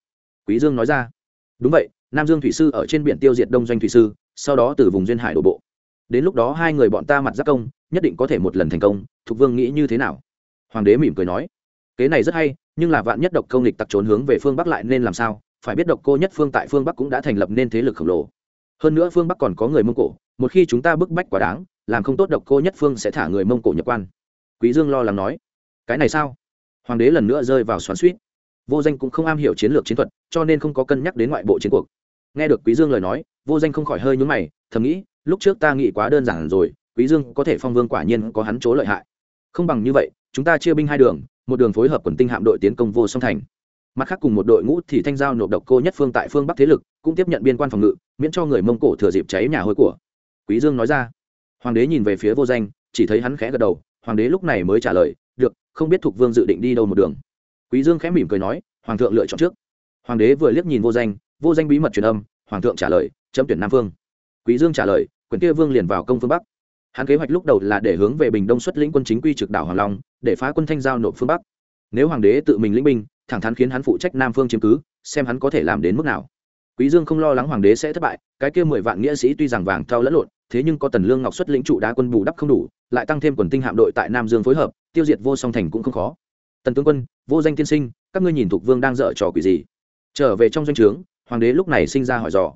Quý dương nói ra. Đúng vậy, nam dương thủy sư ở trên biển tiêu diệt đông doanh thủy sư, sau đó từ vùng duyên hải đổ bộ đến lúc đó hai người bọn ta mặt giác công, nhất định có thể một lần thành công thục vương nghĩ như thế nào? Hoàng đế mỉm cười nói, kế này rất hay, nhưng là vạn nhất độc công lịch tặc trốn hướng về phương bắc lại nên làm sao? Phải biết độc cô nhất phương tại phương bắc cũng đã thành lập nên thế lực khổng lồ. Hơn nữa phương bắc còn có người mông cổ, một khi chúng ta bức bách quá đáng, làm không tốt độc cô nhất phương sẽ thả người mông cổ nhập quan. Quý dương lo lắng nói, cái này sao? Hoàng đế lần nữa rơi vào xoắn suýt vô danh cũng không am hiểu chiến lược chiến thuật, cho nên không có cân nhắc đến ngoại bộ chiến cuộc. Nghe được quý dương lời nói, vô danh không khỏi hơi nhướng mày, thầm nghĩ lúc trước ta nghĩ quá đơn giản rồi, quý dương có thể phong vương quả nhiên có hắn chỗ lợi hại. Không bằng như vậy, chúng ta chia binh hai đường, một đường phối hợp quần tinh hạm đội tiến công vô song thành. Mặt khác cùng một đội ngũ thì thanh giao nộp độc cô nhất phương tại phương bắc thế lực, cũng tiếp nhận biên quan phòng ngự, miễn cho người mông cổ thừa dịp cháy nhà hôi của. Quý dương nói ra. Hoàng đế nhìn về phía vô danh, chỉ thấy hắn khẽ gật đầu, hoàng đế lúc này mới trả lời, được, không biết thuộc vương dự định đi đâu một đường. Quý dương khẽ mỉm cười nói, hoàng thượng lựa chọn trước. Hoàng đế vừa liếc nhìn vô danh vô danh bí mật truyền âm, hoàng thượng trả lời, chấm tuyển nam phương. Quý dương trả lời Quyển kia vương liền vào công phương bắc. Hắn kế hoạch lúc đầu là để hướng về bình đông xuất lĩnh quân chính quy trực đảo hoàng long, để phá quân thanh giao nộp phương bắc. Nếu hoàng đế tự mình lĩnh binh, thẳng thắn khiến hắn phụ trách nam phương chiếm cứ, xem hắn có thể làm đến mức nào. Quý dương không lo lắng hoàng đế sẽ thất bại, cái kia mười vạn nghĩa sĩ tuy rằng vàng thao lẫn lộn, thế nhưng có tần lương ngọc xuất lĩnh trụ đá quân bù đắp không đủ, lại tăng thêm quần tinh hạm đội tại nam dương phối hợp, tiêu diệt vô song thành cũng không khó. Tần tướng quân, vô danh tiên sinh, các ngươi nhìn thuộc vương đang dở trò quỷ gì? Trở về trong doanh trướng, hoàng đế lúc này sinh ra hỏi dò.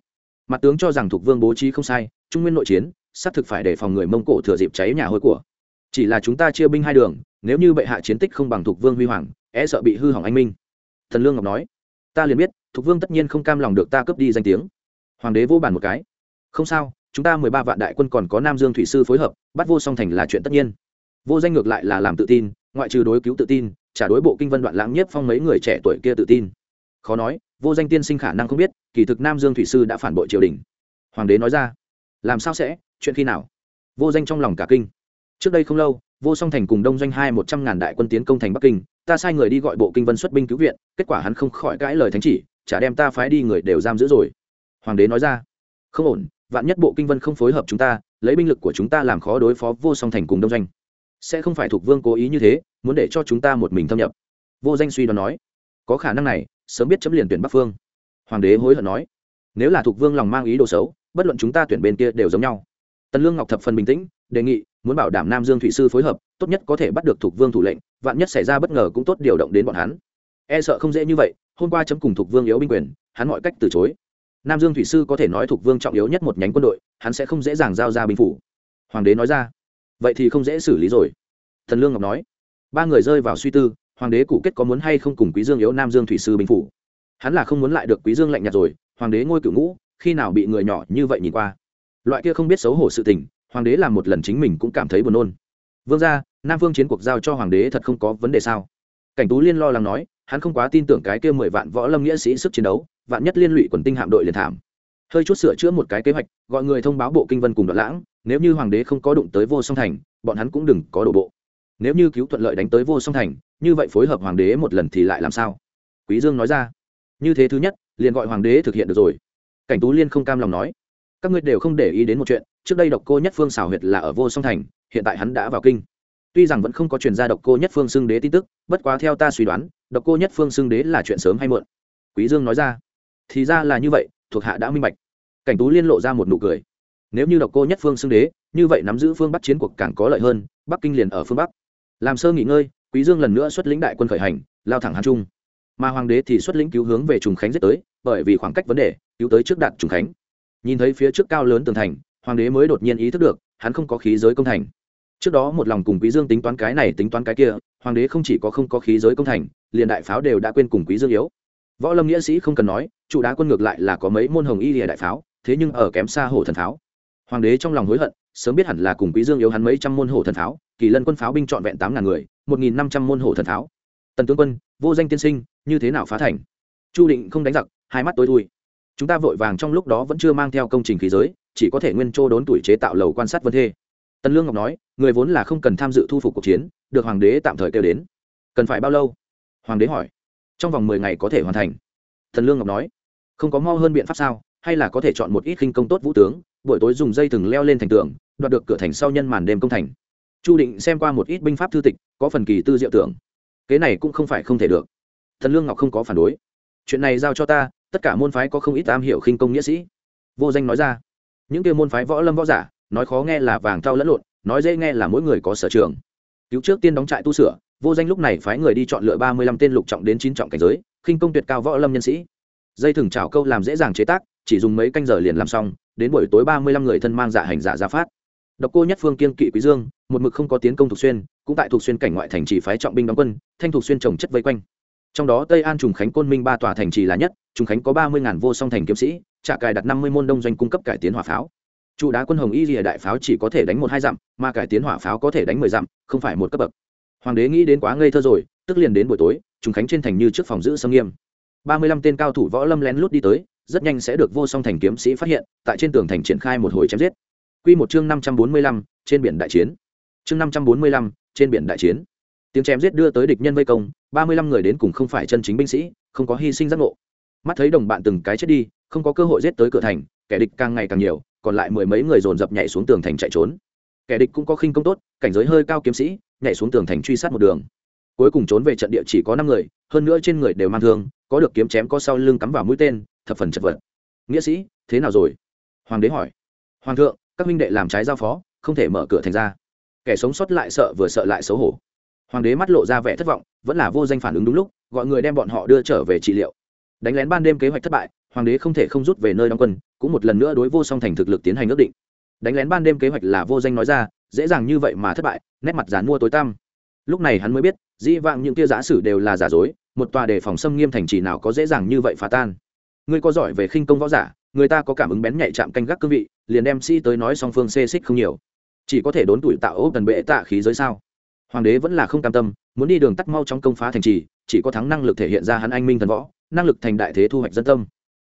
Mặt tướng cho rằng thuộc vương bố trí không sai trung nguyên nội chiến, xác thực phải đề phòng người mông cổ thừa dịp cháy nhà hôi của. Chỉ là chúng ta chia binh hai đường, nếu như bệ hạ chiến tích không bằng thuộc vương huy hoàng e sợ bị hư hỏng anh minh. Thần lương ngọc nói. Ta liền biết, thuộc vương tất nhiên không cam lòng được ta cướp đi danh tiếng. Hoàng đế vô bàn một cái. Không sao, chúng ta mười ba vạn đại quân còn có nam dương thủy sư phối hợp, bắt vô song thành là chuyện tất nhiên. Vô danh ngược lại là làm tự tin, ngoại trừ đối cứu tự tin trả đối bộ kinh vân đoạn lãng nhất phong mấy người trẻ tuổi kia tự tin. Khó nói, vô danh tiên sinh khả năng không biết, kỳ thực nam dương thủy sư đã phản bội triều đình. Hoàng đế nói ra làm sao sẽ? Chuyện khi nào? Vô danh trong lòng cả kinh. Trước đây không lâu, vô song thành cùng đông doanh hai một trăm ngàn đại quân tiến công thành bắc kinh, ta sai người đi gọi bộ kinh vân xuất binh cứu viện, kết quả hắn không khỏi cãi lời thánh chỉ, chả đem ta phái đi người đều giam giữ rồi. Hoàng đế nói ra, không ổn, vạn nhất bộ kinh vân không phối hợp chúng ta, lấy binh lực của chúng ta làm khó đối phó vô song thành cùng đông doanh. Sẽ không phải thuộc vương cố ý như thế, muốn để cho chúng ta một mình thâm nhập. Vô danh suy đoán nói, có khả năng này, sớm biết chấm liền tuyển bắc phương. Hoàng đế hối hận nói, nếu là thuộc vương lòng mang ý đồ xấu bất luận chúng ta tuyển bên kia đều giống nhau. Tần lương ngọc thập phần bình tĩnh, đề nghị, muốn bảo đảm nam dương thủy sư phối hợp, tốt nhất có thể bắt được thuộc vương thủ lệnh, vạn nhất xảy ra bất ngờ cũng tốt điều động đến bọn hắn. E sợ không dễ như vậy, hôm qua chấm cùng thuộc vương yếu binh quyền, hắn mọi cách từ chối. Nam dương thủy sư có thể nói thuộc vương trọng yếu nhất một nhánh quân đội, hắn sẽ không dễ dàng giao ra binh phủ. Hoàng đế nói ra. Vậy thì không dễ xử lý rồi. Thần lương ngọc nói. Ba người rơi vào suy tư, hoàng đế cụ kết có muốn hay không cùng quý dương yếu nam dương thủy sư binh phủ. Hắn là không muốn lại được quý dương lạnh nhạt rồi, hoàng đế ngôi cửu ngũ khi nào bị người nhỏ như vậy nhìn qua? Loại kia không biết xấu hổ sự tình, hoàng đế làm một lần chính mình cũng cảm thấy buồn nôn. Vương gia, nam phương chiến cuộc giao cho hoàng đế thật không có vấn đề sao? Cảnh tú liên lo lắng nói, hắn không quá tin tưởng cái kia mười vạn võ lâm nghĩa sĩ sức chiến đấu, vạn nhất liên lụy quần tinh hạm đội liền thảm. Hơi chút sửa chữa một cái kế hoạch, gọi người thông báo bộ kinh vân cùng đoạn lãng, nếu như hoàng đế không có đụng tới vô song thành, bọn hắn cũng đừng có đổ bộ. Nếu như cứu thuận lợi đánh tới vô song thành, như vậy phối hợp hoàng đế một lần thì lại làm sao? Quý dương nói ra. Như thế thứ nhất, liền gọi hoàng đế thực hiện được rồi cảnh tú liên không cam lòng nói, các ngươi đều không để ý đến một chuyện, trước đây độc cô nhất phương xảo huyệt là ở vô song thành, hiện tại hắn đã vào kinh. Tuy rằng vẫn không có truyền ra độc cô nhất phương xưng đế tin tức, bất quá theo ta suy đoán, độc cô nhất phương xưng đế là chuyện sớm hay muộn. Quý dương nói ra, thì ra là như vậy, thuộc hạ đã minh bạch. Cảnh tú liên lộ ra một nụ cười, nếu như độc cô nhất phương xưng đế, như vậy nắm giữ phương bắc chiến cuộc càng có lợi hơn, bắc kinh liền ở phương bắc. Làm sơ nghỉ ngơi, quý dương lần nữa xuất lĩnh đại quân khởi hành, lao thẳng hàn trung. Mà hoàng đế thì xuất lĩnh cứu hướng về trùng khánh giết tới, bởi vì khoảng cách vấn đề cứu tới trước đạt trùng khánh. Nhìn thấy phía trước cao lớn tường thành, hoàng đế mới đột nhiên ý thức được, hắn không có khí giới công thành. Trước đó một lòng cùng quý dương tính toán cái này tính toán cái kia, hoàng đế không chỉ có không có khí giới công thành, liền đại pháo đều đã quên cùng quý dương yếu. Võ lâm nghĩa sĩ không cần nói, trụ đá quân ngược lại là có mấy môn hồng y lìa đại pháo, thế nhưng ở kém xa hổ thần pháo. Hoàng đế trong lòng hối hận, sớm biết hẳn là cùng quý dương yếu hắn mấy trăm môn hổ thần pháo, kỳ lân quân pháo binh trọn vẹn tám ngàn người, một nghìn năm trăm môn hổ thần pháo. Tần tướng quân, vô danh tiên sinh, như thế nào phá thành? Chu định không đánh giặc, hai mắt tối thui chúng ta vội vàng trong lúc đó vẫn chưa mang theo công trình khí giới, chỉ có thể nguyên trô đốn tuổi chế tạo lầu quan sát vân thê. Tần lương ngọc nói, người vốn là không cần tham dự thu phục cuộc chiến, được hoàng đế tạm thời kêu đến. Cần phải bao lâu? Hoàng đế hỏi. Trong vòng mười ngày có thể hoàn thành. Thần lương ngọc nói, không có mo hơn biện pháp sao, hay là có thể chọn một ít khinh công tốt vũ tướng, buổi tối dùng dây thừng leo lên thành tường, đoạt được cửa thành sau nhân màn đêm công thành. Chu định xem qua một ít binh pháp thư tịch, có phần kỳ tư diệu tưởng. Kế này cũng không phải không thể được. Thần lương ngọc không có phản đối. Chuyện này giao cho ta tất cả môn phái có không ít tam hiểu khinh công nghĩa sĩ. Vô danh nói ra. Những kia môn phái võ lâm võ giả, nói khó nghe là vàng trao lẫn lộn, nói dễ nghe là mỗi người có sở trường. Cứu trước tiên đóng trại tu sửa, vô danh lúc này phái người đi chọn lựa ba mươi lăm tên lục trọng đến chín trọng cảnh giới, khinh công tuyệt cao võ lâm nhân sĩ. Dây thừng trào câu làm dễ dàng chế tác, chỉ dùng mấy canh giờ liền làm xong, đến buổi tối ba mươi lăm người thân mang dạ hành dạ ra phát. Độc cô nhất phương kiên kỵ quý dương, một mực không có tiến công thuộc xuyên, cũng tại thuộc xuyên cảnh ngoại thành chỉ phái trọng binh đóng quân, thanh thuộc xuyên trồng chất vây quanh trong đó tây an trùng khánh côn minh ba tòa thành trì là nhất, trùng khánh có ba mươi ngàn vô song thành kiếm sĩ trả cài đặt năm mươi môn đông doanh cung cấp cải tiến hỏa pháo. Trụ đá quân hồng y rìa đại pháo chỉ có thể đánh một hai dặm, mà cải tiến hỏa pháo có thể đánh mười dặm, không phải một cấp bậc. Hoàng đế nghĩ đến quá ngây thơ rồi, tức liền đến buổi tối, trùng khánh trên thành như trước phòng giữ sâm nghiêm. ba mươi lăm tên cao thủ võ lâm lén lút đi tới, rất nhanh sẽ được vô song thành kiếm sĩ phát hiện, tại trên tường thành triển khai một hồi chém giết. Quy một chương năm trăm bốn mươi lăm, trên biển đại chiến. Chương năm trăm bốn mươi lăm, trên biển đại chiến tiếng chém giết đưa tới địch nhân vây công, ba mươi lăm người đến cùng không phải chân chính binh sĩ, không có hy sinh giác ngộ. Mắt thấy đồng bạn từng cái chết đi, không có cơ hội giết tới cửa thành, kẻ địch càng ngày càng nhiều, còn lại mười mấy người dồn dập nhảy xuống tường thành chạy trốn. Kẻ địch cũng có khinh công tốt, cảnh giới hơi cao kiếm sĩ, nhảy xuống tường thành truy sát một đường. Cuối cùng trốn về trận địa chỉ có năm người, hơn nữa trên người đều mang thương, có được kiếm chém có sau lưng cắm vào mũi tên, thập phần chật vật. Nghĩa sĩ, thế nào rồi? Hoàng đế hỏi. Hoàng thượng, các minh đệ làm trái giao phó, không thể mở cửa thành ra. Kẻ sống sót lại sợ vừa sợ lại xấu hổ hoàng đế mắt lộ ra vẻ thất vọng, vẫn là vô danh phản ứng đúng lúc, gọi người đem bọn họ đưa trở về trị liệu. Đánh lén ban đêm kế hoạch thất bại, hoàng đế không thể không rút về nơi đóng quân, cũng một lần nữa đối vô song thành thực lực tiến hành ước định. Đánh lén ban đêm kế hoạch là vô danh nói ra, dễ dàng như vậy mà thất bại, nét mặt dán mua tối tăm. Lúc này hắn mới biết, dĩ vãng những tia giả sử đều là giả dối, một tòa đề phòng xâm nghiêm thành trì nào có dễ dàng như vậy phá tan. Ngươi có giỏi về khinh công võ giả, người ta có cảm ứng bén nhạy chạm canh gác cương vị, liền đem sĩ tới nói song phương xê xích không nhiều. Chỉ có thể đốn tuổi tạo ốp tần bệ tạ khí giới sao? Hoàng đế vẫn là không cam tâm, muốn đi đường tắt mau trong công phá thành trì, chỉ có thắng năng lực thể hiện ra hắn anh minh thần võ, năng lực thành đại thế thu hoạch dân tâm.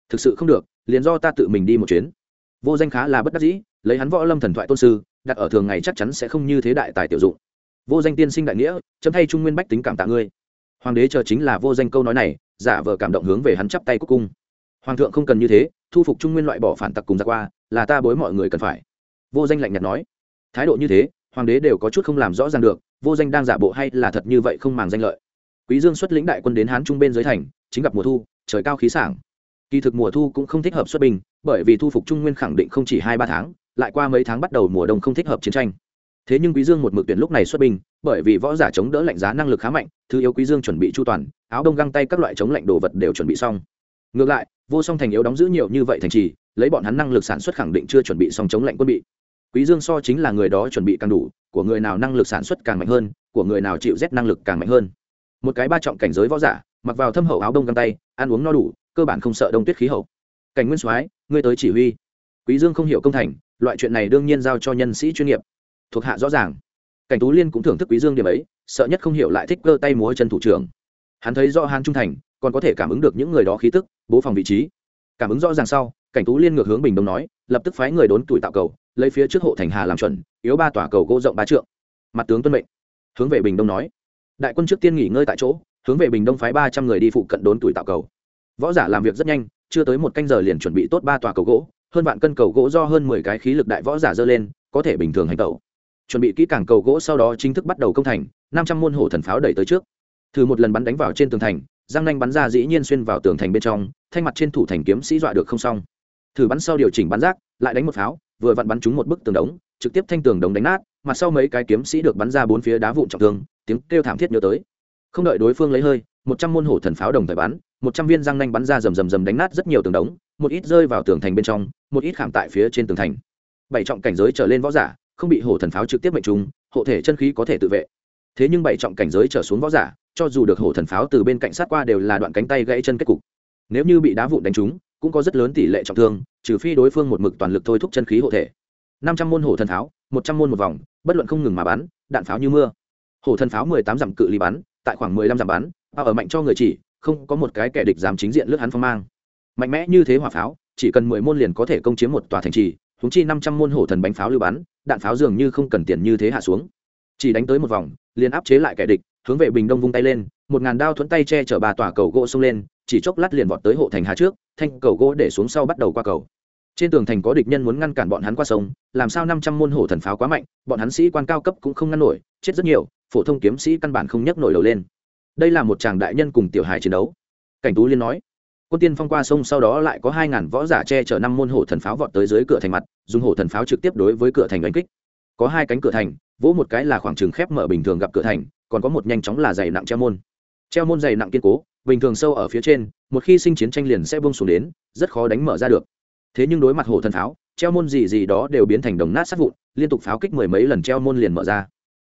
Thực sự không được, liền do ta tự mình đi một chuyến. Vô danh khá là bất đắc dĩ, lấy hắn võ lâm thần thoại tôn sư, đặt ở thường ngày chắc chắn sẽ không như thế đại tài tiểu dụng. Vô danh tiên sinh đại nghĩa, chấm thay trung nguyên bách tính cảm tạ ngươi. Hoàng đế chờ chính là vô danh câu nói này, giả vờ cảm động hướng về hắn chắp tay cúc cung hoàng thượng không cần như thế, thu phục trung nguyên loại bỏ phản tặc cùng ra qua, là ta bối mọi người cần phải. Vô danh lạnh nhạt nói. Thái độ như thế, hoàng đế đều có chút không làm rõ ràng được vô danh đang giả bộ hay là thật như vậy không màng danh lợi. Quý dương xuất lĩnh đại quân đến hán trung bên dưới thành, chính gặp mùa thu, trời cao khí sảng. Kỳ thực mùa thu cũng không thích hợp xuất binh, bởi vì thu phục trung nguyên khẳng định không chỉ hai ba tháng, lại qua mấy tháng bắt đầu mùa đông không thích hợp chiến tranh. Thế nhưng quý dương một mực tuyển lúc này xuất binh, bởi vì võ giả chống đỡ lạnh giá năng lực khá mạnh, thứ yếu quý dương chuẩn bị chu toàn, áo đông găng tay các loại chống lạnh đồ vật đều chuẩn bị xong. Ngược lại, vô song thành yếu đóng giữ nhiều như vậy thành trì, lấy bọn hắn năng lực sản xuất khẳng định chưa chuẩn bị xong chống lạnh quân bị quý dương so chính là người đó chuẩn bị càng đủ, của người nào năng lực sản xuất càng mạnh hơn, của người nào chịu rét năng lực càng mạnh hơn. Một cái ba trọng cảnh giới võ giả, mặc vào thâm hậu áo đông găng tay, ăn uống no đủ, cơ bản không sợ đông tuyết khí hậu. Cảnh nguyên soái, ngươi tới chỉ huy. Quý dương không hiểu công thành, loại chuyện này đương nhiên giao cho nhân sĩ chuyên nghiệp. Thuộc hạ rõ ràng. Cảnh tú liên cũng thưởng thức quý dương điểm ấy, sợ nhất không hiểu lại thích cơ tay múa chân thủ trưởng. Hắn thấy rõ hán trung thành, còn có thể cảm ứng được những người đó khí tức, bố phòng vị trí. Cảm ứng rõ ràng sau, cảnh tú liên ngược hướng bình đông nói, lập tức phái người đốn tuổi tạo cầu lấy phía trước hộ thành hà làm chuẩn, yếu ba tòa cầu gỗ rộng ba trượng. Mặt tướng tuân mệnh. Hướng về bình đông nói. Đại quân trước tiên nghỉ ngơi tại chỗ, hướng về bình đông phái ba trăm người đi phụ cận đốn tuổi tạo cầu. Võ giả làm việc rất nhanh, chưa tới một canh giờ liền chuẩn bị tốt ba tòa cầu gỗ, hơn vạn cân cầu gỗ do hơn mười cái khí lực đại võ giả dơ lên, có thể bình thường hành tẩu. Chuẩn bị kỹ càng cầu gỗ sau đó chính thức bắt đầu công thành, năm trăm môn hổ thần pháo đẩy tới trước. Thử một lần bắn đánh vào trên tường thành, giang nanh bắn ra dĩ nhiên xuyên vào tường thành bên trong thanh mặt trên thủ thành kiếm sĩ dọa được không xong. Thử bắn sau điều chỉnh bắn rác, lại đánh một pháo vừa vặn bắn trúng một bức tường đống, trực tiếp thanh tường đống đánh nát mặt sau mấy cái kiếm sĩ được bắn ra bốn phía đá vụn trọng thương, tiếng kêu thảm thiết nhớ tới. Không đợi đối phương lấy hơi, một trăm môn hổ thần pháo đồng thời bắn, một trăm viên răng nanh bắn ra rầm rầm rầm đánh nát rất nhiều tường đống, một ít rơi vào tường thành bên trong, một ít khảm tại phía trên tường thành. Bảy trọng cảnh giới trở lên võ giả, không bị hổ thần pháo trực tiếp mệnh trúng, hộ thể chân khí có thể tự vệ. Thế nhưng bảy trọng cảnh giới trở xuống võ giả, cho dù được hổ thần pháo từ bên cạnh sát qua đều là đoạn cánh tay gãy chân kết cục. Nếu như bị đá vụn đánh trúng, cũng có rất lớn tỷ lệ trọng thương trừ phi đối phương một mực toàn lực thôi thúc chân khí hộ thể. Năm trăm môn hổ thần pháo, một trăm môn một vòng, bất luận không ngừng mà bắn, đạn pháo như mưa. Hổ thần pháo mười tám dặm cự ly bắn, tại khoảng mười lăm dặm bắn bao ở mạnh cho người chỉ, không có một cái kẻ địch dám chính diện lướt hắn phong mang. Mạnh mẽ như thế hỏa pháo, chỉ cần mười môn liền có thể công chiếm một tòa thành trì húng chi năm trăm môn hổ thần bánh pháo lưu bắn, đạn pháo dường như không cần tiền như thế hạ xuống. Chỉ đánh tới một vòng, liền áp chế lại kẻ địch, hướng về bình đông vung tay lên, một ngàn đao thuẫn tay che chở bà tòa cầu gỗ xông lên chỉ chốc lát liền vọt tới hộ thành hà trước, thanh cầu gỗ để xuống sau bắt đầu qua cầu. Trên tường thành có địch nhân muốn ngăn cản bọn hắn qua sông, làm sao năm trăm môn hổ thần pháo quá mạnh, bọn hắn sĩ quan cao cấp cũng không ngăn nổi, chết rất nhiều, phổ thông kiếm sĩ căn bản không nhấc nổi đầu lên. Đây là một chàng đại nhân cùng tiểu hài chiến đấu. Cảnh tú liên nói, quân tiên phong qua sông sau đó lại có hai ngàn võ giả che chở năm môn hổ thần pháo vọt tới dưới cửa thành mặt, dùng hổ thần pháo trực tiếp đối với cửa thành đánh kích. Có hai cánh cửa thành, vỗ một cái là khoảng trường khép mở bình thường gặp cửa thành, còn có một nhanh chóng là dày nặng treo môn. Treo môn dày nặng kiên cố bình thường sâu ở phía trên, một khi sinh chiến tranh liền sẽ bông xuống đến, rất khó đánh mở ra được. Thế nhưng đối mặt hổ thần pháo, treo môn gì gì đó đều biến thành đồng nát sát vụn, liên tục pháo kích mười mấy lần treo môn liền mở ra.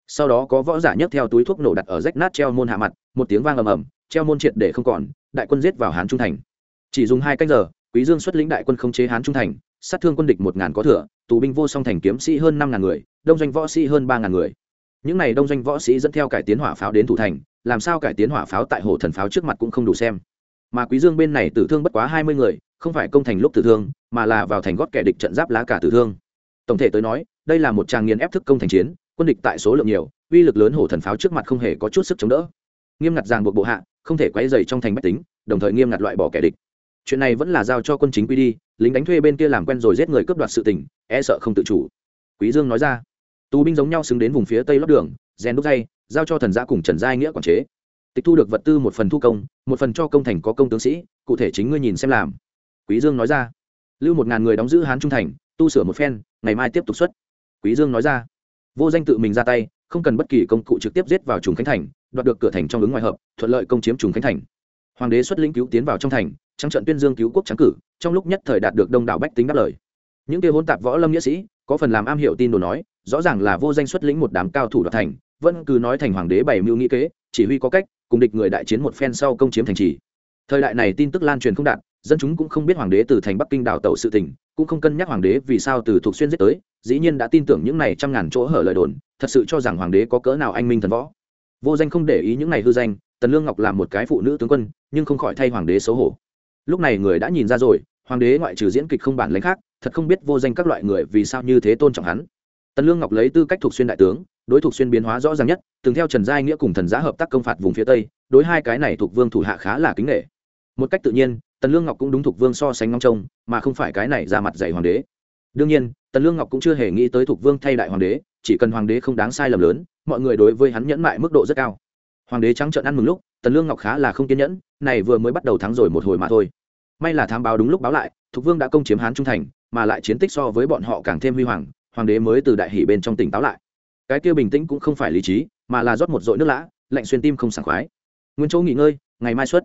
Sau đó có võ giả nhấc theo túi thuốc nổ đặt ở rách nát treo môn hạ mặt, một tiếng vang ầm ầm, treo môn triệt để không còn, đại quân giết vào hán trung thành. Chỉ dùng hai cách giờ, quý dương xuất lĩnh đại quân không chế hán trung thành, sát thương quân địch một ngàn có thừa, tù binh vô song thành kiếm sĩ hơn năm ngàn người, đông doanh võ sĩ hơn ba ngàn người. Những này đông doanh võ sĩ dẫn theo cải tiến hỏa pháo đến thủ thành làm sao cải tiến hỏa pháo tại hồ thần pháo trước mặt cũng không đủ xem. Mà quý dương bên này tử thương bất quá hai mươi người, không phải công thành lúc tử thương, mà là vào thành gót kẻ địch trận giáp lá cả tử thương. Tổng thể tới nói, đây là một tràng nghiền ép thức công thành chiến, quân địch tại số lượng nhiều, uy lực lớn hổ thần pháo trước mặt không hề có chút sức chống đỡ. Nghiêm ngặt ràng buộc bộ hạ, không thể quay dày trong thành bách tính, đồng thời nghiêm ngặt loại bỏ kẻ địch. Chuyện này vẫn là giao cho quân chính quy đi, lính đánh thuê bên kia làm quen rồi giết người cướp đoạt sự tình e sợ không tự chủ. Quý dương nói ra. Tù binh giống nhau xứng đến vùng phía tây lót đường, rèn đúc dây giao cho thần gia cùng trần giai nghĩa quản chế. Tịch thu được vật tư một phần thu công, một phần cho công thành có công tướng sĩ, cụ thể chính ngươi nhìn xem làm. Quý dương nói ra. Lưu một ngàn người đóng giữ hán trung thành, tu sửa một phen, ngày mai tiếp tục xuất. Quý dương nói ra. Vô danh tự mình ra tay, không cần bất kỳ công cụ trực tiếp giết vào trùng khánh thành, đoạt được cửa thành trong ứng ngoài hợp, thuận lợi công chiếm trùng khánh thành. Hoàng đế xuất lĩnh cứu tiến vào trong thành, trắng trận tuyên dương cứu quốc trắng cử, trong lúc nhất thời đạt được đông đảo bách tính đáp lời. Những kia hôn tạp võ lâm nghĩa sĩ, có phần làm am hiểu tin đồn nói, rõ ràng là vô danh xuất lĩnh một đám cao thủ đoạt thành vẫn cứ nói thành hoàng đế bảy mưu nghĩ kế, chỉ huy có cách, cùng địch người đại chiến một phen sau công chiếm thành trì. Thời đại này tin tức lan truyền không đạt, dân chúng cũng không biết hoàng đế từ thành bắc kinh đào tẩu sự tình, cũng không cân nhắc hoàng đế vì sao từ thuộc xuyên giết tới, dĩ nhiên đã tin tưởng những này trăm ngàn chỗ hở lời đồn, thật sự cho rằng hoàng đế có cỡ nào anh minh thần võ. Vô danh không để ý những này hư danh, tần lương ngọc là một cái phụ nữ tướng quân, nhưng không khỏi thay hoàng đế xấu hổ. Lúc này người đã nhìn ra rồi, hoàng đế ngoại trừ diễn kịch không bản lãnh khác, thật không biết vô danh các loại người vì sao như thế tôn trọng hắn. Tần lương ngọc lấy tư cách thuộc xuyên đại tướng đối thủ xuyên biến hóa rõ ràng nhất, từng theo trần giai nghĩa cùng thần giá hợp tác công phạt vùng phía tây, đối hai cái này thuộc vương thủ hạ khá là kính nghệ một cách tự nhiên, tần lương ngọc cũng đúng thuộc vương so sánh ngóng trông, mà không phải cái này ra mặt dạy hoàng đế. Đương nhiên, tần lương ngọc cũng chưa hề nghĩ tới thuộc vương thay đại hoàng đế, chỉ cần hoàng đế không đáng sai lầm lớn, mọi người đối với hắn nhẫn mại mức độ rất cao. Hoàng đế trắng trợn ăn mừng lúc, tần lương ngọc khá là không kiên nhẫn, này vừa mới bắt đầu thắng rồi một hồi mà thôi. May là thám báo đúng lúc báo lại, thuộc vương đã công chiếm hán trung thành, mà lại chiến tích so với bọn họ càng thêm huy hoàng hoàng đế mới từ đại hỷ bên trong tỉnh táo lại cái kia bình tĩnh cũng không phải lý trí, mà là rót một dội nước lã, lạnh xuyên tim không sảng khoái. Nguyên chỗ nghỉ ngơi, ngày mai xuất.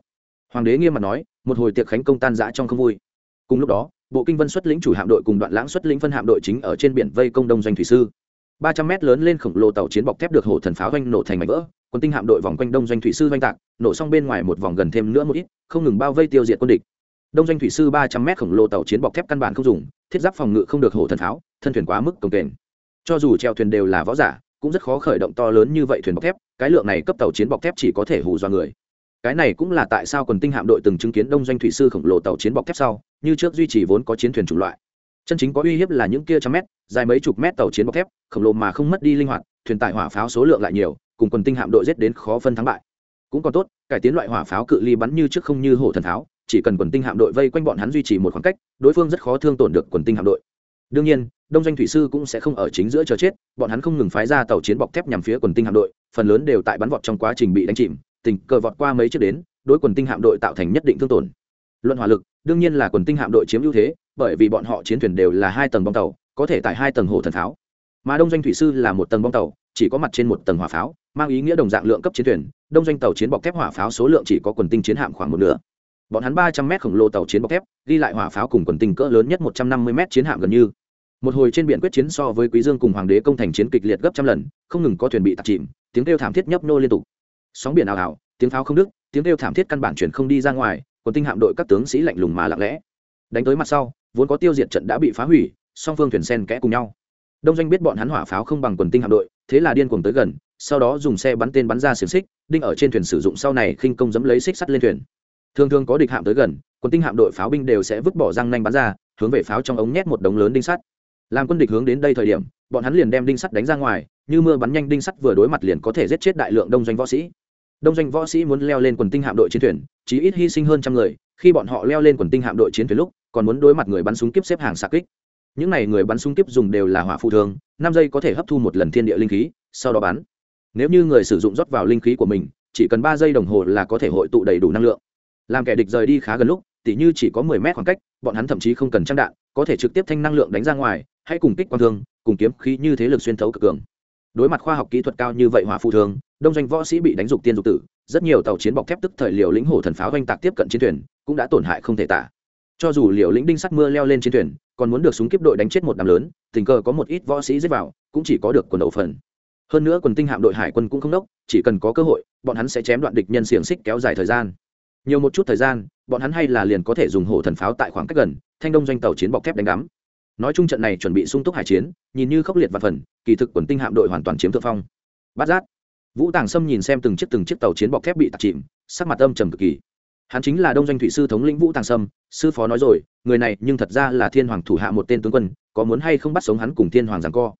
Hoàng đế nghiêm mặt nói, một hồi tiệc khánh công tan giã trong không vui. Cùng lúc đó, bộ kinh vân xuất lĩnh chủ hạm đội cùng đoạn lãng xuất lĩnh phân hạm đội chính ở trên biển vây công đông doanh thủy sư. Ba trăm mét lớn lên khổng lồ tàu chiến bọc thép được hổ thần pháo doanh nổ thành mảnh vỡ, quân tinh hạm đội vòng quanh đông doanh thủy sư doanh tạc, nổ xong bên ngoài một vòng gần thêm nữa một ít, không ngừng bao vây tiêu diệt quân địch. Đông doanh thủy sư ba trăm mét khổng lồ tàu chiến bọc thép căn bản không dùng, thiết giáp phòng ngự không được hổ thần pháo, thân thuyền quá mức cồng kềnh cho dù treo thuyền đều là võ giả cũng rất khó khởi động to lớn như vậy thuyền bọc thép cái lượng này cấp tàu chiến bọc thép chỉ có thể hù do người. Cái này cũng là tại sao quần tinh hạm đội từng chứng kiến đông doanh thủy sư khổng lồ tàu chiến bọc thép sau như trước duy trì vốn có chiến thuyền chủng loại. Chân chính có uy hiếp là những kia trăm mét dài mấy chục mét tàu chiến bọc thép khổng lồ mà không mất đi linh hoạt thuyền tải hỏa pháo số lượng lại nhiều cùng quần tinh hạm đội giết đến khó phân thắng bại. Cũng còn tốt cải tiến loại hỏa pháo cự ly bắn như trước không như hổ thần tháo, chỉ cần quần tinh hạm đội vây quanh bọn hắn duy trì một khoảng cách đối phương rất khó thương tổn được quần tinh hạm đội đương nhiên, đông doanh thủy sư cũng sẽ không ở chính giữa chờ chết, bọn hắn không ngừng phái ra tàu chiến bọc thép nhằm phía quần tinh hạm đội, phần lớn đều tại bắn vọt trong quá trình bị đánh chìm, tình cờ vọt qua mấy chiếc đến, đối quần tinh hạm đội tạo thành nhất định thương tổn. Luận hỏa lực, đương nhiên là quần tinh hạm đội chiếm ưu thế, bởi vì bọn họ chiến thuyền đều là hai tầng bong tàu, có thể tại hai tầng hồ thần pháo. Mà đông doanh thủy sư là một tầng bong tàu, chỉ có mặt trên một tầng hỏa pháo, mang ý nghĩa đồng dạng lượng cấp chiến thuyền, đông doanh tàu chiến bọc thép hỏa pháo số lượng chỉ có quần tinh chiến hạm khoảng một nửa. Bọn hắn ba trăm m khổng lồ tàu chiến bọc thép, ghi lại hỏa pháo cùng quần tinh cỡ lớn nhất một trăm năm mươi m chiến hạm gần như một hồi trên biển quyết chiến so với quý dương cùng hoàng đế công thành chiến kịch liệt gấp trăm lần, không ngừng có thuyền bị tạt chìm, tiếng kêu thảm thiết nhấp nô liên tục. Sóng biển ảo ảo tiếng pháo không đứt, tiếng kêu thảm thiết căn bản chuyển không đi ra ngoài còn tinh hạm đội các tướng sĩ lạnh lùng mà lặng lẽ. Đánh tới mặt sau, vốn có tiêu diệt trận đã bị phá hủy, song phương thuyền sen kẽ cùng nhau. Đông doanh biết bọn hắn hỏa pháo không bằng quần tinh hạm đội, thế là điên cuồng tới gần, sau đó dùng xe bắn tên bắn ra xiềng xích, đinh ở trên thuyền sử dụng sau này khinh công dẫm lấy xích sắt lên thuyền. Thường thường có địch hạm tới gần, quần tinh hạm đội pháo binh đều sẽ vứt bỏ răng nanh bắn ra, hướng về pháo trong ống nhét một đống lớn đinh sắt làm quân địch hướng đến đây thời điểm, bọn hắn liền đem đinh sắt đánh ra ngoài, như mưa bắn nhanh đinh sắt vừa đối mặt liền có thể giết chết đại lượng đông doanh võ sĩ. Đông doanh võ sĩ muốn leo lên quần tinh hạm đội chiến thuyền, chí ít hy sinh hơn trăm người, khi bọn họ leo lên quần tinh hạm đội chiến thuyền lúc, còn muốn đối mặt người bắn súng kiếp xếp hàng xạ kích. Những n à y người bắn súng kiếp dùng đều là hỏa phụ thường, năm giây có thể hấp thu một lần thiên địa linh khí, sau đó bắn. Nếu như người sử dụng rót vào linh khí của mình, chỉ cần ba giây đồng hồ là có thể hội tụ đầy đủ năng lượng. Làm kẻ địch rời đi khá gần lúc, tỉ như chỉ có mười mét khoảng cách, bọn hắn thậm chí không cần trang đạn, có thể trực tiếp thanh năng lượng đánh ra ngoài hãy cùng kích quang thương, cùng kiếm khí như thế lực xuyên thấu cực cường. Đối mặt khoa học kỹ thuật cao như vậy hỏa phụ thường đông doanh võ sĩ bị đánh dục tiên dục tử, rất nhiều tàu chiến bọc thép tức thời liều lĩnh hổ thần pháo oanh tạc tiếp cận chiến thuyền, cũng đã tổn hại không thể tả. Cho dù liều lĩnh đinh sắt mưa leo lên chiến thuyền, còn muốn được súng kiếp đội đánh chết một đám lớn, tình cờ có một ít võ sĩ giết vào, cũng chỉ có được quần đầu phần. Hơn nữa quần tinh hạm đội hải quân cũng không đốc, chỉ cần có cơ hội, bọn hắn sẽ chém đoạn địch nhân xiềng xích kéo dài thời gian. Nhiều một chút thời gian, bọn hắn hay là liền có thể dùng hổ thần pháo tại khoảng cách gần, thanh đông doanh tàu chiến bọc thép đánh đắm nói chung trận này chuẩn bị sung túc hải chiến, nhìn như khốc liệt và phần, kỳ thực quần tinh hạm đội hoàn toàn chiếm thượng phong. Bát giác. Vũ tàng sâm nhìn xem từng chiếc từng chiếc tàu chiến bọc thép bị tạt chìm, sắc mặt âm trầm cực kỳ. Hắn chính là đông doanh thủy sư thống lĩnh vũ tàng sâm, sư phó nói rồi, người này nhưng thật ra là thiên hoàng thủ hạ một tên tướng quân, có muốn hay không bắt sống hắn cùng thiên hoàng giảng co.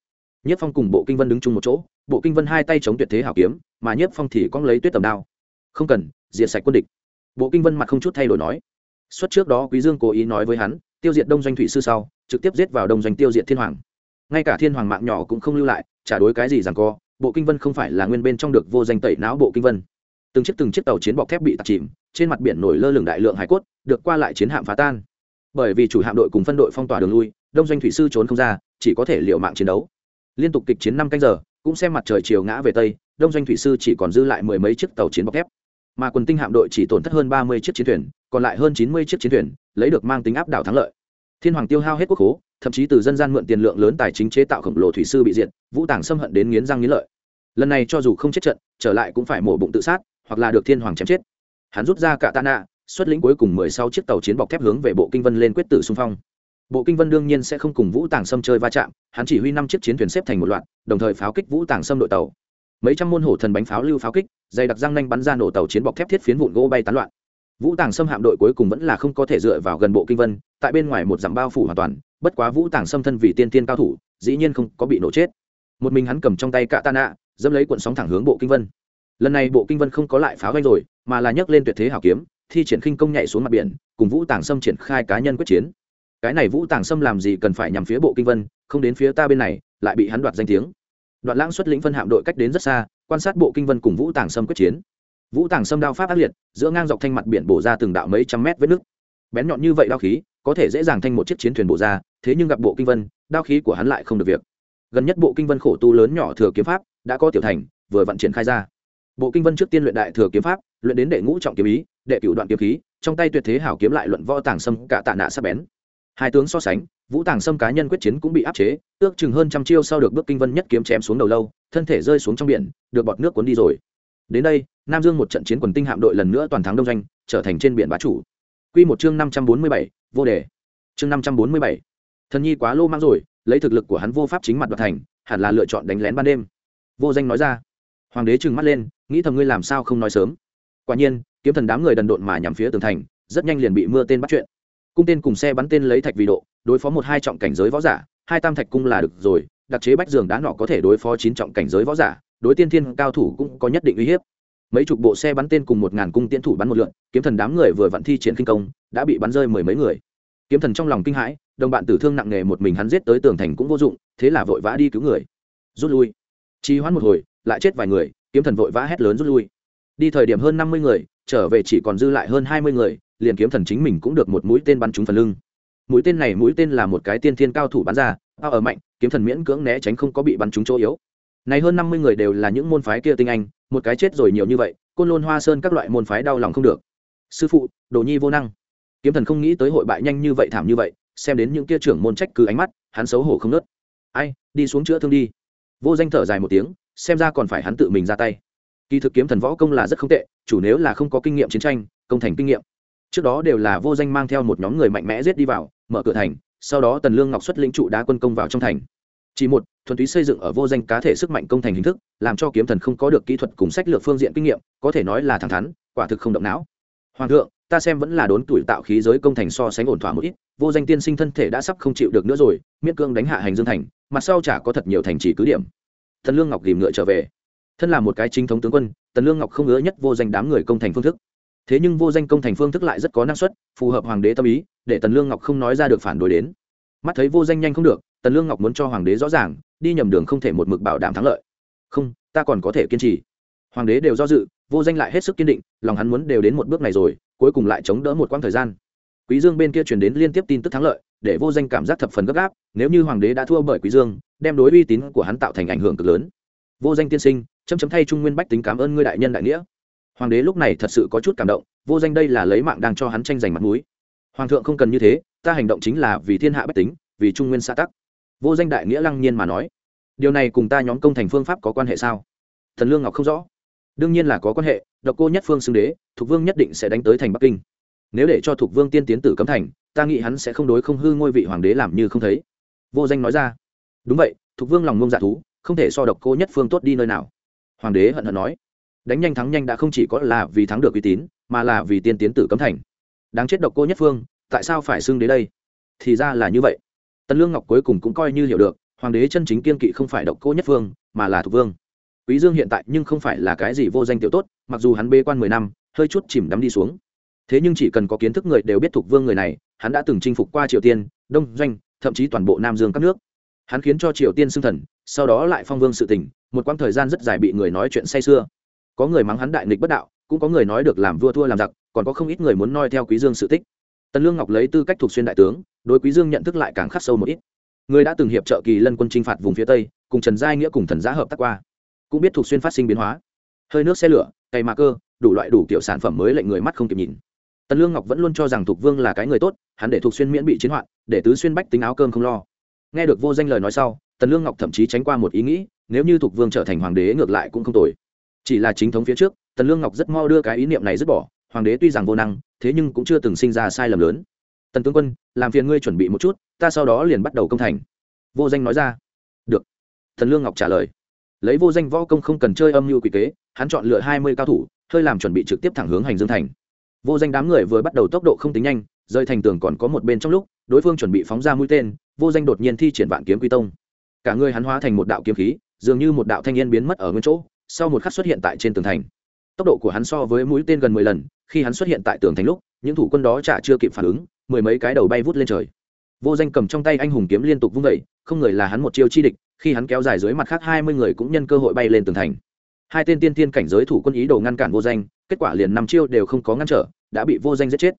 Nhất phong cùng bộ kinh vân đứng chung một chỗ, bộ kinh vân hai tay chống tuyệt thế hảo kiếm, mà nhất phong thì cong lấy tuyết tầm đao. Không cần, diệt sạch quân địch. Bộ kinh vân mặt không chút thay đổi nói. Suất trước đó quý dương cố ý nói với hắn tiêu diệt đông doanh thủy sư sau, trực tiếp giết vào đông doanh tiêu diệt thiên hoàng. Ngay cả thiên hoàng mạng nhỏ cũng không lưu lại trả đối cái gì rằng co, bộ kinh vân không phải là nguyên bên trong được vô danh tẩy não bộ kinh vân. Từng chiếc từng chiếc tàu chiến bọc thép bị tạt chìm, trên mặt biển nổi lơ lửng đại lượng hải cốt, được qua lại chiến hạm phá tan. Bởi vì chủ hạm đội cùng phân đội phong tỏa đường lui, đông doanh thủy sư trốn không ra, chỉ có thể liều mạng chiến đấu. Liên tục kịch chiến năm canh giờ, cũng xem mặt trời chiều ngã về tây, đông doanh thủy sư chỉ còn dư lại mười mấy chiếc tàu chiến bọc thép. Mà quần tinh hạm đội chỉ tổn thất hơn ba mươi chiếc chiến thuyền, còn lại hơn chín mươi chiếc chiến thuyền lấy được mang tính áp đảo thắng lợi. Thiên hoàng tiêu hao hết quốc khố, thậm chí từ dân gian mượn tiền lượng lớn tài chính chế tạo khổng lồ thủy sư bị diệt, vũ tàng xâm hận đến nghiến răng nghiến lợi. Lần này cho dù không chết trận, trở lại cũng phải mổ bụng tự sát, hoặc là được thiên hoàng chém chết. Hắn rút ra cả tạ nạ xuất lĩnh cuối cùng mười sáu chiếc tàu chiến bọc thép hướng về bộ kinh vân lên quyết tử xung phong. Bộ kinh vân đương nhiên sẽ không cùng vũ tàng xâm chơi va chạm, hắn chỉ huy năm chiếc chiến thuyền xếp thành một loạt, đồng thời pháo kích vũ tàng xâm đội tàu. Mấy trăm môn hổ thần bánh pháo lưu pháo kích, dày đặc răng nanh bắn ra nổ tàu chiến bọc thép thiết phiến vụn gỗ bay tán loạn vũ tàng xâm hạm đội cuối cùng vẫn là không có thể dựa vào gần bộ kinh vân, tại bên ngoài một dặm bao phủ hoàn toàn, bất quá vũ tàng xâm thân vì tiên tiên cao thủ, dĩ nhiên không có bị nổ chết. Một mình hắn cầm trong tay cạ tạ nạ dẫm lấy cuộn sóng thẳng hướng bộ kinh vân. Lần này bộ kinh vân không có lại pháo doanh rồi, mà là nhấc lên tuyệt thế hảo kiếm, thi triển khinh công nhảy xuống mặt biển, cùng vũ tàng sâm triển khai cá nhân quyết chiến. Cái này vũ tàng sâm làm gì cần phải nhằm phía bộ kinh vân, không đến phía ta bên này, lại bị hắn đoạt danh tiếng. Đoạn lãng xuất lĩnh phân hạm đội cách đến rất xa, quan sát bộ kinh vân cùng vũ tàng sâm quyết chiến vũ tàng sâm đao pháp ác liệt, giữa ngang dọc thanh mặt biển bổ ra từng đạo mấy trăm mét vết nước bén nhọn như vậy đao khí, có thể dễ dàng thanh một chiếc chiến thuyền bổ ra, thế nhưng gặp bộ kinh vân, đao khí của hắn lại không được việc. Gần nhất bộ kinh vân khổ tu lớn nhỏ thừa kiếm pháp đã có tiểu thành, vừa vận triển khai ra. Bộ kinh vân trước tiên luyện đại thừa kiếm pháp, luyện đến đệ ngũ trọng kiếm ý, đệ cửu đoạn kiếm khí, trong tay tuyệt thế hảo kiếm lại luận võ tàng sâm cả tạ nạ sắp bén. Hai tướng so sánh, vũ tàng sâm cá nhân quyết chiến cũng bị áp chế, ước chừng hơn trăm chiêu sau được bước kinh vân nhất kiếm chém xuống đầu lâu, thân thể rơi xuống trong biển, được bọt nước cuốn đi rồi đến đây, nam dương một trận chiến quần tinh hạm đội lần nữa toàn thắng đông doanh, trở thành trên biển bá chủ. Quy một chương năm trăm bốn mươi bảy, vô đề. Chương năm trăm bốn mươi bảy. Thần nhi quá lô mang rồi, lấy thực lực của hắn vô pháp chính mặt đoạt thành, hẳn là lựa chọn đánh lén ban đêm. Vô danh nói ra. Hoàng đế trừng mắt lên, nghĩ thầm ngươi làm sao không nói sớm. Quả nhiên, kiếm thần đám người đần độn mà nhằm phía tường thành, rất nhanh liền bị mưa tên bắt chuyện. Cung tên cùng xe bắn tên lấy thạch vì độ, đối phó một hai trọng cảnh giới võ giả, hai tam thạch cung là được rồi, đặc chế bách giường đá nọ có thể đối phó chín trọng cảnh giới võ giả đối tiên thiên cao thủ cũng có nhất định uy hiếp. Mấy chục bộ xe bắn tên cùng một ngàn cung tiễn thủ bắn một lượn, kiếm thần đám người vừa vặn thi triển kinh công, đã bị bắn rơi mười mấy người. Kiếm thần trong lòng kinh hãi, đồng bạn tử thương nặng nề một mình hắn giết tới tường thành cũng vô dụng, thế là vội vã đi cứu người. Rút lui. Trì hoãn một hồi, lại chết vài người, kiếm thần vội vã hét lớn rút lui. Đi thời điểm hơn năm mươi người, trở về chỉ còn dư lại hơn hai mươi người, liền kiếm thần chính mình cũng được một mũi tên bắn trúng phần lưng. Mũi tên này mũi tên là một cái tiên thiên cao thủ bắn ra, ao ở mạnh, kiếm thần miễn cưỡng né tránh không có bị bắn trúng chỗ yếu này hơn năm mươi người đều là những môn phái kia tinh anh, một cái chết rồi nhiều như vậy, côn lôn hoa sơn các loại môn phái đau lòng không được. Sư phụ, đồ nhi vô năng. Kiếm thần không nghĩ tới hội bại nhanh như vậy thảm như vậy, xem đến những kia trưởng môn trách cứ ánh mắt, hắn xấu hổ không nớt ai, đi xuống chữa thương đi. Vô danh thở dài một tiếng, xem ra còn phải hắn tự mình ra tay. Kỳ thực kiếm thần võ công là rất không tệ, chủ nếu là không có kinh nghiệm chiến tranh, công thành kinh nghiệm. Trước đó đều là vô danh mang theo một nhóm người mạnh mẽ giết đi vào, mở cửa thành, sau đó tần lương ngọc xuất lĩnh trụ đá quân công vào trong thành chỉ một, thuần túy xây dựng ở vô danh cá thể sức mạnh công thành hình thức, làm cho kiếm thần không có được kỹ thuật cùng sách lược phương diện kinh nghiệm, có thể nói là thẳng thắn, quả thực không động não. Hoàng thượng, ta xem vẫn là đốn tuổi tạo khí giới công thành so sánh ổn thỏa một ít, vô danh tiên sinh thân thể đã sắp không chịu được nữa rồi, miễn cương đánh hạ hành dương thành, mặt sau chả có thật nhiều thành chỉ cứ điểm. Thần lương ngọc tìm ngựa trở về. Thân là một cái chính thống tướng quân tần lương ngọc không ngứa nhất vô danh đám người công thành phương thức. Thế nhưng vô danh công thành phương thức lại rất có năng suất, phù hợp hoàng đế tâm ý, để tần lương ngọc không nói ra được phản đối đến. Mắt thấy vô danh nhanh không được tần lương ngọc muốn cho hoàng đế rõ ràng, đi nhầm đường không thể một mực bảo đảm thắng lợi. Không, ta còn có thể kiên trì. Hoàng đế đều do dự, vô danh lại hết sức kiên định, lòng hắn muốn đều đến một bước này rồi, cuối cùng lại chống đỡ một quãng thời gian. Quý dương bên kia truyền đến liên tiếp tin tức thắng lợi, để vô danh cảm giác thập phần gấp gáp, nếu như hoàng đế đã thua bởi quý dương, đem đối uy tín của hắn tạo thành ảnh hưởng cực lớn. Vô danh tiên sinh, chấm chấm thay trung nguyên bách tính cảm ơn ngươi đại nhân đại nghĩa. Hoàng đế lúc này thật sự có chút cảm động, vô danh đây là lấy mạng đang cho hắn tranh giành mặt mũi. Hoàng thượng không cần như thế, ta hành động chính là vì thiên hạ bách tính, vì trung nguyên xã tắc vô danh đại nghĩa lăng nhiên mà nói, điều này cùng ta nhóm công thành phương pháp có quan hệ sao? Thần lương ngọc không rõ. Đương nhiên là có quan hệ, độc cô nhất phương xưng đế thục vương nhất định sẽ đánh tới thành bắc kinh. Nếu để cho thục vương tiên tiến tử cấm thành, ta nghĩ hắn sẽ không đối không hư ngôi vị hoàng đế làm như không thấy. Vô danh nói ra. Đúng vậy thục vương lòng ngông dạ thú, không thể so độc cô nhất phương tốt đi nơi nào. Hoàng đế hận hận nói. Đánh nhanh thắng nhanh đã không chỉ có là vì thắng được uy tín, mà là vì tiên tiến tử cấm thành. Đáng chết độc cô nhất phương, tại sao phải xưng đế đây? Thì ra là như vậy tần lương ngọc cuối cùng cũng coi như hiểu được, hoàng đế chân chính kiên kỵ không phải độc cô nhất phương mà là thục vương. Quý dương hiện tại nhưng không phải là cái gì vô danh tiểu tốt, mặc dù hắn bê quan mười năm, hơi chút chìm đắm đi xuống. Thế nhưng chỉ cần có kiến thức người đều biết thục vương người này, hắn đã từng chinh phục qua triều tiên, đông, doanh, thậm chí toàn bộ nam dương các nước. Hắn khiến cho triều tiên xưng thần, sau đó lại phong vương sự tình, một quãng thời gian rất dài bị người nói chuyện say xưa có người mắng hắn đại nghịch bất đạo, cũng có người nói được làm vua thua làm giặc, còn có không ít người muốn noi theo quý dương sự tích. Tần lương ngọc lấy tư cách thuộc xuyên đại tướng đối quý dương nhận thức lại càng khắc sâu một ít. Người đã từng hiệp trợ kỳ lân quân chinh phạt vùng phía tây, cùng trần giai nghĩa cùng thần giá hợp tác qua. Cũng biết thuộc xuyên phát sinh biến hóa. Hơi nước xe lửa, cày mạ cơ, đủ loại đủ kiểu sản phẩm mới lệnh người mắt không kịp nhìn. Tần lương ngọc vẫn luôn cho rằng thục vương là cái người tốt, hắn để thục xuyên miễn bị chiến hoạn, để tứ xuyên bách tính áo cơm không lo. Nghe được vô danh lời nói sau, tần lương ngọc thậm chí tránh qua một ý nghĩ, nếu như thục vương trở thành hoàng đế ngược lại cũng không tồi. Chỉ là chính thống phía trước, tần lương ngọc rất mau đưa cái ý niệm này dứt bỏ, hoàng đế tuy rằng vô năng, thế nhưng cũng chưa từng sinh ra sai lầm lớn tần tướng quân, làm phiền ngươi chuẩn bị một chút, ta sau đó liền bắt đầu công thành. Vô danh nói ra. Được. Thần lương ngọc trả lời. Lấy vô danh võ công không cần chơi âm mưu quỷ kế, hắn chọn lựa hai mươi cao thủ, hơi làm chuẩn bị trực tiếp thẳng hướng hành dương thành. Vô danh đám người vừa bắt đầu tốc độ không tính nhanh rơi thành tường còn có một bên trong lúc, đối phương chuẩn bị phóng ra mũi tên, vô danh đột nhiên thi triển vạn kiếm quy tông. Cả người hắn hóa thành một đạo kiếm khí, dường như một đạo thanh niên biến mất ở nguyên chỗ, sau một khắc xuất hiện tại trên tường thành. Tốc độ của hắn so với mũi tên gần mười lần, khi hắn xuất hiện tại tường thành lúc những thủ quân đó chả chưa kịp phản ứng, mười mấy cái đầu bay vút lên trời. Vô danh cầm trong tay anh hùng kiếm liên tục vung vẩy không người là hắn một chiêu chi địch, khi hắn kéo dài dưới mặt khác hai mươi người cũng nhân cơ hội bay lên tường thành. Hai tên tiên tiên cảnh giới thủ quân ý đồ ngăn cản vô danh, kết quả liền năm chiêu đều không có ngăn trở, đã bị vô danh giết chết.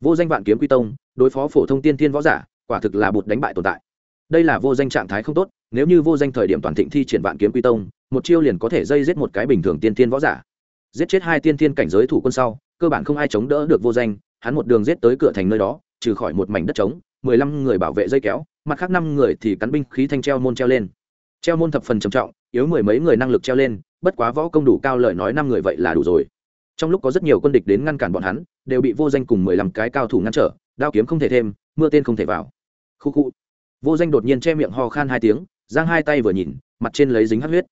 Vô danh vạn kiếm quy tông, đối phó phổ thông tiên tiên võ giả, quả thực là bụt đánh bại tồn tại. Đây là vô danh trạng thái không tốt, nếu như vô danh thời điểm toàn thịnh thi triển vạn kiếm quy tông, một chiêu liền có thể dây giết một cái bình thường tiên tiên võ giả. Giết chết hai tiên tiên cảnh giới thủ quân sau, cơ bản không ai chống đỡ được vô danh hắn một đường giết tới cửa thành nơi đó, trừ khỏi một mảnh đất trống, mười lăm người bảo vệ dây kéo, mặt khác năm người thì cắn binh khí thanh treo môn treo lên. Treo môn thập phần trầm trọng, yếu mười mấy người năng lực treo lên, bất quá võ công đủ cao lời nói năm người vậy là đủ rồi. Trong lúc có rất nhiều quân địch đến ngăn cản bọn hắn, đều bị vô danh cùng mười lăm cái cao thủ ngăn trở, đao kiếm không thể thêm, mưa tên không thể vào. Khu khu. Vô danh đột nhiên che miệng ho khan hai tiếng, giang hai tay vừa nhìn, mặt trên lấy dính hát huyết.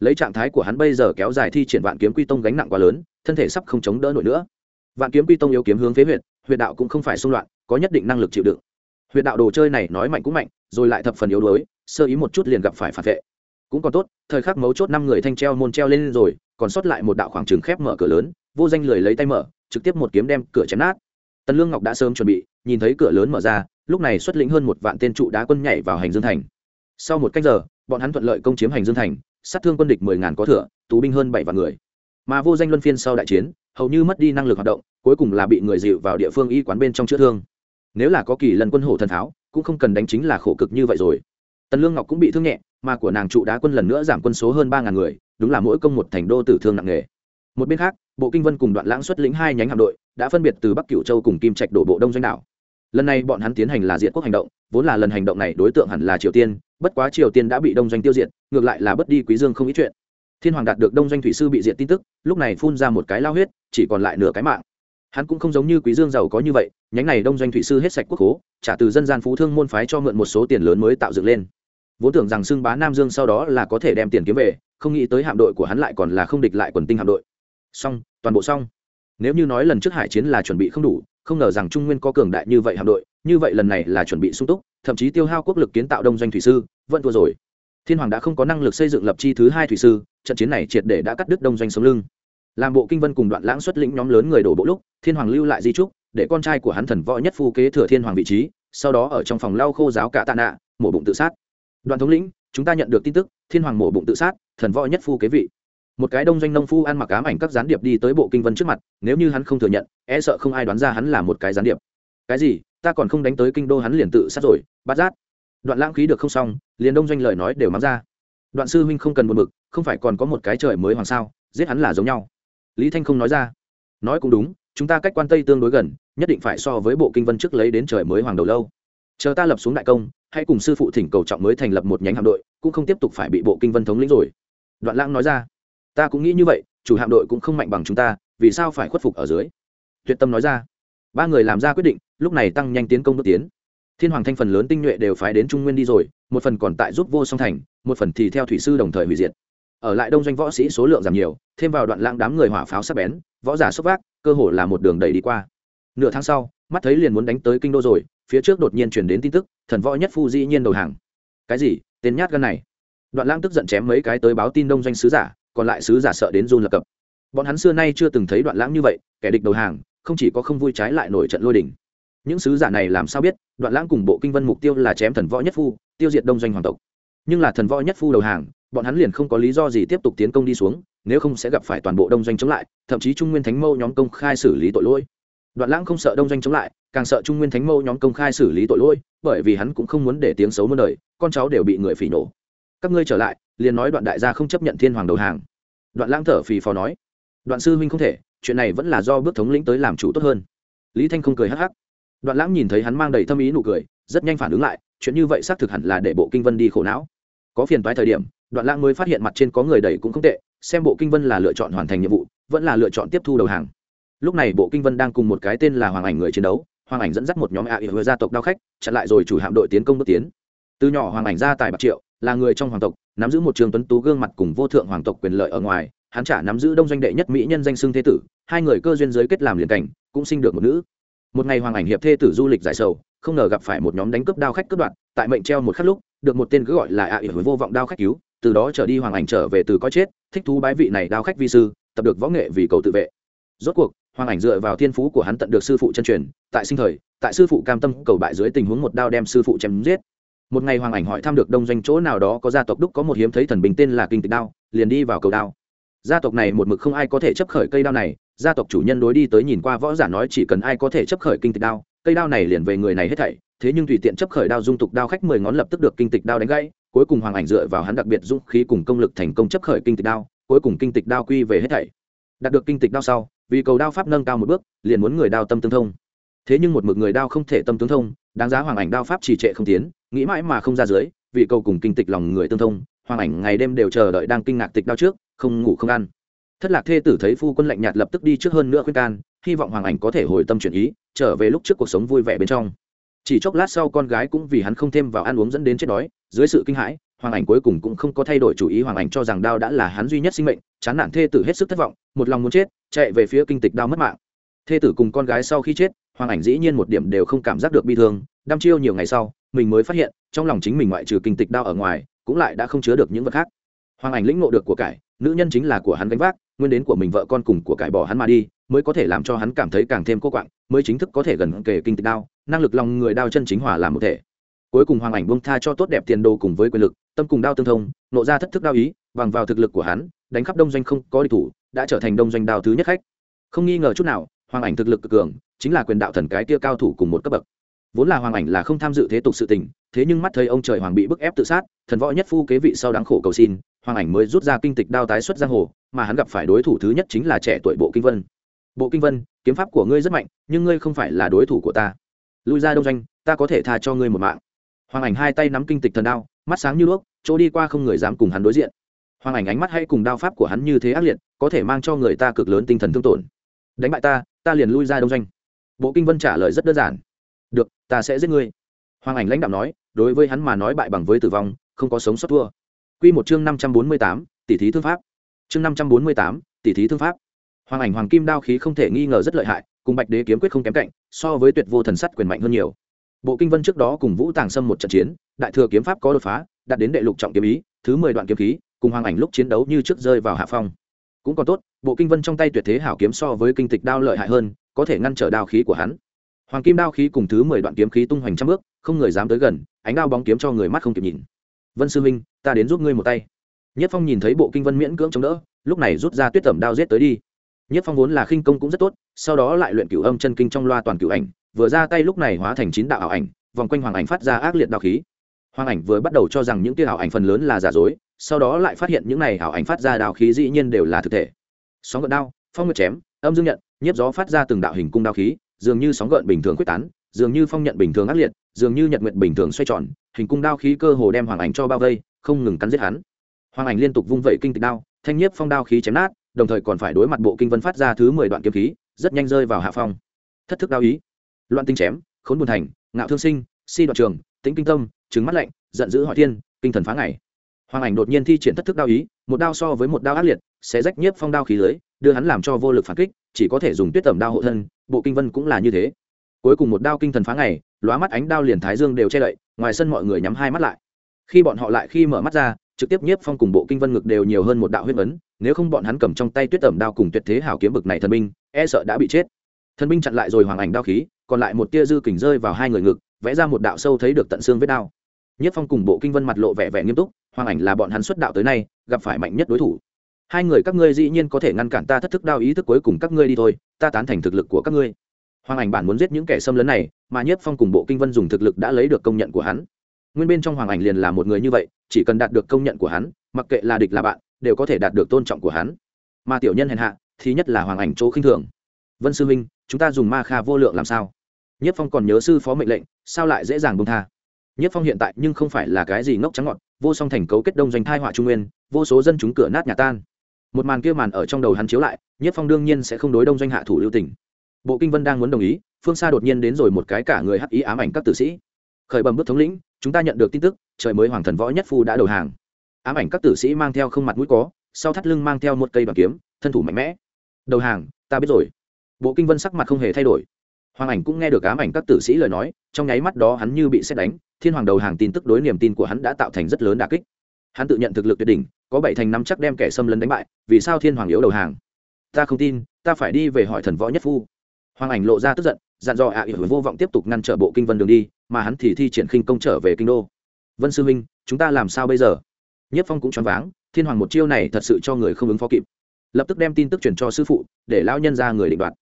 Lấy trạng thái của hắn bây giờ kéo dài thi triển vạn kiếm quy tông gánh nặng quá lớn, thân thể sắp không chống đỡ nổi nữa vạn kiếm quy tông yếu kiếm hướng phế huyệt huyệt đạo cũng không phải xung loạn, có nhất định năng lực chịu đựng. Huyệt đạo đồ chơi này nói mạnh cũng mạnh, rồi lại thập phần yếu đuối, sơ ý một chút liền gặp phải phản vệ. Cũng còn tốt, thời khắc mấu chốt năm người thanh treo môn treo lên rồi, còn sót lại một đạo khoảng trừng khép mở cửa lớn, vô danh lười lấy tay mở, trực tiếp một kiếm đem cửa chém nát. Tần lương ngọc đã sớm chuẩn bị, nhìn thấy cửa lớn mở ra, lúc này xuất lĩnh hơn một vạn tên trụ đá quân nhảy vào hành dương thành. Sau một cách giờ, bọn hắn thuận lợi công chiếm hành dương thành, sát thương quân địch mười ngàn có thừa, tù binh hơn bảy vạn người. Mà vô danh luân phiên sau đại chiến hầu như mất đi năng lực hoạt động, cuối cùng là bị người dịu vào địa phương y quán bên trong chữa thương. Nếu là có kỳ lần quân hổ thần tháo, cũng không cần đánh chính là khổ cực như vậy rồi. Tần lương ngọc cũng bị thương nhẹ, mà của nàng trụ đá quân lần nữa giảm quân số hơn ba ngàn người, đúng là mỗi công một thành đô tử thương nặng nề. Một bên khác, bộ kinh vân cùng đoạn lãng xuất lĩnh hai nhánh hạm đội, đã phân biệt từ bắc cửu châu cùng kim trạch đổ bộ đông doanh đảo. Lần này bọn hắn tiến hành là diện quốc hành động, vốn là lần hành động này đối tượng hẳn là triều tiên, bất quá triều tiên đã bị đông doanh tiêu diệt, ngược lại là bất đi quý dương không ít chuyện thiên hoàng đạt được đông doanh thủy sư bị diện tin tức, lúc này phun ra một cái lao huyết, chỉ còn lại nửa cái mạng. Hắn cũng không giống như quý dương giàu có như vậy, nhánh này đông doanh thủy sư hết sạch quốc hố trả từ dân gian phú thương môn phái cho mượn một số tiền lớn mới tạo dựng lên. Vốn tưởng rằng xưng bá nam dương sau đó là có thể đem tiền kiếm về, không nghĩ tới hạm đội của hắn lại còn là không địch lại quần tinh hạm đội. Xong, toàn bộ xong. Nếu như nói lần trước hải chiến là chuẩn bị không đủ, không ngờ rằng trung nguyên có cường đại như vậy hạm đội, như vậy lần này là chuẩn bị sung túc, thậm chí tiêu hao quốc lực kiến tạo đông doanh thủy sư, vẫn thua rồi thiên hoàng đã không có năng lực xây dựng lập chi thứ hai thủy sư, trận chiến này triệt để đã cắt đứt đông doanh sống lưng. Làm bộ kinh vân cùng đoạn lãng xuất lĩnh nhóm lớn người đổ bộ lúc, thiên hoàng lưu lại di trúc, để con trai của hắn thần võ nhất phu kế thừa thiên hoàng vị trí, sau đó ở trong phòng lau khô giáo cả tạ nạ, mổ bụng tự sát. Đoàn thống lĩnh, chúng ta nhận được tin tức, thiên hoàng mổ bụng tự sát, thần võ nhất phu kế vị. Một cái đông doanh nông phu ăn mặc ám ảnh các gián điệp đi tới bộ kinh vân trước mặt, nếu như hắn không thừa nhận e sợ không ai đoán ra hắn là một cái gián điệp. Cái gì? Ta còn không đánh tới kinh đô hắn liền tự sát rồi, Bát giác đoạn lãng khí được không xong, liền đông doanh lời nói đều mắng ra. Đoạn sư huynh không cần buồn mực không phải còn có một cái trời mới hoàng sao, giết hắn là giống nhau. Lý thanh không nói ra. Nói cũng đúng, chúng ta cách quan tây tương đối gần, nhất định phải so với bộ kinh vân trước lấy đến trời mới hoàng đầu lâu. Chờ ta lập xuống đại công, hãy cùng sư phụ thỉnh cầu trọng mới thành lập một nhánh hạm đội, cũng không tiếp tục phải bị bộ kinh vân thống lĩnh rồi. Đoạn lãng nói ra. Ta cũng nghĩ như vậy, chủ hạm đội cũng không mạnh bằng chúng ta, vì sao phải khuất phục ở dưới? Tuyệt tâm nói ra. Ba người làm ra quyết định, lúc này tăng nhanh tiến công bước tiến thiên hoàng thanh phần lớn tinh nhuệ đều phái đến trung nguyên đi rồi, một phần còn tại giúp vô song thành, một phần thì theo thủy sư đồng thời hủy diệt. Ở lại đông doanh võ sĩ số lượng giảm nhiều, thêm vào đoạn lãng đám người hỏa pháo sắc bén, võ giả xốc vác, cơ hồ là một đường đầy đi qua. Nửa tháng sau, mắt thấy liền muốn đánh tới kinh đô rồi, phía trước đột nhiên chuyển đến tin tức, thần võ nhất phu dĩ nhiên đầu hàng. Cái gì? Tên nhát gan này. Đoạn lãng tức giận chém mấy cái tới báo tin đông doanh sứ giả, còn lại sứ giả sợ đến run lập cập. Bọn hắn xưa nay chưa từng thấy đoạn lãng như vậy, kẻ địch đầu hàng, không chỉ có không vui trái lại nổi trận lôi đình những sứ giả này làm sao biết, đoạn lãng cùng bộ kinh vân mục tiêu là chém thần võ nhất phu, tiêu diệt đông doanh hoàng tộc. Nhưng là thần võ nhất phu đầu hàng, bọn hắn liền không có lý do gì tiếp tục tiến công đi xuống, nếu không sẽ gặp phải toàn bộ đông doanh chống lại, thậm chí trung nguyên thánh mâu nhóm công khai xử lý tội lỗi. Đoạn lãng không sợ đông doanh chống lại, càng sợ trung nguyên thánh mâu nhóm công khai xử lý tội lỗi, bởi vì hắn cũng không muốn để tiếng xấu muôn đời, con cháu đều bị người phỉ nổ các ngươi trở lại, liền nói đoạn đại gia không chấp nhận thiên hoàng đầu hàng. Đoạn lãng thở phì phò nói, đoạn sư huynh không thể, chuyện này vẫn là do bước thống lĩnh tới làm chủ tốt hơn. Lý thanh không cười hắc hắc đoạn lãng nhìn thấy hắn mang đầy thâm ý nụ cười, rất nhanh phản ứng lại, chuyện như vậy xác thực hẳn là để bộ kinh vân đi khổ não. Có phiền toái thời điểm, đoạn lãng mới phát hiện mặt trên có người đầy cũng không tệ, xem bộ kinh vân là lựa chọn hoàn thành nhiệm vụ, vẫn là lựa chọn tiếp thu đầu hàng. Lúc này bộ kinh vân đang cùng một cái tên là hoàng ảnh người chiến đấu, hoàng ảnh dẫn dắt một nhóm ạ ỉa gia tộc đao khách, chặn lại rồi chủ hạm đội tiến công bước tiến. Từ nhỏ hoàng ảnh ra tài bạc triệu, là người trong hoàng tộc, nắm giữ một trường tuấn tú gương mặt cùng vô thượng hoàng tộc quyền lợi ở ngoài, hắn trả nắm giữ đông doanh đệ nhất mỹ nhân danh xưng thế tử, hai người cơ duyên giới kết làm liền cảnh, cũng sinh được một nữ một ngày hoàng ảnh hiệp thê tử du lịch giải sầu, không ngờ gặp phải một nhóm đánh cướp đao khách cướp đoạn tại mệnh treo một khắc lúc, được một tên cứ gọi là ạ ỉa vô vọng đao khách cứu, từ đó trở đi hoàng ảnh trở về từ coi chết, thích thú bái vị này đao khách vi sư, tập được võ nghệ vì cầu tự vệ. Rốt cuộc, hoàng ảnh dựa vào thiên phú của hắn tận được sư phụ chân truyền, tại sinh thời, tại sư phụ cam tâm cầu bại dưới tình huống một đao đem sư phụ chém giết. Một ngày hoàng ảnh hỏi thăm được đông doanh chỗ nào đó có gia tộc đúc có một hiếm thấy thần bình tên là kinh tịch đao, liền đi vào cầu đao. Gia tộc này một mực không ai có thể chấp khởi cây đao này gia tộc chủ nhân đối đi tới nhìn qua võ giả nói chỉ cần ai có thể chấp khởi kinh tịch đao, cây đao này liền về người này hết thảy. Thế nhưng tùy tiện chấp khởi đao dung tục đao khách mười ngón lập tức được kinh tịch đao đánh gãy, cuối cùng hoàng ảnh dựa vào hắn đặc biệt dũng khí cùng công lực thành công chấp khởi kinh tịch đao, cuối cùng kinh tịch đao quy về hết thảy. Đạt được kinh tịch đao sau, vì cầu đao pháp nâng cao một bước, liền muốn người đao tâm tương thông. Thế nhưng một mực người đao không thể tâm tương thông, đáng giá hoàng ảnh đao pháp trì trệ không tiến, nghĩ mãi mà không ra dưới, vì cầu cùng kinh tịch lòng người tương thông, hoàng ảnh ngày đêm đều chờ đợi đang kinh ngạc tịch đao trước, không ngủ không ăn thất lạc thê tử thấy phu quân lạnh nhạt lập tức đi trước hơn nữa khuyên can, hy vọng hoàng ảnh có thể hồi tâm chuyển ý, trở về lúc trước cuộc sống vui vẻ bên trong. Chỉ chốc lát sau con gái cũng vì hắn không thêm vào ăn uống dẫn đến chết đói, dưới sự kinh hãi, hoàng ảnh cuối cùng cũng không có thay đổi chủ ý, hoàng ảnh cho rằng đao đã là hắn duy nhất sinh mệnh, chán nản thê tử hết sức thất vọng, một lòng muốn chết, chạy về phía kinh tịch đao mất mạng. Thê tử cùng con gái sau khi chết, hoàng ảnh dĩ nhiên một điểm đều không cảm giác được bi thương, đăm chiêu nhiều ngày sau, mình mới phát hiện, trong lòng chính mình ngoại trừ kinh tịch đao ở ngoài, cũng lại đã không chứa được những vật khác. Hoàng ảnh lĩnh ngộ được của cải, nữ nhân chính là của hắn gánh vác nguyên đến của mình vợ con cùng của cải bỏ hắn mà đi, mới có thể làm cho hắn cảm thấy càng thêm cô quạng, mới chính thức có thể gần kề kinh tịch đao, năng lực lòng người đao chân chính hòa làm một thể. Cuối cùng hoàng ảnh bông tha cho tốt đẹp tiền đồ cùng với quyền lực, tâm cùng đao tương thông, nộ ra thất thức đao ý, bằng vào thực lực của hắn, đánh khắp đông doanh không có địch thủ, đã trở thành đông doanh đao thứ nhất khách. Không nghi ngờ chút nào, hoàng ảnh thực lực cực cường, chính là quyền đạo thần cái kia cao thủ cùng một cấp bậc. Vốn là hoàng ảnh là không tham dự thế tục sự tình thế nhưng mắt thấy ông trời hoàng bị bức ép tự sát, thần võ nhất phu kế vị sau đáng khổ cầu xin, hoàng ảnh mới rút ra kinh tịch đao tái xuất giang hồ, mà hắn gặp phải đối thủ thứ nhất chính là trẻ tuổi bộ kinh vân. Bộ kinh vân, kiếm pháp của ngươi rất mạnh, nhưng ngươi không phải là đối thủ của ta. Lui ra đông doanh, ta có thể tha cho ngươi một mạng. Hoàng ảnh hai tay nắm kinh tịch thần đao, mắt sáng như đuốc, chỗ đi qua không người dám cùng hắn đối diện. Hoàng ảnh ánh mắt hay cùng đao pháp của hắn như thế ác liệt, có thể mang cho người ta cực lớn tinh thần thương tổn. Đánh bại ta ta liền lui ra đông doanh. Bộ kinh vân trả lời rất đơn giản. Được, ta sẽ giết ngươi hoàng ảnh lãnh đạo nói, đối với hắn mà nói bại bằng với tử vong, không có sống sót thua. Q một chương năm trăm bốn mươi tám, tỷ thí thương pháp. Chương năm trăm bốn mươi tám, tỷ thí thương pháp. Hoàng ảnh hoàng kim đao khí không thể nghi ngờ rất lợi hại, cùng bạch đế kiếm quyết không kém cạnh, so với tuyệt vô thần sắt quyền mạnh hơn nhiều. Bộ kinh vân trước đó cùng vũ tàng Sâm một trận chiến, đại thừa kiếm pháp có đột phá, đạt đến đệ lục trọng kiếm ý, thứ mười đoạn kiếm khí, cùng hoàng ảnh lúc chiến đấu như trước rơi vào hạ phong. Cũng còn tốt, bộ kinh vân trong tay tuyệt thế hảo kiếm so với kinh tịch đao lợi hại hơn, có thể ngăn trở đao khí của hắn hoàng kim đao khí cùng thứ mười đoạn kiếm khí tung hoành trăm bước, không người dám tới gần, ánh đao bóng kiếm cho người mắt không kịp nhìn. Vân sư minh, ta đến giúp ngươi một tay. Nhất phong nhìn thấy bộ kinh vân miễn cưỡng chống đỡ, lúc này rút ra tuyết tẩm đao giết tới đi. Nhất phong vốn là khinh công cũng rất tốt, sau đó lại luyện cửu âm chân kinh trong loa toàn cửu ảnh, vừa ra tay lúc này hóa thành chín đạo ảo ảnh, vòng quanh hoàng ảnh phát ra ác liệt đao khí. Hoàng ảnh vừa bắt đầu cho rằng những tia ảo ảnh phần lớn là giả dối, sau đó lại phát hiện những này ảo ảnh phát ra đao khí dĩ nhiên đều là thực thể. Sóng gợn đao, phong ngựa chém, âm dương nhận, nhiếp gió phát ra từng đạo hình cung đao khí dường như sóng gợn bình thường quyết tán, dường như phong nhận bình thường ác liệt, dường như nhật nguyện bình thường xoay tròn, hình cung đao khí cơ hồ đem hoàng ảnh cho bao vây, không ngừng cắn giết hắn. Hoàng ảnh liên tục vung vẩy kinh tịch đao, thanh nhiếp phong đao khí chém nát, đồng thời còn phải đối mặt bộ kinh vân phát ra thứ mười đoạn kiếm khí, rất nhanh rơi vào hạ phong. Thất thức đao ý. Loạn tinh chém, khốn buồn thành, ngạo thương sinh, si đoạn trường, tĩnh kinh tâm trứng mắt lạnh, giận dữ hỏi thiên, kinh thần phá ngày hoàng ảnh đột nhiên thi triển thất thức đao ý, một đao so với một đao ác liệt, sẽ rách nhiếp phong đao khí lưới, đưa hắn làm cho vô lực phản kích, chỉ có thể dùng tuyết tẩm đao hộ thân, bộ kinh vân cũng là như thế. Cuối cùng một đao kinh thần phá ngày, lóa mắt ánh đao liền thái dương đều che đậy, ngoài sân mọi người nhắm hai mắt lại. Khi bọn họ lại khi mở mắt ra, trực tiếp nhiếp phong cùng bộ kinh vân ngực đều nhiều hơn một đạo huyết ấn, nếu không bọn hắn cầm trong tay tuyết tẩm đao cùng tuyệt thế hảo kiếm bực này thần binh e sợ đã bị chết. Thần binh chặn lại rồi hoàng ảnh đao khí, còn lại một tia dư kình rơi vào hai người ngực, vẽ ra một đạo sâu thấy được tận xương vết đao. Nhất phong cùng bộ kinh vân mặt lộ vẻ vẻ nghiêm túc, hoàng ảnh là bọn hắn xuất đạo tới nay, gặp phải mạnh nhất đối thủ. Hai người các ngươi dĩ nhiên có thể ngăn cản ta thất thức đao ý thức cuối cùng các ngươi đi thôi, ta tán thành thực lực của các ngươi. Hoàng ảnh bản muốn giết những kẻ xâm lấn này, mà Nhất phong cùng bộ kinh vân dùng thực lực đã lấy được công nhận của hắn. Nguyên bên trong hoàng ảnh liền là một người như vậy, chỉ cần đạt được công nhận của hắn, mặc kệ là địch là bạn, đều có thể đạt được tôn trọng của hắn. Mà tiểu nhân hèn hạ, thì nhất là hoàng ảnh chỗ khinh thường. Vân sư minh chúng ta dùng ma kha vô lượng làm sao? Nhất phong còn nhớ sư phó mệnh lệnh, sao lại dễ dàng bông tha? Nhất phong hiện tại nhưng không phải là cái gì ngốc trắng ngọt vô song thành cấu kết đông doanh thai họa trung nguyên, vô số dân chúng cửa nát nhà tan. Một màn kia màn ở trong đầu hắn chiếu lại, nhất phong đương nhiên sẽ không đối đông doanh hạ thủ lưu tỉnh bộ kinh vân đang muốn đồng ý, phương xa đột nhiên đến rồi một cái cả người hắc ý ám ảnh các tử sĩ. Khởi bầm bước thống lĩnh, chúng ta nhận được tin tức, trời mới hoàng thần võ nhất phu đã đầu hàng. Ám ảnh các tử sĩ mang theo không mặt mũi có, sau thắt lưng mang theo một cây bằng kiếm, thân thủ mạnh mẽ. Đầu hàng, ta biết rồi. Bộ kinh vân sắc mặt không hề thay đổi hoàng ảnh cũng nghe được ám ảnh các tử sĩ lời nói, trong nháy mắt đó hắn như bị xét đánh, thiên hoàng đầu hàng tin tức đối niềm tin của hắn đã tạo thành rất lớn đà kích. Hắn tự nhận thực lực tuyệt đỉnh, có bảy thành năm chắc đem kẻ xâm lấn đánh bại, vì sao thiên hoàng yếu đầu hàng? Ta không tin, ta phải đi về hỏi thần võ nhất phu. Hoàng ảnh lộ ra tức giận, dặn dò ạ à vô vọng tiếp tục ngăn trở bộ kinh vân đường đi, mà hắn thì thi triển khinh công trở về kinh đô. Vân sư minh chúng ta làm sao bây giờ? Nhất phong cũng choáng váng, thiên hoàng một chiêu này thật sự cho người không ứng phó kịp. Lập tức đem tin tức truyền cho sư phụ, để lão nhân ra người định đoạt.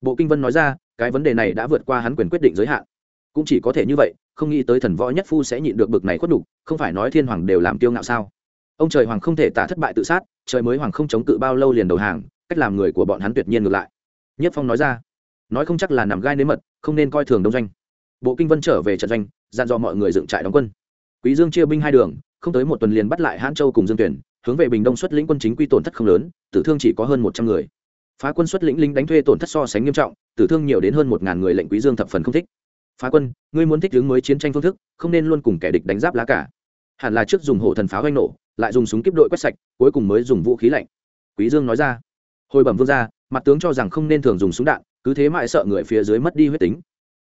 Bộ kinh vân nói ra cái vấn đề này đã vượt qua hắn quyền quyết định giới hạn. Cũng chỉ có thể như vậy, không nghĩ tới thần võ nhất phu sẽ nhịn được bực này khuất đục không phải nói thiên hoàng đều làm tiêu ngạo sao? Ông trời hoàng không thể tả thất bại tự sát, trời mới hoàng không chống cự bao lâu liền đầu hàng, cách làm người của bọn hắn tuyệt nhiên ngược lại. Nhất phong nói ra, nói không chắc là nằm gai nếm mật, không nên coi thường đông doanh. Bộ kinh vân trở về trận doanh, dặn dò mọi người dựng trại đóng quân. Quý dương chia binh hai đường, không tới một tuần liền bắt lại hãn châu cùng dương tuyển, hướng về bình đông xuất lĩnh quân chính quy tổn thất không lớn, tử thương chỉ có hơn một trăm người phá quân xuất lĩnh lính đánh thuê tổn thất so sánh nghiêm trọng, tử thương nhiều đến hơn một ngàn người lệnh quý dương thập phần không thích. Phá quân, ngươi muốn thích ứng mới chiến tranh phương thức, không nên luôn cùng kẻ địch đánh giáp lá cả. Hẳn là trước dùng hổ thần pháo oanh nổ, lại dùng súng kiếp đội quét sạch, cuối cùng mới dùng vũ khí lạnh. Quý dương nói ra. Hồi bẩm vương gia, mặt tướng cho rằng không nên thường dùng súng đạn, cứ thế mãi sợ người phía dưới mất đi huyết tính.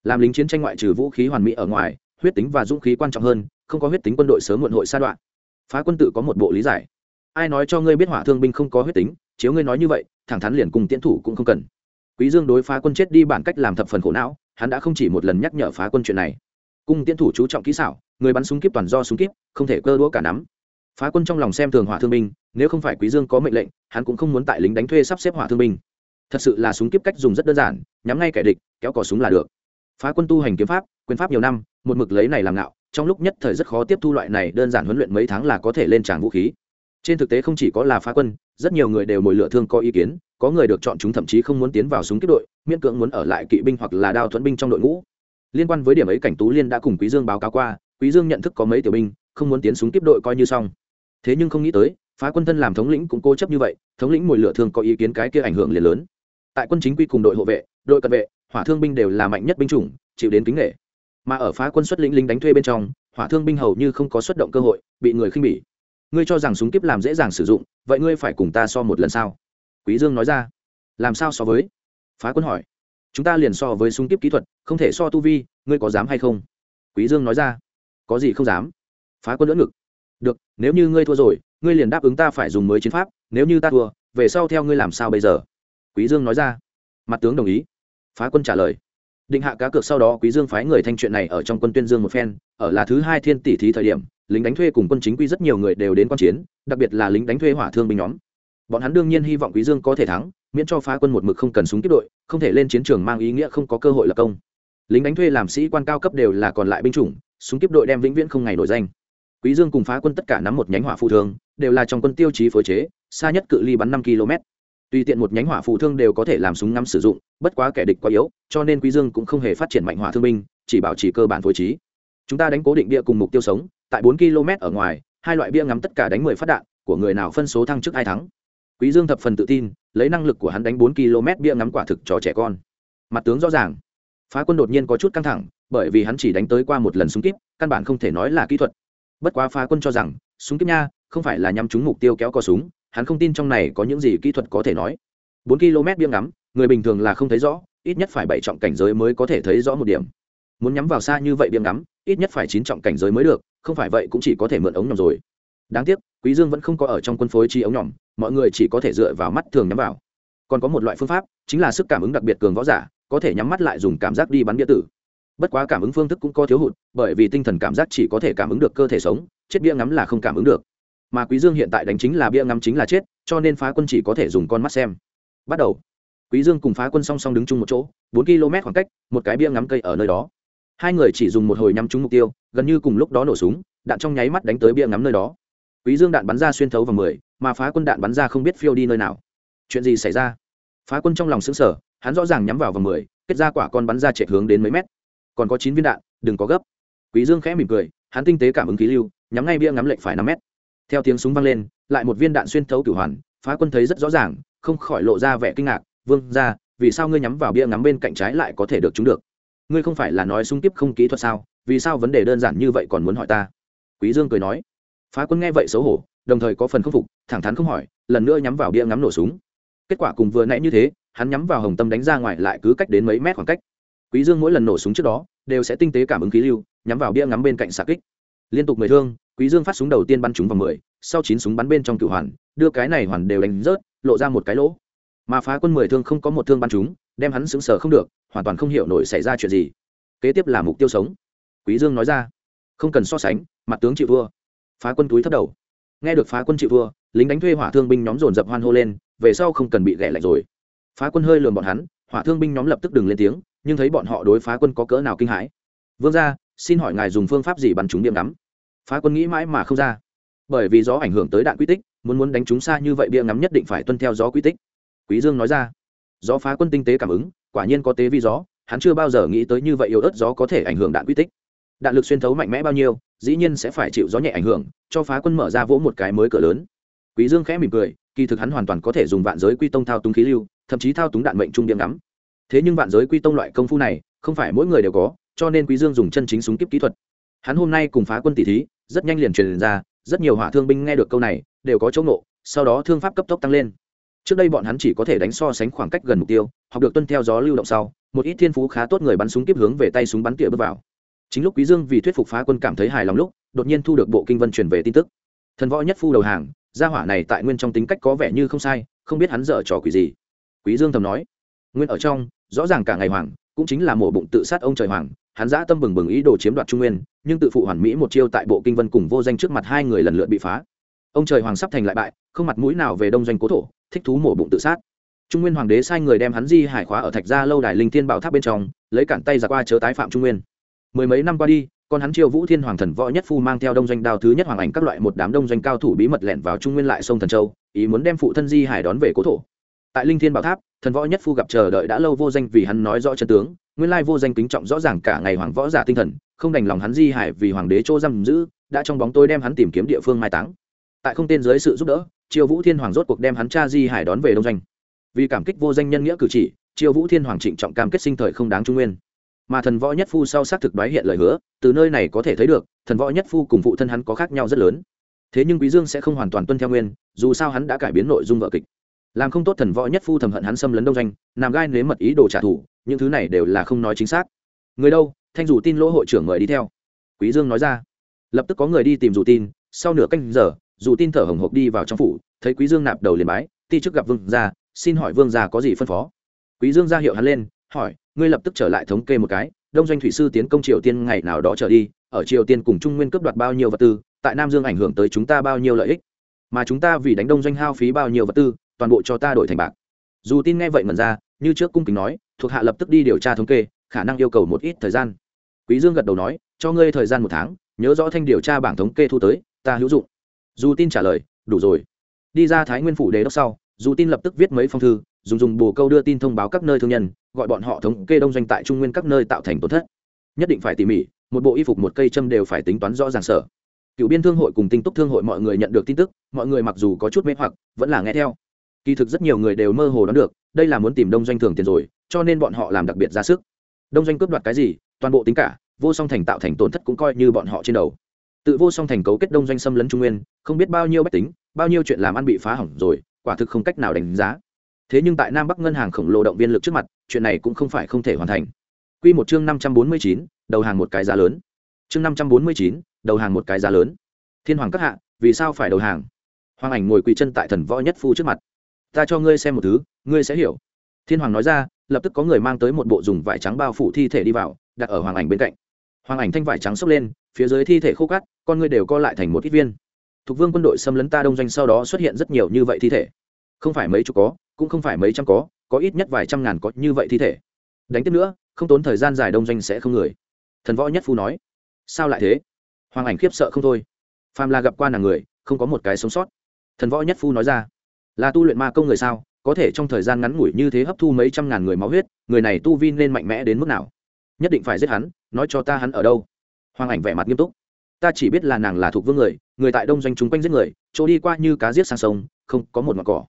Làm lính chiến tranh ngoại trừ vũ khí hoàn mỹ ở ngoài, huyết tính và dũng khí quan trọng hơn, không có huyết tính quân đội sớm muộn hội sa đoạn phá quân tự có một bộ lý giải. Ai nói cho ngươi biết hỏa thương binh không có huyết tính, chiếu ngươi nói như vậy thẳng thắn liền cùng tiến thủ cũng không cần. Quý dương đối phá quân chết đi bản cách làm thập phần khổ não, hắn đã không chỉ một lần nhắc nhở phá quân chuyện này. Cung tiến thủ chú trọng kỹ xảo, người bắn súng kíp toàn do súng kíp, không thể cơ đũa cả nắm. Phá quân trong lòng xem thường hỏa thương binh, nếu không phải quý dương có mệnh lệnh, hắn cũng không muốn tại lính đánh thuê sắp xếp hỏa thương binh. Thật sự là súng kíp cách dùng rất đơn giản, nhắm ngay kẻ địch, kéo cò súng là được. Phá quân tu hành kiếm pháp, quyền pháp nhiều năm, một mực lấy này làm ngạo, trong lúc nhất thời rất khó tiếp thu loại này đơn giản huấn luyện mấy tháng là có thể lên tràng vũ khí trên thực tế không chỉ có là phá quân, rất nhiều người đều mồi lựa thương có ý kiến, có người được chọn chúng thậm chí không muốn tiến vào súng kiếp đội, miễn cưỡng muốn ở lại kỵ binh hoặc là đao thuẫn binh trong đội ngũ. Liên quan với điểm ấy cảnh tú liên đã cùng quý dương báo cáo qua, quý dương nhận thức có mấy tiểu binh, không muốn tiến súng kiếp đội coi như xong. Thế nhưng không nghĩ tới, phá quân thân làm thống lĩnh cũng cố chấp như vậy, thống lĩnh mồi lựa thương có ý kiến cái kia ảnh hưởng liền lớn. Tại quân chính quy cùng đội hộ vệ, đội cận vệ, hỏa thương binh đều là mạnh nhất binh chủng, chịu đến kính nghệ mà ở phá quân xuất lĩnh lính đánh thuê bên trong, hỏa thương binh hầu như không có xuất động cơ hội, bị người khinh bỉ ngươi cho rằng súng kíp làm dễ dàng sử dụng, vậy ngươi phải cùng ta so một lần sao? Quý dương nói ra. Làm sao so với? Phá quân hỏi. Chúng ta liền so với súng kíp kỹ thuật, không thể so tu vi, ngươi có dám hay không? Quý dương nói ra. Có gì không dám. Phá quân lưỡng ngực. Được, nếu như ngươi thua rồi, ngươi liền đáp ứng ta phải dùng mới chiến pháp, nếu như ta thua, về sau theo ngươi làm sao bây giờ? Quý dương nói ra. Mặt tướng đồng ý. Phá quân trả lời. Định hạ cá cược sau đó quý dương phái người thanh chuyện này ở trong quân tuyên dương một phen, ở là thứ hai thiên tỷ thí thời điểm lính đánh thuê cùng quân chính quy rất nhiều người đều đến quan chiến, đặc biệt là lính đánh thuê hỏa thương binh nhóm. Bọn hắn đương nhiên hy vọng quý dương có thể thắng, miễn cho phá quân một mực không cần súng tiếp đội, không thể lên chiến trường mang ý nghĩa không có cơ hội lập công. Lính đánh thuê làm sĩ quan cao cấp đều là còn lại binh chủng, súng tiếp đội đem vĩnh viễn không ngày nổi danh. Quý dương cùng phá quân tất cả nắm một nhánh hỏa phụ thương, đều là trong quân tiêu chí phối chế, xa nhất cự ly bắn năm km. Tùy tiện một nhánh hỏa phụ thương đều có thể làm súng ngắm sử dụng, bất quá kẻ địch quá yếu, cho nên quý dương cũng không hề phát triển mạnh hỏa thương binh, chỉ bảo trì cơ bản phối trí. Chúng ta đánh cố định địa cùng mục tiêu sống tại bốn km ở ngoài, hai loại bia ngắm tất cả đánh mười phát đạn, của người nào phân số thăng chức ai thắng. Quý dương thập phần tự tin, lấy năng lực của hắn đánh bốn km bia ngắm quả thực cho trẻ con. Mặt tướng rõ ràng. Phá quân đột nhiên có chút căng thẳng, bởi vì hắn chỉ đánh tới qua một lần súng kíp, căn bản không thể nói là kỹ thuật. Bất quá phá quân cho rằng, súng kíp nha, không phải là nhắm trúng mục tiêu kéo co súng, hắn không tin trong này có những gì kỹ thuật có thể nói. Bốn km bia ngắm, người bình thường là không thấy rõ, ít nhất phải bảy trọng cảnh giới mới có thể thấy rõ một điểm. Muốn nhắm vào xa như vậy bia ngắm, ít nhất phải chín trọng cảnh giới mới được không phải vậy cũng chỉ có thể mượn ống nhòm rồi. Đáng tiếc, quý dương vẫn không có ở trong quân phối chi ống nhòm, mọi người chỉ có thể dựa vào mắt thường nhắm vào. Còn có một loại phương pháp, chính là sức cảm ứng đặc biệt cường võ giả, có thể nhắm mắt lại dùng cảm giác đi bắn bia tử. Bất quá cảm ứng phương thức cũng có thiếu hụt, bởi vì tinh thần cảm giác chỉ có thể cảm ứng được cơ thể sống, chết bia ngắm là không cảm ứng được. Mà quý dương hiện tại đánh chính là bia ngắm chính là chết, cho nên phá quân chỉ có thể dùng con mắt xem. Bắt đầu. Quý dương cùng phá quân song song đứng chung một chỗ, bốn km khoảng cách, một cái bia ngắm cây ở nơi đó. Hai người chỉ dùng một hồi nhắm trúng mục tiêu gần như cùng lúc đó nổ súng, đạn trong nháy mắt đánh tới bia ngắm nơi đó. Quý dương đạn bắn ra xuyên thấu vào mười, mà phá quân đạn bắn ra không biết phiêu đi nơi nào. Chuyện gì xảy ra? Phá quân trong lòng sững sờ, hắn rõ ràng nhắm vào vào mười, kết ra quả con bắn ra chạy hướng đến mấy mét. Còn có chín viên đạn, đừng có gấp. Quý dương khẽ mỉm cười, hắn tinh tế cảm ứng khí lưu, nhắm ngay bia ngắm lệnh phải năm mét. Theo tiếng súng vang lên, lại một viên đạn xuyên thấu cửu hoàn, phá quân thấy rất rõ ràng, không khỏi lộ ra vẻ kinh ngạc, vương ra vì sao ngươi nhắm vào bia ngắm bên cạnh trái lại có thể được trúng được? Ngươi không phải là nói súng tiếp không kỹ thuật sao? Vì sao vấn đề đơn giản như vậy còn muốn hỏi ta? Quý dương cười nói. Phá quân nghe vậy xấu hổ, đồng thời có phần khâm phục, thẳng thắn không hỏi, lần nữa nhắm vào bia ngắm nổ súng. Kết quả cùng vừa nãy như thế, hắn nhắm vào hồng tâm đánh ra ngoài lại cứ cách đến mấy mét khoảng cách. Quý dương mỗi lần nổ súng trước đó, đều sẽ tinh tế cảm ứng khí lưu, nhắm vào bia ngắm bên cạnh xạ kích. Liên tục mười thương, quý dương phát súng đầu tiên bắn trúng vào mười, sau chín súng bắn bên trong cửu hoàn, đưa cái này hoàn đều đánh rớt, lộ ra một cái lỗ. Mà phá quân mười thương không có một thương bắn trúng, đem hắn sững sờ không được, hoàn toàn không hiểu nổi xảy ra chuyện gì. Kế tiếp là mục tiêu sống quý dương nói ra. Không cần so sánh, mặt tướng chịu thua. Phá quân túi thấp đầu. Nghe được phá quân chịu thua, lính đánh thuê hỏa thương binh nhóm dồn dập hoan hô lên, về sau không cần bị ghẻ lạnh rồi. Phá quân hơi lườm bọn hắn, hỏa thương binh nhóm lập tức đừng lên tiếng, nhưng thấy bọn họ đối phá quân có cỡ nào kinh hãi. Vương gia, xin hỏi ngài dùng phương pháp gì bắn trúng điểm ngắm? Phá quân nghĩ mãi mà không ra. Bởi vì gió ảnh hưởng tới đạn quy tích, muốn muốn đánh chúng xa như vậy bia ngắm nhất định phải tuân theo gió quy tích. Quý dương nói ra. Gió phá quân tinh tế cảm ứng, quả nhiên có tế vi gió, hắn chưa bao giờ nghĩ tới như vậy yếu ớt gió có thể ảnh hưởng đạn quy tích đạn lực xuyên thấu mạnh mẽ bao nhiêu dĩ nhiên sẽ phải chịu gió nhẹ ảnh hưởng cho phá quân mở ra vỗ một cái mới cửa lớn. Quý dương khẽ mỉm cười kỳ thực hắn hoàn toàn có thể dùng vạn giới quy tông thao túng khí lưu thậm chí thao túng đạn mệnh trung điểm ngắm. Thế nhưng vạn giới quy tông loại công phu này không phải mỗi người đều có cho nên quý dương dùng chân chính súng kiếp kỹ thuật. Hắn hôm nay cùng phá quân tỷ thí rất nhanh liền truyền ra rất nhiều hỏa thương binh nghe được câu này đều có chỗ nộ, sau đó thương pháp cấp tốc tăng lên. Trước đây bọn hắn chỉ có thể đánh so sánh khoảng cách gần mục tiêu học được tuân theo gió lưu động sau một ít thiên phú khá tốt người bắn súng kiếp hướng về tay súng bắn tỉa bước vào chính lúc quý dương vì thuyết phục phá quân cảm thấy hài lòng lúc, đột nhiên thu được bộ kinh vân truyền về tin tức. Thần võ nhất phu đầu hàng, gia hỏa này tại nguyên trong tính cách có vẻ như không sai, không biết hắn dở trò quỷ gì. Quý dương thầm nói, nguyên ở trong, rõ ràng cả ngày hoàng, cũng chính là mổ bụng tự sát ông trời hoàng, hắn dã tâm bừng bừng ý đồ chiếm đoạt trung nguyên, nhưng tự phụ hoàn mỹ một chiêu tại bộ kinh vân cùng vô danh trước mặt hai người lần lượt bị phá. Ông trời hoàng sắp thành lại bại, không mặt mũi nào về đông doanh cố thổ, thích thú mổ bụng tự sát. Trung nguyên hoàng đế sai người đem hắn di hải khóa ở thạch gia lâu đài linh thiên bảo tháp bên trong, lấy cản tay ra qua chớ tái phạm trung nguyên mười mấy năm qua đi còn hắn chiêu vũ thiên hoàng thần võ nhất phu mang theo đông doanh đao thứ nhất hoàng ảnh các loại một đám đông doanh cao thủ bí mật lẻn vào trung nguyên lại sông thần châu, ý muốn đem phụ thân di hải đón về cố thổ. Tại linh thiên bảo tháp, thần võ nhất phu gặp chờ đợi đã lâu vô danh vì hắn nói rõ chân tướng, nguyên lai vô danh kính trọng rõ ràng cả ngày hoàng võ giả tinh thần, không đành lòng hắn di hải vì hoàng đế chỗ giam giữ, đã trong bóng tôi đem hắn tìm kiếm địa phương mai táng. Tại không tên dưới sự giúp đỡ, triều vũ thiên hoàng rốt cuộc đem hắn cha di hải đón về đông doanh. Vì cảm kích vô danh nhân nghĩa cử chỉ, triều vũ thiên hoàng trịnh trọng cam kết sinh thời không đáng trung nguyên mà thần võ nhất phu sau xác thực đoái hiện lời hứa, từ nơi này có thể thấy được, thần võ nhất phu cùng phụ thân hắn có khác nhau rất lớn. Thế nhưng quý dương sẽ không hoàn toàn tuân theo nguyên, dù sao hắn đã cải biến nội dung vở kịch. Làm không tốt thần võ nhất phu thầm hận hắn xâm lấn đông doanh làm gai nếm mật ý đồ trả thù, những thứ này đều là không nói chính xác. Người đâu? Thanh dù tin lỗ hội trưởng mời đi theo. Quý dương nói ra. Lập tức có người đi tìm dù tin, sau nửa canh giờ, dù tin thở hồng hộc đi vào trong phủ, thấy quý dương nạp đầu liền bái, ti trước gặp vương gia, xin hỏi vương gia có gì phân phó? Quý dương ra hiệu hắn lên, hỏi ngươi lập tức trở lại thống kê một cái, đông doanh thủy sư tiến công triều tiên ngày nào đó trở đi, ở triều tiên cùng trung nguyên cướp đoạt bao nhiêu vật tư, tại nam dương ảnh hưởng tới chúng ta bao nhiêu lợi ích? Mà chúng ta vì đánh đông doanh hao phí bao nhiêu vật tư, toàn bộ cho ta đổi thành bạc. Dù tin nghe vậy mần ra, như trước cung kính nói, thuộc hạ lập tức đi điều tra thống kê, khả năng yêu cầu một ít thời gian. Quý dương gật đầu nói, cho ngươi thời gian một tháng, nhớ rõ thanh điều tra bảng thống kê thu tới, ta hữu dụng. Dù tin trả lời, đủ rồi. Đi ra thái nguyên phủ đế đốc sau, dù tin lập tức viết mấy phong thư dùng dùng bồ câu đưa tin thông báo các nơi thương nhân, gọi bọn họ thống kê đông doanh tại trung nguyên các nơi tạo thành tổn thất. Nhất định phải tỉ mỉ, một bộ y phục một cây châm đều phải tính toán rõ ràng sở. Cựu biên thương hội cùng tinh túc thương hội mọi người nhận được tin tức, mọi người mặc dù có chút mê hoặc, vẫn là nghe theo. Kỳ thực rất nhiều người đều mơ hồ đoán được, đây là muốn tìm đông doanh thường tiền rồi, cho nên bọn họ làm đặc biệt ra sức. Đông doanh cướp đoạt cái gì, toàn bộ tính cả, vô song thành tạo thành tổn thất cũng coi như bọn họ trên đầu. Tự vô song thành cấu kết đông doanh xâm lấn trung nguyên, không biết bao nhiêu bách tính, bao nhiêu chuyện làm ăn bị phá hỏng rồi, quả thực không cách nào đánh giá thế nhưng tại nam bắc ngân hàng khổng lồ động viên lực trước mặt, chuyện này cũng không phải không thể hoàn thành. Q một chương năm trăm bốn mươi chín, đầu hàng một cái giá lớn. Chương năm trăm bốn mươi chín, đầu hàng một cái giá lớn. Thiên hoàng các hạ, vì sao phải đầu hàng? Hoàng ảnh ngồi quỳ chân tại thần võ nhất phu trước mặt. Ta cho ngươi xem một thứ, ngươi sẽ hiểu. Thiên hoàng nói ra, lập tức có người mang tới một bộ dùng vải trắng bao phủ thi thể đi vào, đặt ở hoàng ảnh bên cạnh. Hoàng ảnh thanh vải trắng xốc lên, phía dưới thi thể khô cắt con ngươi đều co lại thành một ít viên. Thục vương quân đội xâm lấn ta đông doanh sau đó xuất hiện rất nhiều như vậy thi thể. Không phải mấy chục có cũng không phải mấy trăm có có ít nhất vài trăm ngàn có như vậy thi thể. Đánh tiếp nữa, không tốn thời gian dài đông doanh sẽ không người. Thần võ nhất phu nói. Sao lại thế? Hoàng ảnh khiếp sợ không thôi. Phàm là gặp qua nàng người, không có một cái sống sót. Thần võ nhất phu nói ra. Là tu luyện ma công người sao? Có thể trong thời gian ngắn ngủi như thế hấp thu mấy trăm ngàn người máu huyết, người này tu vi nên mạnh mẽ đến mức nào? Nhất định phải giết hắn, nói cho ta hắn ở đâu. Hoàng ảnh vẻ mặt nghiêm túc. Ta chỉ biết là nàng là thuộc vương người người tại đông doanh chúng quanh giết người, chỗ đi qua như cá giết sang sông, không có một mặt cỏ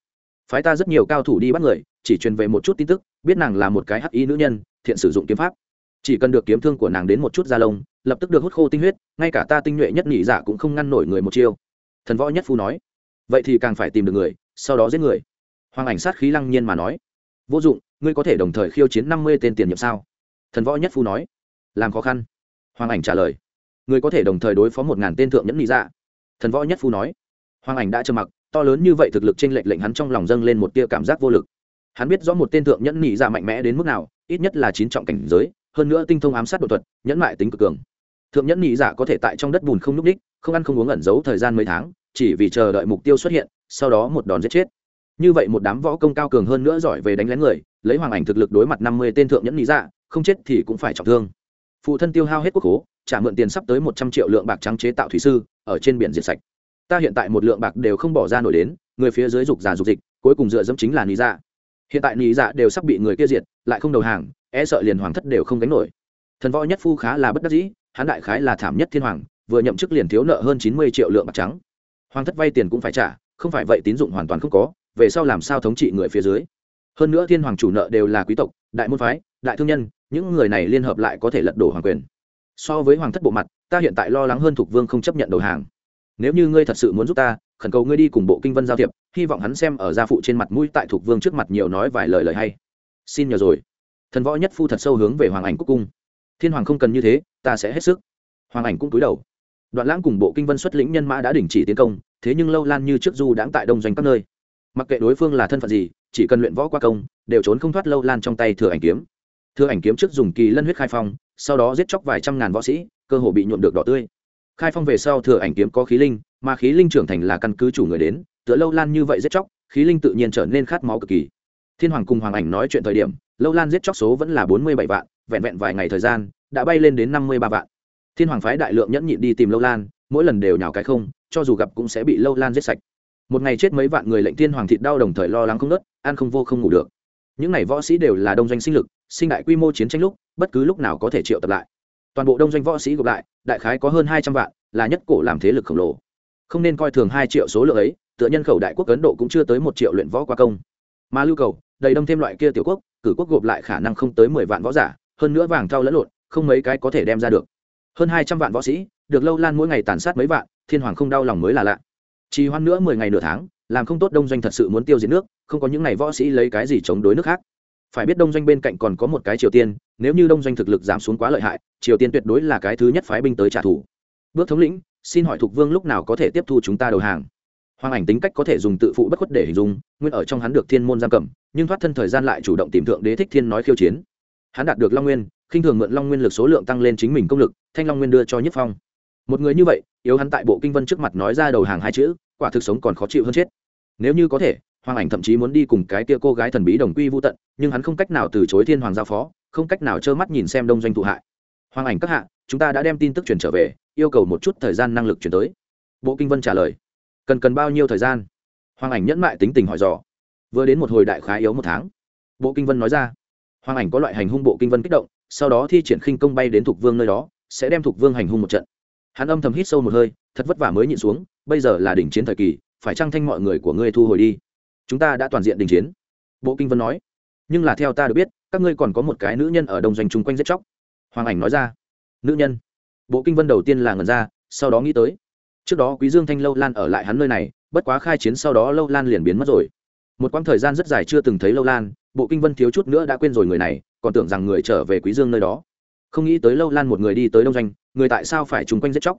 phái ta rất nhiều cao thủ đi bắt người, chỉ truyền về một chút tin tức, biết nàng là một cái hắc y nữ nhân, thiện sử dụng kiếm pháp. Chỉ cần được kiếm thương của nàng đến một chút da lông, lập tức được hút khô tinh huyết, ngay cả ta tinh nhuệ nhất nhị giả cũng không ngăn nổi người một chiêu. Thần võ nhất phu nói. Vậy thì càng phải tìm được người, sau đó giết người. Hoàng ảnh sát khí lăng nhiên mà nói. Vô dụng, ngươi có thể đồng thời khiêu chiến năm mươi tên tiền nhiệm sao? Thần võ nhất phu nói. Làm khó khăn. Hoàng ảnh trả lời. Ngươi có thể đồng thời đối phó một ngàn tên thượng nhẫn nhị giả. thần võ nhất phu nói. Hoàng ảnh đã trầm mặc to lớn như vậy thực lực trên lệnh lệnh hắn trong lòng dâng lên một tia cảm giác vô lực. Hắn biết rõ một tên thượng nhẫn nhị ra mạnh mẽ đến mức nào, ít nhất là chín trọng cảnh giới, hơn nữa tinh thông ám sát đột thuật, nhẫn mại tính cực cường. Thượng nhẫn nhị dạ có thể tại trong đất bùn không n ú c ních không ăn không uống ẩn giấu thời gian mấy tháng, chỉ vì chờ đợi mục tiêu xuất hiện, sau đó một đòn giết chết. Như vậy một đám võ công cao cường hơn nữa giỏi về đánh lén người, lấy hoàng ảnh thực lực đối mặt năm mươi tên thượng nhẫn nhị dạ không chết thì cũng phải trọng thương. Phụ thân tiêu hao hết quốc hố trả mượn tiền sắp tới một trăm triệu lượng bạc trắng chế tạo thủy sư, ở trên biển diệt sạch ta hiện tại một lượng bạc đều không bỏ ra nổi đến, người phía dưới dục giả dục dịch, cuối cùng dựa dẫm chính là lý dạ. Hiện tại lý dạ đều sắp bị người kia diệt, lại không đầu hàng e sợ liền hoàng thất đều không gánh nổi. Thần võ nhất phu khá là bất đắc dĩ hán đại khái là thảm nhất thiên hoàng, vừa nhậm chức liền thiếu nợ hơn chín mươi triệu lượng bạc trắng. Hoàng thất vay tiền cũng phải trả, không phải vậy tín dụng hoàn toàn không có, về sau làm sao thống trị người phía dưới? Hơn nữa thiên hoàng chủ nợ đều là quý tộc, đại môn phái, đại thương nhân, những người này liên hợp lại có thể lật đổ hoàng quyền. So với hoàng thất bộ mặt, ta hiện tại lo lắng hơn thục vương không chấp nhận đầu hàng nếu như ngươi thật sự muốn giúp ta, khẩn cầu ngươi đi cùng bộ kinh vân giao thiệp, hy vọng hắn xem ở gia phụ trên mặt mũi tại thục vương trước mặt nhiều nói vài lời lời hay. Xin nhờ rồi. Thần võ nhất phu thật sâu hướng về hoàng ảnh cúc cung. Thiên hoàng không cần như thế, ta sẽ hết sức. Hoàng ảnh cũng cúi đầu. Đoạn lãng cùng bộ kinh vân xuất lĩnh nhân mã đã đình chỉ tiến công, thế nhưng lâu lan như trước du đãng tại đông doanh các nơi. Mặc kệ đối phương là thân phận gì, chỉ cần luyện võ qua công, đều trốn không thoát lâu lan trong tay thừa ảnh kiếm. Thừa ảnh kiếm trước dùng kỳ lân huyết khai phong, sau đó giết chóc vài trăm ngàn võ sĩ, cơ hồ bị nhuộm được đỏ tươi khai phong về sau thừa ảnh kiếm có khí linh, mà khí linh trưởng thành là căn cứ chủ người đến, tựa lâu lan như vậy giết chóc, khí linh tự nhiên trở nên khát máu cực kỳ. Thiên hoàng cùng hoàng ảnh nói chuyện thời điểm, lâu lan giết chóc số vẫn là bốn mươi bảy vạn, vẹn vẹn vài ngày thời gian, đã bay lên đến năm mươi ba vạn. Thiên hoàng phái đại lượng nhẫn nhịn đi tìm lâu lan, mỗi lần đều nhào cái không, cho dù gặp cũng sẽ bị lâu lan giết sạch. Một ngày chết mấy vạn người lệnh thiên hoàng thịt đau đồng thời lo lắng không nớt, ăn không vô không ngủ được. Những n à y võ sĩ đều là đông doanh sinh lực, sinh đại quy mô chiến tranh lúc, bất cứ lúc nào có thể triệu tập lại toàn bộ đông doanh võ sĩ gộp lại, đại khái có hơn hai trăm vạn, là nhất cổ làm thế lực khổng lồ. Không nên coi thường hai triệu số lượng ấy, tựa nhân khẩu đại quốc ấn độ cũng chưa tới một triệu luyện võ qua công. Mà lưu cầu, đầy đông thêm loại kia tiểu quốc, cử quốc gộp lại khả năng không tới mười vạn võ giả, hơn nữa vàng thau lẫn lộn, không mấy cái có thể đem ra được. Hơn hai trăm vạn võ sĩ, được lâu lan mỗi ngày tàn sát mấy vạn, thiên hoàng không đau lòng mới là lạ. Chỉ hoan nữa mười ngày nửa tháng, làm không tốt đông doanh thật sự muốn tiêu diệt nước, không có những ngày võ sĩ lấy cái gì chống đối nước khác phải biết đông doanh bên cạnh còn có một cái triều tiên, nếu như đông doanh thực lực giảm xuống quá lợi hại, triều tiên tuyệt đối là cái thứ nhất phái binh tới trả thù. Bước thống lĩnh, xin hỏi thục vương lúc nào có thể tiếp thu chúng ta đầu hàng? Hoàng ảnh tính cách có thể dùng tự phụ bất khuất để hình dung, nguyên ở trong hắn được thiên môn giam cầm, nhưng thoát thân thời gian lại chủ động tìm thượng đế thích thiên nói khiêu chiến. Hắn đạt được long nguyên, khinh thường mượn long nguyên lực số lượng tăng lên chính mình công lực, thanh long nguyên đưa cho nhất phong. Một người như vậy, yếu hắn tại bộ kinh vân trước mặt nói ra đầu hàng hai chữ, quả thực sống còn khó chịu hơn chết. Nếu như có thể hoàng ảnh thậm chí muốn đi cùng cái kia cô gái thần bí đồng quy vô tận, nhưng hắn không cách nào từ chối thiên hoàng giao phó, không cách nào trơ mắt nhìn xem đông doanh thụ hại. Hoàng ảnh các hạ, chúng ta đã đem tin tức truyền trở về, yêu cầu một chút thời gian năng lực chuyển tới. Bộ kinh vân trả lời. Cần cần bao nhiêu thời gian? Hoàng ảnh nhẫn mại tính tình hỏi dò. Vừa đến một hồi đại khái yếu một tháng. Bộ kinh vân nói ra. Hoàng ảnh có loại hành hung bộ kinh vân kích động, sau đó thi triển khinh công bay đến thục vương nơi đó, sẽ đem thục vương hành hung một trận. Hắn âm thầm hít sâu một hơi, thật vất vả mới nhịn xuống, bây giờ là đỉnh chiến thời kỳ, phải trăng thanh mọi người của ngươi thu hồi đi? Chúng ta đã toàn diện đình chiến. Bộ kinh vân nói, nhưng là theo ta được biết, các ngươi còn có một cái nữ nhân ở đông doanh chung quanh giết chóc. Hoàng ảnh nói ra, nữ nhân. Bộ kinh vân đầu tiên là ngần ra, sau đó nghĩ tới, trước đó quý dương thanh lâu lan ở lại hắn nơi này, bất quá khai chiến sau đó lâu lan liền biến mất rồi. Một quãng thời gian rất dài chưa từng thấy lâu lan, bộ kinh vân thiếu chút nữa đã quên rồi người này, còn tưởng rằng người trở về quý dương nơi đó. Không nghĩ tới lâu lan một người đi tới đông doanh, người tại sao phải chung quanh giết chóc?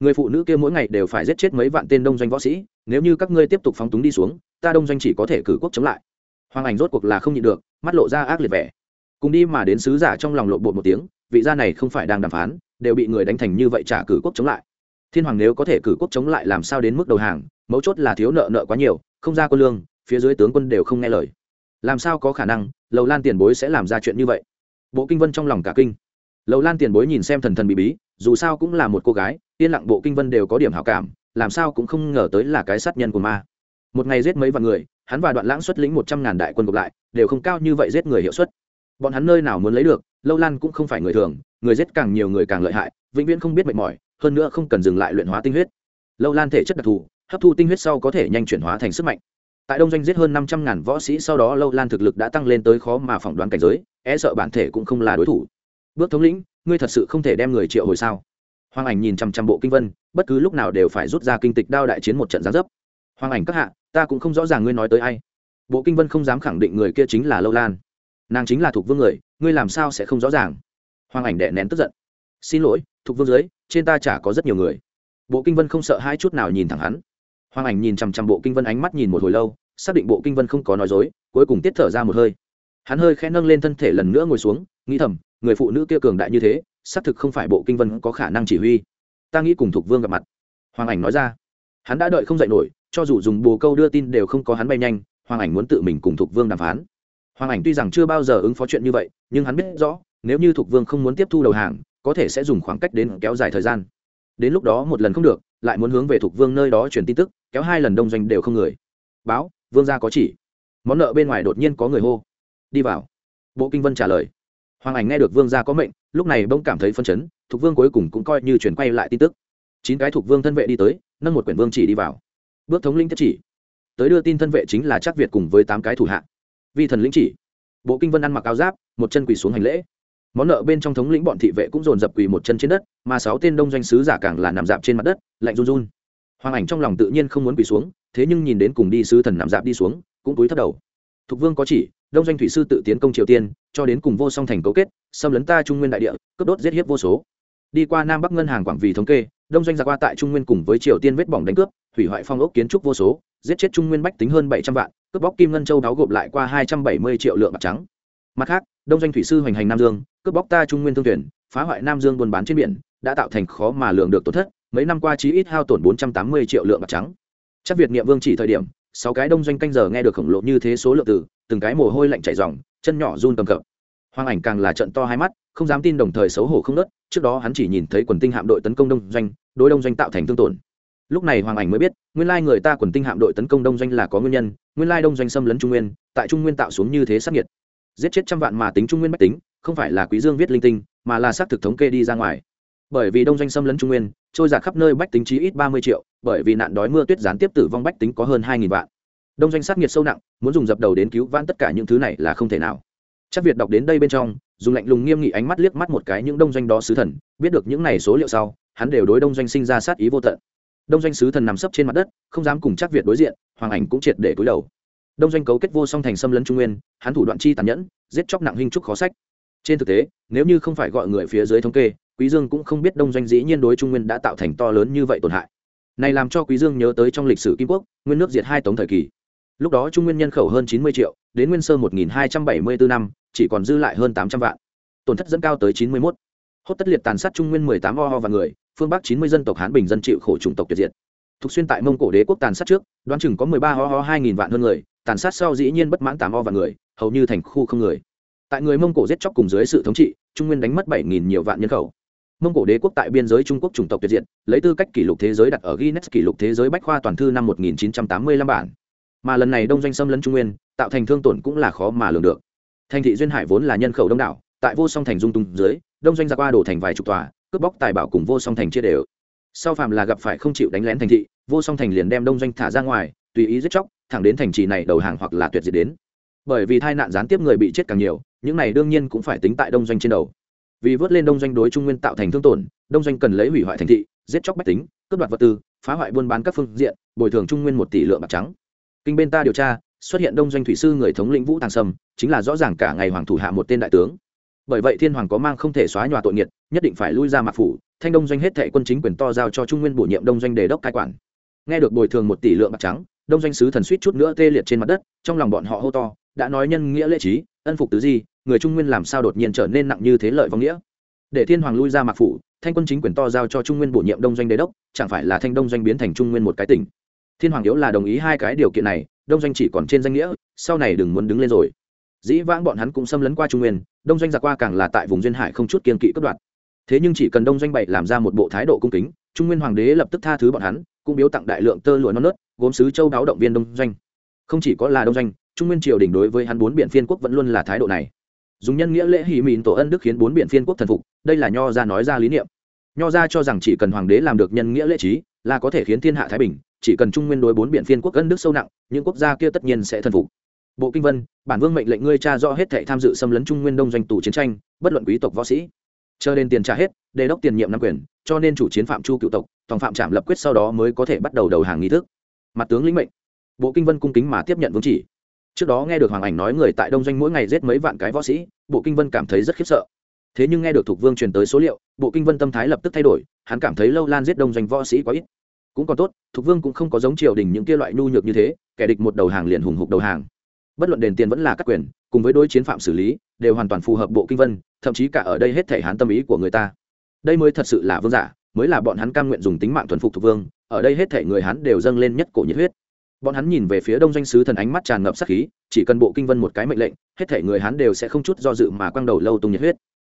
Người phụ nữ kia mỗi ngày đều phải giết chết mấy vạn tên đông doanh võ sĩ nếu như các ngươi tiếp tục phóng túng đi xuống, ta đông doanh chỉ có thể cử quốc chống lại. Hoàng ảnh rốt cuộc là không nhịn được, mắt lộ ra ác liệt vẻ. Cùng đi mà đến sứ giả trong lòng lộ bột một tiếng, vị gia này không phải đang đàm phán, đều bị người đánh thành như vậy trả cử quốc chống lại. Thiên hoàng nếu có thể cử quốc chống lại làm sao đến mức đầu hàng, mấu chốt là thiếu nợ nợ quá nhiều, không ra quân lương, phía dưới tướng quân đều không nghe lời. Làm sao có khả năng, lầu lan tiền bối sẽ làm ra chuyện như vậy? Bộ kinh vân trong lòng cả kinh. Lầu lan tiền bối nhìn xem thần thần bị bí, dù sao cũng là một cô gái, yên lặng bộ kinh vân đều có điểm hảo cảm làm sao cũng không ngờ tới là cái sát nhân của ma. Một ngày giết mấy vạn người, hắn và đoạn lãng xuất lĩnh một trăm ngàn đại quân gộp lại, đều không cao như vậy giết người hiệu suất. Bọn hắn nơi nào muốn lấy được, lâu lan cũng không phải người thường, người giết càng nhiều người càng lợi hại, vĩnh viễn không biết mệt mỏi, hơn nữa không cần dừng lại luyện hóa tinh huyết. Lâu lan thể chất đặc thù, hấp thu tinh huyết sau có thể nhanh chuyển hóa thành sức mạnh. Tại đông doanh giết hơn năm trăm ngàn võ sĩ sau đó, lâu lan thực lực đã tăng lên tới khó mà phỏng đoán cảnh giới e sợ bản thể cũng không là đối thủ. Bước thống lĩnh, ngươi thật sự không thể đem người triệu hồi sao? Hoàng ảnh nhìn chằm chằm bộ kinh vân, bất cứ lúc nào đều phải rút ra kinh tịch đao đại chiến một trận gián dấp. Hoàng ảnh các hạ, ta cũng không rõ ràng ngươi nói tới ai. Bộ kinh vân không dám khẳng định người kia chính là lâu lan. Nàng chính là thuộc vương người, ngươi làm sao sẽ không rõ ràng? Hoàng ảnh đệ nén tức giận. Xin lỗi, thuộc vương dưới, trên ta chả có rất nhiều người. Bộ kinh vân không sợ hai chút nào nhìn thẳng hắn. Hoàng ảnh nhìn chằm chằm bộ kinh vân ánh mắt nhìn một hồi lâu, xác định bộ kinh vân không có nói dối, cuối cùng tiết thở ra một hơi. Hắn hơi khẽ nâng lên thân thể lần nữa ngồi xuống, nghĩ thầm, người phụ nữ kia cường đại như thế xác thực không phải bộ kinh vân có khả năng chỉ huy. Ta nghĩ cùng thục vương gặp mặt. Hoàng ảnh nói ra. Hắn đã đợi không dạy nổi, cho dù dùng bồ câu đưa tin đều không có hắn bay nhanh, hoàng ảnh muốn tự mình cùng thục vương đàm phán. Hoàng ảnh tuy rằng chưa bao giờ ứng phó chuyện như vậy, nhưng hắn biết rõ, nếu như thục vương không muốn tiếp thu đầu hàng, có thể sẽ dùng khoảng cách đến kéo dài thời gian. Đến lúc đó một lần không được, lại muốn hướng về thục vương nơi đó truyền tin tức, kéo hai lần đông doanh đều không người. Báo, vương gia có chỉ. Món nợ bên ngoài đột nhiên có người hô. Đi vào. Bộ kinh vân trả lời. Hoàng ảnh nghe được vương gia có mệnh lúc này bỗng cảm thấy phân chấn, thục vương cuối cùng cũng coi như chuyển quay lại tin tức. Chín cái thục vương thân vệ đi tới, nâng một quyển vương chỉ đi vào. Bước thống linh tiếp chỉ. Tới đưa tin thân vệ chính là chắc việt cùng với tám cái thủ hạ. Vi thần lĩnh chỉ. Bộ kinh vân ăn mặc áo giáp, một chân quỳ xuống hành lễ. Món nợ bên trong thống lĩnh bọn thị vệ cũng dồn dập quỳ một chân trên đất, mà sáu tên đông doanh sứ giả càng là nằm dạp trên mặt đất, lạnh run run. Hoàng ảnh trong lòng tự nhiên không muốn quỳ xuống, thế nhưng nhìn đến cùng đi sứ thần nằm dạp đi xuống, cũng túi thất đầu. Thục vương có chỉ, đông doanh thủy sư tự tiến công triều tiên, cho đến cùng vô song thành cấu kết xâm lấn ta trung nguyên đại địa, cướp đốt giết hiếp vô số. Đi qua nam bắc ngân hàng quảng vì thống kê, đông doanh ra qua tại trung nguyên cùng với triều tiên vết bỏng đánh cướp, hủy hoại phong ốc kiến trúc vô số, giết chết trung nguyên bách tính hơn bảy trăm vạn, cướp bóc kim ngân châu đáo gộp lại qua hai trăm bảy mươi triệu lượng bạc trắng. Mặt khác, đông doanh thủy sư hoành hành nam dương, cướp bóc ta trung nguyên thương tuyển phá hoại nam dương buôn bán trên biển, đã tạo thành khó mà lường được tổn thất, mấy năm qua chí ít hao tổn bốn trăm tám mươi triệu lượng bạc trắng. Chắc việt nghiệm vương chỉ thời điểm, sáu cái đông doanh canh giờ nghe được khổng lộ như thế số lượng từ, từng cái mồ hôi lạnh chảy dòng chân nhỏ run cầm cập hoàng ảnh càng là trận to hai mắt, không dám tin đồng thời xấu hổ không nớt, trước đó hắn chỉ nhìn thấy quần tinh hạm đội tấn công đông doanh, đối đông doanh tạo thành thương tổn. Lúc này hoàng ảnh mới biết, nguyên lai người ta quần tinh hạm đội tấn công đông doanh là có nguyên nhân, nguyên lai đông doanh xâm lấn trung nguyên, tại trung nguyên tạo xuống như thế sắc nhiệt giết chết trăm vạn mà tính trung nguyên bách tính, không phải là quý dương viết linh tinh, mà là xác thực thống kê đi ra ngoài. Bởi vì đông doanh xâm lấn trung nguyên, trôi giạt khắp nơi bách tính chí ít ba mươi triệu, bởi vì nạn đói mưa tuyết gián tiếp tử vong bách tính có hơn hai nghìn vạn. Đông doanh sát nhiệt sâu nặng, muốn dùng dập đầu đến cứu vãn tất cả những thứ này là không thể nào chắc việt đọc đến đây bên trong dùng lạnh lùng nghiêm nghị ánh mắt liếc mắt một cái những đông doanh đó sứ thần, biết được những này số liệu sau, hắn đều đối đông doanh sinh ra sát ý vô tận. Đông doanh sứ thần nằm sấp trên mặt đất, không dám cùng chắc việt đối diện, hoàng ảnh cũng triệt để cúi đầu. Đông doanh cấu kết vô song thành xâm lấn trung nguyên, hắn thủ đoạn chi tàn nhẫn, giết chóc nặng hình trúc khó sách. Trên thực tế, nếu như không phải gọi người phía dưới thống kê, quý dương cũng không biết đông doanh dĩ nhiên đối trung nguyên đã tạo thành to lớn như vậy tổn hại. Này làm cho quý dương nhớ tới trong lịch sử kim quốc, nguyên nước diệt hai tống thời kỳ. Lúc đó trung nguyên nhân khẩu hơn chín mươi triệu đến nguyên sơ một nghìn hai trăm bảy mươi bốn năm, chỉ còn dư lại hơn tám trăm vạn. Tổn thất dẫn cao tới chín mươi mốt. Hốt tất liệt tàn sát trung nguyên mười tám o ho và người, phương bắc chín mươi dân tộc hán bình dân chịu khổ chủng tộc tuyệt diệt. Thục xuyên tại mông cổ đế quốc tàn sát trước, đoán chừng có mười ba ho ho hai nghìn vạn hơn người, tàn sát sau dĩ nhiên bất mãn 8 o và người, hầu như thành khu không người. Tại người mông cổ giết chóc cùng dưới sự thống trị, trung nguyên đánh mất bảy nghìn nhiều vạn nhân khẩu. Mông cổ đế quốc tại biên giới trung quốc chủng tộc tuyệt diệt, lấy tư cách kỷ lục thế giới đặt ở guinness kỷ lục thế giới bách khoa toàn thư năm 1985 bản. Mà lần này đông doanh xâm lấn trung nguyên tạo thành thương tổn cũng là khó mà lường được. Thành thị duyên hải vốn là nhân khẩu đông đảo, tại vô song thành dung tung dưới, đông doanh ra qua đổ thành vài chục tòa, cướp bóc tài bảo cùng vô song thành chia đều. Sau phàm là gặp phải không chịu đánh lén thành thị, vô song thành liền đem đông doanh thả ra ngoài, tùy ý giết chóc, thẳng đến thành trì này đầu hàng hoặc là tuyệt diệt đến. Bởi vì tai nạn gián tiếp người bị chết càng nhiều, những này đương nhiên cũng phải tính tại đông doanh trên đầu. Vì vớt lên đông doanh đối trung nguyên tạo thành thương tổn, đông doanh cần lấy hủy hoại thành thị, giết chóc bách tính, cướp đoạt vật tư, phá hoại buôn bán các phương diện, bồi thường trung nguyên một tỷ lượng bạc trắng. Kinh bên ta điều tra xuất hiện đông doanh thủy sư người thống lĩnh vũ tàng sâm chính là rõ ràng cả ngày hoàng thủ hạ một tên đại tướng. Bởi vậy thiên hoàng có mang không thể xóa nhòa tội nghiệt nhất định phải lui ra mặt phủ thanh đông doanh hết thệ quân chính quyền to giao cho trung nguyên bổ nhiệm đông doanh đề đốc cai quản. Nghe được bồi thường một tỷ lượng bạc trắng đông doanh sứ thần suýt chút nữa tê liệt trên mặt đất trong lòng bọn họ hô to đã nói nhân nghĩa lễ trí ân phục tứ di, người trung nguyên làm sao đột nhiên trở nên nặng như thế lợi vong nghĩa? Để thiên hoàng lui ra mạc phủ thanh quân chính quyền to giao cho trung nguyên bổ nhiệm đông doanh đế đốc chẳng phải là thanh đông doanh biến thành trung nguyên một cái tỉnh. Thiên hoàng yếu là đồng ý hai cái điều kiện này đông doanh chỉ còn trên danh nghĩa, sau này đừng muốn đứng lên rồi. Dĩ vãng bọn hắn cũng xâm lấn qua trung nguyên, đông doanh giặc qua càng là tại vùng duyên hải không chút kiên kỵ cất đoạt. Thế nhưng chỉ cần đông doanh bảy làm ra một bộ thái độ cung kính, trung nguyên hoàng đế lập tức tha thứ bọn hắn, cũng biếu tặng đại lượng tơ lụa non nớt, gốm sứ châu đáo động viên đông doanh. Không chỉ có là đông doanh, trung nguyên triều đình đối với hắn bốn biện phiên quốc vẫn luôn là thái độ này. Dùng nhân nghĩa lễ hỷ mìn tổ ân đức khiến bốn biện phiên quốc thần phục, đây là nho ra nói ra lý niệm. Nho ra cho rằng chỉ cần hoàng đế làm được nhân nghĩa lễ trí, là có thể khiến thiên hạ thái bình chỉ cần trung nguyên đối bốn biện phiên quốc ân đức sâu nặng, những quốc gia kia tất nhiên sẽ thần phục. Bộ kinh vân, bản vương mệnh lệnh ngươi cha rõ hết thệ tham dự xâm lấn trung nguyên đông doanh tù chiến tranh, bất luận quý tộc võ sĩ. Chờ đến tiền trả hết, đề đốc tiền nhiệm nắm quyền, cho nên chủ chiến phạm chu cựu tộc tòng phạm trạm lập quyết sau đó mới có thể bắt đầu đầu hàng nghi thức. Mặt tướng lĩnh mệnh. Bộ kinh vân cung kính mà tiếp nhận vương chỉ. Trước đó nghe được hoàng ảnh nói người tại đông doanh mỗi ngày giết mấy vạn cái võ sĩ, bộ kinh vân cảm thấy rất khiếp sợ. Thế nhưng nghe được thục vương truyền tới số liệu, bộ kinh vân tâm thái lập tức thay đổi, hắn cảm thấy lâu lan giết đông doanh võ sĩ quá ít cũng còn tốt, thục vương cũng không có giống triều đình những kia loại nhu nhược như thế, kẻ địch một đầu hàng liền hùng hục đầu hàng. Bất luận đền tiền vẫn là các quyền, cùng với đối chiến phạm xử lý, đều hoàn toàn phù hợp bộ kinh vân, thậm chí cả ở đây hết thể hán tâm ý của người ta. Đây mới thật sự là vương giả, mới là bọn hắn cam nguyện dùng tính mạng thuần phục thục vương, ở đây hết thể người hắn đều dâng lên nhất cổ nhiệt huyết. Bọn hắn nhìn về phía đông doanh sứ thần ánh mắt tràn ngập sắc khí, chỉ cần bộ kinh vân một cái mệnh lệnh, hết thể người hắn đều sẽ không chút do dự mà quăng đầu lâu tung nhiệt huyết.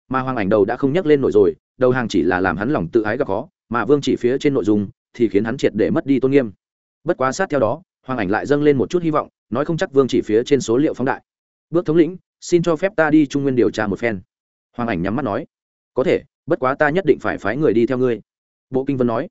Mà hoàng ảnh đầu đã không nhắc lên nổi rồi, đầu hàng chỉ là làm hắn lòng tự ái gặp khó, mà vương chỉ phía trên nội dung thì khiến hắn triệt để mất đi tôn nghiêm. Bất quá sát theo đó, hoàng ảnh lại dâng lên một chút hy vọng, nói không chắc vương chỉ phía trên số liệu phóng đại. Bước thống lĩnh, xin cho phép ta đi trung nguyên điều tra một phen. Hoàng ảnh nhắm mắt nói, có thể, bất quá ta nhất định phải phái người đi theo ngươi. Bộ kinh vân nói